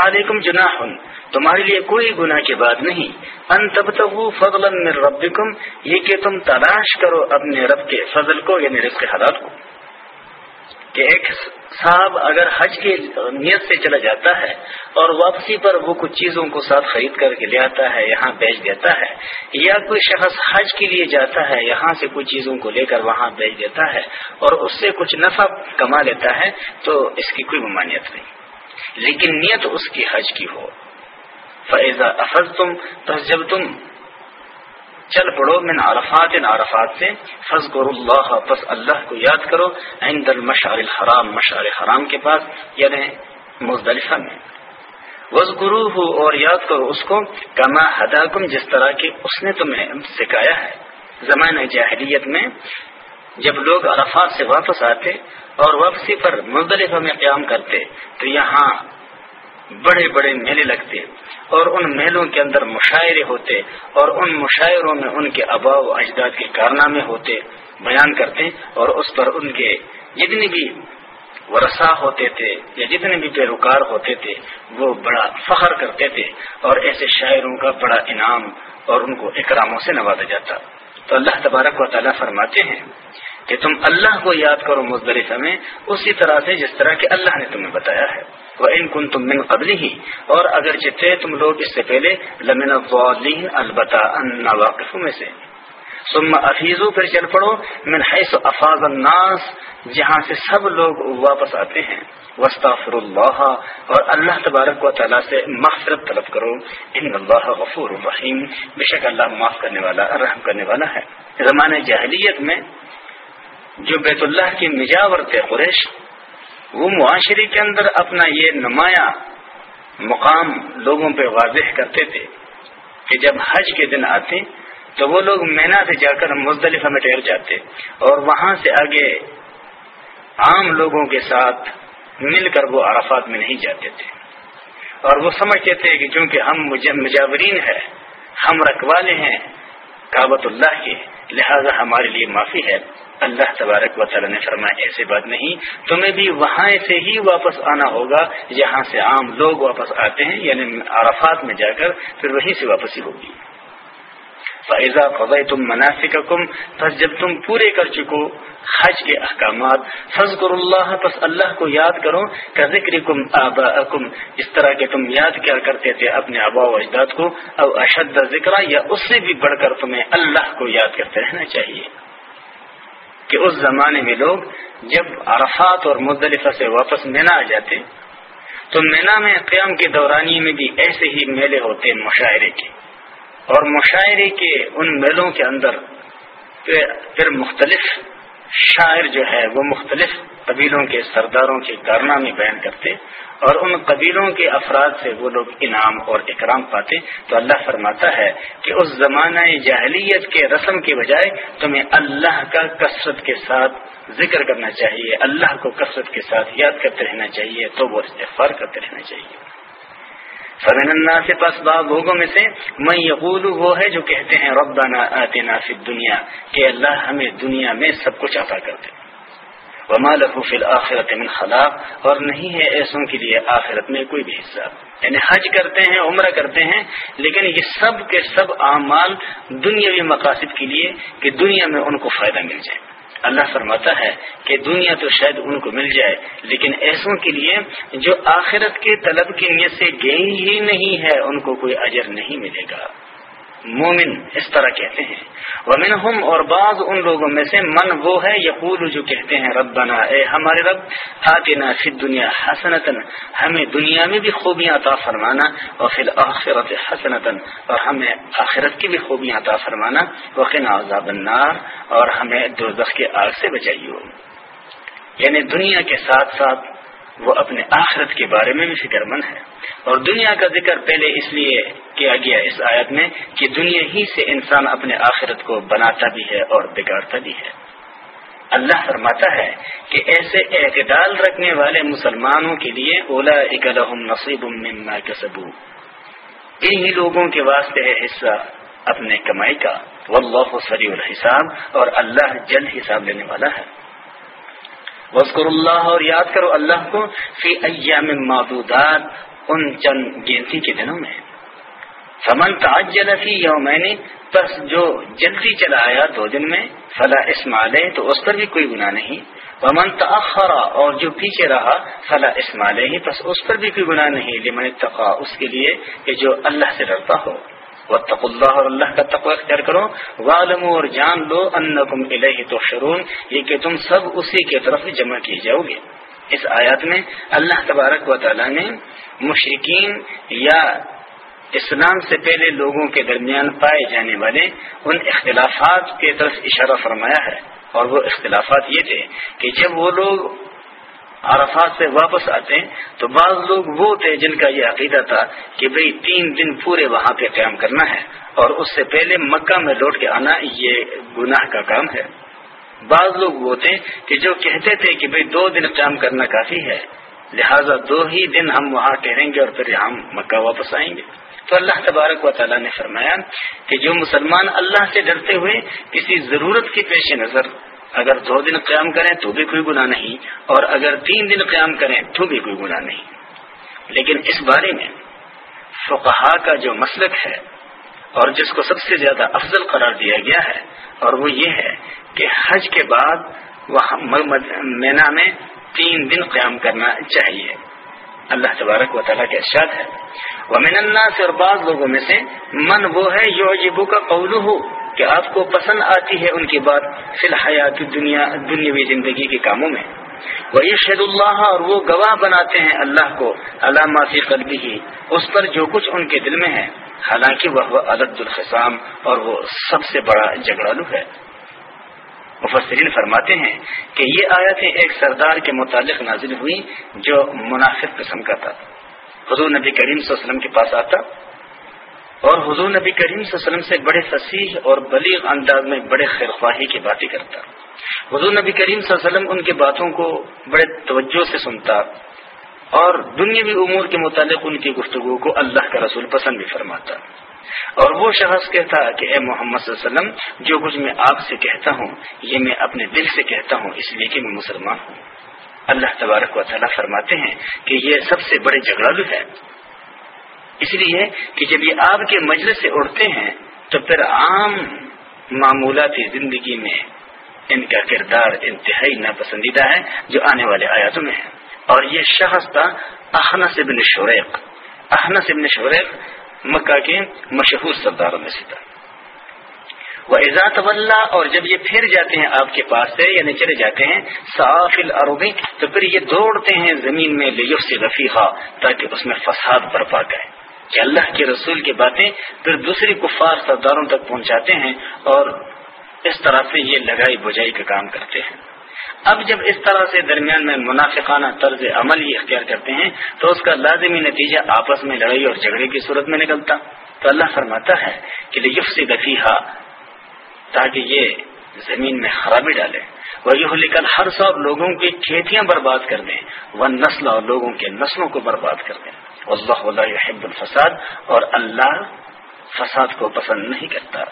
Speaker 1: سالکم جنا ہن تمہارے لیے کوئی گناہ کی بات نہیں ان فضل یہ کہ تم تلاش کرو اپنے رب کے فضل کو یعنی رب کے حالات کو کہ ایک صاحب اگر حج کی نیت سے چلا جاتا ہے اور واپسی پر وہ کچھ چیزوں کو ساتھ خرید کر کے لے آتا ہے یہاں بیچ دیتا ہے یا کوئی شخص حج کے لیے جاتا ہے یہاں سے کچھ چیزوں کو لے کر وہاں بیچ دیتا ہے اور اس سے کچھ نفع کما لیتا ہے تو اس کی کوئی ممانعت نہیں لیکن نیت اس کی حج کی ہو فیضا افز تم پس جب تم چل پڑو من عرفات ان عرفات سے فض اللہ پس اللہ کو یاد کرو عند المشعر الحرام مشعر حرام کے پاس یعنی مزدلفہ میں وز ہو اور یاد کرو اس کو کما ہدا جس طرح کہ اس نے تمہیں سکھایا ہے زمانہ جاہلیت میں جب لوگ عرفات سے واپس آتے اور واپسی پر مختلف میں قیام کرتے تو یہاں بڑے بڑے میلے لگتے اور ان میلوں کے اندر مشاعرے ہوتے اور ان مشاعروں میں ان کے آبا و اجداد کے کارنامے ہوتے بیان کرتے اور اس پر ان کے جتنے بھی ورثہ ہوتے تھے یا جتنے بھی پیروکار ہوتے تھے وہ بڑا فخر کرتے تھے اور ایسے شاعروں کا بڑا انعام اور ان کو اکراموں سے نوازا جاتا تو اللہ تبارک و تعالیٰ فرماتے ہیں کہ تم اللہ کو یاد کرو مزدلفہ میں اسی طرح سے جس طرح کہ اللہ نے تمہیں بتایا ہے وہ ان کن تم من قبل ہی اور اگر تم لوگ اس سے پہلے لمن البتہ ان میں سے افیزو پھر چل پڑو من حیث افاظ الناس جہاں سے سب لوگ واپس آتے ہیں وسطر اللہ اور اللہ تبارک و تعالیٰ سے مغفرت طلب کرو ان اللہ غفور الرحیم بے شک اللہ معاف کرنے والا رحم کرنے والا ہے زمانۂ جہلیت میں جو بیت اللہ کی مجاور تھے قریش وہ معاشرے کے اندر اپنا یہ نمایاں مقام لوگوں پہ واضح کرتے تھے کہ جب حج کے دن آتے تو وہ لوگ مینا سے جا کر مزدلفہ میں ٹھہر جاتے اور وہاں سے آگے عام لوگوں کے ساتھ مل کر وہ عرفات میں نہیں جاتے تھے اور وہ سمجھتے تھے کہ چونکہ ہم مجاورین ہیں ہم رکھوالے ہیں کابت اللہ کے لہذا ہمارے لیے معافی ہے اللہ تبارک و تعالی نے فرمایا ایسی بات نہیں تمہیں بھی وہاں سے ہی واپس آنا ہوگا جہاں سے عام لوگ واپس آتے ہیں یعنی عرفات میں جا کر پھر وہیں سے واپسی ہوگی فائضا تم مناسب کم بس جب تم پورے کر چکو حج کے احکامات فضر کر اللہ بس اللہ کو یاد کرو کا ذکر کم آبا اس طرح کے تم یاد کیا کرتے تھے اپنے آبا و اجداد کو اب اشد ذکر یا اس سے بھی بڑھ کر تمہیں اللہ کو یاد کرتے رہنا چاہیے کہ اس زمانے میں لوگ جب عرفات اور مزدلفہ سے واپس مینا آ جاتے تو مینا میں قیام کے دورانی میں بھی ایسے ہی میلے ہوتے ہیں مشاعرے کے اور مشاعرے کے ان میلوں کے اندر پھر مختلف شاعر جو ہے وہ مختلف قبیلوں کے سرداروں کے کارنامے بیان کرتے اور ان قبیلوں کے افراد سے وہ لوگ انعام اور اکرام پاتے تو اللہ فرماتا ہے کہ اس زمانہ جاہلیت کے رسم کے بجائے تمہیں اللہ کا کثرت کے ساتھ ذکر کرنا چاہیے اللہ کو کثرت کے ساتھ یاد کرتے رہنا چاہیے تو وہ استفار کرتے رہنا چاہیے اللہ سے پاس باب لوگوں میں سے میں یقول وہ ہے جو کہتے ہیں ربنا آتنا فی دنیا کہ اللہ ہمیں دنیا میں سب کچھ عطا کرتے وما لہو فی الآخرت من خلاق اور نہیں ہے ایسوں کے لیے آخرت میں کوئی بھی حصہ یعنی حج کرتے ہیں عمرہ کرتے ہیں لیکن یہ سب کے سب اعمال دنیاوی مقاصد کے لیے کہ دنیا میں ان کو فائدہ مل جائے اللہ فرماتا ہے کہ دنیا تو شاید ان کو مل جائے لیکن ایسوں کے لیے جو آخرت کے طلب کی نیت سے گئی ہی نہیں ہے ان کو کوئی اجر نہیں ملے گا مومن اس طرح کہتے ہیں ومن ہم اور بعض ان لوگوں میں سے من وہ ہے یقول جو کہتے ہیں رب بنا اے ہمارے رب فی دنیا حسنتن ہمیں دنیا میں بھی خوبیاں عطا فرمانا اور پھر آخرت حسنتن اور ہمیں آخرت کی بھی خوبیاں عطا فرمانا عذاب النار اور ہمیں کے آگ سے بچائیے یعنی دنیا کے ساتھ ساتھ وہ اپنے آخرت کے بارے میں بھی فکر مند ہے اور دنیا کا ذکر پہلے اس لیے کیا گیا اس آیت میں کہ دنیا ہی سے انسان اپنے آخرت کو بناتا بھی ہے اور بگاڑتا بھی ہے اللہ فرماتا ہے کہ ایسے اعتدال رکھنے والے مسلمانوں کے لیے اولا اکلحم نصیب مما سبو انہی لوگوں کے واسطے ہے حصہ اپنے کمائی کا واللہ ولی الحساب اور اللہ جلد حساب لینے والا ہے وزقر اللہ اور یاد کرو اللہ کو فی ایام معدودات ان چند گنتی کے دنوں میں فمن تعجل فی یومین پس جو جلدی چلا آیا دو دن میں فلا اسم علیہ تو اس پر بھی کوئی گناہ نہیں ومن تاخر اور جو پیچھے رہا فلا اسم علیہ پس اس پر بھی کوئی گناہ نہیں لمن اتقا اس کے لیے کہ جو اللہ سے ڈرتا ہو اللہ کا تقوی اختیار کرو اور جان لو ان تحشرون یہ کہ تم سب اسی کی طرف جمع کیے جاؤ گے اس آیات میں اللہ تبارک و تعالی نے مشرقین یا اسلام سے پہلے لوگوں کے درمیان پائے جانے والے ان اختلافات کی طرف اشارہ فرمایا ہے اور وہ اختلافات یہ تھے کہ جب وہ لوگ عرفات سے واپس آتے ہیں تو بعض لوگ وہ تھے جن کا یہ عقیدہ تھا کہ بھئی تین دن پورے وہاں پہ قیام کرنا ہے اور اس سے پہلے مکہ میں لوٹ کے آنا یہ گناہ کا کام ہے بعض لوگ وہ تھے کہ جو کہتے تھے کہ بھئی دو دن قیام کرنا کافی ہے لہٰذا دو ہی دن ہم وہاں ٹھہریں گے اور پھر ہم مکہ واپس آئیں گے تو اللہ تبارک و تعالیٰ نے فرمایا کہ جو مسلمان اللہ سے ڈرتے ہوئے کسی ضرورت کی پیش نظر اگر دو دن قیام کریں تو بھی کوئی گناہ نہیں اور اگر تین دن قیام کریں تو بھی کوئی گناہ نہیں لیکن اس بارے میں فقہا کا جو مسلک ہے اور جس کو سب سے زیادہ افضل قرار دیا گیا ہے اور وہ یہ ہے کہ حج کے بعد وہ تین دن قیام کرنا چاہیے اللہ تبارک و تعالیٰ کے ارشاد ہے وہ مین اللہ سے اور بعض لوگوں میں سے من وہ ہے کا قول ہو کہ آپ کو پسند آتی ہے ان کی بات فی الحیات دنیا دنیاوی زندگی کے کاموں میں وہ شہد اللہ اور وہ گواہ بناتے ہیں اللہ کو اللہ معافی اس پر جو کچھ ان کے دل میں ہے حالانکہ وہ عدد الخصام اور وہ سب سے بڑا جگڑالو ہے مفسرین فرماتے ہیں کہ یہ آیتیں ایک سردار کے متعلق نازل ہوئی جو منافق قسم کا تھا حضور نبی کریم صلی اللہ علیہ وسلم کے پاس آتا اور حضور نبی کریم صلی اللہ علیہ وسلم سے بڑے فصیح اور بلیغ انداز میں بڑے خیرخواہی کی باتیں کرتا حضور نبی کریم صلی اللہ علیہ وسلم ان کے باتوں کو بڑے توجہ سے سنتا اور دنیاوی امور کے متعلق ان کی گفتگو کو اللہ کا رسول پسند بھی فرماتا اور وہ شخص کہتا کہ اے محمد صلی اللہ علیہ وسلم جو کچھ میں آپ سے کہتا ہوں یہ میں اپنے دل سے کہتا ہوں اس لیے کہ میں مسلمان ہوں اللہ تبارک و تعالیٰ فرماتے ہیں کہ یہ سب سے بڑے جھگڑا ہے اس لیے کہ جب یہ آپ کے مجلس سے اڑتے ہیں تو پھر عام معمولاتی زندگی میں ان کا کردار انتہائی ناپسندیدہ ہے جو آنے والے آیاتوں میں ہے اور یہ شخص تھا شوریق شوریق مکہ کے مشہور سرداروں میں سے تھا وہ ایزاط اللہ اور جب یہ پھر جاتے ہیں آپ کے پاس سے یعنی چلے جاتے ہیں صاف تو پھر یہ دوڑتے ہیں زمین میں لیف سے تاکہ اس میں فساد برپا کریں کہ اللہ کے رسول کی باتیں پھر دوسری کفار سرداروں تک پہنچاتے ہیں اور اس طرح سے یہ لگائی بجائی کا کام کرتے ہیں اب جب اس طرح سے درمیان میں منافقانہ طرز عمل یہ اختیار کرتے ہیں تو اس کا لازمی نتیجہ آپس میں لڑائی اور جھگڑے کی صورت میں نکلتا تو اللہ فرماتا ہے کہ لف سے تاکہ یہ زمین میں خرابی ڈالے وہ یہ لکھ ہر سب لوگوں کی کھیتیاں برباد کر دیں وہ نسل اور لوگوں کے نسلوں کو برباد کر دیں اللہ حب الفساد اور اللہ فساد کو پسند نہیں کرتا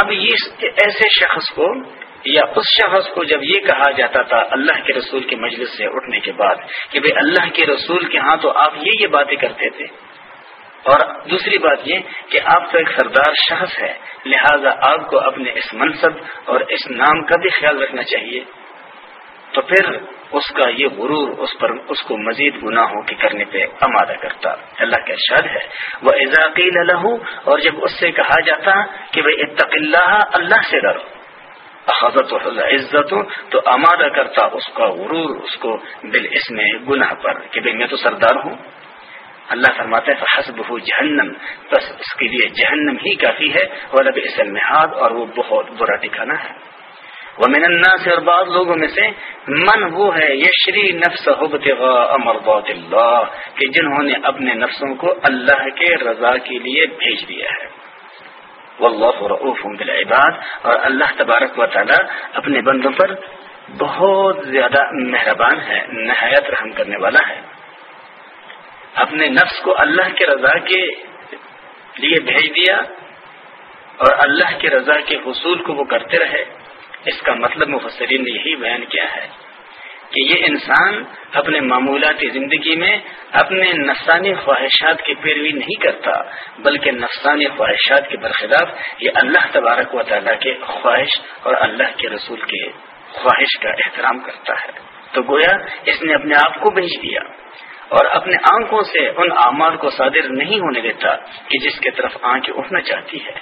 Speaker 2: اب ایسے
Speaker 1: شخص کو یا اس شخص کو جب یہ کہا جاتا تھا اللہ کے رسول کے مجلس سے اٹھنے کے بعد کہ بھائی اللہ کے رسول کے ہاں تو آپ یہ یہ باتیں کرتے تھے اور دوسری بات یہ کہ آپ تو ایک سردار شخص ہے لہذا آپ کو اپنے اس منصب اور اس نام کا بھی خیال رکھنا چاہیے تو پھر اس کا یہ غرور اس پر اس کو مزید گناہوں کے کرنے پہ آمادہ کرتا اللہ کا شاید ہے وہ اضاقی للہ اور جب اس سے کہا جاتا کہ بھائی اتق اللہ اللہ سے ڈرو حضرت عزت ہوں تو آمادہ کرتا اس کا غرور اس کو بال اس میں گناہ پر کہ بھائی میں تو سردار ہوں اللہ فرماتا ہے حسب ہو جہنم بس اس کے لیے جہنم ہی کافی ہے وہ رب اسلم اور وہ بہت برا ٹھکانا ہے وہ من سے اور بعض لوگوں میں سے من وہ ہے یشری نفس اللہ کہ جنہوں نے اپنے نفسوں کو اللہ کے رضا کے لیے بھیج دیا ہے اللہ تبارک و تعالی اپنے بندوں پر بہت زیادہ مہربان ہے نہایت رحم کرنے والا ہے اپنے نفس کو اللہ کے رضا کے لیے بھیج دیا اور اللہ کی رضا کے حصول کو وہ کرتے رہے اس کا مطلب مفسرین نے یہی بیان کیا ہے کہ یہ انسان اپنے معمولاتی زندگی میں اپنے نفسانی خواہشات کی پیروی نہیں کرتا بلکہ نفسانی خواہشات کے برخلاف یہ اللہ تبارک و تعالیٰ کے خواہش اور اللہ کے رسول کے خواہش کا احترام کرتا ہے تو گویا اس نے اپنے آپ کو بھیج دیا اور اپنے آنکھوں سے ان اعمال کو صادر نہیں ہونے دیتا کہ جس کی طرف آنکھیں اٹھنا چاہتی ہے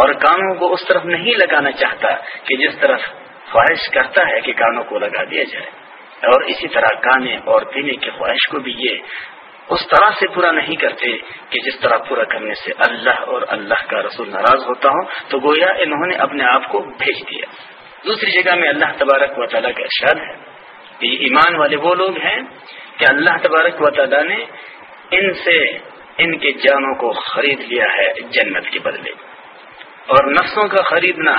Speaker 1: اور کانوں کو اس طرف نہیں لگانا چاہتا کہ جس طرف خواہش کرتا ہے کہ کانوں کو لگا دیا جائے اور اسی طرح کانے اور پینے کی خواہش کو بھی یہ اس طرح سے پورا نہیں کرتے کہ جس طرح پورا کرنے سے اللہ اور اللہ کا رسول ناراض ہوتا ہوں تو گویا انہوں نے اپنے آپ کو بھیج دیا دوسری جگہ میں اللہ تبارک و تعالیٰ کا ارشاد ہے یہ ایمان والے وہ لوگ ہیں کہ اللہ تبارک و تعالیٰ نے ان سے ان کے جانوں کو خرید لیا ہے جنت کے بدلے اور نفسوں کا خریدنا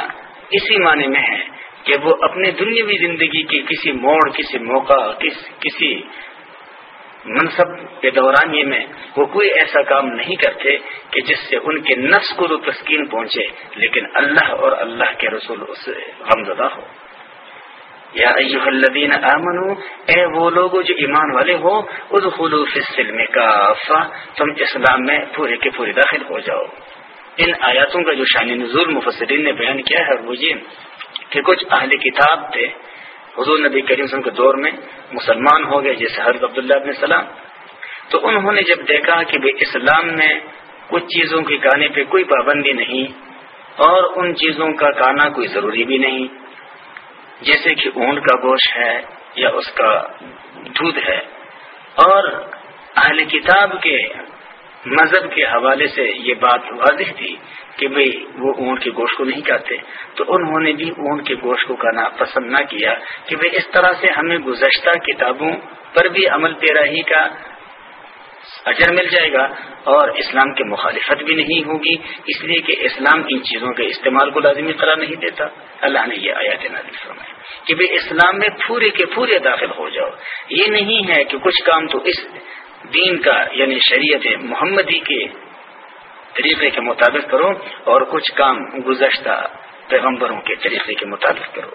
Speaker 2: اسی معنی میں ہے
Speaker 1: کہ وہ اپنے دنیاوی زندگی کی کسی موڑ کسی موقع کس کسی منصب کے دورانیے میں وہ کوئی ایسا کام نہیں کرتے کہ جس سے ان کے نفس کو تو تسکین پہنچے لیکن اللہ اور اللہ کے رسول سے غمزدہ ہو یا ایوہ الذین آمنو اے وہ لوگو جو ایمان والے ہو ادخلو فی السلم کافا تم اسلام میں پورے کے پورے داخل ہو جاؤ ان آیاتوں کا جو شان نزول مفسرین نے بیان کیا ہے وہ یہ کہ کچھ اہل کتاب تھے حضور نبی کریم وسلم کے دور میں مسلمان ہو گئے جیسے حضرت عبداللہ سلام تو انہوں نے جب دیکھا کہ بے اسلام میں کچھ چیزوں کے گانے پہ کوئی پابندی نہیں اور ان چیزوں کا گانا کوئی ضروری بھی نہیں جیسے کہ اونٹ کا گوشت ہے یا اس کا دودھ ہے اور اہل کتاب کے مذہب کے حوالے سے یہ بات واضح تھی کہ بھئی وہ اونٹ کے گوشت کو نہیں کہتے تو انہوں نے بھی اونٹ کے گوشت کو کہنا پسند نہ کیا کہ بھئی اس طرح سے ہمیں گزشتہ کتابوں پر بھی عمل پیراہی کا اجر مل جائے گا اور اسلام کی مخالفت بھی نہیں ہوگی اس لیے کہ اسلام ان چیزوں کے استعمال کو لازمی قرار نہیں دیتا اللہ نے یہ آیا نازل فرمائے کہ اسلام میں پورے کے پورے داخل ہو جاؤ یہ نہیں ہے کہ کچھ کام تو اس دین کا یعنی شریعت محمدی کے طریقے کے مطابق کرو اور کچھ کام گزشتہ پیغمبروں کے طریقے کے مطابق کرو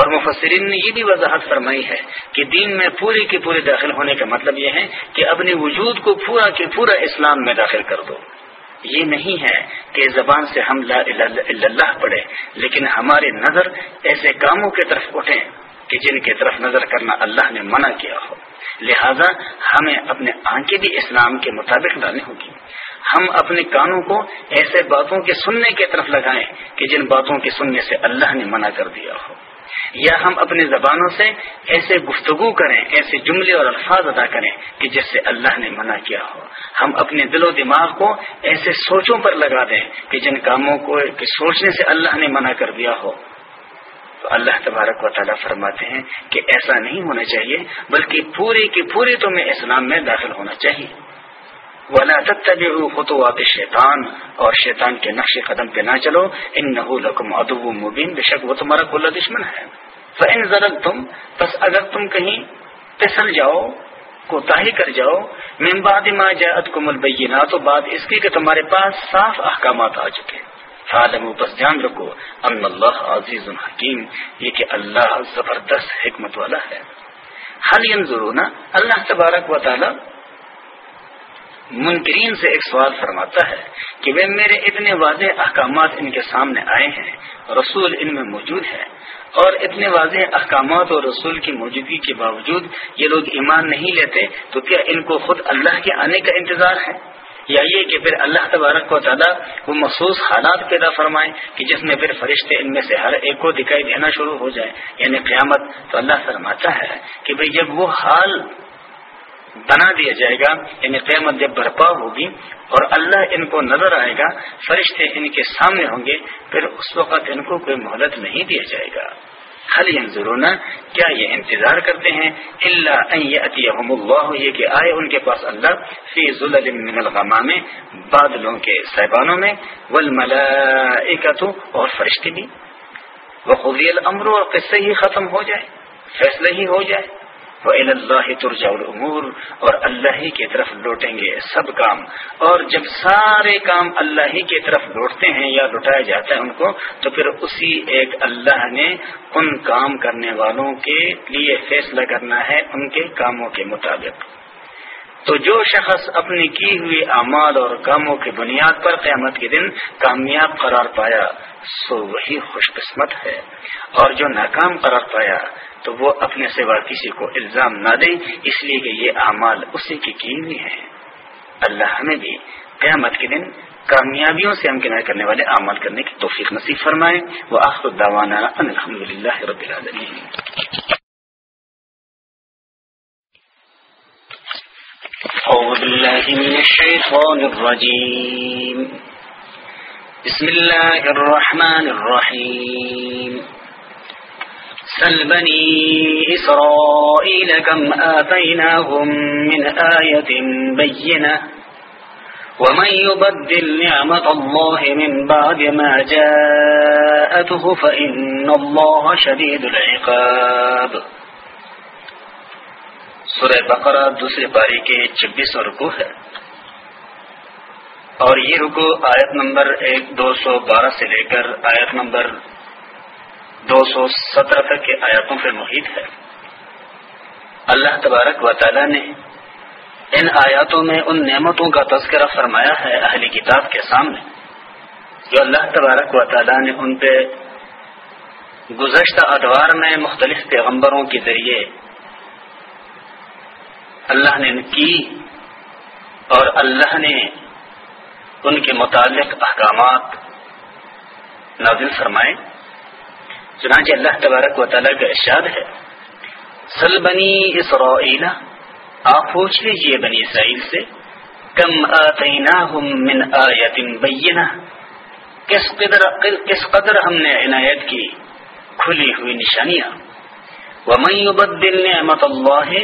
Speaker 1: اور مفسرین نے یہ بھی وضاحت فرمائی ہے کہ دین میں پورے کے پورے داخل ہونے کا مطلب یہ ہے کہ اپنے وجود کو پورا کے پورا اسلام میں داخل کر دو یہ نہیں ہے کہ زبان سے ہم لا اللہ پڑھے لیکن ہمارے نظر ایسے کاموں کی طرف اٹھیں کہ جن کی طرف نظر کرنا اللہ نے منع کیا ہو لہذا ہمیں اپنے آنکھیں بھی اسلام کے مطابق ڈالنی ہوگی ہم اپنے کانوں کو ایسے باتوں کے سننے کی طرف لگائیں کہ جن باتوں کے سننے سے اللہ نے منع کر دیا ہو یا ہم اپنی زبانوں سے ایسے گفتگو کریں ایسے جملے اور الفاظ ادا کریں کہ جس سے اللہ نے منع کیا ہو ہم اپنے دل و دماغ کو ایسے سوچوں پر لگا دیں کہ جن کاموں کو کہ سوچنے سے اللہ نے منع کر دیا ہو تو اللہ تبارک و تعالیٰ فرماتے ہیں کہ ایسا نہیں ہونا چاہیے بلکہ پوری کے پوری تمہیں اسلام میں داخل ہونا چاہیے ولا تتبعوا خطوات شیطان اور شیطان کے نقش قدم پہ نہ چلو ان لكم ادب مبین بے شک وہ تمہارا کھلا دشمن ہے تم کہیں پسل جاؤ کوتا کر جاؤ ممباد ماں ما جاءتكم البینات بعد اس کی کہ تمہارے پاس صاف احکامات آ چکے ہیں بس جان رکھو ان اللہ عزیز الحکیم یہ کہ اللہ زبردست حکمت والا ہے ضرور اللہ تبارک و تعالی منکرین سے ایک سوال فرماتا ہے کہ وہ میرے اتنے واضح احکامات ان کے سامنے آئے ہیں رسول ان میں موجود ہے اور اتنے واضح احکامات اور رسول کی موجودگی کے باوجود یہ لوگ ایمان نہیں لیتے تو کیا ان کو خود اللہ کے آنے کا انتظار ہے یا یہ کہ پھر اللہ تبارک کو زیادہ وہ مخصوص حالات پیدا فرمائے جس میں پھر فرشتے ان میں سے ہر ایک کو دکھائی دینا شروع ہو جائے یعنی قیامت تو اللہ فرماتا ہے کہ بھئی جب وہ حال بنا دیا جائے گا یعنی قیامت جب برپا ہوگی اور اللہ ان کو نظر آئے گا فرشتے ان کے سامنے ہوں گے پھر اس وقت ان کو کوئی مہلت نہیں دیا جائے گا خلی انضرون کیا یہ انتظار کرتے ہیں اللہ عطی اللہ یہ کہ آئے ان کے پاس اللہ فیض العلوم میں بادلوں کے صاحبانوں میں گلم اور فرشتے بھی وہ الامر اور قصے ہی ختم ہو جائے فیصلہ ہی ہو جائے وہ اللہ ترجاء العمور اور اللہ ہی کی طرف لوٹیں گے سب کام اور جب سارے کام اللہ ہی کے طرف لوٹتے ہیں یا لوٹایا جاتا ہے ان کو تو پھر اسی ایک اللہ نے ان کام کرنے والوں کے لیے فیصلہ کرنا ہے ان کے کاموں کے مطابق تو جو شخص اپنی کی ہوئی اعمال اور کاموں کی بنیاد پر قیامت کے دن کامیاب قرار پایا سو وہی خوش قسمت ہے اور جو ناکام قرار پایا تو وہ اپنے سوا کسی کو الزام نہ دیں اس لیے کہ یہ اعمال اسی کی کی ہوئی ہیں اللہ ہمیں بھی
Speaker 2: قیامت کے دن کامیابیوں سے ہمکنار کرنے والے اعمال کرنے کی توفیق نصیب فرمائے وہ آخر دعوانا الحمد للہ رب العالمین أعوذ من الشيطان الرجيم بسم الله الرحمن
Speaker 1: الرحيم سل بني إسرائيل كم آتيناهم من من آية بينة ومن يبدل نعمة الله بعد ما جاءته فإن الله شديد العقاب سرح بقرا دوسری باری کے چبیسو رکو ہے اور یہ رکو آیت نمبر ایک دو سو بارہ سے لے کر آیت نمبر دو سو سترہ تک کے آیاتوں پر محیط ہے اللہ تبارک و تعالی نے ان آیاتوں میں ان نعمتوں کا تذکرہ فرمایا ہے اہلی کتاب کے سامنے جو اللہ تبارک و تعالی نے ان پہ گزشتہ ادوار میں مختلف پیغمبروں کے ذریعے اللہ نے کی اور اللہ نے ان کے متعلق احکامات نازل فرمائے چنانچہ اللہ تبارک و تعالیٰ کا ارشاد ہے سل بنی اسرائیل آپ پوچھ لیجئے بنی اسرائیل سے کم آتیناہم من آیت بینہ کس قدر, کس قدر ہم نے عنایت کی کھلی ہوئی نشانیاں ومن یبدل نعمت اللہ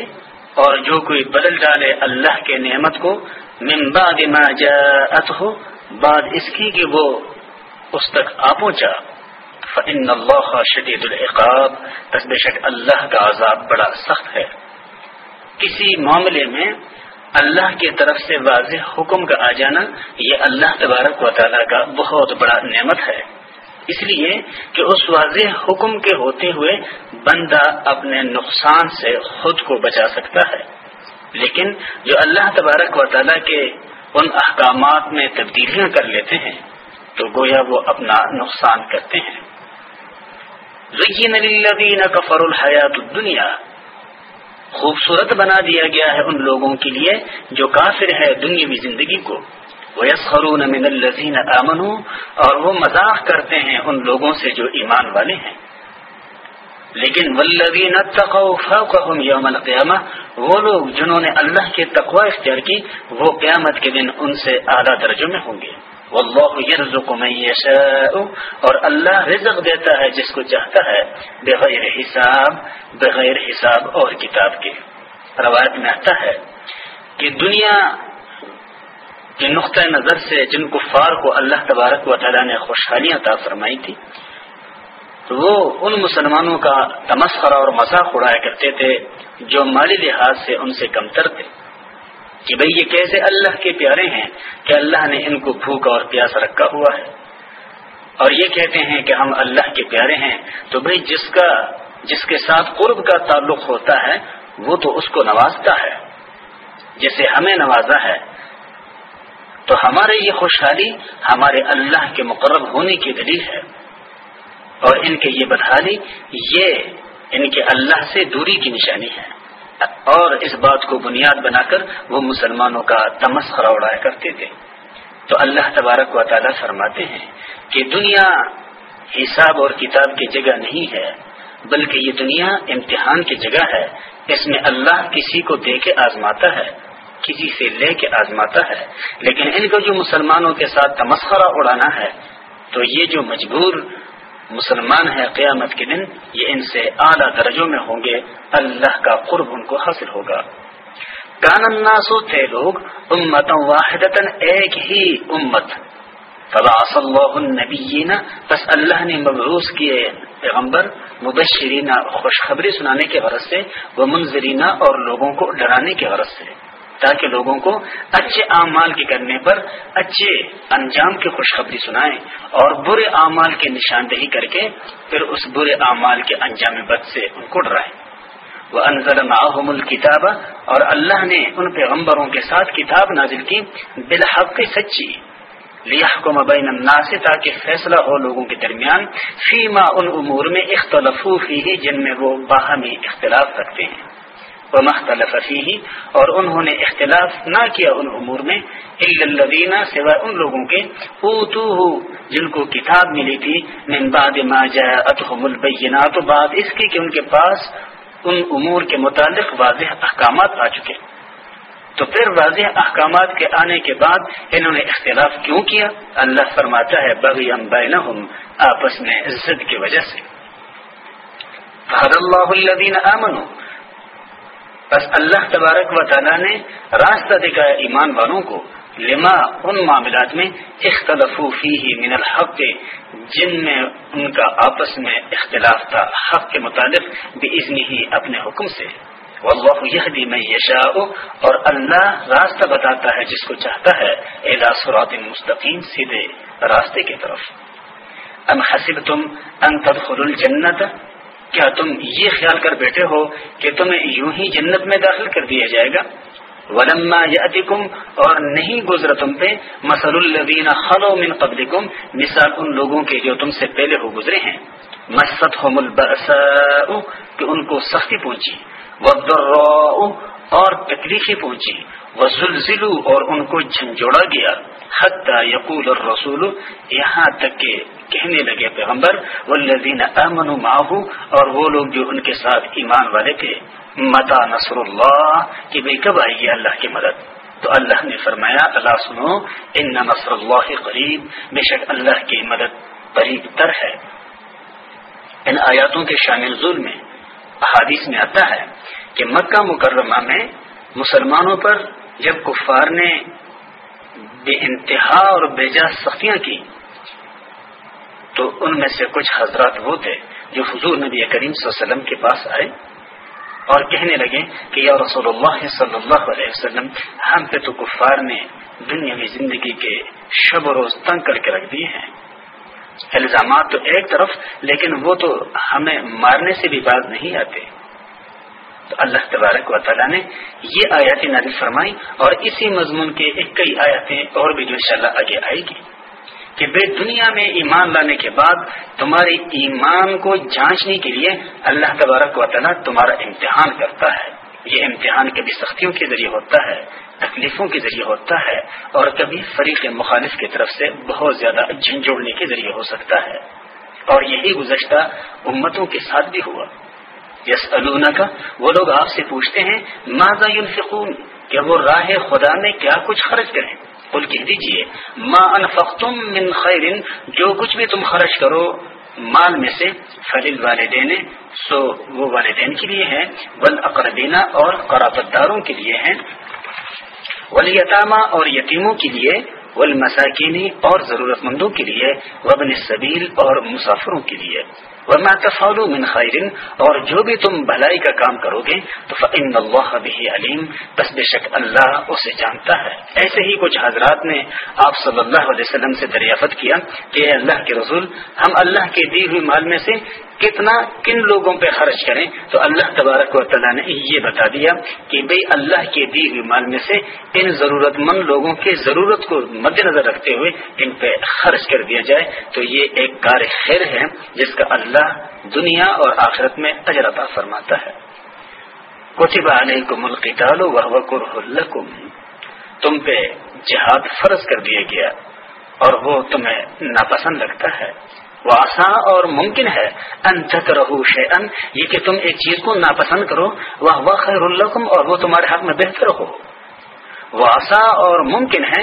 Speaker 1: اور جو کوئی بدل ڈالے اللہ کے نعمت کو من بعد ما جاءت ہو بعد اس کی کہ وہ اس تک آ پہنچا فعن اللہ شدید العقاب پس بے شک اللہ کا عذاب بڑا سخت ہے کسی معاملے میں اللہ کی طرف سے واضح حکم کا آ جانا یہ اللہ تبارک و تعالیٰ کا بہت بڑا نعمت ہے اس لیے کہ اس واضح حکم کے ہوتے ہوئے بندہ اپنے نقصان سے خود کو بچا سکتا ہے لیکن جو اللہ تبارک و تعالیٰ کے ان احکامات میں تبدیلیاں کر لیتے ہیں تو گویا وہ اپنا نقصان کرتے ہیں زین للذین کفر الحیات الدنیا خوبصورت بنا دیا گیا ہے ان لوگوں کے لیے جو کافر ہے دنیاوی زندگی کو یسخر امن اور وہ مزاح کرتے ہیں ان لوگوں سے جو ایمان والے ہیں لیکن القیامہ وہ لوگ جنہوں نے اللہ کے تقوی اختیار کی وہ قیامت کے دن ان سے اعلیٰ درجوں میں ہوں گے واللہ یرزق من یشاء اور اللہ رزق دیتا ہے جس کو چاہتا ہے بغیر حساب بغیر حساب اور کتاب کے روایت میں آتا ہے کہ دنیا کے نقطۂ نظر سے جن کفار کو اللہ تبارک و تعالیٰ نے خوشحالی عطا فرمائی تھی وہ ان مسلمانوں کا تمسخرہ اور مذاق اڑایا کرتے تھے جو مالی لحاظ سے ان سے کمتر تھے کہ بھئی یہ کیسے اللہ کے پیارے ہیں کہ اللہ نے ان کو بھوک اور پیاس رکھا ہوا ہے اور یہ کہتے ہیں کہ ہم اللہ کے پیارے ہیں تو بھئی جس کا جس کے ساتھ قرب کا تعلق ہوتا ہے وہ تو اس کو نوازتا ہے جسے ہمیں نوازا ہے تو ہمارے یہ خوشحالی ہمارے اللہ کے مقرب ہونے کی دلیل ہے اور ان کے یہ بدحالی یہ ان کے اللہ سے دوری کی نشانی ہے اور اس بات کو بنیاد بنا کر وہ مسلمانوں کا تمسخرا اڑایا کرتے تھے تو اللہ تبارک و تعالیٰ فرماتے ہیں کہ دنیا حساب اور کتاب کی جگہ نہیں ہے بلکہ یہ دنیا امتحان کی جگہ ہے اس میں اللہ کسی کو دے کے آزماتا ہے کسی سے لے کے آزماتا ہے لیکن ان کو جو مسلمانوں کے ساتھ تمسخرا اڑانا ہے تو یہ جو مجبور مسلمان ہیں قیامت کے دن یہ ان سے اعلیٰ درجوں میں ہوں گے اللہ کا قرب ان کو حاصل ہوگا کان نہ تھے لوگ امت واحد ہی نبی بس اللہ نے مبعوث کیے پیغمبر خوشخبری سنانے کے غرض سے وہ منظرینہ اور لوگوں کو ڈرانے کے غرض سے تاکہ لوگوں کو اچھے اعمال کے کرنے پر اچھے انجام کی خوشخبری سنائیں اور برے اعمال کی نشاندہی کر کے پھر اس برے اعمال کے انجام بد سے ان کو ڈرائیں وہ انضر معم الکتاب اور اللہ نے ان پیغمبروں کے ساتھ کتاب نازل کی بالحق سچی لیا کو مبین سے تاکہ فیصلہ ہو لوگوں کے درمیان فیما ان امور میں اختلفو فی ہی جن میں وہ باہمی اختلاف رکھتے ہیں وہ محتلف حسیحی اور انہوں نے اختلاف نہ کیا ان امور میں سوائے ان لوگوں کے جن کو کتاب ملی تھی من بعد بعد ما اس کی کہ ان کے پاس ان امور کے متعلق واضح احکامات آ چکے تو پھر واضح احکامات کے آنے کے بعد انہوں نے اختلاف کیوں کیا اللہ فرماتا ہے بغیم بینہم بین آپس میں عزت کی وجہ سے بس اللہ تبارک و تعالیٰ نے راستہ دکھایا ایمان والوں کو لما ان معاملات میں اختلف ہی من الحق کے جن میں ان کا آپس میں اختلاف تھا حق کے مطابق بھی ازنی ہی اپنے حکم سے میں یشا اور اللہ راستہ بتاتا ہے جس کو چاہتا ہے صراط مستقیم سیدھے راستے کی طرف ام تم تدخلوا الجنت کیا تم یہ خیال کر بیٹھے ہو کہ تمہیں یوں ہی جنت میں داخل کر دیا جائے گا ولما یا اور نہیں گزر تم پہ مسل الدین من قبل مثال ان لوگوں کے جو تم سے پہلے ہو گزرے ہیں مست حمل کی ان کو سختی پہنچی وبر اور تکلیفی پہنچی وہ اور ان کو جھنجوڑا گیا حتیٰ یقول الرسول یہاں تک کہ کہنے لگے پیغمبر والذین امن ماہو اور وہ لوگ جو ان کے ساتھ ایمان والے تھے متا نصر اللہ کہ بھئی کب آئے گی اللہ کی مدد تو اللہ نے فرمایا اللہ سنو ان نصر اللہ قریب بے شک اللہ کی مدد قریب تر ہے ان آیاتوں کے شامل ظلم میں احادیث میں آتا ہے کہ مکہ مکرمہ میں مسلمانوں پر جب کفار نے بے انتہا اور بےجا سختیاں کی تو ان میں سے کچھ حضرات وہ تھے جو حضور نبی کریم صلی اللہ علیہ وسلم کے پاس آئے اور کہنے لگے کہ یا رسول اللہ صلی اللہ علیہ وسلم ہم پہ تو کفار نے دنیا میں زندگی کے شب و روز تنگ کر کے رکھ دیے ہیں الزامات تو ایک طرف لیکن وہ تو ہمیں مارنے سے بھی باز نہیں آتے تو اللہ تبارک و تعالیٰ نے یہ آیاتیں نازل فرمائی اور اسی مضمون کے ایک کئی آیاتیں اور بھی جو ان اللہ آگے آئے گی کہ بے دنیا میں ایمان لانے کے بعد تمہارے ایمان کو جانچنے کے لیے اللہ تبارک و تعالیٰ تمہارا امتحان کرتا ہے یہ امتحان کبھی سختیوں کے ذریعے ہوتا ہے تکلیفوں کے ذریعے ہوتا ہے اور کبھی فریق مخالف کی طرف سے بہت زیادہ جھنجھوڑنے کے ذریعے ہو سکتا ہے اور یہی گزشتہ امتوں کے ساتھ بھی ہوا یس کا وہ لوگ آپ سے پوچھتے ہیں ماضا الفقون کہ وہ راہ خدا میں کیا کچھ خرچ کریں کل کہہ دیجیے من خیر جو کچھ بھی تم خرچ کرو مال میں سے فلیل والدین سو وہ والدین کے لیے ہیں ول اقربینا اور قرابت داروں کے لیے ہیں ولیطامہ اور یتیموں کے لیے ون اور ضرورت مندوں کے لیے وبن صبیل اور مسافروں کے لیے من خیر اور جو بھی تم بھلائی کا کام کرو گے تو اللہ بھی علیم بس بے شک اللہ اسے جانتا ہے ایسے ہی کچھ حضرات نے آپ صلی اللہ علیہ وسلم سے دریافت کیا کہ اللہ کے رسول ہم اللہ کے دی ہوئی مال میں سے کتنا کن لوگوں پہ خرچ کریں تو اللہ تبارک و تعالیٰ نے یہ بتا دیا کہ بھئی اللہ کے دی مال میں سے ان ضرورت مند لوگوں کی ضرورت کو مد نظر رکھتے ہوئے ان پہ خرچ کر دیا جائے تو یہ ایک کار خیر ہے جس کا اللہ دنیا اور آخرت میں عطا فرماتا ہے کوشبہ علیکم کو ملک ڈال وقل تم پہ جہاد فرض کر دیا گیا اور وہ تمہیں ناپسند لگتا ہے آسان اور ممکن ہے انتھک رہو کہ تم ایک چیز کو ناپسند کرو وہ خیر وقرال اور وہ تمہارے حق میں بہتر ہو آسان اور ممکن ہے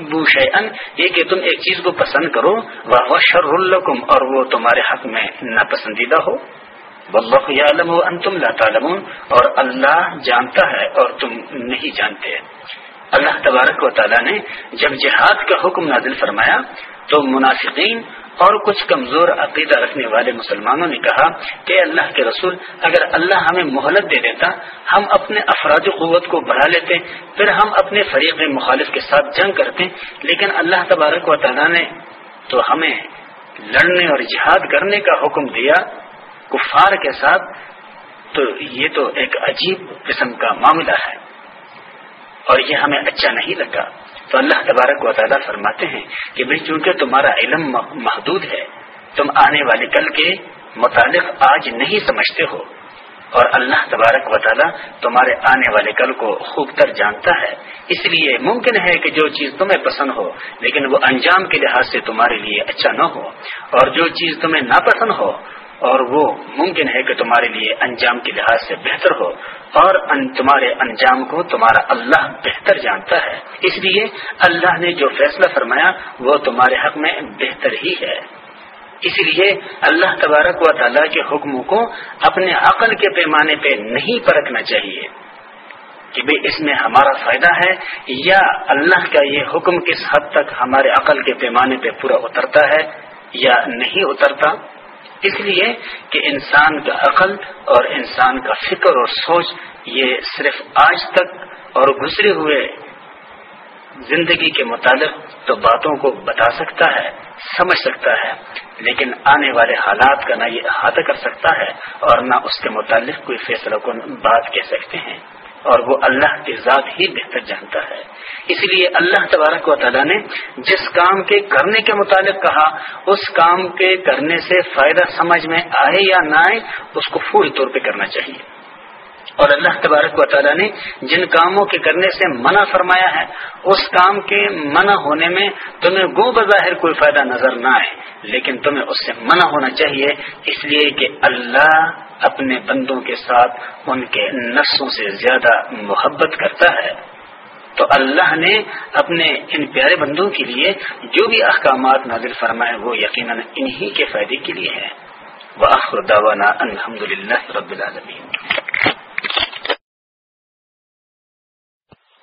Speaker 1: یہ کہ تم ایک چیز کو پسند کرو وہ شر اور وہ تمہارے حق میں ناپسندیدہ ہو ہوم و ان تم لالم اور اللہ جانتا ہے اور تم نہیں جانتے اللہ تبارک و تعالیٰ نے جب جہاد کا حکم نازل فرمایا تو منافقین اور کچھ کمزور عقیدہ رکھنے والے مسلمانوں نے کہا کہ اللہ کے رسول اگر اللہ ہمیں مہلت دے دیتا ہم اپنے افراد قوت کو بڑھا لیتے پھر ہم اپنے فریق مخالف کے ساتھ جنگ کرتے لیکن اللہ تبارک و تعالیٰ نے تو ہمیں لڑنے اور جہاد کرنے کا حکم دیا کفار کے ساتھ تو یہ تو ایک عجیب قسم کا معاملہ ہے اور یہ ہمیں اچھا نہیں لگا تو اللہ تبارک تعالیٰ فرماتے ہیں کہ بھائی چونکہ تمہارا علم محدود ہے تم آنے والے کل کے متعلق آج نہیں سمجھتے ہو اور اللہ تبارک وطالعہ تمہارے آنے والے کل کو خوب تر جانتا ہے اس لیے ممکن ہے کہ جو چیز تمہیں پسند ہو لیکن وہ انجام کے لحاظ سے تمہارے لیے اچھا نہ ہو اور جو چیز تمہیں ناپسند ہو اور وہ ممکن ہے کہ تمہارے لیے انجام کے لحاظ سے بہتر ہو اور ان تمہارے انجام کو تمہارا اللہ بہتر جانتا ہے اس لیے اللہ نے جو فیصلہ فرمایا وہ تمہارے حق میں بہتر ہی ہے اس لیے اللہ تبارک و تعالیٰ کے حکموں کو اپنے عقل کے پیمانے پہ نہیں پرکھنا چاہیے کہ بھائی اس میں ہمارا فائدہ ہے یا اللہ کا یہ حکم کس حد تک ہمارے عقل کے پیمانے پہ پورا اترتا ہے یا نہیں اترتا اس لیے کہ انسان کا عقل اور انسان کا فکر اور سوچ یہ صرف آج تک اور گزرے ہوئے زندگی کے متعلق تو باتوں کو بتا سکتا ہے سمجھ سکتا ہے لیکن آنے والے حالات کا نہ یہ احاطہ کر سکتا ہے اور نہ اس کے متعلق کوئی فیصلہ کن بات کہہ سکتے ہیں اور وہ اللہ کے ذات ہی بہتر جانتا ہے اس لیے اللہ تبارک و تعالیٰ نے جس کام کے کرنے کے متعلق کہا اس کام کے کرنے سے فائدہ سمجھ میں آئے یا نہ آئے اس کو پوری طور پہ کرنا چاہیے اور اللہ تبارک و تعالیٰ نے جن کاموں کے کرنے سے منع فرمایا ہے اس کام کے منع ہونے میں تمہیں گو بظاہر کوئی فائدہ نظر نہ آئے لیکن تمہیں اس سے منع ہونا چاہیے اس لیے کہ اللہ اپنے بندوں کے ساتھ ان کے نفسوں سے زیادہ محبت کرتا ہے تو اللہ نے اپنے ان پیارے بندوں کے لیے جو بھی احکامات نازل فرمائے وہ یقیناً انہی کے فائدے کے لیے ہیں
Speaker 2: الحمد للہ رب العالمین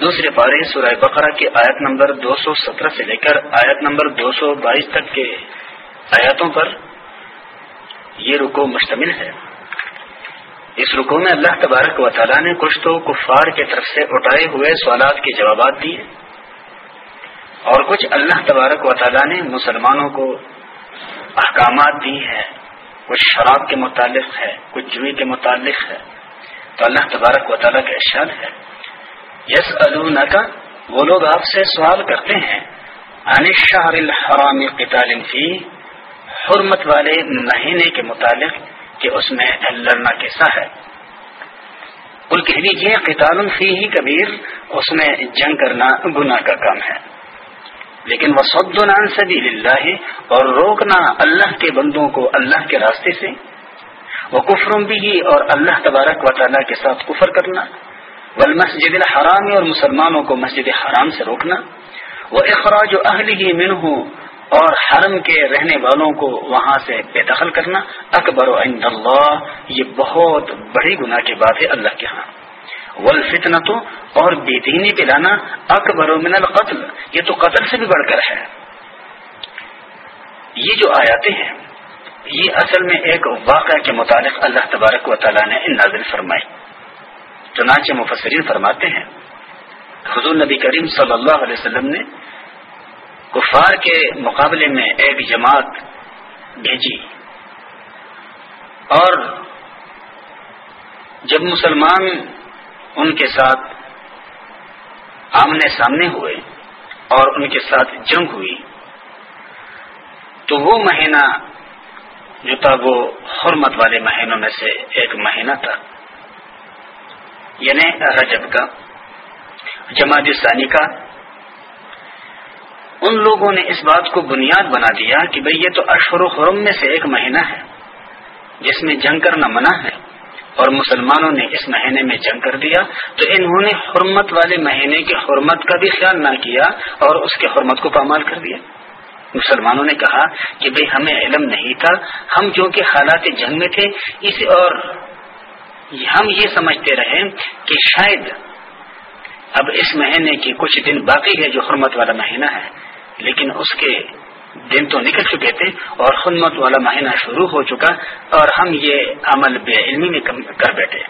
Speaker 1: دوسرے پارے سورہ بقرہ کی آیت نمبر دو سو سترہ سے لے کر آیت نمبر دو سو بائیس تک کے آیاتوں پر یہ رکو مشتمل ہے اس رکو میں اللہ تبارک و تعالیٰ نے کچھ تو کفار کی طرف سے اٹھائے ہوئے سوالات کے جوابات دیے اور کچھ اللہ تبارک و تعالیٰ نے مسلمانوں کو احکامات دی ہیں کچھ شراب کے متعلق ہے کچھ جوئی کے متعلق ہے تو اللہ تبارک و تعالیٰ کا احشان ہے یس کا وہ لوگ آپ سے سوال کرتے ہیں الحرام قتال فی حرمت والے مہینے کے متعلق کہ اس میں لڑنا کیسا ہے کل کہہ قتال فی ہی کبیر اس میں جنگ کرنا گناہ کا کام ہے لیکن وہ سد سے بھی اور روکنا اللہ کے بندوں کو اللہ کے راستے سے وہ کفرم بھی اور اللہ تبارک و تعالیٰ کے ساتھ کفر کرنا بل مسجد الحرام اور مسلمانوں کو مسجد حرام سے روکنا وہ اخراج اہل ہی من ہوں اور حرم کے رہنے والوں کو وہاں سے بے دخل کرنا اکبر و عند اللہ یہ بہت بڑی گناہ کی بات ہے اللہ کے ہاں۔ ولفتنا تو اور بے دینی پہ لانا اکبر و من القتل یہ تو قتل سے بھی بڑھ کر ہے یہ جو آیاتیں ہیں یہ اصل میں ایک واقعہ کے متعلق اللہ تبارک و تعالیٰ نے نازل فرمائی چنانچہ مفسرین فرماتے ہیں حضور نبی کریم صلی اللہ علیہ وسلم نے کفار کے مقابلے میں ایک جماعت بھیجی اور جب مسلمان ان کے ساتھ آمنے سامنے ہوئے اور ان کے ساتھ جنگ ہوئی تو وہ مہینہ جو تھا وہ حرمت والے مہینوں میں سے ایک مہینہ تھا یعنی رجب کا جماعت ان لوگوں نے اس بات کو بنیاد بنا دیا کہ بھئی یہ تو اشور و میں سے ایک مہینہ ہے جس میں جنگ کرنا منع ہے اور مسلمانوں نے اس مہینے میں جنگ کر دیا تو انہوں نے حرمت والے مہینے کی حرمت کا بھی خیال نہ کیا اور اس کے حرمت کو پامال کر دیا مسلمانوں نے کہا کہ بھئی ہمیں علم نہیں تھا ہم جو حالات جنگ میں تھے اس اور ہم یہ سمجھتے رہے کہ شاید اب اس مہینے کے کچھ دن باقی ہے جو حرمت والا مہینہ ہے لیکن اس کے دن تو نکل چکے تھے اور حرمت والا مہینہ شروع ہو چکا اور ہم یہ عمل بے علمی میں کر بیٹھے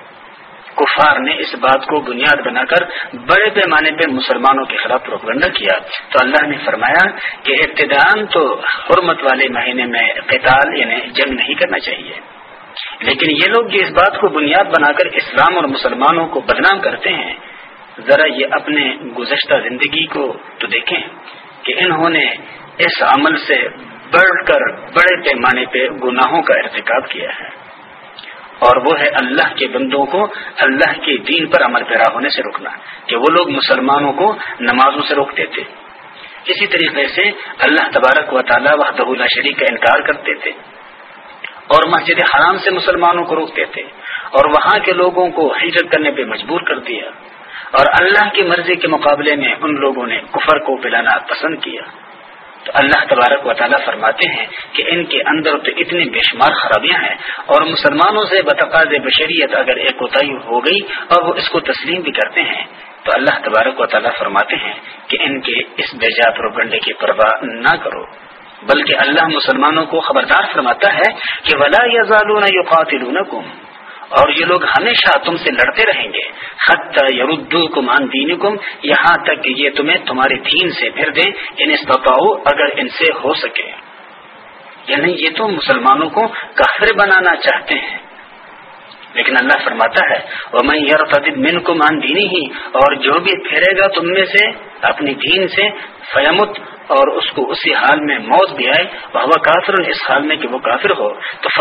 Speaker 1: کفار نے اس بات کو بنیاد بنا کر بڑے پیمانے پہ مسلمانوں کے خلاف پروپگنڈا کیا تو اللہ نے فرمایا کہ ابتدا تو حرمت والے مہینے میں قتال یعنی جنگ نہیں کرنا چاہیے لیکن یہ لوگ جو اس بات کو بنیاد بنا کر اسلام اور مسلمانوں کو بدنام کرتے ہیں ذرا یہ اپنے گزشتہ زندگی کو تو دیکھیں کہ انہوں نے اس عمل سے بڑھ کر بڑے پیمانے پہ گناہوں کا ارتکاب کیا ہے اور وہ ہے اللہ کے بندوں کو اللہ کے دین پر عمل پیرا ہونے سے روکنا کہ وہ لوگ مسلمانوں کو نمازوں سے روکتے تھے اسی طریقے سے اللہ تبارک و تعالیٰ وحدہ اللہ شریف کا انکار کرتے تھے اور مسجد حرام سے مسلمانوں کو روکتے تھے اور وہاں کے لوگوں کو ہجرت کرنے پہ مجبور کر دیا اور اللہ کی مرضی کے مقابلے میں ان لوگوں نے کفر کو پلانا پسند کیا تو اللہ تبارک و تعالیٰ فرماتے ہیں کہ ان کے اندر تو اتنی بے شمار خرابیاں ہیں اور مسلمانوں سے بتقاض بشریت اگر ایک ہو گئی اور وہ اس کو تسلیم بھی کرتے ہیں تو اللہ تبارک و تعالیٰ فرماتے ہیں کہ ان کے اس بے اور کی پرواہ نہ کرو بلکہ اللہ مسلمانوں کو خبردار فرماتا ہے کہ ولا یارونا خواتون اور یہ لوگ ہمیشہ تم سے لڑتے رہیں گے خط یار کماندین گم یہاں تک کہ یہ تمہیں تمہارے دین سے پھر دیں ان یعنی استطاؤ اگر ان سے ہو سکے یعنی یہ تو مسلمانوں کو کافر بنانا چاہتے ہیں لیکن اللہ فرماتا ہے اور میں یار من کو مان دینی ہی اور جو بھی پھیرے گا تم میں سے اپنی دین سے فیمت اور اس کو اسی حال میں موت بھی آئے وہ کافر اس حال میں کہ وہ کافر ہو تو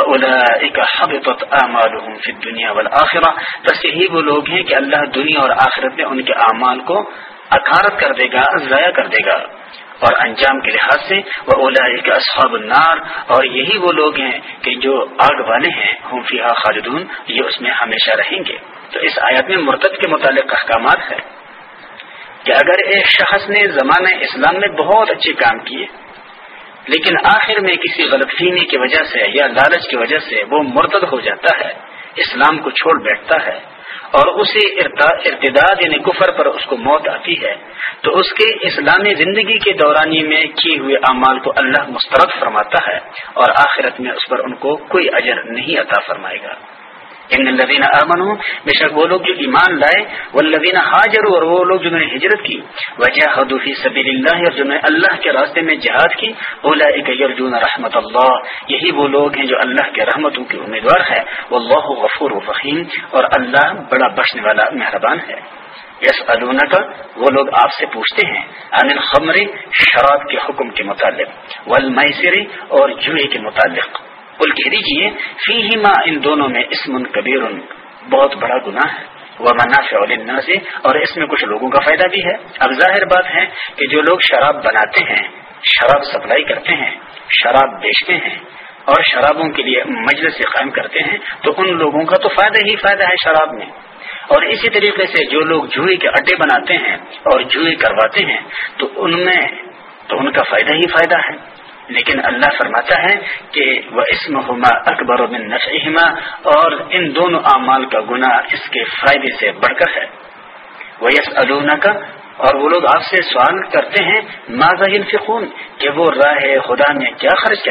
Speaker 1: دنیا والا آخرہ بس یہی وہ لوگ ہیں کہ اللہ دنیا اور آخرت میں ان کے اعمال کو اکارت کر دے گا ضائع کر دے گا اور انجام کے لحاظ سے وہ اولا اصحاب النار اور یہی وہ لوگ ہیں کہ جو آگ والے ہیں ہم خالدون یہ اس میں ہمیشہ رہیں گے تو اس آیت میں مرتب کے متعلق احکامات ہے کہ اگر ایک شخص نے زمانہ اسلام میں بہت اچھے کام کیے لیکن آخر میں کسی غلط فہمی کی وجہ سے یا لالچ کی وجہ سے وہ مرتد ہو جاتا ہے اسلام کو چھوڑ بیٹھتا ہے اور اسی ارتدا یعنی کفر پر اس کو موت آتی ہے تو اس کے اسلامی زندگی کے دورانی میں کیے ہوئے اعمال کو اللہ مسترد فرماتا ہے اور آخرت میں اس پر ان کو کوئی اجر نہیں عطا فرمائے گا ان لبینہ امن ہوں بے شک وہ لوگ جو ایمان لائے وہ لبینہ حاجر اور وہ لوگ جنہوں نے ہجرت کی وجہ حدوفی سبیل اللہ اور جنہوں نے اللہ کے راستے میں جہاد کی رحمت اللہ یہی وہ لوگ ہیں جو اللہ کے رحمتوں کے امیدوار ہے وہ غفور و فہیم اور اللہ بڑا بچنے والا مہربان ہے یس ادونا کا وہ لوگ آپ سے پوچھتے ہیں انل قمر شراب کے حکم کے متعلق ول اور جوئے کے متعلق کل کہہ دیجیے فی ہی ماں ان دونوں میں اسم کبیر بہت بڑا گنا ہے وہ منا سے اور اس میں کچھ لوگوں کا فائدہ بھی ہے اب ظاہر بات ہے کہ جو لوگ شراب بناتے ہیں شراب سپلائی کرتے ہیں شراب بیچتے ہیں اور شرابوں کے لیے مجلس قائم کرتے ہیں تو ان لوگوں کا تو فائدہ ہی فائدہ ہے شراب میں اور اسی طریقے سے جو لوگ جوئی کے اڈے بناتے ہیں اور جوئی کرواتے ہیں تو ان میں تو ان کا فائدہ ہی فائدہ ہے لیکن اللہ فرماتا ہے کہ وہ اسم ہوما اکبر میں اور ان دونوں اعمال کا گنا اس کے فائدے سے بڑھ کر ہے وہ یس کا اور وہ لوگ آپ سے سوال کرتے ہیں کہ وہ راہ خدا میں کیا خرچ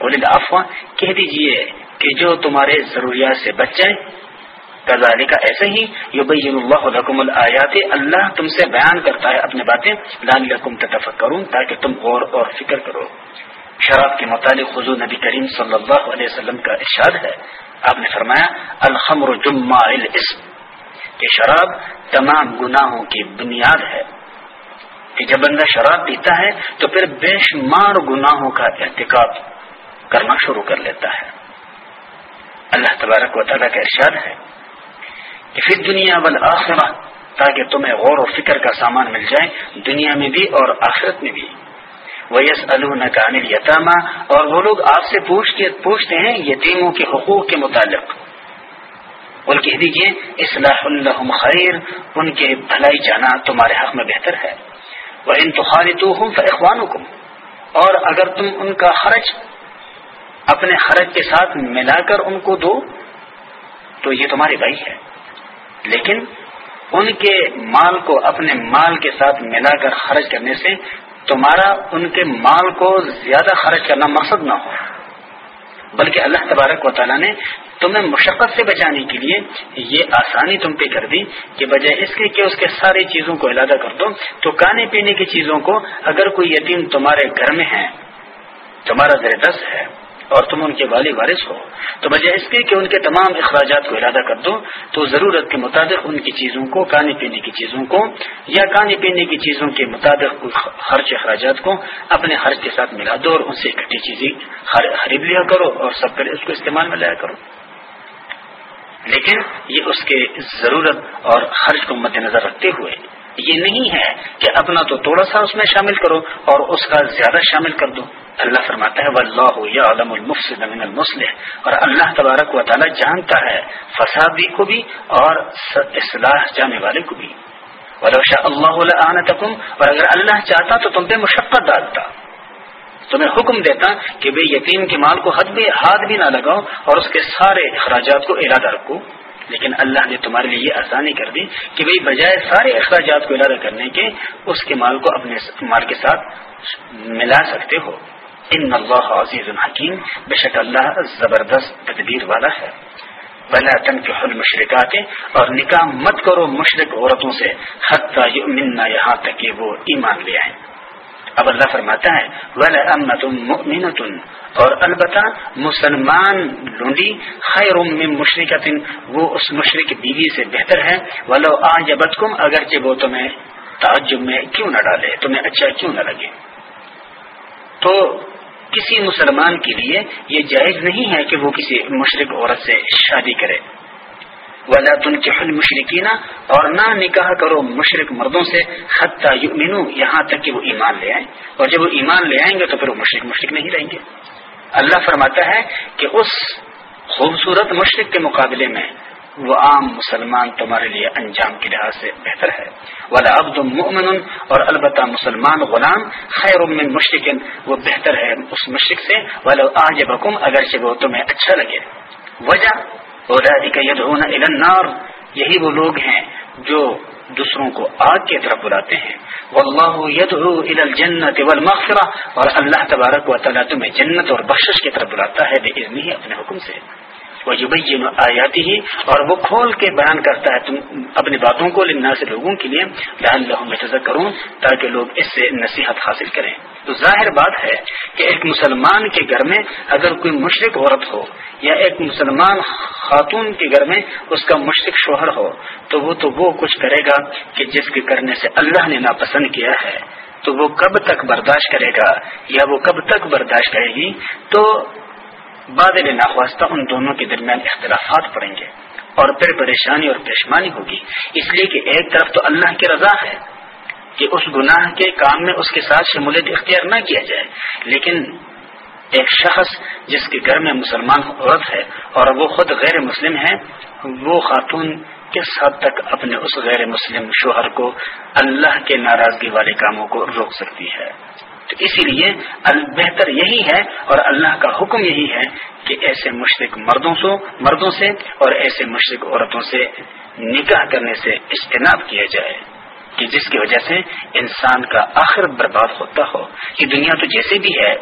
Speaker 1: ولید افواہ کہہ دیجئے کہ جو تمہارے ضروریات سے بچ جائیں کرزاری کا ایسے ہی جو اللہ رحکم الیاتی اللہ تم سے بیان کرتا ہے اپنے باتیں لالحکم لکم کروں تاکہ تم غور اور فکر کرو شراب کے متعلق حضور نبی کریم صلی اللہ علیہ وسلم کا ارشاد ہے آپ نے فرمایا جمع الاسم کہ شراب تمام گناہوں کی بنیاد ہے کہ جب بندہ شراب پیتا ہے تو پھر بے شمار گناہوں کا احتکاب کرنا شروع کر لیتا ہے اللہ تبارک و تعالیٰ کا ارشاد ہے کہ پھر دنیا بل تاکہ تمہیں غور و فکر کا سامان مل جائے دنیا میں بھی اور آخرت میں بھی ویس الکانل یتامہ اور وہ لوگ آپ سے پوچھتے ہیں یتیموں کے حقوق کے متعلق بول کہہ دیجیے اصلاح الحم خیر ان کے بھلائی جانا تمہارے حق میں بہتر ہے وہ انتخاری تو ہوں فخوان اور اگر تم ان کا خرچ اپنے خرچ کے ساتھ ملا کر ان کو دو تو یہ تمہارے بھائی ہے لیکن ان کے مال کو اپنے مال کے ساتھ ملا کر خرچ کرنے سے تمہارا ان کے مال کو زیادہ خرچ کرنا مقصد نہ ہو بلکہ اللہ تبارک و تعالیٰ نے تمہیں مشقت سے بچانے کے لیے یہ آسانی تم پہ کر دی کہ بجائے اس کے کہ اس کے ساری چیزوں کو علادہ کر دو تو کھانے پینے کی چیزوں کو اگر کوئی یتیم تمہارے گھر میں ہے تمہارا زیر دست ہے اور تم ان کے والی وارث ہو تو وجہ اس کی کہ ان کے تمام اخراجات کو ارادہ کر دو تو ضرورت کے مطابق ان کی چیزوں کو کھانے پینے کی چیزوں کو یا کھانے پینے کی چیزوں کے مطابق خرچ اخراجات کو اپنے خرچ کے ساتھ ملا دو اور ان سے اکٹھی چیزیں خرید لیا کرو اور سب پہلے اس کو استعمال میں لایا کرو لیکن یہ اس کے ضرورت اور خرچ کو مد نظر رکھتے ہوئے یہ نہیں ہے کہ اپنا تو تھوڑا سا اس میں شامل کرو اور اس کا زیادہ شامل کر دو اللہ فرماتا ہے واللہ یعلم المفسد من المصلح اور اللہ تبارک و تعالی جانتا ہے فسادی کو بھی اور اصلاح جانے والے کو بھی اللہ اور اگر اللہ چاہتا تو تم پہ مشقت ڈالتا تمہیں حکم دیتا کہ بے یتیم کے مال کو حد بھی ہاتھ بھی نہ لگاؤ اور اس کے سارے اخراجات کو ارادہ رکھو لیکن اللہ نے تمہارے لیے یہ آسانی کر دی کہ بجائے سارے اخراجات کو ارادہ کرنے کے اس کے مال کو اپنے مال کے ساتھ ملا سکتے ہو ان اللہ عزیز الحکیم بے شک اللہ زبردست تدبیر والا ہے بلا تن کے حل اور نکاح مت کرو مشرق عورتوں سے حتہ یؤمننا یہاں تک کہ وہ ایمان لے آئے اب اللہ فرماتا ہے ولا امت مؤمنۃ اور البتہ مسلمان لونڈی خیر من مشرقت وہ اس مشرق بیوی سے بہتر ہے ولو اعجبتکم اگر جب وہ تمہیں تعجب میں کیوں نہ ڈالے تمہیں اچھا کیوں نہ لگے تو کسی مسلمان کے لیے یہ جائز نہیں ہے کہ وہ کسی مشرق عورت سے شادی کرے ولا تن کے حل اور نہ نکاح کرو مشرق مردوں سے خطا یؤمنو یہاں تک کہ وہ ایمان لے آئیں اور جب وہ ایمان لے آئیں گے تو پھر وہ مشرق مشرق نہیں رہیں گے اللہ فرماتا ہے کہ اس خوبصورت مشرق کے مقابلے میں وہ عام مسلمان تمہارے لیے انجام کے لحاظ سے بہتر ہے ولا عبد المن اور البتہ مسلمان غلام خیر من مشرق وہ بہتر ہے اس مشرق سے ولا آجب حکم اگرچہ وہ تمہیں اچھا لگے وجہ یدعون النار یہی وہ لوگ ہیں جو دوسروں کو آگ کی طرف بلاتے ہیں واللہ یدعو الى الجنت والمغفرہ اور اللہ تبارک و تعالیٰ تمہیں جنت اور بخشش کی طرف بلاتا ہے بے اذنی اپنے حکم سے وہ یو میں آ اور وہ کھول کے بیان کرتا ہے تم اپنی باتوں کو لمنا سے لوگوں کے لیے لہٰذا کروں تاکہ لوگ اس سے نصیحت حاصل کریں تو ظاہر بات ہے کہ ایک مسلمان کے گھر میں اگر کوئی مشرق عورت ہو یا ایک مسلمان خاتون کے گھر میں اس کا مشرق شوہر ہو تو وہ تو وہ کچھ کرے گا کہ جس کے کرنے سے اللہ نے ناپسند کیا ہے تو وہ کب تک برداشت کرے گا یا وہ کب تک برداشت کرے گی تو بادل ناخواستہ ان دونوں کے درمیان اختلافات پڑیں گے اور پھر پریشانی اور پیشمانی ہوگی اس لیے کہ ایک طرف تو اللہ کی رضا ہے کہ اس گناہ کے کام میں اس کے ساتھ شمولیت اختیار نہ کیا جائے لیکن ایک شخص جس کے گھر میں مسلمان عورت ہے اور وہ خود غیر مسلم ہے وہ خاتون کس حد تک اپنے اس غیر مسلم شوہر کو اللہ کے ناراضگی والے کاموں کو روک سکتی ہے تو اسی لیے بہتر یہی ہے اور اللہ کا حکم یہی ہے کہ ایسے مشرق مردوں سے مردوں سے اور ایسے مشرق عورتوں سے نکاح کرنے سے اجتناب کیا جائے کہ جس کی وجہ سے انسان کا آخر برباد ہوتا ہو کہ دنیا تو جیسے بھی ہے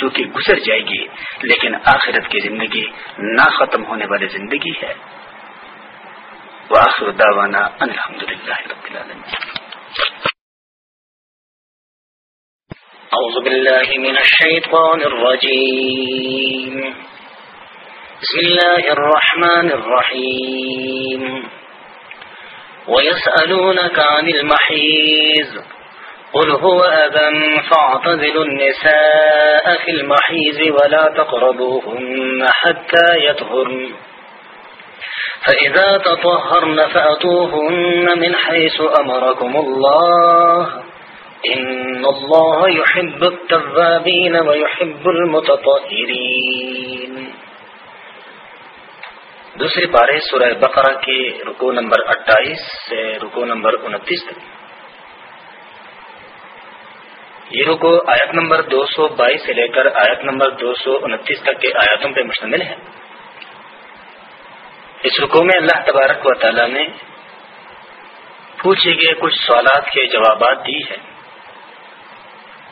Speaker 1: سو کی گزر جائے گی لیکن آخرت کی زندگی
Speaker 2: نہ ختم ہونے والی زندگی ہے وآخر دعوانا الحمدللہ رب أعوذ بالله من الشيطان الرجيم
Speaker 1: بسم الله الرحمن الرحيم ويسألونك عن المحيز قل هو أبا فاعتذلوا النساء في المحيز ولا تقربوهن حتى يطهرن فإذا تطهرن فأتوهن من حيث أمركم الله ويسألونك دوسری پارے سورہ بقرہ کے رکو نمبر اٹھائیس سے رکو نمبر انتیس تک یہ رکو آیت نمبر دو سو بائیس سے لے کر آیت نمبر دو سو انتیس تک کے آیاتوں پہ مشتمل ہے اس رکو میں اللہ تبارک و تعالی نے پوچھے گئے کچھ سوالات کے جوابات دی ہیں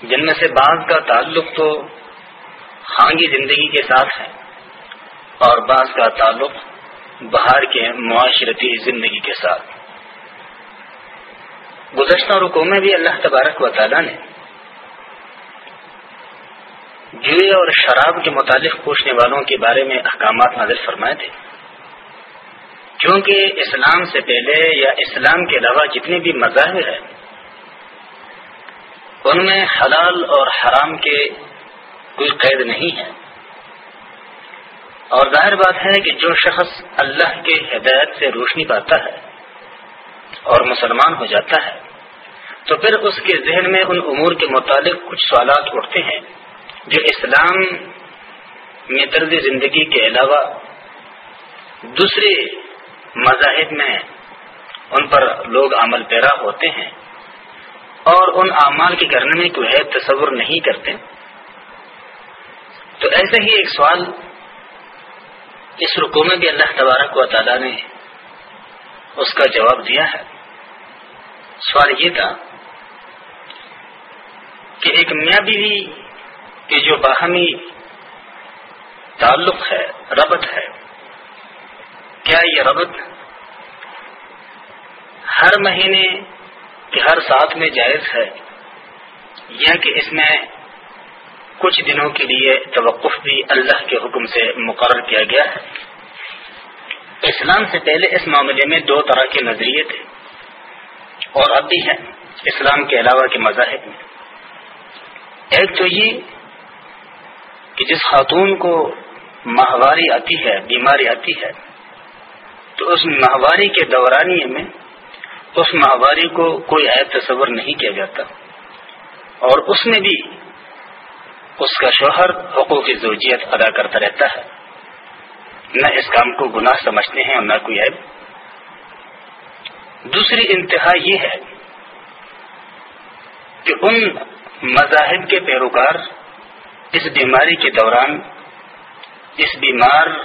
Speaker 1: جن میں سے بعض کا تعلق تو خانگی زندگی کے ساتھ ہے اور بعض کا تعلق باہر کے معاشرتی زندگی کے ساتھ گزشتہ رکو میں بھی اللہ تبارک و تعالیٰ نے جوئے اور شراب کے متعلق پوچھنے والوں کے بارے میں احکامات نظر فرمائے تھے کیونکہ اسلام سے پہلے یا اسلام کے علاوہ جتنے بھی مذاہب ہیں ان میں حلال اور حرام کے کوئی قید نہیں ہے اور ظاہر بات ہے کہ جو شخص اللہ کے ہدایت سے روشنی پاتا ہے اور مسلمان ہو جاتا ہے تو پھر اس کے ذہن میں ان امور کے متعلق کچھ سوالات اٹھتے ہیں جو اسلام میں طرز زندگی کے علاوہ دوسرے مذاہب میں ان پر لوگ عمل پیرا ہوتے ہیں اور ان اعمال کے کرنے میں کوئی ہے تصور نہیں کرتے تو ایسے ہی ایک سوال اس رکو میں بھی اللہ تبارک و تعالیٰ نے اس کا جواب دیا ہے سوال یہ تھا کہ ایک میاں بیوی کے جو باہمی تعلق ہے ربط ہے کیا یہ ربط ہر مہینے کہ ہر ساتھ میں جائز ہے یا کہ اس میں کچھ دنوں کے لیے توقف بھی اللہ کے حکم سے مقرر کیا گیا ہے اسلام سے پہلے اس معاملے میں دو طرح کے نظریے تھے اور اب بھی ہیں اسلام کے علاوہ کے مذاہب میں ایک تو یہ کہ جس خاتون کو ماہواری آتی ہے بیماری آتی ہے تو اس ماہواری کے دورانی میں اس ماہواری کو کوئی عیب تصور نہیں کیا جاتا اور اس میں بھی اس کا شوہر حقوق زوجیت ادا کرتا رہتا ہے نہ اس کام کو گناہ سمجھتے ہیں اور نہ کوئی عیب دوسری انتہا یہ ہے کہ ان مذاہب کے پیروکار اس بیماری کے دوران اس بیمار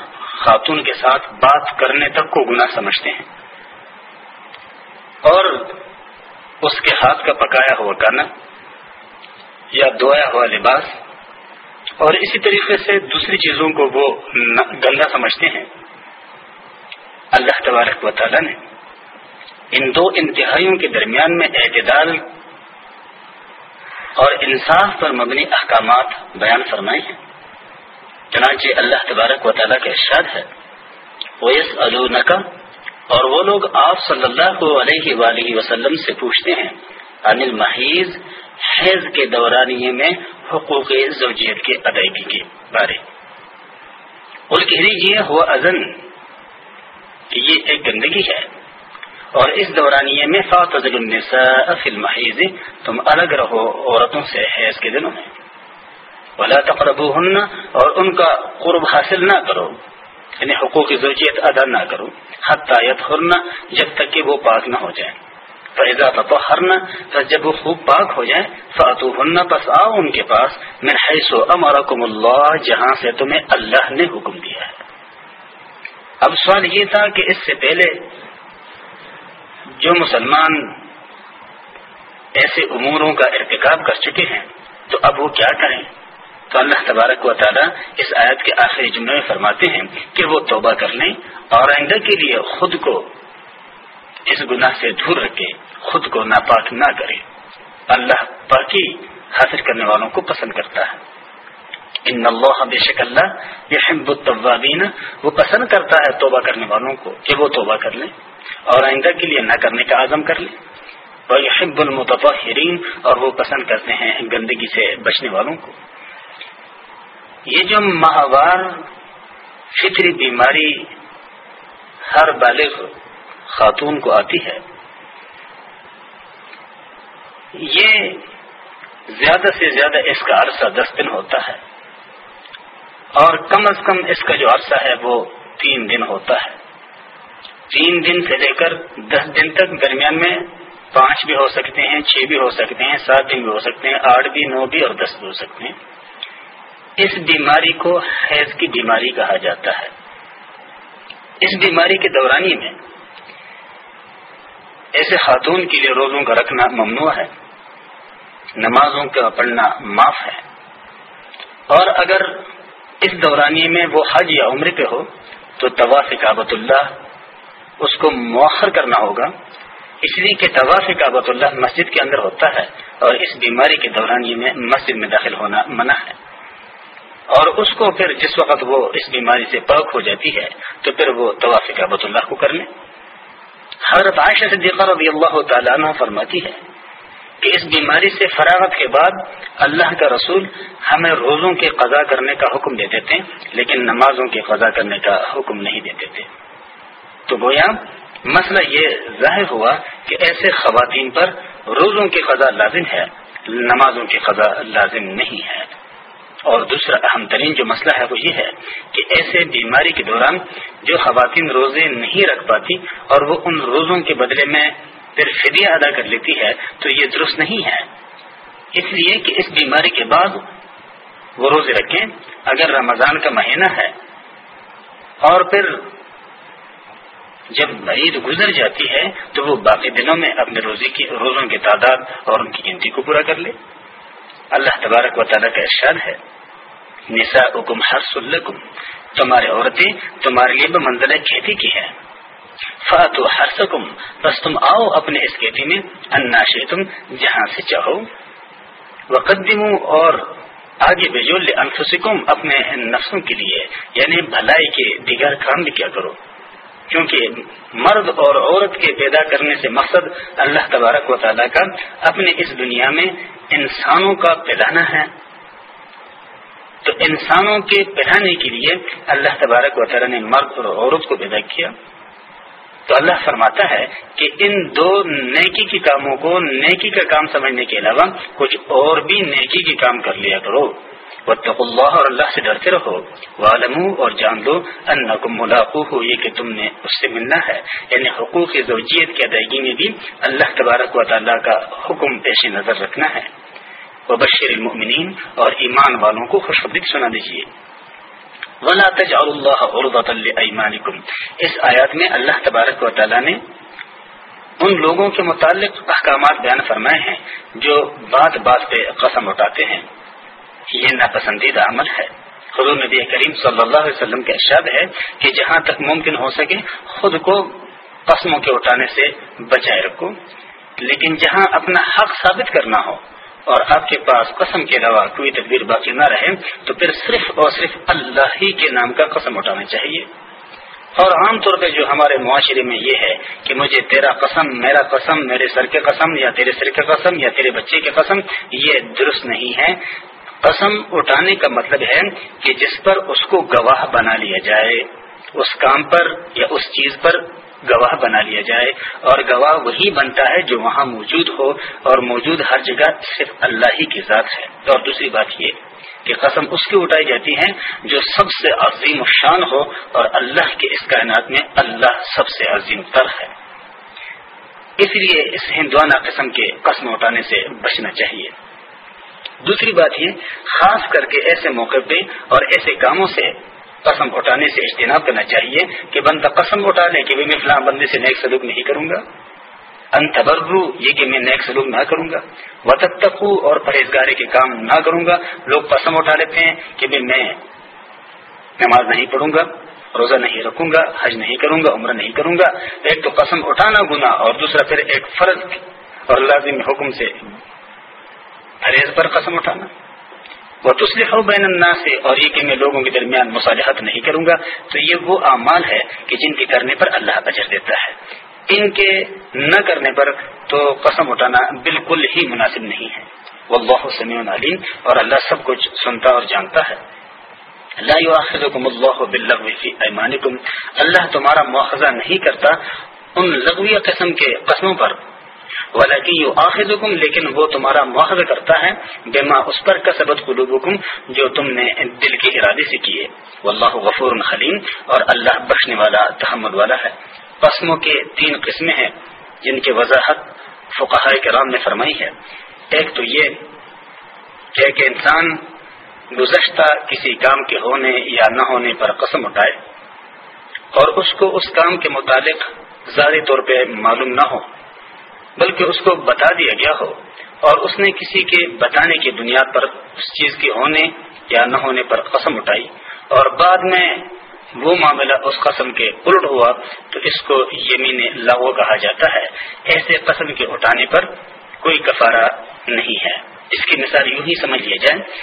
Speaker 1: خاتون کے ساتھ بات کرنے تک کو گناہ سمجھتے ہیں اور اس کے ہاتھ کا پکایا ہوا کانا یا دعا ہوا لباس اور اسی طریقے سے دوسری چیزوں کو وہ گندا سمجھتے ہیں اللہ تبارک و تعالیٰ نے ان دو انتہائیوں کے درمیان میں اعتدال اور انصاف پر مبنی احکامات بیان فرمائے ہیں چنانچہ اللہ تبارک و تعالیٰ کا ارشاد ہے اس الو نقم اور وہ لوگ آپ صلی اللہ علیہ وآلہ وسلم سے پوچھتے ہیں انل محیض حیض کے دورانیے میں حقوق زوجیت کے ادائیگی کے بارے یہ ہو ازن یہ ایک گندگی ہے اور اس دورانیے میں فات فی المحیض تم الگ رہو عورتوں سے حیض کے دنوں میں بلا تقرب اور ان کا قرب حاصل نہ کرو یعنی حقوق کی زوجیت ادا نہ کروں حقایت ہرنا جب تک کہ وہ پاک نہ ہو جائے فیضا ہرنا جب وہ خوب پاک ہو جائے فاتو ہرنا بس آؤ ان کے پاس میں حیث امرکم اللہ جہاں سے تمہیں اللہ نے حکم دیا ہے اب سوال یہ تھا کہ اس سے پہلے جو مسلمان ایسے اموروں کا ارتکاب کر چکے ہیں تو اب وہ کیا کریں تو اللہ تبارک و تعالیٰ اس آیت کے آخری جملے میں فرماتے ہیں کہ وہ توبہ کر لیں اور آئندہ کے لیے خود کو اس گناہ سے دور رکھے خود کو ناپاک نہ کرے اللہ پاکی حاصل کرنے والوں کو پسند کرتا ہے ان اللہ اللہ بے شک وہ پسند کرتا ہے توبہ کرنے والوں کو کہ وہ توبہ کر لیں اور آئندہ کے لیے نہ کرنے کا عزم کر لیں اور یحب المتفعرین اور وہ پسند کرتے ہیں گندگی سے بچنے والوں کو یہ جو ماہوار فطری بیماری ہر بالغ خاتون کو آتی ہے یہ زیادہ سے زیادہ اس کا عرصہ دس دن ہوتا ہے اور کم از کم اس کا جو عرصہ ہے وہ تین دن ہوتا ہے تین دن سے لے کر دس دن تک درمیان میں پانچ بھی ہو سکتے ہیں چھ بھی ہو سکتے ہیں سات دن بھی ہو سکتے ہیں آٹھ بھی نو بھی اور دس بھی ہو سکتے ہیں اس بیماری کو حیض کی بیماری کہا جاتا ہے اس بیماری کے دورانی میں ایسے خاتون کے لیے روزوں کا رکھنا ممنوع ہے نمازوں کا پڑھنا معاف ہے اور اگر اس دورانی میں وہ حج یا عمر پہ ہو تو دوا سے کابت اللہ اس کو مؤخر کرنا ہوگا اس لیے کہ دوا سے اللہ مسجد کے اندر ہوتا ہے اور اس بیماری کے دورانی میں مسجد میں داخل ہونا منع ہے اور اس کو پھر جس وقت وہ اس بیماری سے پاک ہو جاتی ہے تو پھر وہ طواف کا اللہ کو کرنے حضرت عائشہ صدیقہ رضی اللہ تعالیٰ عنہ فرماتی ہے کہ اس بیماری سے فراغت کے بعد اللہ کا رسول ہمیں روزوں کے قضا کرنے کا حکم دیتے لیکن نمازوں کے قضا کرنے کا حکم نہیں دیتے تو گویا مسئلہ یہ ظاہر ہوا کہ ایسے خواتین پر روزوں کی قضا لازم ہے نمازوں کی قضا لازم نہیں ہے اور دوسرا اہم ترین جو مسئلہ ہے وہ یہ ہے کہ ایسے بیماری کے دوران جو خواتین روزے نہیں رکھ پاتی اور وہ ان روزوں کے بدلے میں پھر ادا کر لیتی ہے تو یہ درست نہیں ہے اس لیے کہ اس بیماری کے بعد وہ روزے رکھیں اگر رمضان کا مہینہ ہے اور پھر جب مریض گزر جاتی ہے تو وہ باقی دنوں میں اپنے روزے کی روزوں کی تعداد اور ان کی گنتی کو پورا کر لے اللہ تبارک و تعالیٰ کا ارشاد ہے نسا حکم ہر سکم تمہارے عورتیں لیے منزل کھیتی کی ہے فاتو ہر سکم بس تم آؤ اپنے اس کھیتی میں اناشے تم جہاں سے چاہو قدموں اور آگے بھیجو لے انفسکم اپنے نفسوں کے لیے یعنی بھلائی کے دیگر کام بھی کیا کرو کیونکہ مرد اور عورت کے پیدا کرنے سے مقصد اللہ تبارک و تعالیٰ کا اپنے اس دنیا میں انسانوں کا پیدانا ہے تو انسانوں کے پہنانے کے لیے اللہ تبارک و تعالیٰ نے مرد اور عورت کو پیدا کیا تو اللہ فرماتا ہے کہ ان دو نیکی کے کاموں کو نیکی کا کام سمجھنے کے علاوہ کچھ اور بھی نیکی کے کام کر لیا کرو اللہ اور اللہ سے ڈرتے رہو وعلموا اور جان لو انکم ملاقوه ملاقو ہو یہ کہ تم نے اس سے ملنا ہے یعنی حقوق زوجیت کی ادائیگی میں بھی اللہ تبارک و تعالیٰ کا حکم پیش نظر رکھنا ہے وبشر المؤمنین اور ایمان والوں کو خوشخبری سنا ولا اس آیات میں اللہ تبارک و تعالی نے ان لوگوں کے متعلق احکامات بیان فرمائے ہیں جو بات بات پہ قسم اٹھاتے ہیں یہ ناپسندیدہ عمل ہے حضور نبی کریم صلی اللہ علیہ وسلم کے ارشاد ہے کہ جہاں تک ممکن ہو سکے خود کو قسموں کے اٹھانے سے بچائے رکھو لیکن جہاں اپنا حق ثابت کرنا ہو اور آپ کے پاس قسم کے علاوہ کوئی تدبیر باقی نہ رہے تو پھر صرف اور صرف اللہ ہی کے نام کا قسم اٹھانا چاہیے اور عام طور پہ جو ہمارے معاشرے میں یہ ہے کہ مجھے تیرا قسم میرا قسم میرے سر کے قسم یا تیرے سر کے قسم یا تیرے بچے کے قسم یہ درست نہیں ہے قسم اٹھانے کا مطلب ہے کہ جس پر اس کو گواہ بنا لیا جائے اس کام پر یا اس چیز پر گواہ بنا لیا جائے اور گواہ وہی بنتا ہے جو وہاں موجود ہو اور موجود ہر جگہ صرف اللہ ہی کی ذات ہے اور دوسری بات یہ کہ قسم اس کی اٹھائی جاتی ہے جو سب سے عظیم شان ہو اور اللہ کے اس کائنات میں اللہ سب سے عظیم تر ہے اس لیے اس ہندوانہ قسم کے قسم اٹھانے سے بچنا چاہیے دوسری بات یہ خاص کر کے ایسے موقع پہ اور ایسے کاموں سے قسم اٹھانے سے اجتناب کرنا چاہیے کہ بندہ قسم اٹھا لے کہ میں فلاں بندے سے نیک سلوک نہیں کروں گا انتبرو یہ کہ میں نیک سلوک نہ کروں گا وطن اور پرہیزگاری کے کام نہ کروں گا لوگ قسم اٹھا لیتے ہیں کہ میں نماز نہیں پڑھوں گا روزہ نہیں رکھوں گا حج نہیں کروں گا عمر نہیں کروں گا ایک تو قسم اٹھانا گنا اور دوسرا پھر ایک فرض اور لازم حکم سے پر قسم اٹھانا وہ بین الناس سے اور یہ کہ میں لوگوں کے درمیان مصالحت نہیں کروں گا تو یہ وہ اعمال ہے کہ جن کے کرنے پر اللہ اجر دیتا ہے ان کے نہ کرنے پر تو قسم اٹھانا بالکل ہی مناسب نہیں ہے وہ بہت سمع عالین اور اللہ سب کچھ سنتا اور جانتا ہے اللہ تمہارا مواخذہ نہیں کرتا ان لغویہ قسم کے قسموں پر ولاکی یو آخر لیکن وہ تمہارا مواخذ کرتا ہے بے اس پر کسبت سبق حکم جو تم نے دل کے ارادے سے کیے واللہ اللہ غفور حلیم اور اللہ بخشنے والا تحمد والا ہے پسموں کے تین قسمیں ہیں جن کی وضاحت فقہ کرام نے فرمائی ہے ایک تو یہ کہ ایک انسان گزشتہ کسی کام کے ہونے یا نہ ہونے پر قسم اٹھائے اور اس کو اس کام کے متعلق ظاہری طور پہ معلوم نہ ہو بلکہ اس کو بتا دیا گیا ہو اور اس نے کسی کے بتانے کی بنیاد پر اس چیز کے ہونے یا نہ ہونے پر قسم اٹھائی اور بعد میں وہ معاملہ اس قسم کے الٹ ہوا تو اس کو یمین لاغو کہا جاتا ہے ایسے قسم کے اٹھانے پر کوئی کفارہ نہیں ہے اس کی مثال یوں ہی سمجھ لیا جائے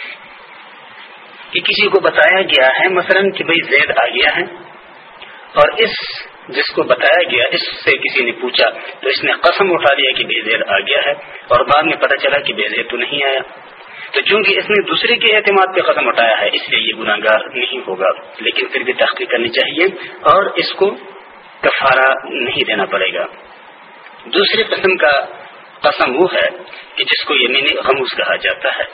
Speaker 1: کہ کسی کو بتایا گیا ہے مثلاً کہ بھائی زید آ گیا ہے اور اس جس کو بتایا گیا اس سے کسی نے پوچھا تو اس نے قسم اٹھا دیا کہ بے زیر آ گیا ہے اور بعد میں پتہ چلا کہ بے زیر تو نہیں آیا تو چونکہ اس نے دوسرے کے اعتماد پہ قسم اٹھایا ہے اس لیے یہ گناہ گار نہیں ہوگا لیکن پھر بھی تحقیق کرنی چاہیے اور اس کو کفارا نہیں دینا پڑے گا دوسری قسم کا قسم وہ ہے کہ جس کو یمین غموس کہا جاتا ہے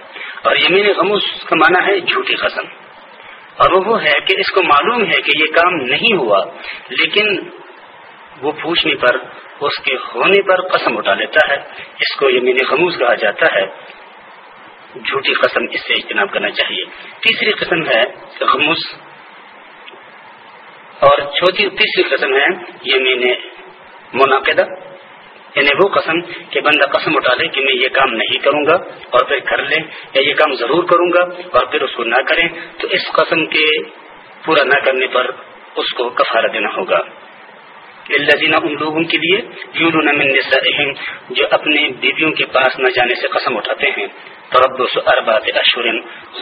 Speaker 1: اور یمین غموس کا معنی ہے جھوٹی قسم اور وہ ہے کہ اس کو معلوم ہے کہ یہ کام نہیں ہوا لیکن وہ پوچھنے پر اس کے ہونے پر قسم اٹھا لیتا ہے اس کو خموز کہا جاتا ہے جھوٹی قسم اس سے اجتناب کرنا چاہیے تیسری قسم ہے خموز اور چوتھی تیسری قسم ہے یمین منعقدہ یعنی وہ قسم کہ بندہ قسم اٹھا لے کہ میں یہ کام نہیں کروں گا اور پھر کر لے یا یہ کام ضرور کروں گا اور پھر اس کو نہ کرے تو اس قسم کے پورا نہ کرنے پر اس کو کفارہ دینا ہوگا للذین ان لوگوں کے لیے یولون من نمنس جو اپنے بیویوں کے پاس نہ جانے سے قسم اٹھاتے ہیں تربص اب دو سو اربات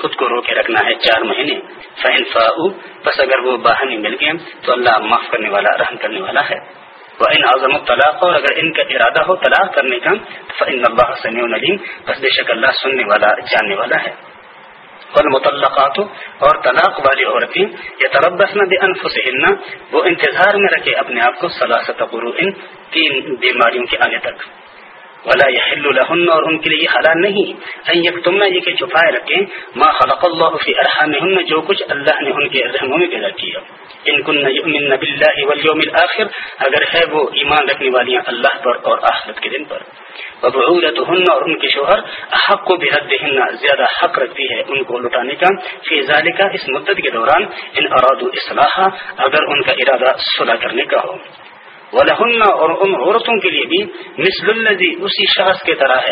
Speaker 1: خود کو رو کے رکھنا ہے چار مہینے فہن فاؤ بس اگر وہ باہر مل گئے تو اللہ معاف کرنے والا رحم کرنے والا ہے وہ ان اعظم طلاق اور اگر ان کا ارادہ ہو طلاق کرنے کا تو فن بے شک اللہ سننے والا جاننے والا ہے فن اور طلاق والی عورتیں یا طلبس نہ بنفس وہ انتظار میں رکھے اپنے آپ کو قرو ان تین بیماریوں کے آنے تک ولا يحل لهن اور ان کے لیے حلال نہیں ان یکتمنا یہ کہ چھپائے رکھیں ما خلق الله في ارحامهن جو کچھ اللہ نے ان کے رحموں میں پیدا کیا ان كن يؤمنن بالله واليوم الاخر اگر ہے وہ ایمان رکھنے والی اللہ پر اور آخرت کے دن پر وبعولتهن اور ان کے شوہر احق بهدهن زیادہ حق رکھتی ہے ان کو لٹانے کا فی ذلك اس مدت کے دوران ان ارادوا اصلاح اگر ان کا ارادہ صلح کرنے کا ہو ولہن اور ان عورتوں کے لیے بھی مثل الزی اسی شخص کے طرح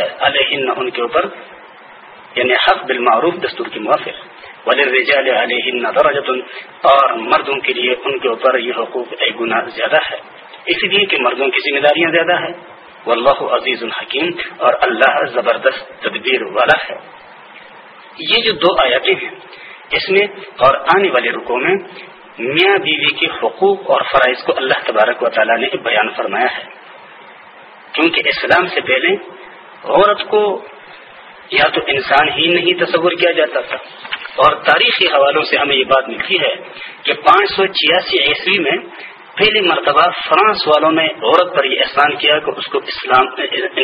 Speaker 1: یعنی کی درجت اور مردوں کے لیے ان کے اوپر یہ حقوق ایک گنا زیادہ ہے اس لیے کہ مردوں کی ذمہ داریاں زیادہ ہیں واللہ عزیز الحکیم اور اللہ زبردست تدبیر والا ہے یہ جو دو آیاتیں ہیں اس میں اور آنے والے رکو میں میاں بیوی کے حقوق اور فرائض کو اللہ تبارک و تعالیٰ نے بیان فرمایا ہے کیونکہ اسلام سے پہلے عورت کو یا تو انسان ہی نہیں تصور کیا جاتا تھا اور تاریخی حوالوں سے ہمیں یہ بات ملتی ہے کہ پانچ سو چھیاسی عیسوی میں پہلی مرتبہ فرانس والوں نے عورت پر یہ احسان کیا کہ اس کو اسلام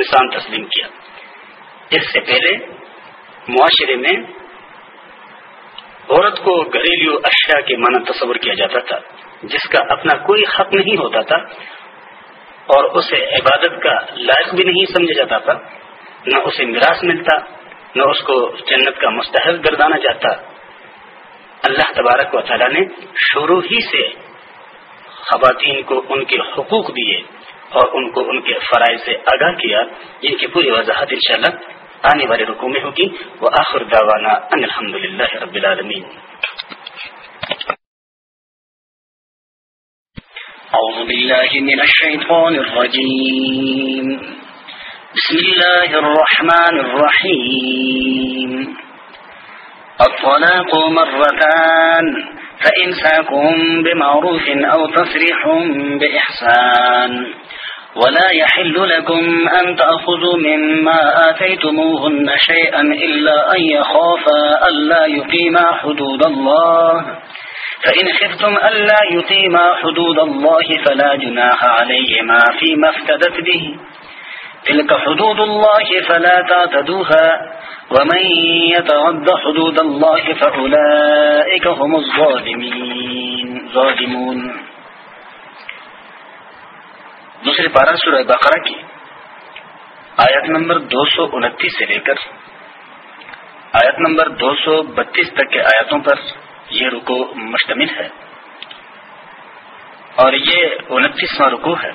Speaker 1: انسان تسلیم کیا اس سے پہلے معاشرے میں عورت کو گھریلو اشیاء کے معنی تصور کیا جاتا تھا جس کا اپنا کوئی حق نہیں ہوتا تھا اور اسے عبادت کا لائق بھی نہیں سمجھا جاتا تھا نہ اسے نراش ملتا نہ اس کو جنت کا مستحق گردانا جاتا اللہ تبارک و تعالیٰ نے شروع ہی سے خواتین کو ان کے حقوق دیے اور ان کو ان کے فرائض سے آگاہ
Speaker 2: کیا جن کی پوری وضاحت انشاءاللہ آنے والے رکو میں ہوگی وہ آخر داوانا ان الحمد للہ رب العالمین أعوذ بالله من الشيطان الرجيم بسم الله الرحمن الرحيم
Speaker 1: الطلاق مرتان فإن ساكم بمعروف أو تصريح بإحسان ولا يحل لكم أن تأخذوا مما آتيتموهن شيئا إلا أن يخافا ألا يقيما حدود الله فإن خفتم ألا يقيما حدود الله فلا جناح عليهما فيما افتدت به تلك حدود الله فلا تعتدوها ومن يتعد حدود الله فأولئك هم الظالمين ظالمون دوسری سورہ بقرہ کی آیت نمبر دو سو انتیس سے لے کر آیت نمبر دو سو بتیس تک کے آیتوں پر یہ رکو مشتمل ہے اور یہ انتیسواں رکو ہے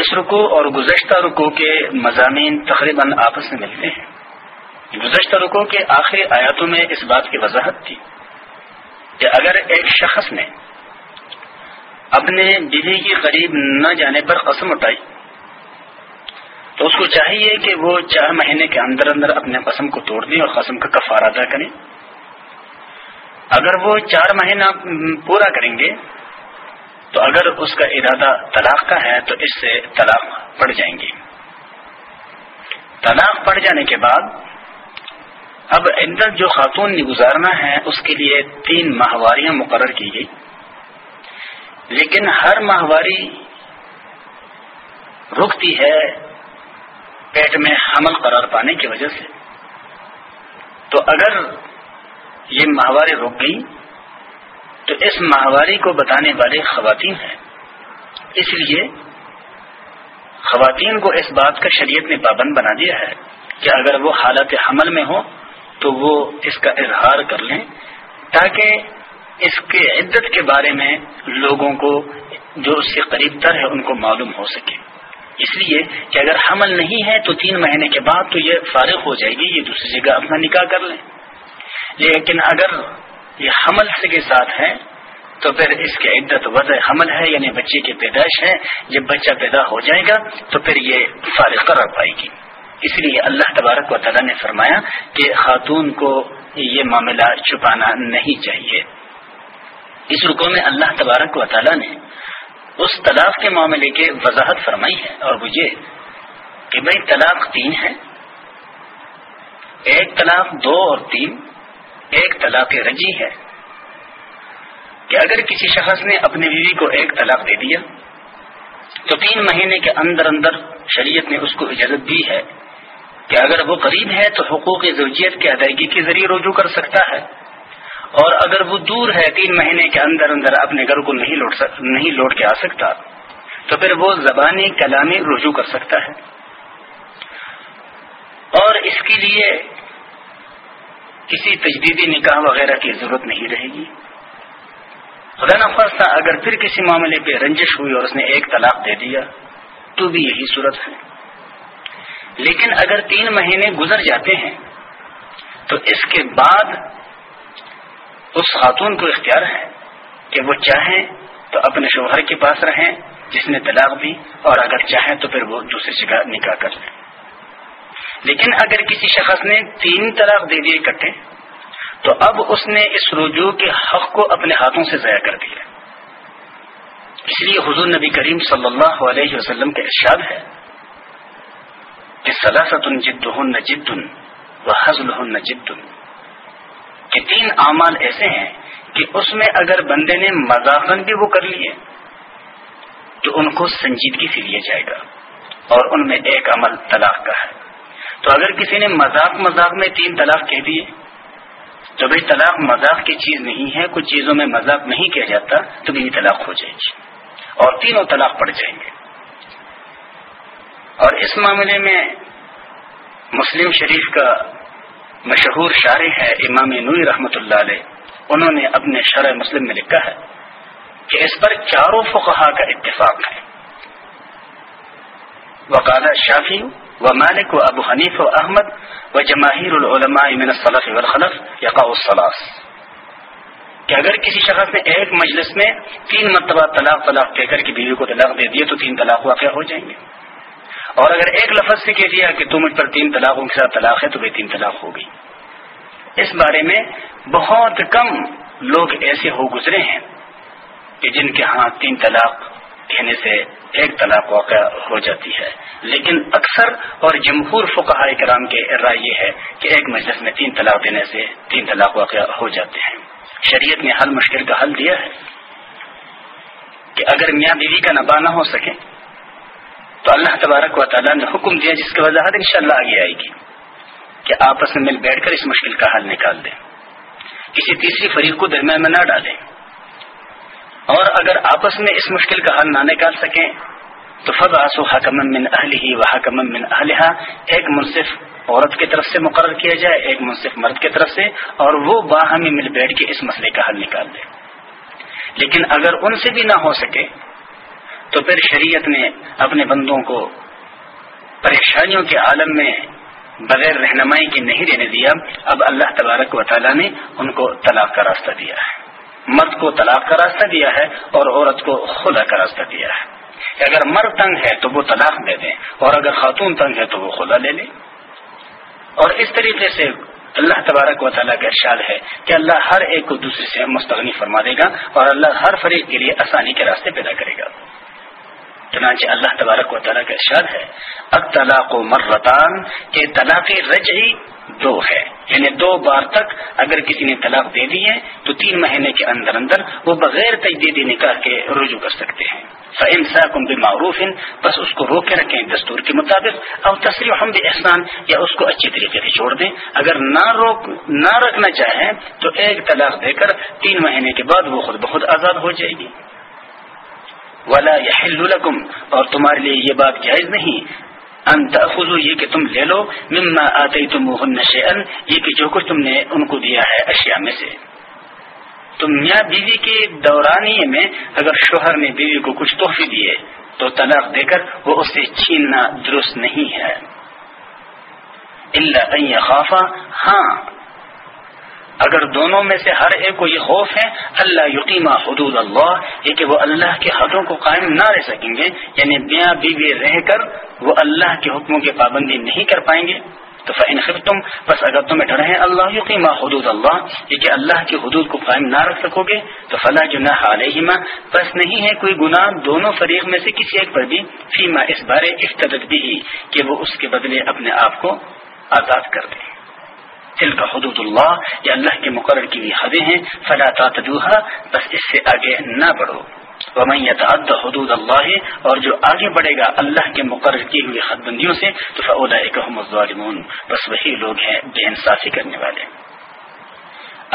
Speaker 1: اس رکو اور گزشتہ رکو کے مضامین تقریباً آپس میں ملتے ہیں گزشتہ رکو کے آخری آیاتوں میں اس بات کی وضاحت تھی کہ اگر ایک شخص نے اپنے بیوی کے قریب نہ جانے پر قسم اٹھائی تو اس کو چاہیے کہ وہ چار مہینے کے اندر اندر اپنے قسم کو توڑ دیں اور قسم کا کفار ادا کریں اگر وہ چار مہینہ پورا کریں گے تو اگر اس کا ارادہ طلاق کا ہے تو اس سے طلاق پڑ جائیں گے طلاق پڑ جانے کے بعد اب اندر جو خاتون نے گزارنا ہے اس کے لیے تین ماہواریاں مقرر کی گئی لیکن ہر ماہواری رکتی ہے پیٹ میں حمل قرار پانے کی وجہ سے تو اگر یہ ماہواری رک گئی تو اس ماہواری کو بتانے والے خواتین ہیں اس لیے خواتین کو اس بات کا شریعت نے پابند بنا دیا ہے کہ اگر وہ حالت حمل میں ہو تو وہ اس کا اظہار کر لیں تاکہ اس کے عدت کے بارے میں لوگوں کو جو اس سے قریب تر ہے ان کو معلوم ہو سکے اس لیے کہ اگر حمل نہیں ہے تو تین مہینے کے بعد تو یہ فارغ ہو جائے گی یہ دوسری جگہ اپنا نکاح کر لیں لیکن اگر یہ حمل کے ساتھ ہے تو پھر اس کے عدت وضع حمل ہے یعنی بچے کی پیدائش ہے جب بچہ پیدا ہو جائے گا تو پھر یہ فارغ قرار پائے گی اس لیے اللہ تبارک و تعالیٰ نے فرمایا کہ خاتون کو یہ معاملہ چھپانا نہیں چاہیے اس رکو میں اللہ تبارک و تعالیٰ نے اس طلاق کے معاملے کے وضاحت فرمائی ہے اور وہ یہ کہ بھائی طلاق تین ہے ایک طلاق دو اور تین ایک طلاق رجی ہے کہ اگر کسی شخص نے اپنی بیوی کو ایک طلاق دے دیا تو تین مہینے کے اندر اندر شریعت نے اس کو اجازت دی ہے کہ اگر وہ قریب ہے تو حقوق زوجیت کی ادائیگی کے ذریعے رجوع کر سکتا ہے اور اگر وہ دور ہے تین مہینے کے اندر اندر اپنے گھر کو نہیں لوٹ نہیں لوٹ کے آ سکتا تو پھر وہ زبانی کلامی رجوع کر سکتا ہے اور اس کے لیے کسی تجدیدی نکاح وغیرہ کی ضرورت نہیں رہے گی خدا نخواستہ اگر پھر کسی معاملے پہ رنجش ہوئی اور اس نے ایک طلاق دے دیا تو بھی یہی صورت ہے لیکن اگر تین مہینے گزر جاتے ہیں تو اس کے بعد اس خاتون کو اختیار ہے کہ وہ چاہیں تو اپنے شوہر کے پاس رہیں جس نے طلاق دی اور اگر چاہیں تو پھر وہ دوسری جگہ نکاح کر لیں لیکن اگر کسی شخص نے تین طلاق دے دیے کٹے تو اب اس نے اس رجوع کے حق کو اپنے ہاتھوں سے ضائع کر دیا اس لیے حضور نبی کریم صلی اللہ علیہ وسلم کا ارشاد ہے کہ سلاست جد ہن جد و حضل ہن نہ جد تین اعمال ایسے ہیں کہ اس میں اگر بندے نے مذاق بھی وہ کر لیے تو ان کو سنجیدگی سے لیا جائے گا اور ان میں ایک عمل طلاق کا ہے تو اگر کسی نے مذاق مذاق میں تین طلاق کہہ دیے تو بھائی طلاق مذاق کی چیز نہیں ہے کچھ چیزوں میں مذاق نہیں کہا جاتا تو بھی طلاق ہو جائے گی اور تینوں طلاق پڑ جائیں گے اور اس معاملے میں مسلم شریف کا مشہور شاعر ہیں امام نوئی رحمت اللہ علیہ انہوں نے اپنے شرح مسلم میں لکھا ہے کہ اس پر چاروں فقہا کا اتفاق ہے وقال شافی و مالک و ابو حنیف و احمد و جماہیر العلماء من الصلف والخلف یقع الصلاف کہ اگر کسی شخص نے ایک مجلس میں تین مرتبہ طلاق طلاق کہہ کر کے بیوی کو طلاق دے دیے تو تین طلاق واقع ہو جائیں گے اور اگر ایک لفظ سے کہہ دیا کہ تم منٹ پر تین طلاقوں کے ساتھ طلاق ہے تو بھی تین طلاق ہوگی اس بارے میں بہت کم لوگ ایسے ہو گزرے ہیں کہ جن کے ہاں تین طلاق کہنے سے ایک طلاق واقع ہو جاتی ہے لیکن اکثر اور جمہور فقہ کرام کے رائے یہ ہے کہ ایک مجلس میں تین طلاق دینے سے تین طلاق واقع ہو جاتے ہیں شریعت نے حل مشکل کا حل دیا ہے کہ اگر میاں بیوی کا نباہ نہ ہو سکے تو اللہ تبارک و تعالیٰ نے حکم دیا جس کی وضاحت ان شاء اللہ آگے آئے گی کہ آپس میں مل بیٹھ کر اس مشکل کا حل نکال دیں کسی تیسری فریق کو درمیان میں نہ ڈالیں اور اگر آپس میں اس مشکل کا حل نہ نکال سکیں تو فض آسو حکمن من اہلی اہل ہی وہ حکم من اہلیہ ایک منصف عورت کی طرف سے مقرر کیا جائے ایک منصف مرد کی طرف سے اور وہ باہمی مل بیٹھ کے اس مسئلے کا حل نکال دے لیکن اگر ان سے بھی نہ ہو سکے تو پھر شریعت نے اپنے بندوں کو پریشانیوں کے عالم میں بغیر رہنمائی کے نہیں رہنے دیا اب اللہ تبارک و تعالیٰ نے ان کو طلاق کا راستہ دیا ہے مرد کو طلاق کا راستہ دیا ہے اور عورت کو خدا کا راستہ دیا ہے اگر مرد تنگ ہے تو وہ طلاق دے دیں اور اگر خاتون تنگ ہے تو وہ خدا لے لیں اور اس طریقے سے اللہ تبارک و تعالیٰ کا ارشاد ہے کہ اللہ ہر ایک کو دوسرے سے مستغنی فرما دے گا اور اللہ ہر فریق کے لیے آسانی کے راستے پیدا کرے گا چنانچہ اللہ تبارک و تعالیٰ کا ارشاد ہے اب طلاق و مرتان کے طلاق رجعی دو ہے یعنی دو بار تک اگر کسی نے طلاق دے دی ہے تو تین مہینے کے اندر اندر وہ بغیر تجدیدی نکاح کے رجوع کر سکتے ہیں فہم کم بھی معروف ہیں بس اس کو روک کے رکھیں دستور کے مطابق اور تصریف ہم بھی احسان یا اس کو اچھی طریقے سے چھوڑ دیں اگر نہ روک نہ رکھنا چاہیں تو ایک طلاق دے کر تین مہینے کے بعد وہ خود بخود آزاد ہو جائے گی لكم یا تمہارے لیے یہ بات جائز نہیں یہ کہ تم لے لو مما یہ کہ جو کچھ تم نے ان کو دیا ہے اشیاء میں سے تم یا بیوی کے دورانی میں اگر شوہر نے بیوی کو کچھ تحفے دیے تو طلاق دے کر وہ اسے چھیننا درست نہیں ہے اللہ ہاں اگر دونوں میں سے ہر ایک کو یہ خوف ہے اللہ یقیمہ حدود اللہ یہ کہ وہ اللہ کے حدوں کو قائم نہ رہ سکیں گے یعنی بیاں بیوی رہ کر وہ اللہ کے حکموں کی پابندی نہیں کر پائیں گے تو فین خب تم بس اگر تمہیں ڈر ہیں اللہ یقیمہ حدود اللہ یہ کہ اللہ کی حدود کو قائم نہ رکھ سکو گے تو فلاں جو نہ بس نہیں ہے کوئی گناہ دونوں فریق میں سے کسی ایک پر بھی فیما اس بارے افتدت ہی کہ وہ اس کے بدلے اپنے آپ کو آزاد کر دیں چل کا حدود اللہ یا اللہ کے مقرر کی حدیں ہیں فلا تاطوہ بس اس سے آگے نہ بڑھو ومن يتعد حدود اللہ اور جو آگے بڑھے گا اللہ کے مقرر کی ہوئی حد بندیوں سے تو فعود الظالمون بس وہی لوگ ہیں بے انصافی کرنے والے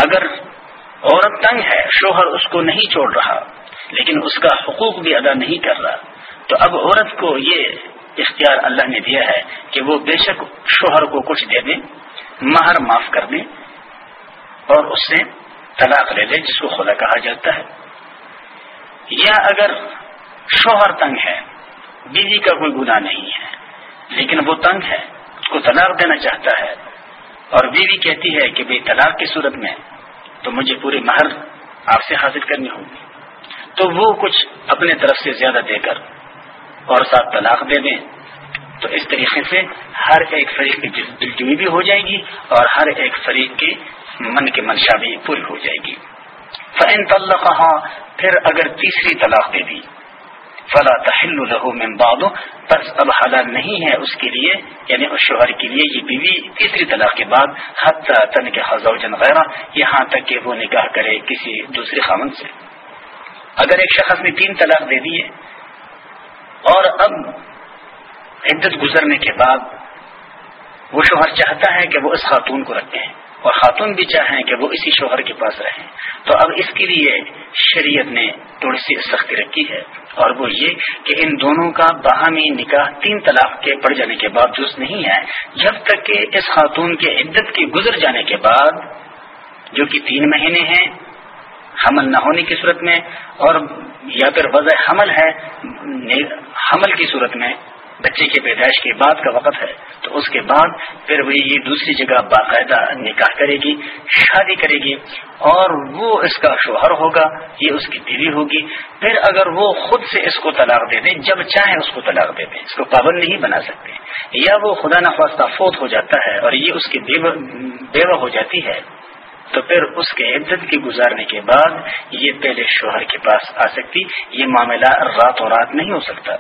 Speaker 1: اگر عورت تنگ ہے شوہر اس کو نہیں چھوڑ رہا لیکن اس کا حقوق بھی ادا نہیں کر رہا تو اب عورت کو یہ اختیار اللہ نے دیا ہے کہ وہ بے شک شوہر کو کچھ دے دیں مہر معاف کر دیں اور اس سے طلاق لے لے جس کو خدا کہا جاتا ہے یا اگر شوہر تنگ ہے بیوی کا کوئی گناہ نہیں ہے لیکن وہ تنگ ہے اس کو طلاق دینا چاہتا ہے اور بیوی کہتی ہے کہ بھائی طلاق کی صورت میں تو مجھے پوری مہر آپ سے حاصل کرنی ہوگی تو وہ کچھ اپنے طرف سے زیادہ دے کر اور ساتھ طلاق دے دیں تو اس طریقے سے ہر ایک فریق کی دلجوئی بھی ہو جائے گی اور ہر ایک فریق کی من کی منشا بھی پوری ہو جائے گی فن طلق پھر اگر تیسری طلاق دے دی فلا تحل له من بعد بس اب حلال نہیں ہے اس کے لیے یعنی اس شوہر کے لیے یہ بیوی تیسری طلاق کے بعد حت تن کے خزوجن وغیرہ یہاں تک کہ وہ نکاح کرے کسی دوسرے خامن سے اگر ایک شخص نے تین طلاق دے دی ہے اور اب عدت گزرنے کے بعد وہ شوہر چاہتا ہے کہ وہ اس خاتون کو رکھیں اور خاتون بھی چاہیں کہ وہ اسی شوہر کے پاس رہیں تو اب اس کے لیے شریعت نے تھوڑی سی سختی رکھی ہے اور وہ یہ کہ ان دونوں کا باہمی نکاح تین طلاق کے پڑ جانے کے باوجود نہیں ہے جب تک کہ اس خاتون کے عدت کے گزر جانے کے بعد جو کہ تین مہینے ہیں حمل نہ ہونے کی صورت میں اور یا پھر وضع حمل ہے حمل کی صورت میں بچے کی پیدائش کے بعد کا وقت ہے تو اس کے بعد پھر وہ دوسری جگہ باقاعدہ نکاح کرے گی شادی کرے گی اور وہ اس کا شوہر ہوگا یہ اس کی بیوی ہوگی پھر اگر وہ خود سے اس کو طلاق دے دیں جب چاہیں اس کو طلاق دے دیں اس کو پابند نہیں بنا سکتے یا وہ خدا نخواستہ فوت ہو جاتا ہے اور یہ اس کی بیوہ ہو جاتی ہے تو پھر اس کے عزت کے گزارنے کے بعد یہ پہلے شوہر کے پاس آ سکتی یہ معاملہ رات و رات نہیں ہو سکتا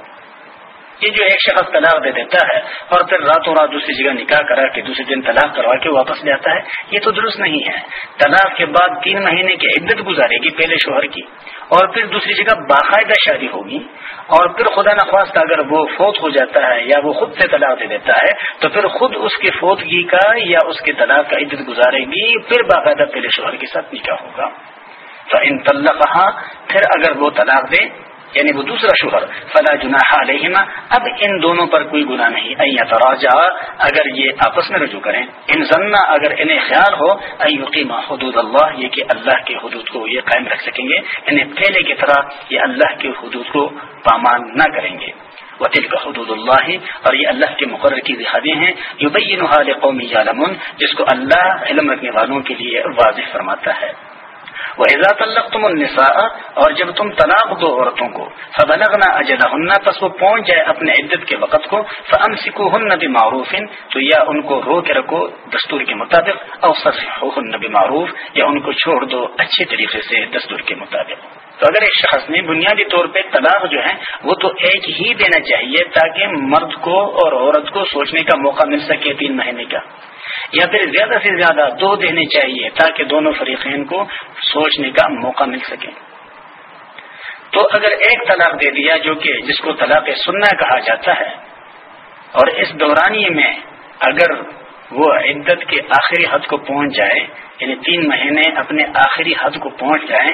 Speaker 1: یہ جو ایک شخص طلاق دے دیتا ہے اور پھر راتوں رات دوسری جگہ نکاح کرا کے دوسرے دن طلاق کروا کے واپس آتا ہے یہ تو درست نہیں ہے طلاق کے بعد تین مہینے کی عدت گزارے گی پہلے شوہر کی اور پھر دوسری جگہ باقاعدہ شادی ہوگی اور پھر خدا نخواست اگر وہ فوت ہو جاتا ہے یا وہ خود سے طلاق دے دیتا ہے تو پھر خود اس کی فوتگی کا یا اس کے طلاق کا عدت گزارے گی پھر باقاعدہ پہلے شوہر کے ساتھ نکاح ہوگا تو ان طلقہ پھر اگر وہ طلاق دے یعنی وہ دوسرا شوہر فلا جنا علیہما اب ان دونوں پر کوئی گناہ نہیں تراجا اگر یہ آپس میں رجوع کریں ان ذنہ اگر انہیں خیال ہو ایقیمہ حدود اللہ یہ کہ اللہ کے حدود کو یہ قائم رکھ سکیں گے انہیں پہلے کی طرح یہ اللہ کے حدود کو پامان نہ کریں گے وطل کا حدود اللہ اور یہ اللہ کے مقرر کی رحادیں ہیں جو بئی ناد قومی جس کو اللہ علم رکھنے والوں کے لیے واضح فرماتا ہے وہ حضاط اللہ تم النسا اور جب تم طلاق دو عورتوں کو اجلا ہننا پس وہ پہنچ جائے اپنے عدت کے وقت کو فن سکو ہن نہ بھی معروف یا ان کو رو کے رکھو دستور کے مطابق اوسیک بھی معروف یا ان کو چھوڑ دو اچھے طریقے سے دستور کے مطابق تو اگر ایک شخص نے بنیادی طور پہ طلاق جو ہے وہ تو ایک ہی دینا چاہیے تاکہ مرد کو اور عورت کو سوچنے کا موقع مل سکے تین مہینے کا یا پھر زیادہ سے زیادہ دو دینے چاہیے تاکہ دونوں فریقین کو سوچنے کا موقع مل سکے تو اگر ایک طلاق دے دیا جو کہ جس کو طلاق سننا کہا جاتا ہے اور اس دورانی میں اگر وہ عدت کے آخری حد کو پہنچ جائے یعنی تین مہینے اپنے آخری حد کو پہنچ جائیں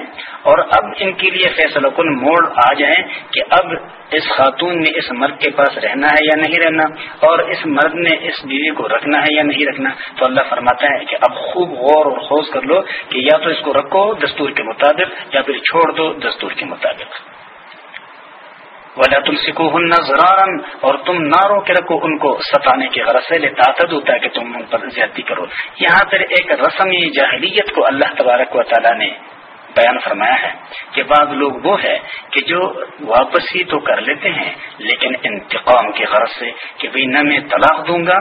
Speaker 1: اور اب ان کے لیے فیصلہ کن موڑ آ جائیں کہ اب اس خاتون نے اس مرد کے پاس رہنا ہے یا نہیں رہنا اور اس مرد نے اس بیوی کو رکھنا ہے یا نہیں رکھنا تو اللہ فرماتا ہے کہ اب خوب غور اور خوش کر لو کہ یا تو اس کو رکھو دستور کے مطابق یا پھر چھوڑ دو دستور کے مطابق ولا تم سکھو اور تم نہ رو کے رکھو ان کو ستانے کے غرض سے تم ان پر زیادتی کرو یہاں پر ایک رسمی جاہلیت کو اللہ تبارک و تعالیٰ نے بیان فرمایا ہے کہ بعض لوگ وہ ہے کہ جو واپسی تو کر لیتے ہیں لیکن انتقام کی غرض سے کہ بھائی نہ میں طلاق دوں گا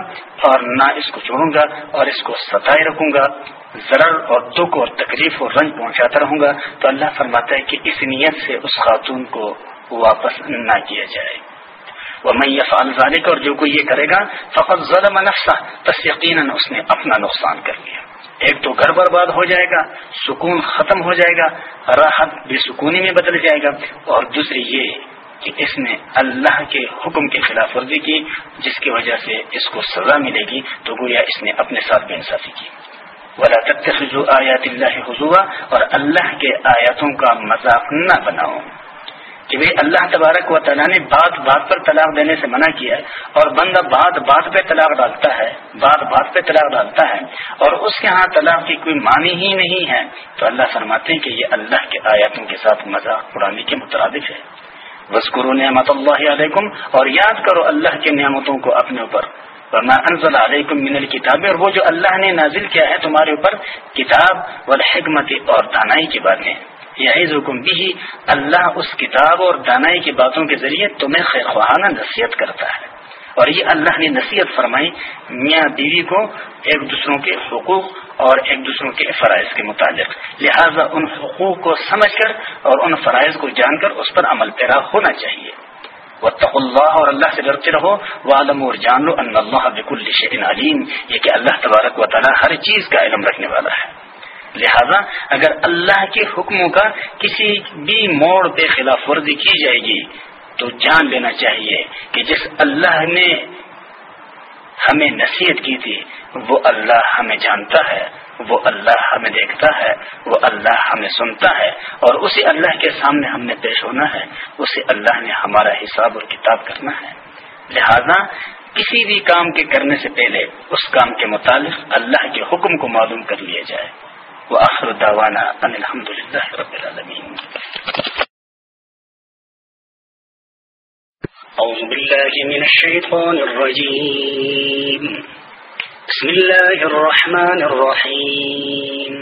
Speaker 1: اور نہ اس کو چھوڑوں گا اور اس کو ستائے رکھوں گا ضرر اور دکھ اور تکلیف اور رنج پہنچاتا رہوں گا تو اللہ فرماتا ہے کہ اس نیت سے اس خاتون کو واپس نہ کیا جائے وہ میں یہ فالزانے کا اور جو کوئی یہ کرے گا فقط بس یقیناً اس نے اپنا نقصان کر لیا ایک تو گھر برباد ہو جائے گا سکون ختم ہو جائے گا راحت بے سکونی میں بدل جائے گا اور دوسری یہ کہ اس نے اللہ کے حکم کی خلاف ورزی کی جس کی وجہ سے اس کو سزا ملے گی تو گویا اس نے اپنے ساتھ بے انصافی کی ولا آیات اللہ حضو اور اللہ کے آیاتوں کا مذاق نہ بناؤ کہ بھائی اللہ تبارک و تعالیٰ نے بات بات پر طلاق دینے سے منع کیا اور بندہ بات بات پہ طلاق ڈالتا ہے بات بات پہ طلاق ڈالتا ہے اور اس کے ہاں طلاق کی کوئی معنی ہی نہیں ہے تو اللہ فرماتے ہیں کہ یہ اللہ کے آیاتوں کے ساتھ مذاق اڑانے کے مترادف ہے بس کرو نعمت اللہ علیکم اور یاد کرو اللہ کے نعمتوں کو اپنے اوپر علیکم من کتابیں اور وہ جو اللہ نے نازل کیا ہے تمہارے اوپر کتاب و حکمت اور دانائی کے بارے میں یعظکم بھی اللہ اس کتاب اور دانائی کی باتوں کے ذریعے تمہیں خیر خواہانہ نصیحت کرتا ہے اور یہ اللہ نے نصیحت فرمائی میاں بیوی کو ایک دوسروں کے حقوق اور ایک دوسروں کے فرائض کے متعلق لہذا ان حقوق کو سمجھ کر اور ان فرائض کو جان کر اس پر عمل پیرا ہونا چاہیے وہ اللہ اور اللہ سے ڈرتے رہو والم عالم اور جان لو اللہ بک الشین علیم یہ کہ اللہ تبارک و تعالیٰ ہر چیز کا علم رکھنے والا ہے لہذا اگر اللہ کے حکموں کا کسی بھی موڑ پہ خلاف ورزی کی جائے گی تو جان لینا چاہیے کہ جس اللہ نے ہمیں نصیحت کی تھی وہ اللہ ہمیں جانتا ہے وہ اللہ ہمیں دیکھتا ہے وہ اللہ ہمیں سنتا ہے اور اسی اللہ کے سامنے ہم نے پیش ہونا ہے اسی اللہ نے ہمارا حساب اور کتاب کرنا ہے لہذا کسی بھی کام کے کرنے سے پہلے اس کام کے متعلق اللہ کے حکم کو معلوم کر لیا جائے
Speaker 2: وآخر دعوانا أن الحمد لله رب العالمين أعوذ بالله من الشيطان الرجيم بسم الله الرحمن الرحيم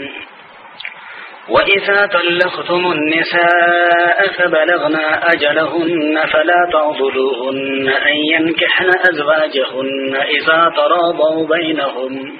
Speaker 1: وإذا طلقتم النساء فبلغنا أجلهن فلا تعضلوهن أن ينكحن أزواجهن إذا تراضوا بينهم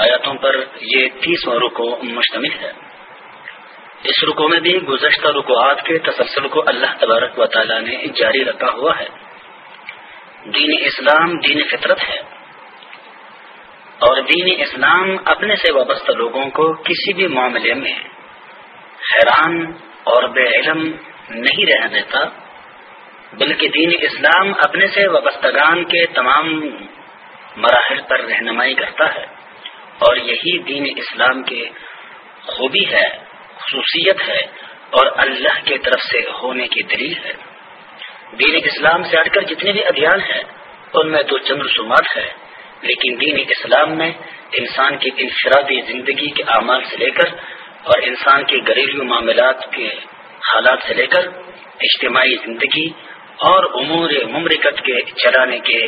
Speaker 1: آیاتوں پر یہ تیسواں رکو مشتمل ہے اس رکو میں بھی گزشتہ رکوات کے تسلسل کو اللہ تبارک و تعالی نے جاری رکھا ہوا ہے دین اسلام دین فطرت ہے اور دین اسلام اپنے سے وابستہ لوگوں کو کسی بھی معاملے میں حیران اور بے علم نہیں رہنے دیتا بلکہ دین اسلام اپنے سے وابستگان کے تمام مراحل پر رہنمائی کرتا ہے اور یہی دین اسلام کے خوبی ہے خصوصیت ہے اور اللہ کے طرف سے ہونے کی دلیل ہے دین اسلام سے ہٹ کر جتنے بھی ادھیان ہیں ان میں تو چند رسومات ہے لیکن دین اسلام میں انسان کی انفرادی زندگی کے اعمال سے لے کر اور انسان کے گھریلو معاملات کے حالات سے لے کر اجتماعی زندگی اور امور ممرکت کے چلانے کے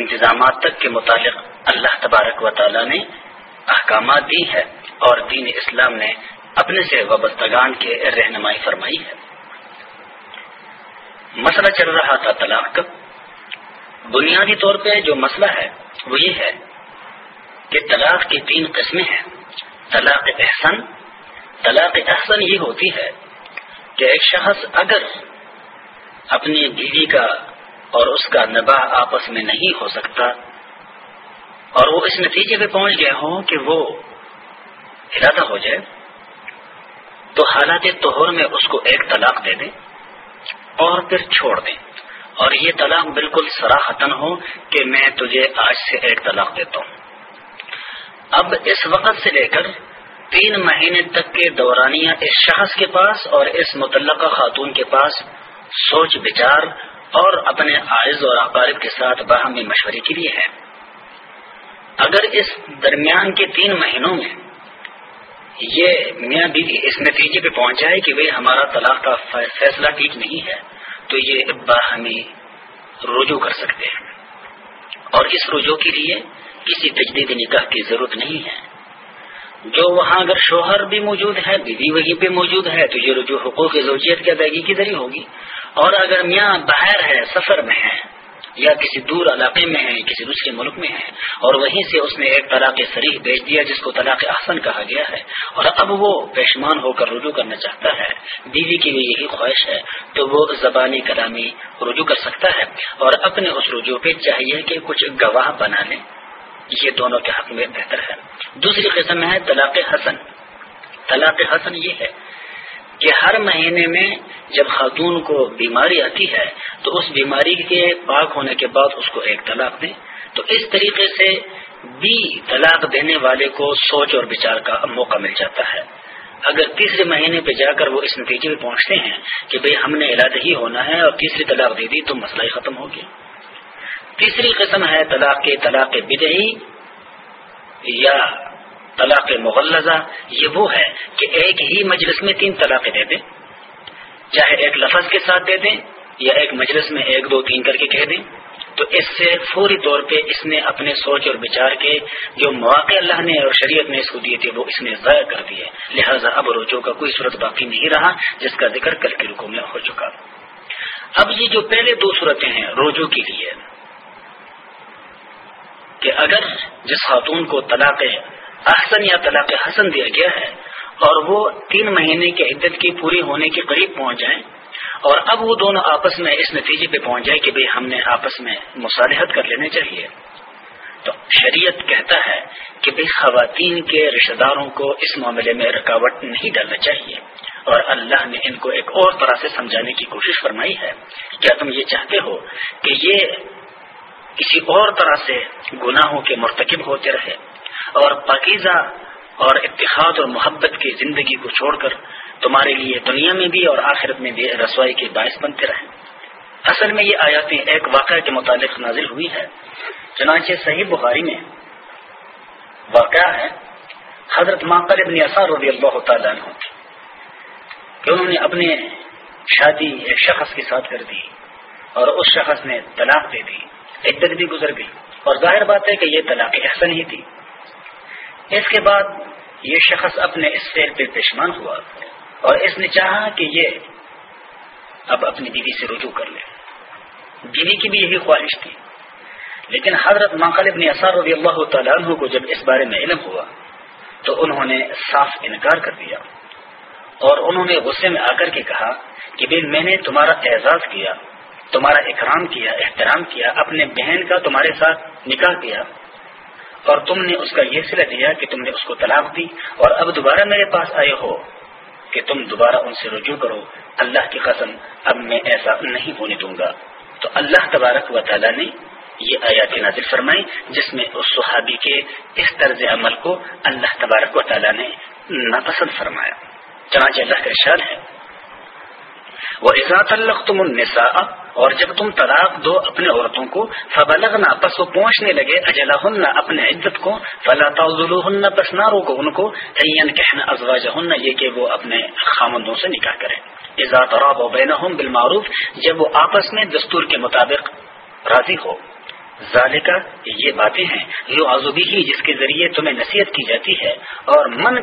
Speaker 1: انتظامات تک کے متعلق اللہ تبارک و تعالی نے احکامات دی ہے اور دین اسلام نے اپنے سے وابستگان کے رہنمائی فرمائی ہے مسئلہ چل رہا تھا طلاق بنیادی طور پہ جو مسئلہ ہے وہ یہ ہے کہ طلاق کی تین قسمیں ہیں طلاق احسن طلاق احسن یہ ہوتی ہے کہ ایک شخص اگر اپنی بیوی کا اور اس کا نباہ آپس میں نہیں ہو سکتا اور وہ اس نتیجے پہ پہنچ گئے ہوں کہ وہ ارادہ ہو جائے تو حالات توہر میں اس کو ایک طلاق دے دیں اور پھر چھوڑ دیں اور یہ طلاق بالکل سراہتن ہو کہ میں تجھے آج سے ایک طلاق دیتا ہوں اب اس وقت سے لے کر تین مہینے تک کے دورانیہ اس شخص کے پاس اور اس متعلقہ خاتون کے پاس سوچ بچار اور اپنے آئز اور اقارب کے ساتھ باہمی مشورے کے لیے ہے اگر اس درمیان کے تین مہینوں میں یہ میاں اس نتیجے پہ پہنچ جائے کہ بھائی ہمارا طلاق کا فیصلہ ٹھیک نہیں ہے تو یہ باہمی رجوع کر سکتے ہیں اور اس رجوع کے لیے کسی تجدید نکاح کی ضرورت نہیں ہے جو وہاں اگر شوہر بھی موجود ہے بیوی وہیں پہ موجود ہے تو یہ رجوع حقوق زوجیت کی ادائیگی کی ذریعے ہوگی اور اگر میاں باہر ہے سفر میں ہے یا کسی دور علاقے میں ہیں کسی دوسرے ملک میں ہیں اور وہیں سے اس نے ایک طلاق سریح بیچ دیا جس کو طلاق احسن کہا گیا ہے اور اب وہ پیشمان ہو کر رجوع کرنا چاہتا ہے بیوی کی بھی یہی خواہش ہے تو وہ زبانی کلامی رجوع کر سکتا ہے اور اپنے اس رجوع پہ چاہیے کہ کچھ گواہ بنا لیں یہ دونوں کے حق میں بہتر ہے دوسری قسم ہے طلاق حسن طلاق حسن یہ ہے
Speaker 2: کہ ہر مہینے میں
Speaker 1: جب خاتون کو بیماری آتی ہے تو اس بیماری کے پاک ہونے کے بعد اس کو ایک طلاق دیں تو اس طریقے سے بھی طلاق دینے والے کو سوچ اور بچار کا موقع مل جاتا ہے اگر تیسرے مہینے پہ جا کر وہ اس نتیجے میں پہنچتے ہیں کہ بھئی ہم نے علاج ہی ہونا ہے اور تیسری طلاق دے دی تو مسئلہ ہی ختم ہو گیا تیسری قسم ہے طلاق کے طلاق بدہی یا طلاق مغلزہ یہ وہ ہے کہ ایک ہی مجلس میں تین طلاق دے دیں چاہے ایک لفظ کے ساتھ دے دیں یا ایک مجلس میں ایک دو تین کر کے کہہ دیں تو اس سے فوری طور پہ اس نے اپنے سوچ اور بچار کے جو مواقع اللہ نے اور شریعت نے اس کو دیے تھے وہ اس نے ضائع کر دیے لہٰذا اب روچوں کا کوئی صورت باقی نہیں رہا جس کا ذکر کل کے رکو میں ہو چکا اب یہ جو پہلے دو صورتیں ہیں روجو کے لیے کہ اگر جس خاتون کو طلاق احسن یا طلاق حسن دیا گیا ہے اور وہ تین مہینے کی عدت کی پوری ہونے کے قریب پہنچ جائیں اور اب وہ دونوں آپس میں اس نتیجے پہ پہنچ جائے کہ بھئی ہم نے آپس میں مصالحت کر لینے چاہیے تو شریعت کہتا ہے کہ بھئی خواتین کے رشتہ داروں کو اس معاملے میں رکاوٹ نہیں ڈالنا چاہیے اور اللہ نے ان کو ایک اور طرح سے سمجھانے کی کوشش فرمائی ہے کیا تم یہ چاہتے ہو کہ یہ کسی اور طرح سے گناہوں کے مرتکب ہوتے رہے اور پاکیزہ اور اتحاد اور محبت کی زندگی کو چھوڑ کر تمہارے لیے دنیا میں بھی اور آخرت میں بھی رسوائی کے باعث بنتے رہیں اصل میں یہ آیاتیں ایک واقعہ کے متعلق نازل ہوئی ہے چنانچہ صحیح بخاری میں واقعہ ہے حضرت ماقر ابن اثار رضی اللہ تعالیٰ عنہ کہ انہوں نے اپنے شادی ایک شخص کے ساتھ کر دی اور اس شخص نے طلاق دے دی عدت بھی گزر گئی اور ظاہر بات ہے کہ یہ طلاق احسن ہی تھی اس کے بعد یہ شخص اپنے اس پہ ہوا اور اس نے چاہا کہ یہ اب اپنی بیوی سے رجوع کر لے بیوی کی بھی یہی خواہش تھی لیکن حضرت اثار رضی اللہ تعالیٰ عنہ کو جب اس بارے میں علم ہوا تو انہوں نے صاف انکار کر دیا اور انہوں نے غصے میں آ کر کے کہا کہ بھائی میں نے تمہارا اعزاز کیا تمہارا اکرام کیا احترام کیا اپنے بہن کا تمہارے ساتھ نکاح کیا اور تم نے اس کا یہ سلا دیا کہ تم نے اس کو طلاق دی اور اب دوبارہ میرے پاس آئے ہو کہ تم دوبارہ ان سے رجوع کرو اللہ کی قسم اب میں ایسا نہیں ہونے دوں گا تو اللہ تبارک و تعالیٰ نے یہ آیات نازل فرمائی جس میں اس صحابی کے اس طرز عمل کو اللہ تبارک و تعالیٰ نے ناپسند فرمایا چنانچہ اللہ کا ارشاد ہے وہ اسا تلق تم اور جب تم طلاق دو اپنے عورتوں کو فبلغنا پس وہ پہنچنے لگے اجلا اپنے عزت کو فلاں بس نہ روکو ان کو تین کہنا ازوا جن یہ کہ وہ اپنے خامندوں سے نکاح کریں بین بالمعروف جب وہ آپس میں دستور کے مطابق راضی ہو ذالکہ یہ باتیں ہیں یو آزوبی ہی جس کے ذریعے تمہیں نصیحت کی جاتی ہے اور من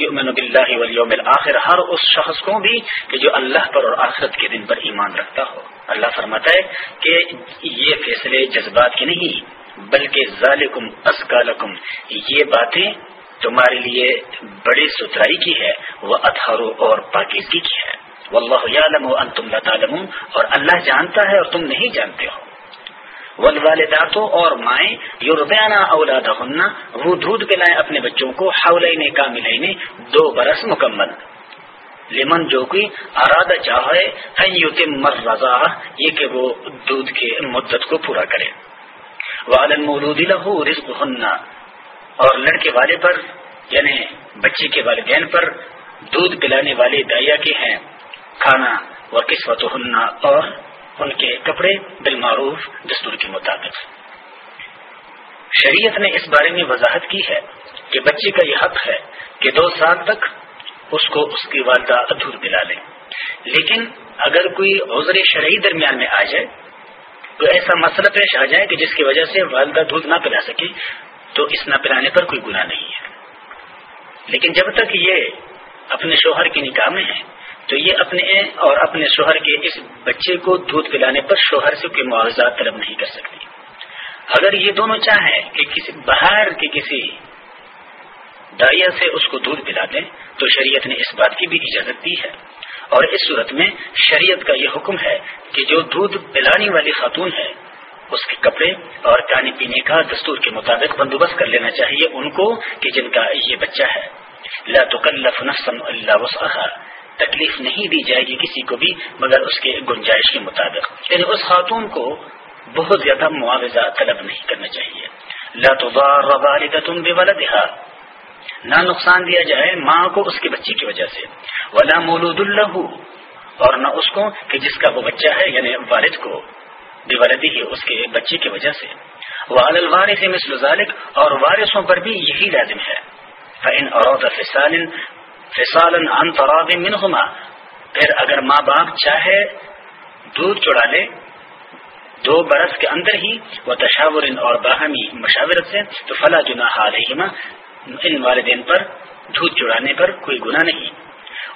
Speaker 1: یؤمن باللہ والیوم الاخر ہر اس شخص کو بھی کہ جو اللہ پر اور آخرت کے دن پر ایمان رکھتا ہو اللہ فرماتا ہے کہ یہ فیصلے جذبات کی نہیں بلکہ ذالکم اسکالکم یہ باتیں تمہارے لیے بڑی ستھرائی کی ہے وہ اتہارو اور پاکیزگی کی ہے یعلم انتم لا تعلمون اور اللہ جانتا ہے اور تم نہیں جانتے ہو والوالداتوں اور مائیں یوربیانہ اولاد وہ دودھ پلائیں اپنے بچوں کو حولین کاملین دو برس مکمل لمن جو کہ ارادہ چاہے مر رضا یہ کہ وہ دودھ کے مدت کو پورا کرے والن مولود لہو رزق ہننا اور لڑکے والے پر یعنی بچے کے والدین پر دودھ پلانے والے دائیا کے ہیں کھانا و قسمت ہننا اور ان کے کپڑے بالمعروف دستور کے مطابق شریعت نے اس بارے میں وضاحت کی ہے کہ بچے کا یہ حق ہے کہ دو سال تک اس کو اس کی والدہ ادھور دلا لے لیکن اگر کوئی عذر شرعی درمیان میں آ جائے تو ایسا مسئلہ پیش آ جائے کہ جس کی وجہ سے والدہ دودھ نہ پلا سکے تو اس نہ پلانے پر کوئی گناہ نہیں ہے لیکن جب تک یہ اپنے شوہر کی میں ہیں تو یہ اپنے اور اپنے شوہر کے اس بچے کو دودھ پلانے پر شوہر سے کوئی معاوضہ طلب نہیں کر سکتی اگر یہ دونوں چاہیں کہ کسی کسی کے دائیا سے اس کو دودھ پلا دیں تو شریعت نے اس بات کی بھی اجازت دی ہے اور اس صورت میں شریعت کا یہ حکم ہے کہ جو دودھ پلانے والی خاتون ہے اس کے کپڑے اور کھانے پینے کا دستور کے مطابق بندوبست کر لینا چاہیے ان کو کہ جن کا یہ بچہ ہے لا اللہ تکلیف نہیں دی جائے گی کسی کو بھی مگر اس کے گنجائش کے مطابق یعنی اس خاتون کو بہت زیادہ معاوضہ طلب نہیں کرنا چاہیے نہ نقصان دیا جائے ماں کو اس کے بچے کی وجہ سے ولا مولود اللہ اور نہ اس کو کہ جس کا وہ بچہ ہے یعنی والد کو بے والدی ہے اس کے بچے کی وجہ سے مثل مثال اور وارثوں پر بھی یہی لازم ہے فَإن پھر اگر ماں باپ چاہے دودھ چڑا لے دو برس کے اندر ہی وہ تشاور اور باہمی مشاورت سے تو فلا جنا حال ان والدین پر دودھ چڑانے پر کوئی گنا نہیں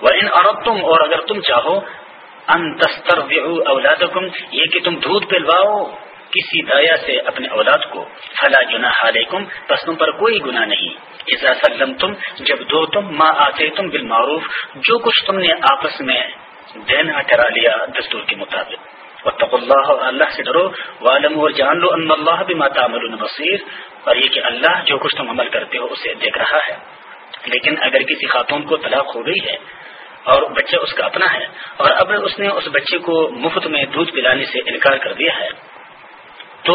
Speaker 1: وہ ان اور اگر تم چاہو ان تستر اولادکم یہ کہ تم دودھ پلواؤ کسی دایا سے اپنے اولاد کو فلاں جنا پس تم پر کوئی گنا نہیں اذا سلم تم جب دو تم ماں آتے تم بالمعروف جو کچھ تم نے آپس میں دینا لیا دستور کے مطابق اللہ اور اللہ سے ڈرو والم اور ان اللہ جو کچھ تم عمل کرتے ہو اسے دیکھ رہا ہے لیکن اگر کسی خاتون کو طلاق ہو گئی ہے اور بچہ اس کا اپنا ہے اور اب اس نے اس بچے کو مفت میں دودھ پلانے سے انکار کر دیا ہے تو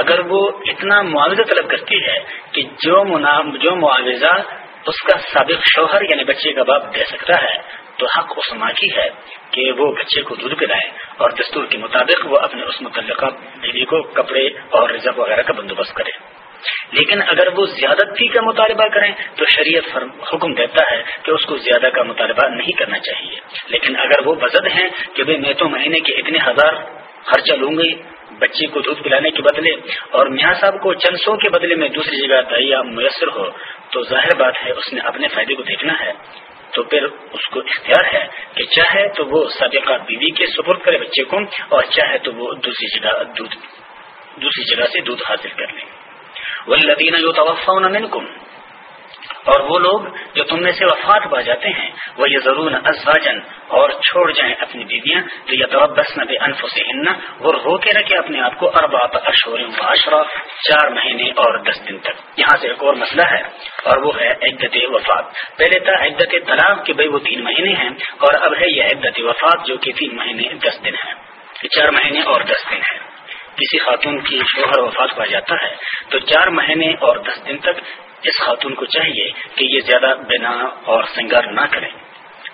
Speaker 1: اگر وہ اتنا معاوضہ طلب کرتی ہے کہ جو جو معاوضہ اس کا سابق شوہر یعنی بچے کا باپ دے سکتا ہے تو حق اس ماں کی ہے کہ وہ بچے کو دودھ پلائے اور دستور کے مطابق وہ اپنے اس متعلقہ بیوی کو کپڑے اور رزب وغیرہ کا بندوبست کرے لیکن اگر وہ زیادتی کا مطالبہ کریں تو شریعت حکم دیتا ہے کہ اس کو زیادہ کا مطالبہ نہیں کرنا چاہیے لیکن اگر وہ بزد ہیں کہ میں تو مہینے کے اتنے ہزار خرچہ لوں گی بچے کو دودھ پلانے کے بدلے اور میاں صاحب کو چند سو کے بدلے میں دوسری جگہ دہیا میسر ہو تو ظاہر بات ہے اس نے اپنے فائدے کو دیکھنا ہے تو پھر اس کو اختیار ہے کہ چاہے تو وہ سابقہ بیوی کے سپرد کرے بچے کو اور چاہے تو وہ دوسری جگہ دودھ دوسری جگہ سے دودھ حاصل کر لیں لدینہ جو تو اور وہ لوگ جو تم میں سے وفات پا جاتے ہیں وہ یہ ضرور ازواجن اور چھوڑ جائیں اپنی بیویاں تو یہ انف ہننا اور رو کے رکھے اپنے آپ کو اشور معاشرہ چار مہینے اور دس دن تک یہاں سے ایک اور مسئلہ ہے اور وہ ہے عدت وفات پہلے تھا عدت طلاق کہ بھائی وہ تین مہینے ہیں اور اب ہے یہ عدت وفات جو کہ تین مہینے دس دن ہے چار مہینے اور دس دن ہے کسی خاتون کی شوہر وفات پا جاتا ہے تو چار مہینے اور دس دن تک اس خاتون کو چاہیے کہ یہ زیادہ بنا اور سنگار نہ کریں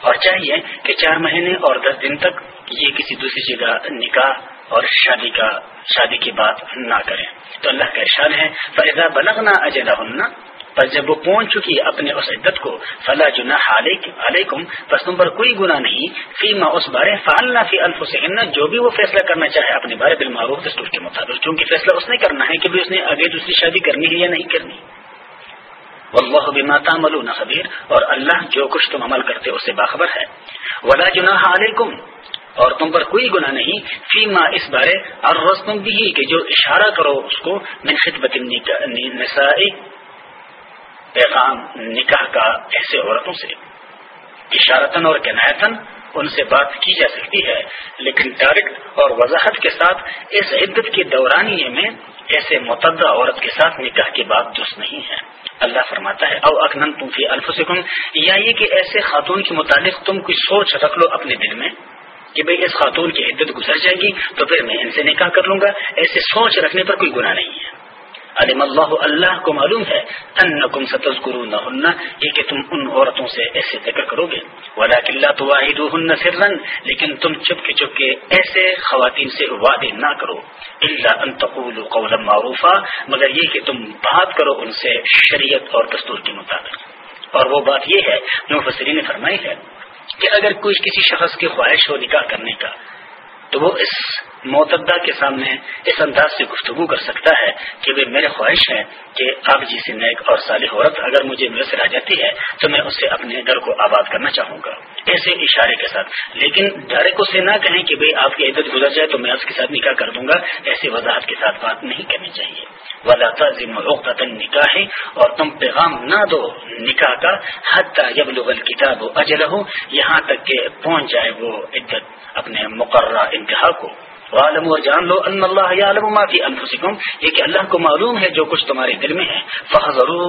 Speaker 1: اور چاہیے کہ چار مہینے اور دس دن تک یہ کسی دوسری جگہ نکاح اور شادی کا شادی کی بات نہ کریں تو اللہ کا احشان ہے فیضا بلغنا اجلا ہننا پر جب وہ پہنچ چکی اپنے اس عدت کو جنا علیکم پس تم پر کوئی گناہ نہیں فی ما اس بارے فالنا فی الف جو بھی وہ فیصلہ کرنا چاہے اپنے بارے بالمعروف دستور کے مطابق چونکہ فیصلہ اس نے کرنا ہے کہ بھی اس نے آگے دوسری شادی کرنی ہے یا نہیں کرنی واللہ بما تعملون خبیر اور اللہ جو کچھ تم عمل کرتے اس سے باخبر ہے ولا جناح علیکم اور تم پر کوئی گناہ نہیں فیما اس بارے اور رسم بھی کہ جو اشارہ کرو اس کو من خدمت نسائی پیغام نکاح کا ایسے عورتوں سے اشارتن اور کنایتن ان سے بات کی جا سکتی ہے لیکن ڈائریکٹ اور وضاحت کے ساتھ اس عدت کے دورانیے میں ایسے متدع عورت کے ساتھ نکاح کی بات درست نہیں ہے اللہ فرماتا ہے او اکنن تم فی الفسکم یا یعنی یہ کہ ایسے خاتون کے متعلق تم کوئی سوچ رکھ لو اپنے دل میں کہ بھئی اس خاتون کی عدت گزر جائے گی تو پھر میں ان سے نکاح کر لوں گا ایسے سوچ رکھنے پر کوئی گناہ نہیں ہے علم اللہ اللہ کو معلوم ہے انکم ستذکرونہن یہ کہ تم ان عورتوں سے ایسے ذکر کرو گے ولیکن لا تواہدوہن سرن لیکن تم چپکے چپکے ایسے خواتین سے وعدے نہ کرو الا ان تقولوا قولا معروفا مگر یہ کہ تم بات کرو ان سے شریعت اور دستور کے مطابق اور وہ بات یہ ہے مفسرین نے فرمائی ہے کہ اگر کوئی کسی شخص کی خواہش ہو نکاح کرنے کا تو وہ اس معتدہ کے سامنے اس انداز سے گفتگو کر سکتا ہے کہ میرے خواہش ہے کہ آپ جیسی نیک اور صالح عورت اگر مجھے میسر آ جاتی ہے تو میں اسے اپنے ڈر کو آباد کرنا چاہوں گا ایسے اشارے کے ساتھ لیکن ڈر کو سے نہ کہیں کہ آپ کی عزت گزر جائے تو میں اس کے ساتھ نکاح کر دوں گا ایسے وضاحت کے ساتھ بات نہیں کرنی چاہیے وضاحت ذمہ و رخ نکاح اور تم پیغام نہ دو نکاح کا حتیٰ جب لغل کتاب اجل ہو یہاں تک کہ پہنچ جائے وہ عدت اپنے مقررہ انتہا کو عالم و جان لو ان اللہ عالم ما فی انفسکم یہ کہ اللہ کو معلوم ہے جو کچھ تمہارے دل میں ہے فحضرو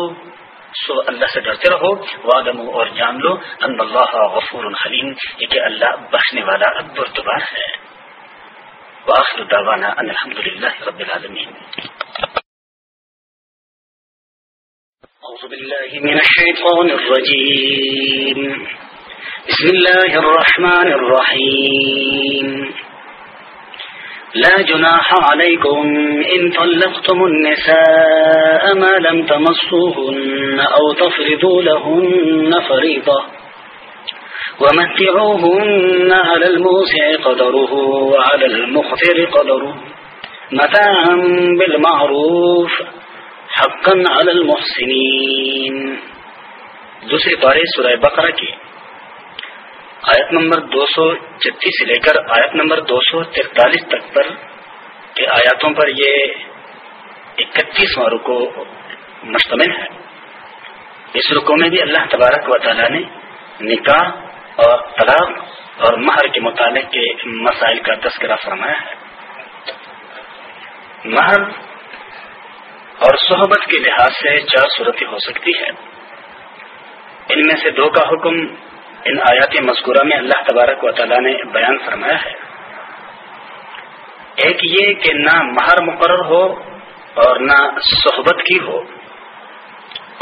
Speaker 1: سو اللہ سے ڈرتے رہو وادم اور جان لو ان اللہ
Speaker 2: غفور حلیم یہ کہ اللہ بخشنے والا اکبر دوبار ہے واخر دعوانا ان الحمد للہ رب العالمین أعوذ بالله من الشيطان الرجيم بسم الله الرحمن الرحيم
Speaker 1: لا جناح عليكم إن طلقتم النساء ما لم تمصوهن أو تفرضوا لهن فريضة ومتعوهن على الموسع قدره وعلى المخفر قدره متاعا بالمعروف حقا على المحسنين دوسرے پارے سورہ بقرہ کے آیت نمبر دو سو چھتیس سے لے کر آیت نمبر دو سو تینتالیس تک پر کے آیاتوں پر یہ اکتیسواں رکو مشتمل ہے اس رکو میں بھی اللہ تبارک و تعالیٰ نے نکاح اور طلاق اور مہر کے متعلق کے مسائل کا تذکرہ فرمایا ہے مہر اور صحبت کے لحاظ سے چار صورتیں ہو سکتی ہے ان میں سے دو کا حکم ان آیات مذکورہ میں اللہ تبارک و تعالیٰ نے بیان فرمایا ہے ایک یہ کہ نہ مہر مقرر ہو اور نہ صحبت کی ہو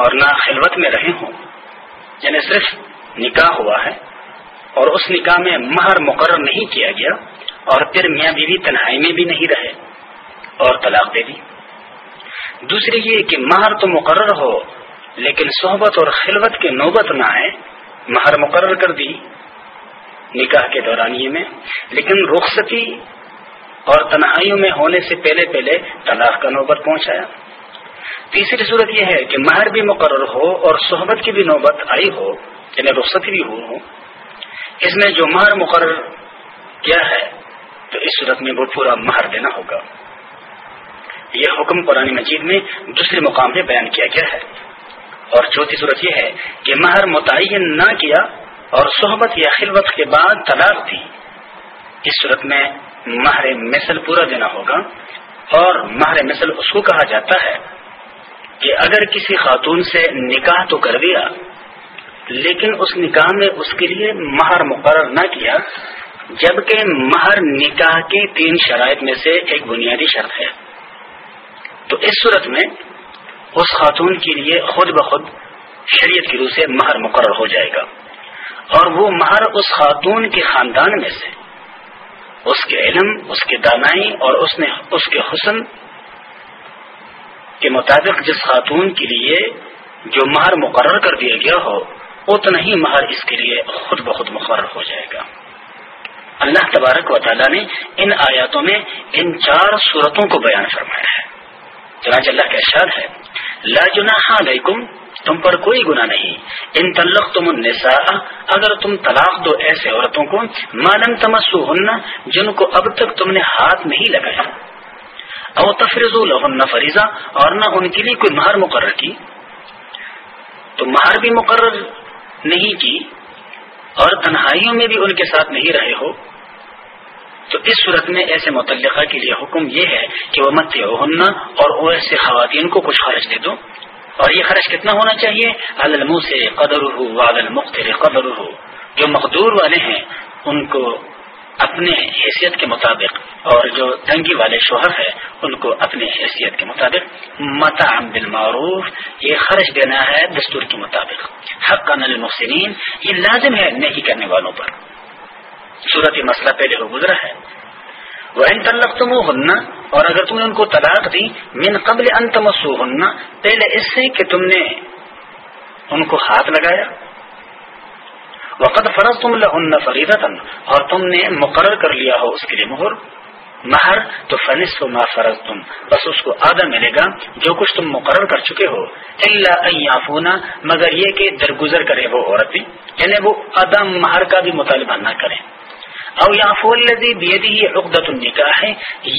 Speaker 1: اور نہ خلوت میں رہے ہوں یعنی صرف نکاح ہوا ہے اور اس نکاح میں مہر مقرر نہیں کیا گیا اور پھر میاں بیوی تنہائی میں بھی نہیں رہے اور طلاق دے دی دوسری یہ کہ مہر تو مقرر ہو لیکن صحبت اور خلوت کے نوبت نہ آئے مہر مقرر کر دی نکاح کے دورانیے میں لیکن رخصتی اور تنہائیوں میں ہونے سے پہلے پہلے طلاق کا نوبت پہنچایا تیسری صورت یہ ہے کہ مہر بھی مقرر ہو اور صحبت کی بھی نوبت آئی ہو یعنی رخصتی بھی ہو اس میں جو مہر مقرر کیا ہے تو اس صورت میں وہ پورا مہر دینا ہوگا یہ حکم قرآن مجید میں دوسرے مقام میں بیان کیا گیا ہے اور چوتھی صورت یہ ہے کہ مہر متعین نہ کیا اور صحبت یا خلوت کے بعد طلاق دی اس صورت میں مہر مثل پورا دینا ہوگا اور مہر مثل اس کو کہا جاتا ہے کہ اگر کسی خاتون سے نکاح تو کر دیا لیکن اس نکاح میں اس کے لیے مہر مقرر نہ کیا جبکہ مہر نکاح کی تین شرائط میں سے ایک بنیادی شرط ہے تو اس صورت میں اس خاتون کے لیے خود بخود شریعت کی روح سے مہر مقرر ہو جائے گا اور وہ مہر اس خاتون کے خاندان میں سے اس کے علم اس کے دانائی اور اس اس نے کے حسن کے مطابق جس خاتون کے لیے جو مہر مقرر کر دیا گیا ہو اتنا ہی مہر اس کے لیے خود بخود مقرر ہو جائے گا اللہ تبارک و تعالیٰ نے ان آیاتوں میں ان چار صورتوں کو بیان فرمایا ہے اللہ کا ہے لا علیکم تم پر کوئی گناہ نہیں ان تلق تم النساء اگر تم طلاق دو ایسے عورتوں کو مانند جن کو اب تک تم نے ہاتھ نہیں لگایا او تفرض لہن فریضہ اور نہ ان کے لیے کوئی مہر مقرر کی تو مہر بھی مقرر نہیں کی اور تنہائیوں میں بھی ان کے ساتھ نہیں رہے ہو تو اس صورت میں ایسے متعلقہ کے لیے حکم یہ ہے کہ وہ مت ہونا اور ایسے خواتین کو کچھ خرچ دے دو اور یہ خرچ کتنا ہونا چاہیے منہ سے قدر ہو وادل مختر قدر ہو جو مقدور والے ہیں ان کو اپنے حیثیت کے مطابق اور جو تنگی والے شوہر ہے ان کو اپنے حیثیت کے مطابق متا بالمعروف یہ خرچ دینا ہے دستور کے مطابق حق نل یہ لازم ہے نہیں کرنے والوں پر صورت مسئلہ پہلے وہ گزرا ہے وہ ان ان تلق تم تم اور اگر نے کو طلاق دی من قبل انتمس پہلے اس سے کہ تم نے ان کو ہاتھ لگایا وقت فرض تم لن اور تم نے مقرر کر لیا ہو اس کے لیے مہر مہر تو فنس ما فرض تم بس اس کو آدھا ملے گا جو کچھ تم مقرر کر چکے ہو اللہ عیا مگر یہ کہ درگزر کرے وہ عورت بھی یعنی وہ آدم مہر کا بھی مطالبہ نہ کرے او یا پوری یدی رقدہ عقدت النکاح ہے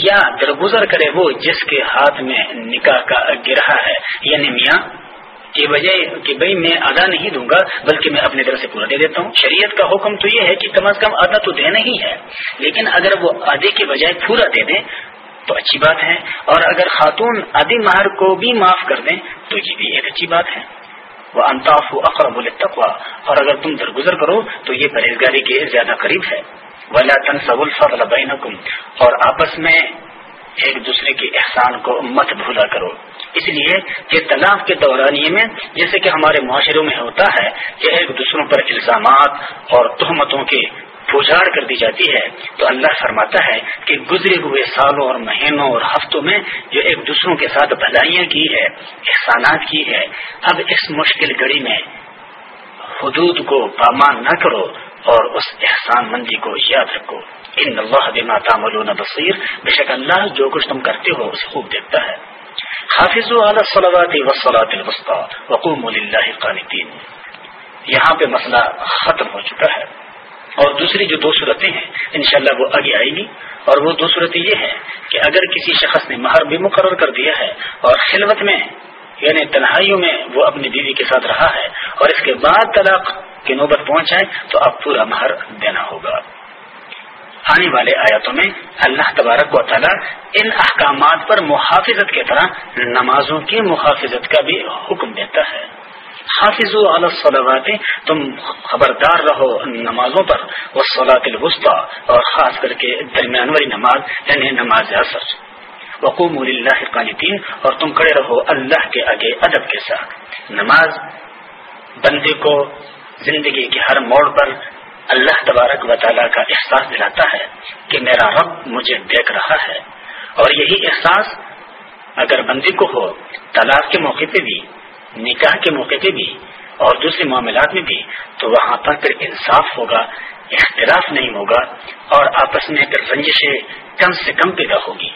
Speaker 1: یا درگزر کرے وہ جس کے ہاتھ میں نکاح کا گرہ ہے یعنی میاں کی وجہ کہ بھئی میں ادا نہیں دوں گا بلکہ میں اپنے طرف سے پورا دے دیتا ہوں شریعت کا حکم تو یہ ہے کہ کم از کم ادا تو دینا ہی ہے لیکن اگر وہ ادے کے بجائے پورا دے دیں تو اچھی بات ہے اور اگر خاتون ادی مہر کو بھی معاف کر دیں تو یہ بھی ایک اچھی بات ہے وہ انتاف اقرب التقوا اور اگر تم درگزر کرو تو یہ پرہیزگاری کے زیادہ قریب ہے ولا تنسب الفضل بینکم اور آپس میں ایک دوسرے کے احسان کو مت بھولا کرو اس لیے کہ طلاق کے دورانیے میں جیسے کہ ہمارے معاشروں میں ہوتا ہے کہ ایک دوسروں پر الزامات اور تہمتوں کے پجاڑ کر دی جاتی ہے تو اللہ فرماتا ہے کہ گزرے ہوئے سالوں اور مہینوں اور ہفتوں میں جو ایک دوسروں کے ساتھ بھلائیاں کی ہے احسانات کی ہے اب اس مشکل گڑی میں حدود کو پامان نہ کرو اور اس احسان مندی کو یاد رکھو ان اللہ بما تعملون بصیر بے شک اللہ جو کچھ تم کرتے ہو اسے خوب دیکھتا ہے حافظ یہاں پہ مسئلہ ختم ہو چکا ہے اور دوسری جو دو صورتیں ہیں انشاءاللہ وہ آگے آئے گی اور وہ دو صورتیں یہ ہے کہ اگر کسی شخص نے مہر بھی مقرر کر دیا ہے اور خلوت میں یعنی تنہائیوں میں وہ اپنی بیوی کے ساتھ رہا ہے اور اس کے بعد طلاق کی پہنچ پہنچائے تو اب پورا مہر دینا ہوگا آنے والے آیاتوں میں اللہ تبارک و تعالیٰ ان احکامات پر محافظت کی طرح نمازوں کی محافظت کا بھی حکم دیتا ہے حافظ تم خبردار رہو نمازوں پر وہ سولاد الوسطی اور خاص کر کے درمیان والی نماز یعنی نماز اثر وقوم اللہ قانتین اور تم کھڑے رہو اللہ کے آگے ادب کے ساتھ نماز بندے کو زندگی کے ہر موڑ پر اللہ تبارک و تعالیٰ کا احساس دلاتا ہے کہ میرا رب مجھے دیکھ رہا ہے اور یہی احساس اگر بندی کو ہو طلاق کے موقع پہ بھی نکاح کے موقع پہ بھی اور دوسرے معاملات میں بھی تو وہاں پر پھر انصاف ہوگا اختلاف نہیں ہوگا اور آپس میں پھر رنجشیں کم سے کم پیدا ہوگی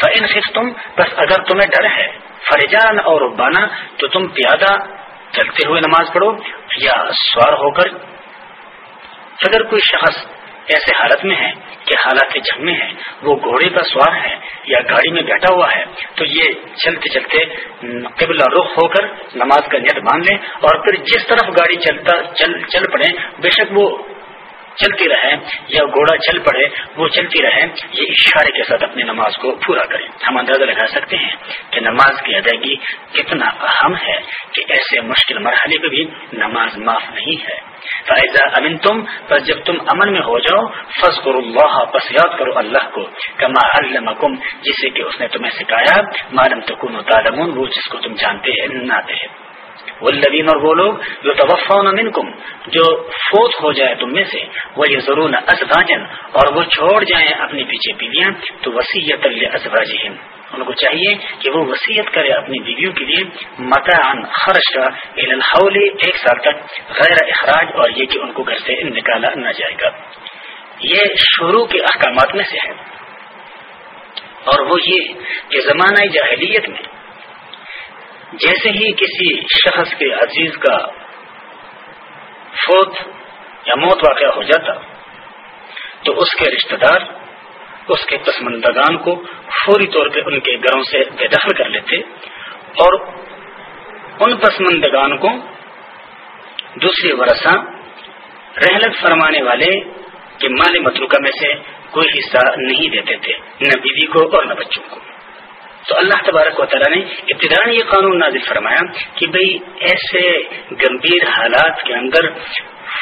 Speaker 1: تم تم بس اگر تمہیں ڈر ہے فرجان اور تو پیادہ چلتے ہوئے نماز پڑھو یا سوار ہو کر اگر کوئی شخص ایسے حالت میں ہے کہ حالات جنگ میں ہے وہ گھوڑے کا سوار ہے یا گاڑی میں بیٹھا ہوا ہے تو یہ چلتے چلتے قبل رخ ہو کر نماز کا نیت باندھ لیں اور پھر جس طرف گاڑی چلتا چل چل پڑے بے شک وہ چلتی رہے یا گھوڑا چل پڑے وہ چلتی رہے یہ اشارے کے ساتھ اپنی نماز کو پورا کریں ہم اندازہ لگا سکتے ہیں کہ نماز کی ادائیگی کتنا اہم ہے کہ ایسے مشکل مرحلے پہ بھی نماز معاف نہیں ہے امن تم جب تم امن میں ہو جاؤ فض کرو اللہ یاد کرو اللہ کو کما کم جسے کہ اس نے تمہیں سکھایا معلوم جس کو تم جانتے ہیں نہ والذین اور وہ لوگ جو توفا منکم جو فوت ہو جائے تم میں سے وہ یہ ضرور اسباجن اور وہ چھوڑ جائیں اپنے پیچھے پیلیاں تو وسیع ان کو چاہیے کہ وہ وسیعت کرے اپنی بیویوں کے لیے مکان خرش کا ایک سال تک غیر اخراج اور یہ کہ ان کو گھر سے نکالا نہ جائے گا یہ شروع کے احکامات میں سے ہے اور وہ یہ کہ زمانہ جاہلیت میں جیسے ہی کسی شخص کے عزیز کا فوت یا موت واقع ہو جاتا تو اس کے رشتہ دار اس کے پسمندگان کو فوری طور پہ ان کے گھروں سے بے دخل کر لیتے اور ان پسمندگان کو دوسرے ورثہ رحلت فرمانے والے کے مال متروکہ میں سے کوئی حصہ نہیں دیتے تھے نہ بیوی کو اور نہ بچوں کو تو اللہ تبارک و تعالیٰ نے ابتدا یہ قانون نازل فرمایا کہ بھئی ایسے گمبھیر حالات کے اندر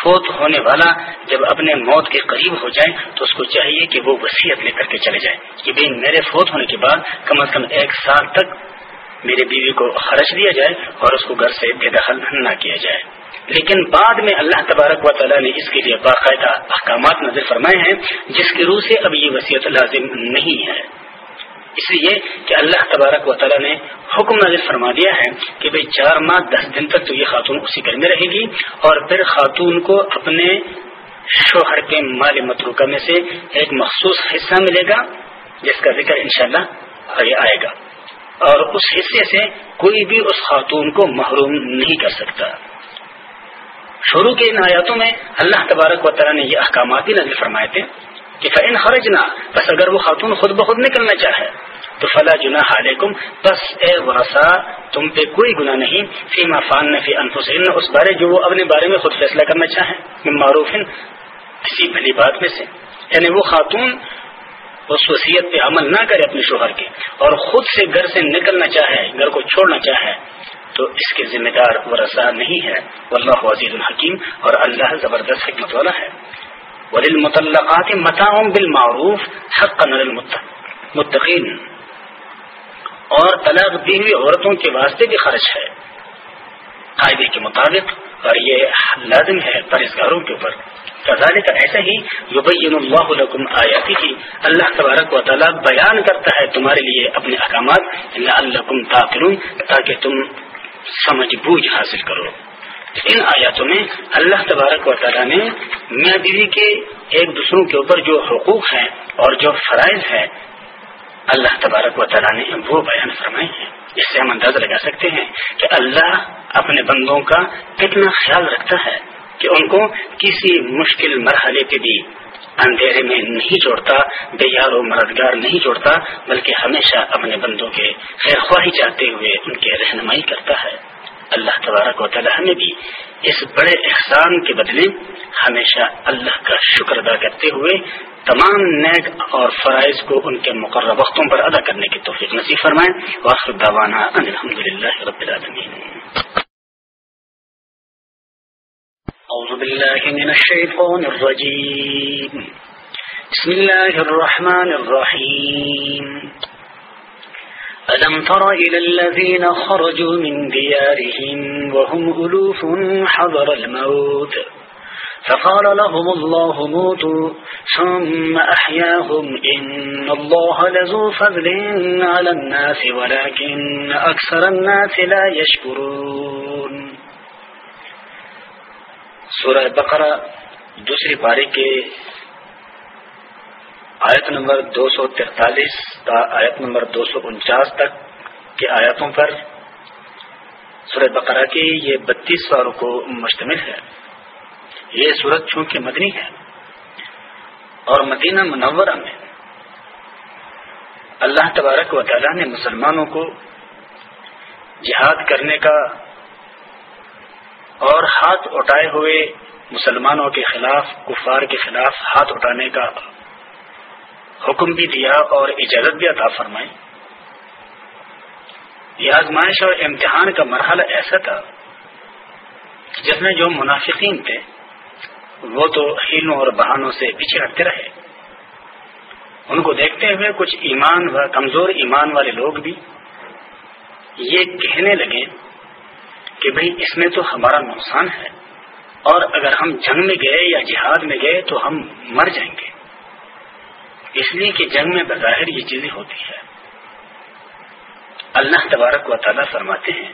Speaker 1: فوت ہونے والا جب اپنے موت کے قریب ہو جائے تو اس کو چاہیے کہ وہ وصیت لے کر کے چلے جائے کہ بھئی میرے فوت ہونے کے بعد کم از کم ایک سال تک میرے بیوی کو خرچ دیا جائے اور اس کو گھر سے بے دخل نہ کیا جائے لیکن بعد میں اللہ تبارک و تعالیٰ نے اس کے لیے باقاعدہ احکامات نظر فرمائے ہیں جس کی روح سے اب یہ وصیت لازم نہیں ہے اس لیے کہ اللہ تبارک و تعالیٰ نے حکم نظر فرما دیا ہے کہ بھئی چار ماہ دس دن تک تو یہ خاتون اسی گھر میں رہے گی اور پھر خاتون کو اپنے شوہر کے مال متروکہ میں سے ایک مخصوص حصہ ملے گا جس کا ذکر انشاءاللہ شاء اللہ آئے گا اور اس حصے سے کوئی بھی اس خاتون کو محروم نہیں کر سکتا شروع کے ان آیاتوں میں اللہ تبارک و تعالیٰ نے یہ احکامات بھی نظر فرمائے تھے کہ فن خرج نہ بس اگر وہ خاتون خود بخود نکلنا چاہے تو فلا جنا علیکم بس اے ورسا تم پہ کوئی گناہ نہیں فی فی ما فان اس بارے جو وہ اپنے بارے میں خود فیصلہ کرنا چاہیں معروف کسی بھلی بات میں سے یعنی وہ خاتون اس وصیت پہ عمل نہ کرے اپنے شوہر کے اور خود سے گھر سے نکلنا چاہے گھر کو چھوڑنا چاہے تو اس کے ذمہ دار ورثہ نہیں ہے اللہ وزیر الحکیم اور اللہ زبردست حکمت والا ہے وللمطلقات متاع بالمعروف حقا للمتقين اور طلاق دی ہوئی عورتوں کے واسطے بھی خرچ ہے قائدے کے مطابق اور یہ لازم ہے پرہزگاروں کے اوپر سزان کا ایسا ہی جو اللہ لکم آیاتی کی اللہ تبارک و تعالیٰ بیان کرتا ہے تمہارے لیے اپنے احکامات اللہ تاکہ تم سمجھ بوجھ حاصل کرو ان آیاتوں میں اللہ تبارک و تعالیٰ نے میاں بیوی کے ایک دوسروں کے اوپر جو حقوق ہیں اور جو فرائض ہے اللہ تبارک و تعالیٰ نے وہ بیان فرمائے ہیں اس سے ہم اندازہ لگا سکتے ہیں کہ اللہ اپنے بندوں کا کتنا خیال رکھتا ہے کہ ان کو کسی مشکل مرحلے پہ بھی اندھیرے میں نہیں جوڑتا یار و مددگار نہیں جوڑتا بلکہ ہمیشہ اپنے بندوں کے خیر خواہی چاہتے ہوئے ان کی رہنمائی کرتا ہے اللہ تبارک و تعالی ہمیں بھی اس بڑے احسان کے بدلے ہمیشہ اللہ کا شکر ادا کرتے ہوئے تمام نیک اور فرائض کو ان کے مقرر
Speaker 2: وقتوں پر ادا کرنے کی توفیق نصیب فرمائیں واخر دعوانا ان الحمدللہ رب العالمین اعوذ باللہ من الشیطان الرجیم بسم اللہ الرحمن الرحیم
Speaker 1: ألم تر إلى الذين خرجوا من ديارهم وهم ألوف حضر الموت فقال لهم الله موتوا ثم أحياهم إن الله لذو فضل على الناس ولكن أكثر الناس لا يشكرون سورة بقرة دوسری پارے کے آیت نمبر دو سو تینتالیس تا آیت نمبر دو سو انچاس تک کے آیتوں پر سورہ بقرہ کی یہ بتیس سالوں کو مشتمل ہے یہ سورت چونکہ مدنی ہے اور مدینہ منورہ میں اللہ تبارک و تعالیٰ نے مسلمانوں کو جہاد کرنے کا اور ہاتھ اٹھائے ہوئے مسلمانوں کے خلاف کفار کے خلاف ہاتھ اٹھانے کا حکم بھی دیا اور اجازت بھی عطا فرمائی یہ آزمائش اور امتحان کا مرحلہ ایسا تھا جس میں جو منافقین تھے وہ تو ہیلوں اور بہانوں سے پچھڑتے رہے ان کو دیکھتے ہوئے کچھ ایمان و کمزور ایمان والے لوگ بھی یہ کہنے لگے کہ بھئی اس میں تو ہمارا نقصان ہے اور اگر ہم جنگ میں گئے یا جہاد میں گئے تو ہم مر جائیں گے اس لیے کہ جنگ میں بظاہر یہ چیزیں ہوتی ہے اللہ تبارک و تعالیٰ فرماتے ہیں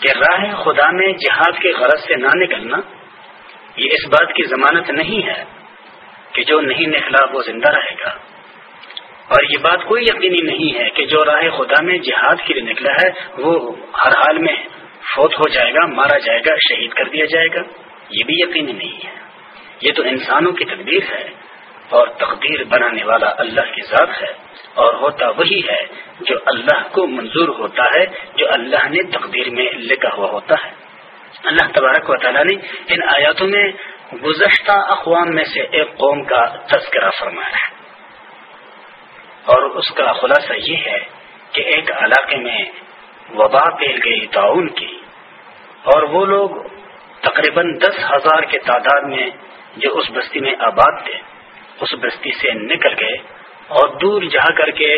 Speaker 1: کہ راہ خدا میں جہاد کے غرض سے نہ نکلنا یہ اس بات کی ضمانت نہیں ہے کہ جو نہیں نکلا وہ زندہ رہے گا اور یہ بات کوئی یقینی نہیں ہے کہ جو راہ خدا میں جہاد کے لیے نکلا ہے وہ ہر حال میں فوت ہو جائے گا مارا جائے گا شہید کر دیا جائے گا یہ بھی یقینی نہیں ہے یہ تو انسانوں کی تدبیر ہے اور تقدیر بنانے والا اللہ کی ذات ہے اور ہوتا وہی ہے جو اللہ کو منظور ہوتا ہے جو اللہ نے تقدیر میں لکھا ہوا ہوتا ہے اللہ تبارک و تعالیٰ نے ان آیاتوں میں گزشتہ اقوام میں سے ایک قوم کا تذکرہ فرمایا ہے اور اس کا خلاصہ یہ ہے کہ ایک علاقے میں وبا پھیل گئی تعاون کی اور وہ لوگ تقریباً دس ہزار کے تعداد میں جو اس بستی میں آباد تھے اس بستی سے نکل گئے اور دور جا کر کے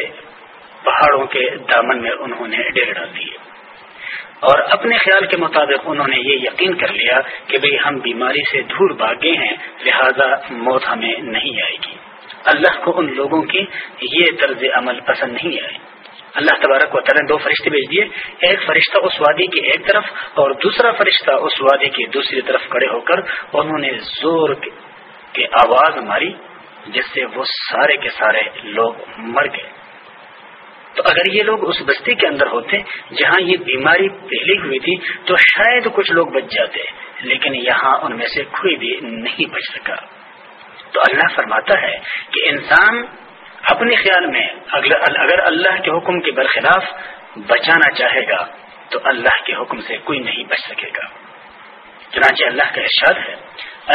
Speaker 1: پہاڑوں کے دامن میں انہوں نے ڈیر ڈال دیے اور اپنے خیال کے مطابق انہوں نے یہ یقین کر لیا کہ بھئی ہم بیماری سے دور بھاگے ہیں لہذا موت ہمیں نہیں آئے گی اللہ کو ان لوگوں کی یہ طرز عمل پسند نہیں آئے اللہ تبارک و تر دو فرشتے بھیج دیے ایک فرشتہ اس وادی کی ایک طرف اور دوسرا فرشتہ اس وادی کی دوسری طرف کھڑے ہو کر انہوں نے زور کی آواز ماری جس سے وہ سارے کے سارے لوگ مر گئے تو اگر یہ لوگ اس بستی کے اندر ہوتے جہاں یہ بیماری پھیلی ہوئی تھی تو شاید کچھ لوگ بچ جاتے لیکن یہاں ان میں سے کوئی بھی نہیں بچ سکا تو اللہ فرماتا ہے کہ انسان اپنے خیال میں اگر اللہ کے حکم کے برخلاف بچانا چاہے گا تو اللہ کے حکم سے کوئی نہیں بچ سکے گا چنانچہ اللہ کا احساس ہے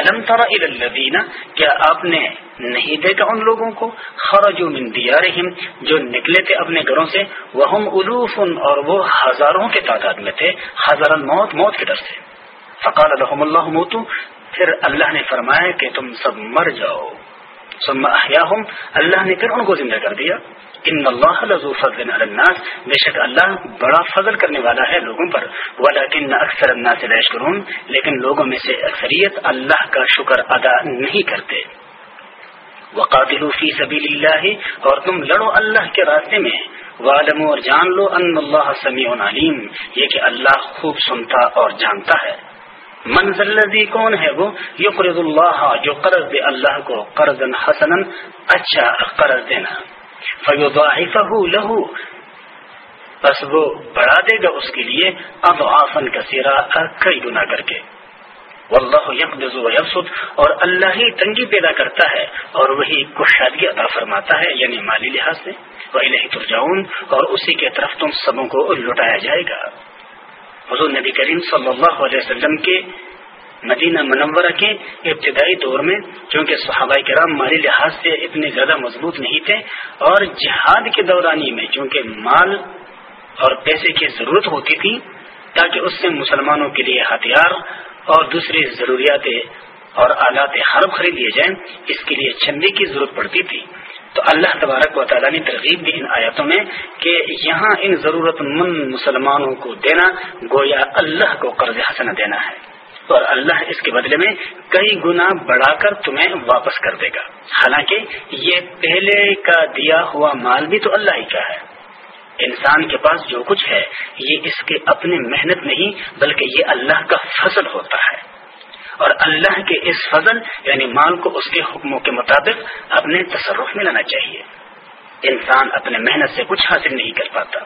Speaker 1: الم ترا الدینہ کیا آپ نے نہیں دیکھا ان لوگوں کو خرا من دیارہم جو نکلے تھے اپنے گھروں سے وہ الوف ان اور وہ ہزاروں کے تعداد میں تھے ہزار موت موت کے سے فقال الحم اللہ پھر اللہ نے فرمایا کہ تم سب مر جاؤ ثم اللہ نے پھر ان کو زندہ کر دیا ان اللہ لذو فضل علی الناس بے شک اللہ بڑا فضل کرنے والا ہے لوگوں پر ودہ اکثر لا کروں لیکن لوگوں میں سے اکثریت اللہ کا شکر ادا نہیں کرتے فی سبیل اللہ اور تم لڑو اللہ کے راستے میں والم اور جان لو ان اللہ سمیع علیم یہ کہ اللہ خوب سنتا اور جانتا ہے لذی کون ہے وہ قرض دے اللہ کو قرض اچھا قرض دینا فہو لہو بس وہ بڑھا دے گا اس کے لیے اب آسن کا سیرا گنا کر کے اللہ اور اللہ ہی تنگی پیدا کرتا ہے اور وہی کشادی عطا فرماتا ہے یعنی مالی لحاظ سے وہ لہی ترجاؤن اور اسی کے طرف تم سبوں کو لٹایا جائے گا حضور نبی کریم صلی اللہ علیہ وسلم کے مدینہ منورہ کے ابتدائی دور میں چونکہ صحابہ کرام مالی لحاظ سے اتنے زیادہ مضبوط نہیں تھے اور جہاد کے دورانی میں چونکہ مال اور پیسے کی ضرورت ہوتی تھی تاکہ اس سے مسلمانوں کے لیے ہتھیار اور دوسری ضروریات اور آلات خرید خریدے جائیں اس کے لیے چندے کی ضرورت پڑتی تھی تو اللہ تبارک و تعالیٰ نے ترغیب دی ان آیاتوں میں کہ یہاں ان ضرورت مند مسلمانوں کو دینا گویا اللہ کو قرض حسن دینا ہے اور اللہ اس کے بدلے میں کئی گنا بڑھا کر تمہیں واپس کر دے گا حالانکہ یہ پہلے کا دیا ہوا مال بھی تو اللہ ہی کا ہے انسان کے پاس جو کچھ ہے یہ اس کے اپنے محنت نہیں بلکہ یہ اللہ کا فصل ہوتا ہے اور اللہ کے اس فضل یعنی مال کو اس کے حکموں کے مطابق اپنے تصرف میں لانا چاہیے انسان اپنے محنت سے کچھ حاصل نہیں کر پاتا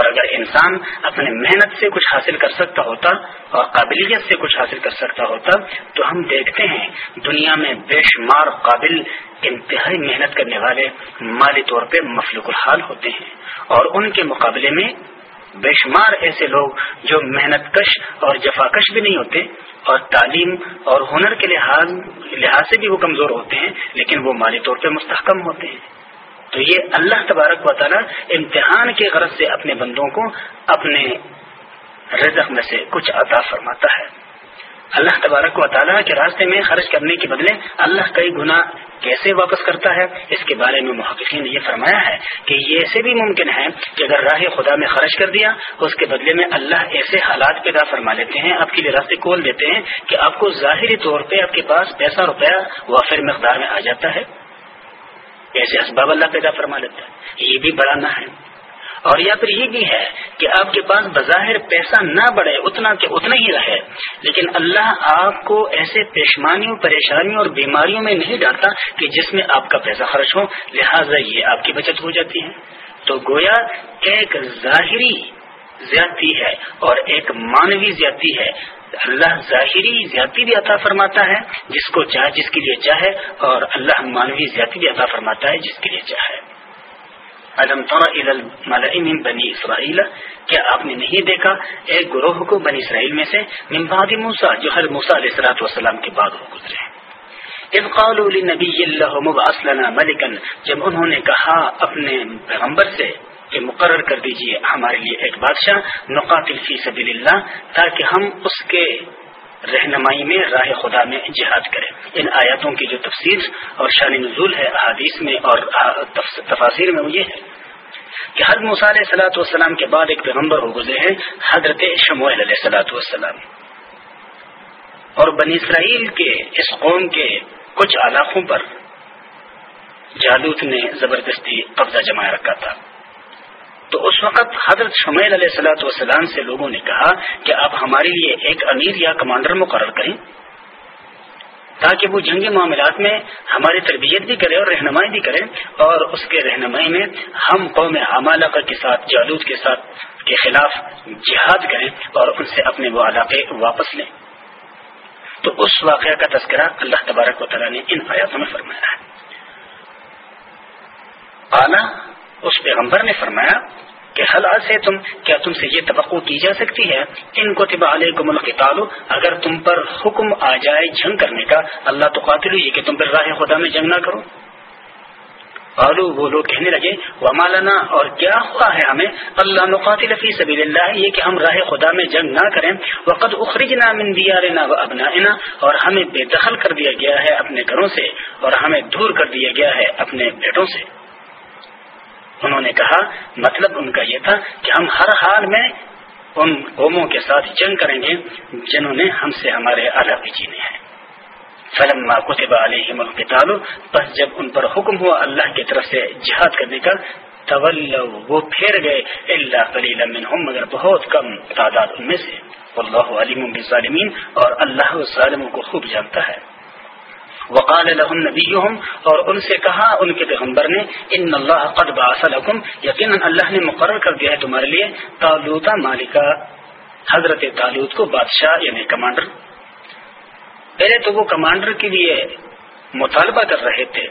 Speaker 1: اور اگر انسان اپنے محنت سے کچھ حاصل کر سکتا ہوتا اور قابلیت سے کچھ حاصل کر سکتا ہوتا تو ہم دیکھتے ہیں دنیا میں بے شمار قابل انتہائی محنت کرنے والے مالی طور پہ مفلوک الحال ہوتے ہیں اور ان کے مقابلے میں بے شمار ایسے لوگ جو محنت کش اور جفا کش بھی نہیں ہوتے اور تعلیم اور ہنر کے لحاظ لحاظ سے بھی وہ کمزور ہوتے ہیں لیکن وہ مالی طور پہ مستحکم ہوتے ہیں تو یہ اللہ تبارک و تعالیٰ امتحان کے غرض سے اپنے بندوں کو اپنے رزق میں سے کچھ عطا فرماتا ہے اللہ تبارک و تعالیٰ کے راستے میں خرچ کرنے کے بدلے اللہ کئی گنا کیسے واپس کرتا ہے اس کے بارے میں محققین نے یہ فرمایا ہے کہ یہ ایسے بھی ممکن ہے کہ اگر راہ خدا میں خرچ کر دیا تو اس کے بدلے میں اللہ ایسے حالات پیدا فرما لیتے ہیں آپ کے لیے راستے کھول دیتے ہیں کہ آپ کو ظاہری طور پہ آپ کے پاس پیسہ روپیہ وافر مقدار میں آ جاتا ہے ایسے اسباب اللہ پیدا فرما لیتا ہے یہ بھی بڑا نہ ہے اور یا پھر یہ بھی ہے کہ آپ کے پاس بظاہر پیسہ نہ بڑھے اتنا کہ اتنا ہی رہے لیکن اللہ آپ کو ایسے پیشمانیوں پریشانیوں اور بیماریوں میں نہیں ڈالتا کہ جس میں آپ کا پیسہ خرچ ہو لہٰذا یہ آپ کی بچت ہو جاتی ہے تو گویا ایک ظاہری زیادتی ہے اور ایک مانوی زیادتی ہے اللہ ظاہری زیادتی بھی عطا فرماتا ہے جس کو چاہے جس کے لیے چاہے اور اللہ مانوی زیادتی بھی عطا فرماتا ہے جس کے لیے چاہے علم طورا بنی اسرائیل کیا آپ نے نہیں دیکھا ایک گروہ کو بنی اسرائیل میں سے موسا موسا جو ہر علیہ سلاۃ وسلام کے بعد وہ گزرے اللہ ملکن جب انہوں نے کہا اپنے پیغمبر سے کہ مقرر کر دیجئے ہمارے لیے ایک بادشاہ نقاتل سبیل اللہ تاکہ ہم اس کے رہنمائی میں راہ خدا میں جہاد کریں ان آیاتوں کی جو تفصیل اور شان نزول ہے احادیث میں اور تفاصر میں وہ یہ ہے کہ حل علیہ سلاۃ والسلام کے بعد ایک پیغمبر ہو گزرے ہیں حضرت علیہ والسلام اور بنی اسرائیل کے اس قوم کے کچھ علاقوں پر جالوت نے زبردستی قبضہ جمایا رکھا تھا تو اس وقت حضرت شمیل علیہ سلاۃ والسلام سے لوگوں نے کہا کہ آپ ہمارے لیے ایک امیر یا کمانڈر مقرر کریں تاکہ وہ جنگی معاملات میں ہماری تربیت بھی کرے اور رہنمائی بھی کرے اور اس کے رہنمائی میں ہم قوم حمالہ کے ساتھ جالود کے ساتھ کے خلاف جہاد کریں اور ان سے اپنے وہ علاقے واپس لیں تو اس واقعہ کا تذکرہ اللہ تبارک و تعالیٰ نے ان آیاتوں میں فرمایا ہے اس پیغمبر نے فرمایا کہ سے تم کیا تم سے یہ توقع کی جا سکتی ہے ان کو علیہ ملک اگر تم پر حکم آ جائے جنگ کرنے کا اللہ تو قاتل کہ تم پر راہ خدا میں جنگ نہ کرو وہ لوگ کہنے لگے وہ مالانا اور کیا ہوا ہے ہمیں اللہ فی سبیل اللہ یہ کہ ہم راہ خدا میں جنگ نہ کریں وقت من نام دیا ابنائنا اور ہمیں بے دخل کر دیا گیا ہے اپنے گھروں سے اور ہمیں دور کر دیا گیا ہے اپنے بیٹوں سے انہوں نے کہا مطلب ان کا یہ تھا کہ ہم ہر حال میں ان قوموں کے ساتھ جنگ کریں گے جنہوں نے ہم سے ہمارے علاقے جینے ہیں فلم علیہ ملک کے جب ان پر حکم ہوا اللہ کی طرف سے جہاد کرنے کا تولو وہ پھیر گئے اللہ منہم مگر بہت کم تعداد ان میں سے اللہ علیم بالظالمین اور اللہ ظالموں کو خوب جانتا ہے وقال لهم نبيهم اور ان سے کہا ان کے پیغمبر نے ان قد یقینا نے مقرر کر دیا ہے تمہارے لیے حضرت کو بادشاہ یعنی کمانڈر پہلے تو وہ کمانڈر کے لیے مطالبہ کر رہے تھے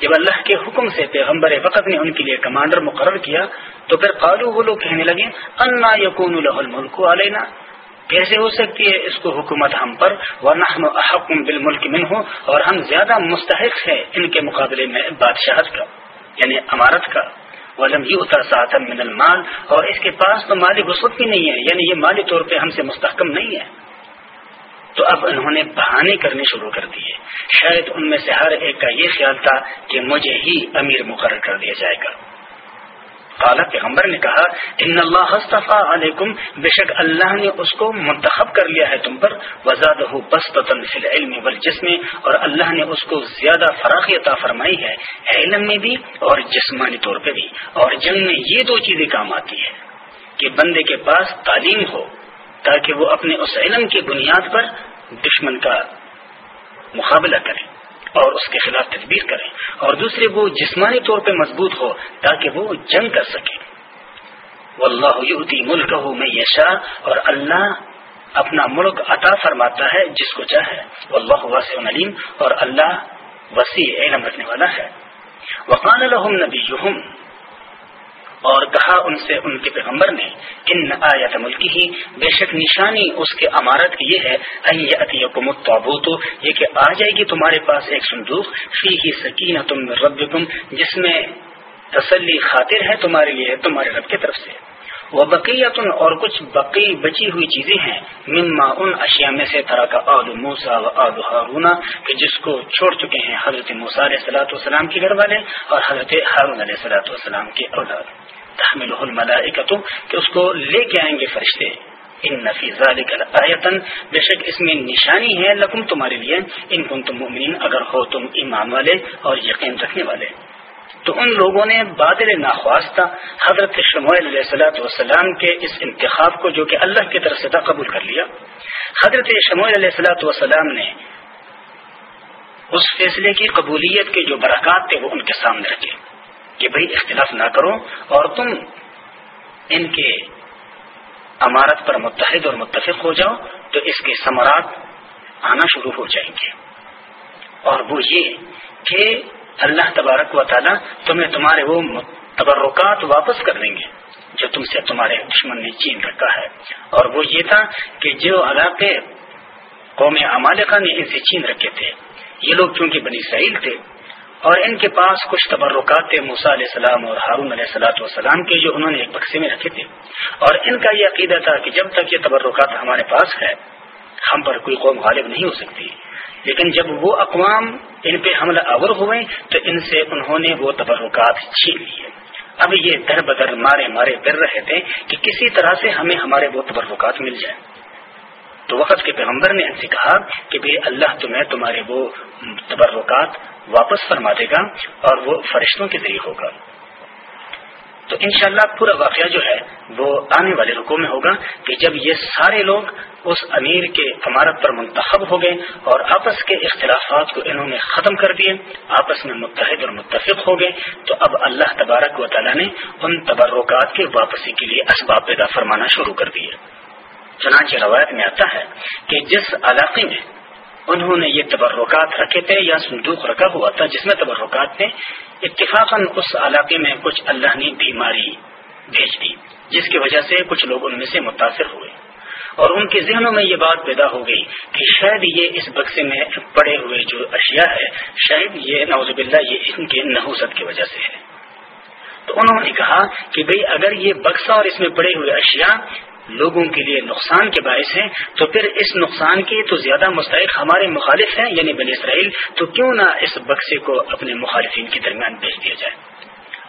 Speaker 1: جب اللہ کے حکم سے پیغمبر وقت نے ان کے لیے کمانڈر مقرر کیا تو پھر قالو وہ لوگ کہنے لگے انا یقون الملک علینا کیسے ہو سکتی ہے اس کو حکومت ہم پر ورنہ ہم حکم من ہوں اور ہم زیادہ مستحق ہیں ان کے مقابلے میں بادشاہت کا یعنی امارت کا ولم یہ اتر تاتم من المال اور اس کے پاس تو مالی غسبت بھی نہیں ہے یعنی یہ مالی طور پہ ہم سے مستحکم نہیں ہے تو اب انہوں نے بہانے کرنے شروع کر دیے شاید ان میں سے ہر ایک کا یہ خیال تھا کہ مجھے ہی امیر مقرر کر دیا جائے گا کالق پیغمبر نے کہا ان اللہ کہ علیکم بے شک اللہ نے اس کو منتخب کر لیا ہے تم پر وزاد ہو بس و تنصل علم ورزش اور اللہ نے اس کو زیادہ فراخی عطا فرمائی ہے علم میں بھی اور جسمانی طور پہ بھی اور جنگ میں یہ دو چیزیں کام آتی ہے کہ بندے کے پاس تعلیم ہو تاکہ وہ اپنے اس علم کی بنیاد پر دشمن کا مقابلہ کرے اور اس کے خلاف تدبیر کریں اور دوسرے وہ جسمانی طور پہ مضبوط ہو تاکہ وہ جنگ کر سکے واللہ اور اللہ اپنا ملک عطا فرماتا ہے جس کو چاہے واللہ واسع علیم اور اللہ وسیع علم رکھنے والا ہے اور کہا ان سے ان کے پیغمبر نے ان آیات ملکی ہی بے شک نشانی اس کے امارت کی یہ ہے تابوت یہ کہ آ جائے گی تمہارے پاس ایک سندوق فی ہی سکین تم رب جس میں تسلی خاطر ہے تمہارے لیے تمہارے رب کی طرف سے وہ بقیت اور کچھ بقی بچی ہوئی چیزیں ہیں مما ان اشیاء میں سے طرح کا آد موسا و آد ہارونا جس کو چھوڑ چکے ہیں حضرت موسل صلاحت و والسلام کے گھر والے اور حضرت ہارون علیہ صلاۃ والسلام کے اولاد تحمل کہ اس کو لے کے آئیں گے فرشتے ان نفیز بے شک اس میں نشانی ہے لکم تمہارے لیے ان تم تمام اگر ہو تم ایمان والے اور یقین رکھنے والے تو ان لوگوں نے بادل ناخواستہ حضرت شمعل علیہ سلاۃ وسلام کے اس انتخاب کو جو کہ اللہ کی طرف سے تھا قبول کر لیا حضرت شمو علیہ السلاۃ وسلام نے اس فیصلے کی قبولیت کے جو برکات تھے وہ ان کے سامنے رکھے کہ بھائی اختلاف نہ کرو اور تم ان کے امارت پر متحد اور متفق ہو جاؤ تو اس کے ثمرات آنا شروع ہو جائیں گے اور وہ یہ کہ اللہ تبارک و تعالی تمہیں تمہارے وہ تبرکات واپس کر دیں گے جو تم سے تمہارے دشمن نے چین رکھا ہے اور وہ یہ تھا کہ جو علاقے قوم نے ان سے چین رکھے تھے یہ لوگ چونکہ بنی سہیل تھے اور ان کے پاس کچھ تبرکات تھے موسا علیہ السلام اور ہارون علیہ السلاۃ والسلام کے جو انہوں نے ایک بکسے میں رکھے تھے اور ان کا یہ عقیدہ تھا کہ جب تک یہ تبرکات ہمارے پاس ہے ہم پر کوئی قوم غالب نہیں ہو سکتی لیکن جب وہ اقوام ان پہ حملہ آور ہوئے تو ان سے انہوں نے وہ تبرکات چھین لیے اب یہ در بدر مارے مارے پھر رہے تھے کہ کسی طرح سے ہمیں ہمارے وہ تبرکات مل جائیں تو وقت کے پیغمبر نے ان سے کہا کہ بھائی اللہ تمہیں تمہارے وہ تبرکات واپس فرما دے گا اور وہ فرشتوں کے ذریعے ہوگا تو انشاءاللہ شاء پورا واقعہ جو ہے وہ آنے والے رکو میں ہوگا کہ جب یہ سارے لوگ اس امیر کے عمارت پر منتخب ہو گئے اور آپس کے اختلافات کو انہوں نے ختم کر دیے آپس میں متحد اور متفق ہو گئے تو اب اللہ تبارک و تعالیٰ نے ان تبرکات کے واپسی کے لیے اسباب پیدا فرمانا شروع کر دیے چنانچہ روایت میں آتا ہے کہ جس علاقے میں انہوں نے یہ تبرکات رکھے تھے یا صندوق رکھا ہوا تھا جس میں تبرکات نے اتفاقاً اس علاقے میں کچھ اللہ نے بیماری بھیج دی جس کی وجہ سے کچھ لوگ ان میں سے متاثر ہوئے اور ان کے ذہنوں میں یہ بات پیدا ہو گئی کہ شاید یہ اس بکسے میں پڑے ہوئے جو اشیاء ہے شاید یہ نوز باللہ یہ ان کے نحوست کی وجہ سے ہے تو انہوں نے کہا کہ بھئی اگر یہ بکسا اور اس میں پڑے ہوئے اشیاء لوگوں کے لیے نقصان کے باعث ہیں تو پھر اس نقصان کے تو زیادہ مستحق ہمارے مخالف ہیں یعنی بنی اسرائیل تو کیوں نہ اس بکسے کو اپنے مخالفین کے درمیان بھیج دیا جائے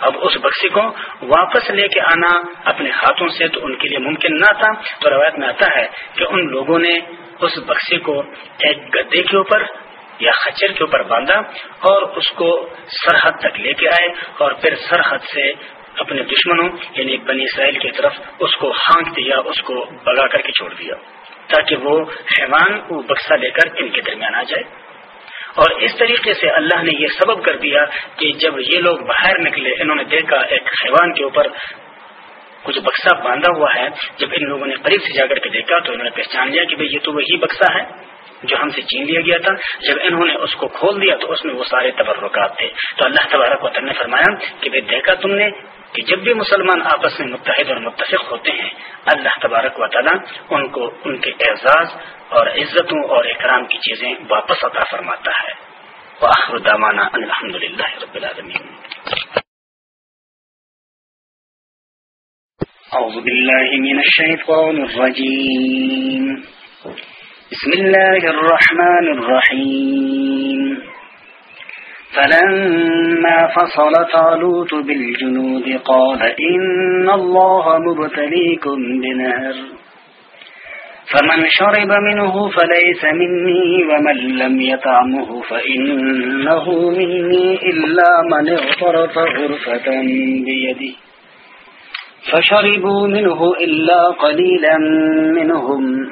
Speaker 1: اب اس بکسے کو واپس لے کے آنا اپنے ہاتھوں سے تو ان کے لیے ممکن نہ تھا تو روایت میں آتا ہے کہ ان لوگوں نے اس بکسے کو ایک گدے کے اوپر یا خچر کے اوپر باندھا اور اس کو سرحد تک لے کے آئے اور پھر سرحد سے اپنے دشمنوں یعنی بنی اسرائیل کی طرف اس کو ہانک دیا اس کو بگا کر کے چھوڑ دیا تاکہ وہ حیوان کو بکسا لے کر ان کے درمیان آ جائے اور اس طریقے سے اللہ نے یہ سبب کر دیا کہ جب یہ لوگ باہر نکلے انہوں نے دیکھا ایک حیوان کے اوپر کچھ بکسا باندھا ہوا ہے جب ان لوگوں نے قریب سے جا کر کے دیکھا تو انہوں نے پہچان لیا کہ یہ تو وہی بکسا ہے جو ہم سے چین لیا گیا تھا جب انہوں نے اس کو کھول دیا تو اس میں وہ سارے تبرکات تھے تو اللہ تبارک وطن نے فرمایا کہ دیکھا تم نے کہ جب بھی مسلمان آپس میں متحد اور متفق ہوتے ہیں اللہ تبارک و تعالیٰ ان کو ان کے اعزاز اور عزتوں اور اکرام کی چیزیں واپس عطا فرماتا ہے فلما فصل طالوت بالجنود قال إن الله مبتليكم بنهر فمن شرب منه فليس مني ومن لم يطعمه فإنه مني إلا من اغطرت غرفة بيده فشربوا منه إلا قليلا منهم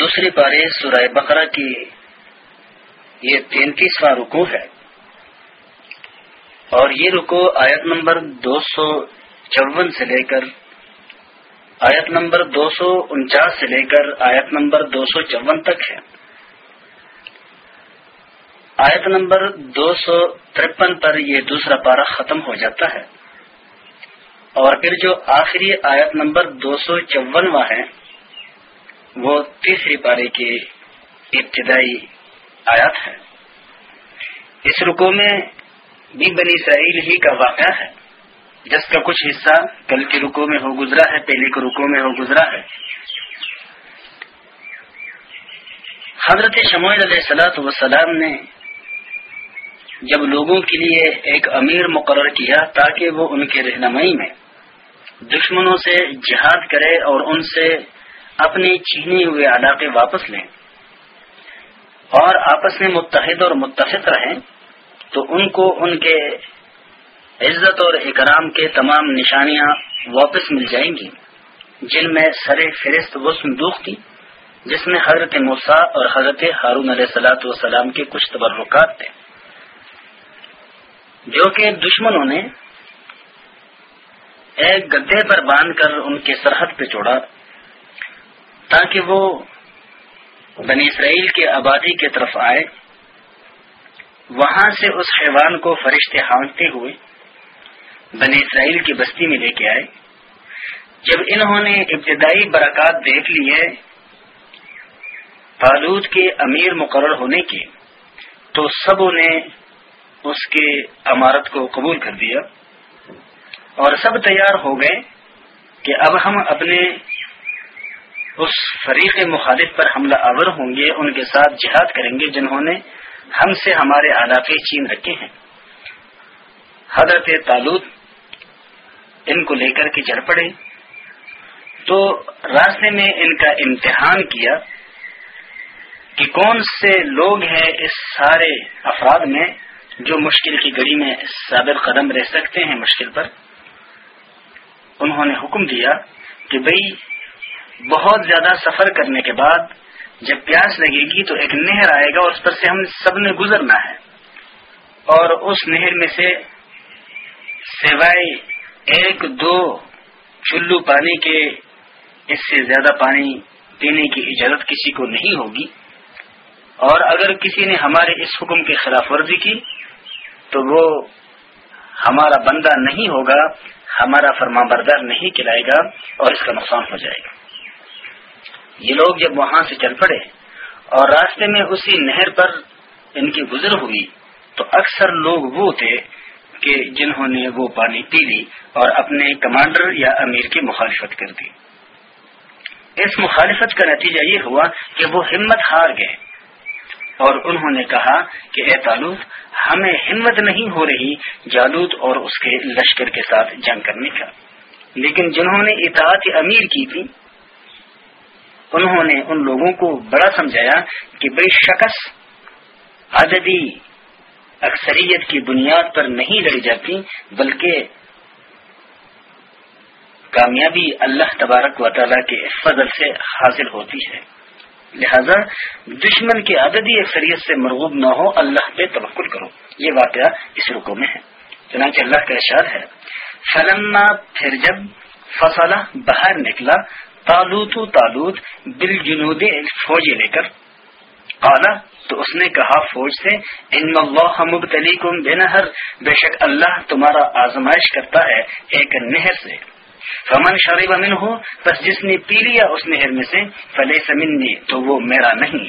Speaker 1: دوسری پاری سورہ بقرہ کی یہ تینتیسواں رکو ہے اور یہ رکو آیت نمبر دو سو چون سے لے کر آیت نمبر دو سو انچاس سے لے کر آیت نمبر دو سو چون تک ہے آیت نمبر دو سو ترپن پر یہ دوسرا پارا ختم ہو جاتا ہے اور پھر جو آخری آیت نمبر دو سو چونواں ہے وہ تیسری پارے کی ابتدائی آیات اس رکو میں بھی بنی ہی کا واقعہ ہے جس کا کچھ حصہ کل کے رکو میں ہو گزرا ہے پہلے کے رکو میں ہو گزرا ہے حضرت سلاۃ وسلام نے جب لوگوں کے لیے ایک امیر مقرر کیا تاکہ وہ ان کے رہنمائی میں دشمنوں سے جہاد کرے اور ان سے اپنے چھینے ہوئے علاقے واپس لیں اور آپس میں متحد اور متفق رہیں تو ان کو ان کے عزت اور اکرام کے تمام نشانیاں واپس مل جائیں گی جن میں سر فہرست وہ صندوق تھی جس میں حضرت موسا اور حضرت ہارون علیہ سلاۃ وسلام کے کچھ تبرکات تھے جو کہ دشمنوں نے ایک گدے پر باندھ کر ان کے سرحد پہ چوڑا تاکہ وہ بنی اسرائیل کی آبادی کی طرف آئے وہاں سے اس حیوان کو فرشتے ہانکتے ہوئے بنی اسرائیل کی بستی میں لے کے آئے جب انہوں نے ابتدائی برکات دیکھ لی ہے بالود کے امیر مقرر ہونے کے تو سب نے اس کے عمارت کو قبول کر دیا اور سب تیار ہو گئے کہ اب ہم اپنے اس فریق مخالف پر حملہ آور ہوں گے ان کے ساتھ جہاد کریں گے جنہوں نے ہم سے ہمارے علاقے چین رکھے ہیں حضرت تعلق ان کو لے کر کے جڑ پڑے تو راستے میں ان کا امتحان کیا کہ کون سے لوگ ہیں اس سارے افراد میں جو مشکل کی گڑی میں سابق قدم رہ سکتے ہیں مشکل پر انہوں نے حکم دیا کہ بھئی بہت زیادہ سفر کرنے کے بعد جب پیاس لگے گی تو ایک نہر آئے گا اور اس پر سے ہم سب نے گزرنا ہے اور اس نہر میں سے سوائے ایک دو چلو پانی کے اس سے زیادہ پانی پینے کی اجازت کسی کو نہیں ہوگی اور اگر کسی نے ہمارے اس حکم کی خلاف ورزی کی تو وہ ہمارا بندہ نہیں ہوگا ہمارا فرما بردار نہیں کھلائے گا اور اس کا نقصان ہو جائے گا یہ لوگ جب وہاں سے چل پڑے اور راستے میں اسی نہر پر ان کی گزر ہوئی تو اکثر لوگ وہ تھے کہ جنہوں نے وہ پانی پی لی اور اپنے کمانڈر یا امیر کی مخالفت کر دی اس مخالفت کا نتیجہ یہ ہوا کہ وہ ہمت ہار گئے اور انہوں نے کہا کہ اے تعلق ہمیں ہمت نہیں ہو رہی جالوت اور اس کے لشکر کے ساتھ جنگ کرنے کا لیکن جنہوں نے اطاعت امیر کی تھی انہوں نے ان لوگوں کو بڑا سمجھایا کہ بے عددی اکثریت کی بنیاد پر نہیں لڑی جاتی بلکہ کامیابی اللہ تبارک و تعالیٰ کے فضل سے حاصل ہوتی ہے لہذا دشمن کی عددی اکثریت سے مرغوب نہ ہو اللہ پہ تبکل کرو یہ واقعہ اس رکو میں ہے چنانچہ اللہ کا اشار ہے فلما پھر جب فصلہ باہر نکلا تالوت تالوت بل فوجی لے کر قالا تو اس نے کہا فوج سے ان اللہ مبتلی کم بے نہر بے شک اللہ تمہارا آزمائش کرتا ہے ایک نہر سے فمن شریف امن ہو بس جس نے پی لیا اس نہر میں سے فلے سمن تو وہ میرا نہیں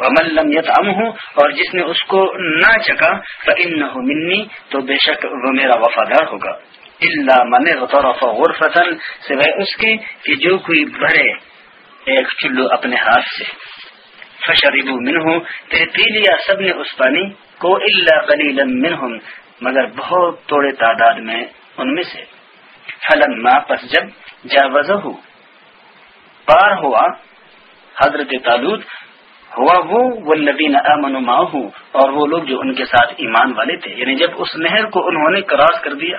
Speaker 1: ومن لم ام ہوں اور جس نے اس کو نہ چکا ہو منی تو بے شک وہ میرا وفادار ہوگا اللہ من غرف غرفت سوائے اس کے کہ جو کوئی بھرے ایک چلو اپنے ہاتھ سے فشربو من ہوں پی لیا سب نے اس پانی کو اللہ کلی من مگر بہت تھوڑے تعداد میں ان میں سے حلم ما پس جب جا پار ہوا حضرت تعلود ہوا وہ والذین آمنوا ماہو اور وہ لوگ جو ان کے ساتھ ایمان والے تھے یعنی جب اس نہر کو انہوں نے کراس کر دیا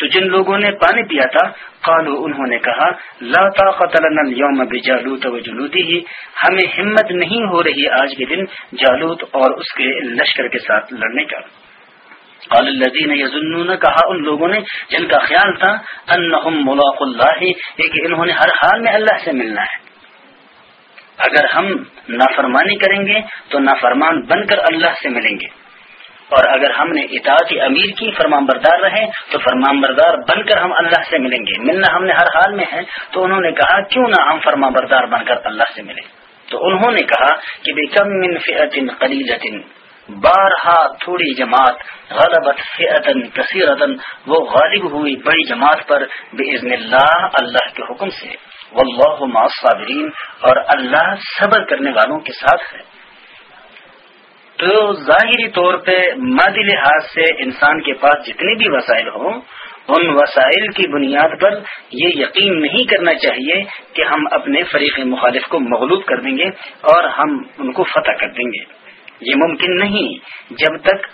Speaker 1: تو جن لوگوں نے پانی پیا تھا قالو انہوں نے کہا لا طاقت لنا اليوم بجالوت وجنوده ہمیں ہمت نہیں ہو رہی آج کے دن جالوت اور اس کے لشکر کے ساتھ لڑنے کا قال الذين يظنون کہا ان لوگوں نے جن کا خیال تھا انهم ملاق کہ انہوں نے ہر حال میں اللہ سے ملنا ہے اگر ہم نافرمانی کریں گے تو نافرمان بن کر اللہ سے ملیں گے اور اگر ہم نے اطاعت امیر کی فرمان بردار رہے تو فرمان بردار بن کر ہم اللہ سے ملیں گے ملنا ہم نے ہر حال میں ہے تو انہوں نے کہا کیوں نہ ہم فرمان بردار بن کر اللہ سے ملیں تو انہوں نے کہا کہ بے کم من بارہا تھوڑی جماعت فعتن کثیرتن وہ غالب ہوئی بڑی جماعت پر بے عزم اللہ اللہ کے حکم سے مع الصابرین اور اللہ صبر کرنے والوں کے ساتھ ہے تو ظاہری طور پہ مادی لحاظ سے انسان کے پاس جتنے بھی وسائل ہوں ان وسائل کی بنیاد پر یہ یقین نہیں کرنا چاہیے کہ ہم اپنے فریق مخالف کو مغلوب کر دیں گے اور ہم ان کو فتح کر دیں گے یہ ممکن نہیں جب تک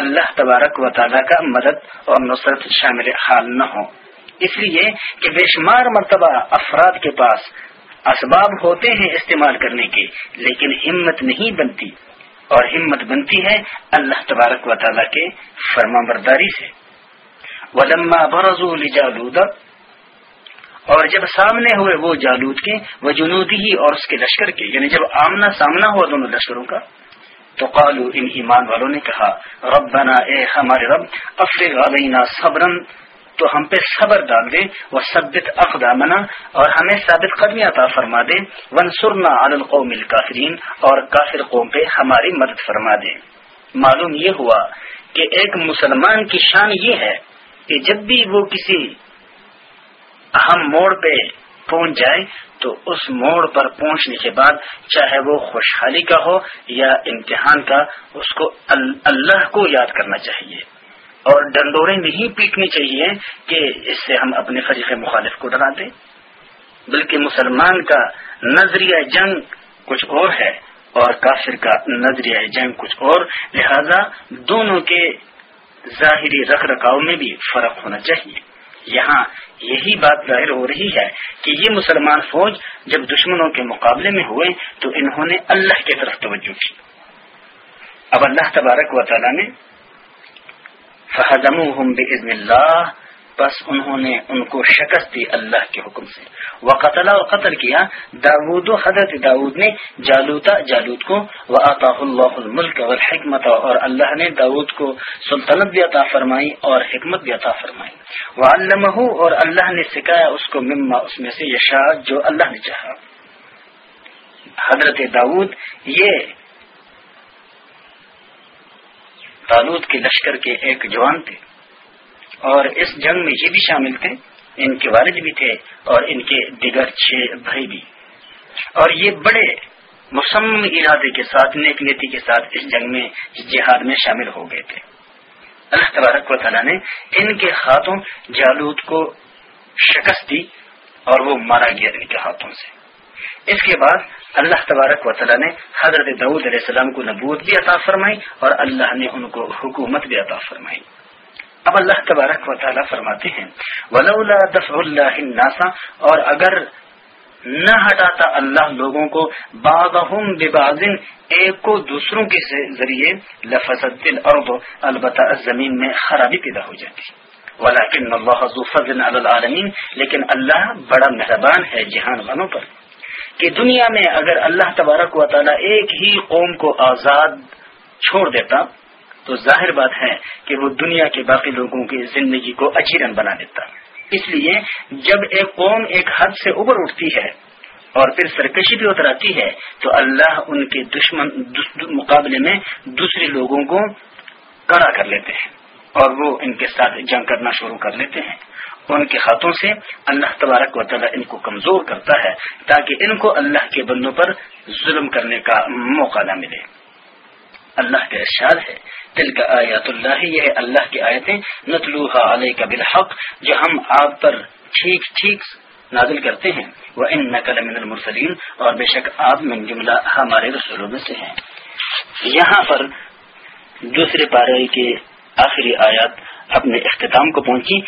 Speaker 1: اللہ تبارک و تعالیٰ کا مدد اور نصرت شامل حال نہ ہو اس لیے کہ بے شمار مرتبہ افراد کے پاس اسباب ہوتے ہیں استعمال کرنے کے لیکن ہمت نہیں بنتی اور ہمت بنتی ہے اللہ تبارک و تعالیٰ کے فرما برداری سے ولما اور جب سامنے ہوئے وہ جالود کے وہ جنودی ہی اور اس کے لشکر کے یعنی جب آمنا سامنا ہوا دونوں لشکروں کا تو قالو ان ایمان والوں نے کہا ربنا اے ہمارے رب افرغ علینا صبرن تو ہم پہ صبر ڈال دے وہ سبت اقدامنا اور ہمیں ثابت قدمی عطا فرما دے القافرین اور کافر قوم پہ ہماری مدد فرما دے معلوم یہ ہوا کہ ایک مسلمان کی شان یہ ہے کہ جب بھی وہ کسی اہم موڑ پہ پہنچ جائے تو اس موڑ پر پہنچنے کے بعد چاہے وہ خوشحالی کا ہو یا امتحان کا اس کو اللہ کو یاد کرنا چاہیے اور ڈنڈورے نہیں پیٹنی چاہیے کہ اس سے ہم اپنے فریق مخالف کو ڈرا دیں بلکہ مسلمان کا نظریہ جنگ کچھ اور ہے اور کافر کا نظریہ جنگ کچھ اور لہذا دونوں کے ظاہری رکھ رکھاؤ میں بھی فرق ہونا چاہیے یہاں یہی بات ظاہر ہو رہی ہے کہ یہ مسلمان فوج جب دشمنوں کے مقابلے میں ہوئے تو انہوں نے اللہ کی طرف توجہ کی اب اللہ تبارک و تعالیٰ نے حم بے بس انہوں نے ان کو شکست دی اللہ کے حکم سے قتل قتل کیا داود و حضرت داود نے جالوتا کو اللہ الملک حکمت اور اللہ نے داود کو سلطنت بھی عطا فرمائی اور حکمت بھی عطا فرمائی وہ اللہ اور اللہ نے سکھایا اس کو مما اس میں سے یشاد جو اللہ نے چاہا حضرت داود یہ تالوت کے لشکر کے ایک جوان تھے اور اس جنگ میں یہ بھی شامل تھے ان کے والد بھی تھے اور ان کے دیگر چھ بھائی بھی اور یہ بڑے مسم ارادے کے ساتھ نیک نیتی کے ساتھ اس جنگ میں جہاد میں شامل ہو گئے تھے اللہ تبارک و تعالیٰ نے ان کے ہاتھوں جالوت کو شکست دی اور وہ مارا گیا ان کے ہاتھوں سے اس کے بعد اللہ تبارک و تعالیٰ نے حضرت دعود علیہ السلام کو نبوت بھی عطا فرمائی اور اللہ نے ان کو حکومت بھی عطا فرمائی اب اللہ تبارک و تعالیٰ فرماتے ہیں ولولا دفع اللہ اور اگر نہ ہٹاتا اللہ لوگوں کو بعضهم ببعض ایک کو دوسروں کے ذریعے البتہ زمین میں خرابی پیدا ہو جاتی ذو فضل لیکن اللہ بڑا مہربان ہے جہان والوں پر کہ دنیا میں اگر اللہ تبارک و تعالیٰ ایک ہی قوم کو آزاد چھوڑ دیتا تو ظاہر بات ہے کہ وہ دنیا کے باقی لوگوں کی زندگی کو اجیرن بنا دیتا اس لیے جب ایک قوم ایک حد سے ابھر اٹھتی ہے اور پھر سرکشی بھی اتراتی ہے تو اللہ ان کے دشمن مقابلے میں دوسرے لوگوں کو کڑا کر لیتے ہیں اور وہ ان کے ساتھ جنگ کرنا شروع کر لیتے ہیں ان کے ہاتھوں سے اللہ تبارک و تعالیٰ ان کو کمزور کرتا ہے تاکہ ان کو اللہ کے بندوں پر ظلم کرنے کا موقع نہ ملے اللہ کا ارشاد ہے دل کا آیات اللہ یہ اللہ کی آیتیں نتلو کا بالحق جو ہم آپ پر ٹھیک ٹھیک نازل کرتے ہیں وہ ان نقل من المرسلین اور بے شک آپ من جملہ ہمارے رسولوں میں سے ہیں
Speaker 3: یہاں
Speaker 2: پر دوسرے پارے کے آخری آیات اپنے اختتام کو پہنچی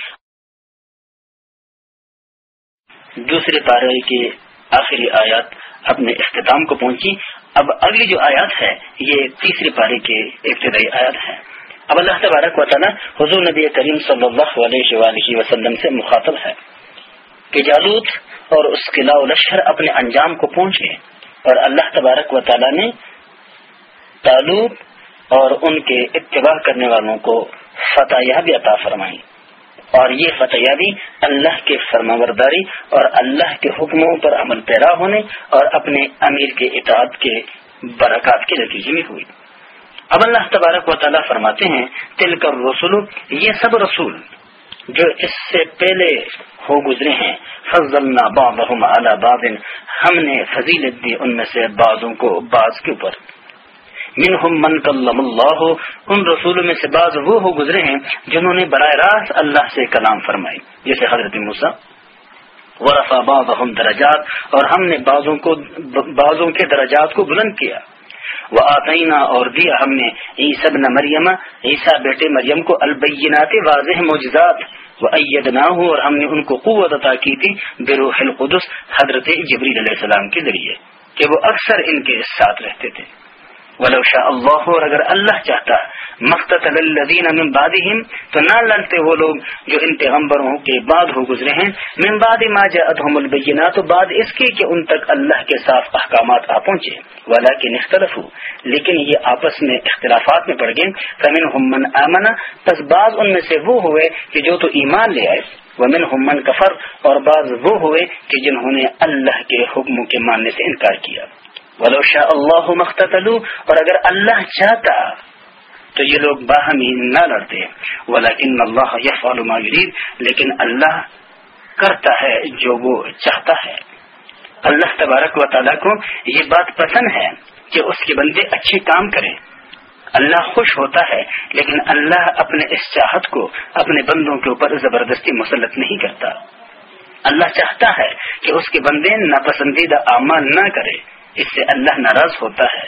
Speaker 2: دوسری پارے کی آخری آیات اپنے اختتام کو پہنچی اب اگلی جو آیات ہے یہ تیسری
Speaker 1: پارے کی ابتدائی آیات ہے اب اللہ تبارک و تعالیٰ حضور نبی کریم صلی اللہ علیہ وآلہ وسلم سے مخاطب ہے کہ جالوت اور اس کے لاؤ لشکر اپنے انجام کو پہنچے اور اللہ تبارک و تعالیٰ نے تعلق اور ان کے اتباع کرنے والوں کو فتح بھی عطا فرمائی اور یہ فتحیابی اللہ کے فرماورداری اور اللہ کے حکموں پر عمل پیرا ہونے اور اپنے امیر کے اطاعت کے برکات کے نتیجے میں ہوئی اب اللہ تبارک و تعالیٰ فرماتے ہیں تل کر رسول یہ سب رسول جو اس سے پہلے ہو گزرے ہیں فضلنا ہم نے فضیلت دی ان میں سے بعضوں کو بعض کے اوپر منہم من کلم اللہ ان رسولوں میں سے بعض وہ ہو گزرے ہیں جنہوں نے براہ راست اللہ سے کلام فرمائی جیسے حضرت موسی و رفا درجات اور ہم نے بعضوں بعضوں کو کو کے درجات بلند کیا وہ آتئینہ اور دیا ہم نے عی سب نہ مریم عیسا بیٹے مریم کو البینات واضح معجزات وہ نہ ہو اور ہم نے ان کو قوت عطا کی تھی بروح القدس حضرت جبریل علیہ السلام کے ذریعے کہ وہ اکثر ان کے ساتھ رہتے تھے ولو اللہ اور اگر اللہ چاہتا من تو نہ لڑتے وہ لوگ جو ان پیغمبروں کے بعد ہو گزرے ہیں من بعد ما البینات بعد اس کے کہ ان تک اللہ کے صاف احکامات آ پہنچے ولکن اختلفوا لیکن یہ آپس میں اختلافات میں پڑ گئے فمنهم من آمن پس بعض ان میں سے وہ ہوئے کہ جو تو ایمان لے آئے ومن من کفر اور بعض وہ ہوئے کہ جنہوں نے اللہ کے حکموں کے ماننے سے انکار کیا ولو شاء اللہ مختلو اور اگر اللہ چاہتا تو یہ لوگ باہمی نہ لڑتے ولیکن اللہ لیکن اللہ کرتا ہے جو وہ چاہتا ہے اللہ تبارک و تعالیٰ کو یہ بات پسند ہے کہ اس کے بندے اچھے کام کریں اللہ خوش ہوتا ہے لیکن اللہ اپنے اس چاہت کو اپنے بندوں کے اوپر زبردستی مسلط نہیں کرتا اللہ چاہتا ہے کہ اس کے بندے ناپسندیدہ اعمال نہ کرے اس سے اللہ ناراض ہوتا ہے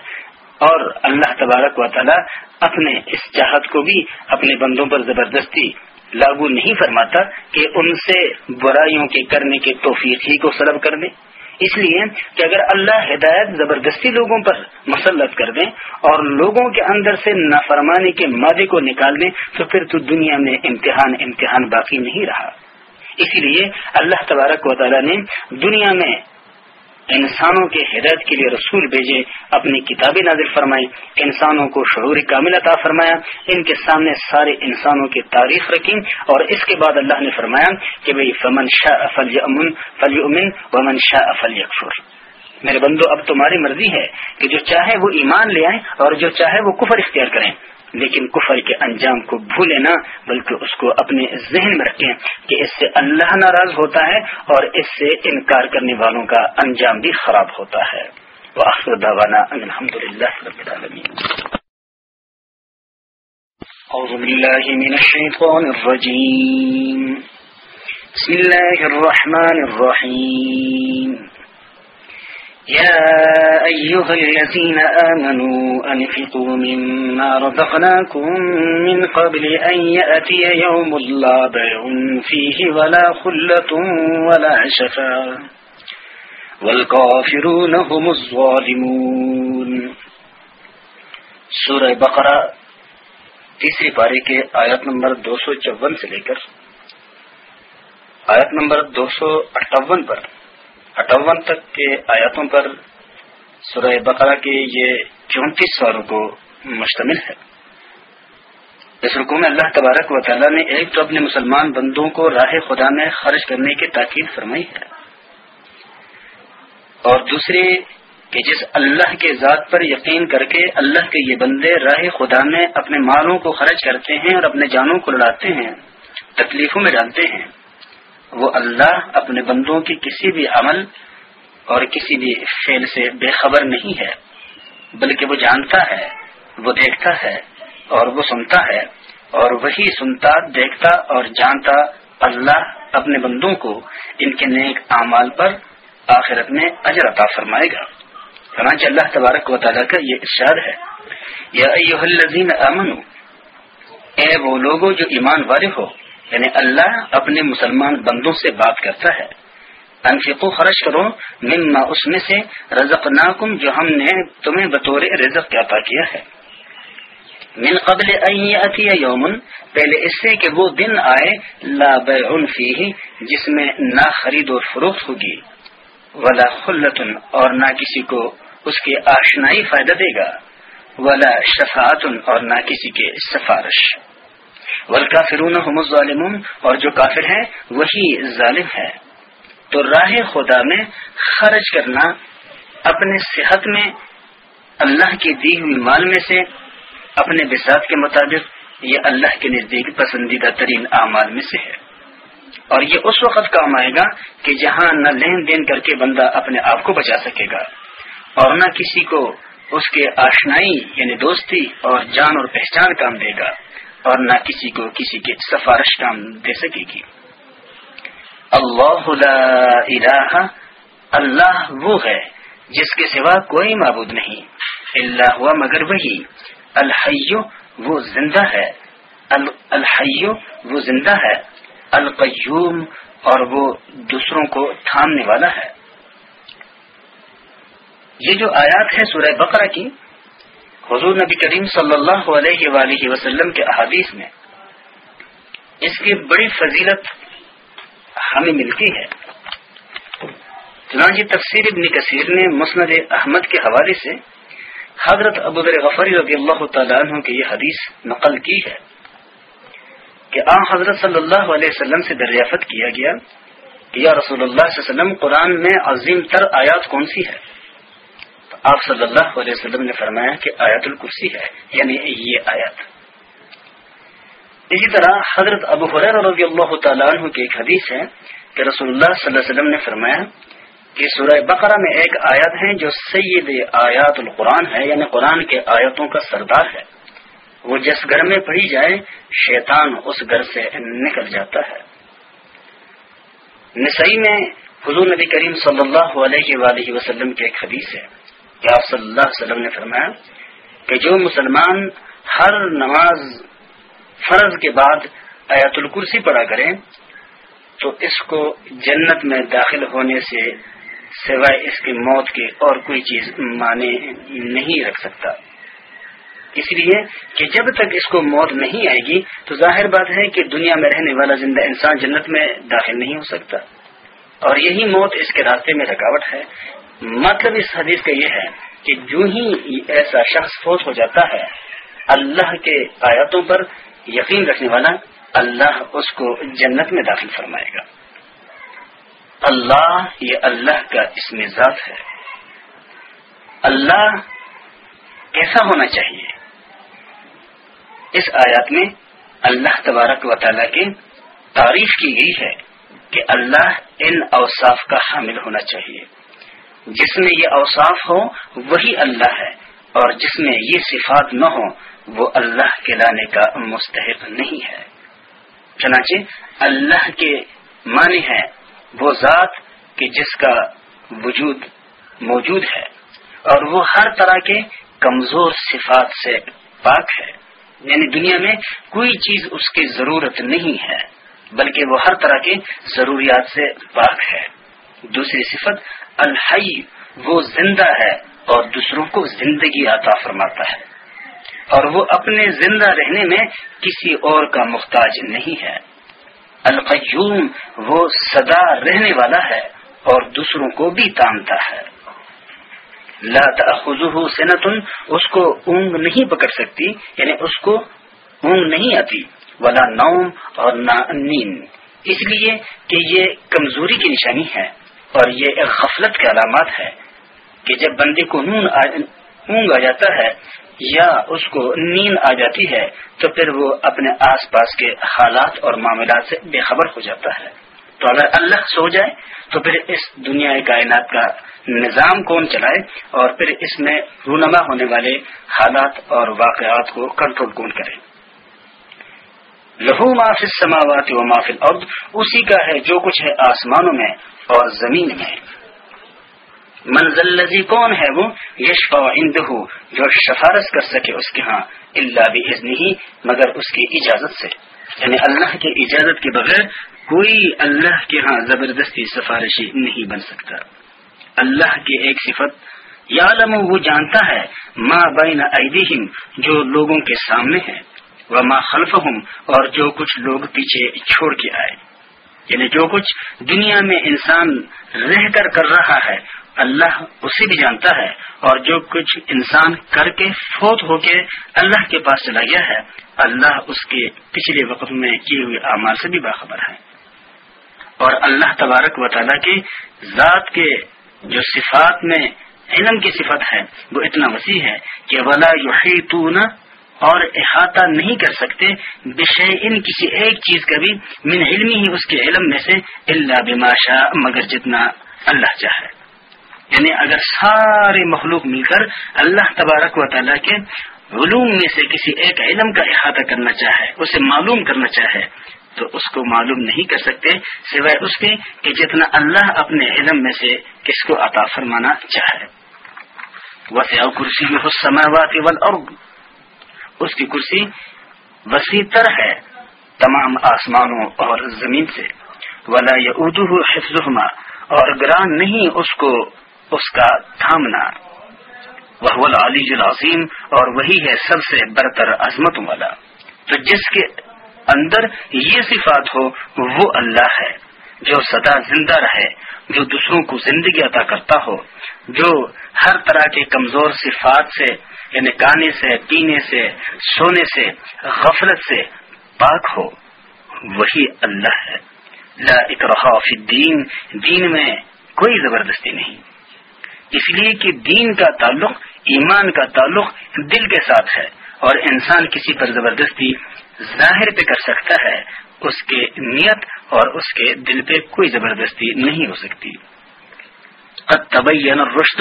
Speaker 1: اور اللہ تبارک و تعالی اپنے اس چاہت کو بھی اپنے بندوں پر زبردستی لاگو نہیں فرماتا کہ ان سے برائیوں کے کرنے کے توفیق ہی کو سلب کر دیں اس لیے کہ اگر اللہ ہدایت زبردستی لوگوں پر مسلط کر دیں اور لوگوں کے اندر سے نافرمانی کے مادے کو نکال دیں تو پھر تو دنیا میں امتحان امتحان باقی نہیں رہا اسی لیے اللہ تبارک و تعالی نے دنیا میں انسانوں کے ہدایت کے لیے رسول بھیجے اپنی کتابیں نازل فرمائی انسانوں کو شعور عطا فرمایا ان کے سامنے سارے انسانوں کی تعریف رکھی اور اس کے بعد اللہ نے فرمایا کہ بھائی فمن شاہ فلی امن فل امن ومن شاہ فلی اکفر میرے بندو اب تمہاری مرضی ہے کہ جو چاہے وہ ایمان لے آئیں اور جو چاہے وہ کفر اختیار کریں لیکن کفر کے انجام کو بھولے نہ بلکہ اس کو اپنے ذہن میں رکھیں کہ اس سے اللہ ناراض ہوتا ہے اور اس سے انکار کرنے والوں کا
Speaker 2: انجام بھی خراب ہوتا ہے يا أيها الذين آمنوا أنفقوا
Speaker 1: مما رزقناكم من قبل أن يأتي يوم لا بيع فيه ولا ولا خلة والكافرون هم الظالمون سور بکرا تیسری پاری کے آیت نمبر دو سو چون سے لے کر آیت نمبر دو سو اٹھاون پر اٹھاون تک کے آیاتوں پر سورہ بقرہ کے یہ چونتیس سالوں کو مشتمل ہے اس رکو میں اللہ تبارک و تعالیٰ نے ایک تو اپنے مسلمان بندوں کو راہ خدا میں خرچ کرنے کی تاکید فرمائی ہے اور دوسری کہ جس اللہ کے ذات پر یقین کر کے اللہ کے یہ بندے راہ خدا میں اپنے مالوں کو خرچ کرتے ہیں اور اپنے جانوں کو لڑاتے ہیں تکلیفوں میں ڈالتے ہیں وہ اللہ اپنے بندوں کی کسی بھی عمل اور کسی بھی فعل سے بے خبر نہیں ہے بلکہ وہ جانتا ہے وہ دیکھتا ہے اور وہ سنتا ہے اور وہی سنتا دیکھتا اور جانتا اللہ اپنے بندوں کو ان کے نیک اعمال پر آخرت میں اجر عطا فرمائے گا سرانچہ اللہ تبارک و تعالیٰ کا یہ ارشاد ہے یا الذین اے وہ لوگوں جو ایمان والے ہو یعنی اللہ اپنے مسلمان بندوں سے بات کرتا ہے انفقو و کرو مما اس میں سے رزق ناکم جو ہم نے تمہیں بطور رزق عطا کیا ہے من قبل یومن پہلے اس سے کہ وہ دن آئے لا بیع ہی جس میں نہ خرید و فروخت ہوگی ولا خلتن اور نہ کسی کو اس کے آشنائی فائدہ دے گا ولا شفاعتن اور نہ کسی کے سفارش ورکا فرون ظالم اور جو کافر ہیں وہی ظالم ہے تو راہ خدا میں خرچ کرنا اپنے صحت میں اللہ کی دی ہوئی مال میں سے اپنے بساط کے مطابق یہ اللہ کے نزدیک پسندیدہ ترین اعمال میں سے ہے اور یہ اس وقت کام آئے گا کہ جہاں نہ لین دین کر کے بندہ اپنے آپ کو بچا سکے گا اور نہ کسی کو اس کے آشنائی یعنی دوستی اور جان اور پہچان کام دے گا اور نہ کسی کو کسی کے سفارش کام دے سکے گی اللہ اللہ وہ ہے جس کے سوا کوئی معبود نہیں اللہ ہوا مگر وہی الحیو وہ زندہ ہے الحیو وہ زندہ ہے القیوم اور وہ دوسروں کو تھامنے والا ہے یہ جو آیات ہے سورہ بقرہ کی حضور نبی کریم صلی اللہ علیہ وآلہ وسلم کے احادیث میں اس کی بڑی فضیلت ہمیں ملتی ہے تفسیر ابن کثیر نے مسند احمد کے حوالے سے حضرت ابو غفری رضی اللہ تعالیٰ عنہ کی یہ حدیث نقل کی ہے کہ حضرت صلی اللہ علیہ وسلم سے دریافت کیا گیا کہ یا رسول اللہ صلی اللہ علیہ وسلم قرآن میں عظیم تر آیات کون سی ہے آپ صلی اللہ علیہ وسلم نے فرمایا کہ آیت الکرسی ہے یعنی یہ آیت اسی طرح حضرت ابو حریر رضی اللہ تعالیٰ عنہ کی ایک حدیث ہے کہ رسول اللہ اللہ صلی علیہ وسلم نے فرمایا کہ سورہ بقرہ میں ایک آیت ہے جو سید آیات القرآن ہے یعنی قرآن کے آیتوں کا سردار ہے وہ جس گھر میں پڑھی جائے شیطان اس گھر سے نکل جاتا ہے نسائی میں حضور نبی کریم صلی اللہ علیہ وآلہ وسلم کی ایک حدیث ہے کہ آپ صلی اللہ علیہ وسلم نے فرمایا کہ جو مسلمان ہر نماز فرض کے بعد الکرسی پڑھا کرے تو اس کو جنت میں داخل ہونے سے سوائے اس کی موت کے اور کوئی چیز مانے نہیں رکھ سکتا اس لیے کہ جب تک اس کو موت نہیں آئے گی تو ظاہر بات ہے کہ دنیا میں رہنے والا زندہ انسان جنت میں داخل نہیں ہو سکتا اور یہی موت اس کے راستے میں رکاوٹ ہے مطلب اس حدیث کا یہ ہے کہ جو ہی ایسا شخص فوج ہو جاتا ہے اللہ کے آیاتوں پر یقین رکھنے والا اللہ اس کو جنت میں داخل فرمائے گا اللہ یہ اللہ کا اس میں ہے اللہ کیسا ہونا چاہیے اس آیات میں اللہ تبارک و تعالیٰ کی تعریف کی گئی ہے کہ اللہ ان اوصاف کا حامل ہونا چاہیے جس میں یہ اوصاف ہو وہی اللہ ہے اور جس میں یہ صفات نہ ہو وہ اللہ کے لانے کا مستحق نہیں ہے چنانچہ اللہ کے معنی ہے وہ ذات کہ جس کا وجود موجود ہے اور وہ ہر طرح کے کمزور صفات سے پاک ہے یعنی دنیا میں کوئی چیز اس کی ضرورت نہیں ہے بلکہ وہ ہر طرح کے ضروریات سے پاک ہے دوسری صفت الحی وہ زندہ ہے اور دوسروں کو زندگی عطا فرماتا ہے اور وہ اپنے زندہ رہنے میں کسی اور کا محتاج نہیں ہے القیوم وہ سدا رہنے والا ہے اور دوسروں کو بھی تانتا ہے لا لاتا سنتن اس کو اونگ نہیں پکڑ سکتی یعنی اس کو اونگ نہیں آتی ولا نوم اور اس لیے کہ یہ کمزوری کی نشانی ہے اور یہ ایک غفلت کے علامات ہے کہ جب بندے کو نون اونگ آ جاتا ہے یا اس کو نیند آ جاتی ہے تو پھر وہ اپنے آس پاس کے حالات اور معاملات سے بے خبر ہو جاتا ہے تو اگر اللہ سو جائے تو پھر اس دنیا کائنات کا نظام کون چلائے اور پھر اس میں رونما ہونے والے حالات اور واقعات کو کنٹرول کون کرے لہو معافی سماوات و معافی عبد اسی کا ہے جو کچھ ہے آسمانوں میں اور زمین میں منزل لذی کون ہے وہ اندہ جو سفارش کر سکے اس کے ہاں اللہ بھی مگر اس کی اجازت سے یعنی اللہ کی اجازت کے بغیر کوئی اللہ کے ہاں زبردستی سفارشی نہیں بن سکتا اللہ کی ایک صفت یا علم وہ جانتا ہے ما بین ایدیہم جو لوگوں کے سامنے ہے وہ خلفہم اور جو کچھ لوگ پیچھے چھوڑ کے آئے یعنی جو کچھ دنیا میں انسان رہ کر کر رہا ہے اللہ اسے بھی جانتا ہے اور جو کچھ انسان کر کے فوت ہو کے اللہ کے پاس چلا گیا ہے اللہ اس کے پچھلے وقت میں کیے ہوئے اعمال سے بھی باخبر ہے اور اللہ تبارک و تعالیٰ کی ذات کے جو صفات میں علم کی صفت ہے وہ اتنا وسیع ہے کہ ولا تو نہ اور احاطہ نہیں کر سکتے بشے ان کسی ایک چیز کا بھی من علمی ہی اس کے علم میں سے اللہ بماشا مگر جتنا اللہ چاہے یعنی اگر سارے مخلوق مل کر اللہ تبارک و تعالیٰ کے علوم میں سے کسی ایک علم کا احاطہ کرنا چاہے اسے معلوم کرنا چاہے تو اس کو معلوم نہیں کر سکتے سوائے اس کے کہ جتنا اللہ اپنے علم میں سے کس کو عطا فرمانا چاہے وسیع کرسی میں سما کے اس کی کرسی وسیع تر ہے تمام آسمانوں اور زمین سے ولا یہ اردو حفظ اور گران نہیں اس کو اس کا تھامنا وہ علی العظیم اور وہی ہے سب سے برتر عظمت والا تو جس کے اندر یہ صفات ہو وہ اللہ ہے جو سدا زندہ رہے جو دوسروں کو زندگی عطا کرتا ہو جو ہر طرح کے کمزور صفات سے یعنی گانے سے پینے سے سونے سے غفلت سے پاک ہو وہی اللہ ہے لا فی الدین دین میں کوئی زبردستی نہیں اس لیے کہ دین کا تعلق ایمان کا تعلق دل کے ساتھ ہے اور انسان کسی پر زبردستی ظاہر پہ کر سکتا ہے اس کے نیت اور اس کے دل پہ کوئی زبردستی نہیں ہو سکتی الرشد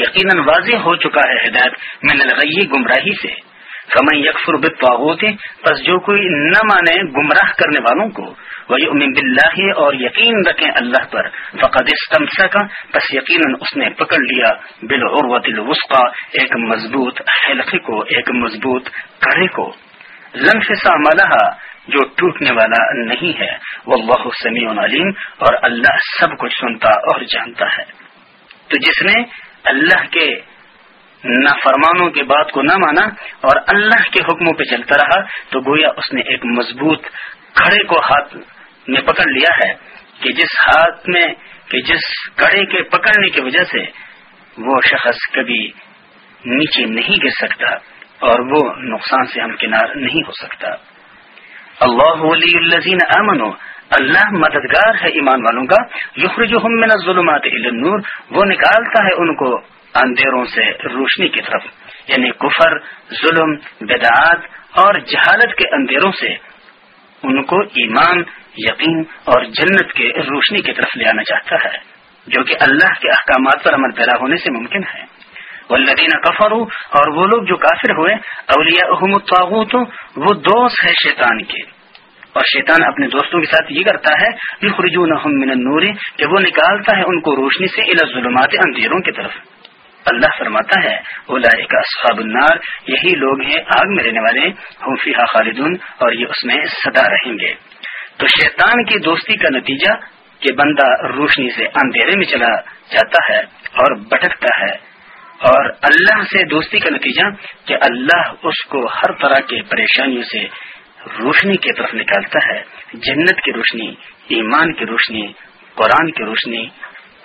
Speaker 1: یقیناً واضح ہو چکا ہے ہدایت میں گمراہی سے فمن یکفر بالطاغوت پس جو کوئی نہ مانے گمراہ کرنے والوں کو ویؤمن باللہ اور یقین رکھیں اللہ پر فقد پس اس نے پکڑ لیا بالعروت وسخا ایک مضبوط حلقے کو ایک مضبوط کڑے کو زنگ سے جو ٹوٹنے والا نہیں ہے واللہ سمیع علیم اور اللہ سب کچھ سنتا اور جانتا ہے تو جس نے اللہ کے
Speaker 2: نافرمانوں
Speaker 1: فرمانوں کے بات کو نہ مانا اور اللہ کے حکموں پہ چلتا رہا تو گویا اس نے ایک مضبوط کھڑے کو ہاتھ میں پکڑ لیا ہے کہ جس ہاتھ میں کہ جس کڑے کے پکڑنے کی وجہ سے وہ شخص کبھی نیچے نہیں گر سکتا اور وہ نقصان سے ہمکنار نہیں ہو سکتا اللہ ولی امن اللہ مددگار ہے ایمان والوں کا النور جو نکالتا ہے ان کو اندھیروں سے روشنی کی طرف یعنی کفر ظلم بدعات اور جہالت کے اندھیروں سے ان کو ایمان یقین اور جنت کے روشنی کی طرف لے آنا چاہتا ہے جو کہ اللہ کے احکامات پر عمل پیدا ہونے سے ممکن ہے وہ کفروا کفر اور وہ لوگ جو کافر ہوئے اولیا احمد وہ دوست ہے شیطان کے اور شیطان اپنے دوستوں کے ساتھ یہ کرتا ہے من النور کہ وہ نکالتا ہے ان کو روشنی سے اندھیروں کی طرف اللہ فرماتا ہے اصحاب النار یہی لوگ ہیں آگ میں رہنے والے ہم خالدون اور یہ اس میں صدا رہیں گے تو شیطان کی دوستی کا نتیجہ کہ بندہ روشنی سے اندھیرے میں چلا جاتا ہے اور بٹکتا ہے اور اللہ سے دوستی کا نتیجہ کہ اللہ اس کو ہر طرح کے پریشانیوں سے روشنی کی طرف نکالتا ہے جنت کی روشنی ایمان کی روشنی قرآن کی روشنی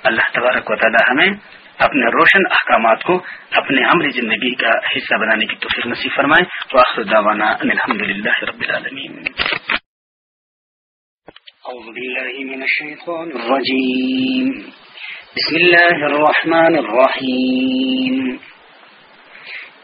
Speaker 1: اللہ تبارک و تعالی ہمیں اپنے روشن احکامات کو اپنے عملی زندگی کا حصہ بنانے کی توفیق نصیب
Speaker 2: فرمائے واخر دعوانا ان الحمد للہ رب العالمین اعوذ باللہ من الشیطان الرجیم بسم اللہ
Speaker 1: الرحمن الرحیم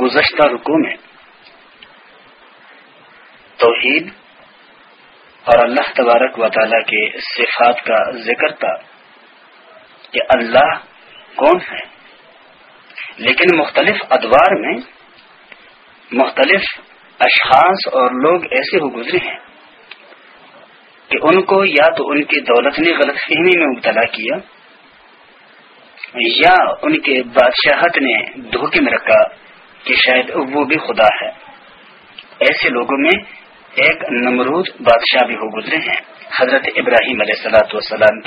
Speaker 1: گزشتہ رکو میں توحید اور اللہ تبارک و تعالی کے صفات کا ذکر تھا کہ اللہ کون ہے لیکن مختلف ادوار میں مختلف اشخاص اور لوگ ایسے ہو گزرے ہیں کہ ان کو یا تو ان کی دولت نے غلط فہمی میں مبتلا کیا یا ان کے بادشاہت نے دھوکے میں رکھا کہ شاید وہ بھی خدا ہے ایسے لوگوں میں ایک نمرود بادشاہ بھی ہو گزرے ہیں حضرت ابراہیم علیہ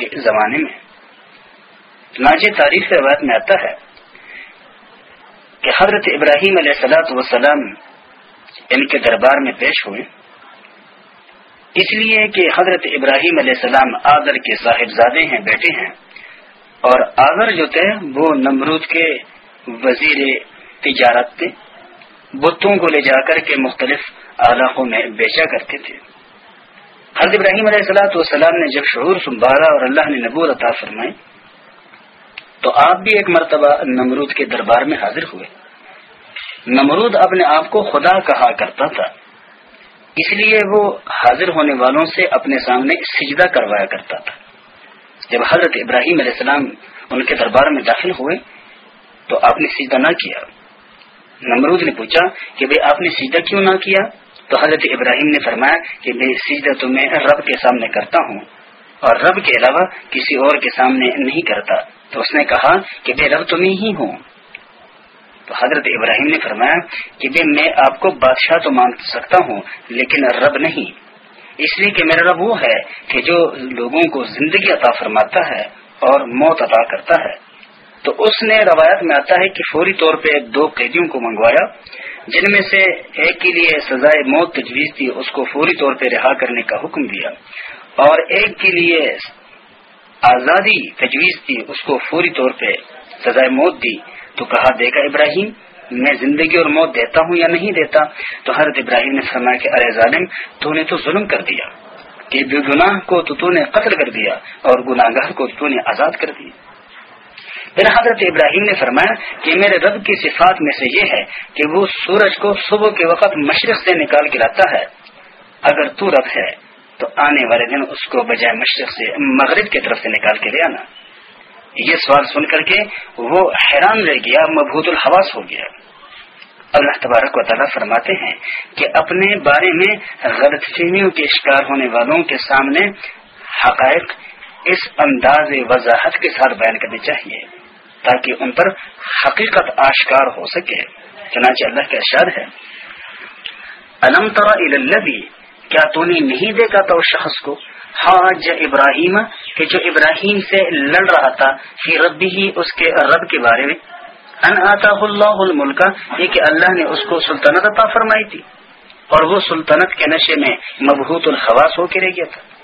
Speaker 1: کے زمانے میں تاریخ میں آتا ہے کہ حضرت ابراہیم علیہ سلاۃ والسلام ان کے دربار میں پیش ہوئے اس لیے کہ حضرت ابراہیم علیہ السلام آگر کے صاحبزادے ہیں بیٹے ہیں اور آگر جو تھے وہ نمرود کے وزیر تجارت بتوں کو لے جا کر کے مختلف علاقوں میں بیچا کرتے تھے حضرت ابراہیم علیہ السلاۃ والسلام نے جب شعور سنبھالا اور اللہ نے نبو عطا فرمائی تو آپ بھی ایک مرتبہ نمرود کے دربار میں حاضر ہوئے نمرود اپنے آپ کو خدا کہا کرتا تھا اس لیے وہ حاضر ہونے والوں سے اپنے سامنے سجدہ کروایا کرتا تھا جب حضرت ابراہیم علیہ السلام ان کے دربار میں داخل ہوئے تو آپ نے سجدہ نہ کیا نمرود نے پوچھا کہ آپ نے سیدھا کیوں نہ کیا تو حضرت ابراہیم نے فرمایا کہ میں سیدھا میں رب کے سامنے کرتا ہوں اور رب کے علاوہ کسی اور کے سامنے نہیں کرتا تو اس نے کہا کہ بے رب تمہیں ہی ہوں تو حضرت ابراہیم نے فرمایا کہ بے میں آپ کو بادشاہ تو مان سکتا ہوں لیکن رب نہیں اس لیے کہ میرا رب وہ ہے کہ جو لوگوں کو زندگی عطا فرماتا ہے اور موت عطا کرتا ہے تو اس نے روایت میں آتا ہے کہ فوری طور پہ دو قیدیوں کو منگوایا جن میں سے ایک کے لیے سزائے موت تجویز تھی اس کو فوری طور پہ رہا کرنے کا حکم دیا اور ایک کے لیے آزادی تجویز تھی اس کو فوری طور پہ سزائے موت دی تو کہا دے گا ابراہیم میں زندگی اور موت دیتا ہوں یا نہیں دیتا تو حضرت ابراہیم نے فرمایا کہ ارے ظالم تو نے تو ظلم کر دیا کہ گناہ کو تو تو نے قتل کر دیا اور گناہ گاہ کو تو نے آزاد کر دیا پھر حضرت ابراہیم نے فرمایا کہ میرے رب کی صفات میں سے یہ ہے کہ وہ سورج کو صبح کے وقت مشرق سے نکال کے لاتا ہے اگر تو رب ہے تو آنے والے دن اس کو بجائے مشرق سے مغرب کی طرف سے نکال کے لے آنا یہ سوال سن کر کے وہ حیران رہ گیا مبوط الحواس ہو گیا اللہ تبارک و تعالیٰ فرماتے ہیں کہ اپنے بارے میں غلط فہمیوں کے شکار ہونے والوں کے سامنے حقائق اس انداز وضاحت کے ساتھ بیان کرنے چاہیے تاکہ ان پر حقیقت آشکار ہو سکے چنانچہ اللہ کا اشار ہے الم ترا بھی کیا تو نے نہیں دیکھا تھا شخص کو ہاں ابراہیم کہ جو ابراہیم سے لڑ رہا تھا فی ربی ہی اس کے رب کے بارے میں ان آتا اللہ الملکہ یہ کہ اللہ نے اس کو سلطنت عطا فرمائی تھی اور وہ سلطنت کے نشے میں مبہوت الخواس ہو کے رہ گیا تھا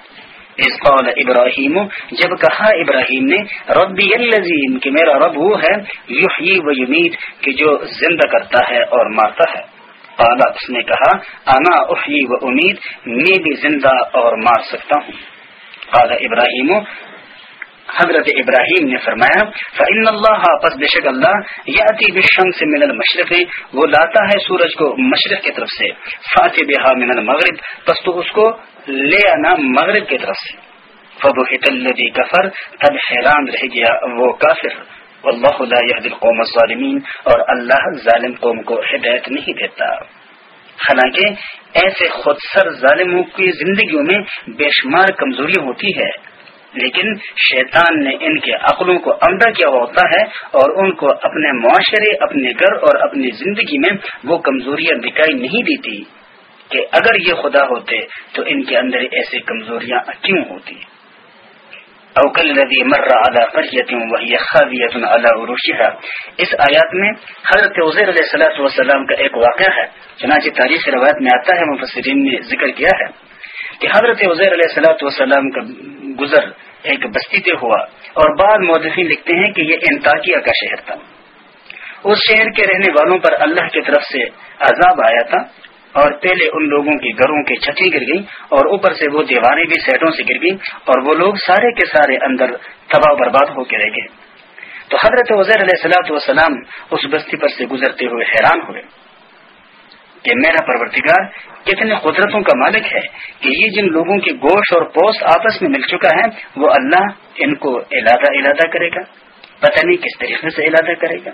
Speaker 1: اس قول ابراہیم جب کہا ابراہیم نے ربی الزیم کہ میرا رب وہ ہے یحیی و یمید کہ جو زندہ کرتا ہے اور مارتا ہے قال اس نے کہا انا احیی و امید میں بھی زندہ اور مار سکتا ہوں قال ابراہیم حضرت ابراہیم نے فرمایا فعن اللہ پس بے شک اللہ یا اتی بشن سے من المشرق وہ لاتا ہے سورج کو مشرق کی طرف سے فاتح بحا من المغرب پس تو اس کو لے آنا مغرب کی طرف سے فبوہت کفر تب حیران رہ گیا وہ کافر اللہ خدا ظالمین اور اللہ ظالم قوم کو ہدایت نہیں دیتا حالانکہ ایسے خود سر ظالموں کی زندگیوں میں بے شمار کمزوری ہوتی ہے لیکن شیطان نے ان کے عقلوں کو عمدہ کیا ہوتا ہے اور ان کو اپنے معاشرے اپنے گھر اور اپنی زندگی میں وہ کمزوریاں دکھائی نہیں دیتی کہ اگر یہ خدا ہوتے تو ان کے اندر ایسی کمزوریاں کیوں ہوتی اوکل ندی وہی اس آیات میں حضرت علیہ صلاح والسلام کا ایک واقعہ ہے چنانچہ تاریخ روایت میں آتا ہے مفسرین نے ذکر کیا ہے کہ حضرت وزیر علیہ صلاح والسلام کا گزر ایک بستی پہ ہوا اور بعد مودفین لکھتے ہیں کہ یہ انتاکیہ کا شہر تھا اس شہر کے رہنے والوں پر اللہ کی طرف سے عذاب آیا تھا اور پہلے ان لوگوں کی گھروں کے چھتیں گر گئیں اور اوپر سے وہ دیواریں بھی سیٹوں سے گر گئیں اور وہ لوگ سارے کے سارے اندر تباہ برباد ہو کے رہ گئے تو حضرت وزیر علیہ و وسلام اس بستی پر سے گزرتے ہوئے حیران ہوئے کہ میرا پرورتگار کتنے قدرتوں کا مالک ہے کہ یہ جن لوگوں کے گوشت اور پوست آپس میں مل چکا ہے وہ اللہ ان کو الادا علادہ کرے گا پتہ نہیں کس طریقے سے علادہ کرے گا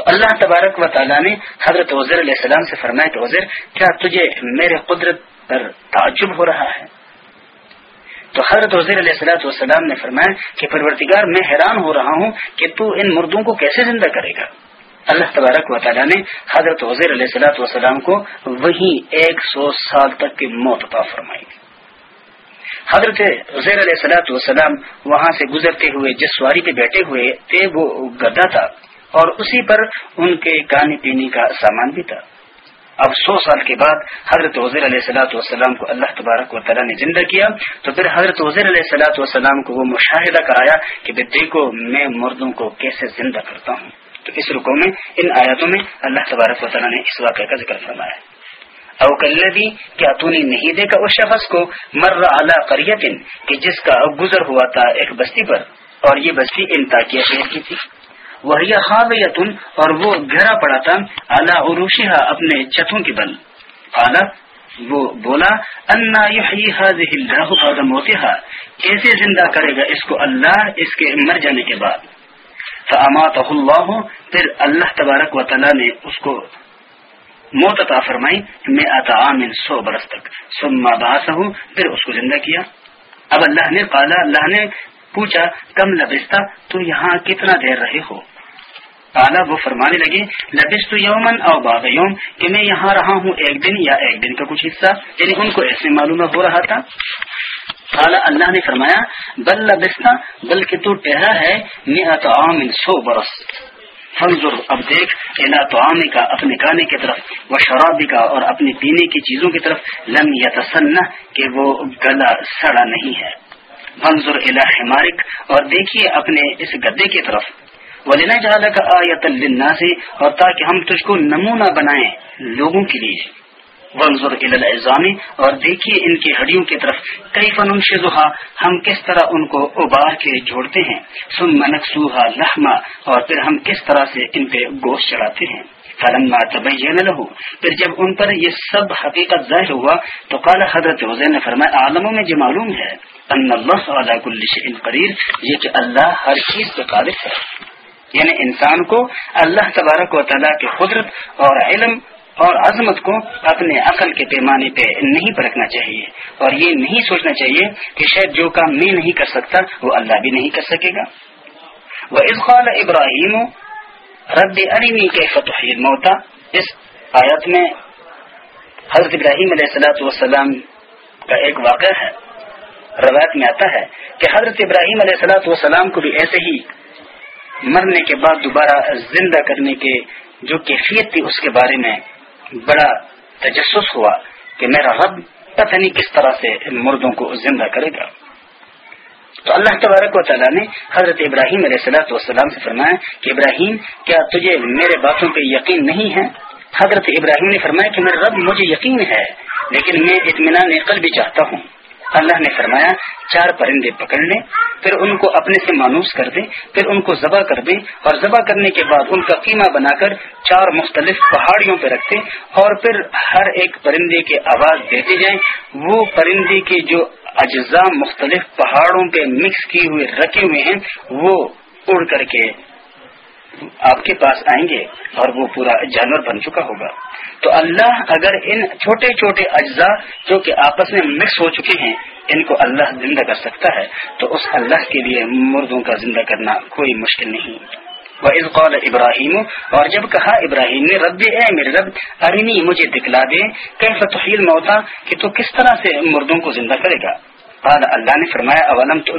Speaker 1: تو اللہ تبارک و تعالیٰ نے حضرت وزیر علیہ السلام سے فرمایا کہ فرمائے کیا تجھے میرے قدرت پر تعجب ہو رہا ہے تو حضرت وزیر علیہ نے فرمایا کہ پرورتگار میں حیران ہو رہا ہوں کہ تو ان مردوں کو کیسے زندہ کرے گا اللہ تبارک و تعالیٰ نے حضرت وزیر علیہ السلاۃ والسلام کو وہی ایک سو سال تک کی موت پا فرمائی حضرت وزیر علیہ السلاۃ والسلام وہاں سے گزرتے ہوئے جس سواری پہ بیٹھے ہوئے تھے وہ گدا تھا اور اسی پر ان کے کھانے پینے کا سامان بھی تھا اب سو سال کے بعد حضرت وزیر علیہ سلاۃ والسلام کو اللہ تبارک و تعالیٰ نے زندہ کیا تو پھر حضرت وزیر علیہ سلاۃ والسلام کو وہ مشاہدہ کرایا کہ بے دیکھو میں مردوں کو کیسے زندہ کرتا ہوں تو اس رکو میں ان آیاتوں میں اللہ تبارک و تعالیٰ نے اس واقعہ کا ذکر فرمایا اوکل بھی کیا تو نے نہیں دیکھا اس شخص کو مر قریت کہ جس کا گزر ہوا تھا ایک بستی پر اور یہ بستی ان تھی وہی خواب اور وہ گھرا پڑا تھا اللہ عروشی اپنے چتوں کے بل اعلیٰ وہ بولا انا کیسے زندہ کرے گا اس کو اللہ اس کے مر جانے کے بعد فعمات اللہ پھر اللہ تبارک و تعالیٰ نے اس کو موت عطا فرمائی میں آتا عامن سو برس تک سما باس ہوں پھر اس کو زندہ کیا اب اللہ نے اللہ نے پوچھا کم لبستہ تو یہاں کتنا دیر رہے ہو کالا وہ فرمانے لگے لبس تو یومن او باغ یوم کہ میں یہاں رہا ہوں ایک دن یا ایک دن کا کچھ حصہ یعنی ان کو ایسے معلوم ہو رہا تھا کالا اللہ نے فرمایا بل لبستا بلکہ تو ٹہرا ہے عام سو برس فنظر اب دیکھ الا تو آنے کا اپنے کھانے کی طرف وہ شرابی کا اور اپنے پینے کی چیزوں کی طرف لم یا کہ وہ گلا سڑا نہیں ہے منظر الا مارک اور دیکھیے اپنے اس گدے کی طرف ولینا کا اللہ سے اور تاکہ ہم تجھ کو نمونہ بنائے لوگوں کے لیے ونظر اور دیکھیے ان کی ہڈیوں کی طرف کئی فنون سے ہم کس طرح ان کو ابار کے جوڑتے ہیں اور پھر ہم کس طرح سے ان پہ گوشت چڑھاتے ہیں پھر جب ان پر یہ سب حقیقت ظاہر ہوا تو کالا حضرت فرمایا عالموں میں یہ معلوم ہے اللہ کل یہ کہ اللہ ہر چیز ہے یعنی انسان کو اللہ تبارک و تعالیٰ کے قدرت اور علم اور عظمت کو اپنے عقل کے پیمانے پہ نہیں پرکھنا چاہیے اور یہ نہیں سوچنا چاہیے کہ شاید جو کام میں نہیں کر سکتا وہ اللہ بھی نہیں کر سکے گا وہ ابراہیم رد علیمی موتا اس آیت میں حضرت ابراہیم علیہ وسلام کا ایک واقعہ ہے روایت میں آتا ہے کہ حضرت ابراہیم علیہ وسلام کو بھی ایسے ہی مرنے کے بعد دوبارہ زندہ کرنے کے جو کیفیت تھی اس کے بارے میں بڑا تجسس ہوا کہ میرا رب پتہ نہیں کس طرح سے مردوں کو زندہ کرے گا تو اللہ تبارک و تعالیٰ نے حضرت ابراہیم علیہ صلاح وسلام سے فرمایا کہ ابراہیم کیا تجھے میرے باتوں پہ یقین نہیں ہے حضرت ابراہیم نے فرمایا کہ میرا رب مجھے یقین ہے لیکن میں اطمینان کل بھی چاہتا ہوں اللہ نے فرمایا چار پرندے پکڑ لیں پھر ان کو اپنے سے مانوس کر دیں پھر ان کو ذبح کر دیں اور ذبح کرنے کے بعد ان کا قیمہ بنا کر چار مختلف پہاڑیوں پہ رکھتے اور پھر ہر ایک پرندے کے آواز دیتے جائیں وہ پرندے کے جو اجزاء مختلف پہاڑوں پہ مکس کیے ہوئے رکھے ہوئے ہیں وہ اڑ کر کے آپ کے پاس آئیں گے اور وہ پورا جانور بن چکا ہوگا تو اللہ اگر ان چھوٹے چھوٹے اجزاء جو کہ آپس میں مکس ہو چکے ہیں ان کو اللہ زندہ کر سکتا ہے تو اس اللہ کے لیے مردوں کا زندہ کرنا کوئی مشکل نہیں قول ابراہیم اور جب کہا ابراہیم نے رب اے میرے رب ارنی مجھے دکھلا دے موتا کہ تو کس طرح سے مردوں کو زندہ کرے گا اللہ نے فرمایا اولم تو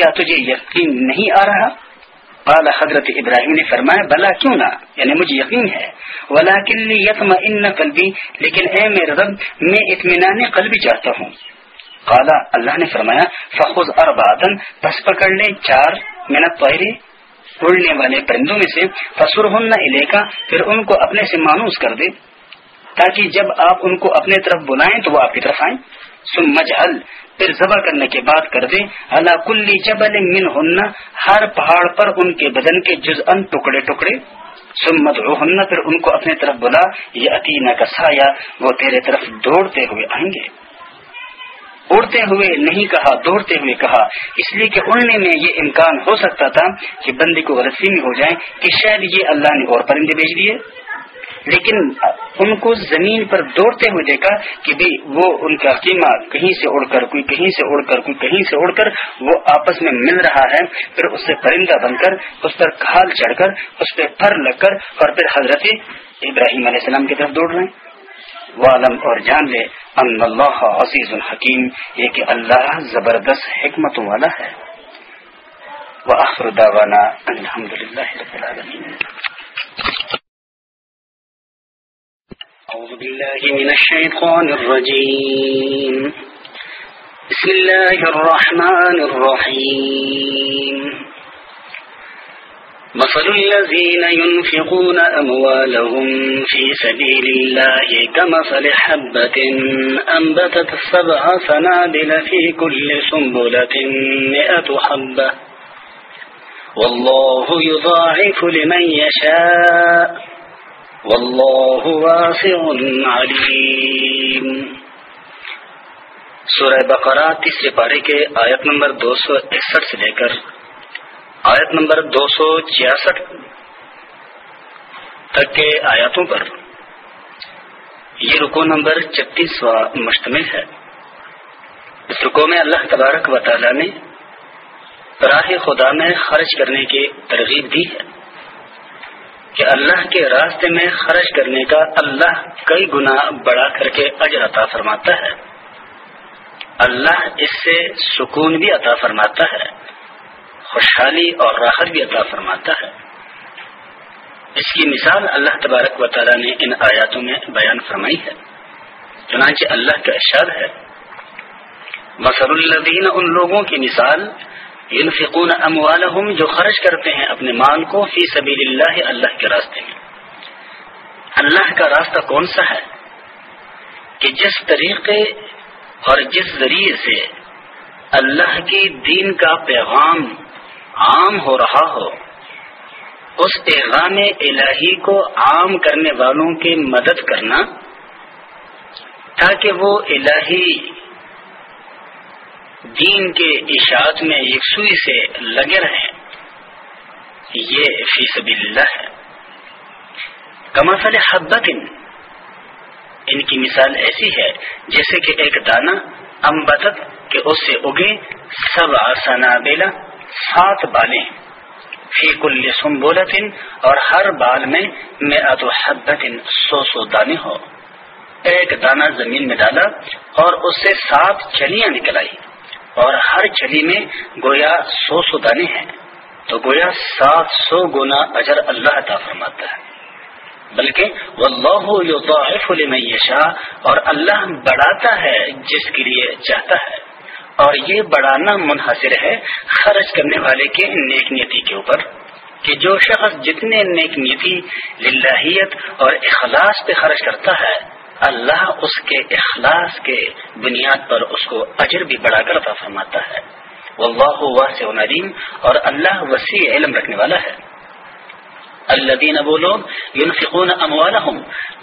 Speaker 1: کیا تجھے یقین نہیں آ رہا قال حضرت ابراہیم نے فرمایا بلا کیوں نہ یعنی مجھے یقین ہے اطمینان قلبی کلبی چاہتا ہوں قال اللہ نے فرمایا بس پس لے چار منت پہرے اڑنے والے پرندوں میں سے فصور کا پھر ان کو اپنے سے مانوس کر دے تاکہ جب آپ ان کو اپنے طرف بلائیں تو وہ آپ کی طرف آئیں سمجھ ہل پھر ذبح کرنے کے بعد کر دے اللہ کل جب من ہن ہر پہاڑ پر ان کے بدن کے جز ان ٹکڑے ٹکڑے پھر ان کو اپنے طرف بلا یہ عطینہ کا سایہ وہ تیرے طرف دوڑتے ہوئے آئیں گے اڑتے ہوئے نہیں کہا دوڑتے ہوئے کہا اس لیے کہ اڑنے میں یہ امکان ہو سکتا تھا کہ بندی کو غلطی میں ہو جائے کہ شاید یہ اللہ نے اور پرندے بھیج دیے لیکن ان کو زمین پر دوڑتے ہوئے دیکھا کہ بھی وہ ان کا قیمہ کہیں سے اڑ کر کوئی کہیں سے اڑ کر کوئی کہیں سے اڑ کر وہ آپس میں مل رہا ہے پھر اس سے پرندہ بن کر اس پر کھال چڑھ کر اس پہ پر لگ کر اور پھر حضرت ابراہیم علیہ السلام کی طرف دوڑ رہے ہیں اور جان لے ان اللہ عزیز الحکیم یہ کہ اللہ
Speaker 2: زبردست حکمت والا ہے وآخر دعوانا الحمدللہ رب أعوذ بالله من الشيطان الرجيم بسم
Speaker 1: الله الرحمن الرحيم مثل الذين ينفقون أموالهم في سبيل الله كمثل حبة أنبتت سبع سنابل في كل سنبلة مئة حبة والله يضاعف لمن يشاء واسع سورہ بقرہ تیسرے پارے کے آیت نمبر دو سو اکسٹھ سے لے کر آیت نمبر دو سو چھیاسٹھ تک کے آیاتوں پر یہ رکو نمبر چھتیسواں مشتمل ہے اس رکو میں اللہ تبارک و تعالی نے راہ خدا میں خرچ کرنے کی ترغیب دی ہے کہ اللہ کے راستے میں خرچ کرنے کا اللہ کئی گنا بڑا کر کے اجر عطا فرماتا ہے اللہ اس سے سکون بھی عطا فرماتا ہے خوشحالی اور راحت بھی عطا فرماتا ہے اس کی مثال اللہ تبارک و تعالیٰ نے ان آیاتوں میں بیان فرمائی ہے چنانچہ اللہ کا اشار ہے مسر الدین ان لوگوں کی مثال ينفقون اموالهم جو خرچ کرتے ہیں اپنے مال کو فی سبیل اللہ اللہ کے راستے میں اللہ کا راستہ کون سا ہے کہ جس طریقے اور جس ذریعے سے اللہ کی دین کا پیغام عام ہو رہا ہو اس پیغام الہی کو عام کرنے والوں کی مدد کرنا تاکہ وہ الہی دین کے اشاعت میں یکسوئی سے لگے رہیں یہ فی اللہ ہے کما حبت ان کی مثال ایسی ہے جیسے کہ ایک دانہ امبتت کہ اس سے اگے سب آسان بیلا سات بالیں فی کل سمبولت اور ہر بال میں میں اتو حبت ان سو سو دانے ہو ایک دانہ زمین میں ڈالا اور اس سے سات چلیاں نکل آئی اور ہر چلی میں گویا سو سو دانے ہیں تو گویا سات سو گنا اجر اللہ عطا فرماتا ہے بلکہ یشاء اور اللہ بڑھاتا ہے جس کے لیے چاہتا ہے اور یہ بڑھانا منحصر ہے خرچ کرنے والے کے نیک نیتی کے اوپر کہ جو شخص جتنے نیک نیتی للہیت اور اخلاص پہ خرچ کرتا ہے اللہ اس کے اخلاص کے بنیاد پر اس کو اجر بھی بڑا کرتا فرماتا ہے اللہ وسیع علم رکھنے والا ہے اللہ وہ لوگ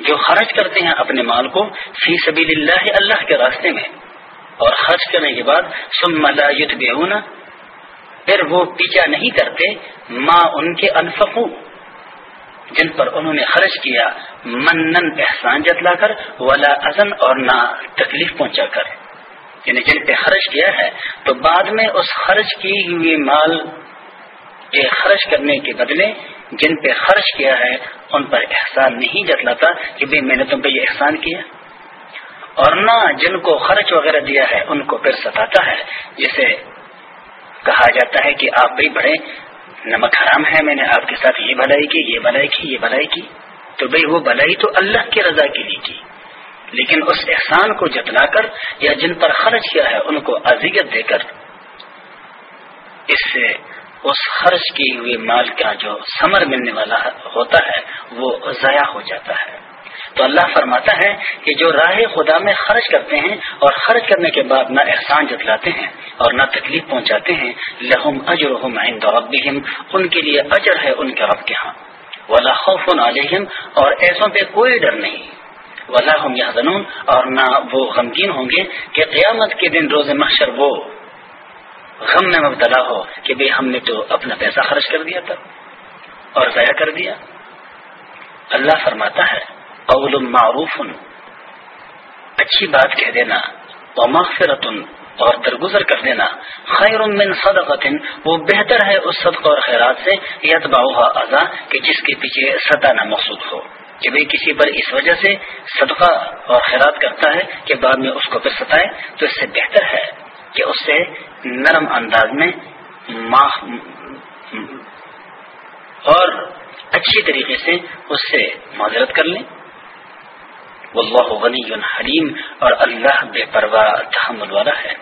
Speaker 1: جو خرچ کرتے ہیں اپنے مال کو فی سبیل اللہ اللہ کے راستے میں اور خرچ کرنے کے بعد پھر وہ پیچھا نہیں کرتے ماں ان کے انفقوں جن پر انہوں نے خرچ کیا منن احسان جتلا کر ولا ازن اور نہ تکلیف پہنچا کر یعنی جن پہ خرچ کیا ہے تو بعد میں اس خرچ کی ہوئی مال کے خرچ کرنے کے بدلے جن پہ خرچ کیا ہے ان پر احسان نہیں جتلاتا کہ بھائی میں نے تم پہ یہ احسان کیا اور نہ جن کو خرچ وغیرہ دیا ہے ان کو پھر ستاتا ہے جسے کہا جاتا ہے کہ آپ بھی بڑھیں نمک حرام ہے میں نے آپ کے ساتھ یہ بھلائی کی یہ بھلائی کی یہ بھلائی کی تو بھائی وہ بھلائی تو اللہ کی رضا کے لیے کی لیکن اس احسان کو جتلا کر یا جن پر خرچ کیا ہے ان کو اذیت دے کر اس سے اس خرچ کی ہوئے مال کا جو سمر ملنے والا ہوتا ہے وہ ضائع ہو جاتا ہے تو اللہ فرماتا ہے کہ جو راہ خدا میں خرچ کرتے ہیں اور خرچ کرنے کے بعد نہ احسان جتلاتے ہیں اور نہ تکلیف پہنچاتے ہیں لہم اجر ان ان کے کے کے لیے ہے رب ہاں خوف اور ایسوں پہ کوئی ڈر نہیں ہم یہ اور نہ وہ غمگین ہوں گے کہ قیامت کے دن روز محشر وہ غم میں مبتلا ہو کہ ہم نے تو اپنا پیسہ خرچ کر دیا تھا اور ضائع کر دیا اللہ فرماتا ہے قول معروف اچھی بات کہہ دینا اور درگزر کر دینا خیر من صدقت وہ بہتر ہے اس صدقہ اور خیرات سے یت باؤ آزا کہ جس کے پیچھے ستانا مقصود ہو کہ بھائی کسی پر اس وجہ سے صدقہ اور خیرات کرتا ہے کہ بعد میں اس کو پھر ستائے تو اس سے بہتر ہے کہ اس سے نرم انداز میں اور اچھی طریقے سے اس سے معذرت کر لیں واللہ غنی حلیم اور اللہ بے پرواہ تحمل والا ہے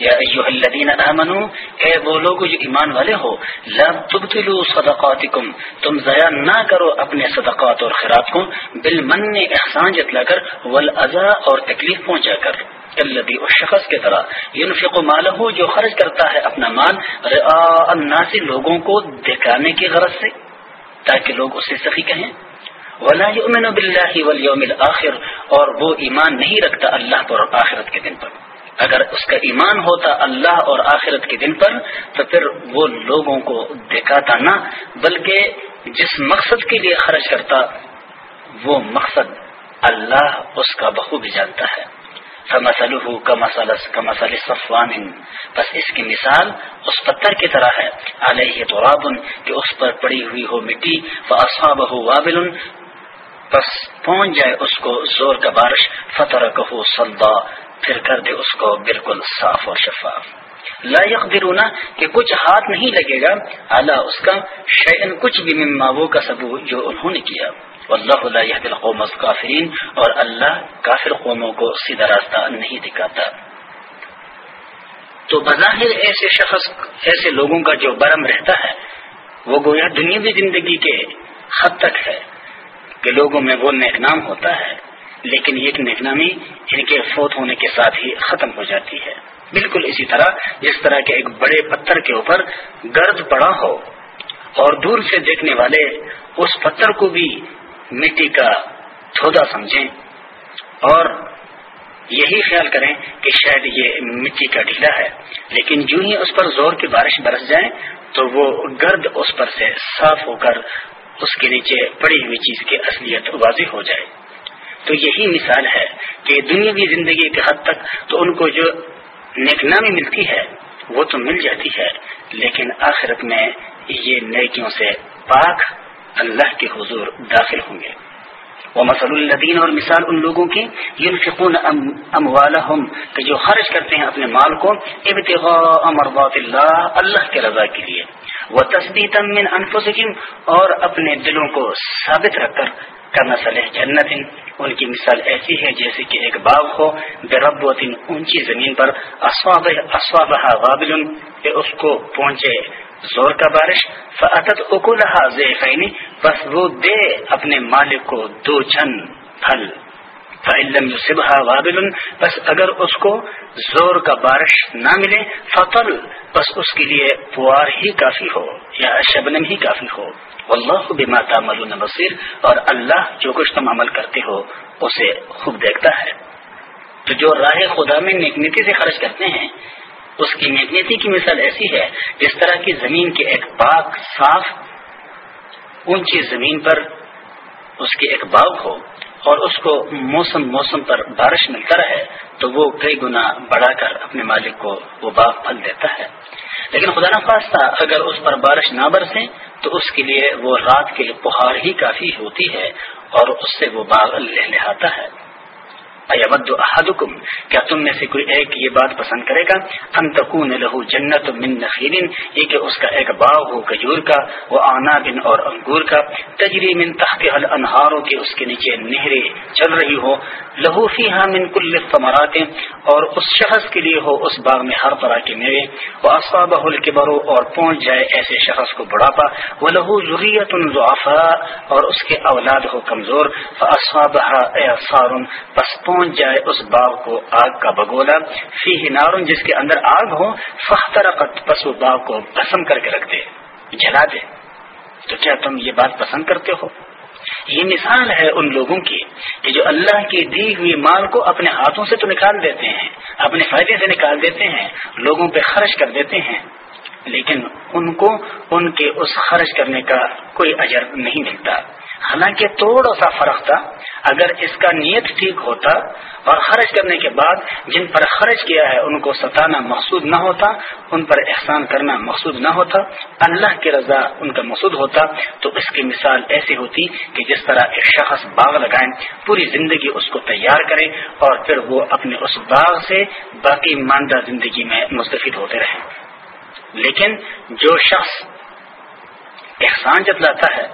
Speaker 1: یا ایوہ الذین آمنوا اے وہ لوگ جو ایمان والے ہو لا تبتلو صدقاتکم تم ضیاء نہ کرو اپنے صدقات اور خیرات کو بالمن احسان جتلا کر والعزا اور تکلیف پہنچا کر الذي الشخص کے طرح ينفق مالہ جو خرج کرتا ہے اپنا مال رعا الناس لوگوں کو دکھانے کی غرض سے تاکہ لوگ اسے سخی کہیں ولا يؤمن بالله واليوم الاخر اور وہ ایمان نہیں رکھتا اللہ پر اور آخرت کے دن پر اگر اس کا ایمان ہوتا اللہ اور آخرت کے دن پر تو پھر وہ لوگوں کو دکھاتا نہ بلکہ جس مقصد کے لیے خرچ کرتا وہ مقصد اللہ اس کا بخوبی جانتا ہے فمسلہ کما صلی صفوان بس اس کی مثال اس پتھر کی طرح ہے علیہ تراب کہ اس پر پڑی ہوئی ہو مٹی فاصحابہ وابل بس پہنچ جائے اس کو زور کا بارش فتح پھر کر دے اس کو بالکل صاف اور شفاف لا کہ کچھ ہاتھ نہیں لگے گا اس کا شعین کچھ بھی مما وہ کا ثبوت جو انہوں نے کیا اللہ اور اللہ کافر قوموں کو سیدھا راستہ نہیں دکھاتا تو بظاہر ایسے شخص ایسے لوگوں کا جو برم رہتا ہے وہ گویا دنیا زندگی کے حد تک ہے کہ لوگوں میں وہ نیک نام ہوتا ہے لیکن یہ نیک نامی ان کے فوت ہونے کے ساتھ ہی ختم ہو جاتی ہے بالکل اسی طرح جس طرح کے ایک بڑے پتھر کے اوپر گرد پڑا ہو اور دور سے دیکھنے والے اس پتھر کو بھی مٹی کا تھودا سمجھیں اور یہی خیال کریں کہ شاید یہ مٹی کا ڈھیلا ہے لیکن جو ہی اس پر زور کی بارش برس جائے تو وہ گرد اس پر سے صاف ہو کر اس کے نیچے پڑی ہوئی چیز کی اصلیت واضح ہو جائے تو یہی مثال ہے کہ دنیاوی زندگی کے حد تک تو ان کو جو نیک نامی ملتی ہے وہ تو مل جاتی ہے لیکن آخرت میں یہ نیکیوں سے پاک اللہ کے حضور داخل ہوں گے وہ مسل الدین اور مثال ان لوگوں کی یونفقون اموالہم کہ جو خرچ کرتے ہیں اپنے مال کو ابتغاء مربات اللہ اللہ کے رضا کے لیے وہ تصدیق من انفسکم اور اپنے دلوں کو ثابت رکھ کر کرنا صلیح جنت ان کی مثال ایسی ہے جیسے کہ ایک باغ ہو بے و تین اونچی زمین پر کہ اس کو پہنچے زور کا بارش فکو اکولہ زیفینی بس وہ دے اپنے مالک کو دو چند پھل فعلم صبح وابل بس اگر اس کو زور کا بارش نہ ملے بس اس کے لیے پوار ہی کافی ہو یا شبنم ہی کافی ہو اللہ ماتا بصیر اور اللہ جو کچھ تم عمل کرتے ہو اسے خوب دیکھتا ہے تو جو راہ خدا میں نیکنیتی سے خرچ کرتے ہیں اس کی نیکنیتی کی مثال ایسی ہے جس طرح کی زمین کے ایک پاک صاف اونچی زمین پر اس کے باغ ہو اور اس کو موسم موسم پر بارش ملتا رہے تو وہ کئی گنا بڑھا کر اپنے مالک کو وہ باغ پھل دیتا ہے لیکن خدا نخواستہ اگر اس پر بارش نہ برسے تو اس کے لیے وہ رات کے پہاڑ ہی کافی ہوتی ہے اور اس سے وہ باغ لہ لے ہے احدكم کیا تم میں سے کوئی ایک یہ بات پسند کرے گا ان تکون له جنت من نخیل یہ کہ اس کا ایک باغ ہو کجور کا وہ آنا بن اور انگور کا تجری من تحت الانہار کے اس کے نیچے نہریں چل رہی ہو لہو فی من کل الثمرات اور اس شخص کے لیے ہو اس باغ میں ہر طرح کے میوے وہ اصابہ الکبر اور پہنچ جائے ایسے شخص کو بڑھاپا وہ لہو ذریۃ ضعفاء اور اس کے اولاد ہو کمزور فاصابها اعصار بس پہنچ پہنچ جائے اس باغ کو آگ کا بگولا فی نارن جس کے اندر آگ ہو پس باغ کو بسم کر کے رکھ دے جلا دے تو کیا تم یہ بات پسند کرتے ہو یہ مثال ہے ان لوگوں کی کہ جو اللہ کی دی ہوئی مال کو اپنے ہاتھوں سے تو نکال دیتے ہیں اپنے فائدے سے نکال دیتے ہیں لوگوں پہ خرچ کر دیتے ہیں لیکن ان ان کو کے اس خرچ کرنے کا کوئی اجر نہیں ملتا حالانکہ تھوڑا سا فرق تھا اگر اس کا نیت ٹھیک ہوتا اور خرچ کرنے کے بعد جن پر خرچ کیا ہے ان کو ستانا مقصود نہ ہوتا ان پر احسان کرنا مقصود نہ ہوتا اللہ کی رضا ان کا مقصود ہوتا تو اس کی مثال ایسی ہوتی کہ جس طرح ایک شخص باغ لگائیں پوری زندگی اس کو تیار کرے اور پھر وہ اپنے اس باغ سے باقی ماندہ زندگی میں مستفید ہوتے رہیں لیکن جو شخص احسان جتلاتا ہے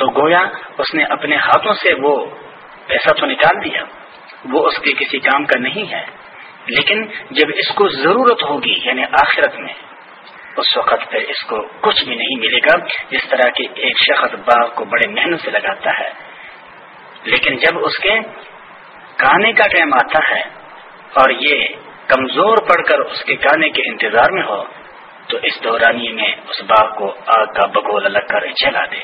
Speaker 1: تو گویا اس نے اپنے ہاتھوں سے وہ پیسہ تو نکال دیا وہ اس کے کسی کام کا نہیں ہے لیکن جب اس کو ضرورت ہوگی یعنی آخرت میں اس وقت پہ اس کو کچھ بھی نہیں ملے گا جس طرح کہ ایک شخص باغ کو بڑے محنت سے لگاتا ہے لیکن جب اس کے کہنے کا ٹائم آتا ہے اور یہ کمزور پڑ کر اس کے کہنے کے انتظار میں ہو تو اس دورانی میں اس باغ کو آگ کا بگول الگ کر جلا دے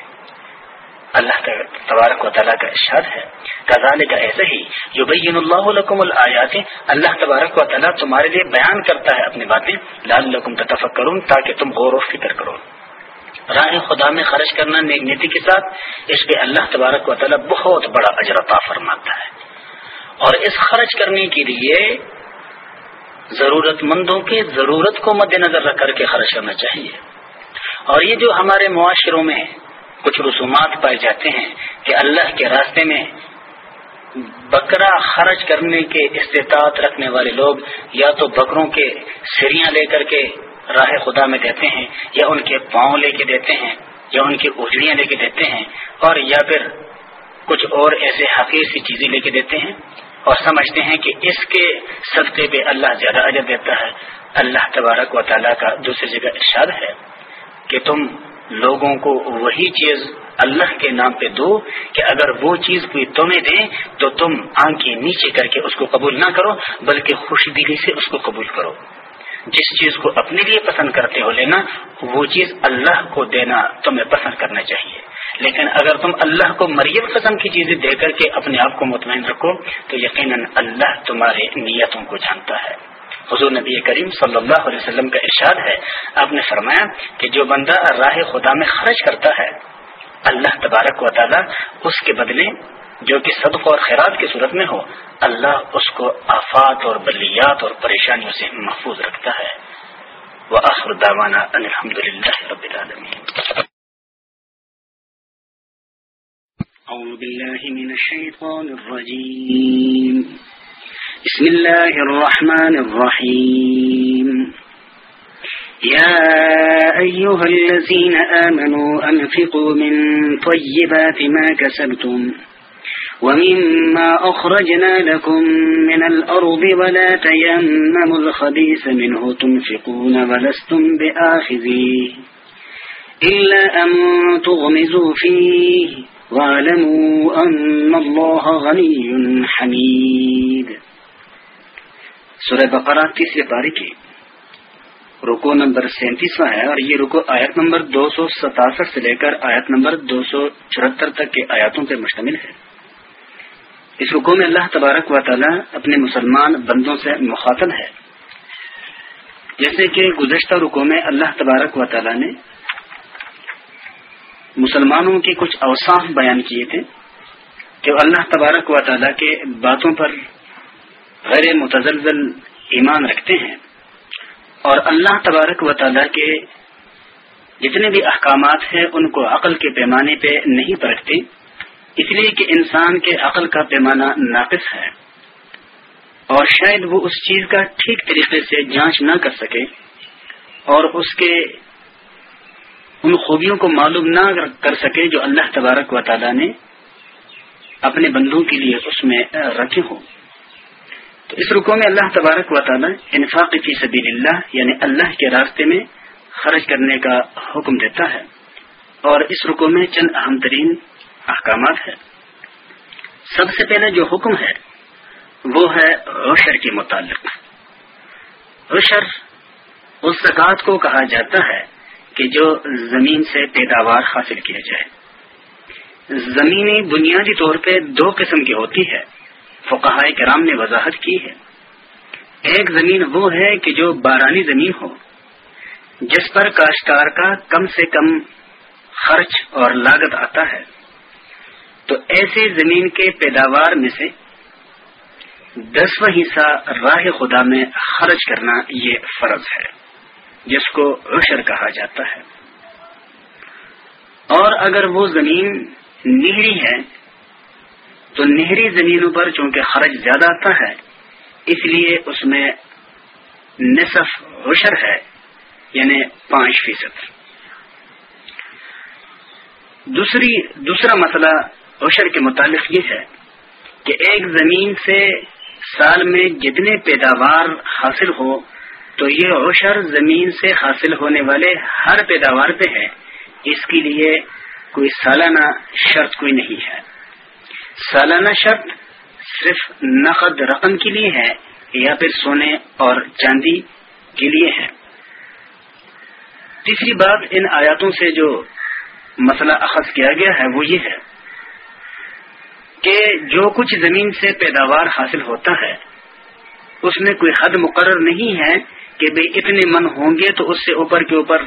Speaker 1: اللہ تبارک و تعالیٰ کا ارشاد ہے کا ایسے ہی جو بین اللہ اللہ تبارک و تعالیٰ تمہارے لیے بیان کرتا ہے اپنی باتیں لالکم تفق کروں تاکہ تم غور و فکر کرو راہ خدا میں خرچ کرنا نیک نیتی کے ساتھ اس پہ اللہ تبارک و تعالیٰ بہت بڑا اجرتا فرماتا ہے اور اس خرچ کرنے کے لیے ضرورت مندوں کی ضرورت کو مد نظر رکھ کر کے خرچ کرنا چاہیے اور یہ جو ہمارے معاشروں میں کچھ رسومات پائے جاتے ہیں کہ اللہ کے راستے میں بکرا خرچ کرنے کے استطاعت رکھنے والے لوگ یا تو بکروں کے سریاں لے کر کے راہ خدا میں دیتے ہیں یا ان کے پاؤں لے کے دیتے ہیں یا ان کی اجڑیاں لے کے دیتے ہیں اور یا پھر کچھ اور ایسے سی چیزیں لے کے دیتے ہیں اور سمجھتے ہیں کہ اس کے صدقے پہ اللہ زیادہ اجر دیتا ہے اللہ تبارک و تعالیٰ کا دوسری جگہ ارشاد ہے کہ تم لوگوں کو وہی چیز اللہ کے نام پہ دو کہ اگر وہ چیز کوئی تمہیں دے تو تم آنکھیں نیچے کر کے اس کو قبول نہ کرو بلکہ خوش دلی سے اس کو قبول کرو جس چیز کو اپنے لیے پسند کرتے ہو لینا وہ چیز اللہ کو دینا تمہیں پسند کرنا چاہیے لیکن اگر تم اللہ کو مریم قسم کی چیزیں دے کر کے اپنے آپ کو مطمئن رکھو تو یقیناً اللہ تمہاری نیتوں کو جانتا ہے حضور نبی کریم صلی اللہ علیہ وسلم کا ارشاد ہے آپ نے فرمایا کہ جو بندہ راہ خدا میں خرچ کرتا ہے اللہ تبارک و تعالی اس کے بدلے جو کہ صدق اور خیرات کی صورت میں ہو اللہ اس کو آفات اور بلیات اور پریشانیوں سے محفوظ رکھتا ہے
Speaker 2: رب من بسم الله الرحمن الرحيم
Speaker 1: يا أيها الذين آمنوا أنفقوا من طيبات ما كسبتم ومما أخرجنا لكم من الأرض ولا تيمموا الخبيث منه تنفقون ولستم بآخذيه إلا أن تغمزوا فيه واعلموا أن الله غني حميد سورہ بقرہ تیسری پاری کی رکو نمبر سینتیسواں ہے اور یہ رکو آیت نمبر دو سو ستاسٹھ سے لے کر آیت نمبر دو سو چہتر تک کے آیاتوں پر مشتمل ہے اس رکو میں اللہ تبارک و تعالی اپنے مسلمان بندوں سے مخاطب ہے جیسے کہ گزشتہ رکو میں اللہ تبارک و تعالی نے مسلمانوں کے کچھ اوساف بیان کیے تھے کہ اللہ تبارک و تعالی کے باتوں پر غیر متزلزل ایمان رکھتے ہیں اور اللہ تبارک و تعالیٰ کے جتنے بھی احکامات ہیں ان کو عقل کے پیمانے پہ نہیں پرکھتے اس لیے کہ انسان کے عقل کا پیمانہ ناقص ہے اور شاید وہ اس چیز کا ٹھیک طریقے سے جانچ نہ کر سکے اور اس کے ان خوبیوں کو معلوم نہ کر سکے جو اللہ تبارک و تعالیٰ نے اپنے بندوں کے لیے اس میں رکھے ہوں تو اس رکو میں اللہ تبارک و تعالیٰ انفاق فی سبیل اللہ یعنی اللہ کے راستے میں خرچ کرنے کا حکم دیتا ہے اور اس رکو میں چند اہم ترین احکامات ہیں سب سے پہلے جو حکم ہے وہ ہے عشر کے متعلق عشر اس زکوٰۃ کو کہا جاتا ہے کہ جو زمین سے پیداوار حاصل کیا جائے زمینیں بنیادی طور پہ دو قسم کی ہوتی ہے فقہائے کرام نے وضاحت کی ہے ایک زمین وہ ہے کہ جو بارانی زمین ہو جس پر کاشتکار کا کم سے کم خرچ اور لاگت آتا ہے تو ایسی زمین کے پیداوار میں سے دسواں حصہ راہ خدا میں خرچ کرنا یہ فرض ہے جس کو عشر کہا جاتا ہے اور اگر وہ زمین
Speaker 2: نیری ہے
Speaker 1: تو نہری زمینوں پر چونکہ خرچ زیادہ آتا ہے اس لیے اس میں نصف اوشر ہے یعنی پانچ فیصد دوسری دوسرا مسئلہ اوشر کے متعلق یہ ہے کہ ایک زمین سے سال میں جتنے پیداوار حاصل ہو تو یہ اوشر زمین سے حاصل ہونے والے ہر پیداوار پہ ہے اس کے لیے کوئی سالانہ شرط کوئی نہیں ہے سالانہ شرط صرف نقد رقم کے لیے ہے یا پھر سونے اور چاندی کے لیے ہے تیسری بات ان آیاتوں سے جو مسئلہ اخذ کیا گیا ہے وہ یہ ہے کہ جو کچھ زمین سے پیداوار حاصل ہوتا ہے اس میں کوئی حد مقرر نہیں ہے کہ بے اتنے من ہوں گے تو اس سے اوپر کے اوپر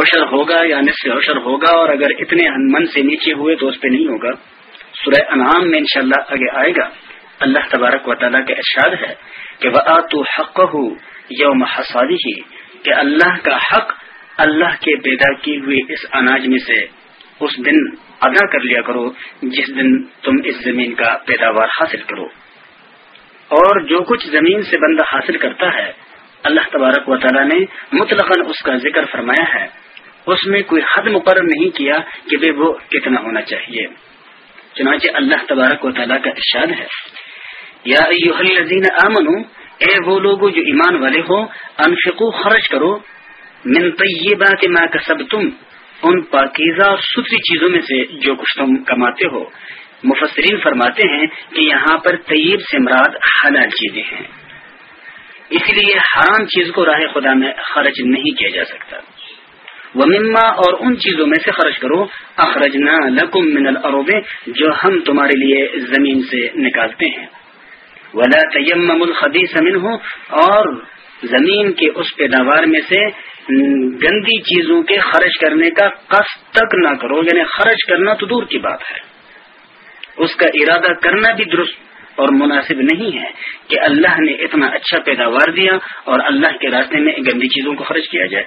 Speaker 1: اوشر ہوگا یا نصف سے اوشر ہوگا اور اگر اتنے من سے نیچے ہوئے تو اس پہ نہیں ہوگا سورہ انعام میں انشاءاللہ شاء آگے آئے گا اللہ تبارک و تعالیٰ کا ارشاد ہے کہ وہ آ تو حقوی ہی کہ اللہ کا حق اللہ کے پیدا کی ہوئے اس اناج میں سے اس دن ادا کر لیا کرو جس دن تم اس زمین کا پیداوار حاصل کرو اور جو کچھ زمین سے بندہ حاصل کرتا ہے اللہ تبارک و تعالیٰ نے مطلق اس کا ذکر فرمایا ہے اس میں کوئی حد مقرر نہیں کیا کہ بے وہ کتنا ہونا چاہیے چنانچہ اللہ تبارک و تعالیٰ کا ارشاد ہے یا اے وہ لوگ جو ایمان والے ہو انفقو خرچ کرو من بات ما کا سب تم ان پاکیزہ اور ستری چیزوں میں سے جو کچھ تم کماتے ہو مفسرین فرماتے ہیں کہ یہاں پر طیب سے مراد حلال چیزیں ہیں اسی لیے حرام چیز کو راہ خدا میں خرچ نہیں کیا جا سکتا وہ مما اور ان چیزوں میں سے خرچ کرو اخرج نہ لکم من الروبے جو ہم تمہارے لیے زمین سے نکالتے ہیں ولا تیم الخبیث زمین ہو اور زمین کے اس پیداوار میں سے گندی چیزوں کے خرچ کرنے کا کس تک نہ کرو یعنی خرچ کرنا تو دور کی بات ہے اس کا ارادہ کرنا بھی درست اور مناسب نہیں ہے کہ اللہ نے اتنا اچھا پیداوار دیا اور اللہ کے راستے میں گندی چیزوں کو خرچ کیا جائے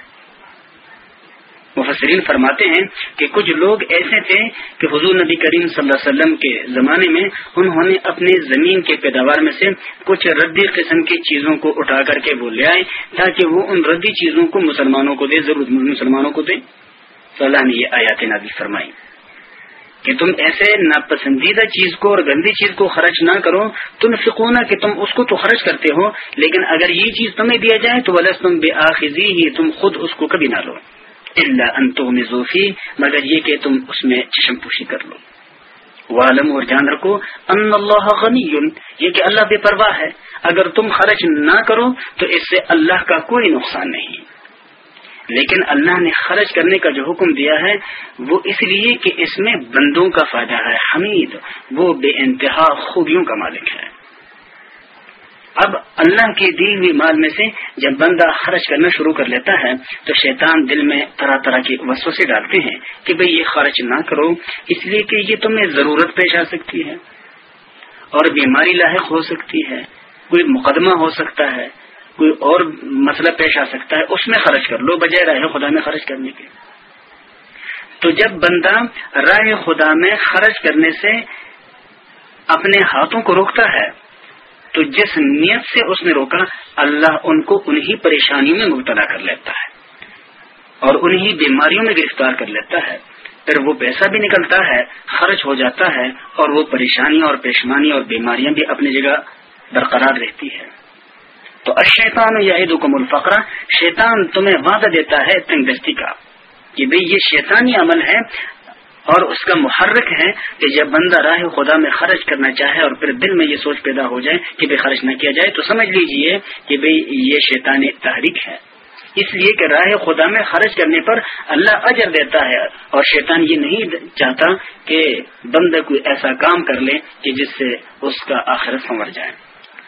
Speaker 1: مفسرین فرماتے ہیں کہ کچھ لوگ ایسے تھے کہ حضور نبی کریم صلی اللہ علیہ وسلم کے زمانے میں انہوں نے اپنی زمین کے پیداوار میں سے کچھ ردی قسم کی چیزوں کو اٹھا کر کے بول لے آئے تاکہ وہ ان ردی چیزوں کو مسلمانوں کو دے ضرور مسلمانوں کو دے تو اللہ نے یہ آیات نادی فرمائی کہ تم ایسے ناپسندیدہ چیز کو اور گندی چیز کو خرچ نہ کرو تم فکون کہ تم اس کو تو خرچ کرتے ہو لیکن اگر یہ چیز تمہیں دیا جائے تو بلس تم بے آخذی ہی تم خود اس کو کبھی نہ لو اللہ انتو مزوفی مگر یہ کہ تم اس میں چشم پوشی کر لو والم اور جان رکھو ان اللہ غنی یہ کہ اللہ بے پرواہ ہے اگر تم خرچ نہ کرو تو اس سے اللہ کا کوئی نقصان نہیں لیکن اللہ نے خرچ کرنے کا جو حکم دیا ہے وہ اس لیے کہ اس میں بندوں کا فائدہ ہے حمید وہ بے انتہا خوبیوں کا مالک ہے اب اللہ کے ہوئی مال میں سے جب بندہ خرچ کرنا شروع کر لیتا ہے تو شیطان دل میں طرح طرح کے وسو سے ڈالتے ہیں کہ بھئی یہ خرچ نہ کرو اس لیے کہ یہ تمہیں ضرورت پیش آ سکتی ہے اور بیماری لاحق ہو سکتی ہے کوئی مقدمہ ہو سکتا ہے کوئی اور مسئلہ پیش آ سکتا ہے اس میں خرچ کر لو بجائے راہ خدا میں خرچ کرنے کے تو جب بندہ رائے خدا میں خرچ کرنے سے اپنے ہاتھوں کو روکتا ہے تو جس نیت سے اس نے روکا اللہ ان کو انہی پریشانیوں میں مبتلا کر لیتا ہے اور انہی بیماریوں میں گرفتار کر لیتا ہے پھر وہ پیسہ بھی نکلتا ہے خرچ ہو جاتا ہے اور وہ پریشانی اور پیشمانی اور بیماریاں بھی اپنی جگہ برقرار رہتی ہے تو اشیتان یاد عید الفقرہ شیطان تمہیں وعدہ دیتا ہے تنگ دستی کا کہ بھئی یہ شیطانی عمل ہے اور اس کا محرک ہے کہ جب بندہ راہ خدا میں خرچ کرنا چاہے اور پھر دل میں یہ سوچ پیدا ہو جائے کہ خرچ نہ کیا جائے تو سمجھ لیجئے کہ بھائی یہ شیطان تحریک ہے اس لیے کہ راہ خدا میں خرچ کرنے پر اللہ اجر دیتا ہے اور شیطان یہ نہیں چاہتا کہ بندہ کوئی ایسا کام کر لے کہ جس سے اس کا آخر سنور جائے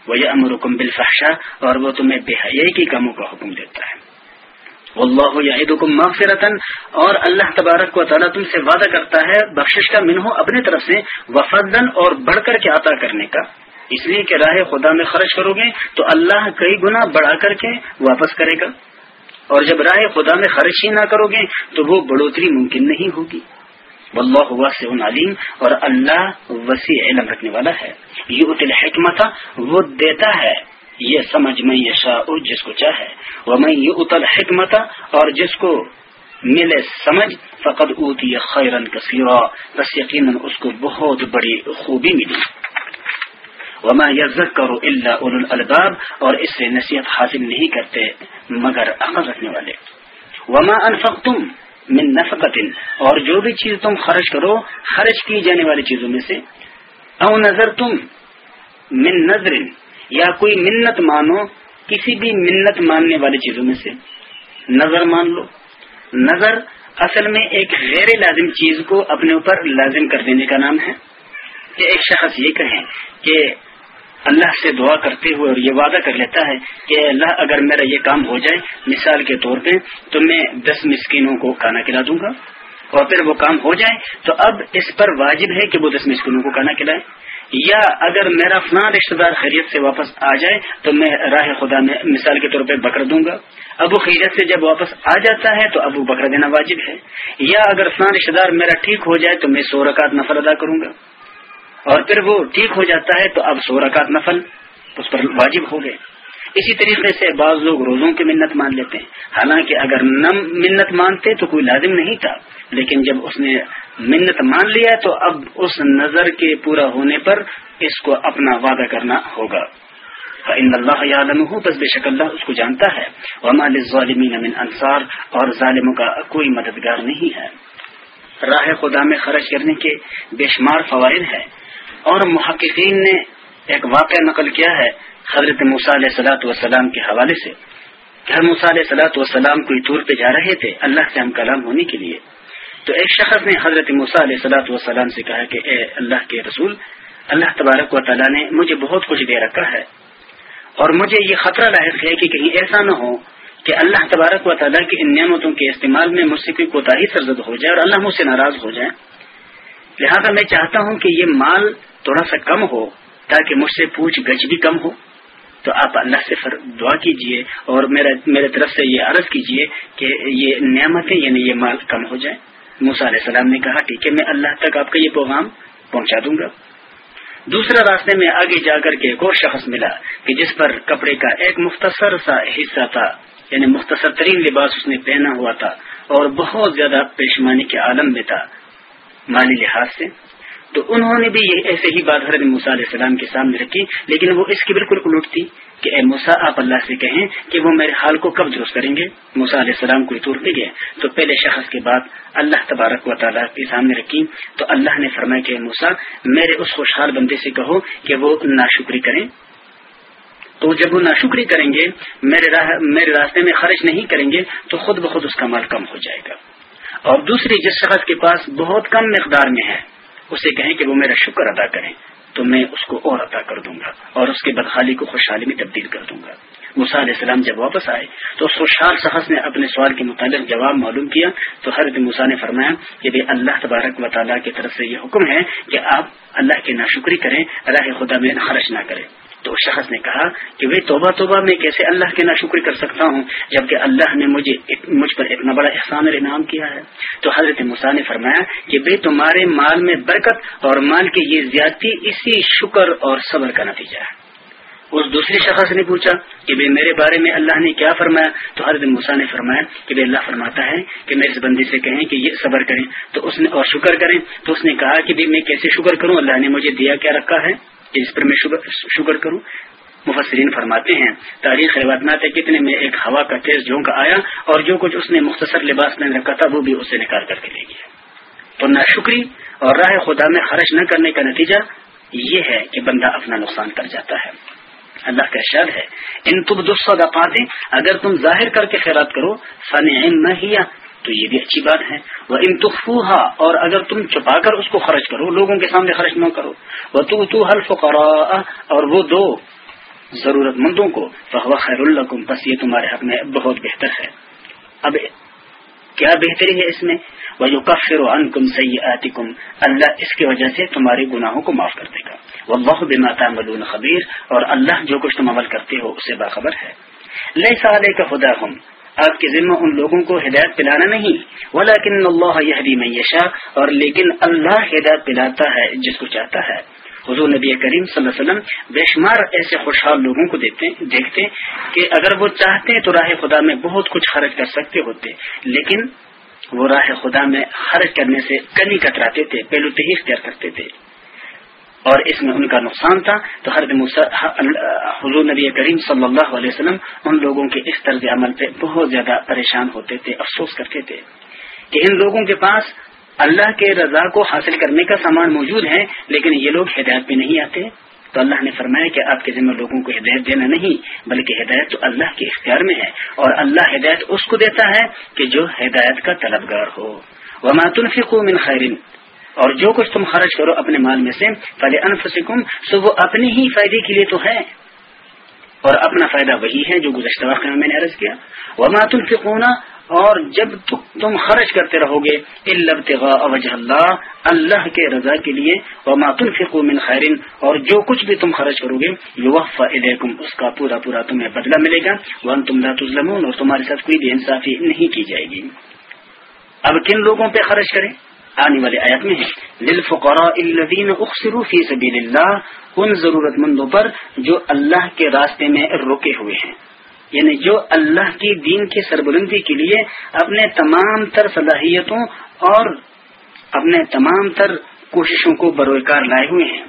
Speaker 1: وہ یہ امرکم بالفحشہ اور وہ تمہیں بے حیائی کی کاموں کا حکم دیتا ہے اللہ کو ماف رتن اور اللہ تبارک و تعالیٰ تم سے وعدہ کرتا ہے بخشش کا منہ اپنے طرف سے وفادن اور بڑھ کر کے عطا کرنے کا اس لیے کہ راہ خدا میں خرچ کرو گے تو اللہ کئی گنا بڑھا کر کے واپس کرے گا اور جب راہ خدا میں خرچ ہی نہ کرو گے تو وہ بڑھوتری ممکن نہیں ہوگی اللہ واسع علیم اور اللہ وسیع علم رکھنے والا ہے یہ الحکمت وہ دیتا ہے یہ سمجھ میں یہ جس کو چاہے وہ میں یہ اتل حکمت اور جس کو ملے سمجھ فقد کثیر بس یقیناً اس کو بہت بڑی خوبی ملی وماں کرو اللہ الباب اور اس سے نصیحت حاصل نہیں کرتے مگر عمل رکھنے والے وما انفقتم من نفقت اور جو بھی چیز تم خرچ کرو خرچ کی جانے والی چیزوں میں سے او نظر تم من نظر یا کوئی منت مانو کسی بھی منت ماننے والی چیزوں میں سے نظر مان لو نظر اصل میں ایک غیر لازم چیز کو اپنے اوپر لازم کر دینے کا نام ہے کہ ایک شخص یہ کہ اللہ سے دعا کرتے ہوئے اور یہ وعدہ کر لیتا ہے کہ اللہ اگر میرا یہ کام ہو جائے مثال کے طور پہ تو میں دس مسکینوں کو کانا کھلا دوں گا اور پھر وہ کام ہو جائے تو اب اس پر واجب ہے کہ وہ دس مسکینوں کو کانا کھلائے یا اگر میرا فلاں رشتہ دار خیریت سے واپس آ جائے تو میں راہ خدا میں مثال کے طور پہ بکر دوں گا ابو خیریت سے جب واپس آ جاتا ہے تو ابو بکر دینا واجب ہے یا اگر فلاں رشتہ دار میرا ٹھیک ہو جائے تو میں سو رکعت نفر ادا کروں گا اور پھر وہ ٹھیک ہو جاتا ہے تو اب سو رکعت نفل اس پر واجب ہو گئے اسی طریقے سے بعض لوگ روزوں کی منت مان لیتے ہیں حالانکہ اگر نم منت مانتے تو کوئی لازم نہیں تھا لیکن جب اس نے منت مان لیا تو اب اس نظر کے پورا ہونے پر اس کو اپنا وعدہ کرنا ہوگا بس بے شک اللہ اس کو جانتا ہے من انصار اور ظالموں کا کوئی مددگار نہیں ہے راہ خدا میں خرچ کرنے کے بے شمار فوائد ہیں اور محققین نے ایک واقعہ نقل کیا ہے حضرت مصالح سلاط وسلام کے حوالے سے ہر مصالح سلاط وسلام کوئی طور پہ جا رہے تھے اللہ سے ہم کلام ہونے کے لیے تو ایک شخص نے حضرت مصع علیہ صلاح وسلام سے کہا کہ اے اللہ کے رسول اللہ تبارک و تعالیٰ نے مجھے بہت کچھ دے رکھا ہے اور مجھے یہ خطرہ لاحق ہے کہ کہیں ایسا نہ ہو کہ اللہ تبارک و تعالیٰ کی ان نعمتوں کے استعمال میں مجھ سے کوئی کوتاہی سرزد ہو جائے اور اللہ مجھ سے ناراض ہو جائے لہذا میں چاہتا ہوں کہ یہ مال تھوڑا سا کم ہو تاکہ مجھ سے پوچھ گچھ بھی کم ہو تو آپ اللہ سے دعا کیجئے اور میرے طرف سے یہ عرض کیجئے کہ یہ نعمتیں یعنی یہ مال کم ہو جائیں موسا علیہ السلام نے کہا ٹھیک ہے میں اللہ تک آپ کا یہ پیغام پہنچا دوں گا دوسرا راستے میں آگے جا کر کے ایک اور شخص ملا کہ جس پر کپڑے کا ایک مختصر سا حصہ تھا یعنی مختصر ترین لباس اس نے پہنا ہوا تھا اور بہت زیادہ پیشمانی کے عالم میں تھا مالی لحاظ سے تو انہوں نے بھی یہ ایسے ہی بات موسا علیہ السلام کے سامنے رکھی لیکن وہ اس کی بالکل الٹ تھی کہ اے موسا آپ اللہ سے کہیں کہ وہ میرے حال کو کب درست کریں گے موسا علیہ السلام کوئی طور پہ گئے تو پہلے شخص کے بعد اللہ تبارک و تعالیٰ کے سامنے رکھی تو اللہ نے فرمایا کہ موسا میرے اس خوشحال بندے سے کہو کہ وہ ناشکری کریں تو جب وہ ناشکری کریں گے میرے راہ میرے راستے میں خرچ نہیں کریں گے تو خود بخود اس کا مال کم ہو جائے گا اور دوسری جس شخص کے پاس بہت کم مقدار میں ہے اسے کہیں کہ وہ میرا شکر ادا کریں تو میں اس کو اور عطا کر دوں گا اور اس کے بدخالی کو خوشحالی میں تبدیل کر دوں گا علیہ السلام جب واپس آئے تو خوشحال شخص نے اپنے سوال کے متعلق جواب معلوم کیا تو حضرت مسا نے فرمایا کہ بھائی اللہ تبارک و تعالیٰ کی طرف سے یہ حکم ہے کہ آپ اللہ کی ناشکری کریں اللہ خدا میں خرچ نہ کریں تو شخص نے کہا کہ وہ توبہ توبہ میں کیسے اللہ کے ناشکری کر سکتا ہوں جبکہ اللہ نے مجھے مجھ پر اتنا بڑا احسان اور انعام کیا ہے تو حضرت مسا نے فرمایا کہ بھائی تمہارے مال میں برکت اور مال کے یہ زیادتی اسی شکر اور صبر کا نتیجہ ہے اس دوسری شخص نے پوچھا کہ بے میرے بارے میں اللہ نے کیا فرمایا تو حضرت دن موسا نے فرمایا کہ اللہ فرماتا ہے کہ میں اس بندی سے کہیں کہ یہ صبر کریں تو اس نے اور شکر کریں تو اس نے کہا کہ میں کیسے شکر کروں اللہ نے مجھے دیا کیا رکھا ہے اس پر میں شکر کروں مفسرین فرماتے ہیں تاریخ نہ ہے میں ایک ہوا کا تیز جھونک آیا اور جو کچھ اس نے مختصر لباس میں رکھا تھا وہ بھی اسے نکال کر کے لے گیا تو نہ شکری اور راہ خدا میں خرچ نہ کرنے کا نتیجہ یہ ہے کہ بندہ اپنا نقصان کر جاتا ہے اللہ کا شر ہے ان پاتے اگر تم ظاہر کر کے خیرات کرو سن نہ تو یہ بھی اچھی بات ہے وہ انتخو اور اگر تم چھپا کر اس کو خرچ کرو لوگوں کے سامنے خرچ نہ کرو وہ تو تو حلف اور وہ دو ضرورت مندوں کو فہو خیر اللہ کو بس یہ تمہارے حق میں بہت بہتر ہے اب کیا بہتری ہے اس میں وَيُكَفِّرُ عَنْكُمْ سَيِّئَاتِكُمْ اللہ اس کی وجہ سے تمہارے گناہوں کو معاف کر دے گا خبیر اور اللہ جو کچھ تم عمل کرتے ہو اسے باخبر ہے لَيْسَ عَلَيْكَ خُدَاهُمْ آپ کے ذمہ ان لوگوں کو ہدایت پلانا نہیں اللہ یہدی میں یشا اور لیکن اللہ ہدایت پلاتا ہے جس کو چاہتا ہے حضور نبی کریم صلی اللہ علیہ وسلم بے شمار ایسے خوشحال لوگوں کو دیکھتے کہ اگر وہ چاہتے تو راہ خدا میں بہت کچھ خرچ کر سکتے ہوتے لیکن وہ راہ خدا میں خرچ کرنے سے کنی کٹراتے تھے پہلو تہی اختیار کرتے تھے اور اس میں ان کا نقصان تھا تو حضور نبی کریم صلی اللہ علیہ وسلم ان لوگوں کے اس طرز عمل پہ بہت زیادہ پریشان ہوتے تھے افسوس کرتے تھے کہ ان لوگوں کے پاس اللہ کے رضا کو حاصل کرنے کا سامان موجود ہے لیکن یہ لوگ ہدایت پہ نہیں آتے تو اللہ نے فرمایا کہ آپ کے ذمہ لوگوں کو ہدایت دینا نہیں بلکہ ہدایت تو اللہ کے اختیار میں ہے اور اللہ ہدایت اس کو دیتا ہے کہ جو ہدایت کا طلبگار ہو وہ ماتن من خیرن اور جو کچھ تم خرچ کرو اپنے مال میں سے انفسکم انف وہ اپنے ہی فائدے کے لیے تو ہے اور اپنا فائدہ وہی ہے جو گزشتہ واقعہ میں نے عرض کیا وما الفیقہ اور جب تم خرچ کرتے رہو گے وجہ اللہ اللہ کے رضا کے لیے اور جو کچھ بھی تم خرچ کرو گے اس کا پورا پورا تمہیں بدلہ ملے گا ون تم تظلمون اور تمہارے ساتھ کوئی بھی انصافی نہیں کی جائے گی اب کن لوگوں پہ خرچ کریں آنے والے آیت میں للفقراء الذین اخسروا فی سبیل اللہ ان ضرورت مندوں پر جو اللہ کے راستے میں رکے ہوئے ہیں یعنی جو اللہ کی دین کی سربلندی کے لیے اپنے تمام تر صلاحیتوں اور اپنے تمام تر کوششوں کو بروکار لائے ہوئے ہیں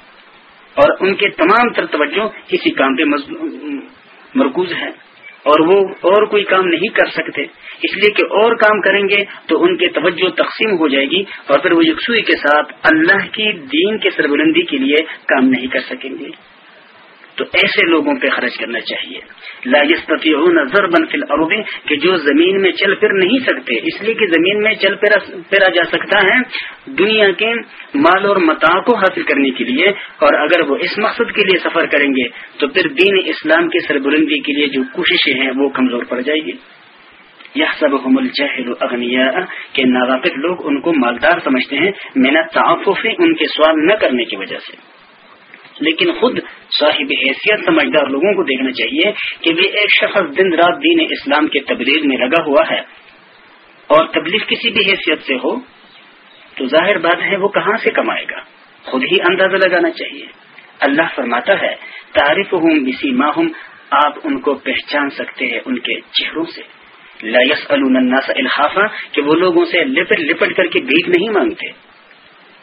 Speaker 1: اور ان کے تمام تر توجہ اسی کام پہ مرکوز ہے اور وہ اور کوئی کام نہیں کر سکتے اس لیے کہ اور کام کریں گے تو ان کے توجہ تقسیم ہو جائے گی اور پھر وہ یکسوئی کے ساتھ اللہ کی دین کے سربلندی کے لیے کام نہیں کر سکیں گے تو ایسے لوگوں پہ خرچ کرنا چاہیے لاجستی نظر بن فل عروبی کہ جو زمین میں چل پھر نہیں سکتے اس لیے کہ زمین میں چل پھر پھرا جا سکتا ہے دنیا کے مال اور متاح کو حاصل کرنے کے لیے اور اگر وہ اس مقصد کے لیے سفر کریں گے تو پھر دین اسلام کی سربرندی کے لیے جو کوششیں ہیں وہ کمزور پڑ جائیں گی یہ سب حمل اغنیا کے ناواقف لوگ ان کو مالدار سمجھتے ہیں محنت تعقف ان کے سوال نہ کرنے کی وجہ سے لیکن خود صاحب حیثیت سمجھدار لوگوں کو دیکھنا چاہیے کہ بھی ایک شخص دن رات دین اسلام کے تبدیل میں لگا ہوا ہے اور تبلیغ کسی بھی حیثیت سے ہو تو ظاہر بات ہے وہ کہاں سے کمائے گا خود ہی اندازہ لگانا چاہیے اللہ فرماتا ہے تعریف ہوں بسی ماہم آپ ان کو پہچان سکتے ہیں ان کے چہروں سے الخافا کہ وہ لوگوں سے لپٹ لپٹ کر کے بھیک نہیں مانگتے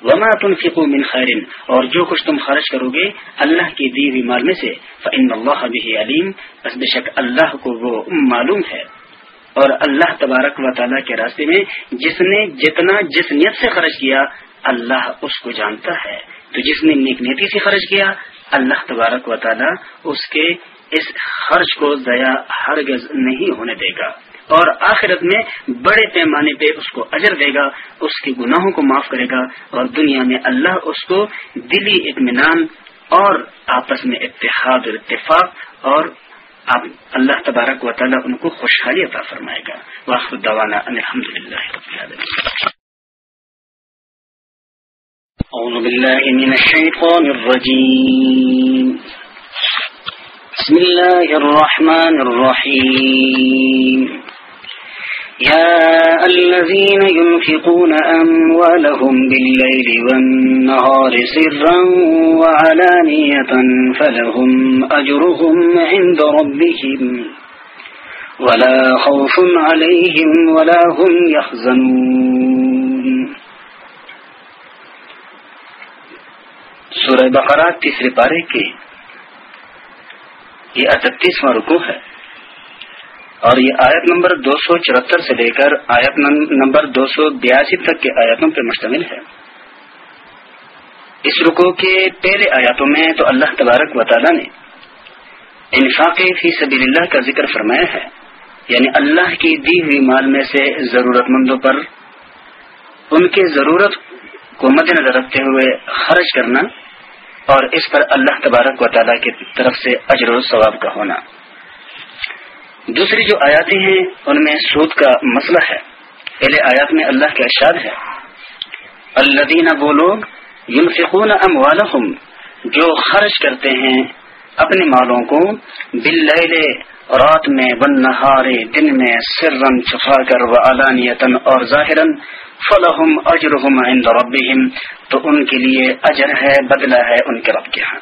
Speaker 1: وما من خیر اور جو کچھ تم خرچ کرو گے اللہ کی دی مال مارنے سے بشک اللہ علیم بس بے شک اللہ کو وہ معلوم ہے اور اللہ تبارک و تعالیٰ کے راستے میں جس نے جتنا جس نیت سے خرچ کیا اللہ اس کو جانتا ہے تو جس نے نیک نیتی سے خرچ کیا اللہ تبارک و تعالیٰ اس کے اس خرچ کو ہرگز نہیں ہونے دے گا اور آخرت میں بڑے پیمانے پہ اس کو اجر دے گا اس کے گناہوں کو معاف کرے گا اور دنیا میں اللہ اس کو دلی اطمینان اور آپس میں اتحاد اور اتفاق اور اللہ تبارک و تعالیٰ ان کو خوشحالی
Speaker 2: عطا فرمائے گا واخر واقعہ الحمد للہ
Speaker 1: يا الذين ينفقون أموالهم بالليل والنهار سرا وعلانية فلهم أجرهم عند ربهم ولا خوف عليهم ولا هم يخزنون سورة بقرات تسر باركة یہ اٹھتیسواں رکو ہے اور یہ آیت نمبر دو سو چرہتر سے لے کر آیت نمبر دو سو بیاسی تک کے آیاتوں پر مشتمل ہے اس رکو کے پہلے آیاتوں میں تو اللہ تبارک و تعالی نے انفاق فی سبیل اللہ کا ذکر فرمایا ہے یعنی اللہ کی دی ہوئی مال میں سے ضرورت مندوں پر ان کے ضرورت کو مد نظر رکھتے ہوئے خرچ کرنا اور اس پر اللہ تبارک و تعالیٰ کی طرف سے اجر و ثواب کا ہونا دوسری جو آیاتیں ہیں ان میں سود کا مسئلہ ہے پہلے آیات میں اللہ کا اشاد ہے اللہ دینا جو خرچ کرتے ہیں اپنے مالوں کو رات میں بن نہارے دن میں سر چھپا کر کر علانیتن اور ظاہر فل اجرحم عند رب تو ان کے لیے اجر ہے بدلہ ہے ان کے رب کے ہاں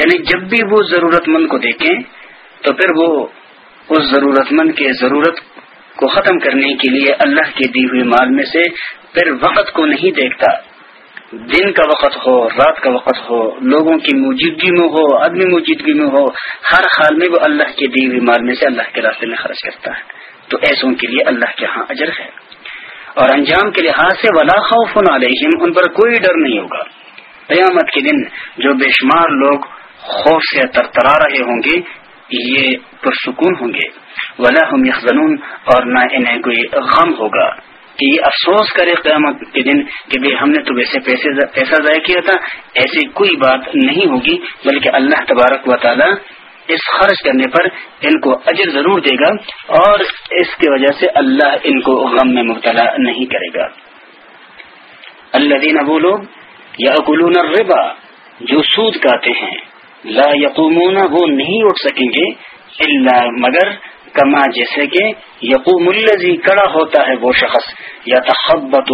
Speaker 1: یعنی جب بھی وہ ضرورت مند کو دیکھیں تو پھر وہ اس ضرورت مند کے ضرورت کو ختم کرنے کے لیے اللہ کے دی ہوئے مال میں سے پھر وقت کو نہیں دیکھتا دن کا وقت ہو رات کا وقت ہو لوگوں کی موجودگی میں ہو آدمی موجودگی میں ہو ہر حال میں وہ اللہ کے دی ہوئے مال میں سے اللہ کے راستے میں خرچ کرتا ہے تو ایسوں کے لیے اللہ کے ہاں اجر ہے اور انجام کے لحاظ سے ولا خوف علیہم ان پر کوئی ڈر نہیں ہوگا قیامت کے دن جو بے شمار لوگ خوف سے ترترا رہے ہوں گے یہ پرسکون ہوں گے ولا ہم اور نہ انہیں کوئی غم ہوگا کہ یہ افسوس کرے قیامت کے دن کہ کی ہم نے تو ویسے پیسہ ضائع کیا تھا ایسی کوئی بات نہیں ہوگی بلکہ اللہ تبارک و تعالی اس خرچ کرنے پر ان کو اجر ضرور دے گا اور اس کی وجہ سے اللہ ان کو غم میں مبتلا نہیں کرے گا اللہ دین لوگ یا ربا جو سود کہتے ہیں لا یقومون وہ نہیں اٹھ سکیں گے مگر کما جیسے کہ یقوم الزی کڑا ہوتا ہے وہ شخص یا تحبت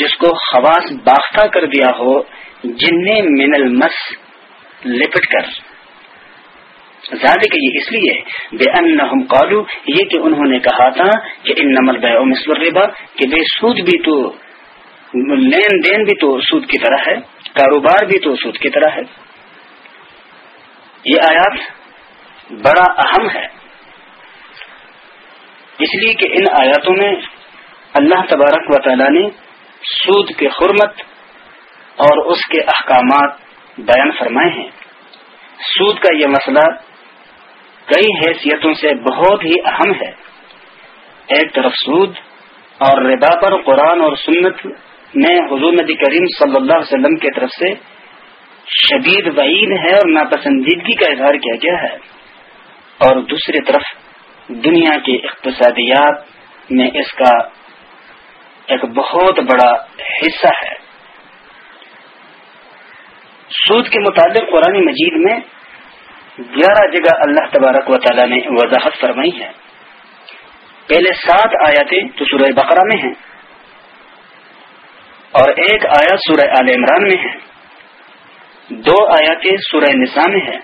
Speaker 1: جس کو خواص باختہ کر دیا ہو جن من المس لپٹ کر زیادہ کہ یہ اس لیے بے ان یہ کہ انہوں نے کہا تھا کہ ان نمل بے مصور ربا کہ بے سود بھی تو لین دین بھی تو سود کی طرح ہے کاروبار بھی تو سود کی طرح ہے یہ آیات بڑا اہم ہے اس لیے کہ ان آیاتوں میں اللہ تبارک و تعالیٰ نے سود کے حرمت اور اس کے احکامات بیان فرمائے ہیں سود کا یہ مسئلہ کئی حیثیتوں سے بہت ہی اہم ہے ایک طرف سود اور ربا پر قرآن اور سنت میں نبی کریم صلی اللہ علیہ وسلم کی طرف سے شدید وعید ہے اور ناپسندیدگی کا اظہار کیا گیا ہے اور دوسری طرف دنیا کے اقتصادیات میں اس کا ایک بہت بڑا حصہ ہے سود کے مطابق قرآن مجید میں گیارہ جگہ اللہ تبارک و تعالی نے وضاحت فرمائی ہے پہلے سات آیاتیں تو سورہ بقرہ میں ہیں اور ایک آیا سورہ عال عمران میں ہے دو آیاتیں سورہ نسا میں ہیں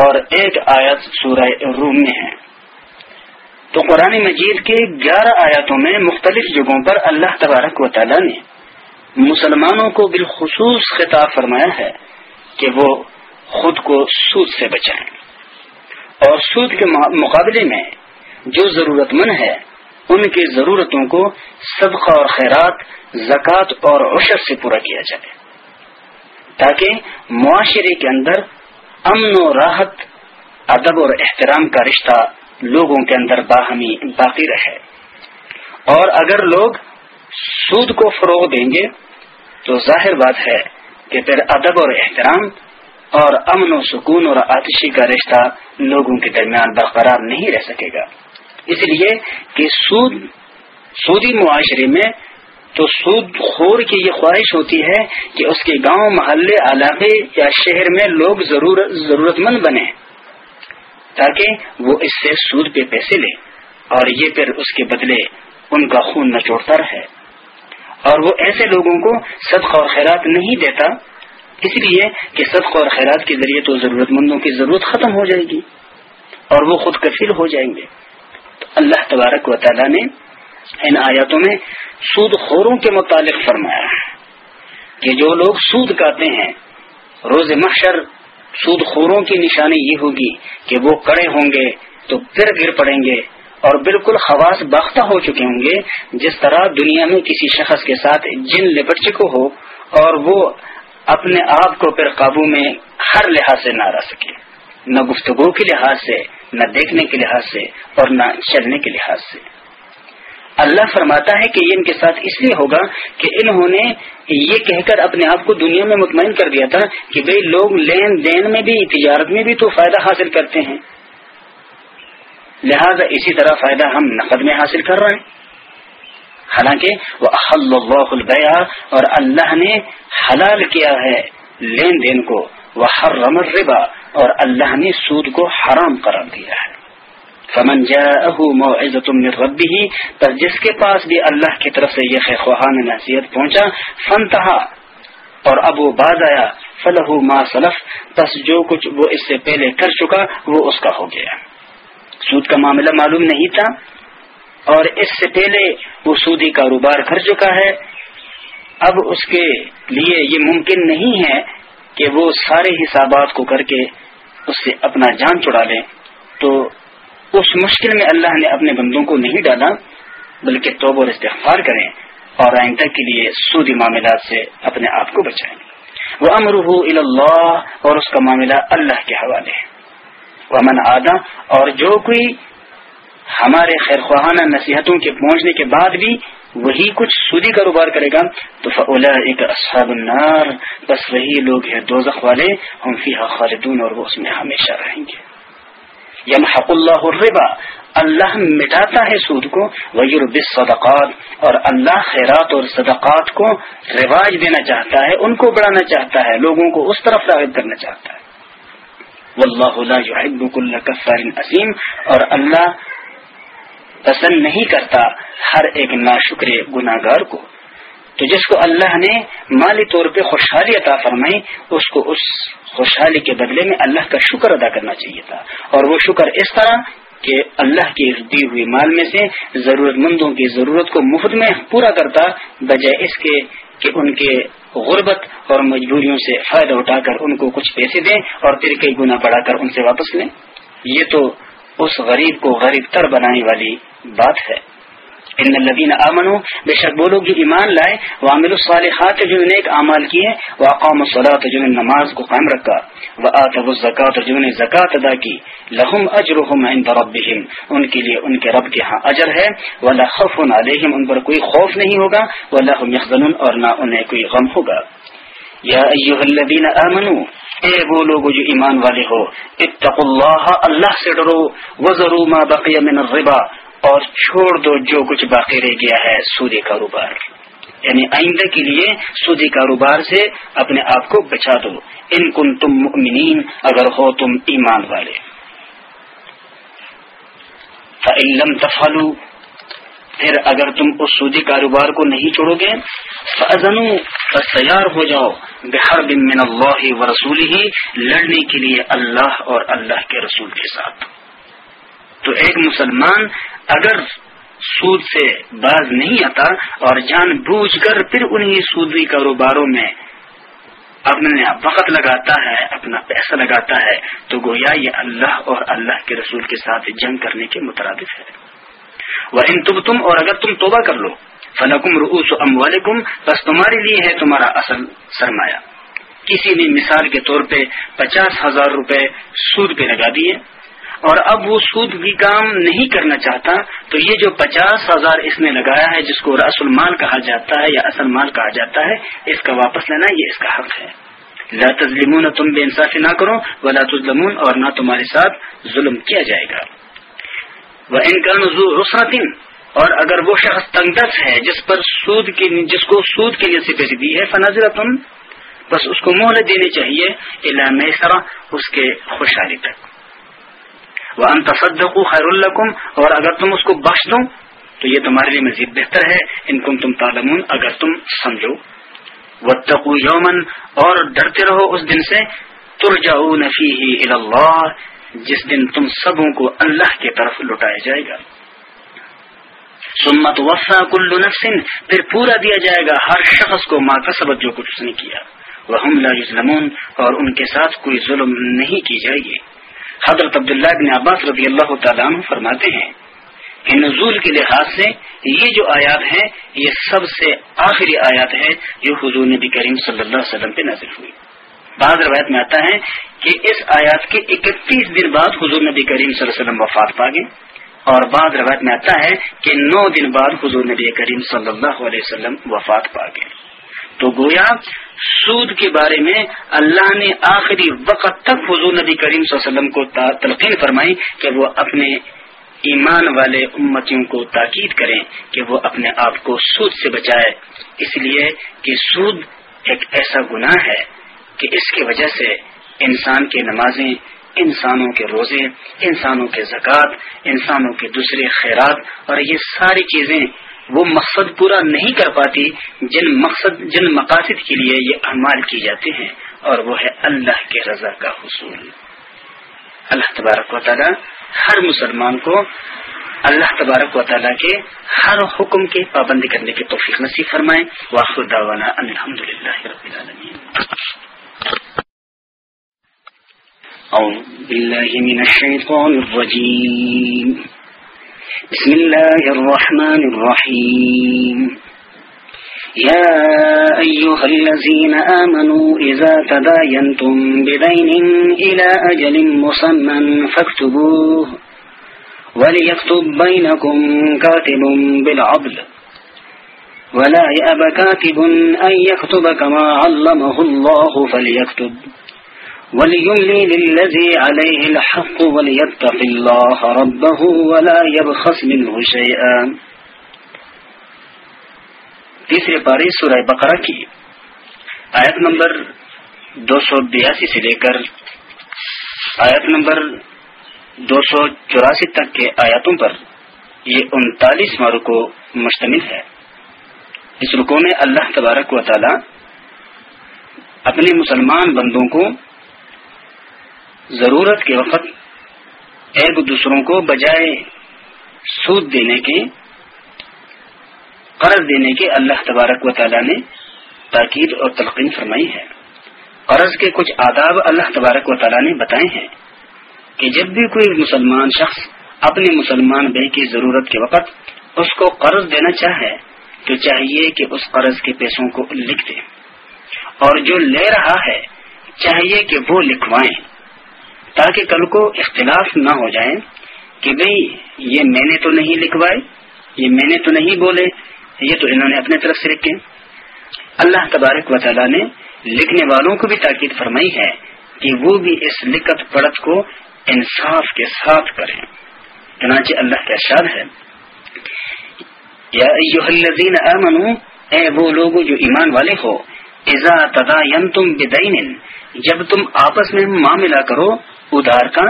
Speaker 1: اور ایک آیت سورہ روم میں ہے تو قرآن مجید کے گیارہ آیاتوں میں مختلف جگہوں پر اللہ تبارک و تعالی نے مسلمانوں کو بالخصوص خطاب فرمایا ہے کہ وہ خود کو سود سے بچائیں اور سود کے مقابلے میں جو ضرورت مند ہے ان کی ضرورتوں کو صدقہ اور خیرات زکوٰۃ اور عشر سے پورا کیا جائے تاکہ معاشرے کے اندر امن و راحت ادب اور احترام کا رشتہ لوگوں کے اندر باہمی باقی رہے اور اگر لوگ سود کو فروغ دیں گے تو ظاہر بات ہے کہ پھر ادب اور احترام اور امن و سکون اور آتشی کا رشتہ لوگوں کے درمیان برقرار نہیں رہ سکے گا اس لیے کہ سود سودی معاشرے میں تو سود خور کی یہ خواہش ہوتی ہے کہ اس کے گاؤں محلے علاقے یا شہر میں لوگ ضرور ضرورت مند بنے تاکہ وہ اس سے سود پہ پیسے لے اور یہ پھر اس کے بدلے ان کا خون نچوڑتا رہے اور وہ ایسے لوگوں کو صدقہ اور خیرات نہیں دیتا اس لیے کہ صدقہ اور خیرات کے ذریعے تو ضرورت مندوں کی ضرورت ختم ہو جائے گی اور وہ خود کفیل ہو جائیں گے تو اللہ تبارک و تعالیٰ نے ان آیاتوں میں سود خوروں کے متعلق فرمایا ہے کہ جو لوگ سود کہتے ہیں روز محشر سود خوروں کی نشانی یہ ہوگی کہ وہ کڑے ہوں گے تو پھر گر پڑیں گے اور بالکل خواص باختہ ہو چکے ہوں گے جس طرح دنیا میں کسی شخص کے ساتھ جن لپٹ چکو ہو اور وہ اپنے آپ کو پھر قابو میں ہر لحاظ سے نہ رہ سکے نہ گفتگو کے لحاظ سے نہ دیکھنے کے لحاظ سے اور نہ چلنے کے لحاظ سے اللہ فرماتا ہے کہ یہ ان کے ساتھ اس لیے ہوگا کہ انہوں نے یہ کہہ کر اپنے آپ کو دنیا میں مطمئن کر دیا تھا کہ بھئی لوگ لین دین میں بھی تجارت میں بھی تو فائدہ حاصل کرتے ہیں لہذا اسی طرح فائدہ ہم نقد میں حاصل کر رہے ہیں حالانکہ وہ اللہ البیا اور نے حلال کیا ہے لین دین کو وہ ہر رمر ربا اور اللہ نے سود کو حرام قرار دیا ہے فمن جاءه موعظه من ربه پر جس کے پاس بھی اللہ کی طرف سے یہ نصیحت پہنچا فنتہا اور اب وہ باز آیا فل ما سلف بس جو کچھ وہ اس سے پہلے کر چکا وہ اس کا ہو گیا سود کا معاملہ معلوم نہیں تھا اور اس سے پہلے وہ سودی کاروبار کر چکا ہے اب اس کے لیے یہ ممکن نہیں ہے کہ وہ سارے حسابات کو کر کے اس سے اپنا جان چڑا لیں تو اس مشکل میں اللہ نے اپنے بندوں کو نہیں ڈالا بلکہ اور استغفار کریں اور آئندہ کے لیے سودی معاملات سے اپنے آپ کو بچائیں وہ امرح اللہ اور اس کا معاملہ اللہ کے حوالے ہے امن اور جو کوئی ہمارے خیر خواہانہ نصیحتوں کے پہنچنے کے بعد بھی وہی کچھ سودی کاروبار کرے گا تو فلا ایک اصحاب النار بس وہی لوگ ہیں دوزخ والے ہم فیح خالدون اور وہ اس میں ہمیشہ رہیں گے یمحق اللہ الربا اللہ مٹاتا ہے سود کو وہ صدقات اور اللہ خیرات اور صدقات کو رواج دینا چاہتا ہے ان کو بڑھانا چاہتا ہے لوگوں کو اس طرف راغب کرنا چاہتا ہے واللہ لا يحب كل كفار عظیم اور اللہ پسند نہیں کرتا ہر ایک ناشکر گناہگار کو تو جس کو اللہ نے مالی طور پہ خوشحالی عطا فرمائی اس کو اس خوشحالی کے بدلے میں اللہ کا شکر ادا کرنا چاہیے تھا اور وہ شکر اس طرح کہ اللہ کی دی ہوئی مال میں سے ضرورت مندوں کی ضرورت کو مفت میں پورا کرتا بجائے اس کے کہ ان کے غربت اور مجبوریوں سے فائدہ اٹھا کر ان کو کچھ پیسے دیں اور پھر کئی گنا بڑھا کر ان سے واپس لیں یہ تو اس غریب کو غریب تر بنانے والی بات ہے ان الدین امن بے شک وہ لوگ جو ایمان لائے وامل الصالحات جو نیک اعمال کیے وہ اقام الصلاۃ جو نے نماز کو قائم رکھا و آتب الزکات جو نے زکات ادا کی لہم اجرحم عند ربہم ان کے لیے ان کے رب کے ہاں اجر ہے ولا خوف علیہم ان پر کوئی خوف نہیں ہوگا ولا هم يحزنون اور نہ انہیں کوئی غم ہوگا یا ایوہ الذین آمنو اے وہ لوگ جو ایمان والے ہو اتقوا اللہ اللہ سے ڈرو وزرو ما بقی من الربا اور چھوڑ دو جو کچھ باقی رہ گیا ہے سودی کاروبار یعنی آئندہ کے لیے سودی کاروبار سے اپنے آپ کو بچا دو ان کن تم مؤمنین اگر ہو تم ایمان والے فعلم تفالو پھر اگر تم اس سودی کاروبار کو نہیں چھوڑو گے فضنو بس تیار ہو جاؤ بن من اللہ و رسول ہی لڑنے کے لیے اللہ اور اللہ کے رسول کے ساتھ تو ایک مسلمان اگر سود سے باز نہیں آتا اور جان بوجھ کر پھر انہیں سودی کاروباروں میں اپنے وقت لگاتا ہے اپنا پیسہ لگاتا ہے تو گویا یہ اللہ اور اللہ کے رسول کے ساتھ جنگ کرنے کے مترادف ہے وہ ان تم اور اگر تم توبہ کر لو فلکم روس ام وم بس تمہارے لیے ہے تمہارا اصل سرمایہ کسی نے مثال کے طور پہ پچاس ہزار روپے سود پہ لگا دیے اور اب وہ سود بھی کام نہیں کرنا چاہتا تو یہ جو پچاس ہزار اس نے لگایا ہے جس کو رس المال کہا جاتا ہے یا اصل مال کہا جاتا ہے اس کا واپس لینا یہ اس کا حق ہے لا تظلمون تم بے انصافی نہ کرو ولا تظلمون اور نہ تمہارے ساتھ ظلم کیا جائے گا وہ انکرم رسر تم اور اگر وہ شخص تنگس ہے جس پر سود کی جس کو سود کے لیے صفحی دی ہے فنازر تم بس اس کو مہلت دینی چاہیے اللہ اس کے خوشحالی تک وہ تصدق خیر القم اور اگر تم اس کو بخش دو تو یہ تمہارے لیے مزید بہتر ہے ان کو تم اگر تم سمجھو یومن اور ڈرتے رہو اس دن سے نفی جس دن تم سبوں کو اللہ کے طرف لٹایا جائے گا سمت وسا کل پھر پورا دیا جائے گا ہر شخص کو ماں کا سبق جو کچھ نے کیا وہ وہلم اور ان کے ساتھ کوئی ظلم نہیں کی جائے گی حضرت عبداللہ بن عباس رضی اللہ تعالیٰ عنہ فرماتے ہیں کہ نزول کے لحاظ سے یہ جو آیات ہیں یہ سب سے آخری آیات ہے جو حضور نبی کریم صلی اللہ علیہ وسلم پہ نازل ہوئی بعض روایت میں آتا ہے کہ اس آیات کے اکتیس دن بعد حضور نبی کریم صلی اللہ علیہ وسلم وفات پا گئے اور بعض روایت میں آتا ہے کہ نو دن بعد حضور نبی کریم صلی اللہ علیہ وسلم وفات پا گئے تو گویا سود کے بارے میں اللہ نے آخری وقت تک حضور نبی کریم صلی اللہ علیہ وسلم کو تلقین فرمائی کہ وہ اپنے ایمان والے امتیوں کو تاکید کریں کہ وہ اپنے آپ کو سود سے بچائے اس لیے کہ سود ایک ایسا گناہ ہے کہ اس کی وجہ سے انسان کے نمازیں انسانوں کے روزے انسانوں کے زکوٰۃ انسانوں کے دوسرے خیرات اور یہ ساری چیزیں وہ مقصد پورا نہیں کر پاتی جن مقصد جن مقاصد کے لیے یہ اعمال کی جاتے ہیں اور وہ ہے اللہ کے رضا کا حصول اللہ تبارک و تعالی ہر مسلمان کو اللہ تبارک و تعالیٰ کے ہر حکم کے پابندی کرنے کی توفیق نصیب فرمائے بسم الله الرحمن الرحيم يا أيها الذين آمنوا إذا تباينتم بذين إلى أجل مصمى فاكتبوه وليكتب بينكم كاتب بالعضل ولا يأب كاتب أن يكتب كما علمه الله فليكتب وليملي للذي عليه الحق وليتق الله ربه ولا يبخس منه شيئا تیسرے پارے سورہ بقرہ کی آیت نمبر دو سو بیاسی سے لے کر آیت نمبر دو سو چوراسی تک کے آیاتوں پر یہ انتالیس رکو مشتمل ہے اس رکو میں اللہ تبارک و تعالی اپنے مسلمان بندوں کو ضرورت کے وقت ایک دوسروں کو بجائے سود دینے کے قرض دینے کے اللہ تبارک و تعالیٰ نے تاکید اور تلقین فرمائی ہے قرض کے کچھ آداب اللہ تبارک و تعالیٰ نے بتائے ہیں کہ جب بھی کوئی مسلمان شخص اپنے مسلمان بھائی کی ضرورت کے وقت اس کو قرض دینا چاہے تو چاہیے کہ اس قرض کے پیسوں کو لکھ دے اور جو لے رہا ہے چاہیے کہ وہ لکھوائیں تاکہ کل کو اختلاف نہ ہو جائے کہ بھئی یہ میں نے تو نہیں لکھوائے یہ میں نے تو نہیں بولے یہ تو انہوں نے اپنے طرف سے لکھے اللہ تبارک و تعالیٰ نے لکھنے والوں کو بھی تاکید فرمائی ہے کہ وہ بھی اس لکھت پڑت کو انصاف کے ساتھ کریں چنانچہ اللہ کا شاد ہے یا اے وہ لوگ جو ایمان والے ہو تم جب تم آپس میں معاملہ کرو ادھار کا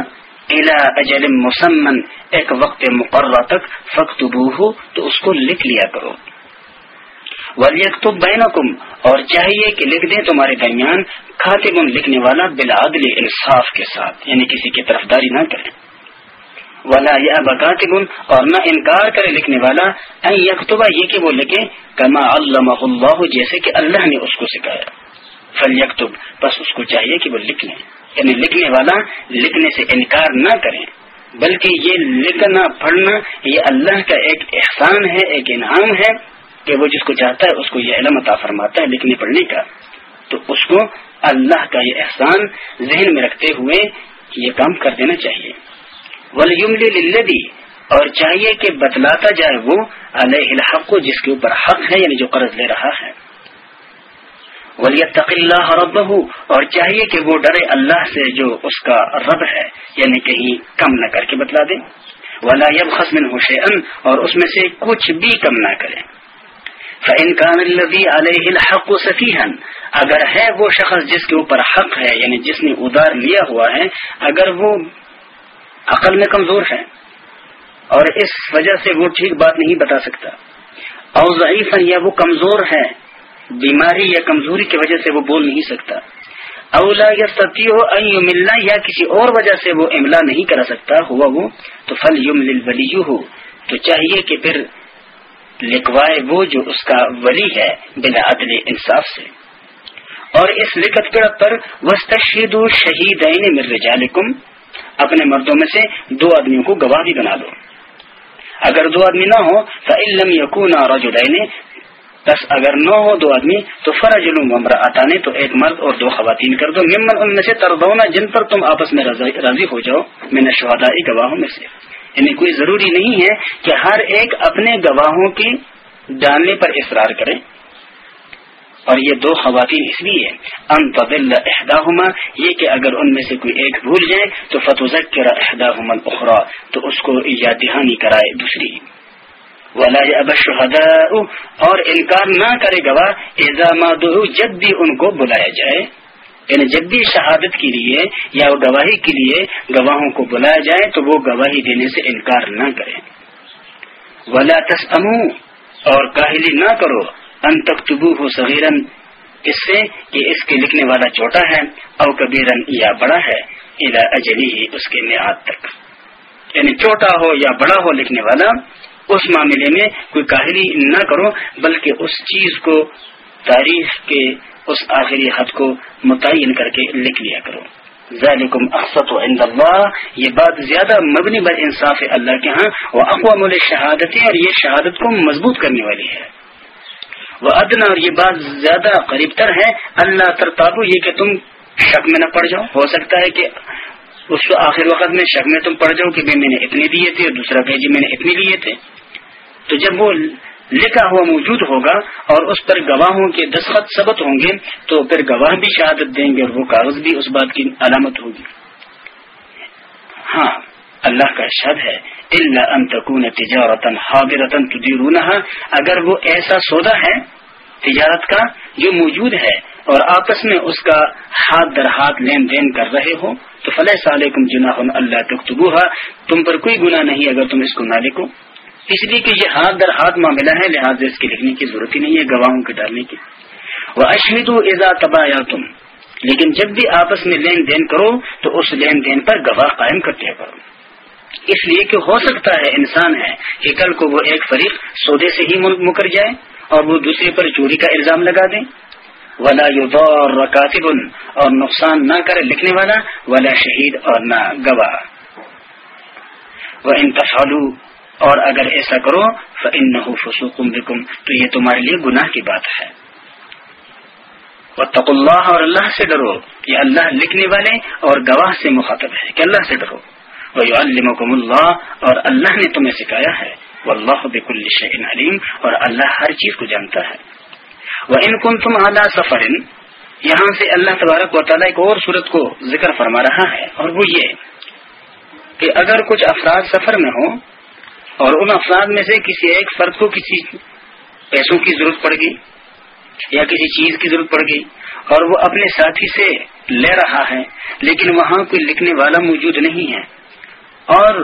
Speaker 1: الا اجل مسمن ایک وقت مقررہ تک فخت ہو تو اس کو لکھ لیا کرولیب بین اور چاہیے کہ لکھ دیں تمہارے درمیان خاطب لکھنے والا بلادل انصاف کے ساتھ یعنی کسی کی طرف داری نہ کرے ولا یا بکاتب اور نہ انکار کرے لکھنے والا یہ کہ وہ لکھے کما اللہ اللہ جیسے کہ اللہ نے اس کو سکھایا بس اس کو چاہیے کہ وہ لکھ لیں یعنی لکھنے والا لکھنے سے انکار نہ کریں بلکہ یہ لکھنا پڑھنا یہ اللہ کا ایک احسان ہے ایک انعام ہے کہ وہ جس کو چاہتا ہے اس کو یہ علم عطا فرماتا ہے لکھنے پڑھنے کا تو اس کو اللہ کا یہ احسان ذہن میں رکھتے ہوئے یہ کام کر دینا چاہیے ولیم لی اور چاہیے کہ بتلاتا جائے وہ علیہ الحق کو جس کے اوپر حق ہے یعنی جو قرض لے رہا ہے رب اور چاہیے کہ وہ ڈرے اللہ سے جو اس کا رب ہے یعنی کہیں کم نہ کر کے بتلا دے ولا وسمن حسین اور اس میں سے کچھ بھی کم نہ کرے اگر ہے وہ شخص جس کے اوپر حق ہے یعنی جس نے ادار لیا ہوا ہے اگر وہ عقل میں کمزور ہے اور اس وجہ سے وہ ٹھیک بات نہیں بتا سکتا یا وہ کمزور ہے بیماری یا کمزوری کی وجہ سے وہ بول نہیں سکتا اولا یا ستی ہو ملنا یا کسی اور وجہ سے وہ املا نہیں کرا سکتا ہوا وہ تو فل ولی ہے بلا عدل انصاف سے اور اس لکھت پڑھ پر شہید مرکوم اپنے مردوں میں سے دو آدمیوں کو گواہی بنا دو اگر دو آدمی نہ ہو تو علم یقون اور بس اگر نو ہو دو آدمی تو فرا جلو ممرا اٹانے تو ایک مرد اور دو خواتین کر دو ممن ان میں سے تردونا جن پر تم آپس میں راضی ہو جاؤ میں نے شہدا گواہوں میں سے یعنی کوئی ضروری نہیں ہے کہ ہر ایک اپنے گواہوں کی ڈالنے پر اصرار کرے اور یہ دو خواتین اس لیے امتدل عہدہ ہما یہ کہ اگر ان میں سے کوئی ایک بھول جائے تو فتوزک عہدہ عمل تو اس کو یا دہانی کرائے دوسری ولا اب شہدا اور انکار نہ کرے گواہ ازام جب بھی ان کو بلایا جائے یعنی جب بھی شہادت کے لیے یا گواہی کے لیے گواہوں کو بلایا جائے تو وہ گواہی دینے سے انکار نہ کرے تسم اور کاہلی نہ کرو ان تک تبو ہو سغیرن اس سے کہ اس کے لکھنے والا چھوٹا ہے اور کبیرن یا بڑا ہے اجلی ہی اس کے میعاد تک یعنی چھوٹا ہو یا بڑا ہو لکھنے والا اس معاملے میں کوئی کاہلی نہ کرو بلکہ اس چیز کو تاریخ کے اس آخری حد کو متعین کر کے لکھ لیا کرو ذالکم عند اللہ یہ بات زیادہ مبنی بر انصاف اللہ کے ہاں وہ اقوام ہے اور یہ شہادت کو مضبوط کرنے والی ہے وہ ادنا اور یہ بات زیادہ قریب تر ہے اللہ تابو یہ کہ تم شک میں نہ پڑ جاؤ ہو سکتا ہے کہ اس آخر وقت میں شک میں تم پڑ جاؤ کہ میں نے اتنے دیے تھے اور دوسرا بھائی جی میں نے اتنے دیے تھے تو جب وہ لکھا ہوا موجود ہوگا اور اس پر گواہوں کے دستخط ثبت ہوں گے تو پھر گواہ بھی شہادت دیں گے اور وہ کاغذ بھی اس بات کی علامت ہوگی ہاں اللہ کا شد ہے اللہ اگر وہ ایسا سودا ہے تجارت کا جو موجود ہے اور آپس میں اس کا ہاتھ در ہاتھ لین دین کر رہے ہو تو فلاح جناح اللہ تختبوہ تم پر کوئی گناہ نہیں اگر تم اس کو نہ لکھو اس لیے کہ یہ ہاتھ در ہاتھ معاملہ ہے لہٰذا اس کے لکھنے کی ضرورت ہی نہیں ہے گواہوں کے ڈالنے کی وہ ایزا تم لیکن جب بھی آپس میں لین دین کرو تو اس لین دین پر گواہ قائم کرتے کرو اس لیے کہ ہو سکتا ہے انسان ہے کہ کل کو وہ ایک فریق سودے سے ہی مکر جائے اور وہ دوسرے پر چوری کا الزام لگا دیں ولا یور دور اور نقصان نہ کرے لکھنے والا ولا شہید اور نہ گواہ وہ اور اگر ایسا کرو فن بکم تو یہ تمہارے لیے گناہ کی بات ہے تق اللہ اور اللہ سے ڈرو یہ اللہ لکھنے والے اور گواہ سے مخاطب ہے کہ اللہ سے ڈرو اللہ اور نے تمہیں سکھایا ہے اللہ علیم اور اللہ ہر چیز کو جانتا ہے وہ ان کم تم اعلیٰ یہاں سے اللہ تبارک و تعالیٰ ایک اور صورت کو ذکر فرما رہا ہے اور وہ یہ کہ اگر کچھ افراد سفر میں ہوں اور ان افراد میں سے کسی ایک فرد کو کسی پیسوں کی ضرورت پڑ گئی یا کسی چیز کی ضرورت پڑ گئی اور وہ اپنے ساتھی سے لے رہا ہے لیکن وہاں کوئی لکھنے والا موجود نہیں ہے اور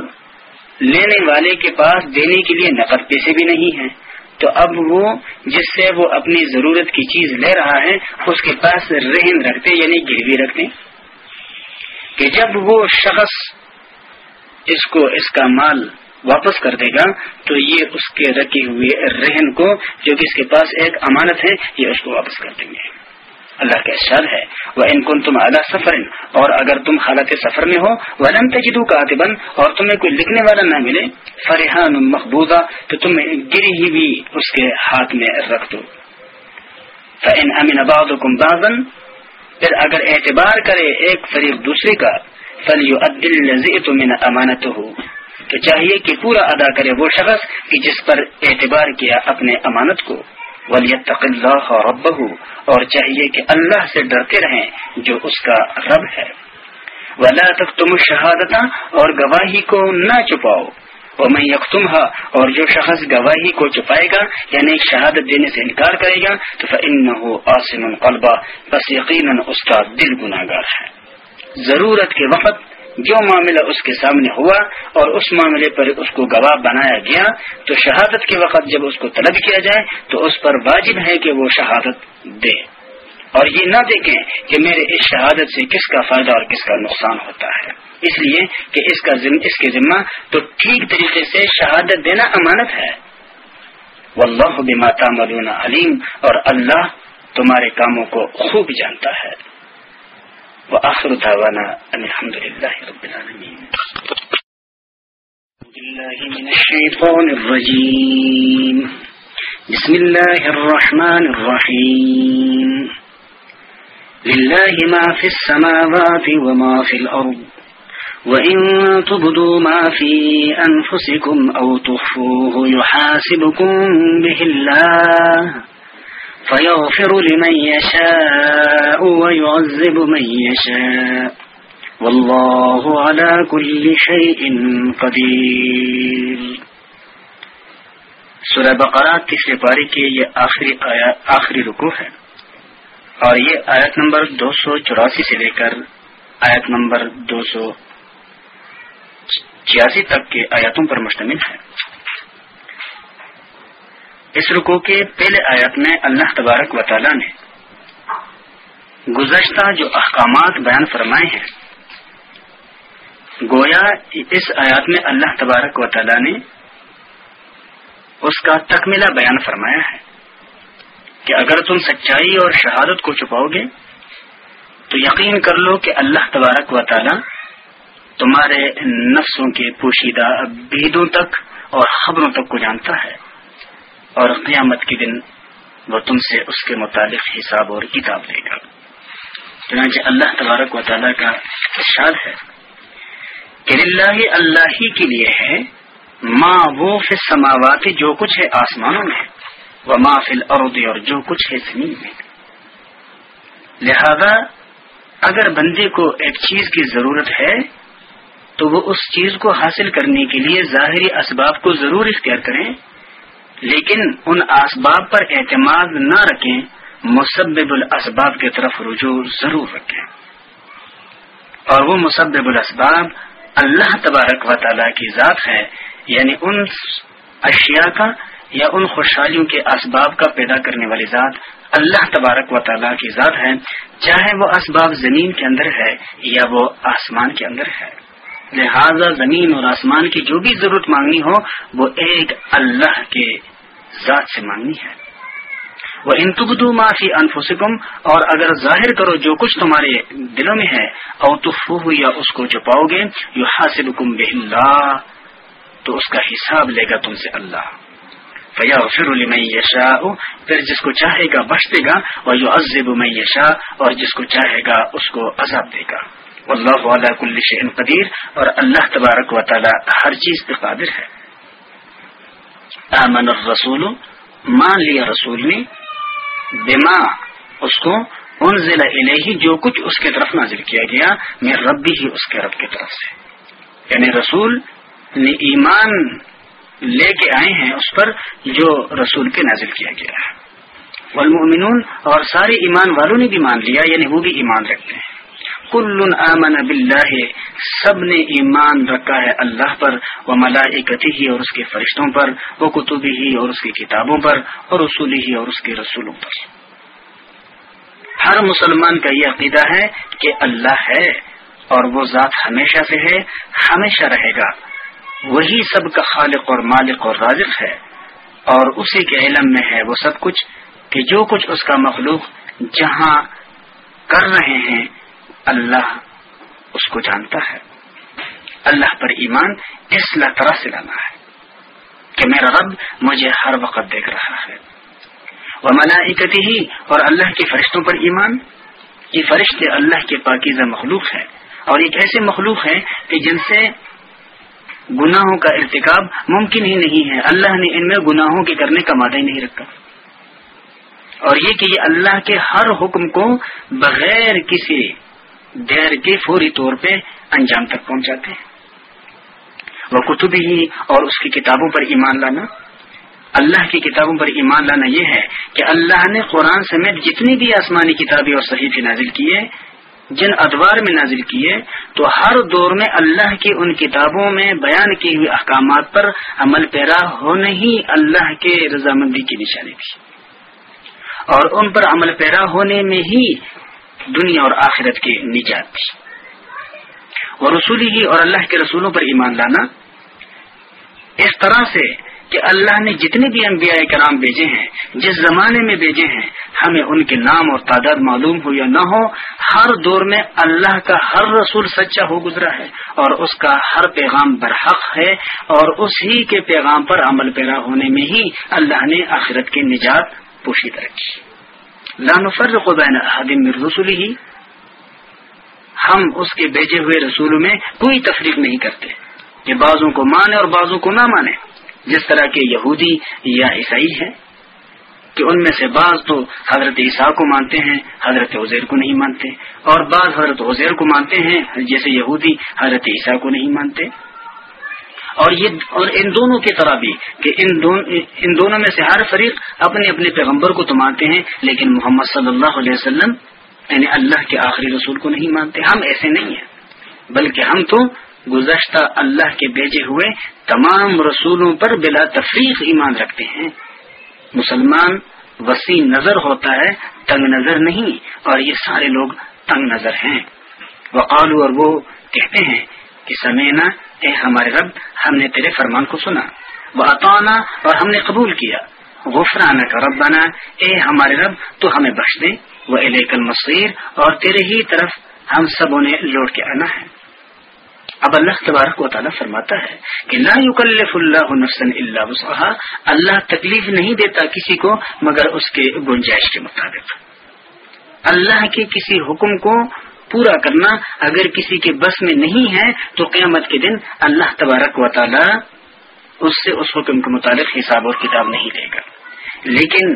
Speaker 1: لینے والے کے پاس دینے کے لیے نقد پیسے بھی نہیں ہیں تو اب وہ جس سے وہ اپنی ضرورت کی چیز لے رہا ہے اس کے پاس رہن رکھتے یعنی گروی رکھتے کہ جب وہ شخص اس کو اس کا مال واپس کر دے گا تو یہ اس کے رکھے ہوئے رہن کو جو کہ اس کے پاس ایک امانت ہے یہ اس کو واپس کر دیں گے اللہ کا احشار ہے وہ ان تم اعلیٰ سفر اور اگر تم حالت سفر میں ہو کا بند اور تمہیں کوئی لکھنے والا نہ ملے فرحان مقبوضہ تو تم گری ہی بھی اس کے ہاتھ میں رکھ دو کم با بازن پھر اگر اعتبار کرے ایک فریق دوسرے کا فلی تم امانت ہو تو چاہیے کہ پورا ادا کرے وہ شخص کہ جس پر اعتبار کیا اپنے امانت کو ولی اللہ اور رب اور چاہیے کہ اللہ سے ڈرتے رہیں جو اس کا رب ہے ولا تک تم شہادت اور گواہی کو نہ چھپاؤ اور میں یکتم اور جو شخص گواہی کو چھپائے گا یعنی شہادت دینے سے انکار کرے گا تو ان آسم القلبہ بس یقیناً اس کا دل ہے ضرورت کے وقت جو معاملہ اس کے سامنے ہوا اور اس معاملے پر اس کو گواہ بنایا گیا تو شہادت کے وقت جب اس کو طلب کیا جائے تو اس پر واجب ہے کہ وہ شہادت دے اور یہ نہ دیکھیں کہ میرے اس شہادت سے کس کا فائدہ اور کس کا نقصان ہوتا ہے اس لیے کہ اس کا اس کے ذمہ تو ٹھیک طریقے سے شہادت دینا امانت ہے واللہ بما تعملون علیم اور اللہ تمہارے کاموں کو خوب جانتا ہے وآخر دعوانا أن
Speaker 2: الحمد لله رب العالمين بالله من الشيطان الرجيم بسم الله الرحمن
Speaker 1: الرحيم لله ما في السماوات وما في الأرض وإن تبدوا ما في أنفسكم أو تخفوه يحاسبكم به الله فيغفر لمن يشاء ويعذب من يشاء والله على كل شيء قدير سورہ بقرات کی سپاری کے یہ آخری آیا آخری رکو ہے اور یہ آیت نمبر دو سو چوراسی سے لے کر آیت نمبر دو سو چھیاسی تک کے آیاتوں پر مشتمل ہے اس رکو کے پہلے آیت میں اللہ تبارک و تعالی نے گزشتہ جو احکامات بیان فرمائے ہیں گویا اس آیات میں اللہ تبارک و تعالی نے اس کا تکملہ بیان فرمایا ہے کہ اگر تم سچائی اور شہادت کو چھپاؤ گے تو یقین کر لو کہ اللہ تبارک و تعالی تمہارے نفسوں کے پوشیدہ بیدوں تک اور خبروں تک کو جانتا ہے اور قیامت کے دن وہ تم سے اس کے متعلق حساب اور کتاب دے گا چنانچہ اللہ تبارک و تعالیٰ کا ارشاد ہے کہ اللہ اللہ ہی کے لیے ہے وہ فی سماواتی جو کچھ ہے آسمانوں میں وہ ما فل عرودی اور جو کچھ ہے زمین میں لہذا اگر بندے کو ایک چیز کی ضرورت ہے تو وہ اس چیز کو حاصل کرنے کے لیے ظاہری اسباب کو ضرور اختیار کریں لیکن ان اسباب پر اعتماد نہ رکھیں مسبب الاسباب کی طرف رجوع ضرور رکھیں اور وہ مسبب الاسباب اللہ تبارک و تعالیٰ کی ذات ہے یعنی ان اشیاء کا یا ان خوشحالیوں کے اسباب کا پیدا کرنے والی ذات اللہ تبارک و تعالیٰ کی ذات ہے چاہے وہ اسباب زمین کے اندر ہے یا وہ آسمان کے اندر ہے لہذا زمین اور آسمان کی جو بھی ضرورت مانگنی ہو وہ ایک اللہ کے ذات سے مانگنی ہے وہ معافی انفسکم اور اگر ظاہر کرو جو کچھ تمہارے دلوں میں ہے اور اوتف یا اس کو گے یو حاصل تو اس کا حساب لے گا تم سے اللہ فیا فر میں یشا پھر جس کو چاہے گا بخش دے گا اور یو عزب میں یشا اور جس کو چاہے گا اس کو عذاب دے گا اللہ والا کل قدیر اور اللہ تبارک و تعالی ہر چیز قادر ہے امن الرسول مان لیا رسول نے بما اس کو ان ضلع ہی جو کچھ اس کی طرف نازل کیا گیا میں ربی ہی اس کے رب کی طرف سے یعنی رسول نے ایمان لے کے آئے ہیں اس پر جو رسول کے نازل کیا گیا ہے والمؤمنون اور سارے ایمان والوں نے بھی مان لیا یعنی وہ بھی ایمان رکھتے ہیں کل آمن اب اللہ سب نے ایمان رکھا ہے اللہ پر وہ ملائکتی ہی اور اس کے فرشتوں پر وہ کتبی ہی اور اس کی کتابوں پر اور رسولی ہی اور اس کے رسولوں پر ہر مسلمان کا یہ عقیدہ ہے کہ اللہ ہے اور وہ ذات ہمیشہ سے ہے ہمیشہ رہے گا وہی سب کا خالق اور مالک اور رازق ہے اور اسی کے علم میں ہے وہ سب کچھ کہ جو کچھ اس کا مخلوق جہاں کر رہے ہیں اللہ اس کو جانتا ہے اللہ پر ایمان اس لطرا سے لانا ہے کہ میرا رب مجھے ہر وقت دیکھ رہا ہے وہ منا ہی اور اللہ کے فرشتوں پر ایمان یہ فرشتے اللہ کے پاکیزہ مخلوق ہیں اور ایک ایسے مخلوق ہیں کہ جن سے گناہوں کا ارتکاب ممکن ہی نہیں ہے اللہ نے ان میں گناہوں کے کرنے کا مادہ نہیں رکھا اور یہ کہ یہ اللہ کے ہر حکم کو بغیر کسی دیر کے فوری طور پہ انجام تک پہنچاتے ہیں وہ کتب ہی اور اس کی کتابوں پر ایمان لانا اللہ کی کتابوں پر ایمان لانا یہ ہے کہ اللہ نے قرآن سمیت جتنی بھی آسمانی کتابیں اور صحیح نازل کیے جن ادوار میں نازل کیے تو ہر دور میں اللہ کی ان کتابوں میں بیان کی ہوئی احکامات پر عمل پیرا ہونے ہی اللہ کے رضامندی کی نشانی تھی اور ان پر عمل پیرا ہونے میں ہی دنیا اور آخرت کے نجات اور رسولی ہی اور اللہ کے رسولوں پر ایمان لانا اس طرح سے کہ اللہ نے جتنے بھی انبیاء کرام بھیجے ہیں جس زمانے میں بھیجے ہیں ہمیں ان کے نام اور تعداد معلوم ہو یا نہ ہو ہر دور میں اللہ کا ہر رسول سچا ہو گزرا ہے اور اس کا ہر پیغام برحق ہے اور اسی کے پیغام پر عمل پیرا ہونے میں ہی اللہ نے آخرت کے نجات پوشیدہ رکھی لان فرقین رسولی ہم اس کے بیچے ہوئے رسول میں کوئی تفریق نہیں کرتے کہ بازوں کو مانے اور بازوں کو نہ مانے جس طرح کے یہودی یا عیسائی ہیں کہ ان میں سے بعض تو حضرت عیسیٰ کو مانتے ہیں حضرت عزیر کو نہیں مانتے اور بعض حضرت عزیر کو مانتے ہیں جیسے یہودی حضرت عیسیٰ کو نہیں مانتے اور یہ اور ان دونوں کی طرح بھی کہ ان دون ان دونوں میں سے ہر فریق اپنے اپنے پیغمبر کو تو مانتے ہیں لیکن محمد صلی اللہ علیہ وسلم یعنی اللہ کے آخری رسول کو نہیں مانتے ہم ایسے نہیں ہیں بلکہ ہم تو گزشتہ اللہ کے بیچے ہوئے تمام رسولوں پر بلا تفریق ایمان رکھتے ہیں مسلمان وسیع نظر ہوتا ہے تنگ نظر نہیں اور یہ سارے لوگ تنگ نظر ہیں وقالو اور وہ کہتے ہیں کہ سمینا اے ہمارے رب ہم نے تیرے فرمان کو سنا وہ اطانا اور ہم نے قبول کیا کا رب بنا اے ہمارے رب تو ہمیں بخش دے وہ الیکل مصیر اور تیرے ہی طرف ہم سب کے آنا ہے اب اللہ تبارک و تعالیٰ فرماتا ہے کہ لا یکلف اللہ اللہ تکلیف نہیں دیتا کسی کو مگر اس کے گنجائش کے مطابق اللہ کے کسی حکم کو پورا کرنا اگر کسی کے بس میں نہیں ہے تو قیامت کے دن اللہ تبارک و تعالی اس سے اس حکم کے مطابق حساب اور کتاب نہیں لے گا لیکن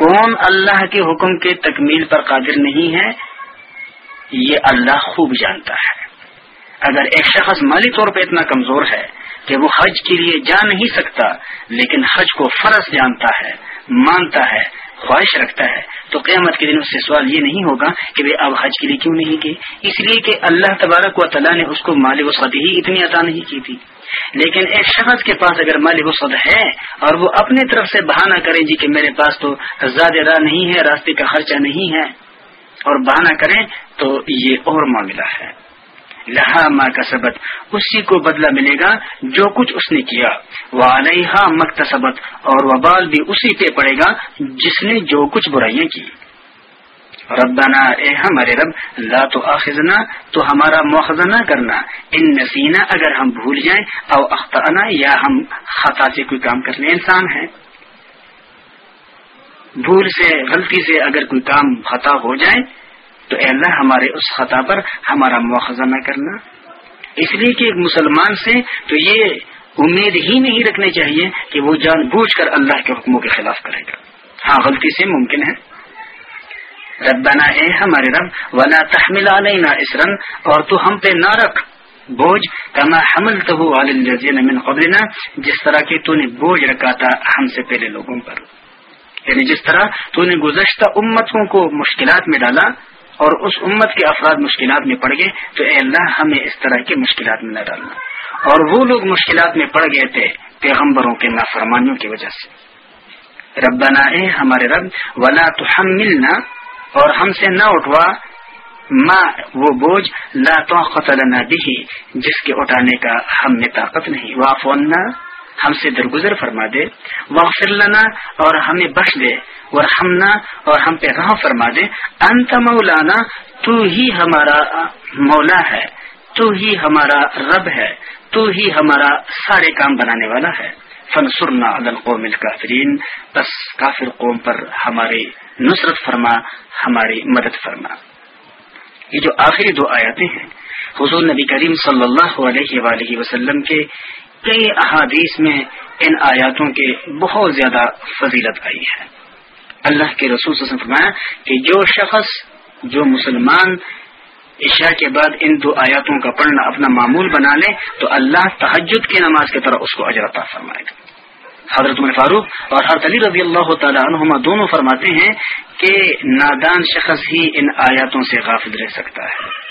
Speaker 1: کون اللہ کے حکم کے تکمیل پر قادر نہیں ہے یہ اللہ خوب جانتا ہے اگر ایک شخص مالی طور پہ اتنا کمزور ہے کہ وہ حج کے لیے جا نہیں سکتا لیکن حج کو فرض جانتا ہے مانتا ہے خواہش رکھتا ہے تو قیامت کے دن اس سے سوال یہ نہیں ہوگا کہ اب حج کے لیے کیوں نہیں گئے اس لیے کہ اللہ تبارک و تعالیٰ نے اس کو مال وسعت ہی اتنی عطا نہیں کی تھی لیکن ایک شخص کے پاس اگر مال وسعت ہے اور وہ اپنے طرف سے بہانا کرے جی کہ میرے پاس تو زیادہ راہ نہیں ہے راستے کا خرچہ نہیں ہے اور بہانا کریں تو یہ اور معاملہ ہے لہا ماں کا سبت اسی کو بدلہ ملے گا جو کچھ اس نے کیا وہ علیہ مکتسبت اور وہ بال بھی اسی پہ پڑے گا جس نے جو کچھ برائیاں کی ربنا اے ہمارے رب لا تو تو ہمارا نہ کرنا ان نسینا اگر ہم بھول جائیں او اختانہ یا ہم خطا سے کوئی کام کرنے انسان ہیں بھول سے غلطی سے اگر کوئی کام خطا ہو جائے تو اے اللہ ہمارے اس خطا پر ہمارا مواخذہ نہ کرنا اس لیے کہ ایک مسلمان سے تو یہ امید ہی نہیں رکھنی چاہیے کہ وہ جان بوجھ کر اللہ کے حکموں کے خلاف کرے گا ہاں غلطی سے ممکن ہے رب اے ہمارے ولا تحمل علینا اسرن اور تو ہم پہ نہ رکھ بوجھ کما حمل تو جس طرح کی تو نے بوجھ رکھا تھا ہم سے پہلے لوگوں پر یعنی جس طرح تو نے گزشتہ امتوں کو مشکلات میں ڈالا اور اس امت کے افراد مشکلات میں پڑ گئے تو اے اللہ ہمیں اس طرح کی مشکلات میں نہ ڈالنا اور وہ لوگ مشکلات میں پڑ گئے تھے پیغمبروں کے نافرمانیوں کی وجہ سے رب اے ہمارے رب ولا تو ہم ملنا اور ہم سے نہ اٹھوا ما وہ بوجھ لا قطر نہ بھی جس کے اٹھانے کا ہم نے طاقت نہیں وا ہم سے درگزر فرما دے وا لنا اور ہمیں بخش دے اور ہم نہ اور ہم پہ رحم فرما دے انت مولانا تو ہی ہمارا مولا ہے تو ہی ہمارا رب ہے تو ہی ہمارا سارے کام بنانے والا ہے فنسرنا علی القوم الکافرین بس کافر قوم پر ہماری نصرت فرما ہماری مدد فرما یہ جو آخری دو آیاتیں ہیں حضور نبی کریم صلی اللہ علیہ وآلہ وسلم کے کئی احادیث میں ان آیاتوں کے بہت زیادہ فضیلت آئی ہے اللہ کے علیہ وسلم فرمایا کہ جو شخص جو مسلمان عشاء کے بعد ان دو آیاتوں کا پڑھنا اپنا معمول بنا لے تو اللہ تحجد کی نماز کی طرح اس کو اجرتا فرمائے گا حضرت عمر فاروق اور حضرت علی رضی اللہ تعالیٰ عنہما دونوں فرماتے ہیں کہ نادان شخص ہی ان آیاتوں سے غافل رہ سکتا ہے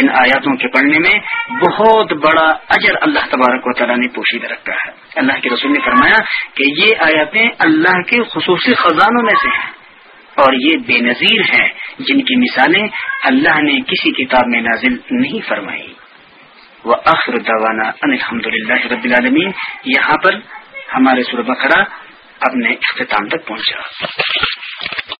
Speaker 1: ان آیاتوں کے پڑھنے میں بہت بڑا اجر اللہ تبارک و تعالیٰ نے پوشیدہ رکھا ہے اللہ کے رسول نے فرمایا کہ یہ آیاتیں اللہ کے خصوصی خزانوں میں سے ہیں اور یہ بے نظیر ہیں جن کی مثالیں اللہ نے کسی کتاب میں نازل نہیں فرمائی وہ اخر دوانا الحمد للہ رب العالمین یہاں
Speaker 2: پر ہمارے سربخرا اپنے اختتام تک پہنچا